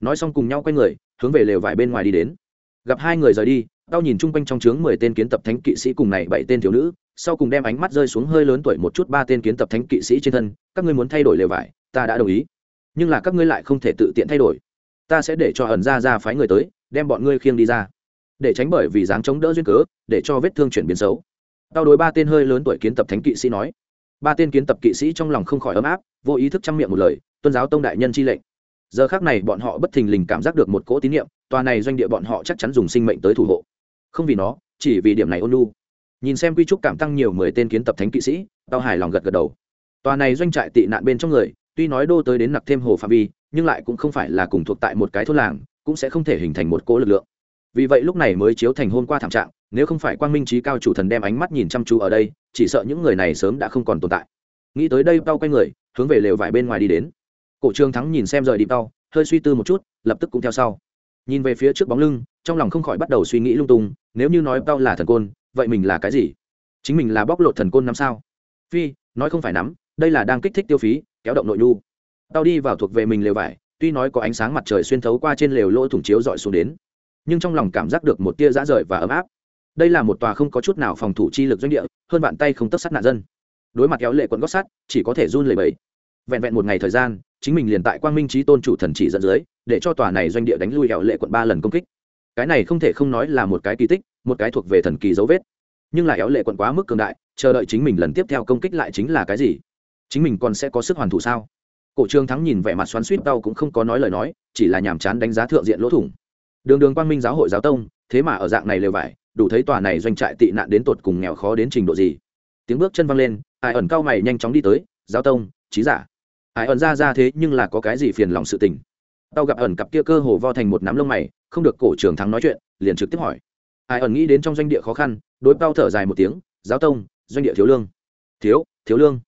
Nói xong cùng nhau quay người, hướng về lều vải bên ngoài đi đến. Gặp hai người rời đi, tao nhìn chung quanh trong trướng mười tên kiến tập thánh kỵ sĩ cùng này bảy tên thiếu nữ, sau cùng đem ánh mắt rơi xuống hơi lớn tuổi một chút ba tên kiến tập thánh kỵ sĩ trên thân, các ngươi muốn thay đổi lều vải, ta đã đồng ý. Nhưng là các ngươi lại không thể tự tiện thay đổi. Ta sẽ để cho ẩn ra ra phái người tới, đem bọn ngươi khiêng đi ra. Để tránh bởi vì dáng chống đỡ duyên cớ, để cho vết thương chuyển biến xấu. Tao đối ba tên hơi lớn tuổi kiến tập thánh kỵ sĩ nói ba tên kiến tập kỵ sĩ trong lòng không khỏi ấm áp, vô ý thức chăm miệng một lời, tuân giáo tông đại nhân chi lệnh. Giờ khác này bọn họ bất thình lình cảm giác được một cỗ tín nhiệm tòa này doanh địa bọn họ chắc chắn dùng sinh mệnh tới thủ hộ. Không vì nó, chỉ vì điểm này ôn lu nhìn xem quy trúc cảm tăng nhiều mười tên kiến tập thánh kỵ sĩ, tao hài lòng gật gật đầu. Tòa này doanh trại tị nạn bên trong người, tuy nói đô tới đến nặc thêm hồ phạm vi, nhưng lại cũng không phải là cùng thuộc tại một cái thôn làng, cũng sẽ không thể hình thành một cỗ lực lượng. Vì vậy lúc này mới chiếu thành hôm qua thảm trạng nếu không phải quang minh trí cao chủ thần đem ánh mắt nhìn chăm chú ở đây, chỉ sợ những người này sớm đã không còn tồn tại. Nghĩ tới đây tao quay người, hướng về lều vải bên ngoài đi đến. Cổ trương thắng nhìn xem rời đi tao hơi suy tư một chút, lập tức cũng theo sau. Nhìn về phía trước bóng lưng, trong lòng không khỏi bắt đầu suy nghĩ lung tung, nếu như nói tao là thần côn, vậy mình là cái gì? Chính mình là bóc lột thần côn năm sao? Phi, nói không phải nắm, đây là đang kích thích tiêu phí, kéo động nội nhu. Tao đi vào thuộc về mình lều vải, tuy nói có ánh sáng mặt trời xuyên thấu qua trên lều lỗ thủng chiếu dọi xuống đến, nhưng trong lòng cảm giác được một tia rã rời và ấm áp đây là một tòa không có chút nào phòng thủ chi lực doanh địa, hơn bạn tay không tất sát nạn dân. Đối mặt kéo lệ quận gót sắt, chỉ có thể run lẩy bẩy. Vẹn vẹn một ngày thời gian, chính mình liền tại quang minh trí tôn chủ thần chỉ dẫn dưới, để cho tòa này doanh địa đánh lui kéo lệ quận ba lần công kích. Cái này không thể không nói là một cái kỳ tích, một cái thuộc về thần kỳ dấu vết. Nhưng là kéo lệ quận quá mức cường đại, chờ đợi chính mình lần tiếp theo công kích lại chính là cái gì? Chính mình còn sẽ có sức hoàn thủ sao? Cổ trương thắng nhìn vẻ mặt xoắn suýt đau cũng không có nói lời nói, chỉ là nhàm chán đánh giá thượng diện lỗ thủng. Đường đường quang minh giáo hội giáo tông, thế mà ở dạng này lều vải đủ thấy tòa này doanh trại tị nạn đến tột cùng nghèo khó đến trình độ gì. Tiếng bước chân văng lên, ai ẩn cao mày nhanh chóng đi tới giáo tông, trí giả. Ai ẩn ra ra thế nhưng là có cái gì phiền lòng sự tình. Tao gặp ẩn cặp kia cơ hồ vo thành một nắm lông mày, không được cổ trưởng thắng nói chuyện, liền trực tiếp hỏi. Ai ẩn nghĩ đến trong doanh địa khó khăn, đối tao thở dài một tiếng giáo tông, doanh địa thiếu lương. Thiếu thiếu lương?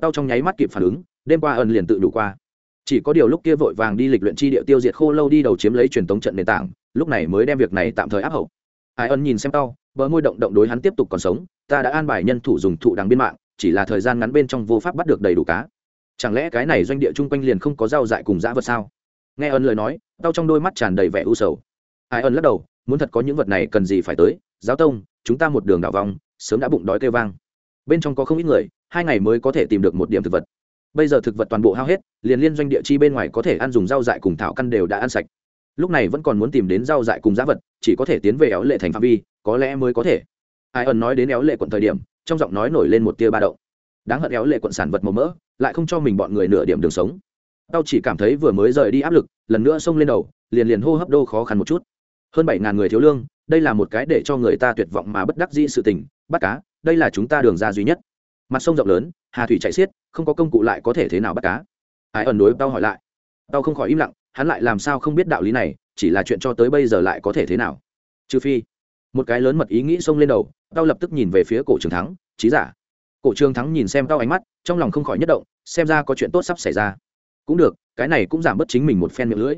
Tao trong nháy mắt kịp phản ứng, đêm qua ẩn liền tự đủ qua. Chỉ có điều lúc kia vội vàng đi lịch luyện chi địa tiêu diệt khô lâu đi đầu chiếm lấy truyền tống trận nền tảng, lúc này mới đem việc này tạm thời áp hậu ai ân nhìn xem tao, bờ môi động động đối hắn tiếp tục còn sống, ta đã an bài nhân thủ dùng thụ đáng biên mạng, chỉ là thời gian ngắn bên trong vô pháp bắt được đầy đủ cá. Chẳng lẽ cái này doanh địa chung quanh liền không có rau dại cùng dã vật sao? Nghe ân lời nói, tao trong đôi mắt tràn đầy vẻ u sầu. Ai ân lắc đầu, muốn thật có những vật này cần gì phải tới? Giáo tông, chúng ta một đường đảo vòng, sớm đã bụng đói kêu vang. Bên trong có không ít người, hai ngày mới có thể tìm được một điểm thực vật. Bây giờ thực vật toàn bộ hao hết, liền liên doanh địa chi bên ngoài có thể ăn dùng rau dại cùng thảo căn đều đã ăn sạch lúc này vẫn còn muốn tìm đến rau dại cùng giá vật, chỉ có thể tiến về éo lệ thành phạm vi, có lẽ mới có thể. Ai ẩn nói đến éo lệ quận thời điểm, trong giọng nói nổi lên một tia ba động. Đáng hận éo lệ quận sản vật màu mỡ, lại không cho mình bọn người nửa điểm đường sống. Tao chỉ cảm thấy vừa mới rời đi áp lực, lần nữa xông lên đầu, liền liền hô hấp đô khó khăn một chút. Hơn bảy ngàn người thiếu lương, đây là một cái để cho người ta tuyệt vọng mà bất đắc dĩ sự tình, bắt cá, đây là chúng ta đường ra duy nhất. Mặt sông rộng lớn, hà thủy chạy xiết, không có công cụ lại có thể thế nào bắt cá? Ai ẩn đối tao hỏi lại. Tao không khỏi im lặng hắn lại làm sao không biết đạo lý này, chỉ là chuyện cho tới bây giờ lại có thể thế nào? Trừ phi, một cái lớn mật ý nghĩ xông lên đầu, tao lập tức nhìn về phía cổ trường thắng trí giả. Cổ trường thắng nhìn xem tao ánh mắt, trong lòng không khỏi nhất động, xem ra có chuyện tốt sắp xảy ra. Cũng được, cái này cũng giảm bớt chính mình một phen miệng lưỡi.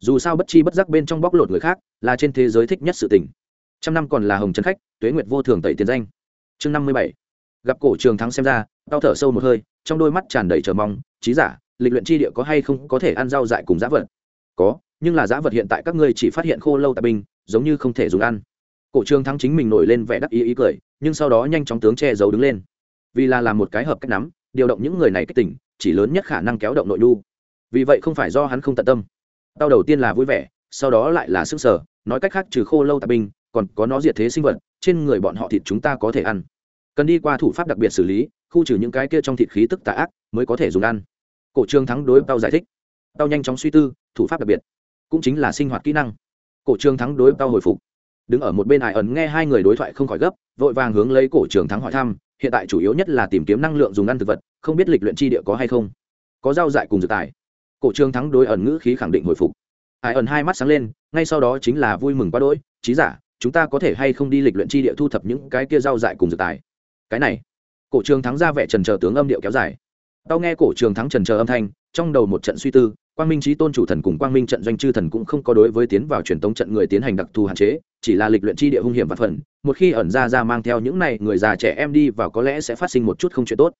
Dù sao bất chi bất giác bên trong bóc lột người khác, là trên thế giới thích nhất sự tình. Trăm năm còn là hồng trấn khách, tuế nguyệt vô thường tẩy tiền danh. Chương năm mươi bảy. Gặp cổ trường thắng xem ra, tao thở sâu một hơi, trong đôi mắt tràn đầy chờ mong trí giả, lịch luyện chi địa có hay không có thể ăn rau dại cùng giá vật? Có, nhưng là giá vật hiện tại các ngươi chỉ phát hiện khô lâu tạp binh, giống như không thể dùng ăn. Cổ trường thắng chính mình nổi lên vẻ đắc ý ý cười, nhưng sau đó nhanh chóng tướng che giấu đứng lên. Vì là làm một cái hợp cách nắm, điều động những người này kích tỉnh, chỉ lớn nhất khả năng kéo động nội lu vì vậy không phải do hắn không tận tâm. Tao đầu tiên là vui vẻ, sau đó lại là sức sở nói cách khác trừ khô lâu tạp binh, còn có nó diệt thế sinh vật, trên người bọn họ thịt chúng ta có thể ăn. Cần đi qua thủ pháp đặc biệt xử lý, khu trừ những cái kia trong thịt khí tức tà ác, mới có thể dùng ăn. Cổ trương thắng đối tao giải thích tao nhanh chóng suy tư, thủ pháp đặc biệt, cũng chính là sinh hoạt kỹ năng. Cổ trương thắng đối tao hồi phục. Đứng ở một bên ải ẩn nghe hai người đối thoại không khỏi gấp, vội vàng hướng lấy cổ trường thắng hỏi thăm, hiện tại chủ yếu nhất là tìm kiếm năng lượng dùng ăn thực vật, không biết lịch luyện chi địa có hay không? Có rau dại cùng dược tài. Cổ trường thắng đối ẩn ngữ khí khẳng định hồi phục. Ải ẩn hai mắt sáng lên, ngay sau đó chính là vui mừng quá đỗi trí giả, chúng ta có thể hay không đi lịch luyện chi địa thu thập những cái kia rau dại cùng dược tài? Cái này, cổ trường thắng ra vẻ trần chờ tướng âm điệu kéo dài. Tao nghe cổ trường thắng trần chờ âm thanh trong đầu một trận suy tư, quang minh trí tôn chủ thần cùng quang minh trận doanh chư thần cũng không có đối với tiến vào truyền tống trận người tiến hành đặc thù hạn chế, chỉ là lịch luyện chi địa hung hiểm và phần, một khi ẩn ra ra mang theo những này người già trẻ em đi vào có lẽ sẽ phát sinh một chút không chuyện tốt.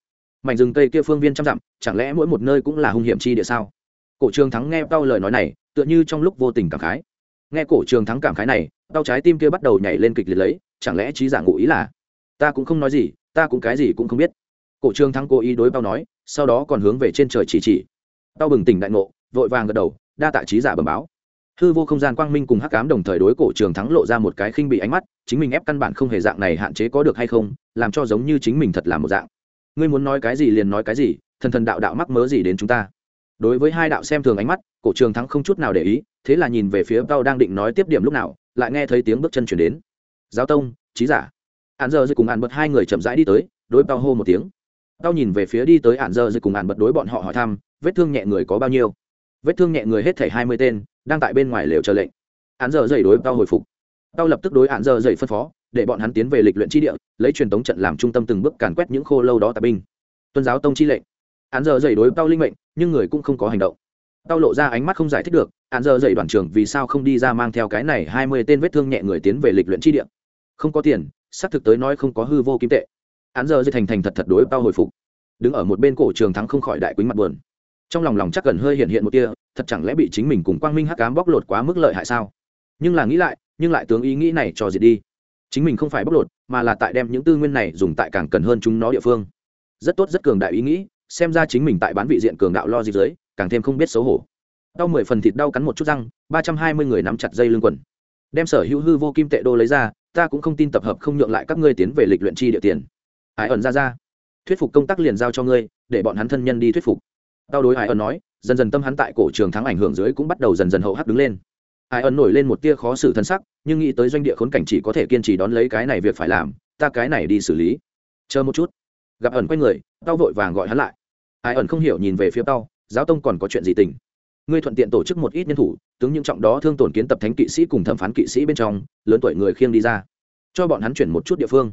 Mảnh rừng cây kia phương viên trăm dặm, chẳng lẽ mỗi một nơi cũng là hung hiểm chi địa sao? Cổ trường thắng nghe tao lời nói này, tựa như trong lúc vô tình cảm khái. Nghe cổ trường thắng cảm khái này, tao trái tim kia bắt đầu nhảy lên kịch liệt lấy, chẳng lẽ trí giả ngụ ý là, ta cũng không nói gì, ta cũng cái gì cũng không biết. Cổ trường thắng cố ý đối bao nói, sau đó còn hướng về trên trời chỉ chỉ tao bừng tỉnh đại ngộ, vội vàng gật đầu, đa tạ trí giả bẩm báo. Hư vô không gian quang minh cùng hắc cám đồng thời đối cổ trường thắng lộ ra một cái khinh bị ánh mắt, chính mình ép căn bản không hề dạng này hạn chế có được hay không, làm cho giống như chính mình thật là một dạng. Ngươi muốn nói cái gì liền nói cái gì, thần thần đạo đạo mắc mớ gì đến chúng ta. Đối với hai đạo xem thường ánh mắt, cổ trường thắng không chút nào để ý, thế là nhìn về phía tao đang định nói tiếp điểm lúc nào, lại nghe thấy tiếng bước chân chuyển đến. Giáo tông, trí giả. Hạn giờ dưới cùng hạn bật hai người chậm rãi đi tới, đối tao hô một tiếng. Tao nhìn về phía đi tới hạn giờ dưới cùng hạn bật đối bọn họ hỏi thăm vết thương nhẹ người có bao nhiêu? Vết thương nhẹ người hết thảy hai mươi tên, đang tại bên ngoài lều chờ lệnh. Án giờ dậy đối tao hồi phục. Tao lập tức đối án giờ dậy phân phó, để bọn hắn tiến về lịch luyện chi địa, lấy truyền tống trận làm trung tâm từng bước càn quét những khô lâu đó tà binh. Tuân giáo tông chi lệnh. Án giờ dậy đối tao linh mệnh, nhưng người cũng không có hành động. Tao lộ ra ánh mắt không giải thích được, án giờ dậy đoàn trưởng vì sao không đi ra mang theo cái này hai mươi tên vết thương nhẹ người tiến về lịch luyện chi địa? Không có tiền, xác thực tới nói không có hư vô kim tệ. Án giờ dây thành thành thật thật đối tao hồi phục. Đứng ở một bên cổ trường thắng không khỏi đại quýnh mặt buồn trong lòng lòng chắc gần hơi hiện hiện một tia, thật chẳng lẽ bị chính mình cùng quang minh hắc cám bóc lột quá mức lợi hại sao? Nhưng là nghĩ lại, nhưng lại tướng ý nghĩ này cho diệt đi. Chính mình không phải bóc lột, mà là tại đem những tư nguyên này dùng tại càng cần hơn chúng nó địa phương. Rất tốt, rất cường đại ý nghĩ, xem ra chính mình tại bán vị diện cường đạo lo gì dưới, càng thêm không biết xấu hổ. Đau mười phần thịt đau cắn một chút răng, ba trăm hai mươi người nắm chặt dây lưng quần. Đem sở hữu hư vô kim tệ đô lấy ra, ta cũng không tin tập hợp không nhượng lại các ngươi tiến về lịch luyện chi địa tiền. Ải ẩn ra ra. Thuyết phục công tác liền giao cho ngươi, để bọn hắn thân nhân đi thuyết phục tao đối hải ẩn nói, dần dần tâm hắn tại cổ trường thắng ảnh hưởng dưới cũng bắt đầu dần dần hậu hắc đứng lên. Hải ẩn nổi lên một tia khó xử thân sắc, nhưng nghĩ tới doanh địa khốn cảnh chỉ có thể kiên trì đón lấy cái này việc phải làm, ta cái này đi xử lý. Chờ một chút. Gặp ẩn quay người, tao vội vàng gọi hắn lại. Hải ẩn không hiểu nhìn về phía tao, giáo tông còn có chuyện gì tình? Ngươi thuận tiện tổ chức một ít nhân thủ, tướng những trọng đó thương tổn kiến tập thánh kỵ sĩ cùng thẩm phán kỵ sĩ bên trong, lớn tuổi người khiêng đi ra. Cho bọn hắn chuyển một chút địa phương.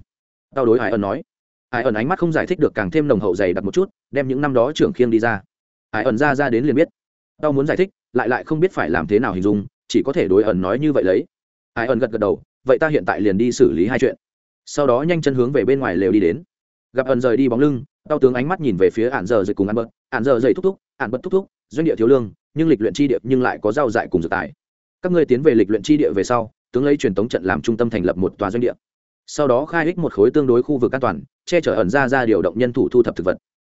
Tao đối hải ẩn nói. Hải ẩn ánh mắt không giải thích được càng thêm nồng hậu dày đặt một chút, đem những năm đó trưởng khiêng đi ra hải ẩn ra ra đến liền biết. Tao muốn giải thích, lại lại không biết phải làm thế nào hình dung, chỉ có thể đối ẩn nói như vậy lấy. Hải ẩn gật gật đầu, vậy ta hiện tại liền đi xử lý hai chuyện. Sau đó nhanh chân hướng về bên ngoài lều đi đến. Gặp ẩn rời đi bóng lưng, tao tướng ánh mắt nhìn về phía ạn giờ dậy cùng ăn bớt. Ạn giờ dậy thúc thúc ạn bớt thúc thúc, doanh địa thiếu lương, nhưng lịch luyện chi địa nhưng lại có giao dại cùng dự tài. Các ngươi tiến về lịch luyện chi địa về sau, tướng lấy truyền thống trận làm trung tâm thành lập một tòa doanh địa. Sau đó khai hích một khối tương đối khu vực an toàn, che chở ẩn ra ra điều động nhân thủ thu thập thực vật.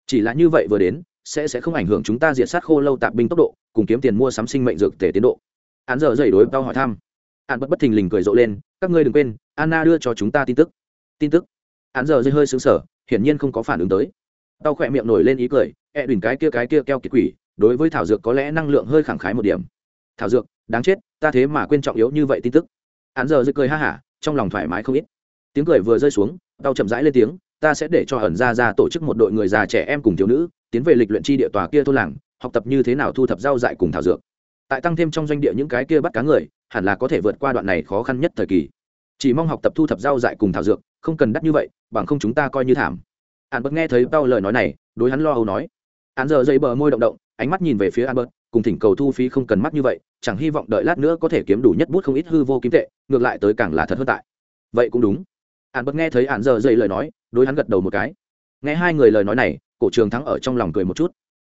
Chỉ là như vậy vừa đến sẽ sẽ không ảnh hưởng chúng ta diệt sát khô lâu tạp binh tốc độ, cùng kiếm tiền mua sắm sinh mệnh dược tể tiến độ. Hắn giờ dậy đối tao hỏi thăm. Hắn bất bất thình lình cười rộ lên, các ngươi đừng quên, anna đưa cho chúng ta tin tức. Tin tức? Hắn giờ dây hơi xứng sở hiển nhiên không có phản ứng tới. Tao khỏe miệng nổi lên ý cười e đùn cái kia cái kia keo kiệt quỷ, đối với thảo dược có lẽ năng lượng hơi khẳng khái một điểm. Thảo dược, đáng chết, ta thế mà quên trọng yếu như vậy tin tức. Hắn giờ dây cười ha hả, trong lòng thoải mái không ít. Tiếng cười vừa rơi xuống tao chậm rãi lên tiếng, ta sẽ để cho ẩn ra ra tổ chức một đội người già trẻ em cùng thiếu nữ tiến về lịch luyện chi địa tòa kia thôn làng, học tập như thế nào thu thập rau dại cùng thảo dược. Tại tăng thêm trong doanh địa những cái kia bắt cá người, hẳn là có thể vượt qua đoạn này khó khăn nhất thời kỳ. Chỉ mong học tập thu thập rau dại cùng thảo dược, không cần đắt như vậy, bằng không chúng ta coi như thảm. An bớt nghe thấy bao lời nói này, đối hắn lo âu nói. An giờ dây bờ môi động động, ánh mắt nhìn về phía an bớt, cùng thỉnh cầu thu phí không cần mắt như vậy, chẳng hy vọng đợi lát nữa có thể kiếm đủ nhất bút không ít hư vô kiếm tệ, ngược lại tới càng là thật hơn tại. Vậy cũng đúng. An bớt nghe thấy an giờ dây lời nói, đối hắn gật đầu một cái. Nghe hai người lời nói này cổ trường thắng ở trong lòng cười một chút.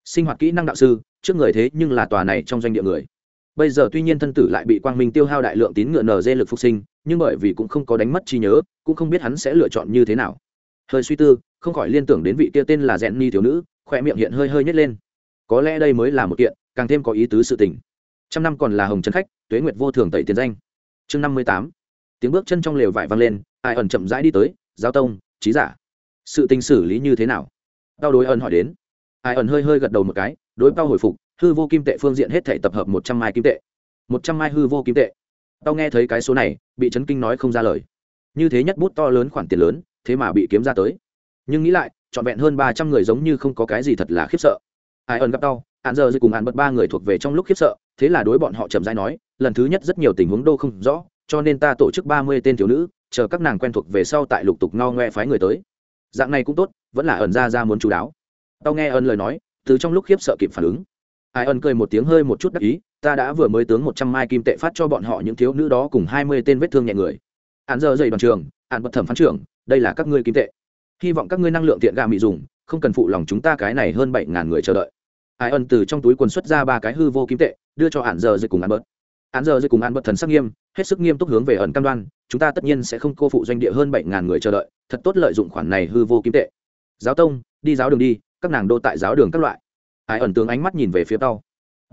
Sinh hoạt kỹ năng đạo sư, trước người thế nhưng là tòa này trong doanh địa người. Bây giờ tuy nhiên thân tử lại bị quang minh tiêu hao đại lượng tín ngựa nở dê lực phục sinh, nhưng bởi vì cũng không có đánh mất trí nhớ, cũng không biết hắn sẽ lựa chọn như thế nào. Hơi suy tư, không khỏi liên tưởng đến vị kia tên là rèn ni thiếu nữ khỏe miệng hiện hơi hơi nhét lên. Có lẽ đây mới là một kiện, càng thêm có ý tứ sự tình. Trăm năm còn là hồng trần khách, tuế nguyệt vô thường tẩy tiền danh. Chương năm mươi tám. Tiếng bước chân trong lều vải vang lên, ai ẩn chậm rãi đi tới, giao tông, trí giả. Sự tình xử lý như thế nào? Tao đối ẩn hỏi đến. Ai ẩn hơi hơi gật đầu một cái, đối tao hồi phục, hư vô kim tệ phương diện hết thể tập hợp một trăm mai kim tệ. Một trăm mai hư vô kim tệ. Tao nghe thấy cái số này, bị chấn kinh nói không ra lời. Như thế nhất bút to lớn khoản tiền lớn, thế mà bị kiếm ra tới. Nhưng nghĩ lại, trọn vẹn hơn ba trăm người giống như không có cái gì thật là khiếp sợ. Ai ẩn gặp tao hạn giờ dư cùng hạn bật ba người thuộc về trong lúc khiếp sợ, thế là đối bọn họ chậm rãi nói, lần thứ nhất rất nhiều tình huống đô không rõ, cho nên ta tổ chức ba mươi tên thiếu nữ, chờ các nàng quen thuộc về sau tại lục tục ngao ngoe phái người tới dạng này cũng tốt, vẫn là ẩn ra ra muốn chú đáo. Tao nghe ân lời nói, từ trong lúc khiếp sợ kịp phản ứng. Ai ân cười một tiếng hơi một chút đắc ý, ta đã vừa mới tướng một trăm mai kim tệ phát cho bọn họ những thiếu nữ đó cùng hai mươi tên vết thương nhẹ người. Hạn giờ dày đoàn trường hạn bật thẩm phán trưởng, đây là các ngươi kim tệ. Hy vọng các ngươi năng lượng tiện gà mị dùng, không cần phụ lòng chúng ta cái này hơn bảy ngàn người chờ đợi. Ai ân từ trong túi quần xuất ra ba cái hư vô kim tệ, đưa cho hạn giờ dậy cùng ăn bớt án giờ dưới cùng án bất thần sắc nghiêm, hết sức nghiêm túc hướng về ẩn cam đoan, chúng ta tất nhiên sẽ không cô phụ doanh địa hơn bảy ngàn người chờ đợi, thật tốt lợi dụng khoản này hư vô kim tệ. Giáo tông, đi giáo đường đi, các nàng đô tại giáo đường các loại. Ai ẩn tướng ánh mắt nhìn về phía tao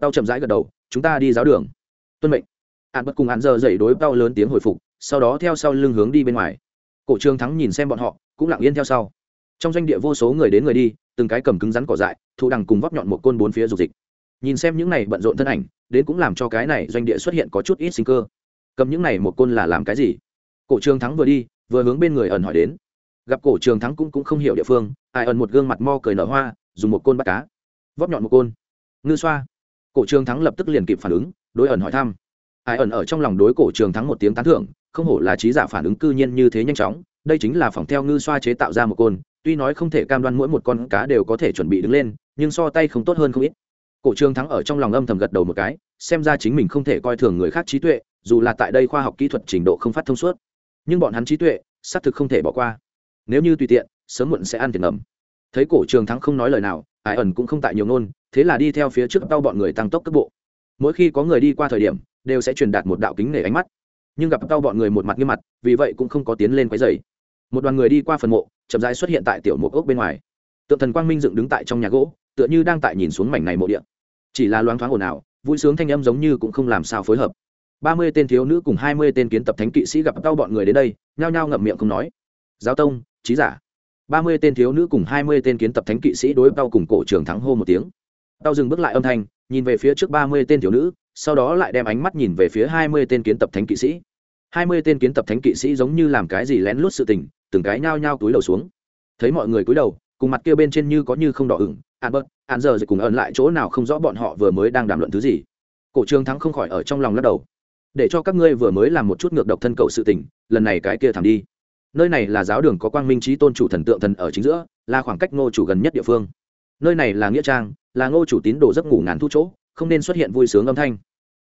tao chậm rãi gật đầu, chúng ta đi giáo đường. Tuân mệnh. Án bất cùng án giờ dậy đối tao lớn tiếng hồi phục, sau đó theo sau lưng hướng đi bên ngoài. Cổ trương thắng nhìn xem bọn họ, cũng lặng yên theo sau. Trong doanh địa vô số người đến người đi, từng cái cầm cứng rắn cỏ dại, thụ đằng cùng vóc nhọn một côn bốn phía dục dịch nhìn xem những này bận rộn thân ảnh, đến cũng làm cho cái này doanh địa xuất hiện có chút ít sinh cơ. Cầm những này một côn là làm cái gì? Cổ Trường thắng vừa đi, vừa hướng bên người ẩn hỏi đến. Gặp cổ trường thắng cũng cũng không hiểu địa phương, ai ẩn một gương mặt mo cười nở hoa, dùng một côn bắt cá. Vóp nhọn một côn. Ngư xoa. Cổ trường thắng lập tức liền kịp phản ứng, đối ẩn hỏi thăm. Ai ẩn ở trong lòng đối cổ trường thắng một tiếng tán thưởng, không hổ là trí giả phản ứng cư nhiên như thế nhanh chóng, đây chính là phòng theo ngư xoa chế tạo ra một côn, tuy nói không thể cam đoan mỗi một con cá đều có thể chuẩn bị đứng lên, nhưng so tay không tốt hơn không ít cổ trường thắng ở trong lòng âm thầm gật đầu một cái, xem ra chính mình không thể coi thường người khác trí tuệ, dù là tại đây khoa học kỹ thuật trình độ không phát thông suốt. Nhưng bọn hắn trí tuệ, xác thực không thể bỏ qua. Nếu như tùy tiện, sớm muộn sẽ ăn tiền ngầm. Thấy cổ trường thắng không nói lời nào ải ẩn cũng không tại nhiều ngôn, thế là đi theo phía trước tao bọn người tăng tốc cấp bộ. Mỗi khi có người đi qua thời điểm, đều sẽ truyền đạt một đạo kính nể ánh mắt. Nhưng gặp tao bọn người một mặt nghiêm mặt, vì vậy cũng không có tiến lên quấy dày một đoàn người đi qua phần mộ, chậm rãi xuất hiện tại tiểu mộ ốc bên ngoài. Tượng thần quang minh dựng đứng tại trong nhà gỗ, tựa như đang tại nhìn xuống mảnh này mộ điện chỉ là loáng thoáng ồn ào, vui sướng thanh âm giống như cũng không làm sao phối hợp. Ba mươi tên thiếu nữ cùng hai mươi tên kiến tập thánh kỵ sĩ gặp tao bọn người đến đây, nhao nhao ngậm miệng không nói. Giáo tông, trí giả. Ba mươi tên thiếu nữ cùng hai mươi tên kiến tập thánh kỵ sĩ đối tao cùng cổ trường thắng hô một tiếng. Tao dừng bước lại âm thanh, nhìn về phía trước ba mươi tên thiếu nữ, sau đó lại đem ánh mắt nhìn về phía hai mươi tên kiến tập thánh kỵ sĩ. Hai mươi tên kiến tập thánh kỵ sĩ giống như làm cái gì lén lút sự tình, từng cái nhao nhao túi đầu xuống. Thấy mọi người cúi đầu, cùng mặt kia bên trên như có như không đỏ ửng bớt hạn an giờ rồi cùng ẩn lại chỗ nào không rõ bọn họ vừa mới đang đàm luận thứ gì. Cổ trường thắng không khỏi ở trong lòng lắc đầu. Để cho các ngươi vừa mới làm một chút ngược độc thân cầu sự tình, lần này cái kia thẳng đi. Nơi này là giáo đường có quang minh trí tôn chủ thần tượng thần ở chính giữa, là khoảng cách ngô chủ gần nhất địa phương. Nơi này là nghĩa trang, là ngô chủ tín đồ giấc ngủ ngàn thu chỗ, không nên xuất hiện vui sướng âm thanh.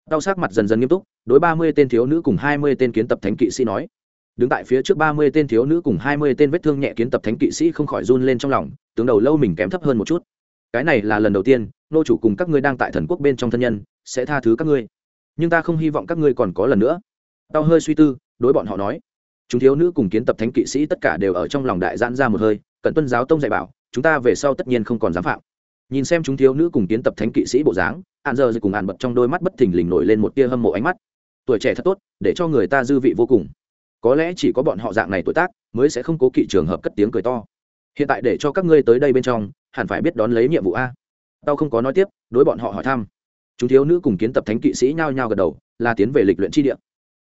Đau sắc mặt dần dần nghiêm túc, đối ba mươi tên thiếu nữ cùng hai mươi tên kiến tập thánh kỵ sĩ nói. Đứng tại phía trước ba mươi tên thiếu nữ cùng hai mươi tên vết thương nhẹ kiến tập thánh kỵ sĩ không khỏi run lên trong lòng, tướng đầu lâu mình kém thấp hơn một chút cái này là lần đầu tiên, nô chủ cùng các ngươi đang tại thần quốc bên trong thân nhân, sẽ tha thứ các ngươi. Nhưng ta không hy vọng các ngươi còn có lần nữa. Tao hơi suy tư, đối bọn họ nói. Chúng thiếu nữ cùng kiến tập thánh kỵ sĩ tất cả đều ở trong lòng đại giãn ra một hơi cận tuân giáo tông dạy bảo, chúng ta về sau tất nhiên không còn dám phạm. Nhìn xem chúng thiếu nữ cùng kiến tập thánh kỵ sĩ bộ dáng, hạn giờ cùng hạn bật trong đôi mắt bất thình lình nổi lên một tia hâm mộ ánh mắt. Tuổi trẻ thật tốt, để cho người ta dư vị vô cùng. Có lẽ chỉ có bọn họ dạng này tuổi tác, mới sẽ không cố kỵ trường hợp cất tiếng cười to. Hiện tại để cho các ngươi tới đây bên trong hẳn phải biết đón lấy nhiệm vụ a. Tao không có nói tiếp, đối bọn họ hỏi thăm. Chúng thiếu nữ cùng kiến tập thánh kỵ sĩ nhao nhao gật đầu, là tiến về lịch luyện chi địa.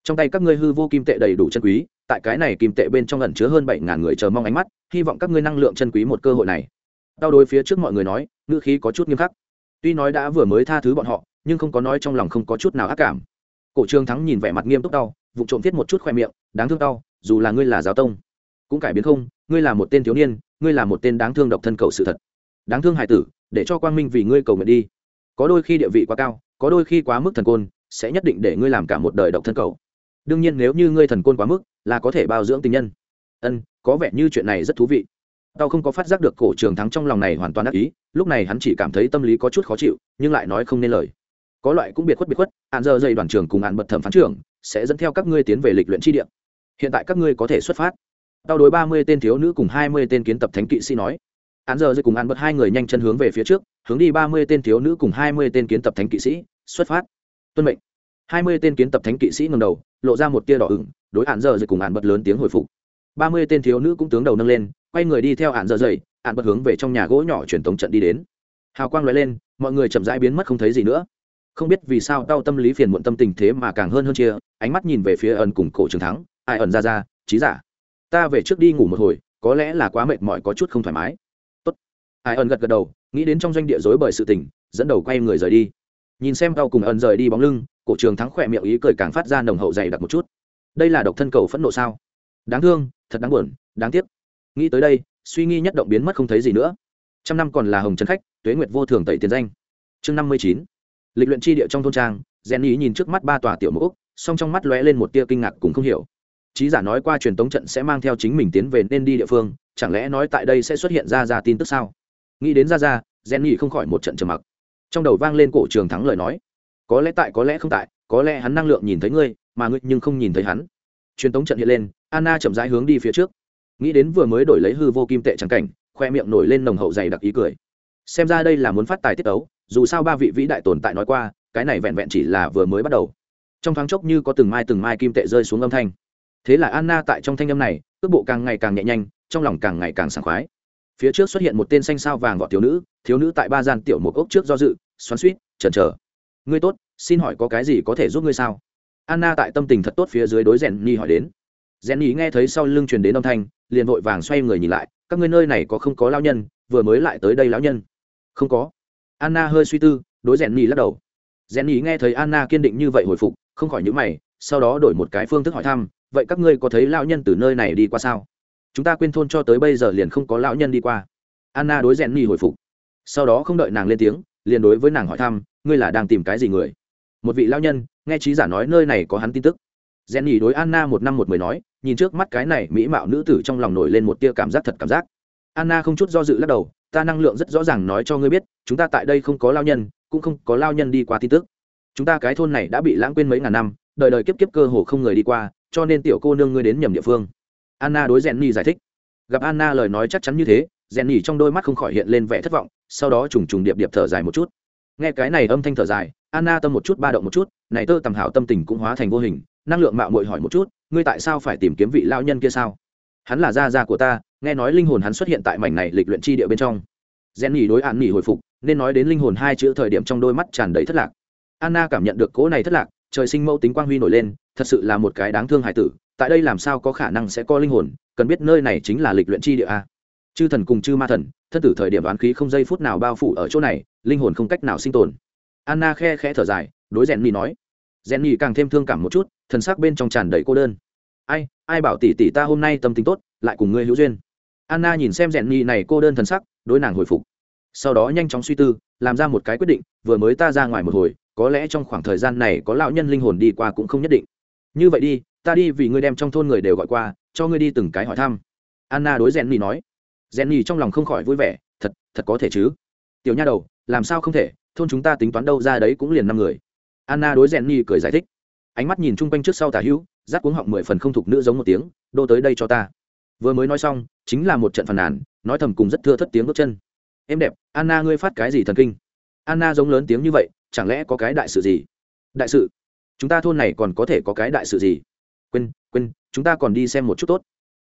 Trong tay các ngươi hư vô kim tệ đầy đủ chân quý, tại cái này kim tệ bên trong ẩn chứa hơn bảy ngàn người chờ mong ánh mắt, hy vọng các ngươi năng lượng chân quý một cơ hội này. Tao đối phía trước mọi người nói, ngữ khí có chút nghiêm khắc. Tuy nói đã vừa mới tha thứ bọn họ, nhưng không có nói trong lòng không có chút nào ác cảm. Cổ trương thắng nhìn vẻ mặt nghiêm túc đau, vụ trộm thiết một chút khoe miệng, đáng thương đau, dù là ngươi là giáo tông, cũng cải biến không, ngươi là một tên thiếu niên, ngươi là một tên đáng thương độc thân cầu sự thật đáng thương hải tử, để cho quang minh vì ngươi cầu nguyện đi. Có đôi khi địa vị quá cao, có đôi khi quá mức thần côn, sẽ nhất định để ngươi làm cả một đời độc thân cầu. Đương nhiên nếu như ngươi thần côn quá mức, là có thể bao dưỡng tình nhân. Ân, có vẻ như chuyện này rất thú vị. Tao không có phát giác được cổ trường thắng trong lòng này hoàn toàn đắc ý, lúc này hắn chỉ cảm thấy tâm lý có chút khó chịu, nhưng lại nói không nên lời. Có loại cũng biệt khuất biệt khuất, hạn giờ dây đoàn trường cùng hạn bật thẩm phán trưởng sẽ dẫn theo các ngươi tiến về lịch luyện chi địa. Hiện tại các ngươi có thể xuất phát. Tao đối ba mươi tên thiếu nữ cùng hai mươi tên kiến tập thánh kỵ sĩ nói án giờ dây cùng án bật hai người nhanh chân hướng về phía trước hướng đi ba mươi tên thiếu nữ cùng hai mươi tên kiến tập thánh kỵ sĩ xuất phát. Tuân mệnh. Hai mươi tên kiến tập thánh kỵ sĩ ngầm đầu lộ ra một tia đỏ ửng đối án giờ dây cùng án bật lớn tiếng hồi phục. Ba mươi tên thiếu nữ cũng tướng đầu nâng lên quay người đi theo án giờ dậy, án bật hướng về trong nhà gỗ nhỏ truyền thống trận đi đến. Hào quang l lên mọi người chậm rãi biến mất không thấy gì nữa. Không biết vì sao đau tâm lý phiền muộn tâm tình thế mà càng hơn hơn chia ánh mắt nhìn về phía ẩn cùng cổ trường thắng ai ẩn ra ra trí giả? Ta về trước đi ngủ một hồi có lẽ là quá mệt mỏi có chút không thoải mái ai ẩn gật gật đầu, nghĩ đến trong doanh địa dối bởi sự tình, dẫn đầu quay người rời đi. Nhìn xem đau cùng ẩn rời đi bóng lưng, cổ trường thắng khỏe miệng ý cười càng phát ra nồng hậu dày đặc một chút. Đây là độc thân cầu phẫn nộ sao? Đáng thương, thật đáng buồn, đáng tiếc. Nghĩ tới đây, suy nghĩ nhất động biến mất không thấy gì nữa. Trăm năm còn là hồng trấn khách, tuế nguyệt vô thường tẩy tiền danh. Chương năm mươi chín. Lịch luyện tri địa trong thôn trang rèn ý nhìn trước mắt ba tòa tiểu mẫu song trong mắt lóe lên một tia kinh ngạc cũng không hiểu. Trí giả nói qua truyền tống trận sẽ mang theo chính mình tiến về nên đi địa phương, chẳng lẽ nói tại đây sẽ xuất hiện ra ra tin tức sao? Nghĩ đến ra ra rèn ý không khỏi một trận trầm mặc. Trong đầu vang lên cổ trường thắng lời nói. Có lẽ tại, có lẽ không tại, có lẽ hắn năng lượng nhìn thấy ngươi, mà ngươi nhưng không nhìn thấy hắn. Truyền tống trận hiện lên, anna chậm rãi hướng đi phía trước. Nghĩ đến vừa mới đổi lấy hư vô kim tệ trắng cảnh, khoe miệng nổi lên nồng hậu dày đặc ý cười. Xem ra đây là muốn phát tài tiết ấu, dù sao ba vị vĩ đại tồn tại nói qua, cái này vẹn vẹn chỉ là vừa mới bắt đầu. Trong thoáng chốc như có từng mai từng mai kim tệ rơi xuống âm thanh. Thế là anna tại trong thanh âm này, cước bộ càng ngày càng nhẹ nhanh, trong lòng càng ngày càng sảng khoái phía trước xuất hiện một tên xanh sao vàng gọn thiếu nữ thiếu nữ tại ba gian tiểu một ốc trước do dự, xoắn suýt chần chờ. Ngươi tốt, xin hỏi có cái gì có thể giúp ngươi sao? Anna tại tâm tình thật tốt phía dưới đối rèn ni hỏi đến. Rèn nhi nghe thấy sau lưng truyền đến âm thanh, liền vội vàng xoay người nhìn lại, các ngươi nơi này có không có lão nhân, vừa mới lại tới đây lão nhân? Không có. Anna hơi suy tư, đối rèn nhi lắc đầu. Rèn nhi nghe thấy anna kiên định như vậy hồi phục, không khỏi nhữ mày, sau đó đổi một cái phương thức hỏi thăm, vậy các ngươi có thấy lão nhân từ nơi này đi qua sao? Chúng ta quên thôn cho tới bây giờ liền không có lão nhân đi qua. Anna đối rèn nhì hồi phục. Sau đó không đợi nàng lên tiếng, liền đối với nàng hỏi thăm, ngươi là đang tìm cái gì người? Một vị lão nhân, nghe trí giả nói nơi này có hắn tin tức. Jenny đối anna một năm một mười nói, nhìn trước mắt cái này mỹ mạo nữ tử trong lòng nổi lên một tia cảm giác thật cảm giác. Anna không chút do dự lắc đầu, ta năng lượng rất rõ ràng nói cho ngươi biết, chúng ta tại đây không có lao nhân, cũng không có lao nhân đi qua tin tức. Chúng ta cái thôn này đã bị lãng quên mấy ngàn năm, đời đời kiếp kiếp cơ hồ không người đi qua, cho nên tiểu cô nương ngươi đến nhầm địa phương anna đối jenny giải thích. Gặp anna lời nói chắc chắn như thế, jenny trong đôi mắt không khỏi hiện lên vẻ thất vọng, sau đó trùng trùng điệp điệp thở dài một chút. Nghe cái này âm thanh thở dài, anna tâm một chút ba động một chút, này tơ tầm hảo tâm tình cũng hóa thành vô hình, năng lượng mạo muội hỏi một chút, ngươi tại sao phải tìm kiếm vị lao nhân kia sao? Hắn là gia gia của ta, nghe nói linh hồn hắn xuất hiện tại mảnh này lịch luyện chi địa bên trong. Jenny đối an nghỉ hồi phục, nên nói đến linh hồn hai chữ thời điểm trong đôi mắt tràn đầy thất lạc. Anna cảm nhận được cỗ này thất lạc, trời sinh mẫu tính quang huy nổi lên, thật sự là một cái đáng thương hải tử tại đây làm sao có khả năng sẽ có linh hồn, cần biết nơi này chính là lịch luyện chi địa a. Chư thần cùng chư ma thần, thân tử thời điểm đoán khí không giây phút nào bao phủ ở chỗ này, linh hồn không cách nào sinh tồn. Anna khe khẽ thở dài, đối rèn nhỉ nói. Rèn nhỉ càng thêm thương cảm một chút, thần sắc bên trong tràn đầy cô đơn. Ai ai bảo tỷ tỷ ta hôm nay tâm tính tốt, lại cùng ngươi hữu duyên. Anna nhìn xem rèn nhỉ này cô đơn thần sắc, đối nàng hồi phục. Sau đó nhanh chóng suy tư, làm ra một cái quyết định, vừa mới ta ra ngoài một hồi, có lẽ trong khoảng thời gian này có lão nhân linh hồn đi qua cũng không nhất định. Như vậy đi ta đi vì ngươi đem trong thôn người đều gọi qua, cho ngươi đi từng cái hỏi thăm. Anna đối rèn nhì nói. Rèn nhì trong lòng không khỏi vui vẻ, thật thật có thể chứ? Tiểu nha đầu, làm sao không thể? Thôn chúng ta tính toán đâu ra đấy cũng liền năm người. Anna đối rèn nhì cười giải thích. Ánh mắt nhìn chung quanh trước sau tả hữu rác cuống họng mười phần không thục nữ giống một tiếng, đô tới đây cho ta. Vừa mới nói xong, chính là một trận phàn nàn, nói thầm cùng rất thưa thất tiếng bước chân. Em đẹp, anna ngươi phát cái gì thần kinh? Anna giống lớn tiếng như vậy, chẳng lẽ có cái đại sự gì? Đại sự? Chúng ta thôn này còn có thể có cái đại sự gì? Quên quên, chúng ta còn đi xem một chút tốt.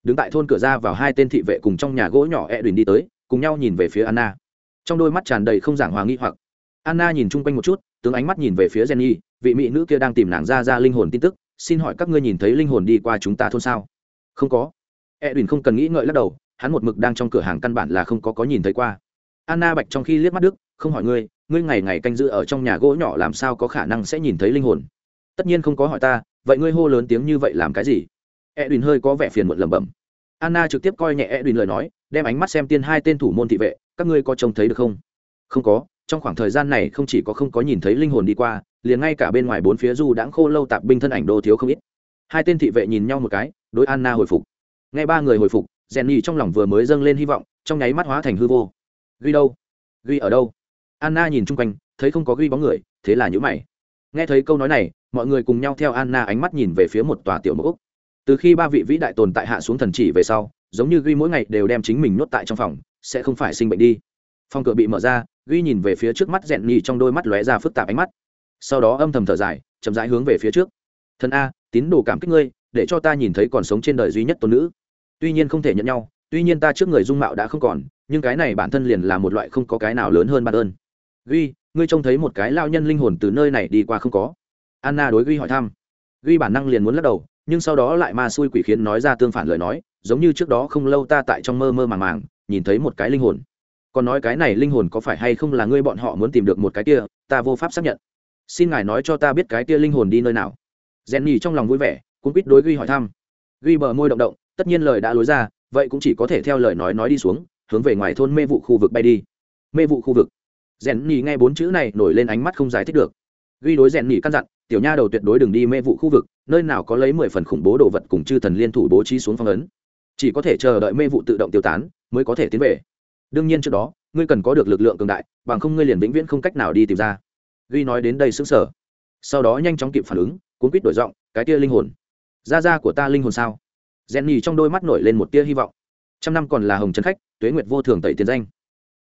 Đứng tại thôn cửa ra vào hai tên thị vệ cùng trong nhà gỗ nhỏ e đùn đi tới, cùng nhau nhìn về phía anna. Trong đôi mắt tràn đầy không giảng hòa nghi hoặc. Anna nhìn chung quanh một chút, tướng ánh mắt nhìn về phía jenny, vị mỹ nữ kia đang tìm nàng ra ra linh hồn tin tức, xin hỏi các ngươi nhìn thấy linh hồn đi qua chúng ta thôn sao? Không có. E đùn không cần nghĩ ngợi lắc đầu, hắn một mực đang trong cửa hàng căn bản là không có có nhìn thấy qua. Anna bạch trong khi liếc mắt đức, không hỏi ngươi ngươi ngày ngày canh giữ ở trong nhà gỗ nhỏ làm sao có khả năng sẽ nhìn thấy linh hồn? Tất nhiên không có hỏi ta vậy ngươi hô lớn tiếng như vậy làm cái gì? Edwin hơi có vẻ phiền muộn lẩm bẩm. Anna trực tiếp coi nhẹ edwin lời nói, đem ánh mắt xem tiên hai tên thủ môn thị vệ, các ngươi có trông thấy được không? Không có, trong khoảng thời gian này không chỉ có không có nhìn thấy linh hồn đi qua, liền ngay cả bên ngoài bốn phía du đãng khô lâu tạp binh thân ảnh đô thiếu không ít. Hai tên thị vệ nhìn nhau một cái, đối anna hồi phục. Ngay ba người hồi phục rèn nhì trong lòng vừa mới dâng lên hy vọng, trong nháy mắt hóa thành hư vô. Ghi đâu? Ghi ở đâu? Anna nhìn chung quanh, thấy không có ghi bóng người, thế là nhữ mày nghe thấy câu nói này, mọi người cùng nhau theo anna ánh mắt nhìn về phía một tòa tiểu mẫu từ khi ba vị vĩ đại tồn tại hạ xuống thần chỉ về sau, giống như ghi mỗi ngày đều đem chính mình nuốt tại trong phòng, sẽ không phải sinh bệnh đi. Phòng cửa bị mở ra, ghi nhìn về phía trước mắt rèn nhì trong đôi mắt lóe ra phức tạp ánh mắt. Sau đó âm thầm thở dài, chậm rãi hướng về phía trước. Thần a, tín đồ cảm kích ngươi, để cho ta nhìn thấy còn sống trên đời duy nhất tôn nữ. Tuy nhiên không thể nhận nhau, tuy nhiên ta trước người dung mạo đã không còn, nhưng cái này bản thân liền là một loại không có cái nào lớn hơn bản ơn. Ghi ngươi trông thấy một cái lao nhân linh hồn từ nơi này đi qua không có? Anna đối ghi hỏi thăm. Ghi bản năng liền muốn lắc đầu, nhưng sau đó lại ma xui quỷ khiến nói ra tương phản lời nói, giống như trước đó không lâu ta tại trong mơ mơ màng màng, nhìn thấy một cái linh hồn. Còn nói cái này linh hồn có phải hay không là ngươi bọn họ muốn tìm được một cái kia, ta vô pháp xác nhận. Xin ngài nói cho ta biết cái kia linh hồn đi nơi nào. Jenny trong lòng vui vẻ cũng quýt đối ghi hỏi thăm. Ghi bờ môi động động, tất nhiên lời đã lối ra, vậy cũng chỉ có thể theo lời nói nói đi xuống, hướng về ngoài thôn mê vụ khu vực bay đi. Mê vụ khu vực rèn nhì nghe bốn chữ này nổi lên ánh mắt không giải thích được. Ghi đối rèn nhì căn dặn, tiểu nha đầu tuyệt đối đừng đi mê vụ khu vực, nơi nào có lấy mười phần khủng bố đồ vật cùng chư thần liên thủ bố trí xuống phong ấn. Chỉ có thể chờ đợi mê vụ tự động tiêu tán, mới có thể tiến về. Đương nhiên trước đó, ngươi cần có được lực lượng cường đại, bằng không ngươi liền vĩnh viễn không cách nào đi tìm ra. Ghi nói đến đây xứng sở sau đó nhanh chóng kịp phản ứng, cuốn quýt đổi giọng, cái tia linh hồn. Da da của ta linh hồn sao? Rèn nhì trong đôi mắt nổi lên một tia hy vọng. Trăm năm còn là hồng trấn khách, tuế nguyệt vô thường tẩy tiền danh.